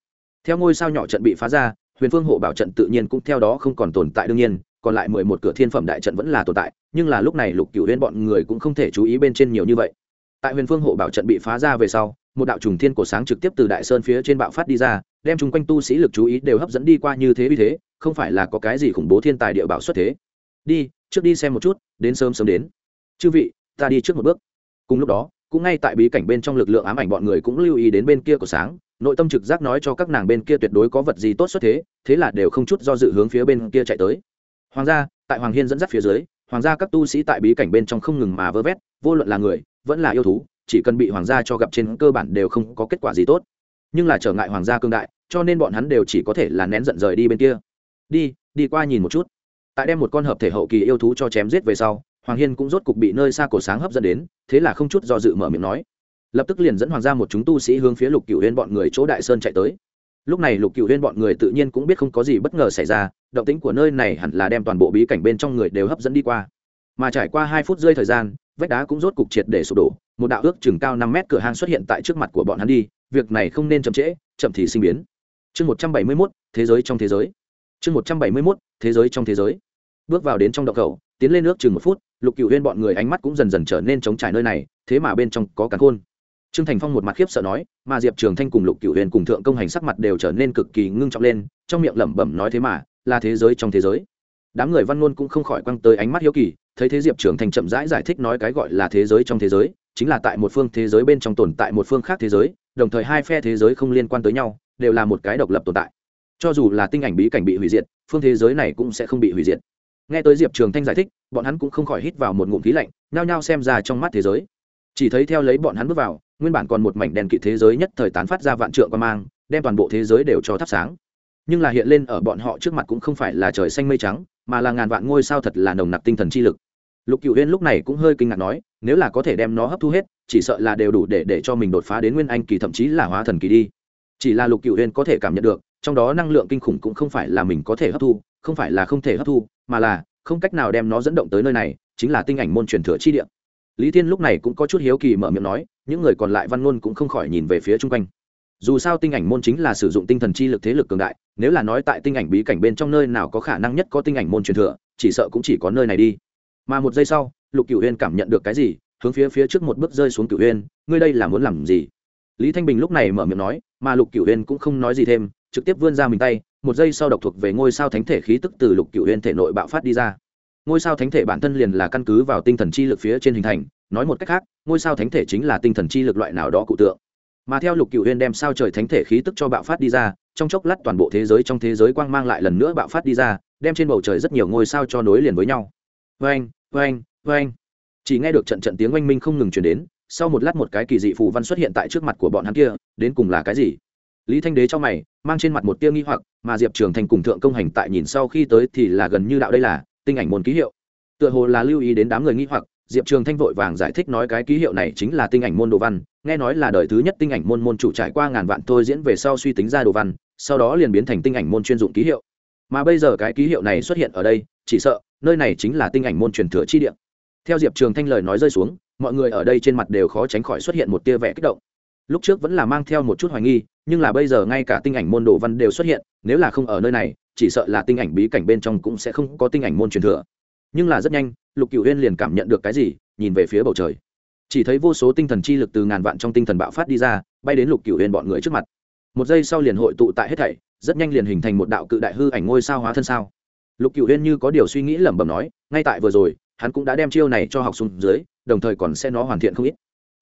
Theo ngôi sao nhỏ trận bị phá ra huyền phương hộ bảo trận tự nhiên cũng theo đó không còn tồn tại đương nhiên, còn lại mười một cửa thiên phẩm đại trận vẫn là tồn tại, nhưng là lúc này lục cựu huyên bọn người cũng không thể chú ý bên trên nhiều như vậy. Tại huyền phương hộ bảo trận bị phá ra về sau, một đạo trùng thiên cổ sáng trực tiếp từ đại sơn phía trên bạo phát đi ra, đem chung quanh tu sĩ lực chú ý đều hấp dẫn đi qua như thế vì thế, không phải là có cái gì khủng bố thiên tài địa bảo xuất thế. Đi, trước đi xem một chút, đến sớm sớm đến. Chư vị, ta đi trước một bước. Cùng lúc đó, cũng ngay tại bí cảnh bên trong lực lượng ám ảnh bọn người cũng lưu ý đến bên kia của sáng nội tâm trực giác nói cho các nàng bên kia tuyệt đối có vật gì tốt xuất thế thế là đều không chút do dự hướng phía bên kia chạy tới. Hoàng gia, tại hoàng hiên dẫn dắt phía dưới, hoàng gia các tu sĩ tại bí cảnh bên trong không ngừng mà vơ vét, vô luận là người, vẫn là yêu thú, chỉ cần bị hoàng gia cho gặp trên cơ bản đều không có kết quả gì tốt. Nhưng là trở ngại hoàng gia cương đại, cho nên bọn hắn đều chỉ có thể là nén giận rời đi bên kia. Đi đi qua nhìn một chút. Tại đem một con hợp thể hậu kỳ yêu thú cho chém giết về sau, hoàng hiên cũng rốt cục bị nơi xa cổ sáng hấp dẫn đến, thế là không chút do dự mở miệng nói lập tức liền dẫn hoàng gia một chúng tu sĩ hướng phía lục cựu huyên bọn người chỗ đại sơn chạy tới. Lúc này lục cựu huyên bọn người tự nhiên cũng biết không có gì bất ngờ xảy ra, động tính của nơi này hẳn là đem toàn bộ bí cảnh bên trong người đều hấp dẫn đi qua. Mà trải qua hai phút rơi thời gian, vách đá cũng rốt cục triệt để sụp đổ, một đạo ước chừng cao năm mét cửa hang xuất hiện tại trước mặt của bọn hắn đi, việc này không nên chậm trễ, chậm thì sinh biến. Chương một trăm bảy mươi mốt, thế giới trong thế giới. Chương một trăm bảy mươi mốt, thế giới trong thế giới. Bước vào đến trong động khẩu, tiến lên nước chừng một phút, lục cựu huyên bọn người ánh mắt cũng dần dần trở nên trống trải nơi này, thế mà bên trong có cắn khôn trương thành phong một mặt khiếp sợ nói mà diệp trường thanh cùng lục cựu huyền cùng thượng công hành sắc mặt đều trở nên cực kỳ ngưng trọng lên trong miệng lẩm bẩm nói thế mà là thế giới trong thế giới. Đám người văn ngôn cũng không khỏi quăng tới ánh mắt hiếu kỳ thấy thế diệp trường thanh chậm rãi giải, giải thích nói cái gọi là thế giới trong thế giới chính là tại một phương thế giới bên trong tồn tại một phương khác thế giới đồng thời hai phe thế giới không liên quan tới nhau đều là một cái độc lập tồn tại. Cho dù là tinh ảnh bí cảnh bị hủy diệt phương thế giới này cũng sẽ không bị hủy diệt. Nghe tới diệp trường thanh giải thích bọn hắn cũng không khỏi hít vào một ngụm khí lạnh nhao nhao xem ra trong mắt thế giới. Chỉ thấy theo lấy bọn hắn bước vào nguyên bản còn một mảnh đèn kỵ thế giới nhất thời tán phát ra vạn trượng quan mang, đem toàn bộ thế giới đều cho thắp sáng. Nhưng là hiện lên ở bọn họ trước mặt cũng không phải là trời xanh mây trắng, mà là ngàn vạn ngôi sao thật là nồng nặc tinh thần chi lực. Lục cựu huyên lúc này cũng hơi kinh ngạc nói, nếu là có thể đem nó hấp thu hết, chỉ sợ là đều đủ để để cho mình đột phá đến nguyên anh kỳ thậm chí là hóa thần kỳ đi. Chỉ là lục cựu huyên có thể cảm nhận được, trong đó năng lượng kinh khủng cũng không phải là mình có thể hấp thu, không phải là không thể hấp thu, mà là không cách nào đem nó dẫn động tới nơi này, chính là tinh ảnh môn truyền thừa chi địa. Lý thiên lúc này cũng có chút hiếu kỳ mở miệng nói những người còn lại văn ngôn cũng không khỏi nhìn về phía chung quanh. Dù sao tinh ảnh môn chính là sử dụng tinh thần chi lực thế lực cường đại, nếu là nói tại tinh ảnh bí cảnh bên trong nơi nào có khả năng nhất có tinh ảnh môn truyền thừa, chỉ sợ cũng chỉ có nơi này đi. Mà một giây sau, lục cửu huyên cảm nhận được cái gì, hướng phía phía trước một bước rơi xuống cửu huyên ngươi đây là muốn làm gì? Lý thanh bình lúc này mở miệng nói, mà lục cửu huyên cũng không nói gì thêm, trực tiếp vươn ra mình tay, một giây sau độc thuộc về ngôi sao thánh thể khí tức từ lục cửu huyên thể nội bạo phát đi ra. Ngôi sao thánh thể bản thân liền là căn cứ vào tinh thần chi lực phía trên hình thành nói một cách khác, ngôi sao thánh thể chính là tinh thần chi lực loại nào đó cụ tượng. Mà theo lục cựu huyên đem sao trời thánh thể khí tức cho bạo phát đi ra, trong chốc lát toàn bộ thế giới trong thế giới quang mang lại lần nữa bạo phát đi ra, đem trên bầu trời rất nhiều ngôi sao cho nối liền với nhau. Vâng vâng vâng chỉ nghe được trận trận tiếng oanh minh không ngừng chuyển đến, sau một lát một cái kỳ dị phù văn xuất hiện tại trước mặt của bọn hắn kia, đến cùng là cái gì? Lý thanh đế cho mày, mang trên mặt một tia nghi hoặc, mà diệp trường thành cùng thượng công hành tại nhìn sau khi tới thì là gần như đạo đây là, tinh ảnh môn ký hiệu. Tựa hồ là lưu ý đến đám người nghi hoặc diệp trường thanh vội vàng giải thích nói cái ký hiệu này chính là tinh ảnh môn đồ văn, nghe nói là đời thứ nhất tinh ảnh môn môn chủ trải qua ngàn vạn thôi diễn về sau suy tính ra đồ văn, sau đó liền biến thành tinh ảnh môn chuyên dụng ký hiệu. Mà bây giờ cái ký hiệu này xuất hiện ở đây, chỉ sợ, nơi này chính là tinh ảnh môn truyền thừa chi địa. Theo diệp trường thanh lời nói rơi xuống, mọi người ở đây trên mặt đều khó tránh khỏi xuất hiện một tia vẻ kích động. Lúc trước vẫn là mang theo một chút hoài nghi, nhưng là bây giờ ngay cả tinh ảnh môn đồ văn đều xuất hiện, nếu là không ở nơi này, chỉ sợ là tinh ảnh bí cảnh bên trong cũng sẽ không có tinh ảnh môn truyền thừa nhưng là rất nhanh, lục cựu huyên liền cảm nhận được cái gì, nhìn về phía bầu trời. Chỉ thấy vô số tinh thần chi lực từ ngàn vạn trong tinh thần bạo phát đi ra, bay đến lục cựu huyên bọn người trước mặt. Một giây sau liền hội tụ tại hết thảy, rất nhanh liền hình thành một đạo cự đại hư ảnh ngôi sao hóa thân sao. Lục cựu huyên như có điều suy nghĩ lẩm bẩm nói, ngay tại vừa rồi, hắn cũng đã đem chiêu này cho học xuống dưới, đồng thời còn sẽ nó hoàn thiện không ít.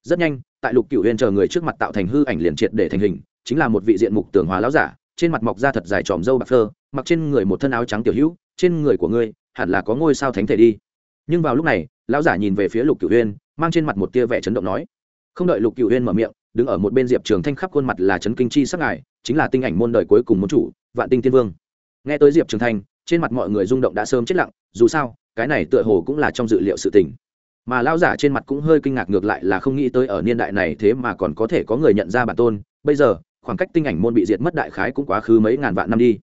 Rất nhanh, tại lục cựu huyên chờ người trước mặt tạo thành hư ảnh liền triệt để thành hình, chính là một vị diện mục tường hòa lão giả, trên mặt mọc ra thật dài tròm râu bạc phơ, mặc trên người một thân áo trắng tiểu hữu, trên người của ngươi hẳn là có ngôi sao thánh thể đi. Nhưng vào lúc này, lão giả nhìn về phía lục cửu huyên mang trên mặt một tia vẻ chấn động nói, không đợi lục cửu huyên mở miệng, đứng ở một bên diệp trường thanh khắp khuôn mặt là chấn kinh chi sắc ngài, chính là tinh ảnh môn đời cuối cùng môn chủ, vạn tinh tiên vương. Nghe tới diệp trường thanh, trên mặt mọi người rung động đã sớm chết lặng, dù sao, cái này tựa hồ cũng là trong dự liệu sự tình. Mà lão giả trên mặt cũng hơi kinh ngạc ngược lại là không nghĩ tới ở niên đại này thế mà còn có thể có người nhận ra bản tôn, bây giờ, khoảng cách tinh ảnh môn bị diệt mất đại khái cũng quá khứ mấy ngàn vạn năm đi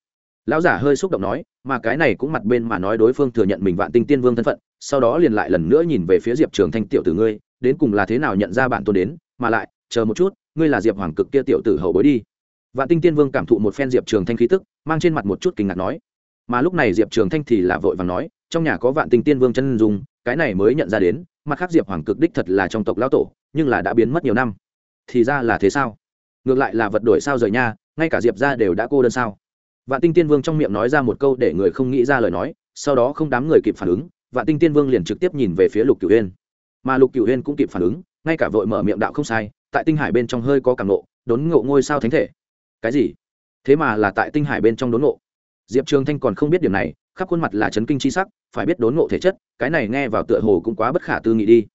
lão giả hơi xúc động nói, mà cái này cũng mặt bên mà nói đối phương thừa nhận mình vạn tinh tiên vương thân phận, sau đó liền lại lần nữa nhìn về phía diệp trường thanh tiểu tử ngươi, đến cùng là thế nào nhận ra bản tôn đến, mà lại, chờ một chút, ngươi là diệp hoàng cực kia tiểu tử hậu bối đi. Vạn tinh tiên vương cảm thụ một phen diệp trường thanh khí tức, mang trên mặt một chút kinh ngạc nói. Mà lúc này diệp trường thanh thì là vội và nói, trong nhà có vạn tinh tiên vương chân dùng cái này mới nhận ra đến, mặt khác diệp hoàng cực đích thật là trong tộc lão tổ, nhưng là đã biến mất nhiều năm. Thì ra là thế sao? Ngược lại là vật đổi sao rời nha, ngay cả diệp ra đều đã cô đơn sao? Vạn tinh tiên vương trong miệng nói ra một câu để người không nghĩ ra lời nói, sau đó không đám người kịp phản ứng, vạn tinh tiên vương liền trực tiếp nhìn về phía lục cửu huyên mà lục cửu huyên cũng kịp phản ứng, ngay cả vội mở miệng đạo không sai, tại tinh hải bên trong hơi có cảm nộ, đốn ngộ ngôi sao thánh thể. Cái gì? Thế mà là tại tinh hải bên trong đốn ngộ. Diệp trường thanh còn không biết điểm này, khắp khuôn mặt là chấn kinh c h i sắc, phải biết đốn ngộ thể chất, cái này nghe vào tựa hồ cũng quá bất khả tư nghị đi.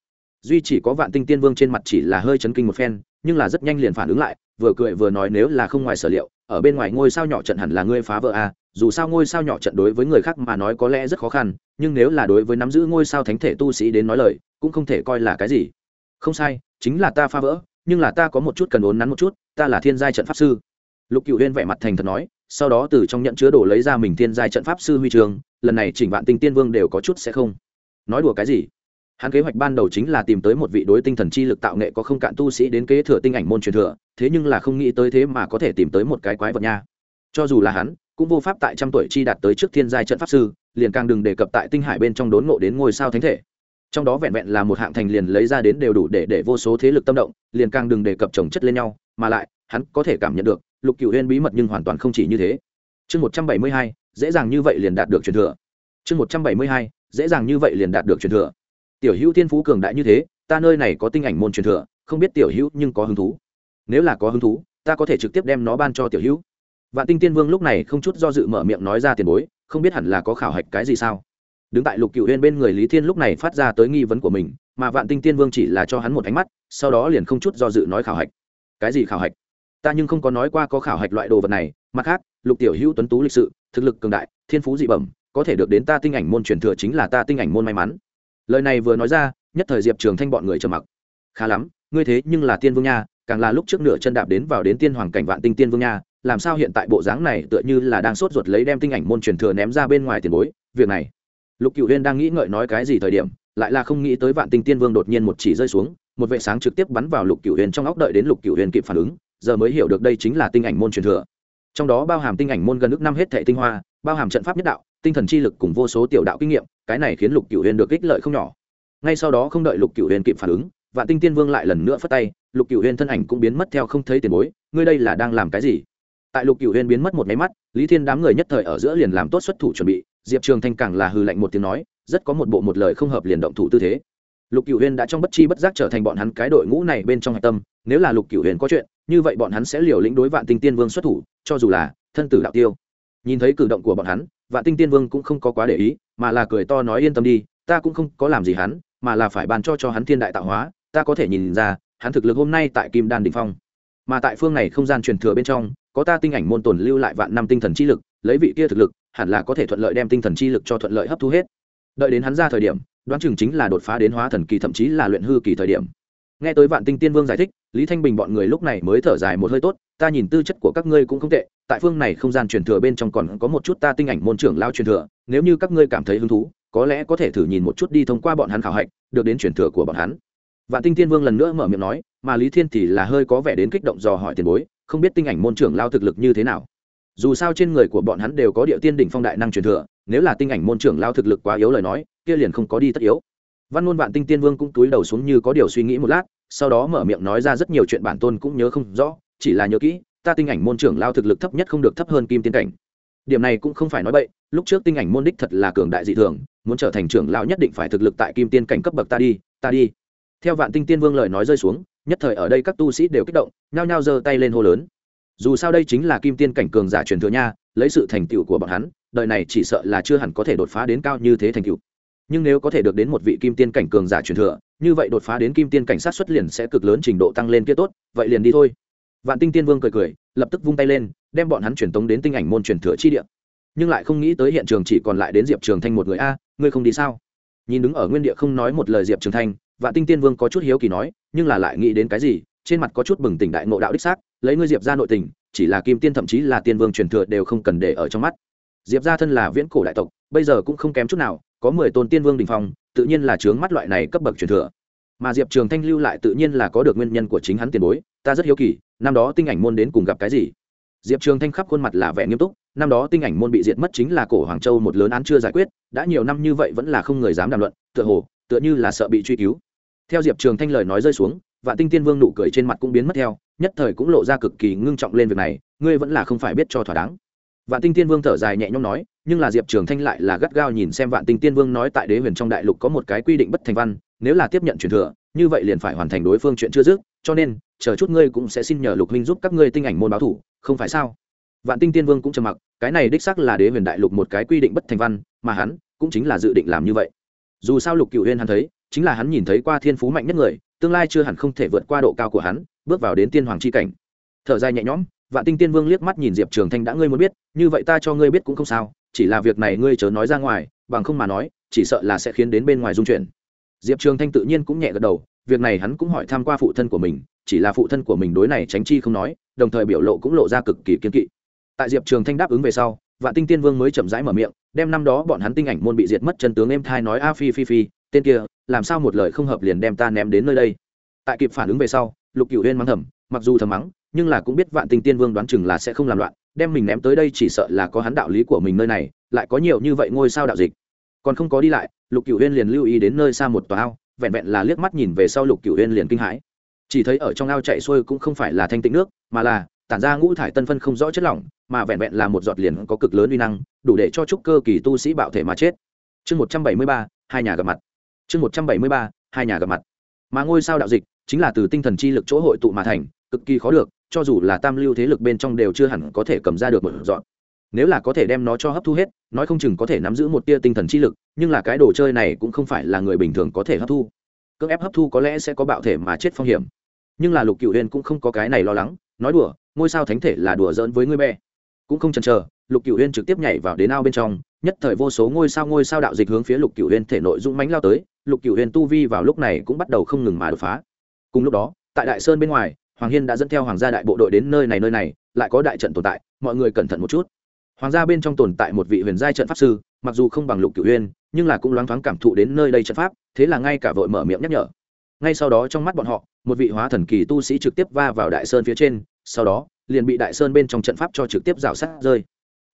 Duy chỉ có vạn tinh tiên vương trên mặt chỉ là hơi chấn kinh một phen, nhưng là rất nhanh liền phản ứng lại, vừa cười vừa nói nếu là không ngoài sở liệu ở bên ngoài ngôi sao nhỏ trận hẳn là ngươi phá vỡ a à, dù sao ngôi sao nhỏ trận đối với người khác mà nói có lẽ rất khó khăn nhưng nếu là đối với nắm giữ ngôi sao thánh thể tu sĩ đến nói lời cũng không thể coi là cái gì. Không sai chính là ta phá vỡ nhưng là ta có một chút cần ốn nắn một chút ta là thiên giai trận pháp sư. Lục cựu huyên vẻ mặt thành thật nói sau đó từ trong nhận chứa đồ lấy ra mình thiên giai trận pháp sư huy trường lần này chỉnh vạn tinh tiên vương đều có chút sẽ không. Nói đùa cái gì? Hắn kế hoạch ban đầu chính là tìm tới một vị đối tinh thần chi lực tạo nghệ có không cạn tu sĩ đến kế thừa tinh ảnh môn truyền thừa, thế nhưng là không nghĩ tới thế mà có thể tìm tới một cái quái vật nha. Cho dù là hắn, cũng vô pháp tại trăm tuổi chi đạt tới trước thiên giai trận pháp sư, liền càng đừng đề cập tại tinh hải bên trong đốn ngộ đến ngôi sao thánh thể. Trong đó vẹn vẹn là một hạng thành liền lấy ra đến đều đủ để để vô số thế lực tâm động, liền càng đừng đề cập trồng chất lên nhau, mà lại, hắn có thể cảm nhận được, lục cựu huyên bí mật nhưng hoàn toàn không chỉ như thế. Chương một trăm bảy mươi hai, dễ dàng như vậy liền đạt được truyền thừa. Chương một trăm bảy mươi hai, dễ dàng như vậy liền đạt được truyền thừa tiểu hữu thiên phú cường đại như thế, ta nơi này có tinh ảnh môn truyền thừa, không biết tiểu hữu nhưng có hứng thú. Nếu là có hứng thú, ta có thể trực tiếp đem nó ban cho tiểu hữu. Vạn tinh tiên vương lúc này không chút do dự mở miệng nói ra tiền bối, không biết hẳn là có khảo hạch cái gì sao? Đứng tại lục cựu huyên bên người lý thiên lúc này phát ra tới nghi vấn của mình, mà vạn tinh tiên vương chỉ là cho hắn một ánh mắt, sau đó liền không chút do dự nói khảo hạch. Cái gì khảo hạch? Ta nhưng không có nói qua có khảo hạch loại đồ vật này, mặt khác, lục tiểu hữu tuấn tú lịch sự, thực lực cường đại, thiên phú dị bẩm, có thể được đến ta tinh ảnh môn truyền thừa chính là ta tinh ảnh môn may mắn lời này vừa nói ra, nhất thời diệp trường thanh bọn người trầm mặc. Khá lắm, ngươi thế nhưng là tiên vương nha, càng là lúc trước nửa chân đạp đến vào đến tiên hoàng cảnh vạn tinh tiên vương nha, làm sao hiện tại bộ dáng này tựa như là đang sốt ruột lấy đem tinh ảnh môn truyền thừa ném ra bên ngoài tiền bối, việc này. Lục cựu huyên đang nghĩ ngợi nói cái gì thời điểm, lại là không nghĩ tới vạn tinh tiên vương đột nhiên một chỉ rơi xuống, một vệ sáng trực tiếp bắn vào lục cựu huyền trong óc đợi đến lục cựu huyền kịp phản ứng, giờ mới hiểu được đây chính là tinh ảnh môn truyền thừa. Trong đó bao hàm tinh ảnh môn gần ước năm hết thệ tinh hoa, bao hàm trận pháp nhất đạo tinh thần chi lực cùng vô số tiểu đạo kinh nghiệm, cái này khiến lục cựu huyền được ích lợi không nhỏ. Ngay sau đó không đợi lục cựu huyền kịp phản ứng, vạn tinh tiên vương lại lần nữa phất tay, lục cựu huyền thân ảnh cũng biến mất theo không thấy tiền bối, ngươi đây là đang làm cái gì? Tại lục cựu huyền biến mất một máy mắt, lý thiên đám người nhất thời ở giữa liền làm tốt xuất thủ chuẩn bị, diệp trường thanh càng là hư lạnh một tiếng nói, rất có một bộ một lời không hợp liền động thủ tư thế. Lục cựu huyền đã trong bất chi bất giác trở thành bọn hắn cái đội ngũ này bên trong hạch tâm, nếu là lục cựu huyền có chuyện, như vậy bọn hắn sẽ liều lĩnh đối vạn tinh tiên vương xuất thủ, cho dù là thân tử đạo tiêu. Nhìn thấy cử động của bọn hắn vạn tinh tiên vương cũng không có quá để ý, mà là cười to nói yên tâm đi, ta cũng không có làm gì hắn, mà là phải bàn cho cho hắn thiên đại tạo hóa, ta có thể nhìn ra, hắn thực lực hôm nay tại kim đan đình phong. Mà tại phương này không gian truyền thừa bên trong, có ta tinh ảnh môn tồn lưu lại vạn năm tinh thần chi lực, lấy vị kia thực lực, hẳn là có thể thuận lợi đem tinh thần chi lực cho thuận lợi hấp thu hết. Đợi đến hắn ra thời điểm, đoán chừng chính là đột phá đến hóa thần kỳ thậm chí là luyện hư kỳ thời điểm nghe tới vạn tinh tiên vương giải thích, lý thanh bình bọn người lúc này mới thở dài một hơi tốt, ta nhìn tư chất của các ngươi cũng không tệ, tại phương này không gian truyền thừa bên trong còn có một chút ta tinh ảnh môn trưởng lao truyền thừa, nếu như các ngươi cảm thấy hứng thú, có lẽ có thể thử nhìn một chút đi thông qua bọn hắn khảo hạch, được đến truyền thừa của bọn hắn. Vạn tinh tiên vương lần nữa mở miệng nói, mà lý thiên thì là hơi có vẻ đến kích động dò hỏi tiền bối, không biết tinh ảnh môn trưởng lao thực lực như thế nào. Dù sao trên người của bọn hắn đều có địa tiên đỉnh phong đại năng truyền thừa, nếu là tinh ảnh môn trưởng lao thực lực quá yếu lời nói, kia liền không có đi tất yếu văn ngôn vạn tinh tiên vương cũng túi đầu xuống như có điều suy nghĩ một lát, sau đó mở miệng nói ra rất nhiều chuyện bản tôn cũng nhớ không rõ, chỉ là nhớ kỹ, ta tinh ảnh môn trưởng lao thực lực thấp nhất không được thấp hơn kim tiên cảnh. Điểm này cũng không phải nói bậy, lúc trước tinh ảnh môn đích thật là cường đại dị thường, muốn trở thành trưởng lão nhất định phải thực lực tại kim tiên cảnh cấp bậc ta đi ta đi. Theo vạn tinh tiên vương lời nói rơi xuống, nhất thời ở đây các tu sĩ đều kích động, nhao nhao giơ tay lên hô lớn. Dù sao đây chính là kim tiên cảnh cường giả truyền thừa nha, lấy sự thành tựu của bọn hắn, đời này chỉ sợ là chưa hẳn có thể đột phá đến cao như thế thành tựu nhưng nếu có thể được đến một vị kim tiên cảnh cường giả truyền thừa, như vậy đột phá đến kim tiên cảnh sát xuất liền sẽ cực lớn trình độ tăng lên kia tốt, vậy liền đi thôi. Vạn tinh tiên vương cười cười, lập tức vung tay lên, đem bọn hắn truyền tống đến tinh ảnh môn truyền thừa chi địa. Nhưng lại không nghĩ tới hiện trường chỉ còn lại đến diệp trường thanh một người a, ngươi không đi sao? Nhìn đứng ở nguyên địa không nói một lời diệp trường thanh, vạn tinh tiên vương có chút hiếu kỳ nói, nhưng là lại nghĩ đến cái gì, trên mặt có chút bừng tỉnh đại ngộ đạo đích xác, lấy ngươi diệp ra nội tình, chỉ là kim tiên thậm chí là tiên vương truyền thừa đều không cần để ở trong mắt. Diệp ra thân là viễn cổ đại tộc, bây giờ cũng không kém chút nào có mười tôn tiên vương đình phong, tự nhiên là chướng mắt loại này cấp bậc truyền thừa. Mà diệp trường thanh lưu lại tự nhiên là có được nguyên nhân của chính hắn tiền bối, ta rất hiếu kỳ, năm đó tinh ảnh môn đến cùng gặp cái gì? Diệp trường thanh khắp khuôn mặt là vẻ nghiêm túc, năm đó tinh ảnh môn bị diệt mất chính là cổ hoàng châu một lớn án chưa giải quyết, đã nhiều năm như vậy vẫn là không người dám đàm luận, tựa hồ, tựa như là sợ bị truy cứu. Theo diệp trường thanh lời nói rơi xuống và tinh tiên vương nụ cười trên mặt cũng biến mất theo, nhất thời cũng lộ ra cực kỳ ngưng trọng lên việc này, ngươi vẫn là không phải biết cho thỏa đáng. Vạn tinh tiên vương thở dài nhẹ nhõm nói nhưng là diệp trường thanh lại là gắt gao nhìn xem vạn tinh tiên vương nói tại đế huyền trong đại lục có một cái quy định bất thành văn, nếu là tiếp nhận truyền thừa, như vậy liền phải hoàn thành đối phương chuyện chưa dứt, cho nên, chờ chút ngươi cũng sẽ xin nhờ lục huynh giúp các ngươi tinh ảnh môn báo thủ, không phải sao? Vạn tinh tiên vương cũng trầm mặc, cái này đích xác là đế huyền đại lục một cái quy định bất thành văn, mà hắn cũng chính là dự định làm như vậy. Dù sao lục cựu huyên hắn thấy, chính là hắn nhìn thấy qua thiên phú mạnh nhất người, tương lai chưa hẳn không thể vượt qua độ cao của hắn, bước vào đến tiên hoàng c h i cảnh. Thở dài nhẹ nhõm vạn tinh tiên vương liếc mắt nhìn diệp trường thanh đã ngươi muốn biết, như vậy ta cho ngươi biết cũng không sao, chỉ là việc này ngươi chớ nói ra ngoài, bằng không mà nói, chỉ sợ là sẽ khiến đến bên ngoài dung chuyển diệp trường thanh tự nhiên cũng nhẹ gật đầu, việc này hắn cũng hỏi tham q u a phụ thân của mình, chỉ là phụ thân của mình đối này tránh chi không nói, đồng thời biểu lộ cũng lộ ra cực kỳ kiên kỵ. Tại diệp trường thanh đáp ứng về sau, vạn tinh tiên vương mới chậm rãi mở miệng, đem năm đó bọn hắn tinh ảnh môn bị diệt mất chân tướng em thai nói, a phi phi phi, tên kia, làm sao một lời không hợp liền đem ta ném đến nơi đây? Tại kịp phản ứng về sau, lục cựu huyên mắng thầm, mặc dù thầm mắng nhưng là cũng biết vạn tinh tiên vương đoán chừng là sẽ không làm loạn, đem mình ném tới đây chỉ sợ là có hắn đạo lý của mình nơi này, lại có nhiều như vậy ngôi sao đạo dịch. Còn không có đi lại, lục cựu huyên liền lưu ý đến nơi xa một tòa ao, vẹn vẹn là liếc mắt nhìn về sau lục cựu huyên liền kinh hãi. Chỉ thấy ở trong ao chạy xuôi cũng không phải là thanh tịnh nước, mà là, tản ra ngũ thải tân phân không rõ chất lỏng, mà vẹn vẹn là một giọt liền có cực lớn uy năng, đủ để cho trúc cơ kỳ tu sĩ bạo thể mà chết. Chương một trăm bảy mươi ba, hai nhà gặp mặt. Chương một trăm bảy mươi ba, hai nhà gặp mặt. Mà ngôi sao đạo dịch chính là từ tinh thần chi lực chỗ hội tụ mà thành, cực kỳ khó được cho dù là tam lưu thế lực bên trong đều chưa hẳn có thể cầm ra được một dọn. Nếu là có thể đem nó cho hấp thu hết, nói không chừng có thể nắm giữ một tia tinh thần chi lực, nhưng là cái đồ chơi này cũng không phải là người bình thường có thể hấp thu. Cưỡng ép hấp thu có lẽ sẽ có bạo thể mà chết phong hiểm. Nhưng là lục cựu huyền cũng không có cái này lo lắng, nói đùa, ngôi sao thánh thể là đùa giỡn với ngươi bè. Cũng không chần chờ, lục cựu huyền trực tiếp nhảy vào đến ao bên trong, nhất thời vô số ngôi sao ngôi sao đạo dịch hướng phía lục cựu huyền thể nội dũng mánh lao tới, lục cựu huyền tu vi vào lúc này cũng bắt đầu không ngừng mà đột phá. Cùng lúc đó, tại đại sơn bên ngoài hoàng hiên đã dẫn theo hoàng gia đại bộ đội đến nơi này nơi này, lại có đại trận tồn tại, mọi người cẩn thận một chút. Hoàng gia bên trong tồn tại một vị huyền giai trận pháp sư, mặc dù không bằng lục cửu huyên nhưng là cũng loáng thoáng cảm thụ đến nơi đây trận pháp, thế là ngay cả vội mở miệng nhắc nhở. Ngay sau đó trong mắt bọn họ, một vị hóa thần kỳ tu sĩ trực tiếp va vào đại sơn phía trên, sau đó, liền bị đại sơn bên trong trận pháp cho trực tiếp rào sát rơi.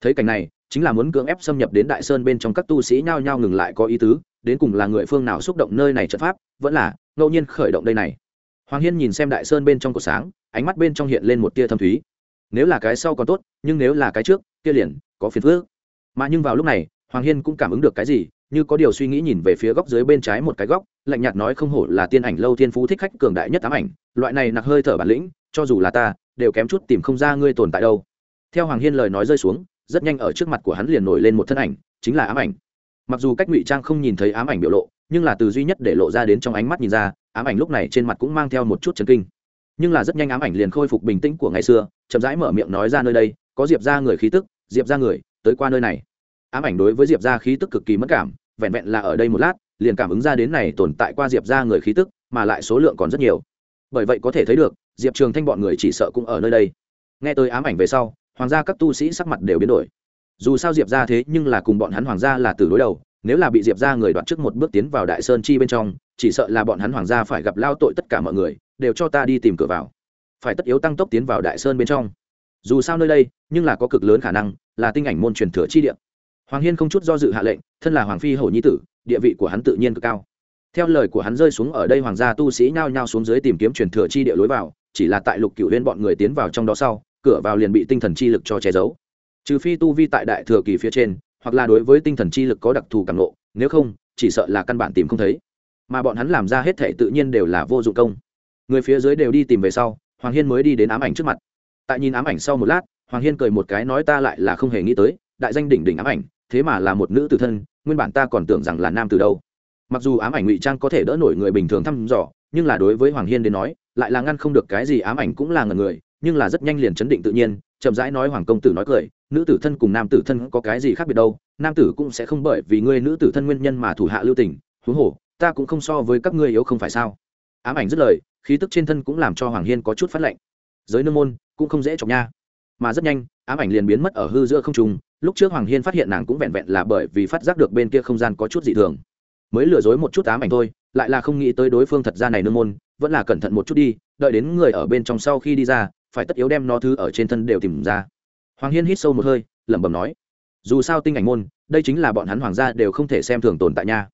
Thấy cảnh này, chính là muốn cưỡng ép xâm nhập đến đại sơn bên trong các tu sĩ nhao nhao ngừng lại có ý tứ, đến cùng là người phương nào xúc động nơi này trận pháp, vẫn là, ngẫu nhiên khởi động đây này hoàng hiên nhìn xem đại sơn bên trong cột sáng, ánh mắt bên trong hiện lên một tia thâm thúy. Nếu là cái sau còn tốt, nhưng nếu là cái trước, kia liền có phiền phước mà nhưng vào lúc này, hoàng hiên cũng cảm ứng được cái gì, như có điều suy nghĩ nhìn về phía góc dưới bên trái một cái góc, lạnh nhạt nói không hổ là tiên ảnh lâu thiên phú thích khách cường đại nhất ám ảnh, loại này nặc hơi thở bản lĩnh, cho dù là ta, đều kém chút tìm không ra ngươi tồn tại đâu. Theo hoàng hiên lời nói rơi xuống, rất nhanh ở trước mặt của hắn liền nổi lên một thân ảnh, chính là ám ảnh. Mặc dù cách ngụy trang không nhìn thấy ám ảnh biểu lộ nhưng là từ duy nhất để lộ ra đến trong ánh mắt nhìn ra, ám ảnh lúc này trên mặt cũng mang theo một chút chấn kinh. Nhưng là rất nhanh ám ảnh liền khôi phục bình tĩnh của ngày xưa, chậm rãi mở miệng nói ra nơi đây, có diệp ra người khí tức, diệp ra người, tới qua nơi này. Ám ảnh đối với diệp ra khí tức cực kỳ mất cảm, vẹn vẹn là ở đây một lát, liền cảm ứng ra đến này tồn tại qua diệp ra người khí tức, mà lại số lượng còn rất nhiều. Bởi vậy có thể thấy được, diệp trường thanh bọn người chỉ sợ cũng ở nơi đây. Nghe tới ám ảnh về sau, hoàng gia các tu sĩ sắc mặt đều biến đổi. Dù sao diệp ra thế nhưng là cùng bọn hắn hoàng gia là từ đối đầu nếu là bị diệp ra người đoạt trước một bước tiến vào đại sơn chi bên trong, chỉ sợ là bọn hắn hoàng gia phải gặp lao tội tất cả mọi người, đều cho ta đi tìm cửa vào. Phải tất yếu tăng tốc tiến vào đại sơn bên trong. Dù sao nơi đây, nhưng là có cực lớn khả năng, là tinh ảnh môn truyền thừa chi địa. Hoàng hiên không chút do dự hạ lệnh, thân là hoàng phi hầu nhi tử, địa vị của hắn tự nhiên cực cao. Theo lời của hắn rơi xuống ở đây hoàng gia tu sĩ nhao nhao xuống dưới tìm kiếm truyền thừa chi địa lối vào, chỉ là tại lục cửu huyên bọn người tiến vào trong đó sau, cửa vào liền bị tinh thần chi lực cho che giấu. Trừ phi tu vi tại đại thừa kỳ phía trên hoặc là đối với tinh thần chi lực có đặc thù cảm lộ nếu không, chỉ sợ là căn bản tìm không thấy. Mà bọn hắn làm ra hết thể tự nhiên đều là vô dụng công. Người phía dưới đều đi tìm về sau, hoàng hiên mới đi đến ám ảnh trước mặt. Tại nhìn ám ảnh sau một lát, hoàng hiên cười một cái nói ta lại là không hề nghĩ tới, đại danh đỉnh đỉnh ám ảnh, thế mà là một nữ tử thân, nguyên bản ta còn tưởng rằng là nam từ đâu. Mặc dù ám ảnh ngụy trang có thể đỡ nổi người bình thường thăm dò, nhưng là đối với hoàng hiên đến nói, lại là ngăn không được cái gì ám ảnh cũng là ngần người, nhưng là rất nhanh liền chấn định tự nhiên chậm rãi nói hoàng công tử nói cười, nữ tử thân cùng nam tử thân có cái gì khác biệt đâu, nam tử cũng sẽ không bởi vì ngươi nữ tử thân nguyên nhân mà thủ hạ lưu tình, huống hồ, ta cũng không so với các ngươi yếu không phải sao? Ám ảnh dứt lời, khí tức trên thân cũng làm cho hoàng hiên có chút phát lệnh giới nương môn, cũng không dễ chọc nha. Mà rất nhanh, ám ảnh liền biến mất ở hư giữa không trung, lúc trước hoàng hiên phát hiện nàng cũng vẹn vẹn là bởi vì phát giác được bên kia không gian có chút dị thường. Mới lừa dối một chút ám ảnh thôi, lại là không nghĩ tới đối phương thật ra này nương môn, vẫn là cẩn thận một chút đi, đợi đến người ở bên trong sau khi đi ra phải tất yếu đem nó thứ ở trên thân đều tìm ra. Hoàng hiên hít sâu một hơi, lẩm bẩm nói, dù sao tinh ảnh môn, đây chính là bọn hắn hoàng gia đều không thể xem thường tồn tại nha.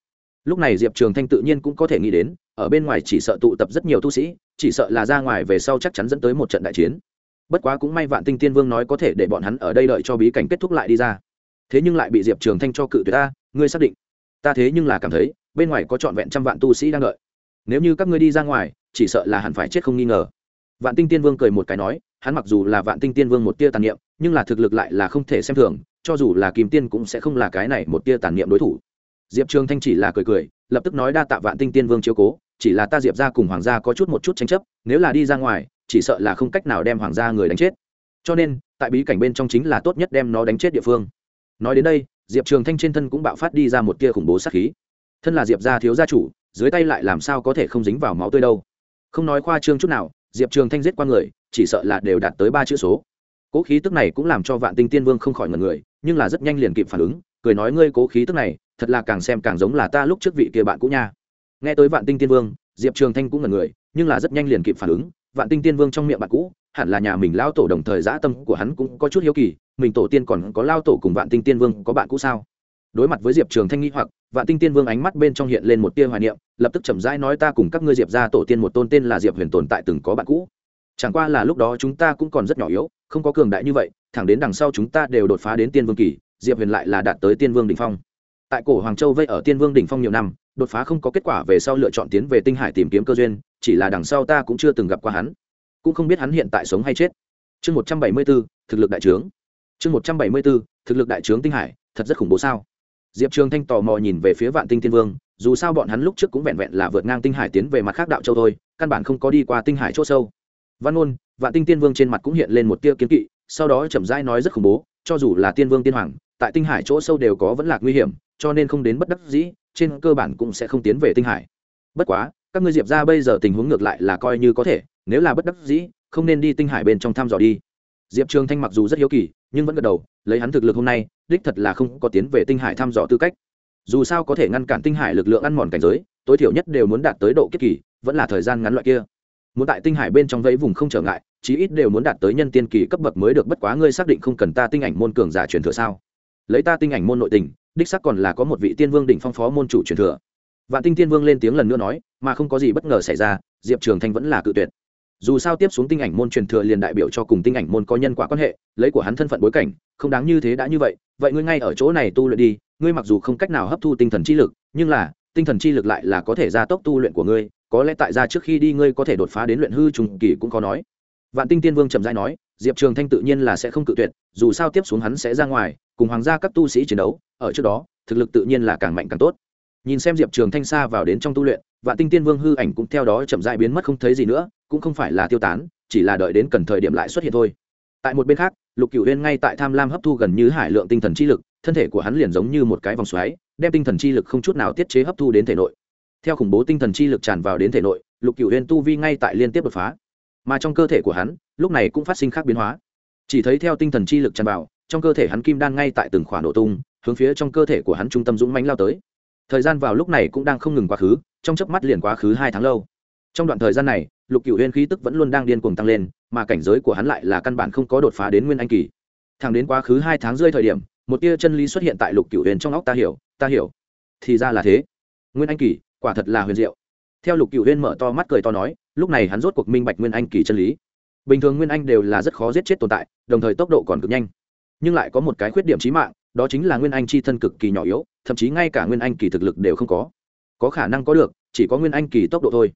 Lúc này diệp trường thanh tự nhiên cũng có thể nghĩ đến, ở bên ngoài chỉ sợ tụ tập rất nhiều tu sĩ, chỉ sợ là ra ngoài về sau chắc chắn dẫn tới một trận đại chiến. Bất quá cũng may vạn tinh tiên vương nói có thể để bọn hắn ở đây đợi cho bí cảnh kết thúc lại đi ra. Thế nhưng lại bị diệp trường thanh cho cự tuyệt ta, ngươi xác định. Ta thế nhưng là cảm thấy, bên ngoài có trọn vẹn trăm vạn tu sĩ đang đợi. Nếu như các ngươi đi ra ngoài, chỉ sợ là hẳn phải chết không nghi ngờ vạn tinh tiên vương cười một cái nói, hắn mặc dù là vạn tinh tiên vương một tia tàn niệm, nhưng là thực lực lại là không thể xem thường, cho dù là kim tiên cũng sẽ không là cái này một tia tàn niệm đối thủ. Diệp trường thanh chỉ là cười cười, lập tức nói đa tạ vạn tinh tiên vương chiếu cố, chỉ là ta diệp ra cùng hoàng gia có chút một chút tranh chấp, nếu là đi ra ngoài, chỉ sợ là không cách nào đem hoàng gia người đánh chết. Cho nên, tại bí cảnh bên trong chính là tốt nhất đem nó đánh chết địa phương. Nói đến đây, diệp trường thanh trên thân cũng bạo phát đi ra một tia khủng bố sát khí. Thân là diệp gia thiếu gia chủ, dưới tay lại làm sao có thể không dính vào máu tươi đâu? Không nói khoa trương chút nào diệp trường thanh giết qua người, chỉ sợ là đều đạt tới ba chữ số. Cố khí tức này cũng làm cho vạn tinh tiên vương không khỏi ngần người, nhưng là rất nhanh liền kịp phản ứng, cười nói ngươi cố khí tức này, thật là càng xem càng giống là ta lúc trước vị kia bạn cũ nha. Nghe tới vạn tinh tiên vương, diệp trường thanh cũng ngần người, nhưng là rất nhanh liền kịp phản ứng, vạn tinh tiên vương trong miệng bạn cũ, hẳn là nhà mình lao tổ đồng thời dã tâm của hắn cũng có chút hiếu kỳ, mình tổ tiên còn có lao tổ cùng vạn tinh tiên vương có bạn cũ sao? Đối mặt với diệp trường thanh nghĩ hoặc, vạn tinh tiên vương ánh mắt bên trong hiện lên một tia hoài niệm, lập tức chậm rãi nói ta cùng các ngươi diệp ra tổ tiên một tôn tên là diệp huyền tồn tại từng có bạn cũ. Chẳng qua là lúc đó chúng ta cũng còn rất nhỏ yếu, không có cường đại như vậy, thẳng đến đằng sau chúng ta đều đột phá đến tiên vương kỳ, diệp huyền lại là đạt tới tiên vương đ ỉ n h phong. Tại cổ hoàng châu vây ở tiên vương đ ỉ n h phong nhiều năm, đột phá không có kết quả về sau lựa chọn tiến về tinh hải tìm kiếm cơ duyên, chỉ là đằng sau ta cũng chưa từng gặp qua hắn. Cũng không biết hắn hiện tại sống hay chết. Chương một trăm bảy mươi b ố thực lực đại trướng. Chương một trăm bảy mươi b ố thực lực đại trướng tinh hải, thật rất khủng bố sao? Diệp trường thanh tò mò nhìn về phía vạn tinh tiên vương, dù sao bọn hắn lúc trước cũng vẹn vẹn là vượt ngang tinh hải tiến về mặt khác đạo châu thôi, căn bản không có đi qua tinh hải c h ỗ sâu. Văn ôn vạn tinh tiên vương trên mặt cũng hiện lên một tia kiến kỵ, sau đó chậm rãi nói rất khủng bố, cho dù là tiên vương tiên hoàng, tại tinh hải chỗ sâu đều có vẫn lạc nguy hiểm, cho nên không đến bất đắc dĩ, trên cơ bản cũng sẽ không tiến về tinh hải. Bất quá, các ngươi diệp ra bây giờ tình huống ngược lại là coi như có thể, nếu là bất đắc dĩ, không nên đi tinh hải bên trong thăm dò đi diệp trường thanh mặc dù rất hiếu kỳ, nhưng vẫn gật đầu, lấy hắn thực lực hôm nay, đích thật là không có tiến về tinh hải thăm dò tư cách. Dù sao có thể ngăn cản tinh hải lực lượng ăn mòn cảnh giới, tối thiểu nhất đều muốn đạt tới độ kiếp kỳ, vẫn là thời gian ngắn loại kia. Muốn tại tinh hải bên trong vẫy vùng không trở ngại, chí ít đều muốn đạt tới nhân tiên kỳ cấp bậc mới được, bất quá ngươi xác định không cần ta tinh ảnh môn cường giả truyền thừa sao? Lấy ta tinh ảnh môn nội tình, đích sắc còn là có một vị tiên vương đỉnh phong phó môn chủ truyền thừa. Vạn tinh tiên vương lên tiếng lần nữa nói, mà không có gì bất ngờ xảy ra, diệp trường thanh vẫn là cự tuyệt dù sao tiếp xuống tinh ảnh môn truyền thừa liền đại biểu cho cùng tinh ảnh môn có nhân quả quan hệ, lấy của hắn thân phận bối cảnh, không đáng như thế đã như vậy vậy ngươi ngay ở chỗ này tu luyện đi, ngươi mặc dù không cách nào hấp thu tinh thần chi lực, nhưng là, tinh thần chi lực lại là có thể gia tốc tu luyện của ngươi, có lẽ tại ra trước khi đi ngươi có thể đột phá đến luyện hư trùng kỳ cũng có nói. Vạn tinh tiên vương trầm rãi nói, diệp trường thanh tự nhiên là sẽ không cự tuyệt, dù sao tiếp xuống hắn sẽ ra ngoài, cùng hoàng gia các tu sĩ chiến đấu, ở trước đó, thực lực tự nhiên là càng mạnh càng tốt. Nhìn xem diệp trường thanh xa vào đến trong tu luyện vạn tinh tiên vương hư ảnh cũng theo đó chậm rãi biến mất không thấy gì nữa, cũng không phải là tiêu tán, chỉ là đợi đến cần thời điểm lại xuất hiện thôi. Tại một bên khác, lục cửu huyên ngay tại tham lam hấp thu gần như hải lượng tinh thần chi lực, thân thể của hắn liền giống như một cái vòng xoáy, đem tinh thần chi lực không chút nào tiết chế hấp thu đến thể nội. Theo khủng bố tinh thần chi lực tràn vào đến thể nội, lục cửu huyên tu vi ngay tại liên tiếp đột phá. Mà trong cơ thể của hắn, lúc này cũng phát sinh khác biến hóa. Chỉ thấy theo tinh thần chi lực tràn vào, trong cơ thể hắn kim đan ngay tại từng khoản nổ tung, hướng phía trong cơ thể của hắn trung tâm dũng mánh lao tới. Thời gian vào lúc này cũng đang không ngừng quá khứ trong chớp mắt liền quá khứ hai tháng lâu. Trong đoạn thời gian này, lục cửu huyên khí tức vẫn luôn đang điên cuồng tăng lên, mà cảnh giới của hắn lại là căn bản không có đột phá đến nguyên anh kỳ. Thẳng đến quá khứ hai tháng rơi thời điểm, một tia chân lý xuất hiện tại lục cửu huyền trong óc, ta hiểu ta hiểu. Thì ra là thế. Nguyên anh kỳ, quả thật là huyền diệu. Theo lục cựu huyên mở to mắt cười to nói, lúc này hắn rốt cuộc minh bạch nguyên anh kỳ chân lý. Bình thường nguyên anh đều là rất khó giết chết tồn tại, đồng thời tốc độ còn cực nhanh. Nhưng lại có một cái khuyết điểm trí mạng, đó chính là nguyên anh chi thân cực kỳ nhỏ yếu, thậm chí ngay cả nguyên anh kỳ thực lực đều không có có khả năng có được, chỉ có nguyên anh kỳ tốc độ thôi.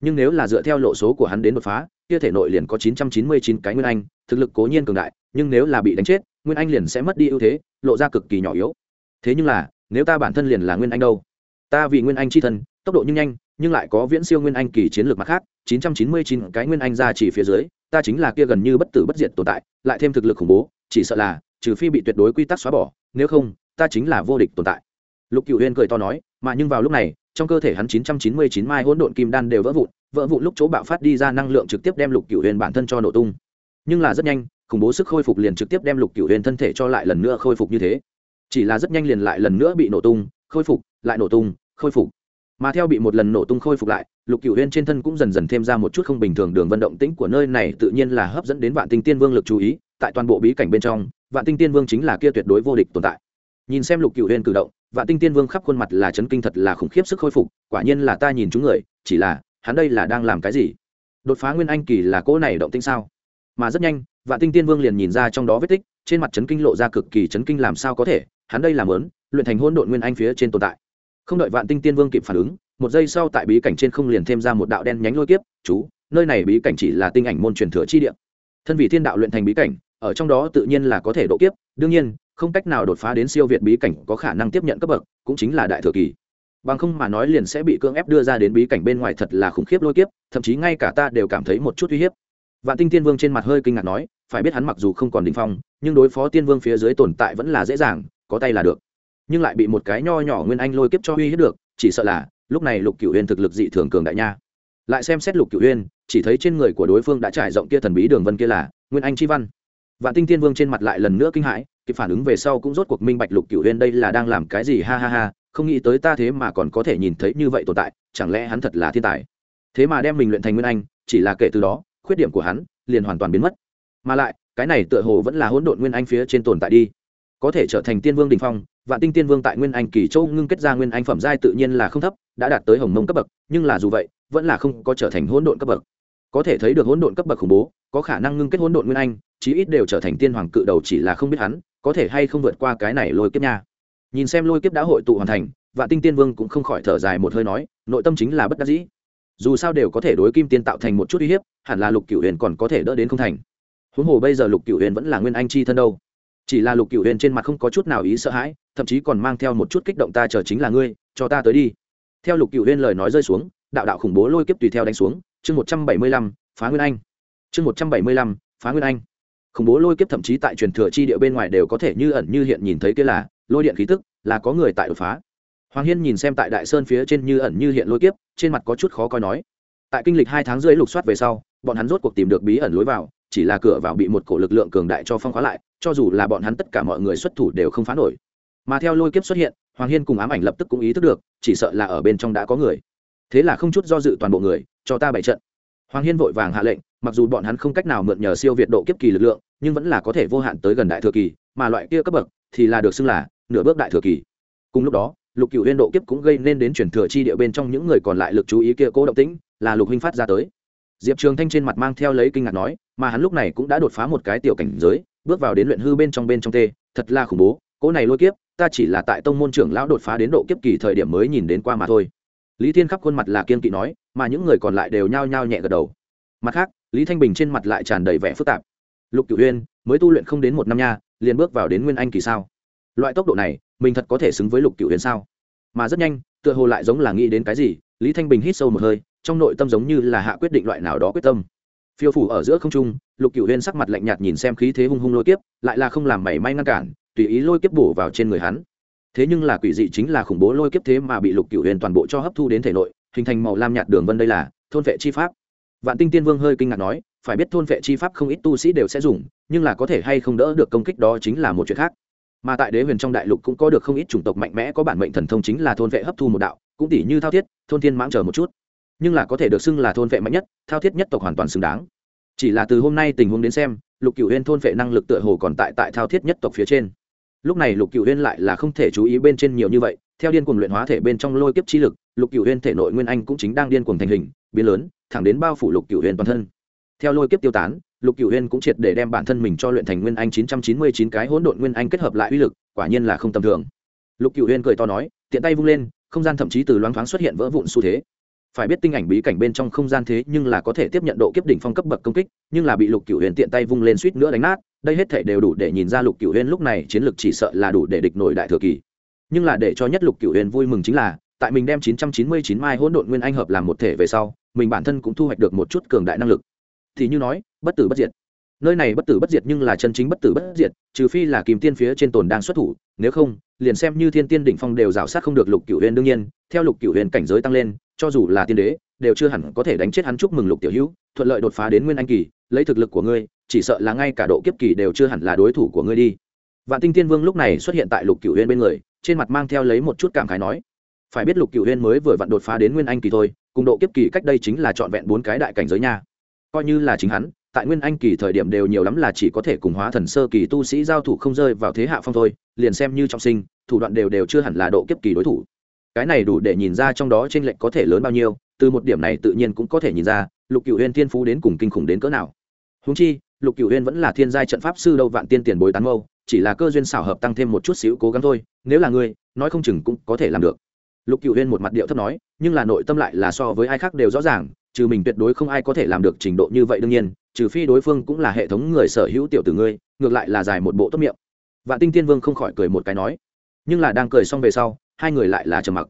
Nhưng nếu là dựa theo lộ số của hắn đến đột phá, kia thể nội liền có 999 cái nguyên anh, thực lực cố nhiên cường đại, nhưng nếu là bị đánh chết, nguyên anh liền sẽ mất đi ưu thế, lộ ra cực kỳ nhỏ yếu. Thế nhưng là, nếu ta bản thân liền là nguyên anh đâu? Ta vì nguyên anh chi thân, tốc độ nhưng nhanh, nhưng lại có viễn siêu nguyên anh kỳ chiến lược mặt khác 999 cái nguyên anh ra chỉ phía dưới, ta chính là kia gần như bất tử bất diệt tồn tại, lại thêm thực lực khủng bố, chỉ sợ là, trừ phi bị tuyệt đối quy tắc xóa bỏ, nếu không, ta chính là vô địch tồn tại. Lục cựu huyên cười to nói, mà nhưng vào lúc này trong cơ thể hắn 999 mai hỗn độn kim đan đều vỡ vụn vỡ vụn lúc chỗ bạo phát đi ra năng lượng trực tiếp đem lục cửu huyền bản thân cho nổ tung. Nhưng là rất nhanh, khủng bố sức khôi phục liền trực tiếp đem lục cửu huyền thân thể cho lại lần nữa khôi phục như thế. Chỉ là rất nhanh liền lại lần nữa bị nổ tung, khôi phục, lại nổ tung, khôi phục. Mà theo bị một lần nổ tung khôi phục lại, lục cửu huyền trên thân cũng dần dần thêm ra một chút không bình thường đường vận động tĩnh của nơi này tự nhiên là hấp dẫn đến vạn tinh tiên vương lực chú ý, tại toàn bộ bí cảnh bên trong, vạn tinh tiên vương chính là kia tuyệt đối vô địch tồn tại. Nhìn xem lục cửu huyền cử động vạn tinh tiên vương khắp khuôn mặt là chấn kinh thật là khủng khiếp sức khôi phục, quả nhiên là ta nhìn chúng người, chỉ là, hắn đây là đang làm cái gì? Đột phá nguyên anh kỳ là cỗ này động tinh sao? Mà rất nhanh, vạn tinh tiên vương liền nhìn ra trong đó vết tích, trên mặt chấn kinh lộ ra cực kỳ chấn kinh làm sao có thể, hắn đây làm lớn, luyện thành hôn độn nguyên anh phía trên tồn tại. Không đợi vạn tinh tiên vương kịp phản ứng, một giây sau tại bí cảnh trên không liền thêm ra một đạo đen nhánh lôi kiếp, chú, nơi này bí cảnh chỉ là tinh ảnh môn truyền thừa chi địa. Thân vị thiên đạo luyện thành bí cảnh ở trong đó tự nhiên là có thể độ kiếp, đương nhiên, không cách nào đột phá đến siêu việt bí cảnh có khả năng tiếp nhận cấp bậc, cũng chính là đại thừa kỳ. Bằng không mà nói liền sẽ bị cưỡng ép đưa ra đến bí cảnh bên ngoài thật là khủng khiếp lôi kiếp, thậm chí ngay cả ta đều cảm thấy một chút uy hiếp. Vạn tinh tiên vương trên mặt hơi kinh ngạc nói, phải biết hắn mặc dù không còn đỉnh phong, nhưng đối phó tiên vương phía dưới tồn tại vẫn là dễ dàng, có tay là được. Nhưng lại bị một cái nho nhỏ nguyên anh lôi kiếp cho uy hiếp được, chỉ sợ là, lúc này lục cửu huyên thực lực dị thường cường đại nha. Lại xem xét lục cửu huyên chỉ thấy trên người của đối phương đã trải rộng kia thần bí đường vân kia là, nguyên anh chi văn vạn tinh tiên vương trên mặt lại lần nữa kinh hãi, kịp phản ứng về sau cũng rốt cuộc minh bạch lục cửu huyên đây là đang làm cái gì, ha ha ha, không nghĩ tới ta thế mà còn có thể nhìn thấy như vậy tồn tại, chẳng lẽ hắn thật là thiên tài? Thế mà đem mình luyện thành nguyên anh, chỉ là kể từ đó, khuyết điểm của hắn liền hoàn toàn biến mất. Mà lại, cái này tựa hồ vẫn là hỗn độn nguyên anh phía trên tồn tại đi. Có thể trở thành tiên vương đình phong, vạn tinh tiên vương tại nguyên anh kỳ châu ngưng kết ra nguyên anh phẩm giai tự nhiên là không thấp, đã đạt tới hồng mông cấp bậc, nhưng là dù vậy, vẫn là không có trở thành hỗn độn cấp bậc. Có thể thấy được hỗn độn cấp bậc khủng bố, có khả năng ngưng kết hỗn độn nguyên anh chí ít đều trở thành tiên hoàng cự đầu chỉ là không biết hắn, có thể hay không vượt qua cái này lôi kiếp nha. Nhìn xem lôi kiếp đã hội tụ hoàn thành, vạn tinh tiên vương cũng không khỏi thở dài một hơi nói, nội tâm chính là bất đắc dĩ. Dù sao đều có thể đối kim tiên tạo thành một chút uy hiếp, hẳn là lục cửu huyền còn có thể đỡ đến không thành. Huống hồ bây giờ lục cửu huyền vẫn là nguyên anh chi thân đâu. Chỉ là lục cửu huyền trên mặt không có chút nào ý sợ hãi, thậm chí còn mang theo một chút kích động ta chờ chính là ngươi, cho ta tới đi. Theo lục cửu huyền lời nói rơi xuống, đạo đạo khủng bố lôi kiếp tùy theo đánh xuống, chương một trăm bảy mươi lăm, phá nguyên anh. Chương một trăm bảy mươi lăm, phá nguyên anh khủng bố lôi kiếp thậm chí tại truyền thừa chi địa bên ngoài đều có thể như ẩn như hiện nhìn thấy kia là, lôi điện khí tức, là có người tại đột phá. Hoàng hiên nhìn xem tại đại sơn phía trên như ẩn như hiện lôi kiếp, trên mặt có chút khó coi nói. Tại kinh lịch hai tháng rưỡi lục soát về sau, bọn hắn rốt cuộc tìm được bí ẩn lối vào, chỉ là cửa vào bị một cổ lực lượng cường đại cho phong khóa lại, cho dù là bọn hắn tất cả mọi người xuất thủ đều không phá nổi. Mà theo lôi kiếp xuất hiện, hoàng hiên cùng ám ảnh lập tức cũng ý thức được, chỉ sợ là ở bên trong đã có người. Thế là không chút do dự toàn bộ người, cho ta bày trận. Hoàng hiên vội vàng hạ lệnh, mặc dù bọn hắn không cách nào mượn nhờ siêu việt độ kiếp kỳ lực lượng nhưng vẫn là có thể vô hạn tới gần đại thừa kỳ, mà loại kia cấp bậc thì là được xưng là nửa bước đại thừa kỳ. Cùng lúc đó, lục cựu huyên độ kiếp cũng gây nên đến chuyển thừa chi địa bên trong những người còn lại lực chú ý kia cố động tĩnh, là lục huynh phát ra tới. Diệp trường thanh trên mặt mang theo lấy kinh ngạc nói, mà hắn lúc này cũng đã đột phá một cái tiểu cảnh giới, bước vào đến luyện hư bên trong bên trong tê, thật là khủng bố cỗ này lôi kiếp, ta chỉ là tại tông môn trưởng lão đột phá đến độ kiếp kỳ thời điểm mới nhìn đến qua mà thôi. Lý thiên khắp khuôn mặt là kiên kỵ nói, mà những người còn lại đều nhao nhao nhẹ gật đầu. Mặt khác, lý thanh bình trên mặt lại tràn đầy vẻ phức tạp lục cửu huyên, mới tu luyện không đến một năm nha, liền bước vào đến nguyên anh kỳ sao? Loại tốc độ này, mình thật có thể xứng với lục cửu huyên sao? Mà rất nhanh, tựa hồ lại giống là nghĩ đến cái gì, lý thanh bình hít sâu một hơi, trong nội tâm giống như là hạ quyết định loại nào đó quyết tâm. Phiêu phủ ở giữa không trung, lục cửu huyên sắc mặt lạnh nhạt nhìn xem khí thế hung hung lôi kiếp, lại là không làm mảy may ngăn cản, tùy ý lôi kiếp bổ vào trên người hắn. Thế nhưng là quỷ dị chính là khủng bố lôi kiếp thế mà bị lục cửu huyền toàn bộ cho hấp thu đến thể nội, hình thành màu lam nhạt đường vân đây là, thôn vệ chi pháp. Vạn tinh tiên vương hơi kinh ngạc nói phải biết thôn vệ chi pháp không ít tu sĩ đều sẽ dùng, nhưng là có thể hay không đỡ được công kích đó chính là một chuyện khác. Mà tại đế huyền trong đại lục cũng có được không ít chủng tộc mạnh mẽ có bản mệnh thần thông chính là thôn vệ hấp thu một đạo, cũng tỷ như thao thiết, thôn thiên mãng chờ một chút. Nhưng là có thể được xưng là thôn vệ mạnh nhất, thao thiết nhất tộc hoàn toàn xứng đáng. Chỉ là từ hôm nay tình huống đến xem, lục cửu huyên thôn vệ năng lực tựa hồ còn tại tại thao thiết nhất tộc phía trên. Lúc này lục cựu huyên lại là không thể chú ý bên trên nhiều như vậy, theo điên cuồng luyện hóa thể bên trong lôi kiếp chi lực, lục cựu huyên thể nội nguyên anh cũng chính đang điên cuồng thành hình, biến lớn, thẳng đến bao phủ lục cựu huyên toàn thân theo lôi kiếp tiêu tán, lục cựu huyên cũng triệt để đem bản thân mình cho luyện thành nguyên anh chín trăm chín mươi chín cái hỗn độn nguyên anh kết hợp lại uy lực, quả nhiên là không tầm thường. Lục cựu huyên cười to nói, tiện tay vung lên, không gian thậm chí từ loáng thoáng xuất hiện vỡ vụn xu thế. Phải biết tinh ảnh bí cảnh bên trong không gian thế nhưng là có thể tiếp nhận độ kiếp đỉnh phong cấp bậc công kích, nhưng là bị lục cửu huyền tiện tay vung lên suýt nữa đánh nát, đây hết thể đều đủ để nhìn ra lục cửu huyền lúc này chiến lược chỉ sợ là đủ để địch nổi đại thừa kỳ. Nhưng là để cho nhất lục cửu huyền vui mừng chính là, tại mình đem 999 mai hỗn độn nguyên anh hợp làm một thể về sau, mình bản thân cũng thu hoạch được một chút cường đại năng lực thì như nói, bất tử bất diệt. Nơi này bất tử bất diệt nhưng là chân chính bất tử bất diệt, trừ phi là kìm tiên phía trên tồn đang xuất thủ, nếu không, liền xem như thiên tiên đỉnh phong đều rào sát không được lục cửu huyền đương nhiên, theo lục cửu huyền cảnh giới tăng lên, cho dù là tiên đế, đều chưa hẳn có thể đánh chết hắn chúc mừng lục tiểu hữu, thuận lợi đột phá đến nguyên anh kỳ, lấy thực lực của ngươi, chỉ sợ là ngay cả độ kiếp kỳ đều chưa hẳn là đối thủ của ngươi đi. Vạn tinh tiên vương lúc này xuất hiện tại lục cửu huyền bên người, trên mặt mang theo lấy một chút cảm khái nói, phải biết lục cửu huyền mới vừa vặn đột phá đến nguyên anh kỳ thôi, cùng độ kiếp kỳ cách đây chính là trọn vẹn bốn cái đại cảnh giới nha coi như là chính hắn, tại nguyên anh kỳ thời điểm đều nhiều lắm là chỉ có thể cùng hóa thần sơ kỳ tu sĩ giao thủ không rơi vào thế hạ phong thôi, liền xem như trọng sinh, thủ đoạn đều đều chưa hẳn là độ kiếp kỳ đối thủ. Cái này đủ để nhìn ra trong đó t r ê n lệch có thể lớn bao nhiêu, từ một điểm này tự nhiên cũng có thể nhìn ra, lục cựu huyên thiên phú đến cùng kinh khủng đến cỡ nào. Húng chi, lục cựu huyên vẫn là thiên giai trận pháp sư đâu vạn tiên tiền bối tán mâu, chỉ là cơ duyên xảo hợp tăng thêm một chút xíu cố gắng thôi, nếu là ngươi, nói không chừng cũng có thể làm được. Lục cựu huyên một mặt điệu thấp nói, nhưng là nội tâm lại là so với ai khác đều rõ ràng trừ mình tuyệt đối không ai có thể làm được trình độ như vậy đương nhiên, trừ phi đối phương cũng là hệ thống người sở hữu tiểu tử ngươi, ngược lại là dài một bộ tốt miệng. Vạn tinh tiên vương không khỏi cười một cái nói, nhưng là đang cười xong về sau, hai người lại là trầm mặc.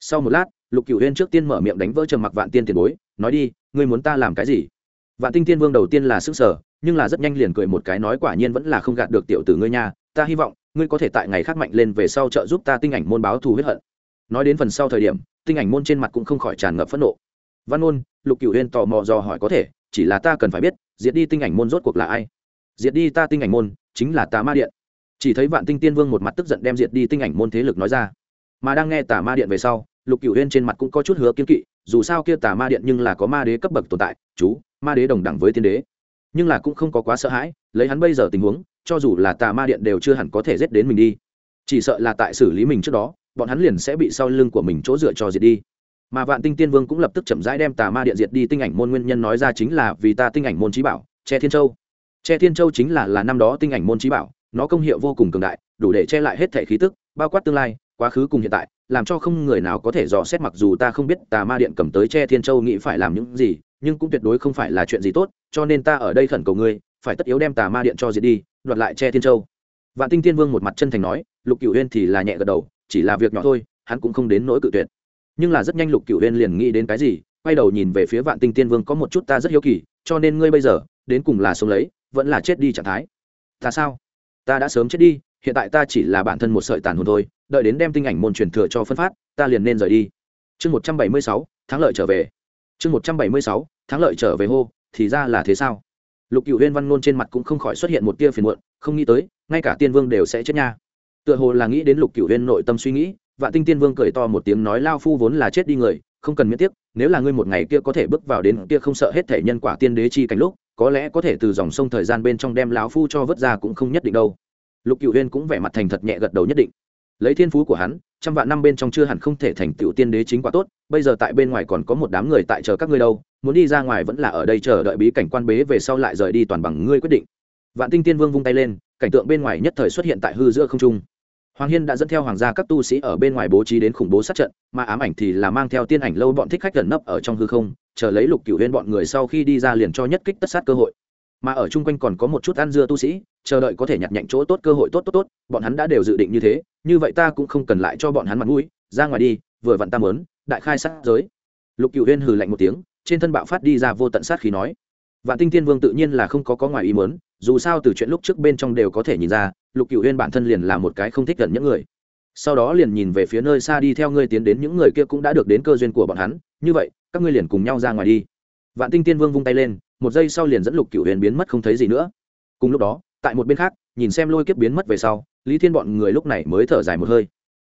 Sau một lát, lục cửu huyên trước tiên mở miệng đánh vỡ trầm mặc vạn tiên tiền bối, nói đi, ngươi muốn ta làm cái gì? Vạn tinh tiên vương đầu tiên là sức sở nhưng là rất nhanh liền cười một cái nói quả nhiên vẫn là không gạt được tiểu tử ngươi nha, ta hy vọng, ngươi có thể tại ngày khác mạnh lên về sau trợ giúp ta tinh ảnh môn báo thù huyết hận. Nói đến phần sau thời điểm, tinh ảnh môn trên mặt cũng không khỏi tràn ngập phẫn nộ văn ôn lục cửu huyên tò mò dò hỏi có thể, chỉ là ta cần phải biết, diệt đi tinh ảnh môn rốt cuộc là ai? Diệt đi ta tinh ảnh môn, chính là tà ma điện. Chỉ thấy vạn tinh tiên vương một mặt tức giận đem diệt đi tinh ảnh môn thế lực nói ra. Mà đang nghe tà ma điện về sau, lục cửu huyên trên mặt cũng có chút hứa kiên kỵ, dù sao kia tà ma điện nhưng là có ma đế cấp bậc tồn tại, chú, ma đế đồng đẳng với tiên đế. Nhưng là cũng không có quá sợ hãi, lấy hắn bây giờ tình huống, cho dù là tà ma điện đều chưa hẳn có thể giết đến mình đi. Chỉ sợ là tại xử lý mình trước đó, bọn hắn liền sẽ bị sau lưng của mình chỗ dựa cho diệt đi mà vạn tinh tiên vương cũng lập tức chậm rãi đem tà ma điện diệt đi, tinh ảnh môn nguyên nhân nói ra chính là vì ta tinh ảnh môn trí bảo, che thiên châu. Che thiên châu chính là là năm đó tinh ảnh môn trí bảo, nó công hiệu vô cùng cường đại, đủ để che lại hết thể khí tức, bao quát tương lai, quá khứ cùng hiện tại, làm cho không người nào có thể dò xét mặc dù ta không biết tà ma điện cầm tới che thiên châu nghĩ phải làm những gì, nhưng cũng tuyệt đối không phải là chuyện gì tốt, cho nên ta ở đây khẩn cầu ngươi, phải tất yếu đem tà ma điện cho diệt đi, đoạt lại che thiên châu. Vạn tinh tiên vương một mặt chân thành nói, lục cựu huyên thì là nhẹ gật đầu, chỉ là việc nhỏ thôi, hắn cũng không đến nỗi cự tuyệt nhưng là rất nhanh lục cựu huyên liền nghĩ đến cái gì, quay đầu nhìn về phía vạn tinh tiên vương có một chút ta rất hiếu kỳ, cho nên ngươi bây giờ, đến cùng là sống lấy, vẫn là chết đi trạng thái. Ta sao? Ta đã sớm chết đi, hiện tại ta chỉ là bản thân một sợi tàn hồn thôi, đợi đến đem tinh ảnh môn truyền thừa cho phân phát, ta liền nên rời đi. Chương một trăm bảy mươi sáu, thắng lợi trở về. Chương một trăm bảy mươi sáu, thắng lợi trở về hô, thì ra là thế sao? Lục cựu huyên văn ngôn trên mặt cũng không khỏi xuất hiện một tia phiền muộn, không nghĩ tới, ngay cả tiên vương đều sẽ chết nha. Tựa hồ là nghĩ đến lục cựu huyên nội tâm suy nghĩ vạn tinh tiên vương cười to một tiếng nói, lao phu vốn là chết đi người, không cần miễn tiếc, nếu là ngươi một ngày kia có thể bước vào đến kia không sợ hết thể nhân quả tiên đế chi cảnh lúc, có lẽ có thể từ dòng sông thời gian bên trong đem lão phu cho vớt ra cũng không nhất định đâu. Lục cựu huyên cũng vẻ mặt thành thật nhẹ gật đầu nhất định. Lấy thiên phú của hắn, trăm vạn năm bên trong chưa hẳn không thể thành tựu tiên đế chính quả tốt, bây giờ tại bên ngoài còn có một đám người tại chờ các ngươi đâu, muốn đi ra ngoài vẫn là ở đây chờ đợi bí cảnh quan bế về sau lại rời đi toàn bằng ngươi quyết định. Vạn tinh tiên vương vung tay lên, cảnh tượng bên ngoài nhất thời xuất hiện tại hư giữa không trung hoàng hiên đã dẫn theo hoàng gia các tu sĩ ở bên ngoài bố trí đến khủng bố sát trận, mà ám ảnh thì là mang theo tiên ảnh lâu bọn thích khách gần nấp ở trong hư không, chờ lấy lục cửu huyên bọn người sau khi đi ra liền cho nhất kích tất sát cơ hội. Mà ở chung quanh còn có một chút ăn dưa tu sĩ, chờ đợi có thể nhặt nhạnh chỗ tốt cơ hội tốt tốt tốt, bọn hắn đã đều dự định như thế, như vậy ta cũng không cần lại cho bọn hắn mặt mũi, ra ngoài đi, vừa vặn ta mớn đại khai sát giới. Lục cửu huyên hừ lạnh một tiếng, trên thân bạo phát đi ra vô tận sát khí nói vạn tinh tiên vương tự nhiên là không có có ngoài ý muốn, dù sao từ chuyện lúc trước bên trong đều có thể nhìn ra lục cựu huyên bản thân liền là một cái không thích gần những người. Sau đó liền nhìn về phía nơi xa đi theo ngươi tiến đến những người kia cũng đã được đến cơ duyên của bọn hắn như vậy các ngươi liền cùng nhau ra ngoài đi. Vạn tinh tiên vương vung tay lên một giây sau liền dẫn lục cựu huyền biến mất không thấy gì nữa. Cùng lúc đó tại một bên khác nhìn xem lôi kiếp biến mất về sau lý thiên bọn người lúc này mới thở dài một hơi.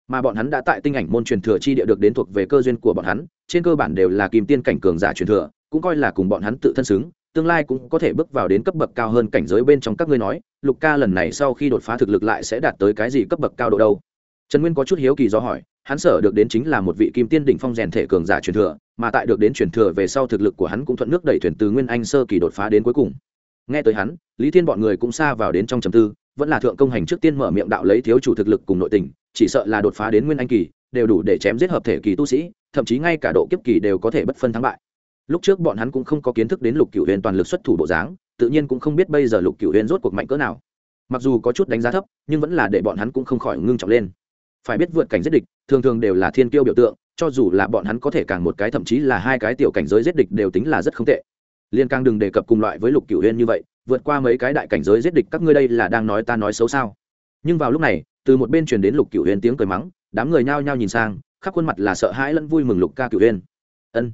Mà bọn hắn đã tại tinh ảnh môn truyền thừa chi địa được đến thuộc về cơ duyên của bọn hắn trên cơ bản đều là kim tiên cảnh cường giả truyền thừa cũng coi là cùng bọn hắn tự thân xứng tương lai cũng có thể bước vào đến cấp bậc cao hơn cảnh giới bên trong các ngươi nói, lục ca lần này sau khi đột phá thực lực lại sẽ đạt tới cái gì cấp bậc cao độ đâu? Trần nguyên có chút hiếu kỳ do hỏi, hắn sở được đến chính là một vị kim tiên đỉnh phong rèn thể cường giả truyền thừa, mà tại được đến truyền thừa về sau thực lực của hắn cũng thuận nước đẩy thuyền từ nguyên anh sơ kỳ đột phá đến cuối cùng. Nghe tới hắn, lý thiên bọn người cũng xa vào đến trong trầm tư, vẫn là thượng công hành trước tiên mở miệng đạo lấy thiếu chủ thực lực cùng nội tình, chỉ sợ là đột phá đến nguyên anh kỳ, đều đủ để chém giết hợp thể kỳ tu sĩ, thậm chí ngay cả độ kiếp kỳ đều có thể bất phân thắng bại lúc trước bọn hắn cũng không có kiến thức đến lục cửu huyền toàn lực xuất thủ bộ dáng, tự nhiên cũng không biết bây giờ lục cửu huyền rốt cuộc mạnh cỡ nào. Mặc dù có chút đánh giá thấp, nhưng vẫn là để bọn hắn cũng không khỏi ngưng trọng lên. Phải biết vượt cảnh giết địch, thường thường đều là thiên kiêu biểu tượng, cho dù là bọn hắn có thể càng một cái thậm chí là hai cái tiểu cảnh giới giết địch đều tính là rất không tệ. Liên càng đừng đề cập cùng loại với lục cửu huyền như vậy, vượt qua mấy cái đại cảnh giới giết địch các ngươi đây là đang nói ta nói xấu sao? Nhưng vào lúc này, từ một bên truyền đến lục cửu huyền tiếng cười mắng, đám người nhao nhao nhìn sang, khắp khuôn mặt là sợ hãi lẫn vui mừng lục ca cửu huyền. Ân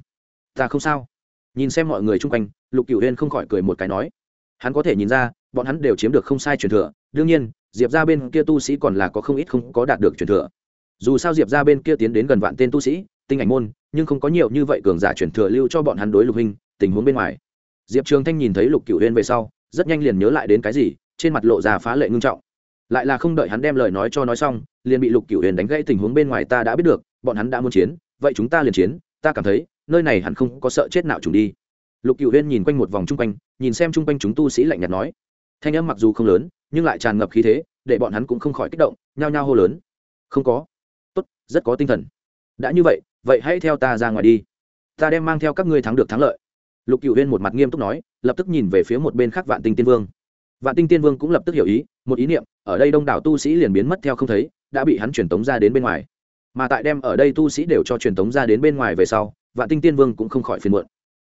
ta không sao. Nhìn xem mọi người chung quanh, lục cửu huyên không khỏi cười một cái nói, hắn có thể nhìn ra, bọn hắn đều chiếm được không sai truyền thừa, đương nhiên, diệp ra bên kia tu sĩ còn là có không ít không có đạt được truyền thừa. Dù sao diệp ra bên kia tiến đến gần vạn tên tu sĩ, tinh ảnh môn, nhưng không có nhiều như vậy cường giả truyền thừa lưu cho bọn hắn đối lục hình tình huống bên ngoài. Diệp trường thanh nhìn thấy lục cửu huyên về sau, rất nhanh liền nhớ lại đến cái gì, trên mặt lộ ra phá lệ ngưng trọng. Lại là không đợi hắn đem lời nói cho nói xong, liền bị lục cửu huyền đánh gãy tình huống bên ngoài ta đã biết được, bọn hắn đã muốn chiến, vậy chúng ta liền chiến, ta cảm thấy nơi này hẳn không có sợ chết nào trùng đi. Lục cửu huyên nhìn quanh một vòng chung quanh, nhìn xem chung quanh chúng tu sĩ lạnh nhạt nói. Thanh âm mặc dù không lớn, nhưng lại tràn ngập khí thế, để bọn hắn cũng không khỏi kích động, nhao nhao hô lớn. Không có. Tốt, rất có tinh thần. Đã như vậy vậy hãy theo ta ra ngoài đi. Ta đem mang theo các ngươi thắng được thắng lợi. Lục cựu huyên một mặt nghiêm túc nói, lập tức nhìn về phía một bên khác vạn tinh tiên vương. Vạn tinh tiên vương cũng lập tức hiểu ý, một ý niệm, ở đây đông đảo tu sĩ liền biến mất theo không thấy, đã bị hắn truyền tống ra đến bên ngoài. Mà tại đem ở đây tu sĩ đều cho truyền tống ra đến bên ngoài về sau vạn tinh tiên vương cũng không khỏi phiền muộn.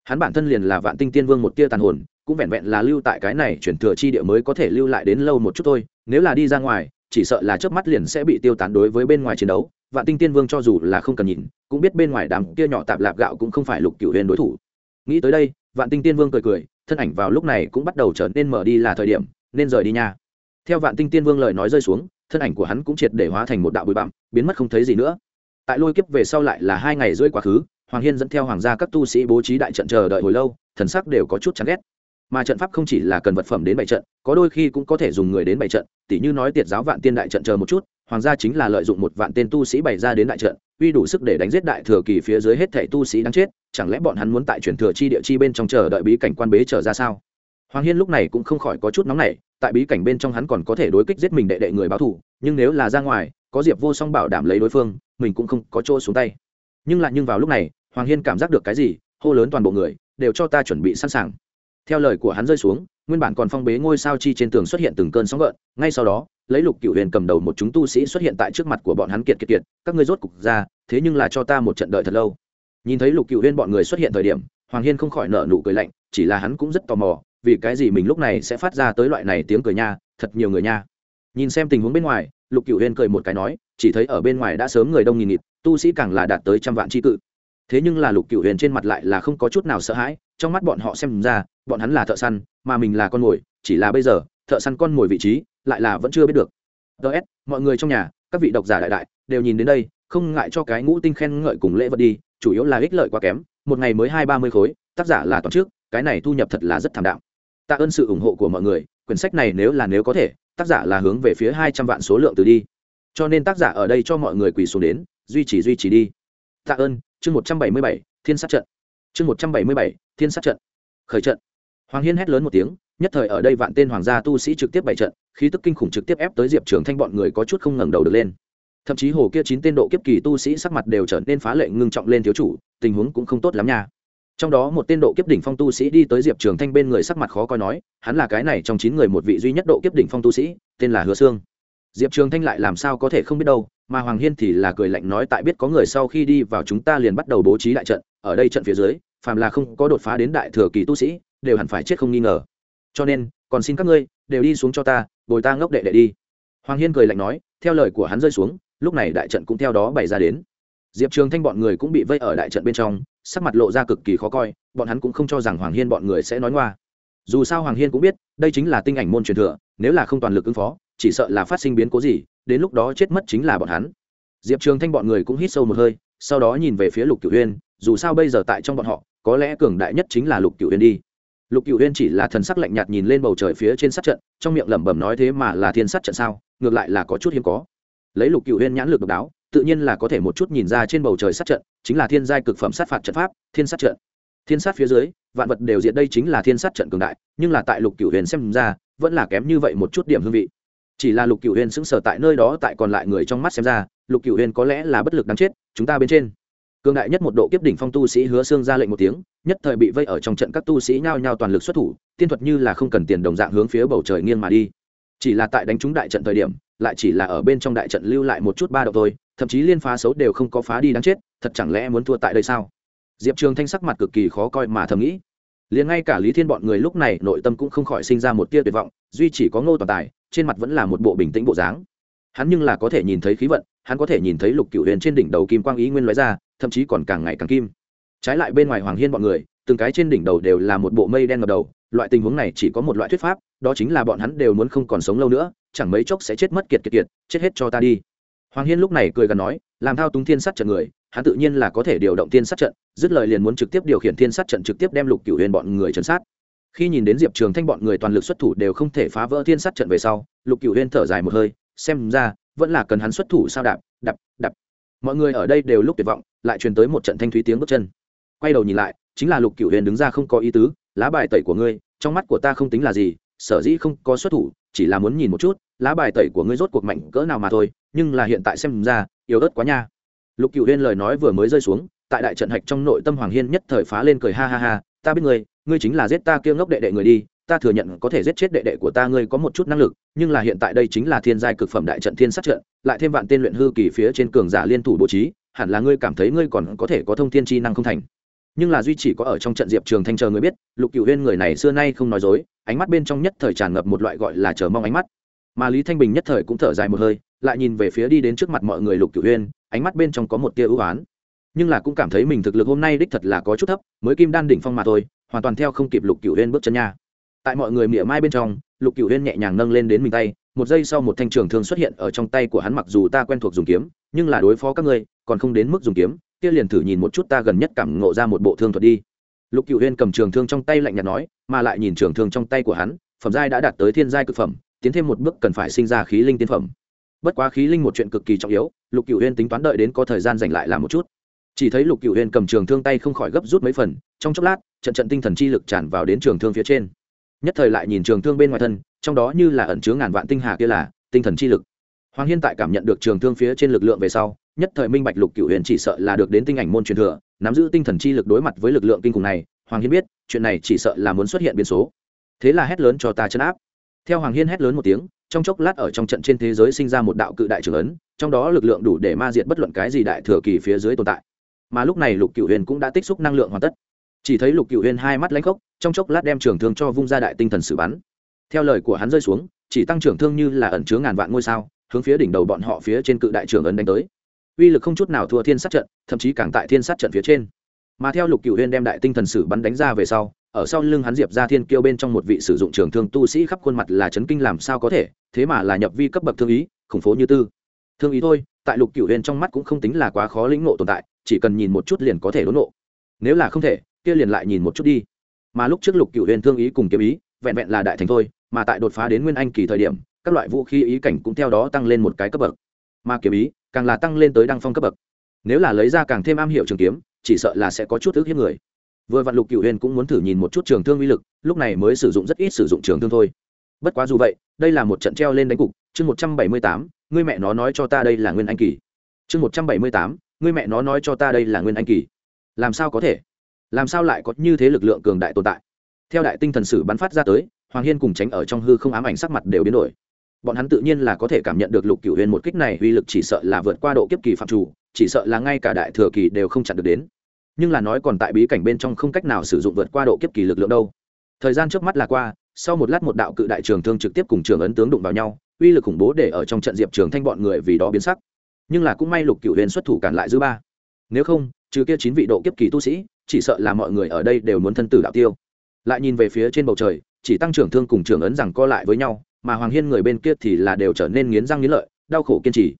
Hắn bản thân liền là vạn tinh tiên vương một tia tàn hồn, cũng vẹn vẹn là lưu tại cái này chuyển thừa chi địa mới có thể lưu lại đến lâu một chút thôi, nếu là đi ra ngoài, chỉ sợ là trước mắt liền sẽ bị tiêu tán đối với bên ngoài chiến đấu. Vạn tinh tiên vương cho dù là không cần nhìn, cũng biết bên ngoài đám kia nhỏ tạp lạp gạo cũng không phải lục cửu huyền đối thủ. Nghĩ tới đây, vạn tinh tiên vương cười cười, thân ảnh vào lúc này cũng bắt đầu trở nên mở đi là thời điểm, nên rời đi nha. Theo vạn tinh tiên vương lời nói rơi xuống, thân ảnh của hắn cũng triệt để hóa thành một đạo bụi bặm, biến mất không thấy gì nữa. Tại lôi kiếp về sau lại là hai ngày rưỡi quá khứ hoàng hiên dẫn theo hoàng gia các tu sĩ bố trí đại trận chờ đợi hồi lâu, thần sắc đều có chút chán ghét. Mà trận pháp không chỉ là cần vật phẩm đến bảy trận, có đôi khi cũng có thể dùng người đến bảy trận, tỉ như nói tiệt giáo vạn tiên đại trận chờ một chút, hoàng gia chính là lợi dụng một vạn tên tu sĩ bày ra đến đại trận, uy đủ sức để đánh giết đại thừa kỳ phía dưới hết thảy tu sĩ đang chết, chẳng lẽ bọn hắn muốn tại truyền thừa chi địa chi bên trong chờ đợi bí cảnh quan bế trở ra sao? Hoàng hiên lúc này cũng không khỏi có chút nóng nảy, tại bí cảnh bên trong hắn còn có thể đối kích giết mình đệ đệ người báo thù, nhưng nếu là ra ngoài, có diệp vô song bảo đảm lấy đối phương, mình cũng không có chỗ xuống tay nhưng lại nhưng vào lúc này, hoàng hiên cảm giác được cái gì, hô lớn toàn bộ người, đều cho ta chuẩn bị sẵn sàng. Theo lời của hắn rơi xuống, nguyên bản còn phong bế ngôi sao chi trên tường xuất hiện từng cơn sóng gợn, ngay sau đó, lấy lục cựu huyền cầm đầu một chúng tu sĩ xuất hiện tại trước mặt của bọn hắn kiệt kiệt kiệt, các ngươi rốt cục ra, thế nhưng là cho ta một trận đợi thật lâu. Nhìn thấy lục cựu huyền bọn người xuất hiện thời điểm, hoàng hiên không khỏi nở nụ cười lạnh, chỉ là hắn cũng rất tò mò, vì cái gì mình lúc này sẽ phát ra tới loại này tiếng cười nha, thật nhiều người nha. Nhìn xem tình huống bên ngoài, lục cựu huyền cười một cái nói, chỉ thấy ở bên ngoài đã sớm người đông nghìn nghịt tu sĩ càng là đạt tới trăm vạn tri cự. Thế nhưng là lục cựu huyền trên mặt lại là không có chút nào sợ hãi, trong mắt bọn họ xem ra, bọn hắn là thợ săn, mà mình là con mồi, chỉ là bây giờ, thợ săn con mồi vị trí, lại là vẫn chưa biết được. Ts mọi người trong nhà, các vị độc giả đại đại, đều nhìn đến đây, không ngại cho cái ngũ tinh khen ngợi cùng lễ vật đi, chủ yếu là ích lợi quá kém, một ngày mới hai ba mươi khối, tác giả là toàn trước, cái này thu nhập thật là rất thảm đạm. Tạ ơn sự ủng hộ của mọi người, quyển sách này nếu là nếu có thể, tác giả là hướng về phía hai trăm vạn số lượng từ đi. Cho nên tác giả ở đây cho mọi người quỳ xuống đến duy trì duy trì đi. Tạ ơn, chương một trăm bảy mươi bảy, thiên sát trận. Chương một trăm bảy mươi bảy, thiên sát trận. Khởi trận. Hoàng hiên hét lớn một tiếng, nhất thời ở đây vạn tên hoàng gia tu sĩ trực tiếp bày trận, khí tức kinh khủng trực tiếp ép tới diệp trường thanh bọn người có chút không ngẩng đầu được lên. Thậm chí hồ kia chín tên độ kiếp kỳ tu sĩ sắc mặt đều trở nên phá lệ ngưng trọng lên thiếu chủ, tình huống cũng không tốt lắm nha. Trong đó một tên độ kiếp đỉnh phong tu sĩ đi tới diệp trường thanh bên người sắc mặt khó coi nói, hắn là cái này trong chín người một vị duy nhất độ kiếp đỉnh phong tu sĩ, tên là hứa sương diệp trường thanh lại làm sao có thể không biết đâu, mà hoàng hiên thì là cười lạnh nói tại biết có người sau khi đi vào chúng ta liền bắt đầu bố trí đại trận, ở đây trận phía dưới, phàm là không có đột phá đến đại thừa kỳ tu sĩ, đều hẳn phải chết không nghi ngờ. Cho nên, còn xin các ngươi, đều đi xuống cho ta, bồi ta ngốc đệ đệ đi. Hoàng hiên cười lạnh nói, theo lời của hắn rơi xuống, lúc này đại trận cũng theo đó bày ra đến. Diệp trường thanh bọn người cũng bị vây ở đại trận bên trong, sắc mặt lộ ra cực kỳ khó coi, bọn hắn cũng không cho rằng hoàng hiên bọn người sẽ nói ngoa. Dù sao hoàng hiên cũng biết, đây chính là tinh ảnh môn truyền thừa, nếu là không toàn lực ứng phó chỉ sợ là phát sinh biến cố gì, đến lúc đó chết mất chính là bọn hắn. Diệp trường thanh bọn người cũng hít sâu một hơi, sau đó nhìn về phía lục cửu huyên dù sao bây giờ tại trong bọn họ, có lẽ cường đại nhất chính là lục cửu huyên đi. Lục cửu huyên chỉ là thần sắc lạnh nhạt nhìn lên bầu trời phía trên sát trận, trong miệng lẩm bẩm nói thế mà là thiên sát trận sao, ngược lại là có chút hiếm có. Lấy lục cửu huyên nhãn lực độc đáo, tự nhiên là có thể một chút nhìn ra trên bầu trời sát trận, chính là thiên giai cực phẩm sát phạt trận pháp, thiên sát trận. Thiên sát phía dưới, vạn vật đều diện đây chính là thiên sát trận cường đại, nhưng là tại lục cửu huyền xem ra, vẫn là kém như vậy một chút điểm hương vị chỉ là lục cựu huyên sững sờ tại nơi đó tại còn lại người trong mắt xem ra, lục cựu huyên có lẽ là bất lực đáng chết, chúng ta bên trên. Cương đại nhất một độ kiếp đỉnh phong tu sĩ hứa xương ra lệnh một tiếng, nhất thời bị vây ở trong trận các tu sĩ nhao nhao toàn lực xuất thủ, tiên thuật như là không cần tiền đồng dạng hướng phía bầu trời nghiêng mà đi. Chỉ là tại đánh trúng đại trận thời điểm, lại chỉ là ở bên trong đại trận lưu lại một chút ba độ thôi, thậm chí liên phá xấu đều không có phá đi đáng chết, thật chẳng lẽ muốn thua tại đây sao? Diệp trường thanh sắc mặt cực kỳ khó coi mà thầm nghĩ. Liền ngay cả lý thiên bọn người lúc này nội tâm cũng không khỏi sinh ra một tia tuyệt vọng, duy chỉ có ngô toàn tài trên mặt vẫn là một bộ bình tĩnh bộ dáng. Hắn nhưng là có thể nhìn thấy khí vận, hắn có thể nhìn thấy lục cựu huyền trên đỉnh đầu kim quang ý nguyên loại ra, thậm chí còn càng ngày càng kim. Trái lại bên ngoài hoàng hiên bọn người, từng cái trên đỉnh đầu đều là một bộ mây đen ngập đầu, loại tình huống này chỉ có một loại thuyết pháp, đó chính là bọn hắn đều muốn không còn sống lâu nữa, chẳng mấy chốc sẽ chết mất kiệt kiệt kiệt, chết hết cho ta đi. Hoàng hiên lúc này cười gần nói, làm thao túng thiên sát trận người, hắn tự nhiên là có thể điều động thiên sát trận, dứt lời liền muốn trực tiếp điều khiển thiên sát trận trực tiếp đem lục cửu huyền bọn người chấn sát khi nhìn đến diệp trường thanh bọn người toàn lực xuất thủ đều không thể phá vỡ thiên sát trận về sau, lục cửu huyền thở dài một hơi, xem ra, vẫn là cần hắn xuất thủ sao đạp đạp đạp. Mọi người ở đây đều lúc tuyệt vọng, lại truyền tới một trận thanh thúy tiếng bước chân. Quay đầu nhìn lại, chính là lục cửu huyền đứng ra không có ý tứ, lá bài tẩy của ngươi, trong mắt của ta không tính là gì, sở dĩ không có xuất thủ, chỉ là muốn nhìn một chút, lá bài tẩy của ngươi rốt cuộc mạnh cỡ nào mà thôi, nhưng là hiện tại xem ra, yếu ớt quá nha. Lục cựu huyên lời nói vừa mới rơi xuống, tại đại trận hạch trong nội tâm hoàng hiên nhất thời phá lên cười ha ha ha, ta biết ngươi ngươi chính là giết ta kia ngốc đệ đệ người đi, ta thừa nhận có thể giết chết đệ đệ của ta ngươi có một chút năng lực, nhưng là hiện tại đây chính là thiên giai cực phẩm đại trận thiên sát trận, lại thêm vạn tên luyện hư kỳ phía trên cường giả liên thủ bố trí, hẳn là ngươi cảm thấy ngươi còn có thể có thông thiên chi năng không thành. Nhưng là duy chỉ có ở trong trận diệp trường thanh chờ người biết, lục cựu huyên người này xưa nay không nói dối, ánh mắt bên trong nhất thời tràn ngập một loại gọi là chờ mong ánh mắt. Mà lý thanh bình nhất thời cũng thở dài một hơi, lại nhìn về phía đi đến trước mặt mọi người lục cựu huyên ánh mắt bên trong có một tia ưu á nhưng là cũng cảm thấy mình thực lực hôm nay đích thật là có chút thấp, mới kim đan đỉnh phong mà thôi hoàn toàn theo không kịp lục Cửu huyên bước chân nha. Tại mọi người mỉa mai bên trong, lục Cửu huyên nhẹ nhàng nâng lên đến mình tay, một giây sau một thanh trường thương xuất hiện ở trong tay của hắn mặc dù ta quen thuộc dùng kiếm, nhưng là đối phó các ngươi, còn không đến mức dùng kiếm, kia liền thử nhìn một chút ta gần nhất cảm ngộ ra một bộ thương thuật đi. Lục cựu huyên cầm trường thương trong tay lạnh nhạt nói, mà lại nhìn trường thương trong tay của hắn, phẩm giai đã đạt tới thiên giai cực phẩm, tiến thêm một bước cần phải sinh ra khí linh tiên phẩm. Bất quá khí linh một chuyện cực kỳ trọng yếu, lục cựu huyên tính toán đợi đến có thời gian giành lại làm một chút chỉ thấy lục cựu huyền cầm trường thương tay không khỏi gấp rút mấy phần, trong chốc lát, trận trận tinh thần chi lực tràn vào đến trường thương phía trên. Nhất thời lại nhìn trường thương bên ngoài thân, trong đó như là ẩn chứa ngàn vạn tinh hà kia là tinh thần chi lực. Hoàng hiên tại cảm nhận được trường thương phía trên lực lượng về sau, nhất thời minh bạch lục cựu huyền chỉ sợ là được đến tinh ảnh môn truyền thừa, nắm giữ tinh thần chi lực đối mặt với lực lượng kinh khủng này, hoàng hiên biết, chuyện này chỉ sợ là muốn xuất hiện biến số. Thế là hét lớn cho ta chấn áp. Theo hoàng hiên hét lớn một tiếng, trong chốc lát ở trong trận trên thế giới sinh ra một đạo cự đại trưởng ấn, trong đó lực lượng đủ để ma diệt bất luận cái gì đại thừa kỳ phía dưới tồn tại mà lúc này lục cựu huyền cũng đã tích xúc năng lượng hoàn tất. Chỉ thấy lục cựu huyền hai mắt lãnh khốc, trong chốc lát đem trường thương cho vung ra đại tinh thần xử bắn. Theo lời của hắn rơi xuống, chỉ tăng trưởng thương như là ẩn chứa ngàn vạn ngôi sao, hướng phía đỉnh đầu bọn họ phía trên cự đại trưởng ấn đánh tới. Uy lực không chút nào thua thiên sát trận, thậm chí càng tại thiên sát trận phía trên. Mà theo lục cựu huyên đem đại tinh thần sử bắn đánh ra về sau, ở sau lưng hắn diệp ra thiên kiêu bên trong một vị sử dụng trường thương tu sĩ khắp khuôn mặt là chấn kinh làm sao có thể, thế mà là nhập vi cấp bậc thương ý, khủng phố như tư. Thương ý thôi, tại lục cựu huyên trong mắt cũng không tính là quá khó lĩnh ngộ tồn tại chỉ cần nhìn một chút liền có thể đốn nộ. Nếu là không thể, kia liền lại nhìn một chút đi. Mà lúc trước lục cựu huyền thương ý cùng kiếm ý, vẹn vẹn là đại thành thôi, mà tại đột phá đến nguyên anh kỳ thời điểm, các loại vũ khí ý cảnh cũng theo đó tăng lên một cái cấp bậc. Mà kiếm ý, càng là tăng lên tới đăng phong cấp bậc. Nếu là lấy ra càng thêm am hiểu trường kiếm, chỉ sợ là sẽ có chút ước hiếp người. Vừa vạn lục cựu huyền cũng muốn thử nhìn một chút trường thương uy lực, lúc này mới sử dụng rất ít sử dụng trường thương thôi. Bất quá dù vậy, đây là một trận treo lên đánh cục. Chương một trăm bảy mươi tám, ngươi mẹ nó nói cho ta đây là nguyên anh kỳ. Chương một trăm bảy mươi tám ngươi mẹ nó nói cho ta đây là nguyên anh kỳ. Làm sao có thể? Làm sao lại có như thế lực lượng cường đại tồn tại? Theo đại tinh thần sử bắn phát ra tới, hoàng hiên cùng tránh ở trong hư không ám ảnh sắc mặt đều biến đổi. Bọn hắn tự nhiên là có thể cảm nhận được lục cửu huyền một kích này uy lực chỉ sợ là vượt qua độ kiếp kỳ phạm chủ, chỉ sợ là ngay cả đại thừa kỳ đều không chặn được đến. Nhưng là nói còn tại bí cảnh bên trong không cách nào sử dụng vượt qua độ kiếp kỳ lực lượng đâu. Thời gian trước mắt là qua, sau một lát một đạo cự đại trường thương trực tiếp cùng trường ấn tướng đụng vào nhau, uy lực khủng bố để ở trong trận diệp trường thanh bọn người vì đó biến sắc nhưng là cũng may lục cửu huyền xuất thủ cản lại dư ba. Nếu không, trừ kia chín vị độ kiếp kỳ tu sĩ, chỉ sợ là mọi người ở đây đều muốn thân tử đạo tiêu. Lại nhìn về phía trên bầu trời, chỉ tăng trưởng thương cùng trưởng ấn rằng co lại với nhau, mà hoàng hiên người bên kia thì là đều trở nên nghiến răng nghiến lợi, đau khổ kiên trì.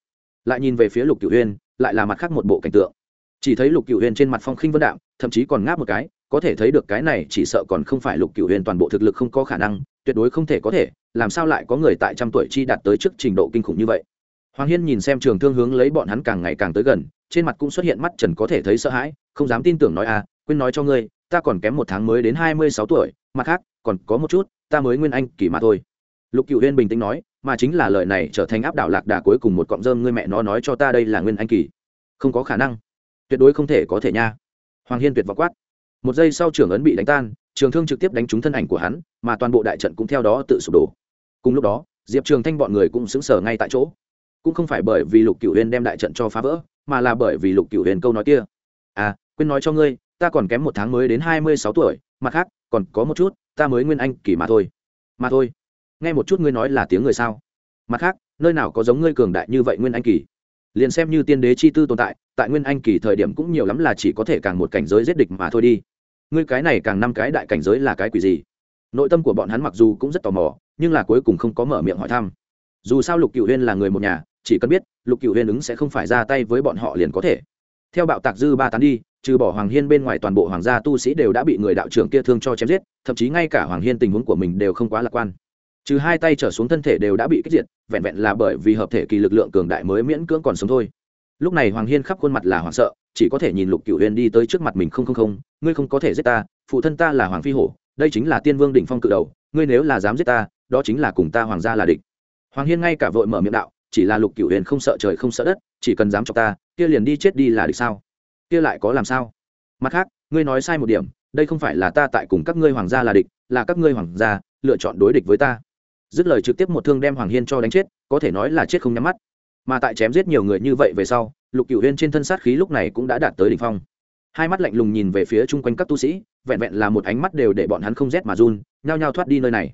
Lại nhìn về phía lục cửu huyên lại là mặt khác một bộ cảnh tượng. Chỉ thấy lục cửu huyên trên mặt phong khinh vân đạm, thậm chí còn ngáp một cái, có thể thấy được cái này chỉ sợ còn không phải lục cửu huyên toàn bộ thực lực không có khả năng, tuyệt đối không thể có thể, làm sao lại có người tại trăm tuổi chi đạt tới trước trình độ kinh khủng như vậy? Hoàng hiên nhìn xem trường thương hướng lấy bọn hắn càng ngày càng tới gần, trên mặt cũng xuất hiện mắt trần có thể thấy sợ hãi, không dám tin tưởng nói à quên nói cho ngươi, ta còn kém một tháng mới đến hai mươi sáu tuổi, mặt khác, còn có một chút, ta mới nguyên anh kỳ mà thôi. Lục cựu huyên bình tĩnh nói, mà chính là lời này trở thành áp đảo lạc đà cuối cùng một cọng rơm, ngươi mẹ nó nói cho ta đây là nguyên anh kỳ. Không có khả năng. Tuyệt đối không thể có thể nha. Hoàng hiên tuyệt vọng quát. Một giây sau trưởng ấn bị đánh tan, trường thương trực tiếp đánh trúng thân ảnh của hắn, mà toàn bộ đại trận cũng theo đó tự sụp đổ. Cùng lúc đó, diệp trường thanh bọn người cũng xứng sở ngay tại chỗ cũng không phải bởi vì lục cửu huyền đem đại trận cho phá vỡ, mà là bởi vì lục cửu huyền câu nói kia. À quên nói cho ngươi, ta còn kém một tháng mới đến hai mươi sáu tuổi, mặt khác, còn có một chút, ta mới nguyên anh kỳ mà thôi. Mà thôi. Nghe một chút ngươi nói là tiếng người sao? Mặt khác, nơi nào có giống ngươi cường đại như vậy nguyên anh kỳ? Liền xem như tiên đế chi tư tồn tại tại nguyên anh kỳ thời điểm cũng nhiều lắm là chỉ có thể càng một cảnh giới giết địch mà thôi đi. Ngươi cái này càng năm cái đại cảnh giới là cái quỷ gì? Nội tâm của bọn hắn mặc dù cũng rất tò mò, nhưng là cuối cùng không có mở miệng hỏi thăm dù sao lục cựu huyên là người một nhà, chỉ cần biết, lục cựu huyên ứng sẽ không phải ra tay với bọn họ liền có thể. Theo bạo tạc dư ba tán đi, trừ bỏ hoàng hiên bên ngoài toàn bộ hoàng gia tu sĩ đều đã bị người đạo trưởng kia thương cho chém giết, thậm chí ngay cả hoàng hiên tình huống của mình đều không quá lạc quan. Trừ hai tay trở xuống thân thể đều đã bị kích diệt, vẹn vẹn là bởi vì hợp thể kỳ lực lượng cường đại mới miễn cưỡng còn sống thôi. Lúc này hoàng hiên khắp khuôn mặt là hoảng sợ, chỉ có thể nhìn lục cựu huyền đi tới trước mặt mình, không không không, ngươi không có thể giết ta, phụ thân ta là hoàng phi hổ, đây chính là tiên vương đỉnh phong cự đầu, ngươi nếu là dám giết ta, đó chính là cùng ta hoàng gia là địch hoàng hiên ngay cả vội mở miệng đạo, chỉ là lục Cửu huyền không sợ trời không sợ đất, chỉ cần dám cho ta, kia liền đi chết đi là được sao? Kia lại có làm sao? Mặt khác, ngươi nói sai một điểm, đây không phải là ta tại cùng các ngươi hoàng gia là địch, là các ngươi hoàng gia, lựa chọn đối địch với ta. Dứt lời trực tiếp một thương đem hoàng hiên cho đánh chết, có thể nói là chết không nhắm mắt. Mà tại chém giết nhiều người như vậy về sau, lục Cửu huyên trên thân sát khí lúc này cũng đã đạt tới đỉnh phong. Hai mắt lạnh lùng nhìn về phía chung quanh các tu sĩ, vẹn vẹn là một ánh mắt đều để bọn hắn không rét mà run, nhao nhao thoát đi nơi này.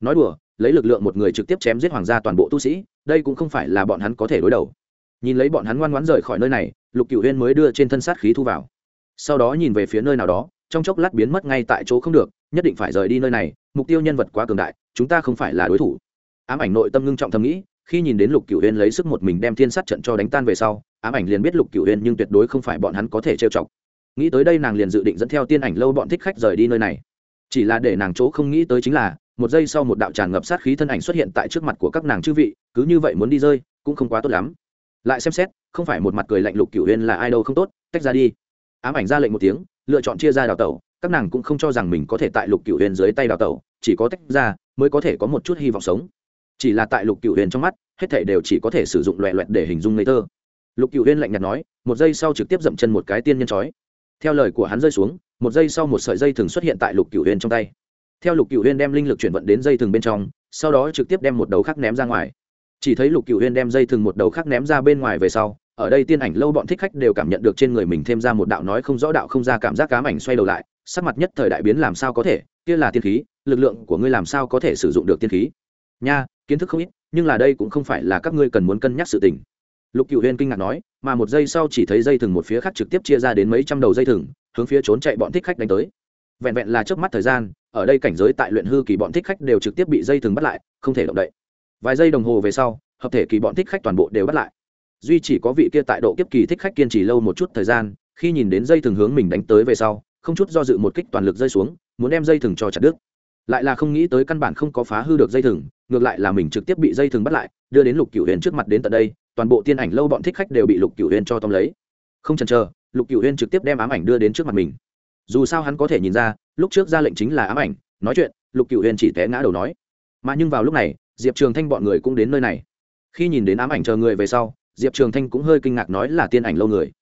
Nói đùa lấy lực lượng một người trực tiếp chém giết hoàng gia toàn bộ tu sĩ, đây cũng không phải là bọn hắn có thể đối đầu. Nhìn lấy bọn hắn ngoan ngoãn rời khỏi nơi này, lục cựu huyên mới đưa trên thân sát khí thu vào. Sau đó nhìn về phía nơi nào đó, trong chốc lát biến mất ngay tại chỗ không được, nhất định phải rời đi nơi này, mục tiêu nhân vật quá cường đại, chúng ta không phải là đối thủ. Ám ảnh nội tâm ngưng trọng thầm nghĩ, khi nhìn đến lục cửu huyên lấy sức một mình đem thiên sát trận cho đánh tan về sau, ám ảnh liền biết lục cửu huyên nhưng tuyệt đối không phải bọn hắn có thể trêu chọc. Nghĩ tới đây nàng liền dự định dẫn theo tiên ảnh lâu bọn thích khách rời đi nơi này. Chỉ là để nàng chỗ không nghĩ tới chính là một giây sau một đạo tràn ngập sát khí thân ảnh xuất hiện tại trước mặt của các nàng chư vị, cứ như vậy muốn đi rơi, cũng không quá tốt lắm. Lại xem xét, không phải một mặt cười lạnh lục cửu huyên là ai đâu không tốt, tách ra đi. Ám ảnh ra lệnh một tiếng, lựa chọn chia ra đào tẩu, các nàng cũng không cho rằng mình có thể tại lục cửu huyên dưới tay đào tẩu, chỉ có tách ra, mới có thể có một chút hy vọng sống. Chỉ là tại lục cửu huyền trong mắt, hết thảy đều chỉ có thể sử dụng loẹ loẹt để hình dung ngây thơ. Lục cửu huyền lạnh nhạt nói, một giây sau trực tiếp dậm chân một cái tiên nhân chói. Theo lời của hắn rơi xuống, một giây sau một sợi dây thường xuất hiện tại lục cửu huyền trong tay theo lục cựu Huyên đem linh lực chuyển vận đến dây thừng bên trong, sau đó trực tiếp đem một đầu khác ném ra ngoài. Chỉ thấy lục cựu Huyên đem dây thừng một đầu khác ném ra bên ngoài về sau, ở đây tiên ảnh lâu bọn thích khách đều cảm nhận được trên người mình thêm ra một đạo nói không rõ đạo không ra cảm giác cám ảnh xoay đầu lại, sắc mặt nhất thời đại biến làm sao có thể, kia là tiên khí, lực lượng của ngươi làm sao có thể sử dụng được tiên khí? Nha, kiến thức không ít, nhưng là đây cũng không phải là các ngươi cần muốn cân nhắc sự tình. Lục cựu huyên kinh ngạc nói, mà một giây sau chỉ thấy dây thừng một phía khác trực tiếp chia ra đến mấy trăm đầu dây thừng, hướng phía trốn chạy bọn thích khách đánh tới. Vẹn vẹn là trước mắt thời gian ở đây cảnh giới tại luyện hư kỳ bọn thích khách đều trực tiếp bị dây thừng bắt lại, không thể động đậy. Vài giây đồng hồ về sau, hợp thể kỳ bọn thích khách toàn bộ đều bắt lại. Duy chỉ có vị kia tại độ kiếp kỳ thích khách kiên trì lâu một chút thời gian, khi nhìn đến dây thừng hướng mình đánh tới về sau, không chút do dự một kích toàn lực rơi xuống, muốn đem dây thừng cho chặt đứt. Lại là không nghĩ tới căn bản không có phá hư được dây thừng, ngược lại là mình trực tiếp bị dây thừng bắt lại, đưa đến lục cửu huyền trước mặt đến tận đây, toàn bộ tiên ảnh lâu bọn thích khách đều bị lục cửu huyền cho tóm lấy. Không chần chờ, lục cửu huyền trực tiếp đem ám ảnh đưa đến trước mặt mình. Dù sao hắn có thể nhìn ra lúc trước ra lệnh chính là ám ảnh, nói chuyện, lục cửu huyền chỉ té ngã đầu nói. Mà nhưng vào lúc này, diệp trường thanh bọn người cũng đến nơi này. Khi nhìn đến ám ảnh chờ người về sau, diệp trường thanh cũng hơi kinh ngạc nói là tiên ảnh lâu người.